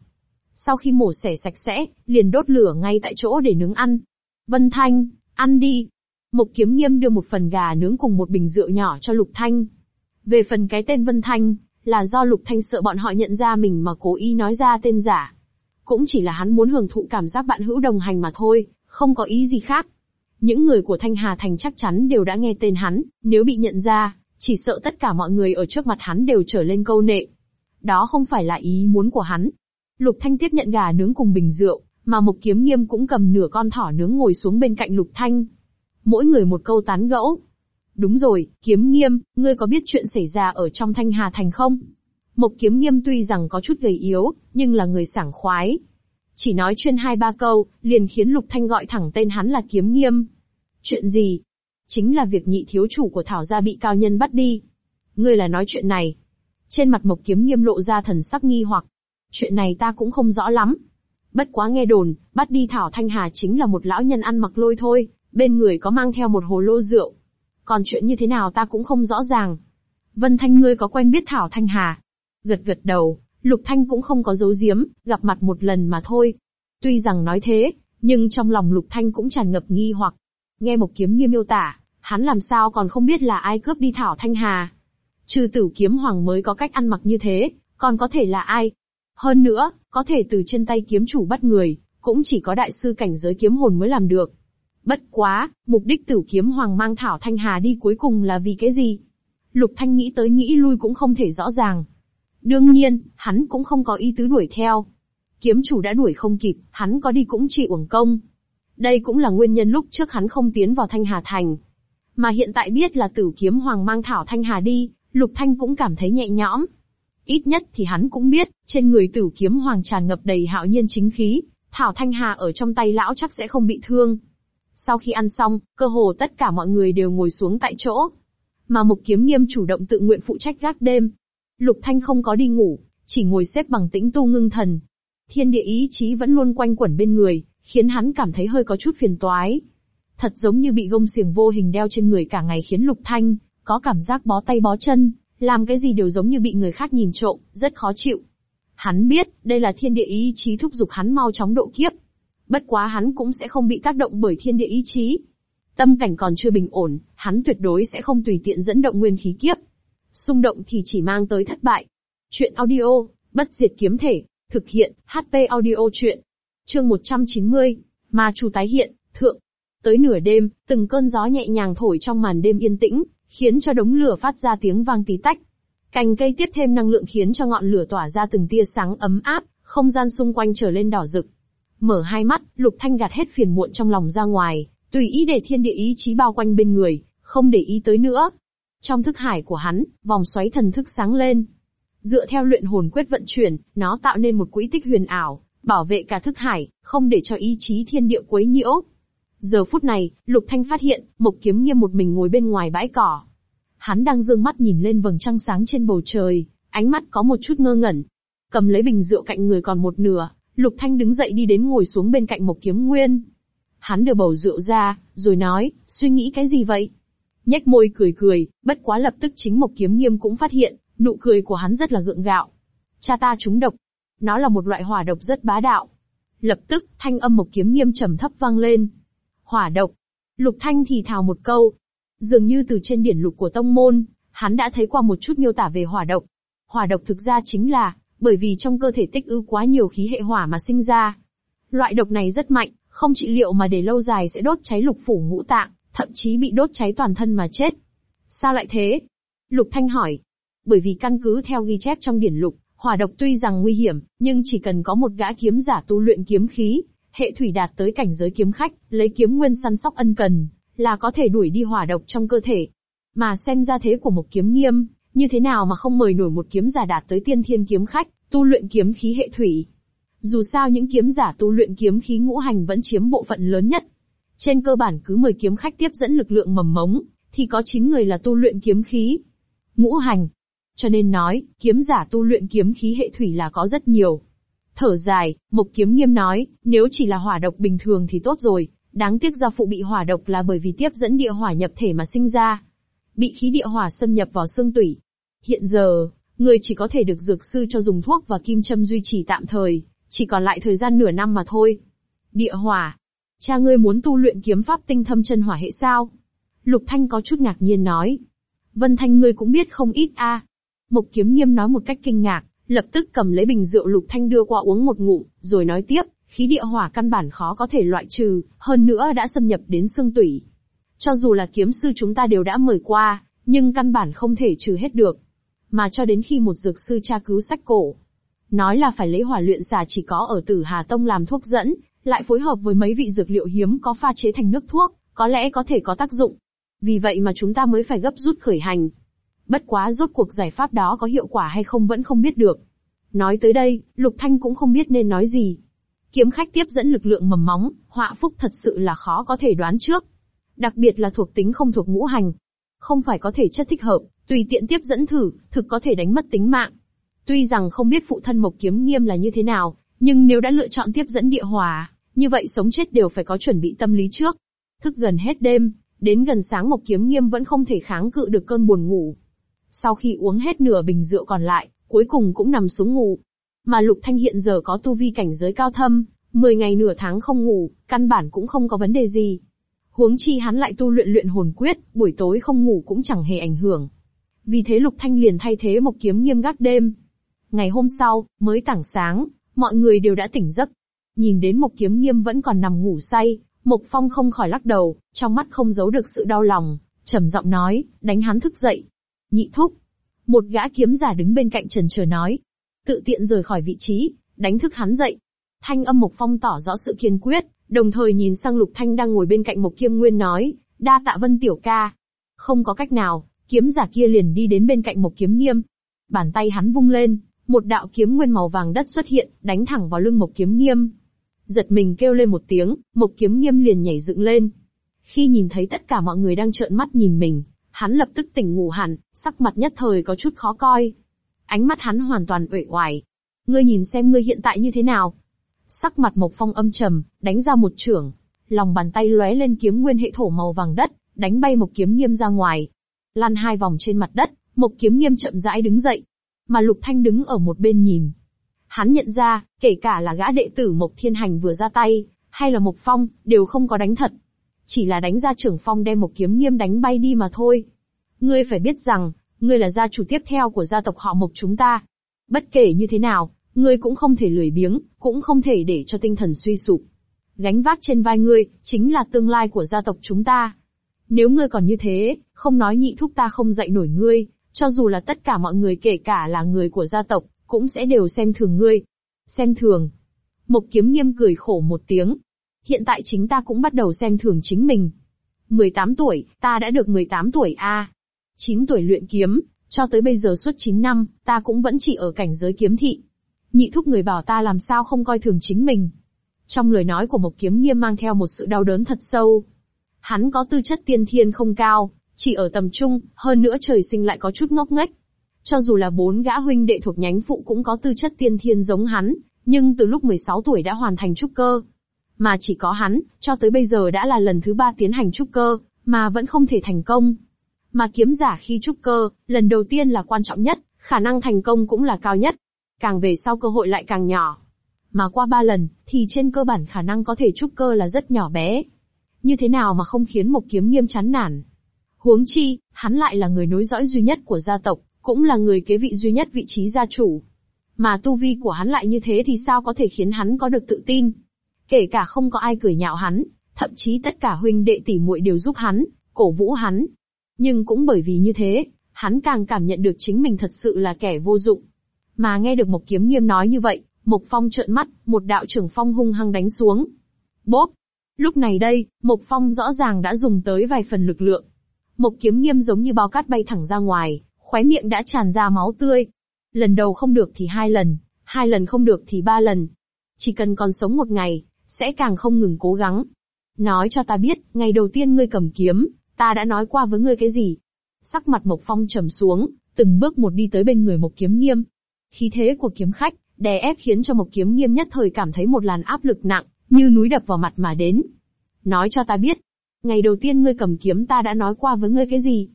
Sau khi mổ xẻ sạch sẽ, liền đốt lửa ngay tại chỗ để nướng ăn. Vân Thanh, ăn đi. Mộc Kiếm Nghiêm đưa một phần gà nướng cùng một bình rượu nhỏ cho Lục Thanh. Về phần cái tên Vân Thanh, là do Lục Thanh sợ bọn họ nhận ra mình mà cố ý nói ra tên giả. Cũng chỉ là hắn muốn hưởng thụ cảm giác bạn hữu đồng hành mà thôi, không có ý gì khác. Những người của Thanh Hà Thành chắc chắn đều đã nghe tên hắn, nếu bị nhận ra, chỉ sợ tất cả mọi người ở trước mặt hắn đều trở lên câu nệ. Đó không phải là ý muốn của hắn. Lục Thanh tiếp nhận gà nướng cùng bình rượu, mà Mộc Kiếm Nghiêm cũng cầm nửa con thỏ nướng ngồi xuống bên cạnh Lục Thanh. Mỗi người một câu tán gẫu. Đúng rồi, Kiếm Nghiêm, ngươi có biết chuyện xảy ra ở trong Thanh Hà Thành không? Mộc Kiếm Nghiêm tuy rằng có chút gầy yếu, nhưng là người sảng khoái. Chỉ nói chuyên hai ba câu, liền khiến Lục Thanh gọi thẳng tên hắn là Kiếm Nghiêm. Chuyện gì? Chính là việc nhị thiếu chủ của Thảo gia bị cao nhân bắt đi. Ngươi là nói chuyện này. Trên mặt Mộc Kiếm Nghiêm lộ ra thần sắc nghi hoặc. Chuyện này ta cũng không rõ lắm. Bất quá nghe đồn, bắt đi Thảo Thanh Hà chính là một lão nhân ăn mặc lôi thôi, bên người có mang theo một hồ lô rượu. Còn chuyện như thế nào ta cũng không rõ ràng. Vân Thanh ngươi có quen biết Thảo Thanh Hà? Gật gật đầu, Lục Thanh cũng không có giấu giếm, gặp mặt một lần mà thôi. Tuy rằng nói thế, nhưng trong lòng Lục Thanh cũng tràn ngập nghi hoặc. Nghe một kiếm nghiêm miêu tả, hắn làm sao còn không biết là ai cướp đi Thảo Thanh Hà. Trừ tử kiếm hoàng mới có cách ăn mặc như thế, còn có thể là ai? Hơn nữa, có thể từ trên tay kiếm chủ bắt người, cũng chỉ có đại sư cảnh giới kiếm hồn mới làm được. Bất quá, mục đích tử kiếm hoàng mang Thảo Thanh Hà đi cuối cùng là vì cái gì? Lục Thanh nghĩ tới nghĩ lui cũng không thể rõ ràng. Đương nhiên, hắn cũng không có ý tứ đuổi theo. Kiếm chủ đã đuổi không kịp, hắn có đi cũng chỉ uổng công. Đây cũng là nguyên nhân lúc trước hắn không tiến vào Thanh Hà Thành. Mà hiện tại biết là tử kiếm hoàng mang Thảo Thanh Hà đi, Lục Thanh cũng cảm thấy nhẹ nhõm. Ít nhất thì hắn cũng biết, trên người tử kiếm hoàng tràn ngập đầy hạo nhiên chính khí, Thảo Thanh Hà ở trong tay lão chắc sẽ không bị thương. Sau khi ăn xong, cơ hồ tất cả mọi người đều ngồi xuống tại chỗ. Mà Mục Kiếm Nghiêm chủ động tự nguyện phụ trách gác đêm, Lục Thanh không có đi ngủ, chỉ ngồi xếp bằng tĩnh tu ngưng thần. Thiên địa ý chí vẫn luôn quanh quẩn bên người, khiến hắn cảm thấy hơi có chút phiền toái. Thật giống như bị gông xiềng vô hình đeo trên người cả ngày khiến Lục Thanh, có cảm giác bó tay bó chân, làm cái gì đều giống như bị người khác nhìn trộm, rất khó chịu. Hắn biết, đây là thiên địa ý chí thúc giục hắn mau chóng độ kiếp. Bất quá hắn cũng sẽ không bị tác động bởi thiên địa ý chí. Tâm cảnh còn chưa bình ổn, hắn tuyệt đối sẽ không tùy tiện dẫn động nguyên khí kiếp. Xung động thì chỉ mang tới thất bại. Chuyện audio, bất diệt kiếm thể, thực hiện, HP audio chuyện. Chương 190, Ma chủ tái hiện. Tới nửa đêm, từng cơn gió nhẹ nhàng thổi trong màn đêm yên tĩnh, khiến cho đống lửa phát ra tiếng vang tí tách. Cành cây tiếp thêm năng lượng khiến cho ngọn lửa tỏa ra từng tia sáng ấm áp, không gian xung quanh trở lên đỏ rực. Mở hai mắt, Lục Thanh gạt hết phiền muộn trong lòng ra ngoài, tùy ý để thiên địa ý chí bao quanh bên người, không để ý tới nữa. Trong thức hải của hắn, vòng xoáy thần thức sáng lên. Dựa theo luyện hồn quyết vận chuyển, nó tạo nên một quỹ tích huyền ảo, bảo vệ cả thức hải, không để cho ý chí thiên địa quấy nhiễu. Giờ phút này, Lục Thanh phát hiện, Mộc Kiếm Nghiêm một mình ngồi bên ngoài bãi cỏ. Hắn đang dương mắt nhìn lên vầng trăng sáng trên bầu trời, ánh mắt có một chút ngơ ngẩn. Cầm lấy bình rượu cạnh người còn một nửa, Lục Thanh đứng dậy đi đến ngồi xuống bên cạnh Mộc Kiếm Nguyên. Hắn đưa bầu rượu ra, rồi nói, suy nghĩ cái gì vậy? Nhếch môi cười cười, bất quá lập tức chính Mộc Kiếm Nghiêm cũng phát hiện, nụ cười của hắn rất là gượng gạo. Cha ta trúng độc. Nó là một loại hỏa độc rất bá đạo. Lập tức, thanh âm Mộc Kiếm Nghiêm trầm thấp vang lên, Hỏa độc. Lục Thanh thì thào một câu. Dường như từ trên điển lục của tông môn, hắn đã thấy qua một chút miêu tả về hỏa độc. Hỏa độc thực ra chính là, bởi vì trong cơ thể tích ư quá nhiều khí hệ hỏa mà sinh ra. Loại độc này rất mạnh, không trị liệu mà để lâu dài sẽ đốt cháy lục phủ ngũ tạng, thậm chí bị đốt cháy toàn thân mà chết. Sao lại thế? Lục Thanh hỏi. Bởi vì căn cứ theo ghi chép trong điển lục, hỏa độc tuy rằng nguy hiểm, nhưng chỉ cần có một gã kiếm giả tu luyện kiếm khí, hệ thủy đạt tới cảnh giới kiếm khách, lấy kiếm nguyên săn sóc ân cần, là có thể đuổi đi hỏa độc trong cơ thể. Mà xem ra thế của một kiếm nghiêm, như thế nào mà không mời nổi một kiếm giả đạt tới tiên thiên kiếm khách, tu luyện kiếm khí hệ thủy. Dù sao những kiếm giả tu luyện kiếm khí ngũ hành vẫn chiếm bộ phận lớn nhất. Trên cơ bản cứ 10 kiếm khách tiếp dẫn lực lượng mầm mống, thì có 9 người là tu luyện kiếm khí. Ngũ hành. Cho nên nói, kiếm giả tu luyện kiếm khí hệ thủy là có rất nhiều. Thở dài, Mộc Kiếm Nghiêm nói, nếu chỉ là hỏa độc bình thường thì tốt rồi, đáng tiếc gia phụ bị hỏa độc là bởi vì tiếp dẫn địa hỏa nhập thể mà sinh ra. Bị khí địa hỏa xâm nhập vào xương tủy. Hiện giờ, người chỉ có thể được dược sư cho dùng thuốc và kim châm duy trì tạm thời, chỉ còn lại thời gian nửa năm mà thôi. Địa hỏa. Cha ngươi muốn tu luyện kiếm pháp tinh thâm chân hỏa hệ sao? Lục Thanh có chút ngạc nhiên nói. Vân Thanh ngươi cũng biết không ít a. Mộc Kiếm Nghiêm nói một cách kinh ngạc, Lập tức cầm lấy bình rượu lục thanh đưa qua uống một ngụm, rồi nói tiếp, khí địa hỏa căn bản khó có thể loại trừ, hơn nữa đã xâm nhập đến xương tủy. Cho dù là kiếm sư chúng ta đều đã mời qua, nhưng căn bản không thể trừ hết được. Mà cho đến khi một dược sư tra cứu sách cổ, nói là phải lấy hỏa luyện xà chỉ có ở Tử Hà Tông làm thuốc dẫn, lại phối hợp với mấy vị dược liệu hiếm có pha chế thành nước thuốc, có lẽ có thể có tác dụng. Vì vậy mà chúng ta mới phải gấp rút khởi hành, Bất quá rốt cuộc giải pháp đó có hiệu quả hay không vẫn không biết được. Nói tới đây, Lục Thanh cũng không biết nên nói gì. Kiếm khách tiếp dẫn lực lượng mầm móng, họa phúc thật sự là khó có thể đoán trước. Đặc biệt là thuộc tính không thuộc ngũ hành. Không phải có thể chất thích hợp, tùy tiện tiếp dẫn thử, thực có thể đánh mất tính mạng. Tuy rằng không biết phụ thân Mộc Kiếm Nghiêm là như thế nào, nhưng nếu đã lựa chọn tiếp dẫn địa hòa, như vậy sống chết đều phải có chuẩn bị tâm lý trước. Thức gần hết đêm, đến gần sáng Mộc Kiếm Nghiêm vẫn không thể kháng cự được cơn buồn ngủ. Sau khi uống hết nửa bình rượu còn lại, cuối cùng cũng nằm xuống ngủ. Mà Lục Thanh hiện giờ có tu vi cảnh giới cao thâm, 10 ngày nửa tháng không ngủ, căn bản cũng không có vấn đề gì. Huống chi hắn lại tu luyện luyện hồn quyết, buổi tối không ngủ cũng chẳng hề ảnh hưởng. Vì thế Lục Thanh liền thay thế một kiếm nghiêm gác đêm. Ngày hôm sau, mới tảng sáng, mọi người đều đã tỉnh giấc. Nhìn đến một kiếm nghiêm vẫn còn nằm ngủ say, Mộc Phong không khỏi lắc đầu, trong mắt không giấu được sự đau lòng, trầm giọng nói, đánh hắn thức dậy, Nhị thúc. Một gã kiếm giả đứng bên cạnh trần chờ nói. Tự tiện rời khỏi vị trí, đánh thức hắn dậy. Thanh âm Mộc Phong tỏ rõ sự kiên quyết, đồng thời nhìn sang Lục Thanh đang ngồi bên cạnh Mộc Kiêm Nguyên nói, đa tạ vân tiểu ca. Không có cách nào, kiếm giả kia liền đi đến bên cạnh Mộc Kiếm Nghiêm. Bàn tay hắn vung lên, một đạo kiếm nguyên màu vàng đất xuất hiện, đánh thẳng vào lưng Mộc Kiếm Nghiêm. Giật mình kêu lên một tiếng, Mộc Kiếm Nghiêm liền nhảy dựng lên. Khi nhìn thấy tất cả mọi người đang trợn mắt nhìn mình, Hắn lập tức tỉnh ngủ hẳn, sắc mặt nhất thời có chút khó coi. Ánh mắt hắn hoàn toàn uể oải. Ngươi nhìn xem ngươi hiện tại như thế nào. Sắc mặt Mộc Phong âm trầm, đánh ra một trưởng. Lòng bàn tay lóe lên kiếm nguyên hệ thổ màu vàng đất, đánh bay một kiếm nghiêm ra ngoài. Lăn hai vòng trên mặt đất, một Kiếm Nghiêm chậm rãi đứng dậy. Mà Lục Thanh đứng ở một bên nhìn. Hắn nhận ra, kể cả là gã đệ tử Mộc Thiên Hành vừa ra tay, hay là Mộc Phong, đều không có đánh thật. Chỉ là đánh ra trưởng phong đem một Kiếm Nghiêm đánh bay đi mà thôi. Ngươi phải biết rằng, ngươi là gia chủ tiếp theo của gia tộc họ Mộc chúng ta. Bất kể như thế nào, ngươi cũng không thể lười biếng, cũng không thể để cho tinh thần suy sụp. Gánh vác trên vai ngươi, chính là tương lai của gia tộc chúng ta. Nếu ngươi còn như thế, không nói nhị thúc ta không dạy nổi ngươi, cho dù là tất cả mọi người kể cả là người của gia tộc, cũng sẽ đều xem thường ngươi. Xem thường. Mộc kiếm nghiêm cười khổ một tiếng. Hiện tại chính ta cũng bắt đầu xem thường chính mình. 18 tuổi, ta đã được 18 tuổi a. 9 tuổi luyện kiếm, cho tới bây giờ suốt 9 năm, ta cũng vẫn chỉ ở cảnh giới kiếm thị. Nhị thúc người bảo ta làm sao không coi thường chính mình. Trong lời nói của Mộc Kiếm Nghiêm mang theo một sự đau đớn thật sâu. Hắn có tư chất tiên thiên không cao, chỉ ở tầm trung, hơn nữa trời sinh lại có chút ngốc nghếch. Cho dù là bốn gã huynh đệ thuộc nhánh phụ cũng có tư chất tiên thiên giống hắn, nhưng từ lúc 16 tuổi đã hoàn thành trúc cơ. Mà chỉ có hắn, cho tới bây giờ đã là lần thứ ba tiến hành trúc cơ, mà vẫn không thể thành công. Mà kiếm giả khi trúc cơ, lần đầu tiên là quan trọng nhất, khả năng thành công cũng là cao nhất. Càng về sau cơ hội lại càng nhỏ. Mà qua ba lần, thì trên cơ bản khả năng có thể trúc cơ là rất nhỏ bé. Như thế nào mà không khiến một kiếm nghiêm chán nản. Huống chi, hắn lại là người nối dõi duy nhất của gia tộc, cũng là người kế vị duy nhất vị trí gia chủ. Mà tu vi của hắn lại như thế thì sao có thể khiến hắn có được tự tin. Kể cả không có ai cười nhạo hắn, thậm chí tất cả huynh đệ tỷ muội đều giúp hắn, cổ vũ hắn. Nhưng cũng bởi vì như thế, hắn càng cảm nhận được chính mình thật sự là kẻ vô dụng. Mà nghe được một kiếm nghiêm nói như vậy, Mộc Phong trợn mắt, một đạo trưởng phong hung hăng đánh xuống. Bốp! Lúc này đây, Mộc Phong rõ ràng đã dùng tới vài phần lực lượng. Mộc kiếm nghiêm giống như bao cát bay thẳng ra ngoài, khóe miệng đã tràn ra máu tươi. Lần đầu không được thì hai lần, hai lần không được thì ba lần. Chỉ cần còn sống một ngày, sẽ càng không ngừng cố gắng. Nói cho ta biết, ngày đầu tiên ngươi cầm kiếm, ta đã nói qua với ngươi cái gì? Sắc mặt Mộc Phong trầm xuống, từng bước một đi tới bên người Mộc Kiếm Nghiêm. Khí thế của kiếm khách, đè ép khiến cho Mộc Kiếm Nghiêm nhất thời cảm thấy một làn áp lực nặng, như núi đập vào mặt mà đến. Nói cho ta biết, ngày đầu tiên ngươi cầm kiếm ta đã nói qua với ngươi cái gì?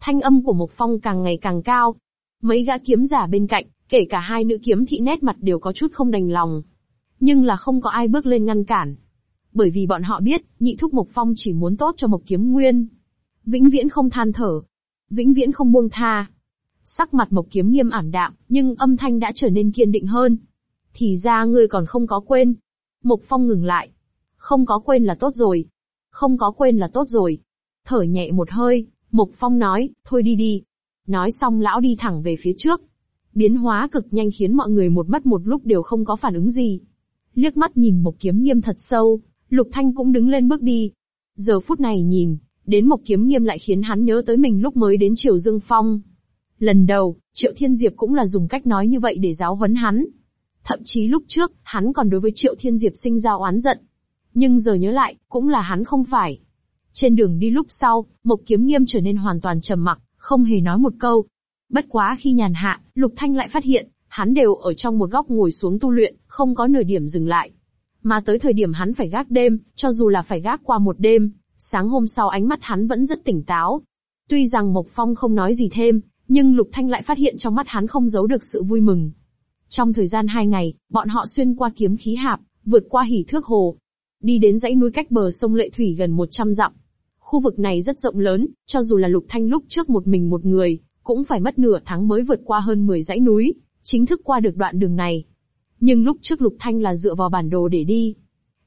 Thanh âm của Mộc Phong càng ngày càng cao. Mấy gã kiếm giả bên cạnh, kể cả hai nữ kiếm thị nét mặt đều có chút không đành lòng. Nhưng là không có ai bước lên ngăn cản. Bởi vì bọn họ biết, nhị thúc Mộc Phong chỉ muốn tốt cho Mộc Kiếm Nguyên. Vĩnh viễn không than thở. Vĩnh viễn không buông tha. Sắc mặt Mộc Kiếm nghiêm ảm đạm, nhưng âm thanh đã trở nên kiên định hơn. Thì ra ngươi còn không có quên. Mộc Phong ngừng lại. Không có quên là tốt rồi. Không có quên là tốt rồi. Thở nhẹ một hơi, Mộc Phong nói, thôi đi đi. Nói xong lão đi thẳng về phía trước. Biến hóa cực nhanh khiến mọi người một mắt một lúc đều không có phản ứng gì. Liếc mắt nhìn Mộc Kiếm Nghiêm thật sâu, Lục Thanh cũng đứng lên bước đi. Giờ phút này nhìn, đến Mộc Kiếm Nghiêm lại khiến hắn nhớ tới mình lúc mới đến Triều Dương Phong. Lần đầu, Triệu Thiên Diệp cũng là dùng cách nói như vậy để giáo huấn hắn. Thậm chí lúc trước, hắn còn đối với Triệu Thiên Diệp sinh ra oán giận. Nhưng giờ nhớ lại, cũng là hắn không phải. Trên đường đi lúc sau, Mộc Kiếm Nghiêm trở nên hoàn toàn trầm mặc, không hề nói một câu. Bất quá khi nhàn hạ, Lục Thanh lại phát hiện, hắn đều ở trong một góc ngồi xuống tu luyện, không có nửa điểm dừng lại. Mà tới thời điểm hắn phải gác đêm, cho dù là phải gác qua một đêm, sáng hôm sau ánh mắt hắn vẫn rất tỉnh táo. Tuy rằng Mộc Phong không nói gì thêm, nhưng Lục Thanh lại phát hiện trong mắt hắn không giấu được sự vui mừng. Trong thời gian hai ngày, bọn họ xuyên qua kiếm khí hạp, vượt qua hỉ thước hồ, đi đến dãy núi cách bờ sông Lệ Thủy gần 100 dặm. Khu vực này rất rộng lớn, cho dù là Lục Thanh lúc trước một mình một người, cũng phải mất nửa tháng mới vượt qua hơn 10 dãy núi, chính thức qua được đoạn đường này. Nhưng lúc trước Lục Thanh là dựa vào bản đồ để đi.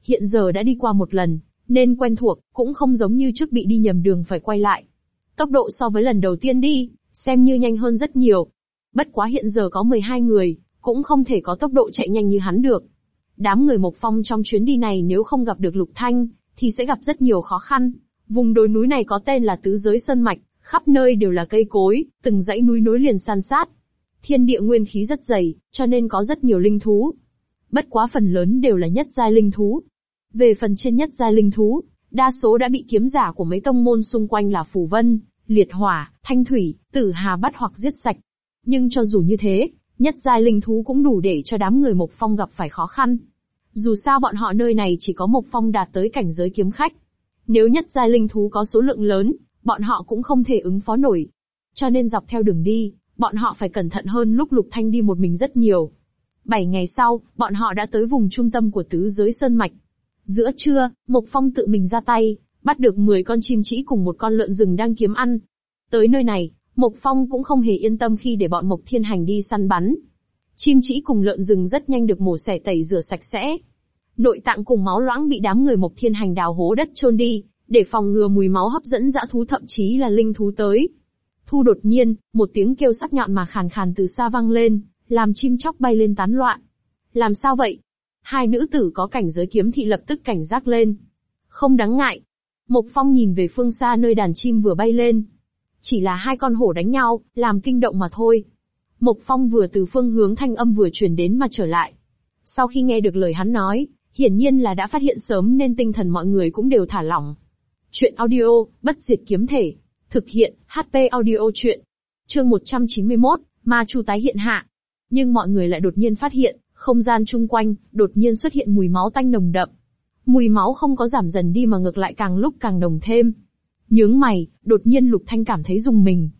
Hiện giờ đã đi qua một lần, nên quen thuộc, cũng không giống như trước bị đi nhầm đường phải quay lại. Tốc độ so với lần đầu tiên đi, xem như nhanh hơn rất nhiều. Bất quá hiện giờ có 12 người, cũng không thể có tốc độ chạy nhanh như hắn được. Đám người Mộc Phong trong chuyến đi này nếu không gặp được Lục Thanh, thì sẽ gặp rất nhiều khó khăn. Vùng đồi núi này có tên là Tứ Giới Sơn Mạch, khắp nơi đều là cây cối, từng dãy núi nối liền san sát. Thiên địa nguyên khí rất dày, cho nên có rất nhiều linh thú. Bất quá phần lớn đều là nhất giai linh thú. Về phần trên nhất giai linh thú, đa số đã bị kiếm giả của mấy tông môn xung quanh là Phù Vân, Liệt Hỏa, Thanh Thủy, Tử Hà bắt hoặc giết sạch. Nhưng cho dù như thế, nhất giai linh thú cũng đủ để cho đám người Mộc Phong gặp phải khó khăn. Dù sao bọn họ nơi này chỉ có Mộc Phong đạt tới cảnh giới kiếm khách. Nếu nhất giai linh thú có số lượng lớn, bọn họ cũng không thể ứng phó nổi, Cho nên dọc theo đường đi, bọn họ phải cẩn thận hơn lúc Lục Thanh đi một mình rất nhiều. Bảy ngày sau, bọn họ đã tới vùng trung tâm của tứ giới Sơn Mạch. Giữa trưa, Mộc Phong tự mình ra tay, bắt được 10 con chim chỉ cùng một con lợn rừng đang kiếm ăn. Tới nơi này, Mộc Phong cũng không hề yên tâm khi để bọn Mộc Thiên Hành đi săn bắn. Chim chỉ cùng lợn rừng rất nhanh được mổ xẻ tẩy rửa sạch sẽ. Nội tạng cùng máu loãng bị đám người Mộc Thiên Hành đào hố đất chôn đi, để phòng ngừa mùi máu hấp dẫn dã thú thậm chí là linh thú tới. Thu đột nhiên, một tiếng kêu sắc nhọn mà khàn khàn từ xa vang lên, làm chim chóc bay lên tán loạn. Làm sao vậy? Hai nữ tử có cảnh giới kiếm thị lập tức cảnh giác lên. Không đáng ngại. Mộc Phong nhìn về phương xa nơi đàn chim vừa bay lên. Chỉ là hai con hổ đánh nhau, làm kinh động mà thôi. Mộc Phong vừa từ phương hướng thanh âm vừa truyền đến mà trở lại. Sau khi nghe được lời hắn nói, hiển nhiên là đã phát hiện sớm nên tinh thần mọi người cũng đều thả lỏng. Chuyện audio, bất diệt kiếm thể. Thực hiện, HP audio chuyện. Chương 191, Ma Chu tái hiện hạ. Nhưng mọi người lại đột nhiên phát hiện, không gian chung quanh, đột nhiên xuất hiện mùi máu tanh nồng đậm. Mùi máu không có giảm dần đi mà ngược lại càng lúc càng nồng thêm. Nhướng mày, đột nhiên Lục Thanh cảm thấy dùng mình.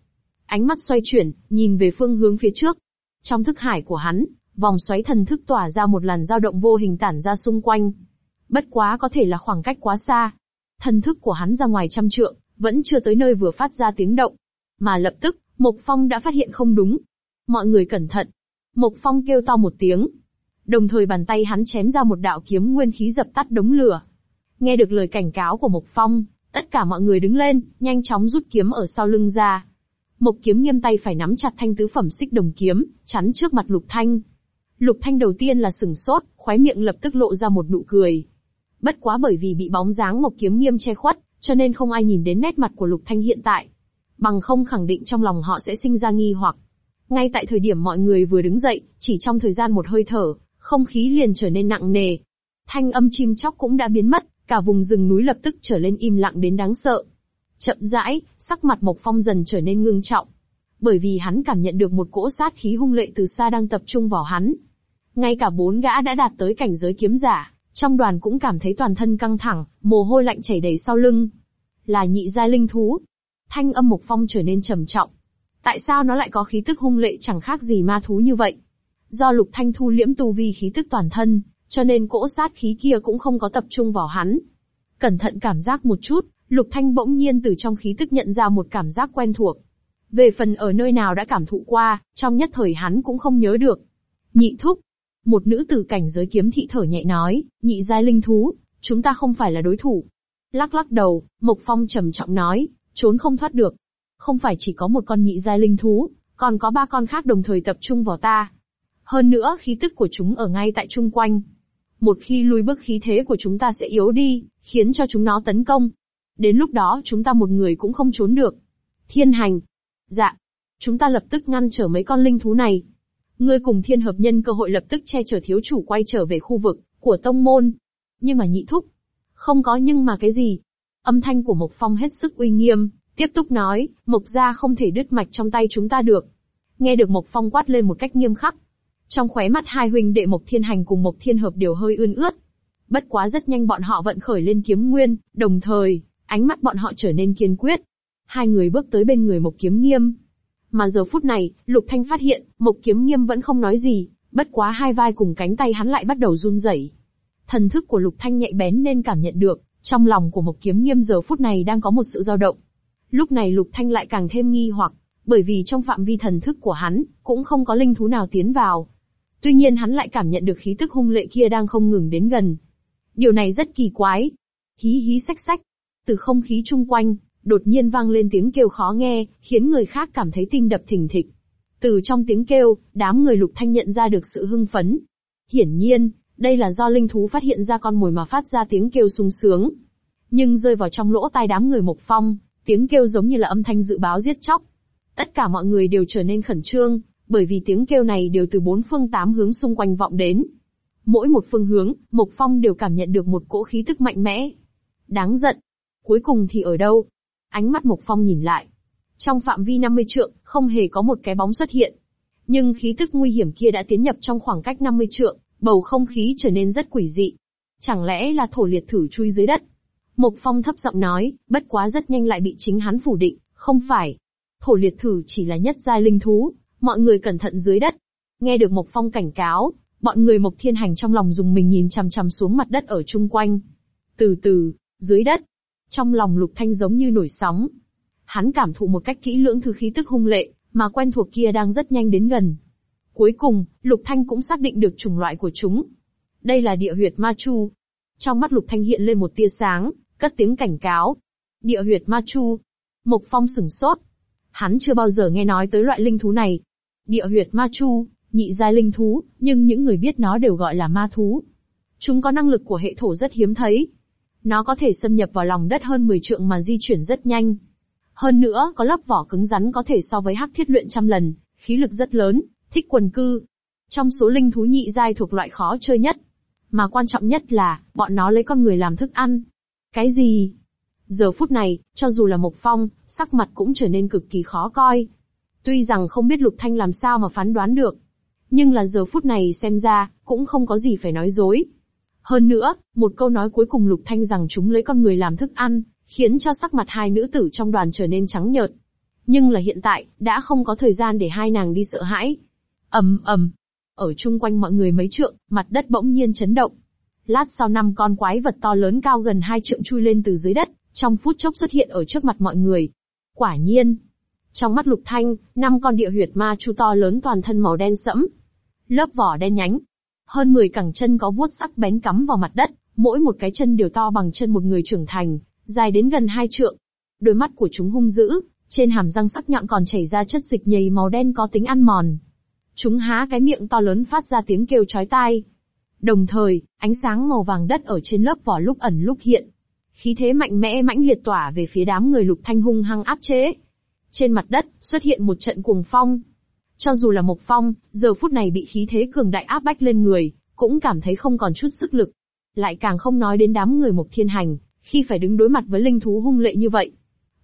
Ánh mắt xoay chuyển, nhìn về phương hướng phía trước. Trong thức hải của hắn, vòng xoáy thần thức tỏa ra một làn dao động vô hình tản ra xung quanh. Bất quá có thể là khoảng cách quá xa. Thần thức của hắn ra ngoài trăm trượng, vẫn chưa tới nơi vừa phát ra tiếng động. Mà lập tức, Mộc Phong đã phát hiện không đúng. Mọi người cẩn thận. Mộc Phong kêu to một tiếng. Đồng thời bàn tay hắn chém ra một đạo kiếm nguyên khí dập tắt đống lửa. Nghe được lời cảnh cáo của Mộc Phong, tất cả mọi người đứng lên, nhanh chóng rút kiếm ở sau lưng ra. Mộc kiếm nghiêm tay phải nắm chặt thanh tứ phẩm xích đồng kiếm, chắn trước mặt Lục Thanh. Lục Thanh đầu tiên là sừng sốt, khóe miệng lập tức lộ ra một nụ cười. Bất quá bởi vì bị bóng dáng Mộc kiếm nghiêm che khuất, cho nên không ai nhìn đến nét mặt của Lục Thanh hiện tại. Bằng không khẳng định trong lòng họ sẽ sinh ra nghi hoặc. Ngay tại thời điểm mọi người vừa đứng dậy, chỉ trong thời gian một hơi thở, không khí liền trở nên nặng nề. Thanh âm chim chóc cũng đã biến mất, cả vùng rừng núi lập tức trở lên im lặng đến đáng sợ. Chậm rãi, sắc mặt Mộc Phong dần trở nên ngưng trọng. Bởi vì hắn cảm nhận được một cỗ sát khí hung lệ từ xa đang tập trung vào hắn. Ngay cả bốn gã đã đạt tới cảnh giới kiếm giả, trong đoàn cũng cảm thấy toàn thân căng thẳng, mồ hôi lạnh chảy đầy sau lưng. Là nhị giai linh thú. Thanh âm Mộc Phong trở nên trầm trọng. Tại sao nó lại có khí tức hung lệ chẳng khác gì ma thú như vậy? Do Lục Thanh thu liễm tu vi khí tức toàn thân, cho nên cỗ sát khí kia cũng không có tập trung vào hắn. Cẩn thận cảm giác một chút, Lục Thanh bỗng nhiên từ trong khí tức nhận ra một cảm giác quen thuộc. Về phần ở nơi nào đã cảm thụ qua, trong nhất thời hắn cũng không nhớ được. Nhị thúc. Một nữ tử cảnh giới kiếm thị thở nhẹ nói, nhị giai linh thú, chúng ta không phải là đối thủ. Lắc lắc đầu, Mộc Phong trầm trọng nói, trốn không thoát được. Không phải chỉ có một con nhị giai linh thú, còn có ba con khác đồng thời tập trung vào ta. Hơn nữa khí tức của chúng ở ngay tại chung quanh. Một khi lùi bước khí thế của chúng ta sẽ yếu đi, khiến cho chúng nó tấn công. Đến lúc đó chúng ta một người cũng không trốn được. Thiên hành. Dạ. Chúng ta lập tức ngăn trở mấy con linh thú này. Ngươi cùng thiên hợp nhân cơ hội lập tức che chở thiếu chủ quay trở về khu vực của tông môn. Nhưng mà nhị thúc. Không có nhưng mà cái gì. Âm thanh của Mộc Phong hết sức uy nghiêm, tiếp tục nói, Mộc gia không thể đứt mạch trong tay chúng ta được. Nghe được Mộc Phong quát lên một cách nghiêm khắc, trong khóe mắt hai huynh đệ Mộc Thiên Hành cùng Mộc Thiên Hợp đều hơi ươn ướt. Bất quá rất nhanh bọn họ vận khởi lên kiếm nguyên, đồng thời, ánh mắt bọn họ trở nên kiên quyết. Hai người bước tới bên người Mộc Kiếm Nghiêm. Mà giờ phút này, Lục Thanh phát hiện, Mộc Kiếm Nghiêm vẫn không nói gì, bất quá hai vai cùng cánh tay hắn lại bắt đầu run rẩy. Thần thức của Lục Thanh nhạy bén nên cảm nhận được, trong lòng của Mộc Kiếm Nghiêm giờ phút này đang có một sự dao động. Lúc này Lục Thanh lại càng thêm nghi hoặc, bởi vì trong phạm vi thần thức của hắn, cũng không có linh thú nào tiến vào. Tuy nhiên hắn lại cảm nhận được khí tức hung lệ kia đang không ngừng đến gần. Điều này rất kỳ quái. Hí hí sách sách. Từ không khí chung quanh, đột nhiên vang lên tiếng kêu khó nghe, khiến người khác cảm thấy tim đập thình thịch. Từ trong tiếng kêu, đám người lục thanh nhận ra được sự hưng phấn. Hiển nhiên, đây là do linh thú phát hiện ra con mồi mà phát ra tiếng kêu sung sướng. Nhưng rơi vào trong lỗ tai đám người mộc phong, tiếng kêu giống như là âm thanh dự báo giết chóc. Tất cả mọi người đều trở nên khẩn trương, bởi vì tiếng kêu này đều từ bốn phương tám hướng xung quanh vọng đến. Mỗi một phương hướng, Mộc Phong đều cảm nhận được một cỗ khí tức mạnh mẽ. Đáng giận. Cuối cùng thì ở đâu? Ánh mắt Mộc Phong nhìn lại. Trong phạm vi 50 trượng, không hề có một cái bóng xuất hiện. Nhưng khí tức nguy hiểm kia đã tiến nhập trong khoảng cách 50 trượng, bầu không khí trở nên rất quỷ dị. Chẳng lẽ là thổ liệt thử chui dưới đất? Mộc Phong thấp giọng nói, bất quá rất nhanh lại bị chính hắn phủ định, không phải. Thổ liệt thử chỉ là nhất giai linh thú, mọi người cẩn thận dưới đất. Nghe được Mộc Phong cảnh cáo, bọn người Mộc Thiên Hành trong lòng dùng mình nhìn chằm chằm xuống mặt đất ở chung quanh. Từ từ, dưới đất, trong lòng Lục Thanh giống như nổi sóng. Hắn cảm thụ một cách kỹ lưỡng thứ khí tức hung lệ, mà quen thuộc kia đang rất nhanh đến gần. Cuối cùng, Lục Thanh cũng xác định được chủng loại của chúng. Đây là địa huyệt ma chu. Trong mắt Lục Thanh hiện lên một tia sáng, cất tiếng cảnh cáo. Địa huyệt ma chu. Mộc Phong sửng sốt. Hắn chưa bao giờ nghe nói tới loại linh thú này. Địa huyệt ma chu, nhị giai linh thú, nhưng những người biết nó đều gọi là ma thú. Chúng có năng lực của hệ thổ rất hiếm thấy. Nó có thể xâm nhập vào lòng đất hơn 10 trượng mà di chuyển rất nhanh. Hơn nữa, có lớp vỏ cứng rắn có thể so với hắc thiết luyện trăm lần, khí lực rất lớn, thích quần cư. Trong số linh thú nhị giai thuộc loại khó chơi nhất. Mà quan trọng nhất là, bọn nó lấy con người làm thức ăn. Cái gì? Giờ phút này, cho dù là Mộc Phong, sắc mặt cũng trở nên cực kỳ khó coi. Tuy rằng không biết Lục Thanh làm sao mà phán đoán được. Nhưng là giờ phút này xem ra, cũng không có gì phải nói dối. Hơn nữa, một câu nói cuối cùng Lục Thanh rằng chúng lấy con người làm thức ăn, khiến cho sắc mặt hai nữ tử trong đoàn trở nên trắng nhợt. Nhưng là hiện tại, đã không có thời gian để hai nàng đi sợ hãi. ầm ầm, ở chung quanh mọi người mấy trượng, mặt đất bỗng nhiên chấn động. Lát sau năm con quái vật to lớn cao gần hai trượng chui lên từ dưới đất, trong phút chốc xuất hiện ở trước mặt mọi người. Quả nhiên, trong mắt Lục Thanh, năm con địa huyệt ma chu to lớn toàn thân màu đen sẫm, lớp vỏ đen nhánh, hơn 10 cẳng chân có vuốt sắc bén cắm vào mặt đất, mỗi một cái chân đều to bằng chân một người trưởng thành, dài đến gần hai trượng. Đôi mắt của chúng hung dữ, trên hàm răng sắc nhọn còn chảy ra chất dịch nhầy màu đen có tính ăn mòn. Chúng há cái miệng to lớn phát ra tiếng kêu chói tai. Đồng thời, ánh sáng màu vàng đất ở trên lớp vỏ lúc ẩn lúc hiện. Khí thế mạnh mẽ mãnh liệt tỏa về phía đám người lục thanh hung hăng áp chế. Trên mặt đất, xuất hiện một trận cuồng phong. Cho dù là Mộc Phong, giờ phút này bị khí thế cường đại áp bách lên người, cũng cảm thấy không còn chút sức lực. Lại càng không nói đến đám người Mộc Thiên Hành, khi phải đứng đối mặt với linh thú hung lệ như vậy.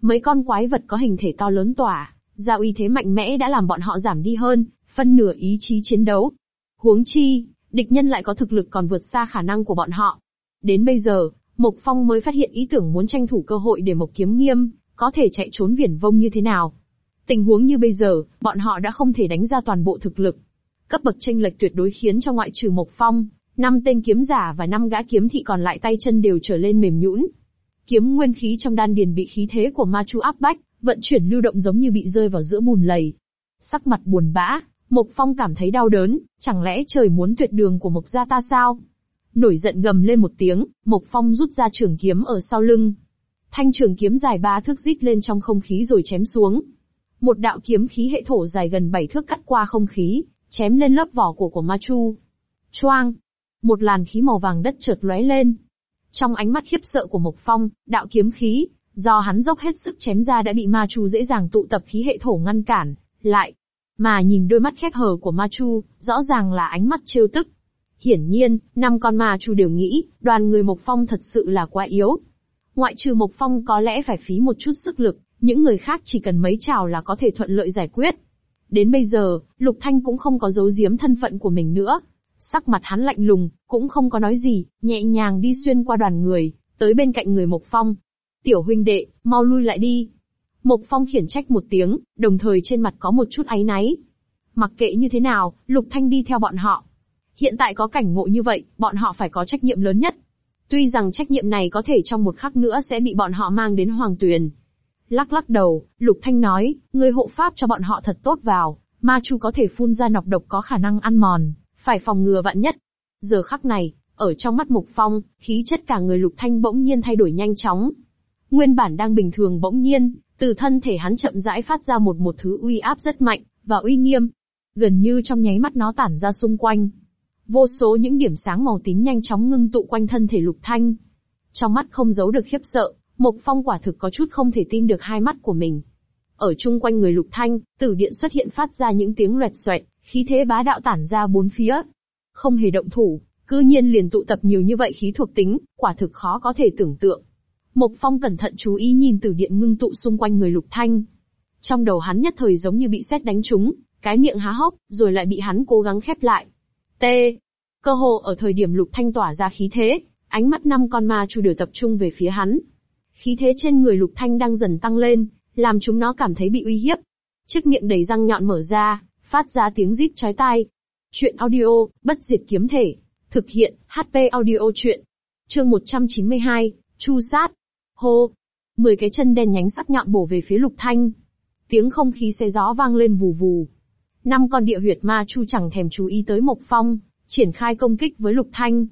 Mấy con quái vật có hình thể to lớn tỏa, ra uy thế mạnh mẽ đã làm bọn họ giảm đi hơn, phân nửa ý chí chiến đấu. Huống chi, địch nhân lại có thực lực còn vượt xa khả năng của bọn họ. Đến bây giờ, Mộc Phong mới phát hiện ý tưởng muốn tranh thủ cơ hội để Mộc Kiếm Nghiêm, có thể chạy trốn viển vông như thế nào. Tình huống như bây giờ, bọn họ đã không thể đánh ra toàn bộ thực lực. Cấp bậc tranh lệch tuyệt đối khiến cho ngoại trừ Mộc Phong, năm tên kiếm giả và năm gã kiếm thị còn lại tay chân đều trở lên mềm nhũn. Kiếm nguyên khí trong đan điền bị khí thế của ma chu áp bách, vận chuyển lưu động giống như bị rơi vào giữa bùn lầy. Sắc mặt buồn bã, Mộc Phong cảm thấy đau đớn, chẳng lẽ trời muốn tuyệt đường của Mộc gia ta sao? Nổi giận gầm lên một tiếng, Mộc Phong rút ra trường kiếm ở sau lưng. Thanh trường kiếm dài ba thước rít lên trong không khí rồi chém xuống. Một đạo kiếm khí hệ thổ dài gần bảy thước cắt qua không khí, chém lên lớp vỏ của của Ma Chu. Choang! Một làn khí màu vàng đất chợt lóe lên. Trong ánh mắt khiếp sợ của Mộc Phong, đạo kiếm khí, do hắn dốc hết sức chém ra đã bị Ma Chu dễ dàng tụ tập khí hệ thổ ngăn cản, lại. Mà nhìn đôi mắt khép hờ của Ma Chu, rõ ràng là ánh mắt trêu tức. Hiển nhiên, năm con Ma Chu đều nghĩ, đoàn người Mộc Phong thật sự là quá yếu. Ngoại trừ Mộc Phong có lẽ phải phí một chút sức lực, những người khác chỉ cần mấy trào là có thể thuận lợi giải quyết. Đến bây giờ, Lục Thanh cũng không có giấu giếm thân phận của mình nữa. Sắc mặt hắn lạnh lùng, cũng không có nói gì, nhẹ nhàng đi xuyên qua đoàn người, tới bên cạnh người Mộc Phong. Tiểu huynh đệ, mau lui lại đi. Mộc Phong khiển trách một tiếng, đồng thời trên mặt có một chút áy náy. Mặc kệ như thế nào, Lục Thanh đi theo bọn họ. Hiện tại có cảnh ngộ như vậy, bọn họ phải có trách nhiệm lớn nhất. Tuy rằng trách nhiệm này có thể trong một khắc nữa sẽ bị bọn họ mang đến Hoàng Tuyền, Lắc lắc đầu, Lục Thanh nói, người hộ pháp cho bọn họ thật tốt vào, ma chu có thể phun ra nọc độc có khả năng ăn mòn, phải phòng ngừa vạn nhất. Giờ khắc này, ở trong mắt Mục Phong, khí chất cả người Lục Thanh bỗng nhiên thay đổi nhanh chóng. Nguyên bản đang bình thường bỗng nhiên, từ thân thể hắn chậm rãi phát ra một một thứ uy áp rất mạnh, và uy nghiêm. Gần như trong nháy mắt nó tản ra xung quanh. Vô số những điểm sáng màu tím nhanh chóng ngưng tụ quanh thân thể Lục Thanh. Trong mắt không giấu được khiếp sợ, Mộc Phong quả thực có chút không thể tin được hai mắt của mình. Ở chung quanh người Lục Thanh, tử điện xuất hiện phát ra những tiếng loẹt xoẹt, khí thế bá đạo tản ra bốn phía. Không hề động thủ, cư nhiên liền tụ tập nhiều như vậy khí thuộc tính, quả thực khó có thể tưởng tượng. Mộc Phong cẩn thận chú ý nhìn tử điện ngưng tụ xung quanh người Lục Thanh. Trong đầu hắn nhất thời giống như bị sét đánh trúng, cái miệng há hốc, rồi lại bị hắn cố gắng khép lại. T. Cơ hồ ở thời điểm Lục Thanh tỏa ra khí thế, ánh mắt năm con ma chu đều tập trung về phía hắn. Khí thế trên người Lục Thanh đang dần tăng lên, làm chúng nó cảm thấy bị uy hiếp, chiếc miệng đầy răng nhọn mở ra, phát ra tiếng rít chói tai. Chuyện audio, bất diệt kiếm thể. Thực hiện, HP audio chuyện. Chương 192, Chu sát. Hô. Mười cái chân đen nhánh sắc nhọn bổ về phía Lục Thanh. Tiếng không khí xe gió vang lên vù vù. Năm con địa huyệt ma chu chẳng thèm chú ý tới Mộc Phong, triển khai công kích với Lục Thanh.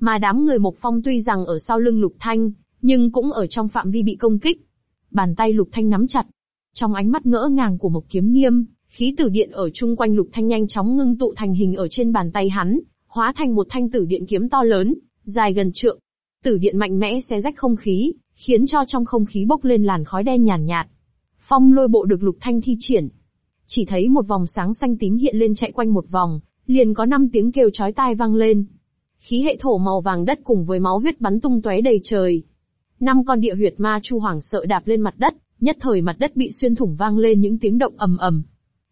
Mà đám người Mộc Phong tuy rằng ở sau lưng Lục Thanh, nhưng cũng ở trong phạm vi bị công kích. Bàn tay Lục Thanh nắm chặt. Trong ánh mắt ngỡ ngàng của Mộc Kiếm Nghiêm, khí tử điện ở chung quanh Lục Thanh nhanh chóng ngưng tụ thành hình ở trên bàn tay hắn, hóa thành một thanh tử điện kiếm to lớn, dài gần trượng. Tử điện mạnh mẽ xé rách không khí, khiến cho trong không khí bốc lên làn khói đen nhàn nhạt, nhạt. Phong lôi bộ được Lục Thanh thi triển. Chỉ thấy một vòng sáng xanh tím hiện lên chạy quanh một vòng, liền có năm tiếng kêu chói tai vang lên. Khí hệ thổ màu vàng đất cùng với máu huyết bắn tung tóe đầy trời. Năm con địa huyệt ma chu hoảng sợ đạp lên mặt đất, nhất thời mặt đất bị xuyên thủng vang lên những tiếng động ầm ầm.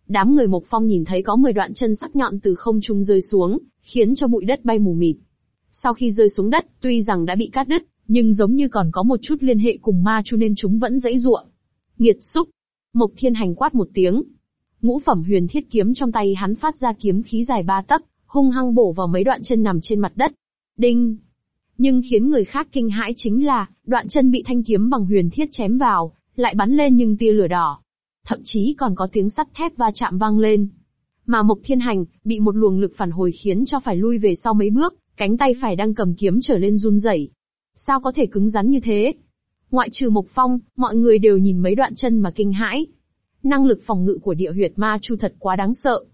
Đám người Mộc Phong nhìn thấy có 10 đoạn chân sắc nhọn từ không trung rơi xuống, khiến cho bụi đất bay mù mịt. Sau khi rơi xuống đất, tuy rằng đã bị cắt đứt, nhưng giống như còn có một chút liên hệ cùng ma chu nên chúng vẫn dãy ruộng. Nghiệt xúc! Mộc Thiên Hành quát một tiếng. Ngũ phẩm huyền thiết kiếm trong tay hắn phát ra kiếm khí dài ba tấc, hung hăng bổ vào mấy đoạn chân nằm trên mặt đất. Đinh! Nhưng khiến người khác kinh hãi chính là, đoạn chân bị thanh kiếm bằng huyền thiết chém vào, lại bắn lên nhưng tia lửa đỏ. Thậm chí còn có tiếng sắt thép va chạm vang lên. Mà Mộc Thiên Hành, bị một luồng lực phản hồi khiến cho phải lui về sau mấy bước, cánh tay phải đang cầm kiếm trở lên run rẩy. Sao có thể cứng rắn như thế? Ngoại trừ Mộc Phong, mọi người đều nhìn mấy đoạn chân mà kinh hãi. Năng lực phòng ngự của địa huyệt ma chu thật quá đáng sợ.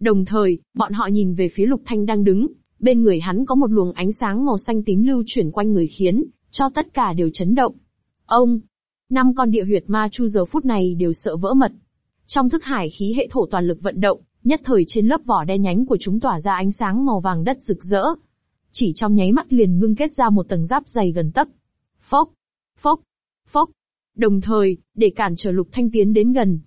Đồng thời, bọn họ nhìn về phía Lục Thanh đang đứng, bên người hắn có một luồng ánh sáng màu xanh tím lưu chuyển quanh người khiến cho tất cả đều chấn động. Ông, năm con địa huyệt ma chu giờ phút này đều sợ vỡ mật. Trong thức hải khí hệ thổ toàn lực vận động, nhất thời trên lớp vỏ đen nhánh của chúng tỏa ra ánh sáng màu vàng đất rực rỡ. Chỉ trong nháy mắt liền ngưng kết ra một tầng giáp dày gần tấc. Phốc, phốc, phốc. Đồng thời, để cản trở lục thanh tiến đến gần.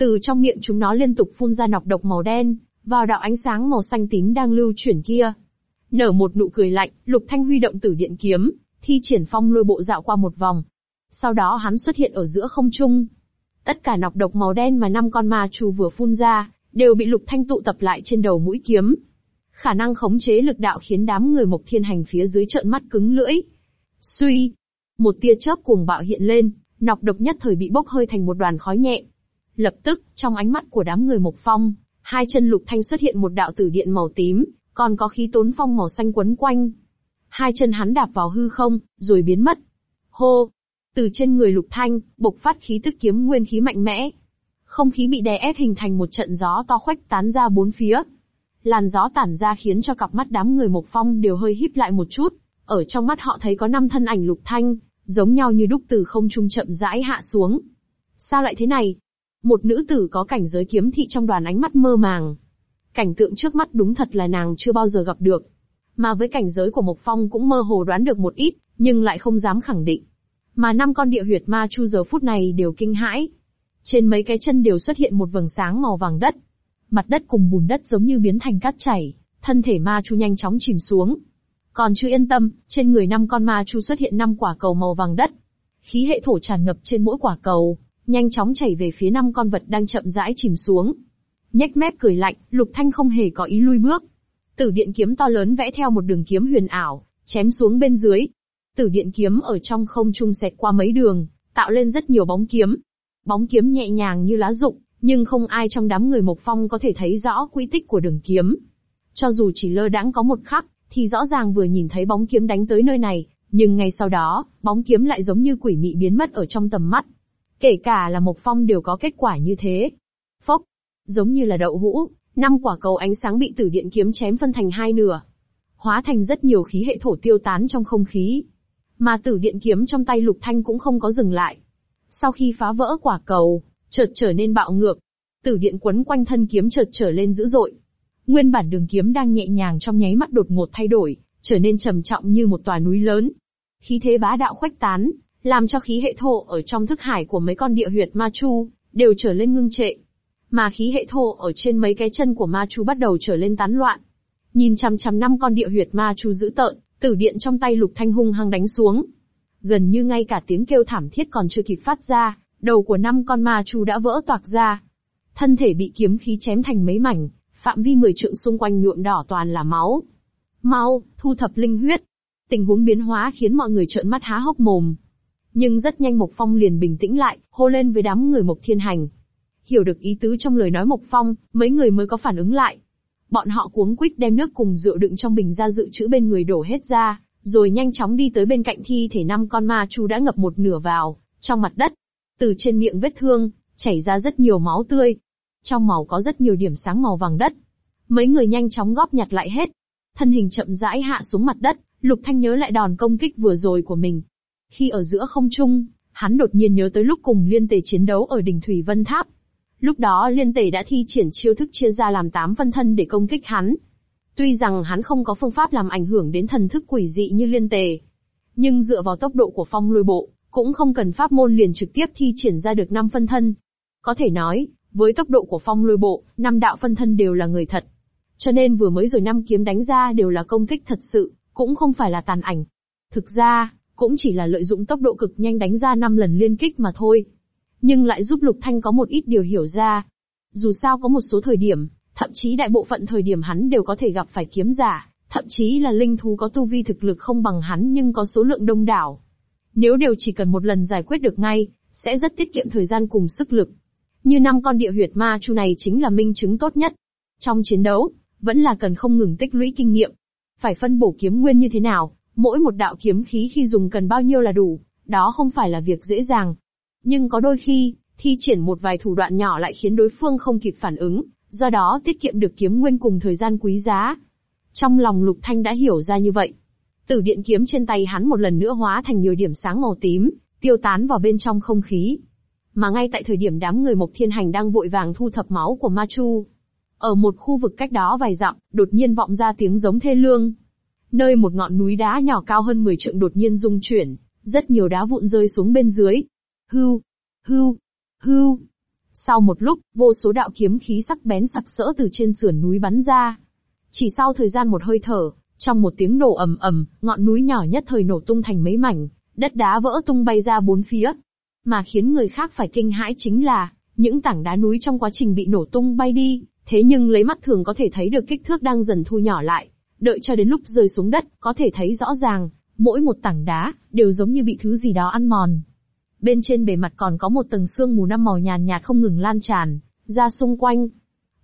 Từ trong miệng chúng nó liên tục phun ra nọc độc màu đen, vào đạo ánh sáng màu xanh tím đang lưu chuyển kia. Nở một nụ cười lạnh, lục thanh huy động tử điện kiếm, thi triển phong lôi bộ dạo qua một vòng. Sau đó hắn xuất hiện ở giữa không trung. Tất cả nọc độc màu đen mà năm con ma chu vừa phun ra, đều bị lục thanh tụ tập lại trên đầu mũi kiếm. Khả năng khống chế lực đạo khiến đám người mộc thiên hành phía dưới trợn mắt cứng lưỡi. Suy! Một tia chớp cuồng bạo hiện lên, nọc độc nhất thời bị bốc hơi thành một đoàn khói nhẹ. Lập tức, trong ánh mắt của đám người mộc phong, hai chân lục thanh xuất hiện một đạo tử điện màu tím, còn có khí tốn phong màu xanh quấn quanh. Hai chân hắn đạp vào hư không, rồi biến mất. Hô! Từ trên người lục thanh, bộc phát khí tức kiếm nguyên khí mạnh mẽ. Không khí bị đè ép hình thành một trận gió to khoách tán ra bốn phía. Làn gió tản ra khiến cho cặp mắt đám người Mộc Phong đều hơi híp lại một chút. Ở trong mắt họ thấy có năm thân ảnh lục thanh, giống nhau như đúc từ không trung chậm rãi hạ xuống. Sao lại thế này? Một nữ tử có cảnh giới kiếm thị trong đoàn ánh mắt mơ màng. Cảnh tượng trước mắt đúng thật là nàng chưa bao giờ gặp được. Mà với cảnh giới của Mộc Phong cũng mơ hồ đoán được một ít, nhưng lại không dám khẳng định. Mà năm con địa huyệt ma chu giờ phút này đều kinh hãi. Trên mấy cái chân đều xuất hiện một vầng sáng màu vàng đất. Mặt đất cùng bùn đất giống như biến thành cát chảy, thân thể ma chu nhanh chóng chìm xuống. Còn chưa yên tâm, trên người năm con ma chu xuất hiện năm quả cầu màu vàng đất. Khí hệ thổ tràn ngập trên mỗi quả cầu, nhanh chóng chảy về phía năm con vật đang chậm rãi chìm xuống. Nhếch mép cười lạnh, Lục Thanh không hề có ý lui bước. Tử điện kiếm to lớn vẽ theo một đường kiếm huyền ảo, chém xuống bên dưới. Tử điện kiếm ở trong không trung xẹt qua mấy đường, tạo lên rất nhiều bóng kiếm. Bóng kiếm nhẹ nhàng như lá rụng, nhưng không ai trong đám người Mộc Phong có thể thấy rõ quy tích của đường kiếm. Cho dù chỉ lơ đãng có một khắc, thì rõ ràng vừa nhìn thấy bóng kiếm đánh tới nơi này, nhưng ngay sau đó, bóng kiếm lại giống như quỷ mị biến mất ở trong tầm mắt. Kể cả là Mộc Phong đều có kết quả như thế. Phốc, giống như là đậu hũ, năm quả cầu ánh sáng bị tử điện kiếm chém phân thành hai nửa, hóa thành rất nhiều khí hệ thổ tiêu tán trong không khí. Mà tử điện kiếm trong tay Lục Thanh cũng không có dừng lại. Sau khi phá vỡ quả cầu, chợt trở nên bạo ngược, tử điện quấn quanh thân kiếm chợt trở lên dữ dội. Nguyên bản đường kiếm đang nhẹ nhàng trong nháy mắt đột ngột thay đổi, trở nên trầm trọng như một tòa núi lớn. Khí thế bá đạo khuếch tán, làm cho khí hệ thổ ở trong thức hải của mấy con địa huyệt ma chu đều trở lên ngưng trệ. Mà khí hệ thổ ở trên mấy cái chân của ma chu bắt đầu trở lên tán loạn. Nhìn chằm chằm năm con địa huyệt ma chu dữ tợn, tử điện trong tay lục thanh hung hăng đánh xuống. Gần như ngay cả tiếng kêu thảm thiết còn chưa kịp phát ra, đầu của năm con ma chu đã vỡ toạc ra. thân thể bị kiếm khí chém thành mấy mảnh, phạm vi 10 trượng xung quanh nhuộm đỏ toàn là máu. Mau, thu thập linh huyết. Tình huống biến hóa khiến mọi người trợn mắt há hốc mồm. Nhưng rất nhanh Mộc Phong liền bình tĩnh lại, hô lên với đám người Mộc Thiên Hành. Hiểu được ý tứ trong lời nói Mộc Phong, mấy người mới có phản ứng lại. Bọn họ cuống quýt đem nước cùng rượu đựng trong bình ra dự trữ bên người đổ hết ra, rồi nhanh chóng đi tới bên cạnh thi thể năm con ma chu đã ngập một nửa vào, trong mặt đất. Từ trên miệng vết thương, chảy ra rất nhiều máu tươi. Trong màu có rất nhiều điểm sáng màu vàng đất. Mấy người nhanh chóng góp nhặt lại hết. Thân hình chậm rãi hạ xuống mặt đất, Lục Thanh nhớ lại đòn công kích vừa rồi của mình. Khi ở giữa không trung, hắn đột nhiên nhớ tới lúc cùng liên tề chiến đấu ở đỉnh Thủy Vân Tháp. Lúc đó liên tề đã thi triển chiêu thức chia ra làm tám phân thân để công kích hắn. Tuy rằng hắn không có phương pháp làm ảnh hưởng đến thần thức quỷ dị như liên tề. Nhưng dựa vào tốc độ của phong lôi bộ, cũng không cần pháp môn liền trực tiếp thi triển ra được năm phân thân. Có thể nói, với tốc độ của phong lôi bộ, năm đạo phân thân đều là người thật. Cho nên vừa mới rồi năm kiếm đánh ra đều là công kích thật sự, cũng không phải là tàn ảnh. Thực ra, cũng chỉ là lợi dụng tốc độ cực nhanh đánh ra 5 lần liên kích mà thôi. Nhưng lại giúp Lục Thanh có một ít điều hiểu ra. Dù sao có một số thời điểm, thậm chí đại bộ phận thời điểm hắn đều có thể gặp phải kiếm giả, thậm chí là linh thú có tu vi thực lực không bằng hắn nhưng có số lượng đông đảo. Nếu đều chỉ cần một lần giải quyết được ngay, sẽ rất tiết kiệm thời gian cùng sức lực. Như năm con địa huyệt ma chu này chính là minh chứng tốt nhất. Trong chiến đấu, vẫn là cần không ngừng tích lũy kinh nghiệm. Phải phân bổ kiếm nguyên như thế nào, mỗi một đạo kiếm khí khi dùng cần bao nhiêu là đủ, đó không phải là việc dễ dàng. Nhưng có đôi khi, thi triển một vài thủ đoạn nhỏ lại khiến đối phương không kịp phản ứng, do đó tiết kiệm được kiếm nguyên cùng thời gian quý giá. Trong lòng Lục Thanh đã hiểu ra như vậy. Tử điện kiếm trên tay hắn một lần nữa hóa thành nhiều điểm sáng màu tím, tiêu tán vào bên trong không khí. Mà ngay tại thời điểm đám người Mộc Thiên Hành đang vội vàng thu thập máu của Ma Chu, ở một khu vực cách đó vài dặm, đột nhiên vọng ra tiếng giống thê lương. Nơi một ngọn núi đá nhỏ cao hơn 10 trượng đột nhiên rung chuyển, rất nhiều đá vụn rơi xuống bên dưới. Hưu, hưu, hưu. Sau một lúc, vô số đạo kiếm khí sắc bén sặc sỡ từ trên sườn núi bắn ra. Chỉ sau thời gian một hơi thở, trong một tiếng nổ ầm ầm, ngọn núi nhỏ nhất thời nổ tung thành mấy mảnh, đất đá vỡ tung bay ra bốn phía. Mà khiến người khác phải kinh hãi chính là, những tảng đá núi trong quá trình bị nổ tung bay đi, thế nhưng lấy mắt thường có thể thấy được kích thước đang dần thu nhỏ lại. Đợi cho đến lúc rơi xuống đất, có thể thấy rõ ràng, mỗi một tảng đá, đều giống như bị thứ gì đó ăn mòn. Bên trên bề mặt còn có một tầng sương mù năm màu nhàn nhạt không ngừng lan tràn, ra xung quanh.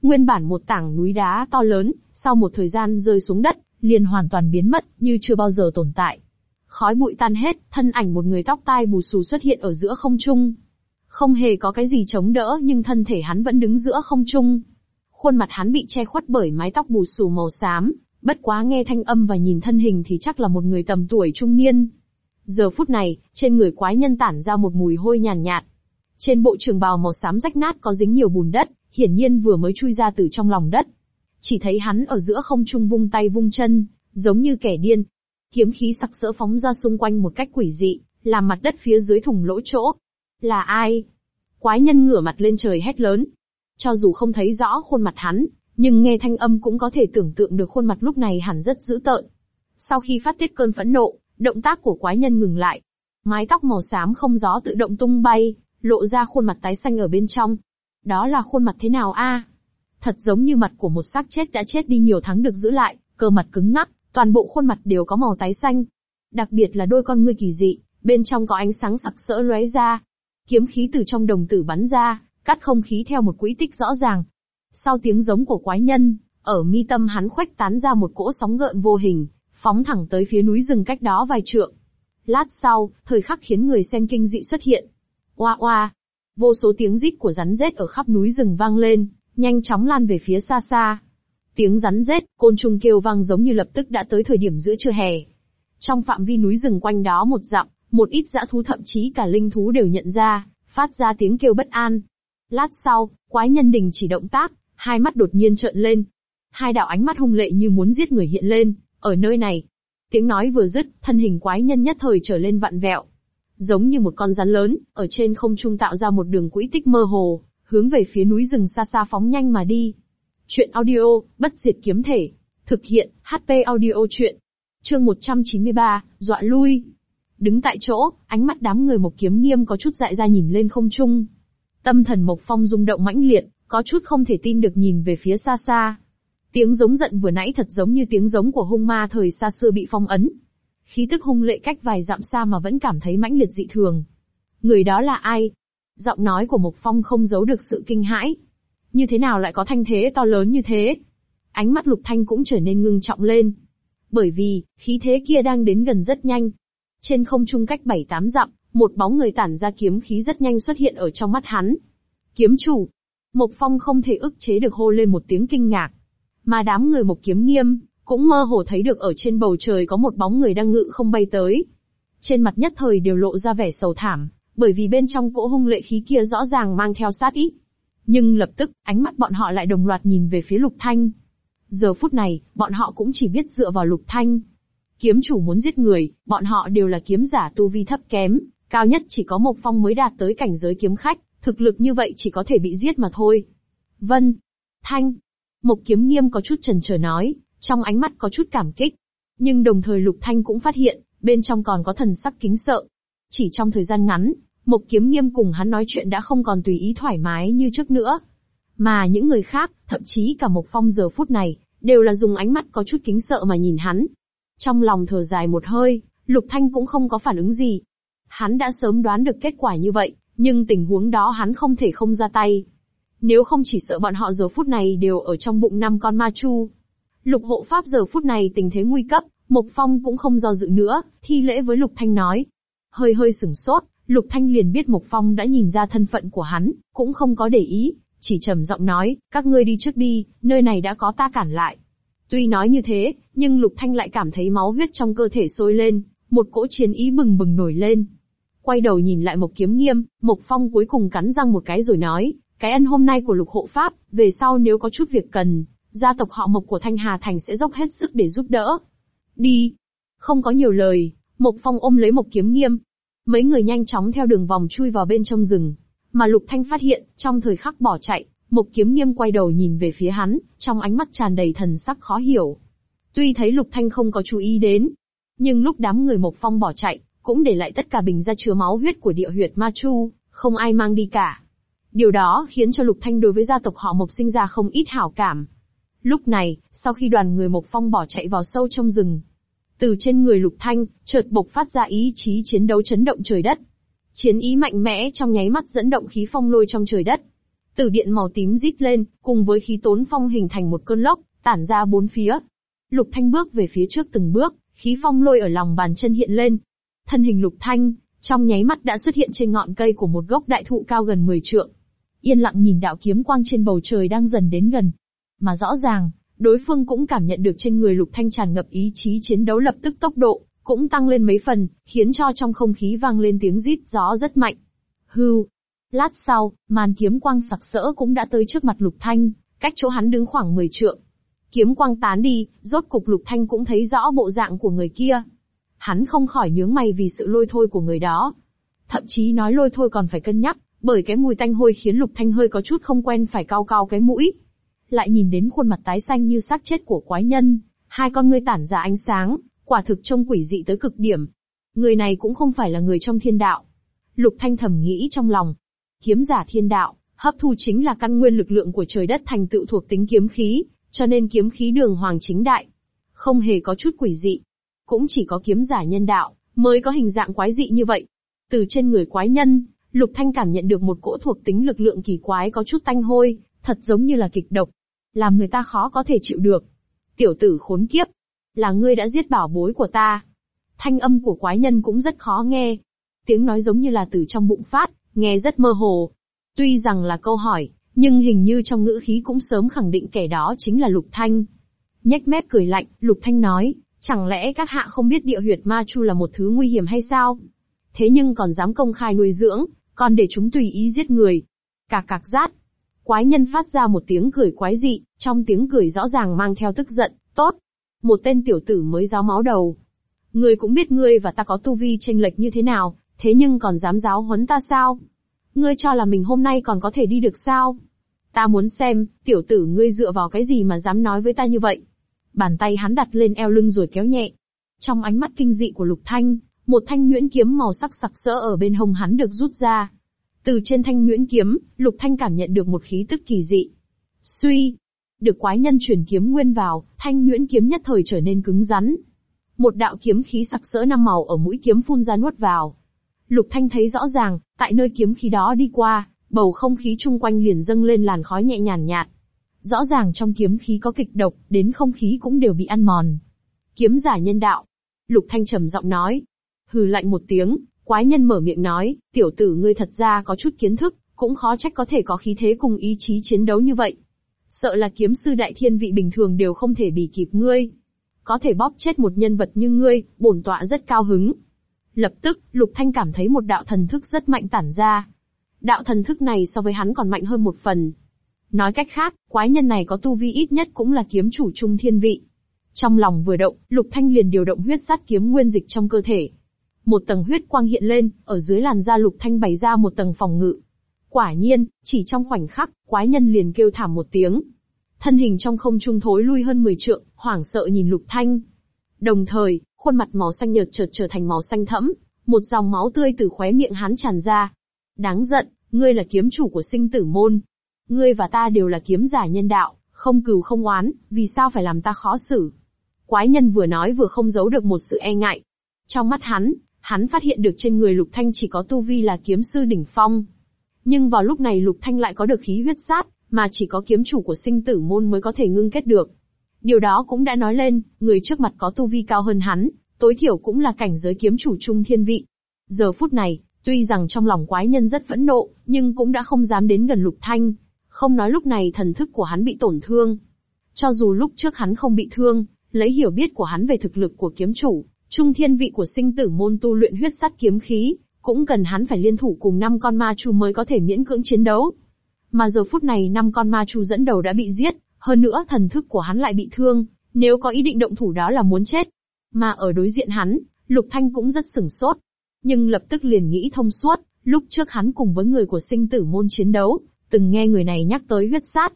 Nguyên bản một tảng núi đá to lớn, sau một thời gian rơi xuống đất, liền hoàn toàn biến mất, như chưa bao giờ tồn tại. Khói bụi tan hết, thân ảnh một người tóc tai bù xù xuất hiện ở giữa không trung. Không hề có cái gì chống đỡ nhưng thân thể hắn vẫn đứng giữa không trung. Khuôn mặt hắn bị che khuất bởi mái tóc bù xù màu xám, bất quá nghe thanh âm và nhìn thân hình thì chắc là một người tầm tuổi trung niên. Giờ phút này, trên người quái nhân tản ra một mùi hôi nhàn nhạt, Trên bộ trường bào màu xám rách nát có dính nhiều bùn đất, hiển nhiên vừa mới chui ra từ trong lòng đất. Chỉ thấy hắn ở giữa không trung vung tay vung chân, giống như kẻ điên. Kiếm khí sặc sỡ phóng ra xung quanh một cách quỷ dị, làm mặt đất phía dưới thủng lỗ chỗ. Là ai? Quái nhân ngửa mặt lên trời hét lớn. Cho dù không thấy rõ khuôn mặt hắn, nhưng nghe thanh âm cũng có thể tưởng tượng được khuôn mặt lúc này hẳn rất dữ tợn. Sau khi phát tiết cơn phẫn nộ, động tác của quái nhân ngừng lại. Mái tóc màu xám không gió tự động tung bay, lộ ra khuôn mặt tái xanh ở bên trong. Đó là khuôn mặt thế nào a? À? Thật giống như mặt của một xác chết đã chết đi nhiều tháng được giữ lại, cơ mặt cứng ngắc, toàn bộ khuôn mặt đều có màu tái xanh. Đặc biệt là đôi con ngươi kỳ dị, bên trong có ánh sáng sặc sỡ lóe ra. Kiếm khí từ trong đồng tử bắn ra, cắt không khí theo một quỹ tích rõ ràng. Sau tiếng giống của quái nhân, ở mi tâm hắn khuếch tán ra một cỗ sóng gợn vô hình, phóng thẳng tới phía núi rừng cách đó vài trượng. Lát sau, thời khắc khiến người xem kinh dị xuất hiện. Oa oa, vô số tiếng rít của rắn rết ở khắp núi rừng vang lên, nhanh chóng lan về phía xa xa. Tiếng rắn rết, côn trùng kêu vang giống như lập tức đã tới thời điểm giữa trưa hè. Trong phạm vi núi rừng quanh đó một dặm, một ít dã thú thậm chí cả linh thú đều nhận ra, phát ra tiếng kêu bất an. Lát sau, quái nhân đình chỉ động tác, hai mắt đột nhiên trợn lên. Hai đạo ánh mắt hung lệ như muốn giết người hiện lên, ở nơi này. Tiếng nói vừa dứt, thân hình quái nhân nhất thời trở lên vặn vẹo. Giống như một con rắn lớn, ở trên không trung tạo ra một đường quỹ tích mơ hồ, hướng về phía núi rừng xa xa phóng nhanh mà đi. Chuyện audio, bất diệt kiếm thể. Thực hiện, HP audio chuyện. Chương 193, dọa lui. Đứng tại chỗ, ánh mắt đám người một kiếm nghiêm có chút dại ra nhìn lên không trung. Tâm thần Mộc Phong rung động mãnh liệt, có chút không thể tin được nhìn về phía xa xa. Tiếng giống giận vừa nãy thật giống như tiếng giống của hung ma thời xa xưa bị phong ấn. Khí tức hung lệ cách vài dặm xa mà vẫn cảm thấy mãnh liệt dị thường. Người đó là ai? Giọng nói của Mộc Phong không giấu được sự kinh hãi. Như thế nào lại có thanh thế to lớn như thế? Ánh mắt Lục Thanh cũng trở nên ngưng trọng lên. Bởi vì, khí thế kia đang đến gần rất nhanh. Trên không trung cách bảy tám dặm, một bóng người tản ra kiếm khí rất nhanh xuất hiện ở trong mắt hắn. Kiếm chủ. Mộc Phong không thể ức chế được hô lên một tiếng kinh ngạc. Mà đám người Mộc Kiếm Nghiêm, cũng mơ hồ thấy được ở trên bầu trời có một bóng người đang ngự không bay tới. Trên mặt nhất thời đều lộ ra vẻ sầu thảm, bởi vì bên trong cỗ hung lệ khí kia rõ ràng mang theo sát ý. Nhưng lập tức, ánh mắt bọn họ lại đồng loạt nhìn về phía Lục Thanh. Giờ phút này, bọn họ cũng chỉ biết dựa vào Lục Thanh. Kiếm chủ muốn giết người, bọn họ đều là kiếm giả tu vi thấp kém, cao nhất chỉ có một phong mới đạt tới cảnh giới kiếm khách, thực lực như vậy chỉ có thể bị giết mà thôi. Vân, Thanh, Mộc Kiếm Nghiêm có chút chần chờ nói, trong ánh mắt có chút cảm kích. Nhưng đồng thời Lục Thanh cũng phát hiện, bên trong còn có thần sắc kính sợ. Chỉ trong thời gian ngắn, Mộc Kiếm Nghiêm cùng hắn nói chuyện đã không còn tùy ý thoải mái như trước nữa. Mà những người khác, thậm chí cả Mộc Phong giờ phút này, đều là dùng ánh mắt có chút kính sợ mà nhìn hắn. Trong lòng thở dài một hơi, Lục Thanh cũng không có phản ứng gì. Hắn đã sớm đoán được kết quả như vậy, nhưng tình huống đó hắn không thể không ra tay. Nếu không chỉ sợ bọn họ giờ phút này đều ở trong bụng năm con ma chu. Lục hộ pháp giờ phút này tình thế nguy cấp, Mộc Phong cũng không do dự nữa, thi lễ với Lục Thanh nói. Hơi hơi sửng sốt, Lục Thanh liền biết Mộc Phong đã nhìn ra thân phận của hắn, cũng không có để ý, chỉ trầm giọng nói, các ngươi đi trước đi, nơi này đã có ta cản lại. Tuy nói như thế, nhưng Lục Thanh lại cảm thấy máu huyết trong cơ thể sôi lên, một cỗ chiến ý bừng bừng nổi lên. Quay đầu nhìn lại Mộc Kiếm Nghiêm, Mộc Phong cuối cùng cắn răng một cái rồi nói, cái ân hôm nay của Lục Hộ Pháp, về sau nếu có chút việc cần, gia tộc họ Mộc của Thanh Hà Thành sẽ dốc hết sức để giúp đỡ. Đi. Không có nhiều lời, Mộc Phong ôm lấy Mộc Kiếm Nghiêm. Mấy người nhanh chóng theo đường vòng chui vào bên trong rừng. Mà Lục Thanh phát hiện, trong thời khắc bỏ chạy, Mộc Kiếm Nghiêm quay đầu nhìn về phía hắn, trong ánh mắt tràn đầy thần sắc khó hiểu. Tuy thấy Lục Thanh không có chú ý đến, nhưng lúc đám người Mộc Phong bỏ chạy, cũng để lại tất cả bình ra chứa máu huyết của địa huyệt Ma Chu, không ai mang đi cả. Điều đó khiến cho Lục Thanh đối với gia tộc họ Mộc sinh ra không ít hảo cảm. Lúc này, sau khi đoàn người Mộc Phong bỏ chạy vào sâu trong rừng, từ trên người Lục Thanh, chợt bộc phát ra ý chí chiến đấu chấn động trời đất. Chiến ý mạnh mẽ trong nháy mắt dẫn động khí phong lôi trong trời đất. từ điện màu tím rít lên, cùng với khí tốn phong hình thành một cơn lốc, tản ra bốn phía. Lục Thanh bước về phía trước từng bước, khí phong lôi ở lòng bàn chân hiện lên. Thân hình Lục Thanh, trong nháy mắt đã xuất hiện trên ngọn cây của một gốc đại thụ cao gần 10 trượng. Yên lặng nhìn đạo kiếm quang trên bầu trời đang dần đến gần. Mà rõ ràng, đối phương cũng cảm nhận được trên người Lục Thanh tràn ngập ý chí chiến đấu lập tức tốc độ, cũng tăng lên mấy phần, khiến cho trong không khí vang lên tiếng rít gió rất mạnh. Hưu. Lát sau, màn kiếm quang sặc sỡ cũng đã tới trước mặt Lục Thanh, cách chỗ hắn đứng khoảng 10 trượng. Kiếm quang tán đi, rốt cục Lục Thanh cũng thấy rõ bộ dạng của người kia. Hắn không khỏi nhướng mày vì sự lôi thôi của người đó. Thậm chí nói lôi thôi còn phải cân nhắc, bởi cái mùi tanh hôi khiến Lục Thanh hơi có chút không quen phải cao cao cái mũi. Lại nhìn đến khuôn mặt tái xanh như xác chết của quái nhân, hai con ngươi tản ra ánh sáng, quả thực trông quỷ dị tới cực điểm. Người này cũng không phải là người trong thiên đạo. Lục Thanh thầm nghĩ trong lòng. Kiếm giả thiên đạo, hấp thu chính là căn nguyên lực lượng của trời đất thành tựu thuộc tính kiếm khí, cho nên kiếm khí đường hoàng chính đại. Không hề có chút quỷ dị. Cũng chỉ có kiếm giả nhân đạo, mới có hình dạng quái dị như vậy. Từ trên người quái nhân, Lục Thanh cảm nhận được một cỗ thuộc tính lực lượng kỳ quái có chút tanh hôi, thật giống như là kịch độc. Làm người ta khó có thể chịu được. Tiểu tử khốn kiếp, là ngươi đã giết bảo bối của ta. Thanh âm của quái nhân cũng rất khó nghe. Tiếng nói giống như là từ trong bụng phát, nghe rất mơ hồ. Tuy rằng là câu hỏi, nhưng hình như trong ngữ khí cũng sớm khẳng định kẻ đó chính là Lục Thanh. Nhếch mép cười lạnh, Lục Thanh nói, chẳng lẽ các hạ không biết địa huyệt ma chu là một thứ nguy hiểm hay sao? Thế nhưng còn dám công khai nuôi dưỡng, còn để chúng tùy ý giết người. Cạc cạc rát. Quái nhân phát ra một tiếng cười quái dị, trong tiếng cười rõ ràng mang theo tức giận, tốt. Một tên tiểu tử mới giáo máu đầu. Ngươi cũng biết ngươi và ta có tu vi tranh lệch như thế nào, thế nhưng còn dám giáo huấn ta sao? Ngươi cho là mình hôm nay còn có thể đi được sao? Ta muốn xem, tiểu tử ngươi dựa vào cái gì mà dám nói với ta như vậy? Bàn tay hắn đặt lên eo lưng rồi kéo nhẹ. Trong ánh mắt kinh dị của Lục Thanh, một thanh nhuyễn kiếm màu sắc sặc sỡ ở bên hông hắn được rút ra. Từ trên thanh nhuyễn kiếm, Lục Thanh cảm nhận được một khí tức kỳ dị. Suy, được quái nhân chuyển kiếm nguyên vào, thanh nhuyễn kiếm nhất thời trở nên cứng rắn. Một đạo kiếm khí sặc sỡ năm màu ở mũi kiếm phun ra nuốt vào. Lục Thanh thấy rõ ràng, tại nơi kiếm khí đó đi qua, bầu không khí chung quanh liền dâng lên làn khói nhẹ nhàn nhạt. Rõ ràng trong kiếm khí có kịch độc, đến không khí cũng đều bị ăn mòn. Kiếm giả nhân đạo. Lục Thanh trầm giọng nói. Hừ lạnh một tiếng, quái nhân mở miệng nói, tiểu tử ngươi thật ra có chút kiến thức, cũng khó trách có thể có khí thế cùng ý chí chiến đấu như vậy. Sợ là kiếm sư đại thiên vị bình thường đều không thể bì kịp ngươi. Có thể bóp chết một nhân vật như ngươi, bổn tọa rất cao hứng. Lập tức, Lục Thanh cảm thấy một đạo thần thức rất mạnh tản ra. Đạo thần thức này so với hắn còn mạnh hơn một phần. Nói cách khác, quái nhân này có tu vi ít nhất cũng là kiếm chủ trung thiên vị. Trong lòng vừa động, Lục Thanh liền điều động huyết sát kiếm nguyên dịch trong cơ thể. Một tầng huyết quang hiện lên, ở dưới làn da Lục Thanh bày ra một tầng phòng ngự. Quả nhiên, chỉ trong khoảnh khắc, quái nhân liền kêu thảm một tiếng. Thân hình trong không trung thối lui hơn 10 trượng, hoảng sợ nhìn Lục Thanh. Đồng thời, khuôn mặt màu xanh nhợt chợt trở thành màu xanh thẫm, một dòng máu tươi từ khóe miệng hắn tràn ra. Đáng giận, ngươi là kiếm chủ của sinh tử môn. Ngươi và ta đều là kiếm giả nhân đạo, không cừu không oán, vì sao phải làm ta khó xử? Quái nhân vừa nói vừa không giấu được một sự e ngại. Trong mắt hắn, hắn phát hiện được trên người Lục Thanh chỉ có tu vi là kiếm sư đỉnh phong. Nhưng vào lúc này Lục Thanh lại có được khí huyết sát, mà chỉ có kiếm chủ của sinh tử môn mới có thể ngưng kết được. Điều đó cũng đã nói lên, người trước mặt có tu vi cao hơn hắn, tối thiểu cũng là cảnh giới kiếm chủ trung thiên vị. Giờ phút này, tuy rằng trong lòng quái nhân rất phẫn nộ, nhưng cũng đã không dám đến gần Lục Thanh. Không nói lúc này thần thức của hắn bị tổn thương. Cho dù lúc trước hắn không bị thương, lấy hiểu biết của hắn về thực lực của kiếm chủ, trung thiên vị của sinh tử môn tu luyện huyết sắt kiếm khí, cũng cần hắn phải liên thủ cùng năm con ma chu mới có thể miễn cưỡng chiến đấu. Mà giờ phút này năm con ma chu dẫn đầu đã bị giết, hơn nữa thần thức của hắn lại bị thương, nếu có ý định động thủ đó là muốn chết. Mà ở đối diện hắn, Lục Thanh cũng rất sửng sốt. Nhưng lập tức liền nghĩ thông suốt, lúc trước hắn cùng với người của sinh tử môn chiến đấu, từng nghe người này nhắc tới huyết sát.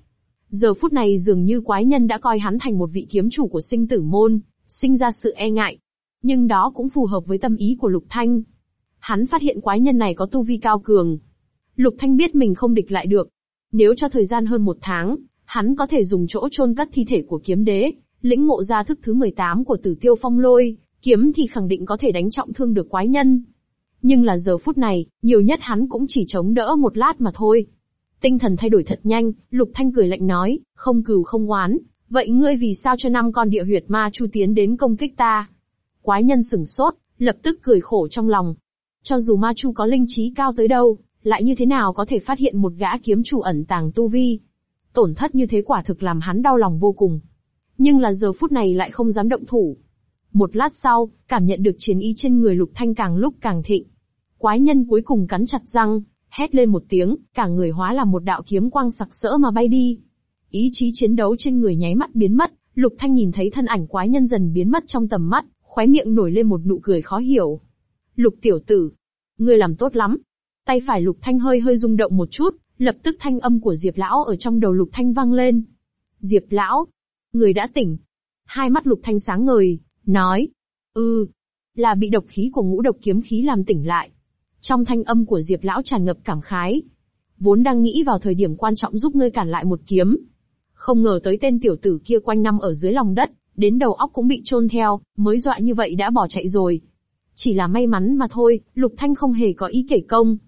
Giờ phút này dường như quái nhân đã coi hắn thành một vị kiếm chủ của sinh tử môn, sinh ra sự e ngại. Nhưng đó cũng phù hợp với tâm ý của Lục Thanh. Hắn phát hiện quái nhân này có tu vi cao cường. Lục Thanh biết mình không địch lại được. Nếu cho thời gian hơn một tháng, hắn có thể dùng chỗ chôn cất thi thể của kiếm đế, lĩnh ngộ ra thức thứ 18 của tử tiêu phong lôi, kiếm thì khẳng định có thể đánh trọng thương được quái nhân. Nhưng là giờ phút này, nhiều nhất hắn cũng chỉ chống đỡ một lát mà thôi. Tinh thần thay đổi thật nhanh, Lục Thanh cười lạnh nói, không cừu không oán, vậy ngươi vì sao cho năm con địa huyệt ma chu tiến đến công kích ta? Quái nhân sửng sốt, lập tức cười khổ trong lòng. Cho dù ma chu có linh trí cao tới đâu, lại như thế nào có thể phát hiện một gã kiếm chủ ẩn tàng tu vi? Tổn thất như thế quả thực làm hắn đau lòng vô cùng. Nhưng là giờ phút này lại không dám động thủ. Một lát sau, cảm nhận được chiến ý trên người lục thanh càng lúc càng thịnh. Quái nhân cuối cùng cắn chặt răng, hét lên một tiếng, cả người hóa là một đạo kiếm quang sặc sỡ mà bay đi. Ý chí chiến đấu trên người nháy mắt biến mất, lục thanh nhìn thấy thân ảnh quái nhân dần biến mất trong tầm mắt, khóe miệng nổi lên một nụ cười khó hiểu. Lục tiểu tử, ngươi làm tốt lắm. Tay phải lục thanh hơi hơi rung động một chút, Lập tức thanh âm của Diệp Lão ở trong đầu Lục Thanh vang lên. Diệp Lão, người đã tỉnh. Hai mắt Lục Thanh sáng ngời, nói. Ừ, là bị độc khí của ngũ độc kiếm khí làm tỉnh lại. Trong thanh âm của Diệp Lão tràn ngập cảm khái. Vốn đang nghĩ vào thời điểm quan trọng giúp ngươi cản lại một kiếm. Không ngờ tới tên tiểu tử kia quanh năm ở dưới lòng đất, đến đầu óc cũng bị chôn theo, mới dọa như vậy đã bỏ chạy rồi. Chỉ là may mắn mà thôi, Lục Thanh không hề có ý kể công,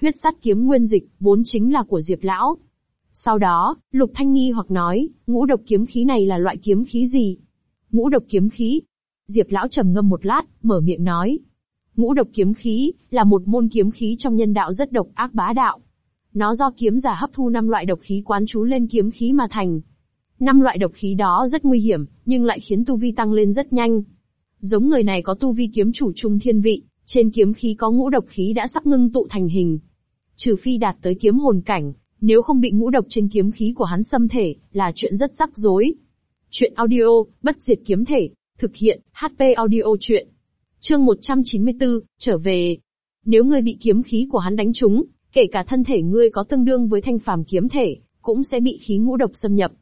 huyết sát kiếm nguyên dịch, vốn chính là của Diệp Lão. Sau đó, Lục Thanh nghi hoặc nói, ngũ độc kiếm khí này là loại kiếm khí gì? Ngũ độc kiếm khí. Diệp Lão trầm ngâm một lát, mở miệng nói. Ngũ độc kiếm khí, là một môn kiếm khí trong nhân đạo rất độc ác bá đạo. Nó do kiếm giả hấp thu năm loại độc khí quán chú lên kiếm khí mà thành. Năm loại độc khí đó rất nguy hiểm, nhưng lại khiến tu vi tăng lên rất nhanh. Giống người này có tu vi kiếm chủ trung thiên vị, trên kiếm khí có ngũ độc khí đã sắp ngưng tụ thành hình, Trừ phi đạt tới kiếm hồn cảnh, nếu không bị ngũ độc trên kiếm khí của hắn xâm thể, là chuyện rất rắc rối. Chuyện audio, bất diệt kiếm thể, thực hiện, HP audio chuyện. Chương 194, trở về. Nếu ngươi bị kiếm khí của hắn đánh trúng, kể cả thân thể ngươi có tương đương với thanh phàm kiếm thể, cũng sẽ bị khí ngũ độc xâm nhập.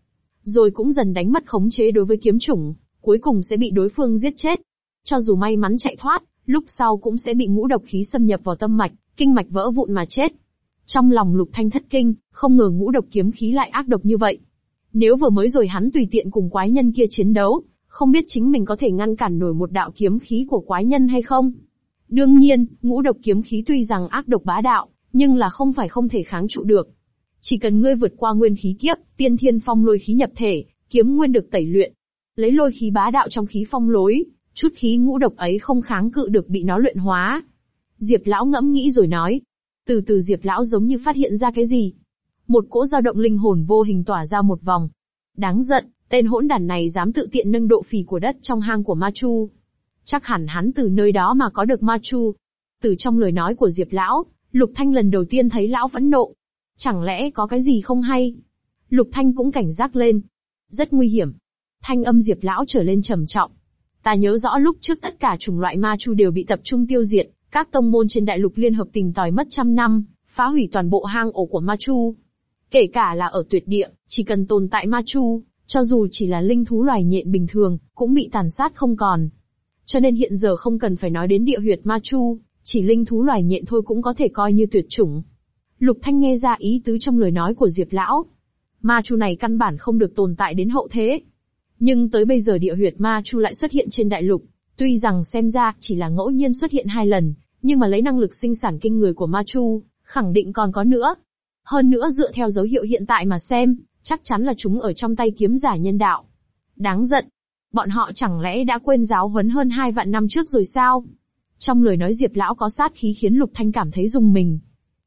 Rồi cũng dần đánh mất khống chế đối với kiếm chủng, cuối cùng sẽ bị đối phương giết chết. Cho dù may mắn chạy thoát, lúc sau cũng sẽ bị ngũ độc khí xâm nhập vào tâm mạch, kinh mạch vỡ vụn mà chết. Trong lòng Lục Thanh thất kinh, không ngờ ngũ độc kiếm khí lại ác độc như vậy. Nếu vừa mới rồi hắn tùy tiện cùng quái nhân kia chiến đấu, không biết chính mình có thể ngăn cản nổi một đạo kiếm khí của quái nhân hay không. Đương nhiên, ngũ độc kiếm khí tuy rằng ác độc bá đạo, nhưng là không phải không thể kháng trụ được. Chỉ cần ngươi vượt qua nguyên khí kiếp, tiên thiên phong lôi khí nhập thể, kiếm nguyên được tẩy luyện. Lấy lôi khí bá đạo trong khí phong lối, chút khí ngũ độc ấy không kháng cự được bị nó luyện hóa. Diệp lão ngẫm nghĩ rồi nói. Từ từ Diệp lão giống như phát hiện ra cái gì. Một cỗ dao động linh hồn vô hình tỏa ra một vòng. Đáng giận, tên hỗn đản này dám tự tiện nâng độ phì của đất trong hang của Ma Chu. Chắc hẳn hắn từ nơi đó mà có được Ma Chu. Từ trong lời nói của Diệp lão, Lục Thanh lần đầu tiên thấy lão vẫn nộ. Chẳng lẽ có cái gì không hay? Lục Thanh cũng cảnh giác lên. Rất nguy hiểm. Thanh âm Diệp lão trở lên trầm trọng. Ta nhớ rõ lúc trước tất cả chủng loại ma chu đều bị tập trung tiêu diệt, các tông môn trên đại lục liên hợp tìm tòi mất trăm năm, phá hủy toàn bộ hang ổ của ma chu. Kể cả là ở tuyệt địa, chỉ cần tồn tại ma chu, cho dù chỉ là linh thú loài nhện bình thường, cũng bị tàn sát không còn. Cho nên hiện giờ không cần phải nói đến địa huyệt ma chu, chỉ linh thú loài nhện thôi cũng có thể coi như tuyệt chủng. Lục Thanh nghe ra ý tứ trong lời nói của Diệp Lão. Ma chu này căn bản không được tồn tại đến hậu thế. Nhưng tới bây giờ địa huyệt ma chu lại xuất hiện trên đại lục. Tuy rằng xem ra chỉ là ngẫu nhiên xuất hiện hai lần, nhưng mà lấy năng lực sinh sản kinh người của ma chu, khẳng định còn có nữa. Hơn nữa dựa theo dấu hiệu hiện tại mà xem, chắc chắn là chúng ở trong tay kiếm giả nhân đạo. Đáng giận. Bọn họ chẳng lẽ đã quên giáo huấn hơn hai vạn năm trước rồi sao? Trong lời nói Diệp Lão có sát khí khiến Lục Thanh cảm thấy rùng mình.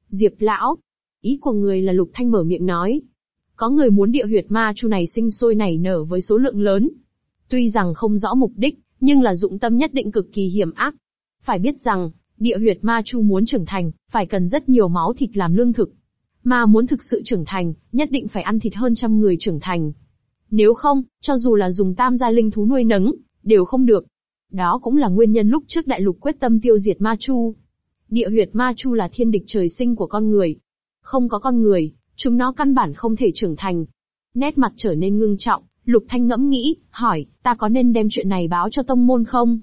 Diệp Lão, ý của người là Lục Thanh mở miệng nói. Có người muốn địa huyệt ma chu này sinh sôi nảy nở với số lượng lớn. Tuy rằng không rõ mục đích, nhưng là dụng tâm nhất định cực kỳ hiểm ác. Phải biết rằng, địa huyệt ma chu muốn trưởng thành, phải cần rất nhiều máu thịt làm lương thực. Mà muốn thực sự trưởng thành, nhất định phải ăn thịt hơn trăm người trưởng thành. Nếu không, cho dù là dùng tam gia linh thú nuôi nấng, đều không được. Đó cũng là nguyên nhân lúc trước đại lục quyết tâm tiêu diệt ma chu. Địa huyệt ma chu là thiên địch trời sinh của con người. Không có con người, chúng nó căn bản không thể trưởng thành. Nét mặt trở nên ngưng trọng, Lục Thanh ngẫm nghĩ, hỏi, ta có nên đem chuyện này báo cho tông môn không?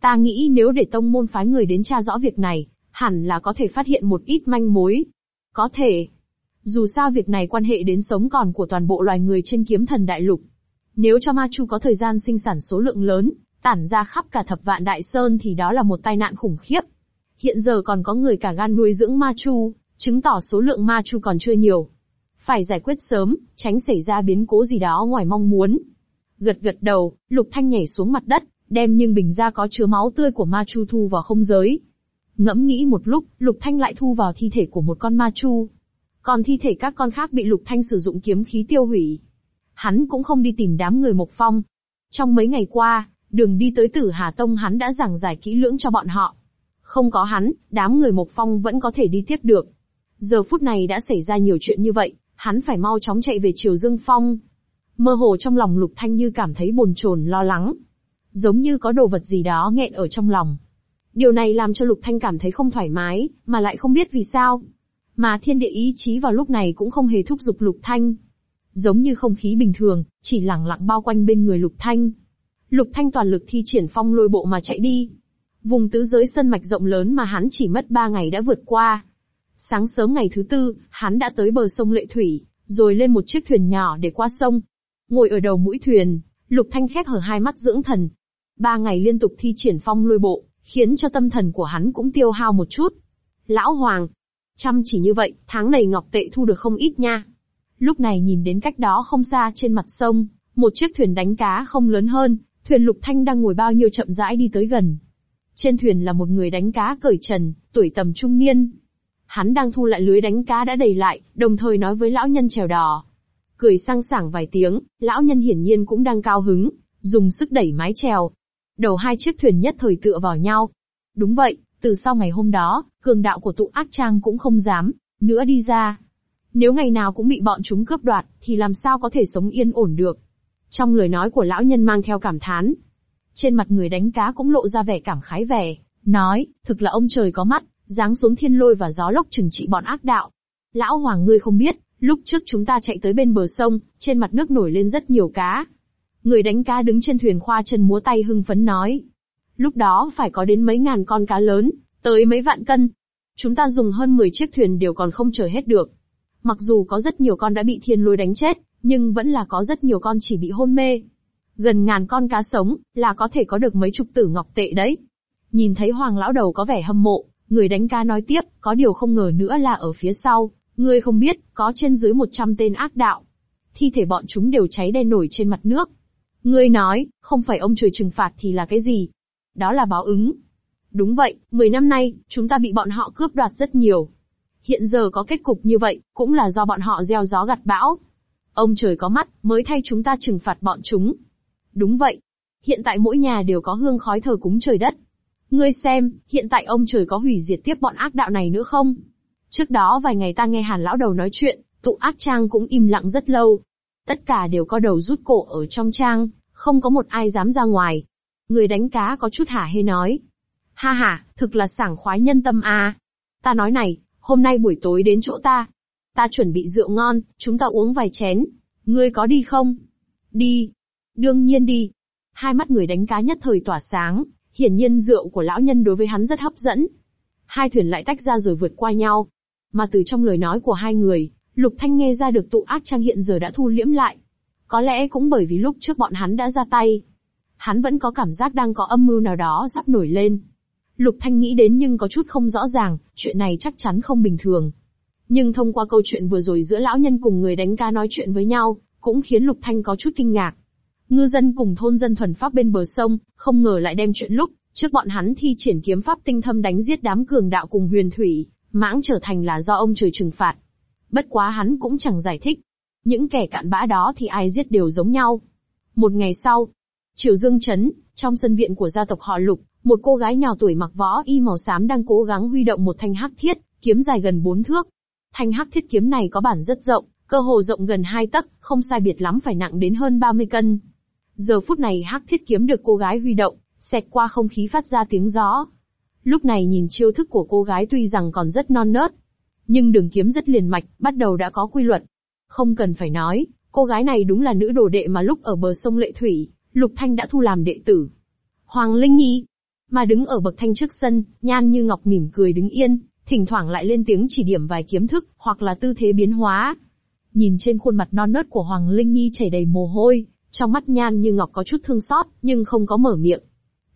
Ta nghĩ nếu để tông môn phái người đến tra rõ việc này, hẳn là có thể phát hiện một ít manh mối. Có thể. Dù sao việc này quan hệ đến sống còn của toàn bộ loài người trên kiếm thần đại lục. Nếu cho Ma Chu có thời gian sinh sản số lượng lớn, tản ra khắp cả thập vạn đại sơn thì đó là một tai nạn khủng khiếp. Hiện giờ còn có người cả gan nuôi dưỡng Ma Chu, chứng tỏ số lượng Ma Chu còn chưa nhiều. Phải giải quyết sớm, tránh xảy ra biến cố gì đó ngoài mong muốn. Gật gật đầu, Lục Thanh nhảy xuống mặt đất, đem nhưng bình ra có chứa máu tươi của ma chu thu vào không giới. Ngẫm nghĩ một lúc, Lục Thanh lại thu vào thi thể của một con ma chu. Còn thi thể các con khác bị Lục Thanh sử dụng kiếm khí tiêu hủy. Hắn cũng không đi tìm đám người Mộc Phong. Trong mấy ngày qua, đường đi tới Tử Hà Tông hắn đã giảng giải kỹ lưỡng cho bọn họ. Không có hắn, đám người Mộc Phong vẫn có thể đi tiếp được. Giờ phút này đã xảy ra nhiều chuyện như vậy, hắn phải mau chóng chạy về Triều Dương Phong. Mơ hồ trong lòng Lục Thanh như cảm thấy bồn chồn lo lắng. Giống như có đồ vật gì đó nghẹn ở trong lòng. Điều này làm cho Lục Thanh cảm thấy không thoải mái, mà lại không biết vì sao. Mà thiên địa ý chí vào lúc này cũng không hề thúc giục Lục Thanh. Giống như không khí bình thường, chỉ lặng lặng bao quanh bên người Lục Thanh. Lục Thanh toàn lực thi triển phong lôi bộ mà chạy đi. Vùng tứ giới sân mạch rộng lớn mà hắn chỉ mất ba ngày đã vượt qua. Sáng sớm ngày thứ tư, hắn đã tới bờ sông Lệ Thủy, rồi lên một chiếc thuyền nhỏ để qua sông. Ngồi ở đầu mũi thuyền, Lục Thanh khép hở hai mắt dưỡng thần. Ba ngày liên tục thi triển phong lôi bộ, khiến cho tâm thần của hắn cũng tiêu hao một chút. Lão Hoàng, chăm chỉ như vậy, tháng này ngọc tệ thu được không ít nha. Lúc này nhìn đến cách đó không xa trên mặt sông, một chiếc thuyền đánh cá không lớn hơn, thuyền Lục Thanh đang ngồi bao nhiêu chậm rãi đi tới gần. Trên thuyền là một người đánh cá cởi trần, tuổi tầm trung niên, Hắn đang thu lại lưới đánh cá đã đầy lại, đồng thời nói với lão nhân trèo đò. Cười sang sảng vài tiếng, lão nhân hiển nhiên cũng đang cao hứng, dùng sức đẩy mái chèo. Đầu hai chiếc thuyền nhất thời tựa vào nhau. Đúng vậy, từ sau ngày hôm đó, cường đạo của tụ ác trang cũng không dám, nữa đi ra. Nếu ngày nào cũng bị bọn chúng cướp đoạt, thì làm sao có thể sống yên ổn được. Trong lời nói của lão nhân mang theo cảm thán. Trên mặt người đánh cá cũng lộ ra vẻ cảm khái vẻ, nói, thực là ông trời có mắt, giáng xuống thiên lôi và gió lốc trừng trị bọn ác đạo. Lão Hoàng ngươi không biết, lúc trước chúng ta chạy tới bên bờ sông, trên mặt nước nổi lên rất nhiều cá. Người đánh cá đứng trên thuyền khoa chân múa tay hưng phấn nói. Lúc đó phải có đến mấy ngàn con cá lớn, tới mấy vạn cân. Chúng ta dùng hơn 10 chiếc thuyền đều còn không chở hết được. Mặc dù có rất nhiều con đã bị thiên lôi đánh chết, nhưng vẫn là có rất nhiều con chỉ bị hôn mê. Gần ngàn con cá sống, là có thể có được mấy chục tử ngọc tệ đấy. Nhìn thấy hoàng lão đầu có vẻ hâm mộ, người đánh cá nói tiếp, có điều không ngờ nữa là ở phía sau, ngươi không biết, có trên dưới 100 tên ác đạo. Thi thể bọn chúng đều cháy đen nổi trên mặt nước. Ngươi nói, không phải ông trời trừng phạt thì là cái gì? Đó là báo ứng. Đúng vậy, 10 năm nay, chúng ta bị bọn họ cướp đoạt rất nhiều. Hiện giờ có kết cục như vậy, cũng là do bọn họ gieo gió gặt bão. Ông trời có mắt, mới thay chúng ta trừng phạt bọn chúng. Đúng vậy. Hiện tại mỗi nhà đều có hương khói thờ cúng trời đất. Ngươi xem, hiện tại ông trời có hủy diệt tiếp bọn ác đạo này nữa không? Trước đó vài ngày ta nghe hàn lão đầu nói chuyện, tụ ác trang cũng im lặng rất lâu. Tất cả đều có đầu rút cổ ở trong trang, không có một ai dám ra ngoài. Người đánh cá có chút hả hê nói. Ha ha, thực là sảng khoái nhân tâm à? Ta nói này, hôm nay buổi tối đến chỗ ta. Ta chuẩn bị rượu ngon, chúng ta uống vài chén. Ngươi có đi không? Đi. Đương nhiên đi. Hai mắt người đánh cá nhất thời tỏa sáng, hiển nhiên rượu của lão nhân đối với hắn rất hấp dẫn. Hai thuyền lại tách ra rồi vượt qua nhau. Mà từ trong lời nói của hai người, Lục Thanh nghe ra được tụ ác trang hiện giờ đã thu liễm lại. Có lẽ cũng bởi vì lúc trước bọn hắn đã ra tay. Hắn vẫn có cảm giác đang có âm mưu nào đó sắp nổi lên. Lục Thanh nghĩ đến nhưng có chút không rõ ràng, chuyện này chắc chắn không bình thường. Nhưng thông qua câu chuyện vừa rồi giữa lão nhân cùng người đánh ca nói chuyện với nhau, cũng khiến Lục Thanh có chút kinh ngạc. Ngư dân cùng thôn dân thuần pháp bên bờ sông, không ngờ lại đem chuyện lúc, trước bọn hắn thi triển kiếm pháp tinh thâm đánh giết đám cường đạo cùng huyền thủy, mãng trở thành là do ông trời trừng phạt. Bất quá hắn cũng chẳng giải thích. Những kẻ cạn bã đó thì ai giết đều giống nhau. Một ngày sau, Triều Dương Trấn, trong sân viện của gia tộc họ Lục, một cô gái nhỏ tuổi mặc võ y màu xám đang cố gắng huy động một thanh hắc thiết, kiếm dài gần bốn thước. Thanh hắc thiết kiếm này có bản rất rộng, cơ hồ rộng gần hai tấc, không sai biệt lắm phải nặng đến hơn 30 cân. Giờ phút này hắc thiết kiếm được cô gái huy động, xẹt qua không khí phát ra tiếng gió. Lúc này nhìn chiêu thức của cô gái tuy rằng còn rất non nớt, nhưng đường kiếm rất liền mạch, bắt đầu đã có quy luật. Không cần phải nói, cô gái này đúng là nữ đồ đệ mà lúc ở bờ sông Lệ Thủy, Lục Thanh đã thu làm đệ tử. Hoàng Linh Nhi, mà đứng ở bậc thanh trước sân, nhan như ngọc mỉm cười đứng yên, thỉnh thoảng lại lên tiếng chỉ điểm vài kiếm thức, hoặc là tư thế biến hóa. Nhìn trên khuôn mặt non nớt của Hoàng Linh Nhi chảy đầy mồ hôi, trong mắt nhan như ngọc có chút thương xót, nhưng không có mở miệng.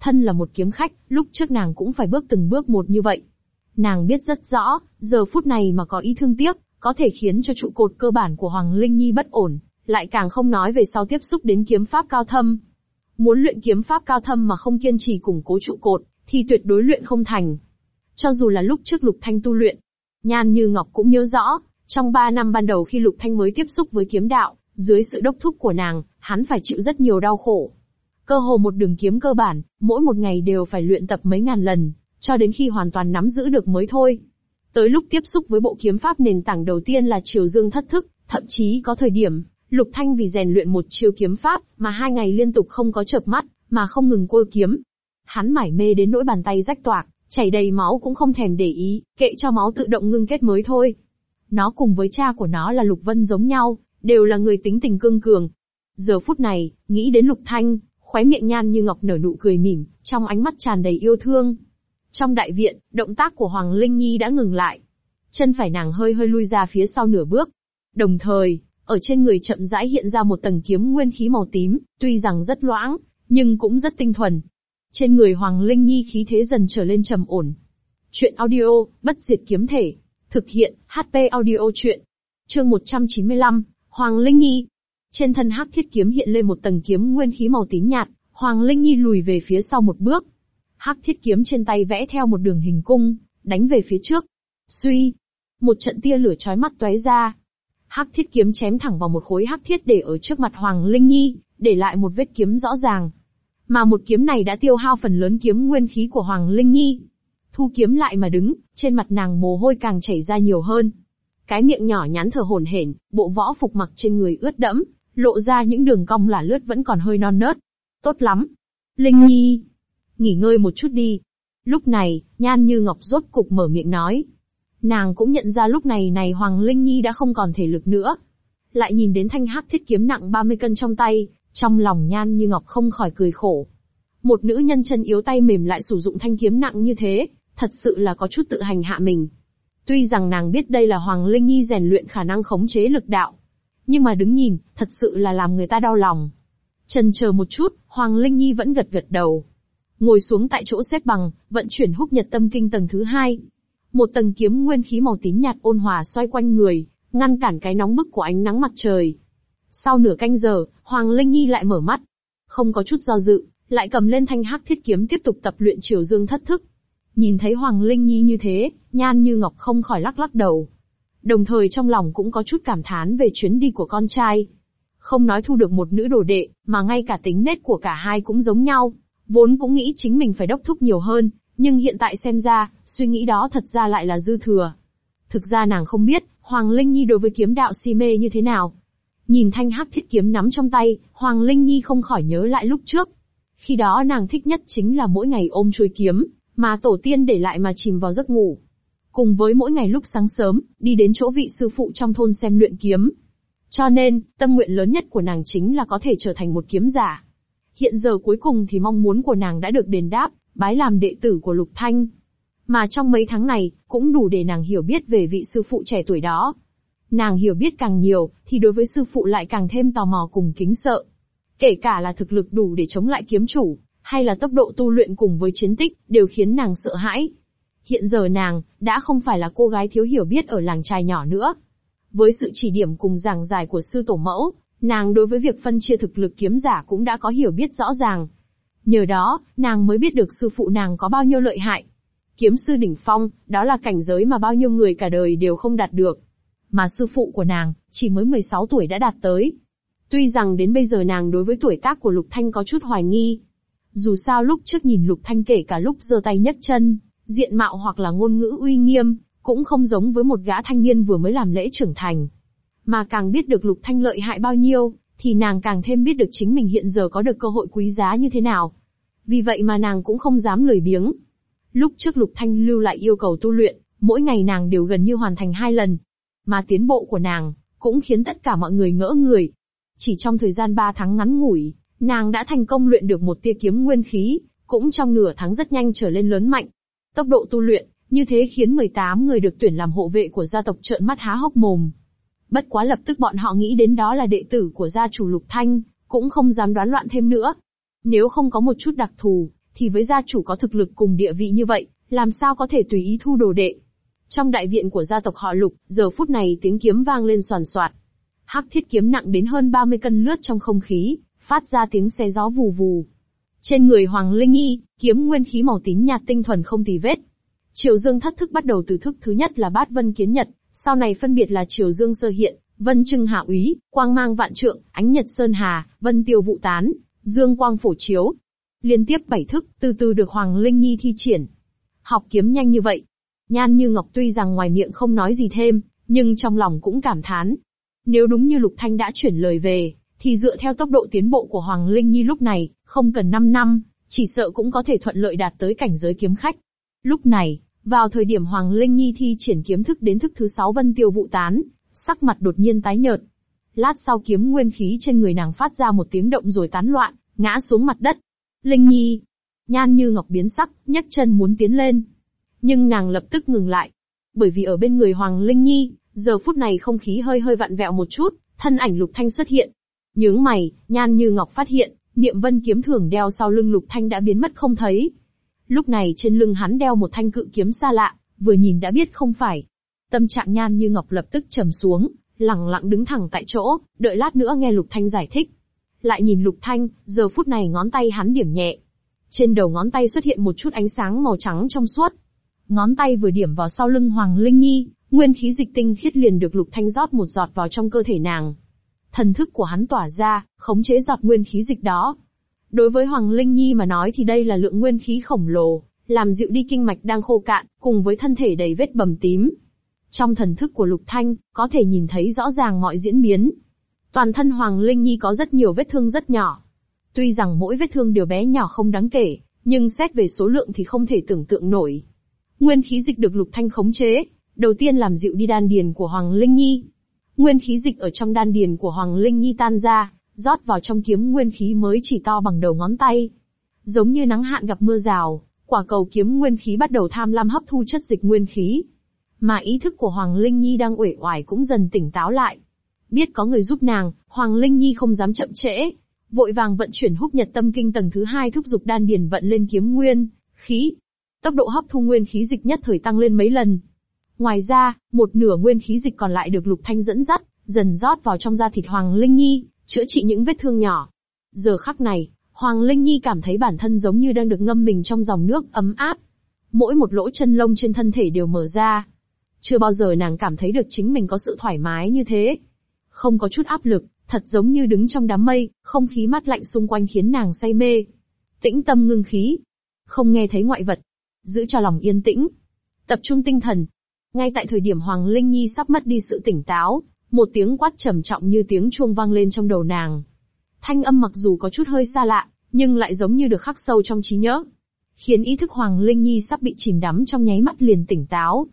Thân là một kiếm khách, lúc trước nàng cũng phải bước từng bước một như vậy. Nàng biết rất rõ, giờ phút này mà có ý thương tiếc, có thể khiến cho trụ cột cơ bản của Hoàng Linh Nhi bất ổn, lại càng không nói về sau tiếp xúc đến kiếm pháp cao thâm. Muốn luyện kiếm pháp cao thâm mà không kiên trì củng cố trụ cột, thì tuyệt đối luyện không thành. Cho dù là lúc trước Lục Thanh tu luyện, Nhan Như Ngọc cũng nhớ rõ, trong 3 năm ban đầu khi Lục Thanh mới tiếp xúc với kiếm đạo, dưới sự đốc thúc của nàng, hắn phải chịu rất nhiều đau khổ. Cơ hồ một đường kiếm cơ bản, mỗi một ngày đều phải luyện tập mấy ngàn lần, cho đến khi hoàn toàn nắm giữ được mới thôi. Tới lúc tiếp xúc với bộ kiếm pháp nền tảng đầu tiên là Triều Dương thất thức, thậm chí có thời điểm, Lục Thanh vì rèn luyện một chiêu kiếm pháp, mà hai ngày liên tục không có chợp mắt, mà không ngừng cua kiếm. Hắn mải mê đến nỗi bàn tay rách toạc, chảy đầy máu cũng không thèm để ý, kệ cho máu tự động ngưng kết mới thôi. Nó cùng với cha của nó là Lục Vân giống nhau, đều là người tính tình cương cường. Giờ phút này, nghĩ đến Lục Thanh, khóe miệng nhan như ngọc nở nụ cười mỉm, trong ánh mắt tràn đầy yêu thương. Trong đại viện, động tác của Hoàng Linh Nhi đã ngừng lại. Chân phải nàng hơi hơi lui ra phía sau nửa bước. Đồng thời, ở trên người chậm rãi hiện ra một tầng kiếm nguyên khí màu tím, tuy rằng rất loãng, nhưng cũng rất tinh thuần. Trên người Hoàng Linh Nhi khí thế dần trở lên trầm ổn. Chuyện audio, bất diệt kiếm thể. Thực hiện, HP audio chuyện. Chương 195, Hoàng Linh Nhi. Trên thân hắc thiết kiếm hiện lên một tầng kiếm nguyên khí màu tím nhạt, Hoàng Linh Nhi lùi về phía sau một bước. Hắc thiết kiếm trên tay vẽ theo một đường hình cung, đánh về phía trước. Suy, một trận tia lửa chói mắt tóe ra, hắc thiết kiếm chém thẳng vào một khối hắc thiết để ở trước mặt Hoàng Linh Nhi, để lại một vết kiếm rõ ràng. Mà một kiếm này đã tiêu hao phần lớn kiếm nguyên khí của Hoàng Linh Nhi. Thu kiếm lại mà đứng, trên mặt nàng mồ hôi càng chảy ra nhiều hơn. Cái miệng nhỏ nhắn thở hổn hển, bộ võ phục mặc trên người ướt đẫm, lộ ra những đường cong là lướt vẫn còn hơi non nớt. Tốt lắm. Linh Nhi, nghỉ ngơi một chút đi. Lúc này, Nhan Như Ngọc rốt cục mở miệng nói. Nàng cũng nhận ra lúc này này Hoàng Linh Nhi đã không còn thể lực nữa. Lại nhìn đến thanh hắc thiết kiếm nặng 30 cân trong tay, trong lòng nhan như ngọc không khỏi cười khổ. Một nữ nhân chân yếu tay mềm lại sử dụng thanh kiếm nặng như thế, thật sự là có chút tự hành hạ mình. Tuy rằng nàng biết đây là Hoàng Linh Nhi rèn luyện khả năng khống chế lực đạo, nhưng mà đứng nhìn, thật sự là làm người ta đau lòng. Trần chờ một chút, Hoàng Linh Nhi vẫn gật gật đầu. Ngồi xuống tại chỗ xếp bằng, vận chuyển húc nhật tâm kinh tầng thứ hai. Một tầng kiếm nguyên khí màu tím nhạt ôn hòa xoay quanh người, ngăn cản cái nóng bức của ánh nắng mặt trời. Sau nửa canh giờ, Hoàng Linh Nhi lại mở mắt. Không có chút do dự, lại cầm lên thanh hắc thiết kiếm tiếp tục tập luyện triều dương thất thức. Nhìn thấy Hoàng Linh Nhi như thế, nhan như ngọc không khỏi lắc lắc đầu. Đồng thời trong lòng cũng có chút cảm thán về chuyến đi của con trai. Không nói thu được một nữ đồ đệ, mà ngay cả tính nết của cả hai cũng giống nhau. Vốn cũng nghĩ chính mình phải đốc thúc nhiều hơn, nhưng hiện tại xem ra, suy nghĩ đó thật ra lại là dư thừa. Thực ra nàng không biết, Hoàng Linh Nhi đối với kiếm đạo si mê như thế nào. Nhìn thanh hắc thiết kiếm nắm trong tay, Hoàng Linh Nhi không khỏi nhớ lại lúc trước. Khi đó nàng thích nhất chính là mỗi ngày ôm chuôi kiếm, mà tổ tiên để lại mà chìm vào giấc ngủ. Cùng với mỗi ngày lúc sáng sớm, đi đến chỗ vị sư phụ trong thôn xem luyện kiếm. Cho nên, tâm nguyện lớn nhất của nàng chính là có thể trở thành một kiếm giả. Hiện giờ cuối cùng thì mong muốn của nàng đã được đền đáp, bái làm đệ tử của Lục Thanh. Mà trong mấy tháng này, cũng đủ để nàng hiểu biết về vị sư phụ trẻ tuổi đó. Nàng hiểu biết càng nhiều, thì đối với sư phụ lại càng thêm tò mò cùng kính sợ. Kể cả là thực lực đủ để chống lại kiếm chủ, hay là tốc độ tu luyện cùng với chiến tích, đều khiến nàng sợ hãi. Hiện giờ nàng, đã không phải là cô gái thiếu hiểu biết ở làng trai nhỏ nữa. Với sự chỉ điểm cùng giảng giải của sư tổ mẫu, nàng đối với việc phân chia thực lực kiếm giả cũng đã có hiểu biết rõ ràng. Nhờ đó, nàng mới biết được sư phụ nàng có bao nhiêu lợi hại. Kiếm sư đỉnh phong, đó là cảnh giới mà bao nhiêu người cả đời đều không đạt được. Mà sư phụ của nàng, chỉ mới 16 tuổi đã đạt tới. Tuy rằng đến bây giờ nàng đối với tuổi tác của Lục Thanh có chút hoài nghi. Dù sao lúc trước nhìn Lục Thanh kể cả lúc giơ tay nhấc chân, diện mạo hoặc là ngôn ngữ uy nghiêm, cũng không giống với một gã thanh niên vừa mới làm lễ trưởng thành. Mà càng biết được Lục Thanh lợi hại bao nhiêu, thì nàng càng thêm biết được chính mình hiện giờ có được cơ hội quý giá như thế nào. Vì vậy mà nàng cũng không dám lười biếng. Lúc trước Lục Thanh lưu lại yêu cầu tu luyện, mỗi ngày nàng đều gần như hoàn thành hai lần. Mà tiến bộ của nàng, cũng khiến tất cả mọi người ngỡ người. Chỉ trong thời gian ba tháng ngắn ngủi, nàng đã thành công luyện được một tia kiếm nguyên khí, cũng trong nửa tháng rất nhanh trở lên lớn mạnh. Tốc độ tu luyện, như thế khiến 18 người được tuyển làm hộ vệ của gia tộc trợn mắt há hốc mồm. Bất quá lập tức bọn họ nghĩ đến đó là đệ tử của gia chủ Lục Thanh, cũng không dám đoán loạn thêm nữa. Nếu không có một chút đặc thù, thì với gia chủ có thực lực cùng địa vị như vậy, làm sao có thể tùy ý thu đồ đệ. Trong đại viện của gia tộc họ Lục, giờ phút này tiếng kiếm vang lên soàn soạt. Hắc thiết kiếm nặng đến hơn 30 cân lướt trong không khí, phát ra tiếng xe gió vù vù. Trên người Hoàng Linh Y, kiếm nguyên khí màu tím nhạt tinh thuần không tì vết. triệu Dương thất thức bắt đầu từ thức thứ nhất là bát vân kiến nhật, sau này phân biệt là Triều Dương sơ hiện, vân trưng hạ úy, quang mang vạn trượng, ánh nhật sơn hà, vân tiêu vụ tán, dương quang phổ chiếu. Liên tiếp bảy thức, từ từ được Hoàng Linh Nhi thi triển. Học kiếm nhanh như vậy. Nhan như Ngọc tuy rằng ngoài miệng không nói gì thêm, nhưng trong lòng cũng cảm thán. Nếu đúng như Lục Thanh đã chuyển lời về, thì dựa theo tốc độ tiến bộ của Hoàng Linh Nhi lúc này, không cần 5 năm, chỉ sợ cũng có thể thuận lợi đạt tới cảnh giới kiếm khách. Lúc này, vào thời điểm Hoàng Linh Nhi thi triển kiếm thức đến thức thứ sáu vân tiêu vụ tán, sắc mặt đột nhiên tái nhợt. Lát sau kiếm nguyên khí trên người nàng phát ra một tiếng động rồi tán loạn, ngã xuống mặt đất. Linh Nhi, nhan như ngọc biến sắc, nhấc chân muốn tiến lên. Nhưng nàng lập tức ngừng lại. Bởi vì ở bên người Hoàng Linh Nhi, giờ phút này không khí hơi hơi vặn vẹo một chút, thân ảnh lục thanh xuất hiện. Nhướng mày, nhan như ngọc phát hiện, niệm vân kiếm thường đeo sau lưng lục thanh đã biến mất không thấy. Lúc này trên lưng hắn đeo một thanh cự kiếm xa lạ, vừa nhìn đã biết không phải. Tâm trạng nhan như ngọc lập tức trầm xuống, lặng lặng đứng thẳng tại chỗ, đợi lát nữa nghe lục thanh giải thích. Lại nhìn lục thanh, giờ phút này ngón tay hắn điểm nhẹ. Trên đầu ngón tay xuất hiện một chút ánh sáng màu trắng trong suốt. Ngón tay vừa điểm vào sau lưng Hoàng Linh Nhi, nguyên khí dịch tinh khiết liền được lục thanh rót một giọt vào trong cơ thể nàng. Thần thức của hắn tỏa ra, khống chế giọt nguyên khí dịch đó. Đối với Hoàng Linh Nhi mà nói thì đây là lượng nguyên khí khổng lồ, làm dịu đi kinh mạch đang khô cạn, cùng với thân thể đầy vết bầm tím. Trong thần thức của Lục Thanh, có thể nhìn thấy rõ ràng mọi diễn biến. Toàn thân Hoàng Linh Nhi có rất nhiều vết thương rất nhỏ. Tuy rằng mỗi vết thương đều bé nhỏ không đáng kể, nhưng xét về số lượng thì không thể tưởng tượng nổi. Nguyên khí dịch được Lục Thanh khống chế, đầu tiên làm dịu đi đan điền của Hoàng Linh Nhi. Nguyên khí dịch ở trong đan điền của Hoàng Linh Nhi tan ra, rót vào trong kiếm nguyên khí mới chỉ to bằng đầu ngón tay. Giống như nắng hạn gặp mưa rào, Quả cầu kiếm nguyên khí bắt đầu tham lam hấp thu chất dịch nguyên khí. Mà ý thức của Hoàng Linh Nhi đang uể oải cũng dần tỉnh táo lại. Biết có người giúp nàng, Hoàng Linh Nhi không dám chậm trễ. Vội vàng vận chuyển húc nhật tâm kinh tầng thứ hai thúc dục đan điền vận lên kiếm nguyên, khí. Tốc độ hấp thu nguyên khí dịch nhất thời tăng lên mấy lần. Ngoài ra, một nửa nguyên khí dịch còn lại được Lục Thanh dẫn dắt, dần rót vào trong da thịt Hoàng Linh Nhi, chữa trị những vết thương nhỏ. Giờ khắc này, Hoàng Linh Nhi cảm thấy bản thân giống như đang được ngâm mình trong dòng nước ấm áp. Mỗi một lỗ chân lông trên thân thể đều mở ra. Chưa bao giờ nàng cảm thấy được chính mình có sự thoải mái như thế. Không có chút áp lực, thật giống như đứng trong đám mây, không khí mát lạnh xung quanh khiến nàng say mê. Tĩnh tâm ngưng khí. Không nghe thấy ngoại vật. Giữ cho lòng yên tĩnh. Tập trung tinh thần. Ngay tại thời điểm Hoàng Linh Nhi sắp mất đi sự tỉnh táo, một tiếng quát trầm trọng như tiếng chuông vang lên trong đầu nàng. Thanh âm mặc dù có chút hơi xa lạ, nhưng lại giống như được khắc sâu trong trí nhớ. Khiến ý thức Hoàng Linh Nhi sắp bị chìm đắm trong nháy mắt liền tỉnh táo.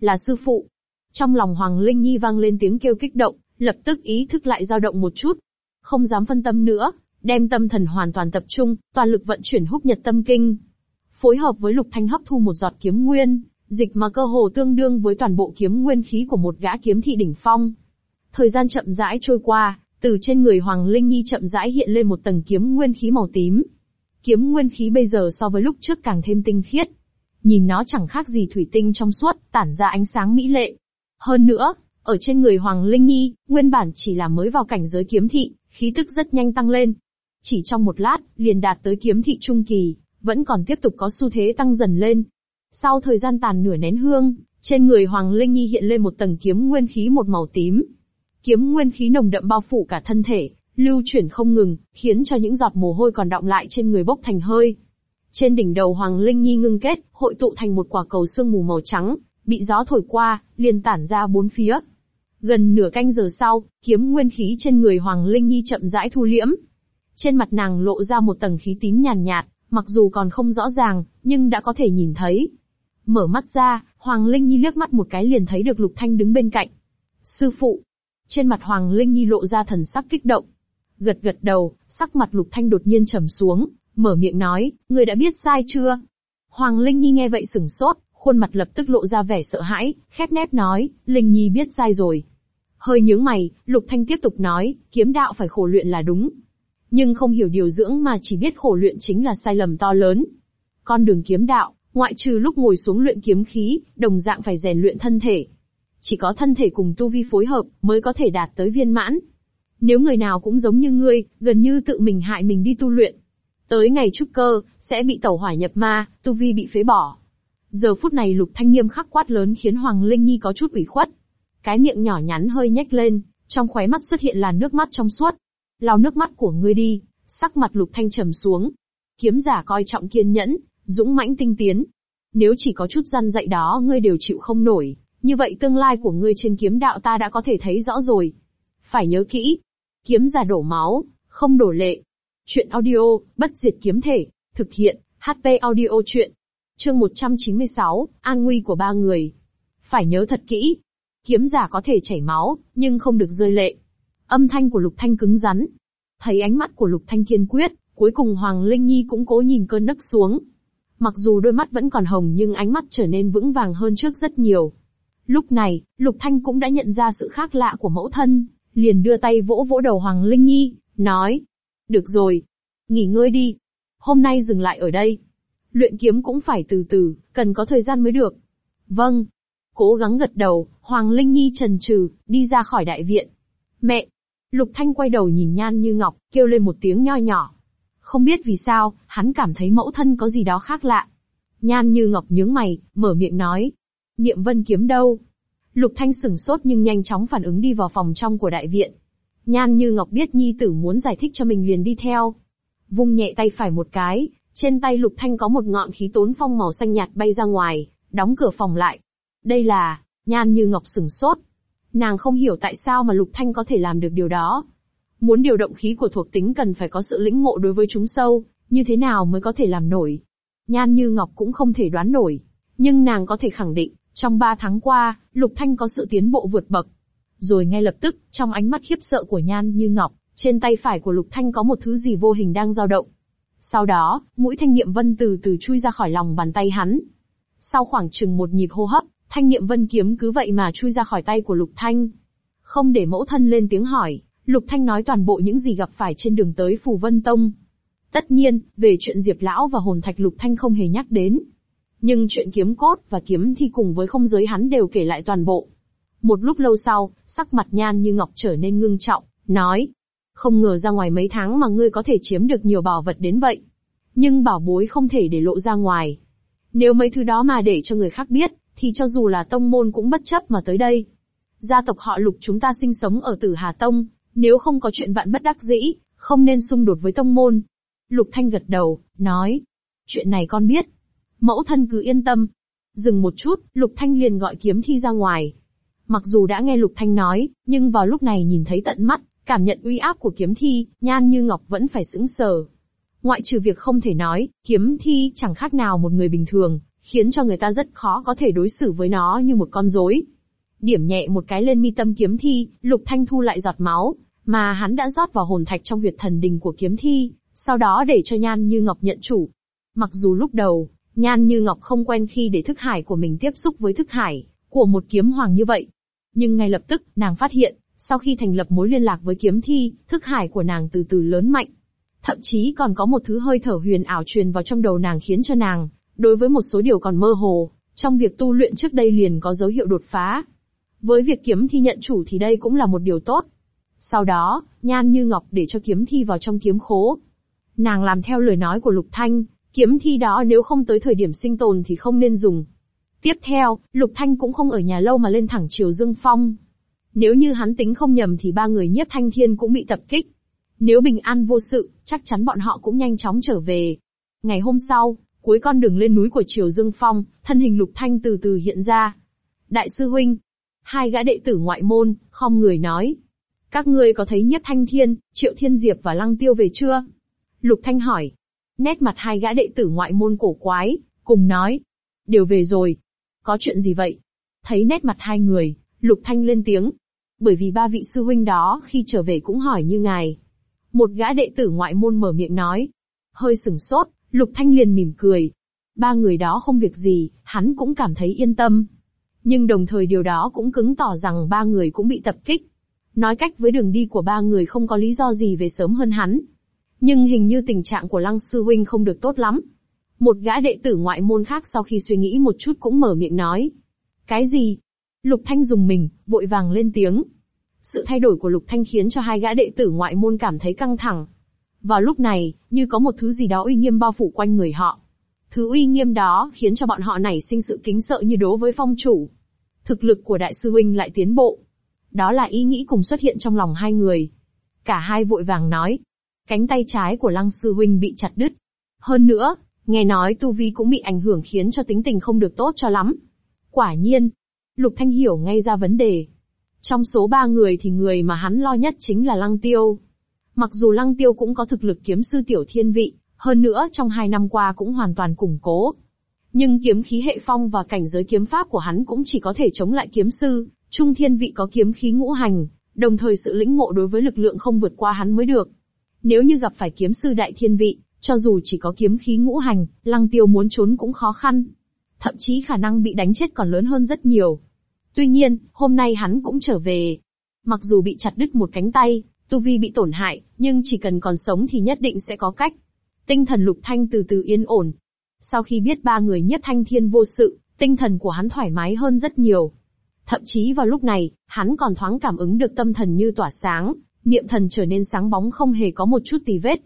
Là sư phụ. Trong lòng Hoàng Linh Nhi vang lên tiếng kêu kích động, lập tức ý thức lại dao động một chút. Không dám phân tâm nữa, đem tâm thần hoàn toàn tập trung, toàn lực vận chuyển húc nhật tâm kinh. Phối hợp với lục thanh hấp thu một giọt kiếm nguyên, dịch mà cơ hồ tương đương với toàn bộ kiếm nguyên khí của một gã kiếm thị đỉnh phong. Thời gian chậm rãi trôi qua, từ trên người Hoàng Linh Nhi chậm rãi hiện lên một tầng kiếm nguyên khí màu tím. Kiếm nguyên khí bây giờ so với lúc trước càng thêm tinh khiết. Nhìn nó chẳng khác gì thủy tinh trong suốt, tản ra ánh sáng mỹ lệ. Hơn nữa, ở trên người Hoàng Linh Nhi, nguyên bản chỉ là mới vào cảnh giới kiếm thị, khí tức rất nhanh tăng lên. Chỉ trong một lát, liền đạt tới kiếm thị trung kỳ, vẫn còn tiếp tục có xu thế tăng dần lên. Sau thời gian tàn nửa nén hương, trên người Hoàng Linh Nhi hiện lên một tầng kiếm nguyên khí một màu tím, Kiếm nguyên khí nồng đậm bao phủ cả thân thể, lưu chuyển không ngừng, khiến cho những giọt mồ hôi còn đọng lại trên người bốc thành hơi. Trên đỉnh đầu Hoàng Linh Nhi ngưng kết, hội tụ thành một quả cầu sương mù màu trắng, bị gió thổi qua, liền tản ra bốn phía. Gần nửa canh giờ sau, kiếm nguyên khí trên người Hoàng Linh Nhi chậm rãi thu liễm. Trên mặt nàng lộ ra một tầng khí tím nhàn nhạt, mặc dù còn không rõ ràng, nhưng đã có thể nhìn thấy. Mở mắt ra, Hoàng Linh Nhi liếc mắt một cái liền thấy được Lục Thanh đứng bên cạnh. Sư phụ, trên mặt Hoàng Linh Nhi lộ ra thần sắc kích động. Gật gật đầu, sắc mặt Lục Thanh đột nhiên trầm xuống, mở miệng nói, người đã biết sai chưa? Hoàng Linh Nhi nghe vậy sửng sốt, khuôn mặt lập tức lộ ra vẻ sợ hãi, khép nép nói, Linh Nhi biết sai rồi. Hơi nhướng mày, Lục Thanh tiếp tục nói, kiếm đạo phải khổ luyện là đúng. Nhưng không hiểu điều dưỡng mà chỉ biết khổ luyện chính là sai lầm to lớn. Con đường kiếm đạo, ngoại trừ lúc ngồi xuống luyện kiếm khí, đồng dạng phải rèn luyện thân thể, chỉ có thân thể cùng tu vi phối hợp mới có thể đạt tới viên mãn. Nếu người nào cũng giống như ngươi, gần như tự mình hại mình đi tu luyện. Tới ngày trúc cơ, sẽ bị tẩu hỏa nhập ma, tu vi bị phế bỏ. Giờ phút này lục thanh nghiêm khắc quát lớn khiến Hoàng Linh Nhi có chút ủy khuất. Cái miệng nhỏ nhắn hơi nhếch lên, trong khóe mắt xuất hiện làn nước mắt trong suốt. Lau nước mắt của ngươi đi, sắc mặt lục thanh trầm xuống. Kiếm giả coi trọng kiên nhẫn, dũng mãnh tinh tiến. Nếu chỉ có chút gian dạy đó ngươi đều chịu không nổi, như vậy tương lai của ngươi trên kiếm đạo ta đã có thể thấy rõ rồi. Phải nhớ kỹ. Kiếm giả đổ máu, không đổ lệ. Chuyện audio, bất diệt kiếm thể. Thực hiện, HP audio chuyện. Chương 196, An nguy của ba người. Phải nhớ thật kỹ. Kiếm giả có thể chảy máu, nhưng không được rơi lệ. Âm thanh của Lục Thanh cứng rắn. Thấy ánh mắt của Lục Thanh kiên quyết, cuối cùng Hoàng Linh Nhi cũng cố nhìn cơn nấc xuống. Mặc dù đôi mắt vẫn còn hồng nhưng ánh mắt trở nên vững vàng hơn trước rất nhiều. Lúc này, Lục Thanh cũng đã nhận ra sự khác lạ của mẫu thân, liền đưa tay vỗ vỗ đầu Hoàng Linh Nhi, nói. Được rồi. Nghỉ ngơi đi. Hôm nay dừng lại ở đây. Luyện kiếm cũng phải từ từ, cần có thời gian mới được. Vâng. Cố gắng gật đầu, Hoàng Linh Nhi trần trừ, đi ra khỏi đại viện. Mẹ! Lục Thanh quay đầu nhìn Nhan Như Ngọc, kêu lên một tiếng nho nhỏ. Không biết vì sao, hắn cảm thấy mẫu thân có gì đó khác lạ. Nhan Như Ngọc nhướng mày, mở miệng nói, Niệm vân kiếm đâu? Lục Thanh sửng sốt nhưng nhanh chóng phản ứng đi vào phòng trong của đại viện. Nhan như Ngọc biết nhi tử muốn giải thích cho mình liền đi theo. Vung nhẹ tay phải một cái, trên tay Lục Thanh có một ngọn khí tốn phong màu xanh nhạt bay ra ngoài, đóng cửa phòng lại. Đây là, Nhan như Ngọc sửng sốt. Nàng không hiểu tại sao mà Lục Thanh có thể làm được điều đó. Muốn điều động khí của thuộc tính cần phải có sự lĩnh ngộ đối với chúng sâu, như thế nào mới có thể làm nổi. Nhan như Ngọc cũng không thể đoán nổi. Nhưng nàng có thể khẳng định, trong ba tháng qua, Lục Thanh có sự tiến bộ vượt bậc. Rồi ngay lập tức, trong ánh mắt khiếp sợ của Nhan Như Ngọc, trên tay phải của Lục Thanh có một thứ gì vô hình đang dao động. Sau đó, mũi thanh niệm vân từ từ chui ra khỏi lòng bàn tay hắn. Sau khoảng chừng một nhịp hô hấp, thanh niệm vân kiếm cứ vậy mà chui ra khỏi tay của Lục Thanh. Không để mẫu thân lên tiếng hỏi, Lục Thanh nói toàn bộ những gì gặp phải trên đường tới Phù Vân Tông. Tất nhiên, về chuyện Diệp Lão và hồn thạch Lục Thanh không hề nhắc đến. Nhưng chuyện kiếm cốt và kiếm thi cùng với không giới hắn đều kể lại toàn bộ. Một lúc lâu sau, sắc mặt nhan như ngọc trở nên ngưng trọng, nói. Không ngờ ra ngoài mấy tháng mà ngươi có thể chiếm được nhiều bảo vật đến vậy. Nhưng bảo bối không thể để lộ ra ngoài. Nếu mấy thứ đó mà để cho người khác biết, thì cho dù là tông môn cũng bất chấp mà tới đây. Gia tộc họ lục chúng ta sinh sống ở Tử Hà Tông, nếu không có chuyện vạn bất đắc dĩ, không nên xung đột với tông môn. Lục Thanh gật đầu, nói. Chuyện này con biết. Mẫu thân cứ yên tâm. Dừng một chút, Lục Thanh liền gọi kiếm thi ra ngoài. Mặc dù đã nghe Lục Thanh nói, nhưng vào lúc này nhìn thấy tận mắt, cảm nhận uy áp của kiếm thi, nhan như ngọc vẫn phải sững sờ. Ngoại trừ việc không thể nói, kiếm thi chẳng khác nào một người bình thường, khiến cho người ta rất khó có thể đối xử với nó như một con rối. Điểm nhẹ một cái lên mi tâm kiếm thi, Lục Thanh thu lại giọt máu, mà hắn đã rót vào hồn thạch trong huyệt thần đình của kiếm thi, sau đó để cho Nhan Như Ngọc nhận chủ. Mặc dù lúc đầu, Nhan Như Ngọc không quen khi để thức hải của mình tiếp xúc với thức hải của một kiếm hoàng như vậy. Nhưng ngay lập tức, nàng phát hiện, sau khi thành lập mối liên lạc với kiếm thi, thức hải của nàng từ từ lớn mạnh. Thậm chí còn có một thứ hơi thở huyền ảo truyền vào trong đầu nàng khiến cho nàng, đối với một số điều còn mơ hồ, trong việc tu luyện trước đây liền có dấu hiệu đột phá. Với việc kiếm thi nhận chủ thì đây cũng là một điều tốt. Sau đó, Nhan Như Ngọc để cho kiếm thi vào trong kiếm khố. Nàng làm theo lời nói của Lục Thanh, kiếm thi đó nếu không tới thời điểm sinh tồn thì không nên dùng. Tiếp theo, Lục Thanh cũng không ở nhà lâu mà lên thẳng Triều Dương Phong. Nếu như hắn tính không nhầm thì ba người nhiếp thanh thiên cũng bị tập kích. Nếu bình an vô sự, chắc chắn bọn họ cũng nhanh chóng trở về. Ngày hôm sau, cuối con đường lên núi của Triều Dương Phong, thân hình Lục Thanh từ từ hiện ra. Đại sư huynh, hai gã đệ tử ngoại môn, không người nói. Các ngươi có thấy Nhiếp Thanh Thiên, Triệu Thiên Diệp và Lăng Tiêu về chưa? Lục Thanh hỏi. Nét mặt hai gã đệ tử ngoại môn cổ quái, cùng nói. Đều về rồi. Có chuyện gì vậy? Thấy nét mặt hai người, Lục Thanh lên tiếng. Bởi vì ba vị sư huynh đó khi trở về cũng hỏi như ngài. Một gã đệ tử ngoại môn mở miệng nói. Hơi sừng sốt, Lục Thanh liền mỉm cười. Ba người đó không việc gì, hắn cũng cảm thấy yên tâm. Nhưng đồng thời điều đó cũng cứng tỏ rằng ba người cũng bị tập kích. Nói cách với đường đi của ba người không có lý do gì về sớm hơn hắn. Nhưng hình như tình trạng của Lăng Sư Huynh không được tốt lắm. Một gã đệ tử ngoại môn khác sau khi suy nghĩ một chút cũng mở miệng nói. Cái gì? Lục Thanh dùng mình, vội vàng lên tiếng. Sự thay đổi của Lục Thanh khiến cho hai gã đệ tử ngoại môn cảm thấy căng thẳng. Vào lúc này, như có một thứ gì đó uy nghiêm bao phủ quanh người họ. Thứ uy nghiêm đó khiến cho bọn họ nảy sinh sự kính sợ như đố với phong chủ. Thực lực của đại sư huynh lại tiến bộ. Đó là ý nghĩ cùng xuất hiện trong lòng hai người. Cả hai vội vàng nói. Cánh tay trái của lăng sư huynh bị chặt đứt. Hơn nữa, nghe nói tu vi cũng bị ảnh hưởng khiến cho tính tình không được tốt cho lắm. Quả nhiên, Lục Thanh hiểu ngay ra vấn đề. Trong số ba người thì người mà hắn lo nhất chính là Lăng Tiêu. Mặc dù Lăng Tiêu cũng có thực lực kiếm sư tiểu thiên vị, hơn nữa trong hai năm qua cũng hoàn toàn củng cố. Nhưng kiếm khí hệ phong và cảnh giới kiếm pháp của hắn cũng chỉ có thể chống lại kiếm sư, trung thiên vị có kiếm khí ngũ hành, đồng thời sự lĩnh ngộ đối với lực lượng không vượt qua hắn mới được. Nếu như gặp phải kiếm sư đại thiên vị, cho dù chỉ có kiếm khí ngũ hành, lăng tiêu muốn trốn cũng khó khăn. Thậm chí khả năng bị đánh chết còn lớn hơn rất nhiều. Tuy nhiên, hôm nay hắn cũng trở về. Mặc dù bị chặt đứt một cánh tay, tu vi bị tổn hại, nhưng chỉ cần còn sống thì nhất định sẽ có cách. Tinh thần lục thanh từ từ yên ổn. Sau khi biết ba người nhất thanh thiên vô sự, tinh thần của hắn thoải mái hơn rất nhiều. Thậm chí vào lúc này, hắn còn thoáng cảm ứng được tâm thần như tỏa sáng, niệm thần trở nên sáng bóng không hề có một chút tì vết.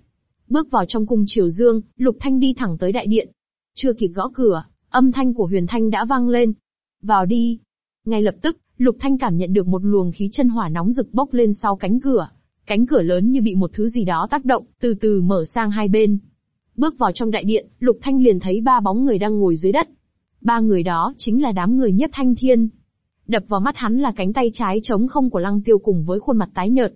Bước vào trong cung triều dương, Lục Thanh đi thẳng tới đại điện. Chưa kịp gõ cửa, âm thanh của Huyền Thanh đã vang lên. Vào đi. Ngay lập tức, Lục Thanh cảm nhận được một luồng khí chân hỏa nóng rực bốc lên sau cánh cửa. Cánh cửa lớn như bị một thứ gì đó tác động, từ từ mở sang hai bên. Bước vào trong đại điện, Lục Thanh liền thấy ba bóng người đang ngồi dưới đất. Ba người đó chính là đám người nhiếp thanh thiên. Đập vào mắt hắn là cánh tay trái trống không của lăng tiêu cùng với khuôn mặt tái nhợt.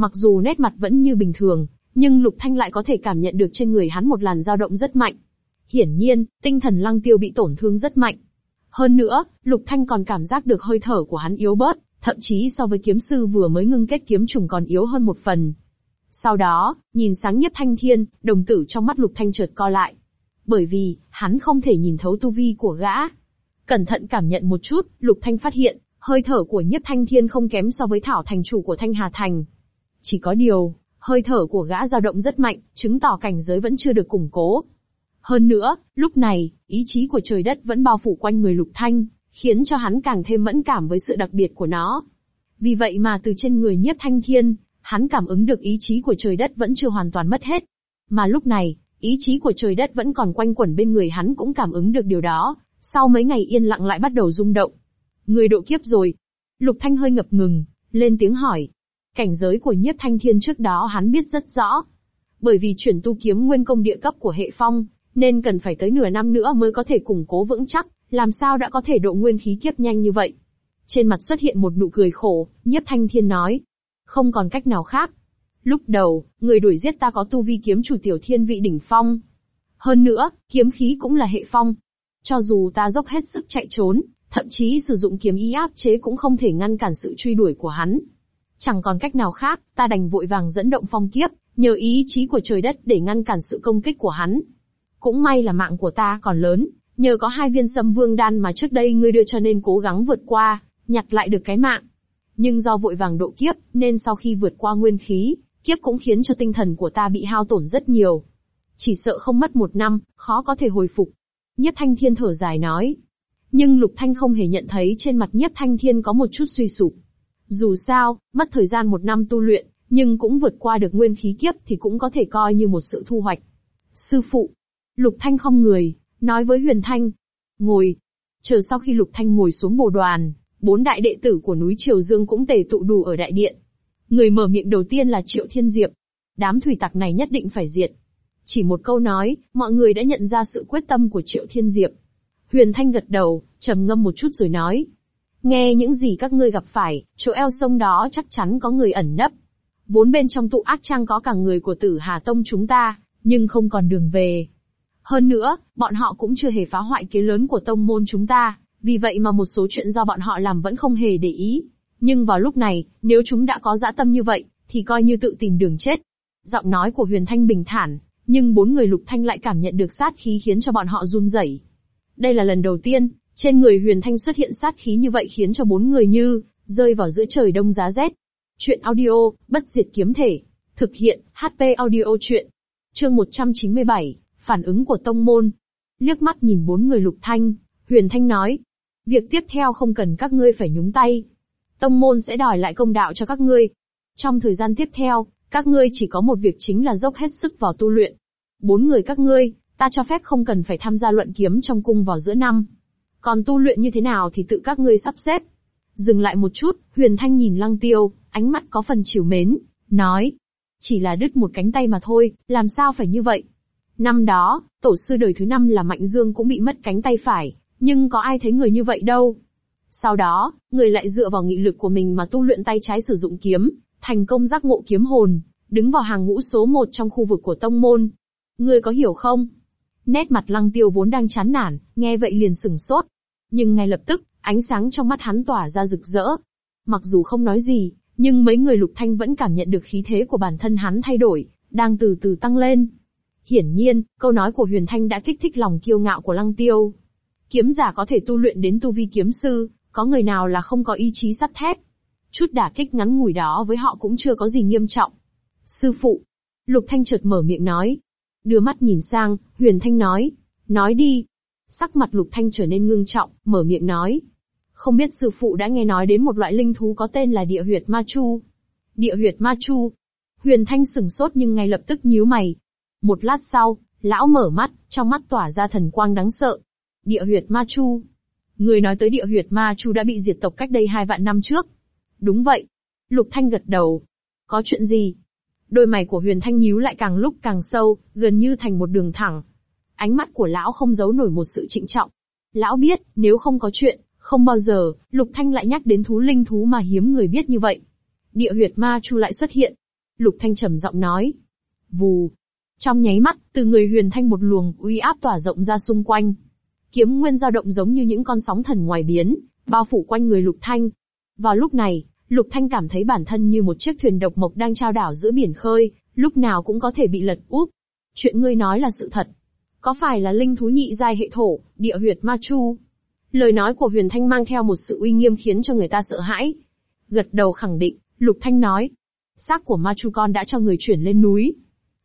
Mặc dù nét mặt vẫn như bình thường, nhưng Lục Thanh lại có thể cảm nhận được trên người hắn một làn dao động rất mạnh. Hiển nhiên, tinh thần lăng tiêu bị tổn thương rất mạnh. Hơn nữa, Lục Thanh còn cảm giác được hơi thở của hắn yếu bớt, thậm chí so với kiếm sư vừa mới ngưng kết kiếm trùng còn yếu hơn một phần. Sau đó, nhìn sáng Nhất thanh thiên, đồng tử trong mắt lục thanh chợt co lại. Bởi vì, hắn không thể nhìn thấu tu vi của gã. Cẩn thận cảm nhận một chút, lục thanh phát hiện, hơi thở của Nhất thanh thiên không kém so với thảo thành chủ của thanh hà thành. Chỉ có điều, hơi thở của gã dao động rất mạnh, chứng tỏ cảnh giới vẫn chưa được củng cố. Hơn nữa, lúc này, ý chí của trời đất vẫn bao phủ quanh người lục thanh, khiến cho hắn càng thêm mẫn cảm với sự đặc biệt của nó. Vì vậy mà từ trên người nhiếp thanh thiên, hắn cảm ứng được ý chí của trời đất vẫn chưa hoàn toàn mất hết. Mà lúc này, ý chí của trời đất vẫn còn quanh quẩn bên người hắn cũng cảm ứng được điều đó, sau mấy ngày yên lặng lại bắt đầu rung động. Người độ kiếp rồi. Lục Thanh hơi ngập ngừng, lên tiếng hỏi. Cảnh giới của nhiếp thanh thiên trước đó hắn biết rất rõ. Bởi vì chuyển tu kiếm nguyên công địa cấp của hệ phong, nên cần phải tới nửa năm nữa mới có thể củng cố vững chắc, làm sao đã có thể độ nguyên khí kiếp nhanh như vậy. Trên mặt xuất hiện một nụ cười khổ, nhiếp thanh thiên nói. Không còn cách nào khác. Lúc đầu, người đuổi giết ta có tu vi kiếm chủ tiểu thiên vị đỉnh phong. Hơn nữa, kiếm khí cũng là hệ phong. Cho dù ta dốc hết sức chạy trốn, thậm chí sử dụng kiếm ý áp chế cũng không thể ngăn cản sự truy đuổi của hắn. Chẳng còn cách nào khác, ta đành vội vàng dẫn động phong kiếp, nhờ ý chí của trời đất để ngăn cản sự công kích của hắn. Cũng may là mạng của ta còn lớn, nhờ có hai viên sâm vương đan mà trước đây ngươi đưa cho nên cố gắng vượt qua, nhặt lại được cái mạng. Nhưng do vội vàng độ kiếp, nên sau khi vượt qua nguyên khí, kiếp cũng khiến cho tinh thần của ta bị hao tổn rất nhiều. Chỉ sợ không mất một năm, khó có thể hồi phục. Nhiếp thanh thiên thở dài nói. Nhưng lục thanh không hề nhận thấy trên mặt nhiếp thanh thiên có một chút suy sụp. Dù sao, mất thời gian một năm tu luyện, nhưng cũng vượt qua được nguyên khí kiếp thì cũng có thể coi như một sự thu hoạch. Sư phụ, Lục Thanh không người, nói với Huyền Thanh. Ngồi. Chờ sau khi Lục Thanh ngồi xuống bồ đoàn, bốn đại đệ tử của núi Triều Dương cũng tề tụ đủ ở đại điện. Người mở miệng đầu tiên là Triệu Thiên Diệp. Đám thủy tặc này nhất định phải diệt. Chỉ một câu nói, mọi người đã nhận ra sự quyết tâm của Triệu Thiên Diệp. Huyền Thanh gật đầu, trầm ngâm một chút rồi nói. Nghe những gì các ngươi gặp phải, chỗ eo sông đó chắc chắn có người ẩn nấp. Vốn bên trong tụ ác trang có cả người của tử Hà Tông chúng ta, nhưng không còn đường về. Hơn nữa, bọn họ cũng chưa hề phá hoại kế lớn của tông môn chúng ta, vì vậy mà một số chuyện do bọn họ làm vẫn không hề để ý. Nhưng vào lúc này, nếu chúng đã có dã tâm như vậy, thì coi như tự tìm đường chết. Giọng nói của Huyền Thanh bình thản, nhưng bốn người lục thanh lại cảm nhận được sát khí khiến cho bọn họ run rẩy. Đây là lần đầu tiên, trên người Huyền Thanh xuất hiện sát khí như vậy khiến cho bốn người như, rơi vào giữa trời đông giá rét. Chuyện audio, bất diệt kiếm thể. Thực hiện, HP audio chuyện. Chương 197, phản ứng của tông môn. Liếc mắt nhìn bốn người lục thanh, huyền thanh nói. Việc tiếp theo không cần các ngươi phải nhúng tay. Tông môn sẽ đòi lại công đạo cho các ngươi. Trong thời gian tiếp theo, các ngươi chỉ có một việc chính là dốc hết sức vào tu luyện. Bốn người các ngươi, ta cho phép không cần phải tham gia luận kiếm trong cung vào giữa năm. Còn tu luyện như thế nào thì tự các ngươi sắp xếp. Dừng lại một chút, Huyền Thanh nhìn Lăng Tiêu, ánh mắt có phần chiều mến, nói. Chỉ là đứt một cánh tay mà thôi, làm sao phải như vậy? Năm đó, tổ sư đời thứ năm là Mạnh Dương cũng bị mất cánh tay phải, nhưng có ai thấy người như vậy đâu. Sau đó, người lại dựa vào nghị lực của mình mà tu luyện tay trái sử dụng kiếm, thành công giác ngộ kiếm hồn, đứng vào hàng ngũ số một trong khu vực của tông môn. Ngươi có hiểu không? Nét mặt lăng tiêu vốn đang chán nản, nghe vậy liền sừng sốt. Nhưng ngay lập tức, ánh sáng trong mắt hắn tỏa ra rực rỡ. Mặc dù không nói gì, nhưng mấy người lục thanh vẫn cảm nhận được khí thế của bản thân hắn thay đổi, đang từ từ tăng lên. Hiển nhiên, câu nói của Huyền Thanh đã kích thích lòng kiêu ngạo của Lăng Tiêu. Kiếm giả có thể tu luyện đến tu vi kiếm sư, có người nào là không có ý chí sắt thép. Chút đả kích ngắn ngủi đó với họ cũng chưa có gì nghiêm trọng. Sư phụ. Lục Thanh chợt mở miệng nói. Đưa mắt nhìn sang, Huyền Thanh nói. Nói đi. Sắc mặt Lục Thanh trở nên ngưng trọng, mở miệng nói. Không biết sư phụ đã nghe nói đến một loại linh thú có tên là địa huyệt ma chu. Địa huyệt ma chu. Huyền Thanh sừng sốt nhưng ngay lập tức nhíu mày, một lát sau, lão mở mắt, trong mắt tỏa ra thần quang đáng sợ. Địa huyệt ma chu. Người nói tới địa huyệt ma chu đã bị diệt tộc cách đây hai vạn năm trước. Đúng vậy. Lục Thanh gật đầu. Có chuyện gì? Đôi mày của Huyền Thanh nhíu lại càng lúc càng sâu, gần như thành một đường thẳng. Ánh mắt của lão không giấu nổi một sự trịnh trọng. Lão biết, nếu không có chuyện, không bao giờ, Lục Thanh lại nhắc đến thú linh thú mà hiếm người biết như vậy. Địa huyệt ma chu lại xuất hiện. Lục Thanh trầm giọng nói. Vù, trong nháy mắt, từ người huyền thanh một luồng uy áp tỏa rộng ra xung quanh. Kiếm nguyên dao động giống như những con sóng thần ngoài biến, bao phủ quanh người lục thanh. Vào lúc này, lục thanh cảm thấy bản thân như một chiếc thuyền độc mộc đang trao đảo giữa biển khơi, lúc nào cũng có thể bị lật úp. Chuyện ngươi nói là sự thật. Có phải là linh thú nhị giai hệ thổ, địa huyệt ma chu? Lời nói của Huyền Thanh mang theo một sự uy nghiêm khiến cho người ta sợ hãi. Gật đầu khẳng định, Lục Thanh nói. Xác của ma chu con đã cho người chuyển lên núi.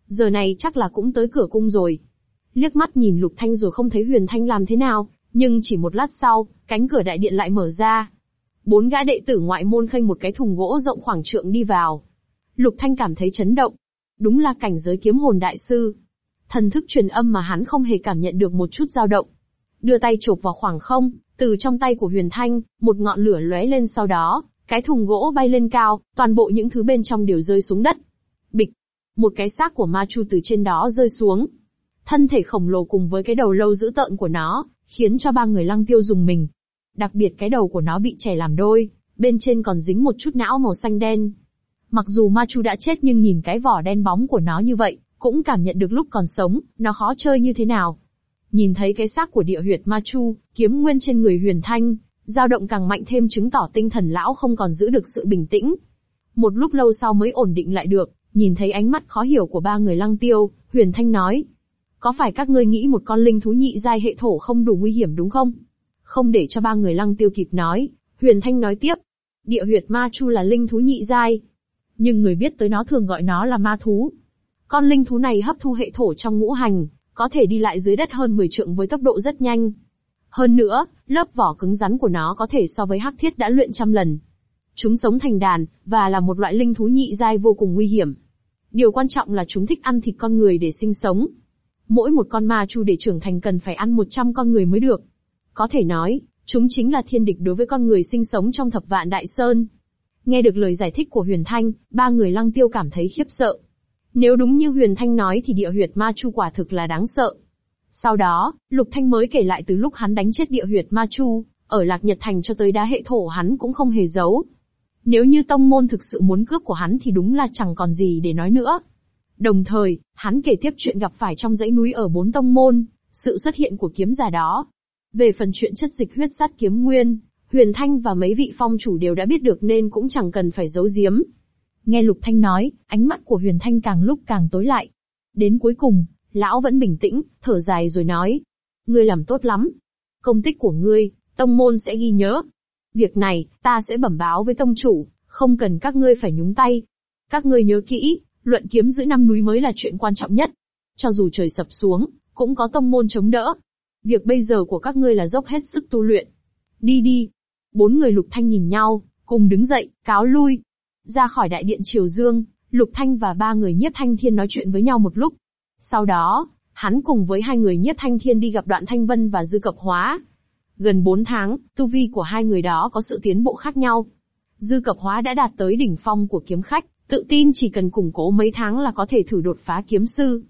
Giờ này chắc là cũng tới cửa cung rồi. Liếc mắt nhìn Lục Thanh rồi không thấy Huyền Thanh làm thế nào, nhưng chỉ một lát sau, cánh cửa đại điện lại mở ra. Bốn gã đệ tử ngoại môn khênh một cái thùng gỗ rộng khoảng trượng đi vào. Lục Thanh cảm thấy chấn động. Đúng là cảnh giới kiếm hồn đại sư. Thần thức truyền âm mà hắn không hề cảm nhận được một chút dao động. Đưa tay chộp vào khoảng không, từ trong tay của Huyền Thanh, một ngọn lửa lóe lên sau đó, cái thùng gỗ bay lên cao, toàn bộ những thứ bên trong đều rơi xuống đất. Bịch, một cái xác của ma chu từ trên đó rơi xuống. Thân thể khổng lồ cùng với cái đầu lâu dữ tợn của nó, khiến cho ba người lăng tiêu dùng mình. Đặc biệt cái đầu của nó bị chẻ làm đôi, bên trên còn dính một chút não màu xanh đen. Mặc dù ma chu đã chết nhưng nhìn cái vỏ đen bóng của nó như vậy, cũng cảm nhận được lúc còn sống, nó khó chơi như thế nào. Nhìn thấy cái xác của địa huyệt ma chu, kiếm nguyên trên người huyền thanh, dao động càng mạnh thêm chứng tỏ tinh thần lão không còn giữ được sự bình tĩnh. Một lúc lâu sau mới ổn định lại được, nhìn thấy ánh mắt khó hiểu của ba người lăng tiêu, huyền thanh nói. Có phải các ngươi nghĩ một con linh thú nhị giai hệ thổ không đủ nguy hiểm đúng không? Không để cho ba người lăng tiêu kịp nói, huyền thanh nói tiếp. Địa huyệt ma chu là linh thú nhị giai. Nhưng người biết tới nó thường gọi nó là ma thú. Con linh thú này hấp thu hệ thổ trong ngũ hành, có thể đi lại dưới đất hơn 10 trượng với tốc độ rất nhanh. Hơn nữa, lớp vỏ cứng rắn của nó có thể so với hắc thiết đã luyện trăm lần. Chúng sống thành đàn, và là một loại linh thú nhị giai vô cùng nguy hiểm. Điều quan trọng là chúng thích ăn thịt con người để sinh sống. Mỗi một con ma chu để trưởng thành cần phải ăn 100 con người mới được. Có thể nói, chúng chính là thiên địch đối với con người sinh sống trong thập vạn đại sơn. Nghe được lời giải thích của Huyền Thanh, ba người lăng tiêu cảm thấy khiếp sợ. Nếu đúng như Huyền Thanh nói thì địa huyệt ma chu quả thực là đáng sợ. Sau đó, Lục Thanh mới kể lại từ lúc hắn đánh chết địa huyệt ma chu, ở Lạc Nhật Thành cho tới đá hệ thổ hắn cũng không hề giấu. Nếu như tông môn thực sự muốn cướp của hắn thì đúng là chẳng còn gì để nói nữa. Đồng thời, hắn kể tiếp chuyện gặp phải trong dãy núi ở bốn tông môn, sự xuất hiện của kiếm giả đó. Về phần chuyện chất dịch huyết sát kiếm nguyên, Huyền Thanh và mấy vị phong chủ đều đã biết được nên cũng chẳng cần phải giấu giếm. Nghe Lục Thanh nói, ánh mắt của Huyền Thanh càng lúc càng tối lại. Đến cuối cùng, lão vẫn bình tĩnh, thở dài rồi nói. Ngươi làm tốt lắm. Công tích của ngươi, tông môn sẽ ghi nhớ. Việc này, ta sẽ bẩm báo với tông chủ, không cần các ngươi phải nhúng tay. Các ngươi nhớ kỹ, luận kiếm giữ năm núi mới là chuyện quan trọng nhất. Cho dù trời sập xuống, cũng có tông môn chống đỡ. Việc bây giờ của các ngươi là dốc hết sức tu luyện. Đi đi. Bốn người lục thanh nhìn nhau, cùng đứng dậy, cáo lui. Ra khỏi đại điện Triều Dương, Lục Thanh và ba người nhiếp thanh thiên nói chuyện với nhau một lúc. Sau đó, hắn cùng với hai người nhiếp thanh thiên đi gặp đoạn thanh vân và dư cập hóa. Gần bốn tháng, tu vi của hai người đó có sự tiến bộ khác nhau. Dư cập hóa đã đạt tới đỉnh phong của kiếm khách, tự tin chỉ cần củng cố mấy tháng là có thể thử đột phá kiếm sư.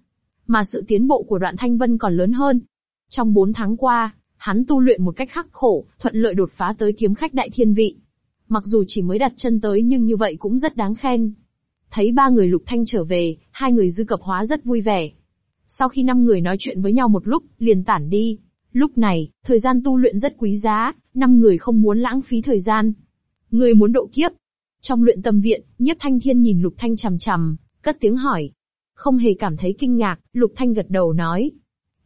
Mà sự tiến bộ của đoạn thanh vân còn lớn hơn. Trong bốn tháng qua, hắn tu luyện một cách khắc khổ, thuận lợi đột phá tới kiếm khách đại thiên vị. Mặc dù chỉ mới đặt chân tới nhưng như vậy cũng rất đáng khen. Thấy ba người lục thanh trở về, hai người dư cập hóa rất vui vẻ. Sau khi năm người nói chuyện với nhau một lúc, liền tản đi. Lúc này, thời gian tu luyện rất quý giá, năm người không muốn lãng phí thời gian. Người muốn độ kiếp. Trong luyện tâm viện, nhiếp thanh thiên nhìn lục thanh chằm chằm, cất tiếng hỏi. Không hề cảm thấy kinh ngạc, lục thanh gật đầu nói.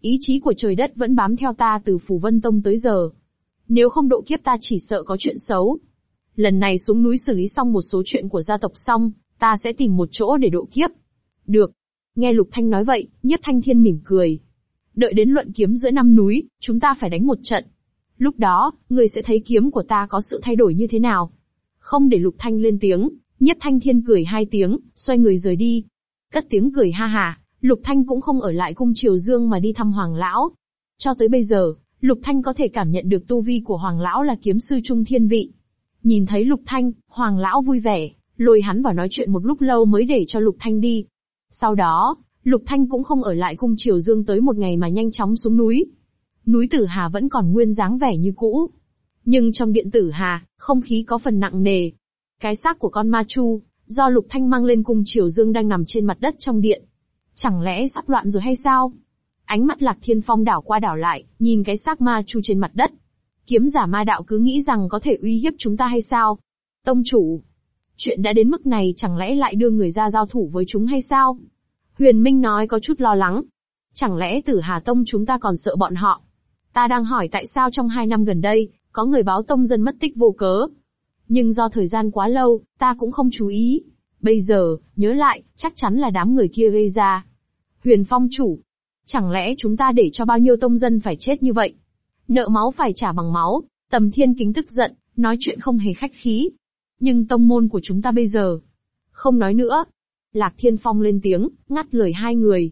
Ý chí của trời đất vẫn bám theo ta từ Phù Vân Tông tới giờ. Nếu không độ kiếp ta chỉ sợ có chuyện xấu. Lần này xuống núi xử lý xong một số chuyện của gia tộc xong, ta sẽ tìm một chỗ để độ kiếp. Được. Nghe Lục Thanh nói vậy, nhất Thanh Thiên mỉm cười. Đợi đến luận kiếm giữa năm núi, chúng ta phải đánh một trận. Lúc đó, người sẽ thấy kiếm của ta có sự thay đổi như thế nào. Không để Lục Thanh lên tiếng, nhất Thanh Thiên cười hai tiếng, xoay người rời đi. Cất tiếng cười ha hà, Lục Thanh cũng không ở lại cung Triều Dương mà đi thăm Hoàng Lão. Cho tới bây giờ, Lục Thanh có thể cảm nhận được tu vi của Hoàng Lão là kiếm sư trung thiên vị. Nhìn thấy Lục Thanh, Hoàng Lão vui vẻ, lôi hắn vào nói chuyện một lúc lâu mới để cho Lục Thanh đi. Sau đó, Lục Thanh cũng không ở lại cung Triều Dương tới một ngày mà nhanh chóng xuống núi. Núi Tử Hà vẫn còn nguyên dáng vẻ như cũ. Nhưng trong điện Tử Hà, không khí có phần nặng nề. Cái xác của con ma chu, do Lục Thanh mang lên cung Triều Dương đang nằm trên mặt đất trong điện. Chẳng lẽ sắp loạn rồi hay sao? Ánh mắt Lạc Thiên Phong đảo qua đảo lại, nhìn cái xác ma chu trên mặt đất. Kiếm giả ma đạo cứ nghĩ rằng có thể uy hiếp chúng ta hay sao? Tông chủ. Chuyện đã đến mức này chẳng lẽ lại đưa người ra giao thủ với chúng hay sao? Huyền Minh nói có chút lo lắng. Chẳng lẽ tử Hà Tông chúng ta còn sợ bọn họ? Ta đang hỏi tại sao trong hai năm gần đây, có người báo tông dân mất tích vô cớ. Nhưng do thời gian quá lâu, ta cũng không chú ý. Bây giờ, nhớ lại, chắc chắn là đám người kia gây ra. Huyền Phong chủ. Chẳng lẽ chúng ta để cho bao nhiêu tông dân phải chết như vậy? Nợ máu phải trả bằng máu, tầm thiên kính tức giận, nói chuyện không hề khách khí. Nhưng tông môn của chúng ta bây giờ. Không nói nữa. Lạc Thiên Phong lên tiếng, ngắt lời hai người.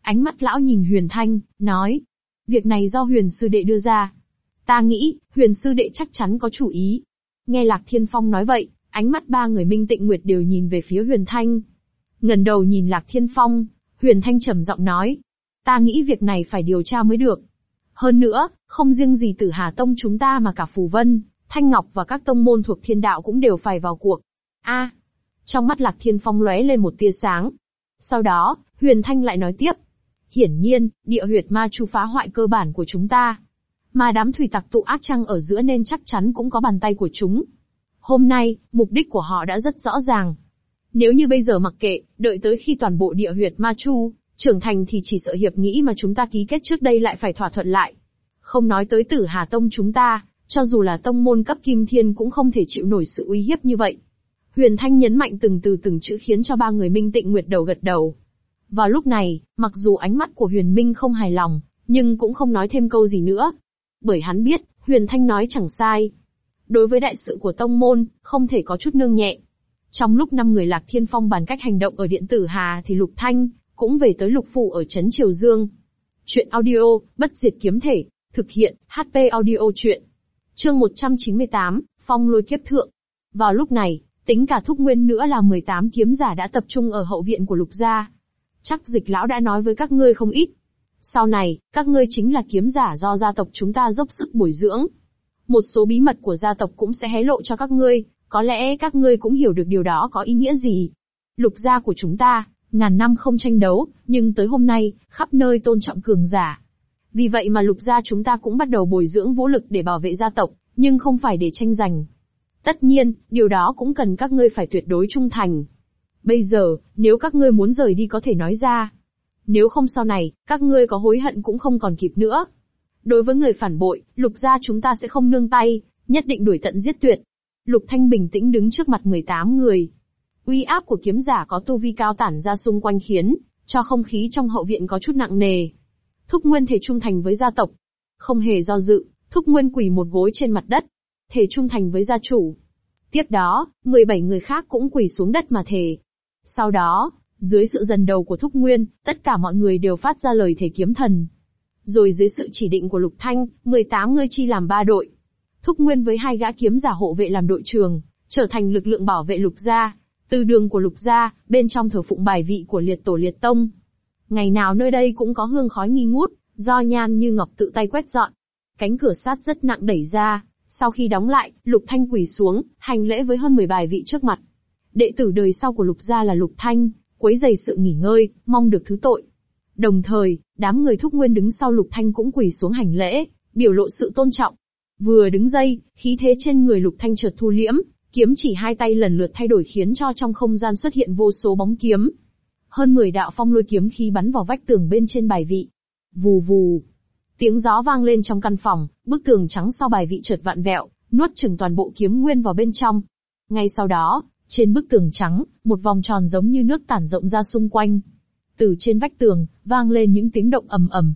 Ánh mắt lão nhìn Huyền Thanh, nói. Việc này do Huyền Sư Đệ đưa ra. Ta nghĩ, Huyền Sư Đệ chắc chắn có chủ ý. Nghe Lạc Thiên Phong nói vậy, ánh mắt ba người Minh Tịnh Nguyệt đều nhìn về phía Huyền Thanh. Ngần đầu nhìn Lạc Thiên Phong, Huyền Thanh trầm giọng nói. Ta nghĩ việc này phải điều tra mới được. Hơn nữa, không riêng gì tử Hà Tông chúng ta mà cả Phù Vân, Thanh Ngọc và các tông môn thuộc thiên đạo cũng đều phải vào cuộc. A, trong mắt Lạc Thiên Phong lóe lên một tia sáng. Sau đó, Huyền Thanh lại nói tiếp. Hiển nhiên, địa huyệt ma chu phá hoại cơ bản của chúng ta. Mà đám thủy tặc tụ ác trăng ở giữa nên chắc chắn cũng có bàn tay của chúng. Hôm nay, mục đích của họ đã rất rõ ràng. Nếu như bây giờ mặc kệ, đợi tới khi toàn bộ địa huyệt ma chu, trưởng thành thì chỉ sợ hiệp nghĩ mà chúng ta ký kết trước đây lại phải thỏa thuận lại. Không nói tới tử Hà Tông chúng ta, cho dù là tông môn cấp kim thiên cũng không thể chịu nổi sự uy hiếp như vậy. Huyền Thanh nhấn mạnh từng từ từng chữ khiến cho ba người Minh Tịnh Nguyệt đầu gật đầu. Vào lúc này, mặc dù ánh mắt của Huyền Minh không hài lòng, nhưng cũng không nói thêm câu gì nữa. Bởi hắn biết, Huyền Thanh nói chẳng sai. Đối với đại sự của tông môn, không thể có chút nương nhẹ. Trong lúc năm người Lạc Thiên Phong bàn cách hành động ở Điện Tử Hà thì Lục Thanh, cũng về tới Lục Phủ ở Trấn Triều Dương. Chuyện audio, bất diệt kiếm thể, thực hiện, HP audio chuyện. Chương 198, Phong lôi kiếp thượng. Vào lúc này, tính cả thúc nguyên nữa là 18 kiếm giả đã tập trung ở hậu viện của lục gia. Chắc dịch lão đã nói với các ngươi không ít. Sau này, các ngươi chính là kiếm giả do gia tộc chúng ta dốc sức bồi dưỡng. Một số bí mật của gia tộc cũng sẽ hé lộ cho các ngươi, có lẽ các ngươi cũng hiểu được điều đó có ý nghĩa gì. Lục gia của chúng ta, ngàn năm không tranh đấu, nhưng tới hôm nay, khắp nơi tôn trọng cường giả. Vì vậy mà lục gia chúng ta cũng bắt đầu bồi dưỡng vũ lực để bảo vệ gia tộc, nhưng không phải để tranh giành. Tất nhiên, điều đó cũng cần các ngươi phải tuyệt đối trung thành. Bây giờ, nếu các ngươi muốn rời đi có thể nói ra. Nếu không sau này, các ngươi có hối hận cũng không còn kịp nữa. Đối với người phản bội, lục gia chúng ta sẽ không nương tay, nhất định đuổi tận giết tuyệt. Lục Thanh bình tĩnh đứng trước mặt 18 người. Uy áp của kiếm giả có tu vi cao tản ra xung quanh khiến, cho không khí trong hậu viện có chút nặng nề. Thúc Nguyên thể trung thành với gia tộc. Không hề do dự, Thúc Nguyên quỳ một gối trên mặt đất. Thể trung thành với gia chủ. Tiếp đó, 17 người khác cũng quỳ xuống đất mà thề. Sau đó, dưới sự dần đầu của Thúc Nguyên, tất cả mọi người đều phát ra lời thể kiếm thần. Rồi dưới sự chỉ định của Lục Thanh, 18 người chi làm ba đội. Thúc Nguyên với hai gã kiếm giả hộ vệ làm đội trường, trở thành lực lượng bảo vệ Lục gia. Từ đường của Lục gia, bên trong thờ phụng bài vị của liệt tổ liệt tông. Ngày nào nơi đây cũng có hương khói nghi ngút, do nhan như ngọc tự tay quét dọn. Cánh cửa sát rất nặng đẩy ra, sau khi đóng lại, Lục Thanh quỳ xuống, hành lễ với hơn 10 bài vị trước mặt. Đệ tử đời sau của Lục gia là Lục Thanh, quấy giày sự nghỉ ngơi, mong được thứ tội. Đồng thời, đám người thúc nguyên đứng sau Lục Thanh cũng quỳ xuống hành lễ, biểu lộ sự tôn trọng. Vừa đứng dây, khí thế trên người Lục Thanh chợt thu liễm, kiếm chỉ hai tay lần lượt thay đổi khiến cho trong không gian xuất hiện vô số bóng kiếm. Hơn 10 đạo phong lôi kiếm khí bắn vào vách tường bên trên bài vị. Vù vù, Tiếng gió vang lên trong căn phòng, bức tường trắng sau bài vị chợt vặn vẹo, nuốt chửng toàn bộ kiếm nguyên vào bên trong. Ngay sau đó, trên bức tường trắng, một vòng tròn giống như nước tản rộng ra xung quanh. Từ trên vách tường, vang lên những tiếng động ầm ầm.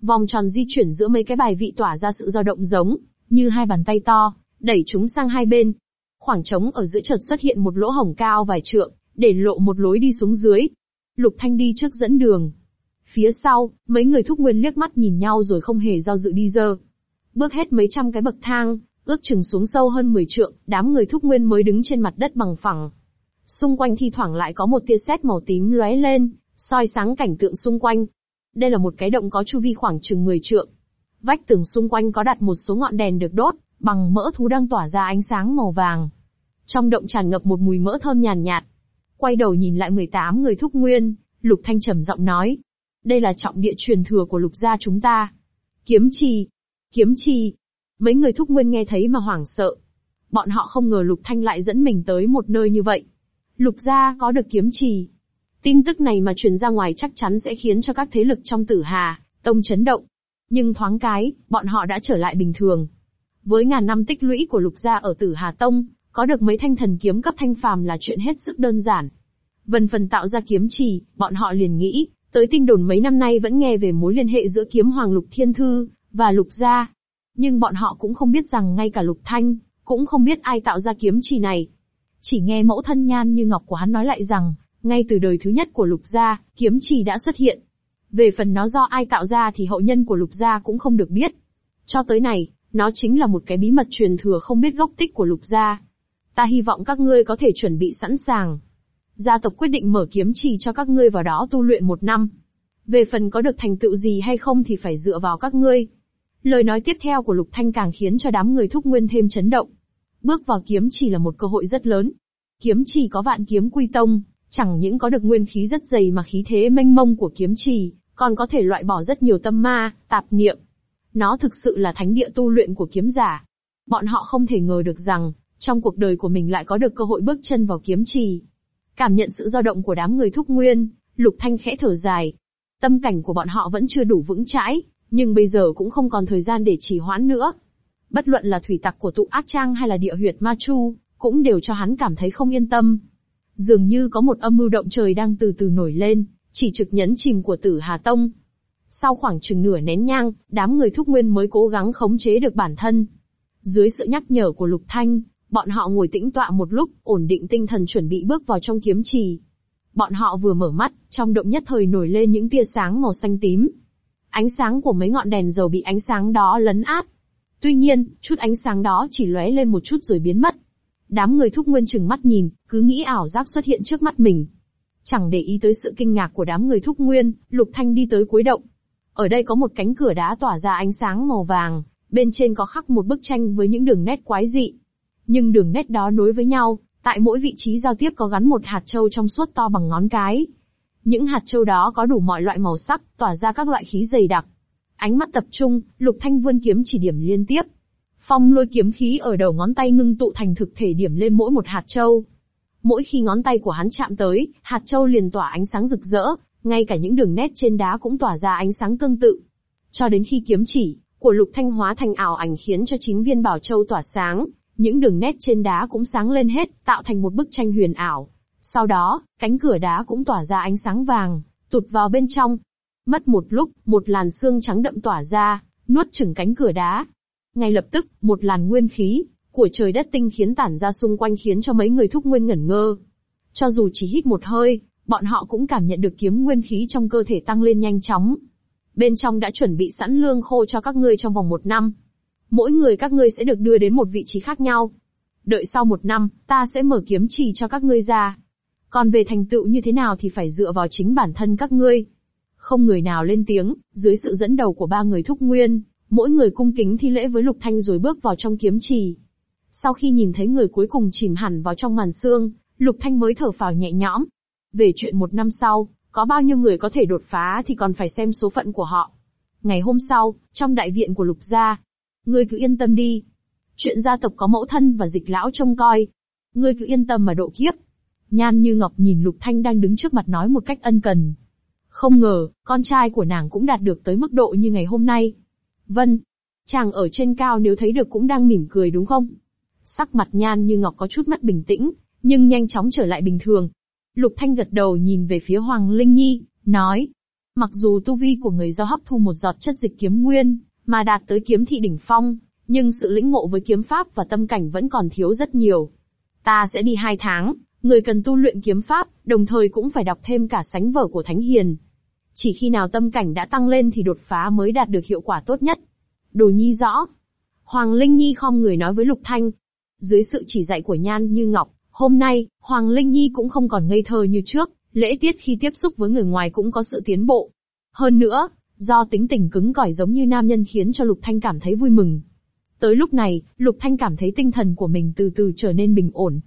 Vòng tròn di chuyển giữa mấy cái bài vị tỏa ra sự dao động giống, như hai bàn tay to, đẩy chúng sang hai bên. Khoảng trống ở giữa chợt xuất hiện một lỗ hổng cao vài trượng, để lộ một lối đi xuống dưới. Lục Thanh đi trước dẫn đường, Phía sau, mấy người thúc nguyên liếc mắt nhìn nhau rồi không hề do dự đi dơ. Bước hết mấy trăm cái bậc thang, ước chừng xuống sâu hơn 10 trượng, đám người thúc nguyên mới đứng trên mặt đất bằng phẳng. Xung quanh thi thoảng lại có một tia sét màu tím lóe lên, soi sáng cảnh tượng xung quanh. Đây là một cái động có chu vi khoảng chừng 10 trượng. Vách tường xung quanh có đặt một số ngọn đèn được đốt, bằng mỡ thú đang tỏa ra ánh sáng màu vàng. Trong động tràn ngập một mùi mỡ thơm nhàn nhạt. Quay đầu nhìn lại 18 người thúc nguyên, Lục Thanh trầm giọng nói, đây là trọng địa truyền thừa của lục gia chúng ta. Kiếm trì. Kiếm trì. Mấy người thúc nguyên nghe thấy mà hoảng sợ. Bọn họ không ngờ Lục Thanh lại dẫn mình tới một nơi như vậy. Lục gia có được kiếm trì. Tin tức này mà truyền ra ngoài chắc chắn sẽ khiến cho các thế lực trong tử hà, tông chấn động. Nhưng thoáng cái, bọn họ đã trở lại bình thường. Với ngàn năm tích lũy của lục gia ở tử hà tông, có được mấy thanh thần kiếm cấp thanh phàm là chuyện hết sức đơn giản. Vân phần tạo ra kiếm trì, bọn họ liền nghĩ, tới tinh đồn mấy năm nay vẫn nghe về mối liên hệ giữa kiếm hoàng lục thiên thư, và lục gia. Nhưng bọn họ cũng không biết rằng ngay cả lục thanh, cũng không biết ai tạo ra kiếm trì này. Chỉ nghe mẫu thân nhan như ngọc của hắn nói lại rằng, ngay từ đời thứ nhất của lục gia, kiếm trì đã xuất hiện. Về phần nó do ai tạo ra thì hậu nhân của lục gia cũng không được biết. Cho tới này, nó chính là một cái bí mật truyền thừa không biết gốc tích của lục gia. Ta hy vọng các ngươi có thể chuẩn bị sẵn sàng. Gia tộc quyết định mở kiếm trì cho các ngươi vào đó tu luyện một năm. Về phần có được thành tựu gì hay không thì phải dựa vào các ngươi. Lời nói tiếp theo của Lục Thanh càng khiến cho đám người thúc nguyên thêm chấn động. Bước vào kiếm trì là một cơ hội rất lớn. Kiếm trì có vạn kiếm quy tông, chẳng những có được nguyên khí rất dày mà khí thế mênh mông của kiếm trì, còn có thể loại bỏ rất nhiều tâm ma, tạp niệm. Nó thực sự là thánh địa tu luyện của kiếm giả. Bọn họ không thể ngờ được rằng, trong cuộc đời của mình lại có được cơ hội bước chân vào kiếm trì. Cảm nhận sự dao động của đám người thúc nguyên, Lục Thanh khẽ thở dài. Tâm cảnh của bọn họ vẫn chưa đủ vững chãi, nhưng bây giờ cũng không còn thời gian để trì hoãn nữa. Bất luận là thủy tặc của tụ ác trang hay là địa huyệt ma chu, cũng đều cho hắn cảm thấy không yên tâm. Dường như có một âm mưu động trời đang từ từ nổi lên, chỉ trực nhấn chìm của tử Hà Tông. Sau khoảng chừng nửa nén nhang, đám người thúc nguyên mới cố gắng khống chế được bản thân. Dưới sự nhắc nhở của Lục Thanh, bọn họ ngồi tĩnh tọa một lúc, ổn định tinh thần chuẩn bị bước vào trong kiếm trì. Bọn họ vừa mở mắt, trong động nhất thời nổi lên những tia sáng màu xanh tím. Ánh sáng của mấy ngọn đèn dầu bị ánh sáng đó lấn át. Tuy nhiên, chút ánh sáng đó chỉ lóe lên một chút rồi biến mất. Đám người thúc nguyên chừng mắt nhìn, cứ nghĩ ảo giác xuất hiện trước mắt mình. Chẳng để ý tới sự kinh ngạc của đám người thúc nguyên, Lục Thanh đi tới cuối động. Ở đây có một cánh cửa đá tỏa ra ánh sáng màu vàng, bên trên có khắc một bức tranh với những đường nét quái dị. Nhưng đường nét đó nối với nhau, tại mỗi vị trí giao tiếp có gắn một hạt châu trong suốt to bằng ngón cái. Những hạt châu đó có đủ mọi loại màu sắc, tỏa ra các loại khí dày đặc. Ánh mắt tập trung, Lục Thanh vươn kiếm chỉ điểm liên tiếp. Phong lôi kiếm khí ở đầu ngón tay ngưng tụ thành thực thể điểm lên mỗi một hạt châu. Mỗi khi ngón tay của hắn chạm tới, hạt châu liền tỏa ánh sáng rực rỡ, ngay cả những đường nét trên đá cũng tỏa ra ánh sáng tương tự. Cho đến khi kiếm chỉ của Lục Thanh hóa thành ảo ảnh khiến cho chính viên bảo châu tỏa sáng, những đường nét trên đá cũng sáng lên hết, tạo thành một bức tranh huyền ảo. Sau đó, cánh cửa đá cũng tỏa ra ánh sáng vàng, tụt vào bên trong. Mất một lúc, một làn xương trắng đậm tỏa ra, nuốt chửng cánh cửa đá. Ngay lập tức, một làn nguyên khí của trời đất tinh khiến tản ra xung quanh khiến cho mấy người thúc nguyên ngẩn ngơ. Cho dù chỉ hít một hơi, bọn họ cũng cảm nhận được kiếm nguyên khí trong cơ thể tăng lên nhanh chóng. Bên trong đã chuẩn bị sẵn lương khô cho các ngươi trong vòng một năm. Mỗi người các ngươi sẽ được đưa đến một vị trí khác nhau. Đợi sau một năm, ta sẽ mở kiếm trì cho các ngươi ra. Còn về thành tựu như thế nào thì phải dựa vào chính bản thân các ngươi. Không người nào lên tiếng, dưới sự dẫn đầu của ba người thúc nguyên, mỗi người cung kính thi lễ với Lục Thanh rồi bước vào trong kiếm trì. Sau khi nhìn thấy người cuối cùng chìm hẳn vào trong màn xương, Lục Thanh mới thở phào nhẹ nhõm. Về chuyện một năm sau, có bao nhiêu người có thể đột phá thì còn phải xem số phận của họ. Ngày hôm sau, trong đại viện của Lục gia, ngươi cứ yên tâm đi. Chuyện gia tộc có mẫu thân và dịch lão trông coi. Ngươi cứ yên tâm mà độ kiếp. Nhan như Ngọc nhìn Lục Thanh đang đứng trước mặt nói một cách ân cần. Không ngờ, con trai của nàng cũng đạt được tới mức độ như ngày hôm nay. Vân, chàng ở trên cao nếu thấy được cũng đang mỉm cười đúng không? Sắc mặt nhan như ngọc có chút mất bình tĩnh, nhưng nhanh chóng trở lại bình thường. Lục Thanh gật đầu nhìn về phía Hoàng Linh Nhi, nói. Mặc dù tu vi của người do hấp thu một giọt chất dịch kiếm nguyên, mà đạt tới kiếm thị đỉnh phong, nhưng sự lĩnh ngộ với kiếm pháp và tâm cảnh vẫn còn thiếu rất nhiều. Ta sẽ đi hai tháng, người cần tu luyện kiếm pháp, đồng thời cũng phải đọc thêm cả sánh vở của Thánh Hiền. Chỉ khi nào tâm cảnh đã tăng lên thì đột phá mới đạt được hiệu quả tốt nhất. Đồ Nhi rõ. Hoàng Linh Nhi khom người nói với Lục Thanh, dưới sự chỉ dạy của Nhan Như Ngọc, hôm nay, Hoàng Linh Nhi cũng không còn ngây thơ như trước, lễ tiết khi tiếp xúc với người ngoài cũng có sự tiến bộ. Hơn nữa, do tính tình cứng cỏi giống như nam nhân khiến cho Lục Thanh cảm thấy vui mừng. Tới lúc này, Lục Thanh cảm thấy tinh thần của mình từ từ trở nên bình ổn.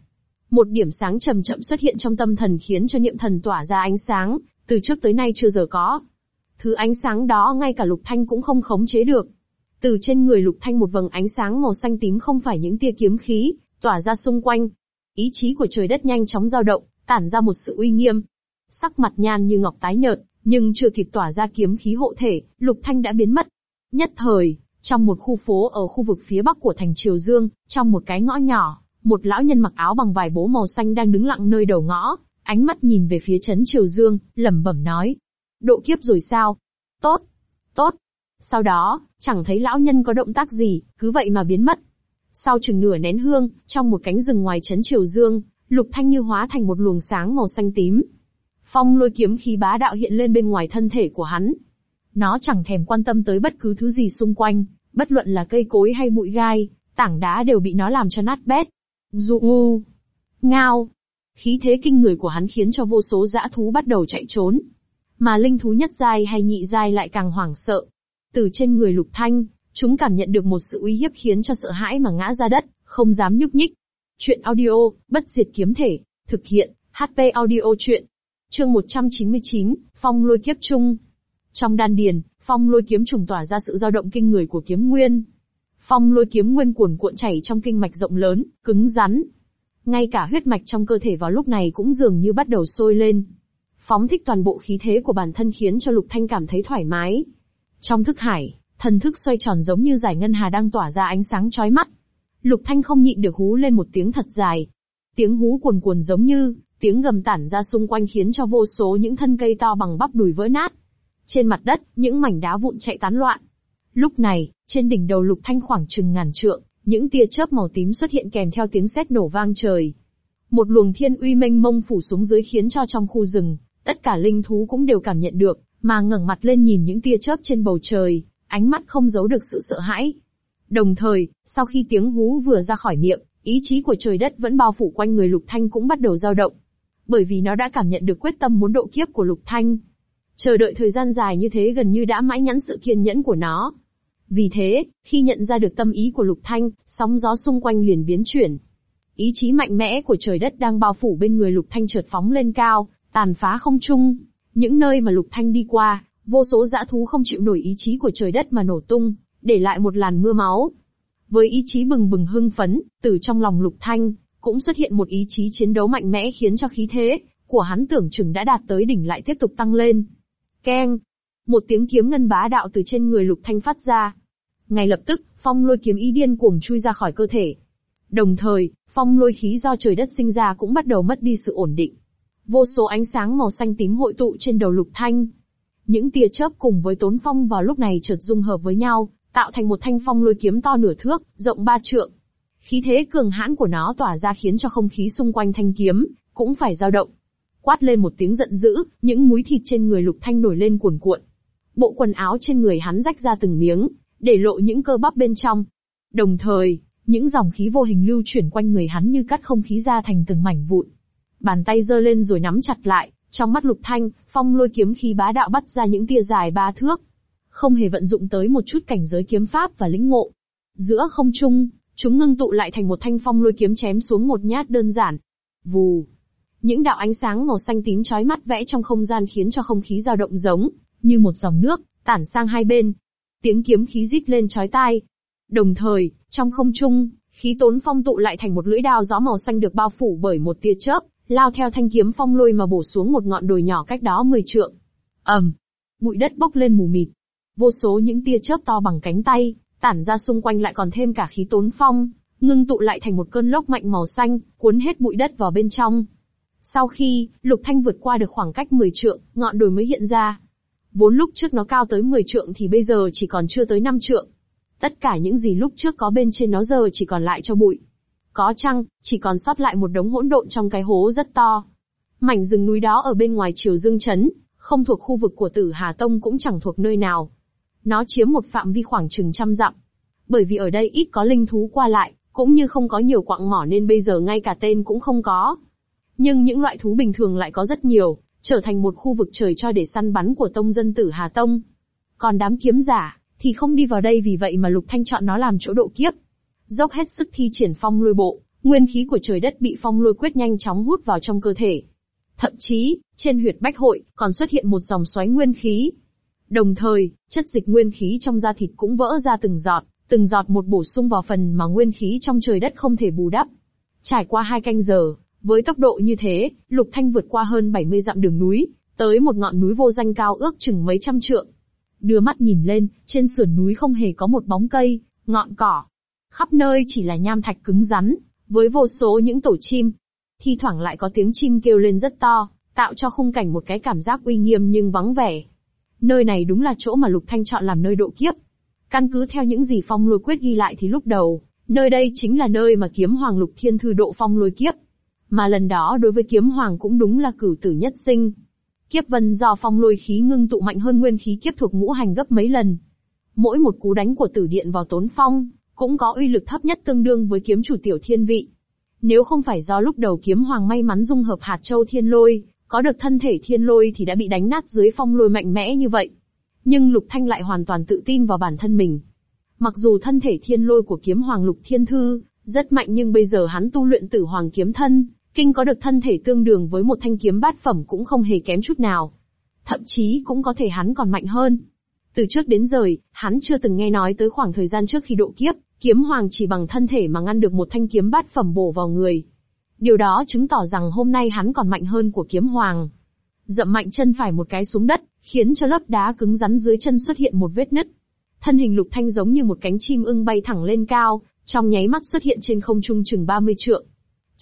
Một điểm sáng chậm chậm xuất hiện trong tâm thần khiến cho niệm thần tỏa ra ánh sáng, từ trước tới nay chưa giờ có. Thứ ánh sáng đó ngay cả Lục Thanh cũng không khống chế được. Từ trên người Lục Thanh một vầng ánh sáng màu xanh tím không phải những tia kiếm khí, tỏa ra xung quanh. Ý chí của trời đất nhanh chóng dao động, tản ra một sự uy nghiêm. Sắc mặt nhan như ngọc tái nhợt, nhưng chưa kịp tỏa ra kiếm khí hộ thể, Lục Thanh đã biến mất. Nhất thời, trong một khu phố ở khu vực phía bắc của thành Triều Dương, trong một cái ngõ nhỏ, một lão nhân mặc áo bằng vải bố màu xanh đang đứng lặng nơi đầu ngõ, ánh mắt nhìn về phía trấn Triều Dương, lẩm bẩm nói. Độ kiếp rồi sao? Tốt, tốt. Sau đó, chẳng thấy lão nhân có động tác gì, cứ vậy mà biến mất. Sau chừng nửa nén hương, trong một cánh rừng ngoài trấn Triều Dương, Lục Thanh như hóa thành một luồng sáng màu xanh tím. Phong lôi kiếm khí bá đạo hiện lên bên ngoài thân thể của hắn. Nó chẳng thèm quan tâm tới bất cứ thứ gì xung quanh, bất luận là cây cối hay bụi gai, tảng đá đều bị nó làm cho nát bét. Dụ ngu, ngao, khí thế kinh người của hắn khiến cho vô số dã thú bắt đầu chạy trốn. Mà linh thú nhất giai hay nhị giai lại càng hoảng sợ. Từ trên người lục thanh, chúng cảm nhận được một sự uy hiếp khiến cho sợ hãi mà ngã ra đất, không dám nhúc nhích. Chuyện audio, bất diệt kiếm thể, thực hiện, HP audio chuyện. Chương 199, Phong lôi kiếp trung. Trong đan điền, phong lôi kiếm trùng tỏa ra sự dao động kinh người của kiếm nguyên. Phong lôi kiếm nguyên cuồn cuộn chảy trong kinh mạch rộng lớn, cứng rắn. Ngay cả huyết mạch trong cơ thể vào lúc này cũng dường như bắt đầu sôi lên. Phóng thích toàn bộ khí thế của bản thân khiến cho Lục Thanh cảm thấy thoải mái. Trong thức hải, thần thức xoay tròn giống như giải ngân hà đang tỏa ra ánh sáng chói mắt. Lục Thanh không nhịn được hú lên một tiếng thật dài. Tiếng hú cuồn cuồn giống như tiếng gầm tản ra xung quanh khiến cho vô số những thân cây to bằng bắp đùi vỡ nát. Trên mặt đất, những mảnh đá vụn chạy tán loạn. Lúc này, trên đỉnh đầu Lục Thanh khoảng chừng ngàn trượng, những tia chớp màu tím xuất hiện kèm theo tiếng sét nổ vang trời. Một luồng thiên uy mênh mông phủ xuống dưới khiến cho trong khu rừng, tất cả linh thú cũng đều cảm nhận được, mà ngẩng mặt lên nhìn những tia chớp trên bầu trời, ánh mắt không giấu được sự sợ hãi. Đồng thời, sau khi tiếng hú vừa ra khỏi miệng, ý chí của trời đất vẫn bao phủ quanh người Lục Thanh cũng bắt đầu dao động. Bởi vì nó đã cảm nhận được quyết tâm muốn độ kiếp của Lục Thanh. Chờ đợi thời gian dài như thế gần như đã mãi nhắn sự kiên nhẫn của nó. Vì thế, khi nhận ra được tâm ý của Lục Thanh, sóng gió xung quanh liền biến chuyển. Ý chí mạnh mẽ của trời đất đang bao phủ bên người Lục Thanh chợt phóng lên cao, tàn phá không trung. Những nơi mà Lục Thanh đi qua, vô số dã thú không chịu nổi ý chí của trời đất mà nổ tung, để lại một làn mưa máu. Với ý chí bừng bừng hưng phấn, từ trong lòng Lục Thanh, cũng xuất hiện một ý chí chiến đấu mạnh mẽ khiến cho khí thế của hắn tưởng chừng đã đạt tới đỉnh lại tiếp tục tăng lên. Keng! Một tiếng kiếm ngân bá đạo từ trên người Lục Thanh phát ra. Ngay lập tức, phong lôi kiếm ý điên cuồng chui ra khỏi cơ thể. Đồng thời, phong lôi khí do trời đất sinh ra cũng bắt đầu mất đi sự ổn định. Vô số ánh sáng màu xanh tím hội tụ trên đầu Lục Thanh. Những tia chớp cùng với tốn phong vào lúc này chợt dung hợp với nhau, tạo thành một thanh phong lôi kiếm to nửa thước, rộng ba trượng. Khí thế cường hãn của nó tỏa ra khiến cho không khí xung quanh thanh kiếm cũng phải dao động. Quát lên một tiếng giận dữ, những múi thịt trên người Lục Thanh nổi lên cuồn cuộn. Bộ quần áo trên người hắn rách ra từng miếng, để lộ những cơ bắp bên trong. Đồng thời, những dòng khí vô hình lưu chuyển quanh người hắn như cắt không khí ra thành từng mảnh vụn. Bàn tay giơ lên rồi nắm chặt lại, trong mắt Lục Thanh, phong lôi kiếm khí bá đạo bắt ra những tia dài ba thước. Không hề vận dụng tới một chút cảnh giới kiếm pháp và lĩnh ngộ. Giữa không trung, chúng ngưng tụ lại thành một thanh phong lôi kiếm chém xuống một nhát đơn giản. Vù. Những đạo ánh sáng màu xanh tím chói mắt vẽ trong không gian khiến cho không khí dao động giống như một dòng nước tản sang hai bên. Tiếng kiếm khí rít lên chói tai. Đồng thời, trong không trung, khí tốn phong tụ lại thành một lưỡi đao gió màu xanh được bao phủ bởi một tia chớp, lao theo thanh kiếm phong lôi mà bổ xuống một ngọn đồi nhỏ cách đó 10 trượng. ầm, bụi đất bốc lên mù mịt. Vô số những tia chớp to bằng cánh tay, tản ra xung quanh lại còn thêm cả khí tốn phong, ngưng tụ lại thành một cơn lốc mạnh màu xanh, cuốn hết bụi đất vào bên trong. Sau khi, Lục Thanh vượt qua được khoảng cách 10 trượng, ngọn đồi mới hiện ra. Vốn lúc trước nó cao tới 10 trượng thì bây giờ chỉ còn chưa tới 5 trượng. Tất cả những gì lúc trước có bên trên nó giờ chỉ còn lại cho bụi. Có chăng, chỉ còn sót lại một đống hỗn độn trong cái hố rất to. Mảnh rừng núi đó ở bên ngoài Triều Dương Trấn, không thuộc khu vực của Tử Hà Tông cũng chẳng thuộc nơi nào. Nó chiếm một phạm vi khoảng chừng trăm dặm. Bởi vì ở đây ít có linh thú qua lại, cũng như không có nhiều quặng mỏ nên bây giờ ngay cả tên cũng không có. Nhưng những loại thú bình thường lại có rất nhiều, trở thành một khu vực trời cho để săn bắn của tông dân tử Hà Tông. Còn đám kiếm giả, thì không đi vào đây vì vậy mà Lục Thanh chọn nó làm chỗ độ kiếp. Dốc hết sức thi triển phong lôi bộ, nguyên khí của trời đất bị phong lôi quyết nhanh chóng hút vào trong cơ thể. Thậm chí, trên huyệt bách hội, còn xuất hiện một dòng xoáy nguyên khí. Đồng thời, chất dịch nguyên khí trong da thịt cũng vỡ ra từng giọt, từng giọt một bổ sung vào phần mà nguyên khí trong trời đất không thể bù đắp. Trải qua hai canh giờ, với tốc độ như thế, Lục Thanh vượt qua hơn 70 dặm đường núi, tới một ngọn núi vô danh cao ước chừng mấy trăm trượng. Đưa mắt nhìn lên, trên sườn núi không hề có một bóng cây, ngọn cỏ. Khắp nơi chỉ là nham thạch cứng rắn, với vô số những tổ chim. Thi thoảng lại có tiếng chim kêu lên rất to, tạo cho khung cảnh một cái cảm giác uy nghiêm nhưng vắng vẻ. Nơi này đúng là chỗ mà Lục Thanh chọn làm nơi độ kiếp. Căn cứ theo những gì Phong Lôi Quyết ghi lại thì lúc đầu, nơi đây chính là nơi mà kiếm hoàng Lục Thiên Thư độ Phong Lôi Kiếp. Mà lần đó đối với kiếm hoàng cũng đúng là cửu tử nhất sinh. Kiếp vân do phong lôi khí ngưng tụ mạnh hơn nguyên khí kiếp thuộc ngũ hành gấp mấy lần. Mỗi một cú đánh của tử điện vào tốn phong, cũng có uy lực thấp nhất tương đương với kiếm chủ tiểu thiên vị. Nếu không phải do lúc đầu kiếm hoàng may mắn dung hợp hạt châu thiên lôi, có được thân thể thiên lôi thì đã bị đánh nát dưới phong lôi mạnh mẽ như vậy. Nhưng Lục Thanh lại hoàn toàn tự tin vào bản thân mình. Mặc dù thân thể thiên lôi của kiếm hoàng Lục Thiên Thư rất mạnh nhưng bây giờ hắn tu luyện tử hoàng kiếm thân, kinh có được thân thể tương đương với một thanh kiếm bát phẩm cũng không hề kém chút nào. Thậm chí cũng có thể hắn còn mạnh hơn. Từ trước đến giờ, hắn chưa từng nghe nói tới khoảng thời gian trước khi độ kiếp, kiếm hoàng chỉ bằng thân thể mà ngăn được một thanh kiếm bát phẩm bổ vào người. Điều đó chứng tỏ rằng hôm nay hắn còn mạnh hơn của kiếm hoàng. Dậm mạnh chân phải một cái xuống đất, khiến cho lớp đá cứng rắn dưới chân xuất hiện một vết nứt. Thân hình lục thanh giống như một cánh chim ưng bay thẳng lên cao, trong nháy mắt xuất hiện trên không trung chừng 30 trượng.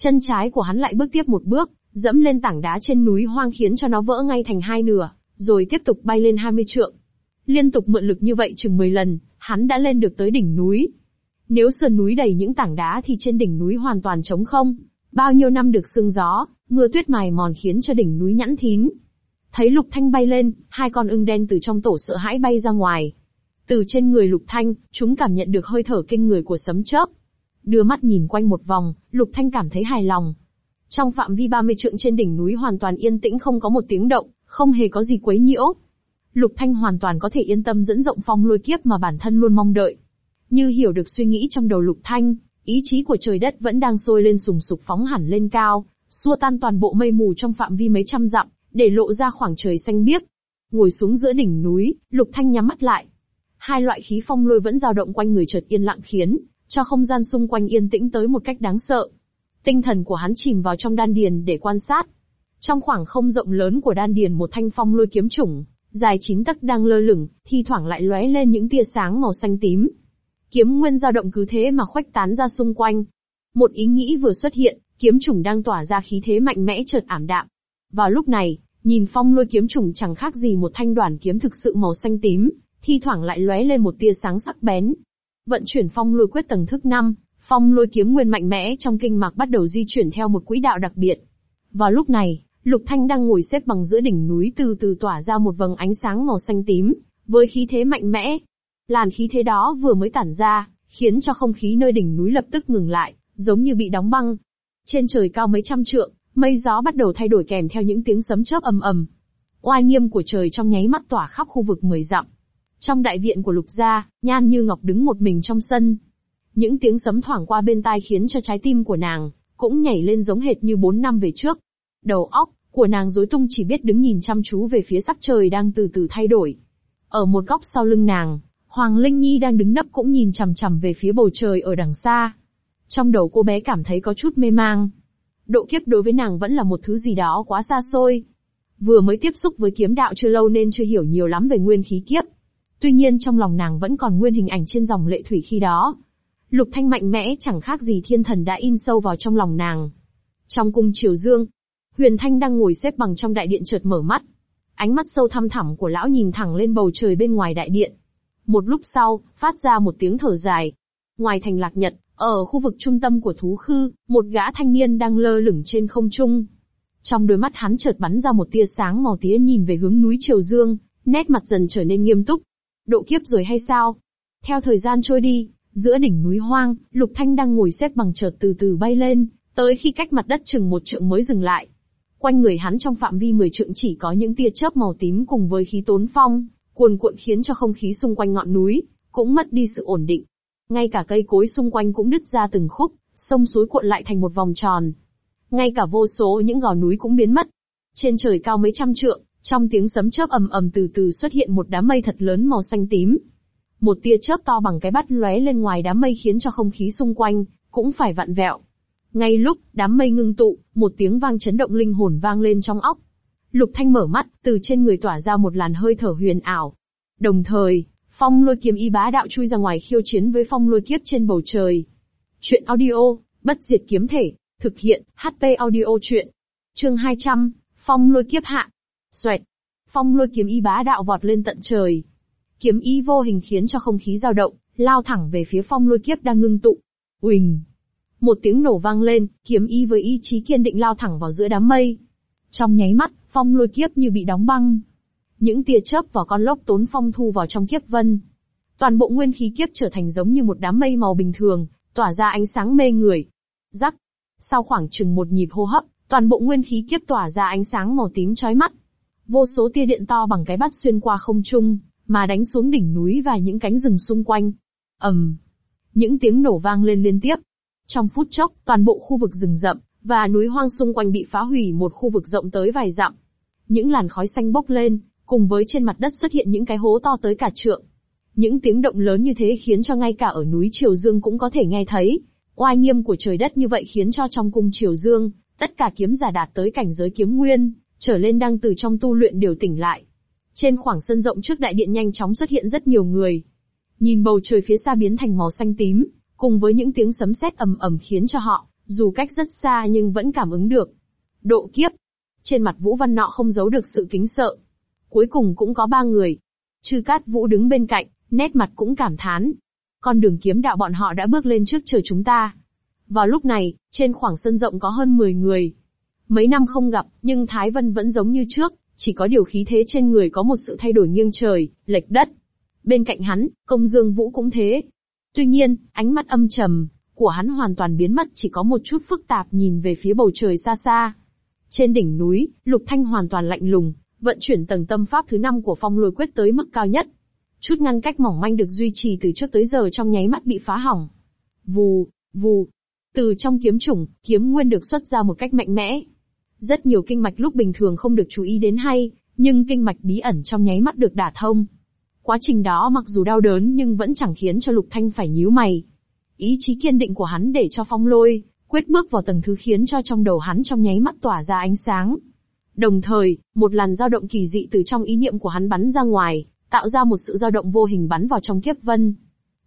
Chân trái của hắn lại bước tiếp một bước, dẫm lên tảng đá trên núi hoang khiến cho nó vỡ ngay thành hai nửa, rồi tiếp tục bay lên 20 trượng. Liên tục mượn lực như vậy chừng 10 lần, hắn đã lên được tới đỉnh núi. Nếu sườn núi đầy những tảng đá thì trên đỉnh núi hoàn toàn trống không. Bao nhiêu năm được sương gió, mưa tuyết mài mòn khiến cho đỉnh núi nhẵn thín. Thấy Lục Thanh bay lên, hai con ưng đen từ trong tổ sợ hãi bay ra ngoài. Từ trên người Lục Thanh, chúng cảm nhận được hơi thở kinh người của sấm chớp. Đưa mắt nhìn quanh một vòng, Lục Thanh cảm thấy hài lòng. Trong phạm vi 30 trượng trên đỉnh núi hoàn toàn yên tĩnh không có một tiếng động, không hề có gì quấy nhiễu. Lục Thanh hoàn toàn có thể yên tâm dẫn rộng phong lôi kiếp mà bản thân luôn mong đợi. Như hiểu được suy nghĩ trong đầu Lục Thanh, ý chí của trời đất vẫn đang sôi lên sùng sục phóng hẳn lên cao, xua tan toàn bộ mây mù trong phạm vi mấy trăm dặm, để lộ ra khoảng trời xanh biếc. Ngồi xuống giữa đỉnh núi, Lục Thanh nhắm mắt lại. Hai loại khí phong lôi vẫn dao động quanh người chợt yên lặng khiến cho không gian xung quanh yên tĩnh tới một cách đáng sợ. Tinh thần của hắn chìm vào trong đan điền để quan sát. Trong khoảng không rộng lớn của đan điền một thanh phong lôi kiếm chủng, dài chín tấc đang lơ lửng, thi thoảng lại lóe lên những tia sáng màu xanh tím. Kiếm nguyên dao động cứ thế mà khuếch tán ra xung quanh. Một ý nghĩ vừa xuất hiện, kiếm chủng đang tỏa ra khí thế mạnh mẽ chợt ảm đạm. Vào lúc này, nhìn phong lôi kiếm chủng chẳng khác gì một thanh đoàn kiếm thực sự màu xanh tím, thi thoảng lại lóe lên một tia sáng sắc bén, Vận chuyển phong lôi quyết tầng thức 5, phong lôi kiếm nguyên mạnh mẽ trong kinh mạc bắt đầu di chuyển theo một quỹ đạo đặc biệt. Vào lúc này, Lục Thanh đang ngồi xếp bằng giữa đỉnh núi từ từ tỏa ra một vầng ánh sáng màu xanh tím, với khí thế mạnh mẽ. Làn khí thế đó vừa mới tản ra, khiến cho không khí nơi đỉnh núi lập tức ngừng lại, giống như bị đóng băng. Trên trời cao mấy trăm trượng, mây gió bắt đầu thay đổi kèm theo những tiếng sấm chớp ầm ầm. Oai nghiêm của trời trong nháy mắt tỏa khắp khu vực mười dặm. Trong đại viện của lục gia, Nhan Như Ngọc đứng một mình trong sân. Những tiếng sấm thoảng qua bên tai khiến cho trái tim của nàng, cũng nhảy lên giống hệt như bốn năm về trước. Đầu óc, của nàng rối tung chỉ biết đứng nhìn chăm chú về phía sắc trời đang từ từ thay đổi. Ở một góc sau lưng nàng, Hoàng Linh Nhi đang đứng nấp cũng nhìn chằm chằm về phía bầu trời ở đằng xa. Trong đầu cô bé cảm thấy có chút mê mang. Độ kiếp đối với nàng vẫn là một thứ gì đó quá xa xôi. Vừa mới tiếp xúc với kiếm đạo chưa lâu nên chưa hiểu nhiều lắm về nguyên khí kiếp. Tuy nhiên trong lòng nàng vẫn còn nguyên hình ảnh trên dòng lệ thủy khi đó. Lục Thanh mạnh mẽ chẳng khác gì thiên thần đã in sâu vào trong lòng nàng. Trong cung triều dương, Huyền Thanh đang ngồi xếp bằng trong đại điện chợt mở mắt. Ánh mắt sâu thăm thẳm của lão nhìn thẳng lên bầu trời bên ngoài đại điện. Một lúc sau, phát ra một tiếng thở dài. Ngoài thành lạc nhật, ở khu vực trung tâm của thú khư, một gã thanh niên đang lơ lửng trên không trung. Trong đôi mắt hắn chợt bắn ra một tia sáng màu tía nhìn về hướng núi Triều Dương, nét mặt dần trở nên nghiêm túc. Độ kiếp rồi hay sao? Theo thời gian trôi đi, giữa đỉnh núi hoang, Lục Thanh đang ngồi xếp bằng chợt từ từ bay lên, tới khi cách mặt đất chừng một trượng mới dừng lại. Quanh người hắn trong phạm vi 10 trượng chỉ có những tia chớp màu tím cùng với khí tốn phong, cuồn cuộn khiến cho không khí xung quanh ngọn núi, cũng mất đi sự ổn định. Ngay cả cây cối xung quanh cũng đứt ra từng khúc, sông suối cuộn lại thành một vòng tròn. Ngay cả vô số những gò núi cũng biến mất. Trên trời cao mấy trăm trượng, trong tiếng sấm chớp ầm ầm từ từ xuất hiện một đám mây thật lớn màu xanh tím. Một tia chớp to bằng cái bát lóe lên ngoài đám mây khiến cho không khí xung quanh cũng phải vặn vẹo. Ngay lúc đám mây ngưng tụ, một tiếng vang chấn động linh hồn vang lên trong óc. Lục Thanh mở mắt, từ trên người tỏa ra một làn hơi thở huyền ảo. Đồng thời, phong lôi kiếm y bá đạo chui ra ngoài khiêu chiến với phong lôi kiếp trên bầu trời. Chuyện audio, bất diệt kiếm thể, thực hiện, HP audio chuyện. Chương 200, phong lôi kiếp hạ. Xoẹt. Phong lôi kiếm y bá đạo vọt lên tận trời. Kiếm ý vô hình khiến cho không khí dao động, lao thẳng về phía phong lôi kiếp đang ngưng tụ. Uỳnh. Một tiếng nổ vang lên, kiếm ý với ý chí kiên định lao thẳng vào giữa đám mây. Trong nháy mắt, phong lôi kiếp như bị đóng băng. Những tia chớp và con lốc tốn phong thu vào trong kiếp vân. Toàn bộ nguyên khí kiếp trở thành giống như một đám mây màu bình thường, tỏa ra ánh sáng mê người. Rắc. Sau khoảng chừng một nhịp hô hấp, toàn bộ nguyên khí kiếp tỏa ra ánh sáng màu tím chói mắt. Vô số tia điện to bằng cái bát xuyên qua không trung, mà đánh xuống đỉnh núi và những cánh rừng xung quanh. ầm, những tiếng nổ vang lên liên tiếp. Trong phút chốc, toàn bộ khu vực rừng rậm và núi hoang xung quanh bị phá hủy một khu vực rộng tới vài dặm. Những làn khói xanh bốc lên, cùng với trên mặt đất xuất hiện những cái hố to tới cả trượng. Những tiếng động lớn như thế khiến cho ngay cả ở núi Triều Dương cũng có thể nghe thấy. Oai nghiêm của trời đất như vậy khiến cho trong cung Triều Dương, tất cả kiếm giả đạt tới cảnh giới kiếm nguyên, trở lên đang từ trong tu luyện đều tỉnh lại. Trên khoảng sân rộng trước đại điện nhanh chóng xuất hiện rất nhiều người. Nhìn bầu trời phía xa biến thành màu xanh tím, cùng với những tiếng sấm sét ầm ầm khiến cho họ, dù cách rất xa nhưng vẫn cảm ứng được. Độ kiếp. Trên mặt Vũ Văn Nọ không giấu được sự kính sợ. Cuối cùng cũng có ba người. Chư Cát Vũ đứng bên cạnh, nét mặt cũng cảm thán. Con đường kiếm đạo bọn họ đã bước lên trước chờ chúng ta. Vào lúc này, trên khoảng sân rộng có hơn 10 người. Mấy năm không gặp, nhưng Thái Vân vẫn giống như trước, chỉ có điều khí thế trên người có một sự thay đổi nghiêng trời, lệch đất. Bên cạnh hắn, công dương vũ cũng thế. Tuy nhiên, ánh mắt âm trầm, của hắn hoàn toàn biến mất chỉ có một chút phức tạp nhìn về phía bầu trời xa xa. Trên đỉnh núi, Lục Thanh hoàn toàn lạnh lùng, vận chuyển tầng tâm pháp thứ năm của phong lôi quyết tới mức cao nhất. Chút ngăn cách mỏng manh được duy trì từ trước tới giờ trong nháy mắt bị phá hỏng. Vù, vù. Từ trong kiếm chủng, kiếm nguyên được xuất ra một cách mạnh mẽ. Rất nhiều kinh mạch lúc bình thường không được chú ý đến hay, nhưng kinh mạch bí ẩn trong nháy mắt được đả thông. Quá trình đó mặc dù đau đớn nhưng vẫn chẳng khiến cho Lục Thanh phải nhíu mày. Ý chí kiên định của hắn để cho phong lôi, quyết bước vào tầng thứ khiến cho trong đầu hắn trong nháy mắt tỏa ra ánh sáng. Đồng thời, một làn dao động kỳ dị từ trong ý niệm của hắn bắn ra ngoài, tạo ra một sự dao động vô hình bắn vào trong kiếp vân.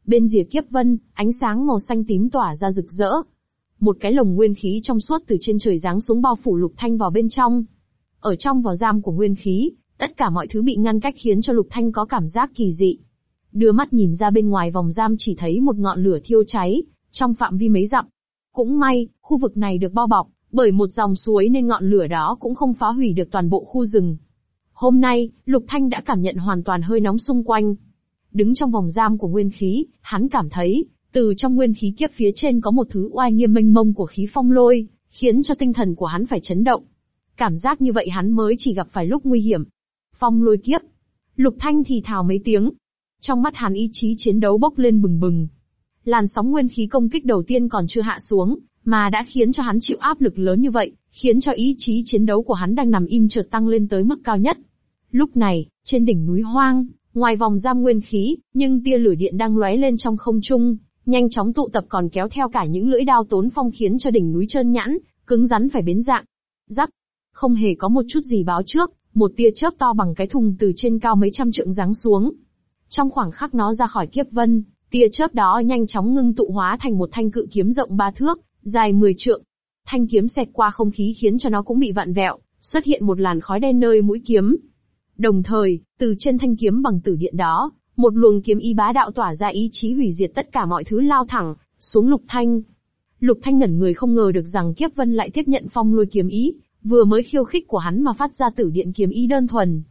Bên rìa kiếp vân, ánh sáng màu xanh tím tỏa ra rực rỡ. Một cái lồng nguyên khí trong suốt từ trên trời giáng xuống bao phủ Lục Thanh vào bên trong. Ở trong vỏ giam của nguyên khí, tất cả mọi thứ bị ngăn cách khiến cho Lục Thanh có cảm giác kỳ dị. Đưa mắt nhìn ra bên ngoài vòng giam chỉ thấy một ngọn lửa thiêu cháy, trong phạm vi mấy dặm. Cũng may, khu vực này được bao bọc, bởi một dòng suối nên ngọn lửa đó cũng không phá hủy được toàn bộ khu rừng. Hôm nay, Lục Thanh đã cảm nhận hoàn toàn hơi nóng xung quanh. Đứng trong vòng giam của nguyên khí, hắn cảm thấy, từ trong nguyên khí kiếp phía trên có một thứ oai nghiêm mênh mông của khí phong lôi, khiến cho tinh thần của hắn phải chấn động. Cảm giác như vậy hắn mới chỉ gặp phải lúc nguy hiểm. Phong lôi kiếp. Lục Thanh thì thào mấy tiếng. Trong mắt hắn ý chí chiến đấu bốc lên bừng bừng. Làn sóng nguyên khí công kích đầu tiên còn chưa hạ xuống, mà đã khiến cho hắn chịu áp lực lớn như vậy, khiến cho ý chí chiến đấu của hắn đang nằm im chợt tăng lên tới mức cao nhất. Lúc này, trên đỉnh núi hoang, ngoài vòng giam nguyên khí, nhưng tia lửa điện đang lóe lên trong không trung, nhanh chóng tụ tập còn kéo theo cả những lưỡi đao tốn phong khiến cho đỉnh núi trơn nhẵn, cứng rắn phải biến dạng. Rắc, không hề có một chút gì báo trước, một tia chớp to bằng cái thùng từ trên cao mấy trăm trượng giáng xuống. Trong khoảng khắc nó ra khỏi kiếp vân, tia chớp đó nhanh chóng ngưng tụ hóa thành một thanh cự kiếm rộng ba thước, dài 10 trượng. Thanh kiếm xẹt qua không khí khiến cho nó cũng bị vặn vẹo, xuất hiện một làn khói đen nơi mũi kiếm. Đồng thời, từ trên thanh kiếm bằng tử điện đó, một luồng kiếm ý bá đạo tỏa ra ý chí hủy diệt tất cả mọi thứ lao thẳng, xuống lục thanh. Lục thanh ngẩn người không ngờ được rằng kiếp vân lại tiếp nhận phong lôi kiếm ý, vừa mới khiêu khích của hắn mà phát ra tử điện kiếm ý đơn thuần.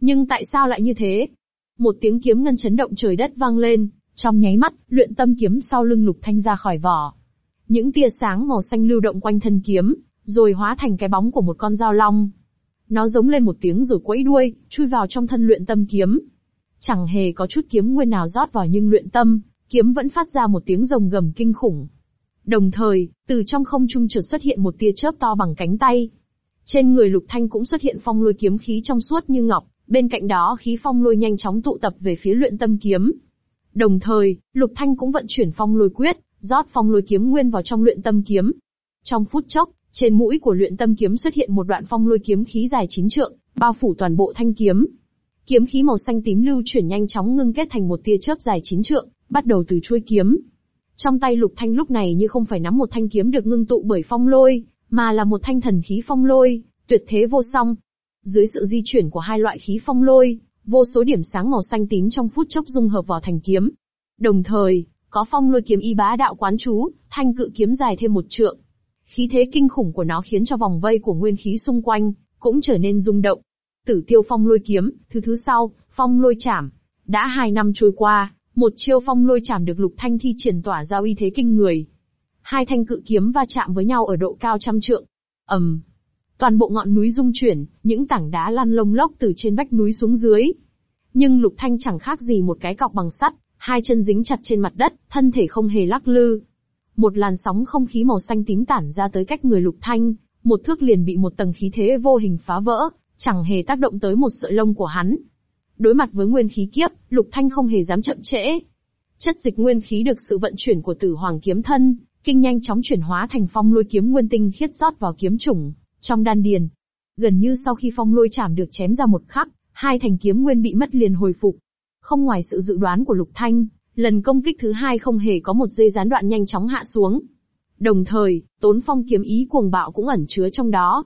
Nhưng tại sao lại như thế? Một tiếng kiếm ngân chấn động trời đất vang lên, trong nháy mắt, luyện tâm kiếm sau lưng lục thanh ra khỏi vỏ. Những tia sáng màu xanh lưu động quanh thân kiếm, rồi hóa thành cái bóng của một con dao long. Nó giống lên một tiếng rồi quẫy đuôi, chui vào trong thân luyện tâm kiếm. Chẳng hề có chút kiếm nguyên nào rót vào nhưng luyện tâm, kiếm vẫn phát ra một tiếng rồng gầm kinh khủng. Đồng thời, từ trong không trung chợt xuất hiện một tia chớp to bằng cánh tay. Trên người Lục Thanh cũng xuất hiện phong lôi kiếm khí trong suốt như ngọc, bên cạnh đó khí phong lôi nhanh chóng tụ tập về phía luyện tâm kiếm. Đồng thời, Lục Thanh cũng vận chuyển phong lôi quyết, rót phong lôi kiếm nguyên vào trong luyện tâm kiếm. Trong phút chốc, trên mũi của luyện tâm kiếm xuất hiện một đoạn phong lôi kiếm khí dài chín trượng, bao phủ toàn bộ thanh kiếm. Kiếm khí màu xanh tím lưu chuyển nhanh chóng ngưng kết thành một tia chớp dài chín trượng, bắt đầu từ chuôi kiếm. Trong tay Lục Thanh lúc này như không phải nắm một thanh kiếm được ngưng tụ bởi phong lôi, mà là một thanh thần khí phong lôi, tuyệt thế vô song. Dưới sự di chuyển của hai loại khí phong lôi, vô số điểm sáng màu xanh tím trong phút chốc dung hợp vào thành kiếm. Đồng thời, có phong lôi kiếm y bá đạo quán chú, thanh cự kiếm dài thêm một trượng. Khí thế kinh khủng của nó khiến cho vòng vây của nguyên khí xung quanh cũng trở nên rung động. Tử tiêu phong lôi kiếm, thứ thứ sau, phong lôi chảm. Đã hai năm trôi qua, một chiêu phong lôi chảm được lục thanh thi triển tỏa ra uy thế kinh người. Hai thanh cự kiếm va chạm với nhau ở độ cao trăm trượng. ầm, toàn bộ ngọn núi rung chuyển, những tảng đá lăn lông lốc từ trên vách núi xuống dưới. Nhưng lục thanh chẳng khác gì một cái cọc bằng sắt, hai chân dính chặt trên mặt đất, thân thể không hề lắc lư. Một làn sóng không khí màu xanh tím tản ra tới cách người lục thanh, một thước liền bị một tầng khí thế vô hình phá vỡ, chẳng hề tác động tới một sợi lông của hắn. Đối mặt với nguyên khí kiếp, lục thanh không hề dám chậm trễ. Chất dịch nguyên khí được sự vận chuyển của tử hoàng kiếm thân, kinh nhanh chóng chuyển hóa thành phong lôi kiếm nguyên tinh khiết rót vào kiếm chủng, trong đan điền. Gần như sau khi phong lôi chạm được chém ra một khắc, hai thành kiếm nguyên bị mất liền hồi phục. Không ngoài sự dự đoán của Lục Thanh, lần công kích thứ hai không hề có một dây gián đoạn nhanh chóng hạ xuống. Đồng thời, tốn phong kiếm ý cuồng bạo cũng ẩn chứa trong đó.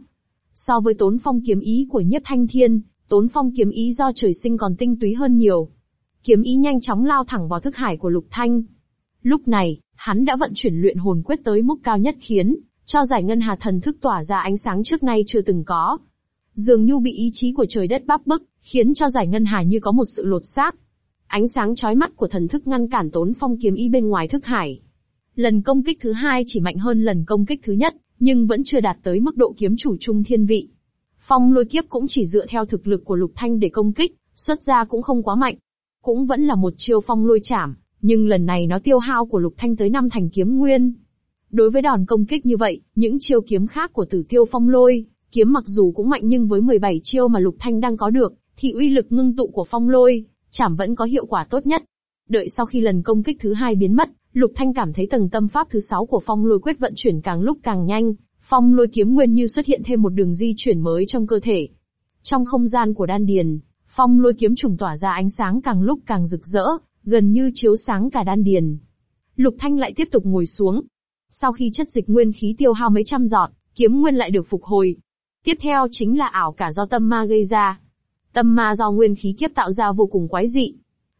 So với tốn phong kiếm ý của Nhất Thanh Thiên, tốn phong kiếm ý do trời sinh còn tinh túy hơn nhiều. Kiếm ý nhanh chóng lao thẳng vào thức hải của Lục Thanh. Lúc này, hắn đã vận chuyển luyện hồn quyết tới mức cao nhất khiến cho giải ngân hà thần thức tỏa ra ánh sáng trước nay chưa từng có. Dường như bị ý chí của trời đất bắp bức, khiến cho giải ngân hà như có một sự lột xác. Ánh sáng chói mắt của thần thức ngăn cản tốn phong kiếm ý bên ngoài thức hải. Lần công kích thứ hai chỉ mạnh hơn lần công kích thứ nhất, nhưng vẫn chưa đạt tới mức độ kiếm chủ trung thiên vị. Phong lôi kiếp cũng chỉ dựa theo thực lực của lục thanh để công kích, xuất ra cũng không quá mạnh. Cũng vẫn là một chiêu phong lôi chảm, nhưng lần này nó tiêu hao của lục thanh tới năm thành kiếm nguyên. Đối với đòn công kích như vậy, những chiêu kiếm khác của tử tiêu phong lôi, kiếm mặc dù cũng mạnh nhưng với 17 chiêu mà lục thanh đang có được, thì uy lực ngưng tụ của phong lôi, chảm vẫn có hiệu quả tốt nhất. Đợi sau khi lần công kích thứ hai biến mất, Lục Thanh cảm thấy tầng tâm pháp thứ sáu của phong lôi quyết vận chuyển càng lúc càng nhanh, phong lôi kiếm nguyên như xuất hiện thêm một đường di chuyển mới trong cơ thể. Trong không gian của đan điền, phong lôi kiếm trùng tỏa ra ánh sáng càng lúc càng rực rỡ, gần như chiếu sáng cả đan điền. Lục Thanh lại tiếp tục ngồi xuống. Sau khi chất dịch nguyên khí tiêu hao mấy trăm giọt, kiếm nguyên lại được phục hồi. Tiếp theo chính là ảo cả do tâm ma gây ra. Tâm ma do nguyên khí kiếp tạo ra vô cùng quái dị.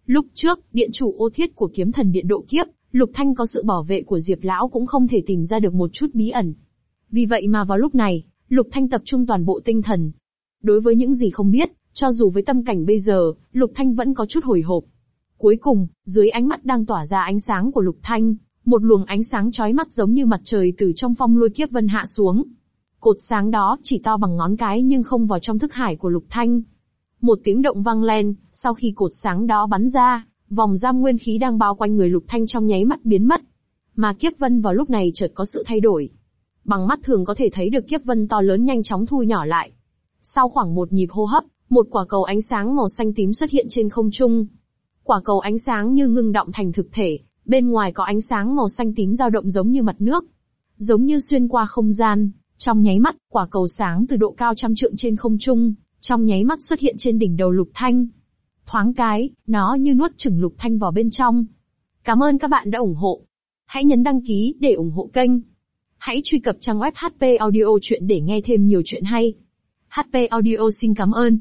Lúc trước, điện chủ ô thiết của kiếm thần điện độ kiếp, Lục Thanh có sự bảo vệ của Diệp Lão cũng không thể tìm ra được một chút bí ẩn. Vì vậy mà vào lúc này, Lục Thanh tập trung toàn bộ tinh thần. Đối với những gì không biết, cho dù với tâm cảnh bây giờ, Lục Thanh vẫn có chút hồi hộp. Cuối cùng, dưới ánh mắt đang tỏa ra ánh sáng của Lục Thanh, một luồng ánh sáng chói mắt giống như mặt trời từ trong phong lôi kiếp vân hạ xuống. Cột sáng đó chỉ to bằng ngón cái nhưng không vào trong thức hải của Lục Thanh. Một tiếng động vang lên, sau khi cột sáng đó bắn ra, vòng giam nguyên khí đang bao quanh người Lục Thanh trong nháy mắt biến mất. Mà kiếp vân vào lúc này chợt có sự thay đổi. Bằng mắt thường có thể thấy được kiếp vân to lớn nhanh chóng thu nhỏ lại. Sau khoảng một nhịp hô hấp, một quả cầu ánh sáng màu xanh tím xuất hiện trên không trung. Quả cầu ánh sáng như ngưng động thành thực thể, bên ngoài có ánh sáng màu xanh tím dao động giống như mặt nước. Giống như xuyên qua không gian, trong nháy mắt, quả cầu sáng từ độ cao trăm trượng trên không trung, trong nháy mắt xuất hiện trên đỉnh đầu Lục Thanh. Thoáng cái, nó như nuốt chửng Lục Thanh vào bên trong. Cảm ơn các bạn đã ủng hộ. Hãy nhấn đăng ký để ủng hộ kênh. Hãy truy cập trang web HP Audio Chuyện để nghe thêm nhiều chuyện hay. HP Audio xin cảm ơn.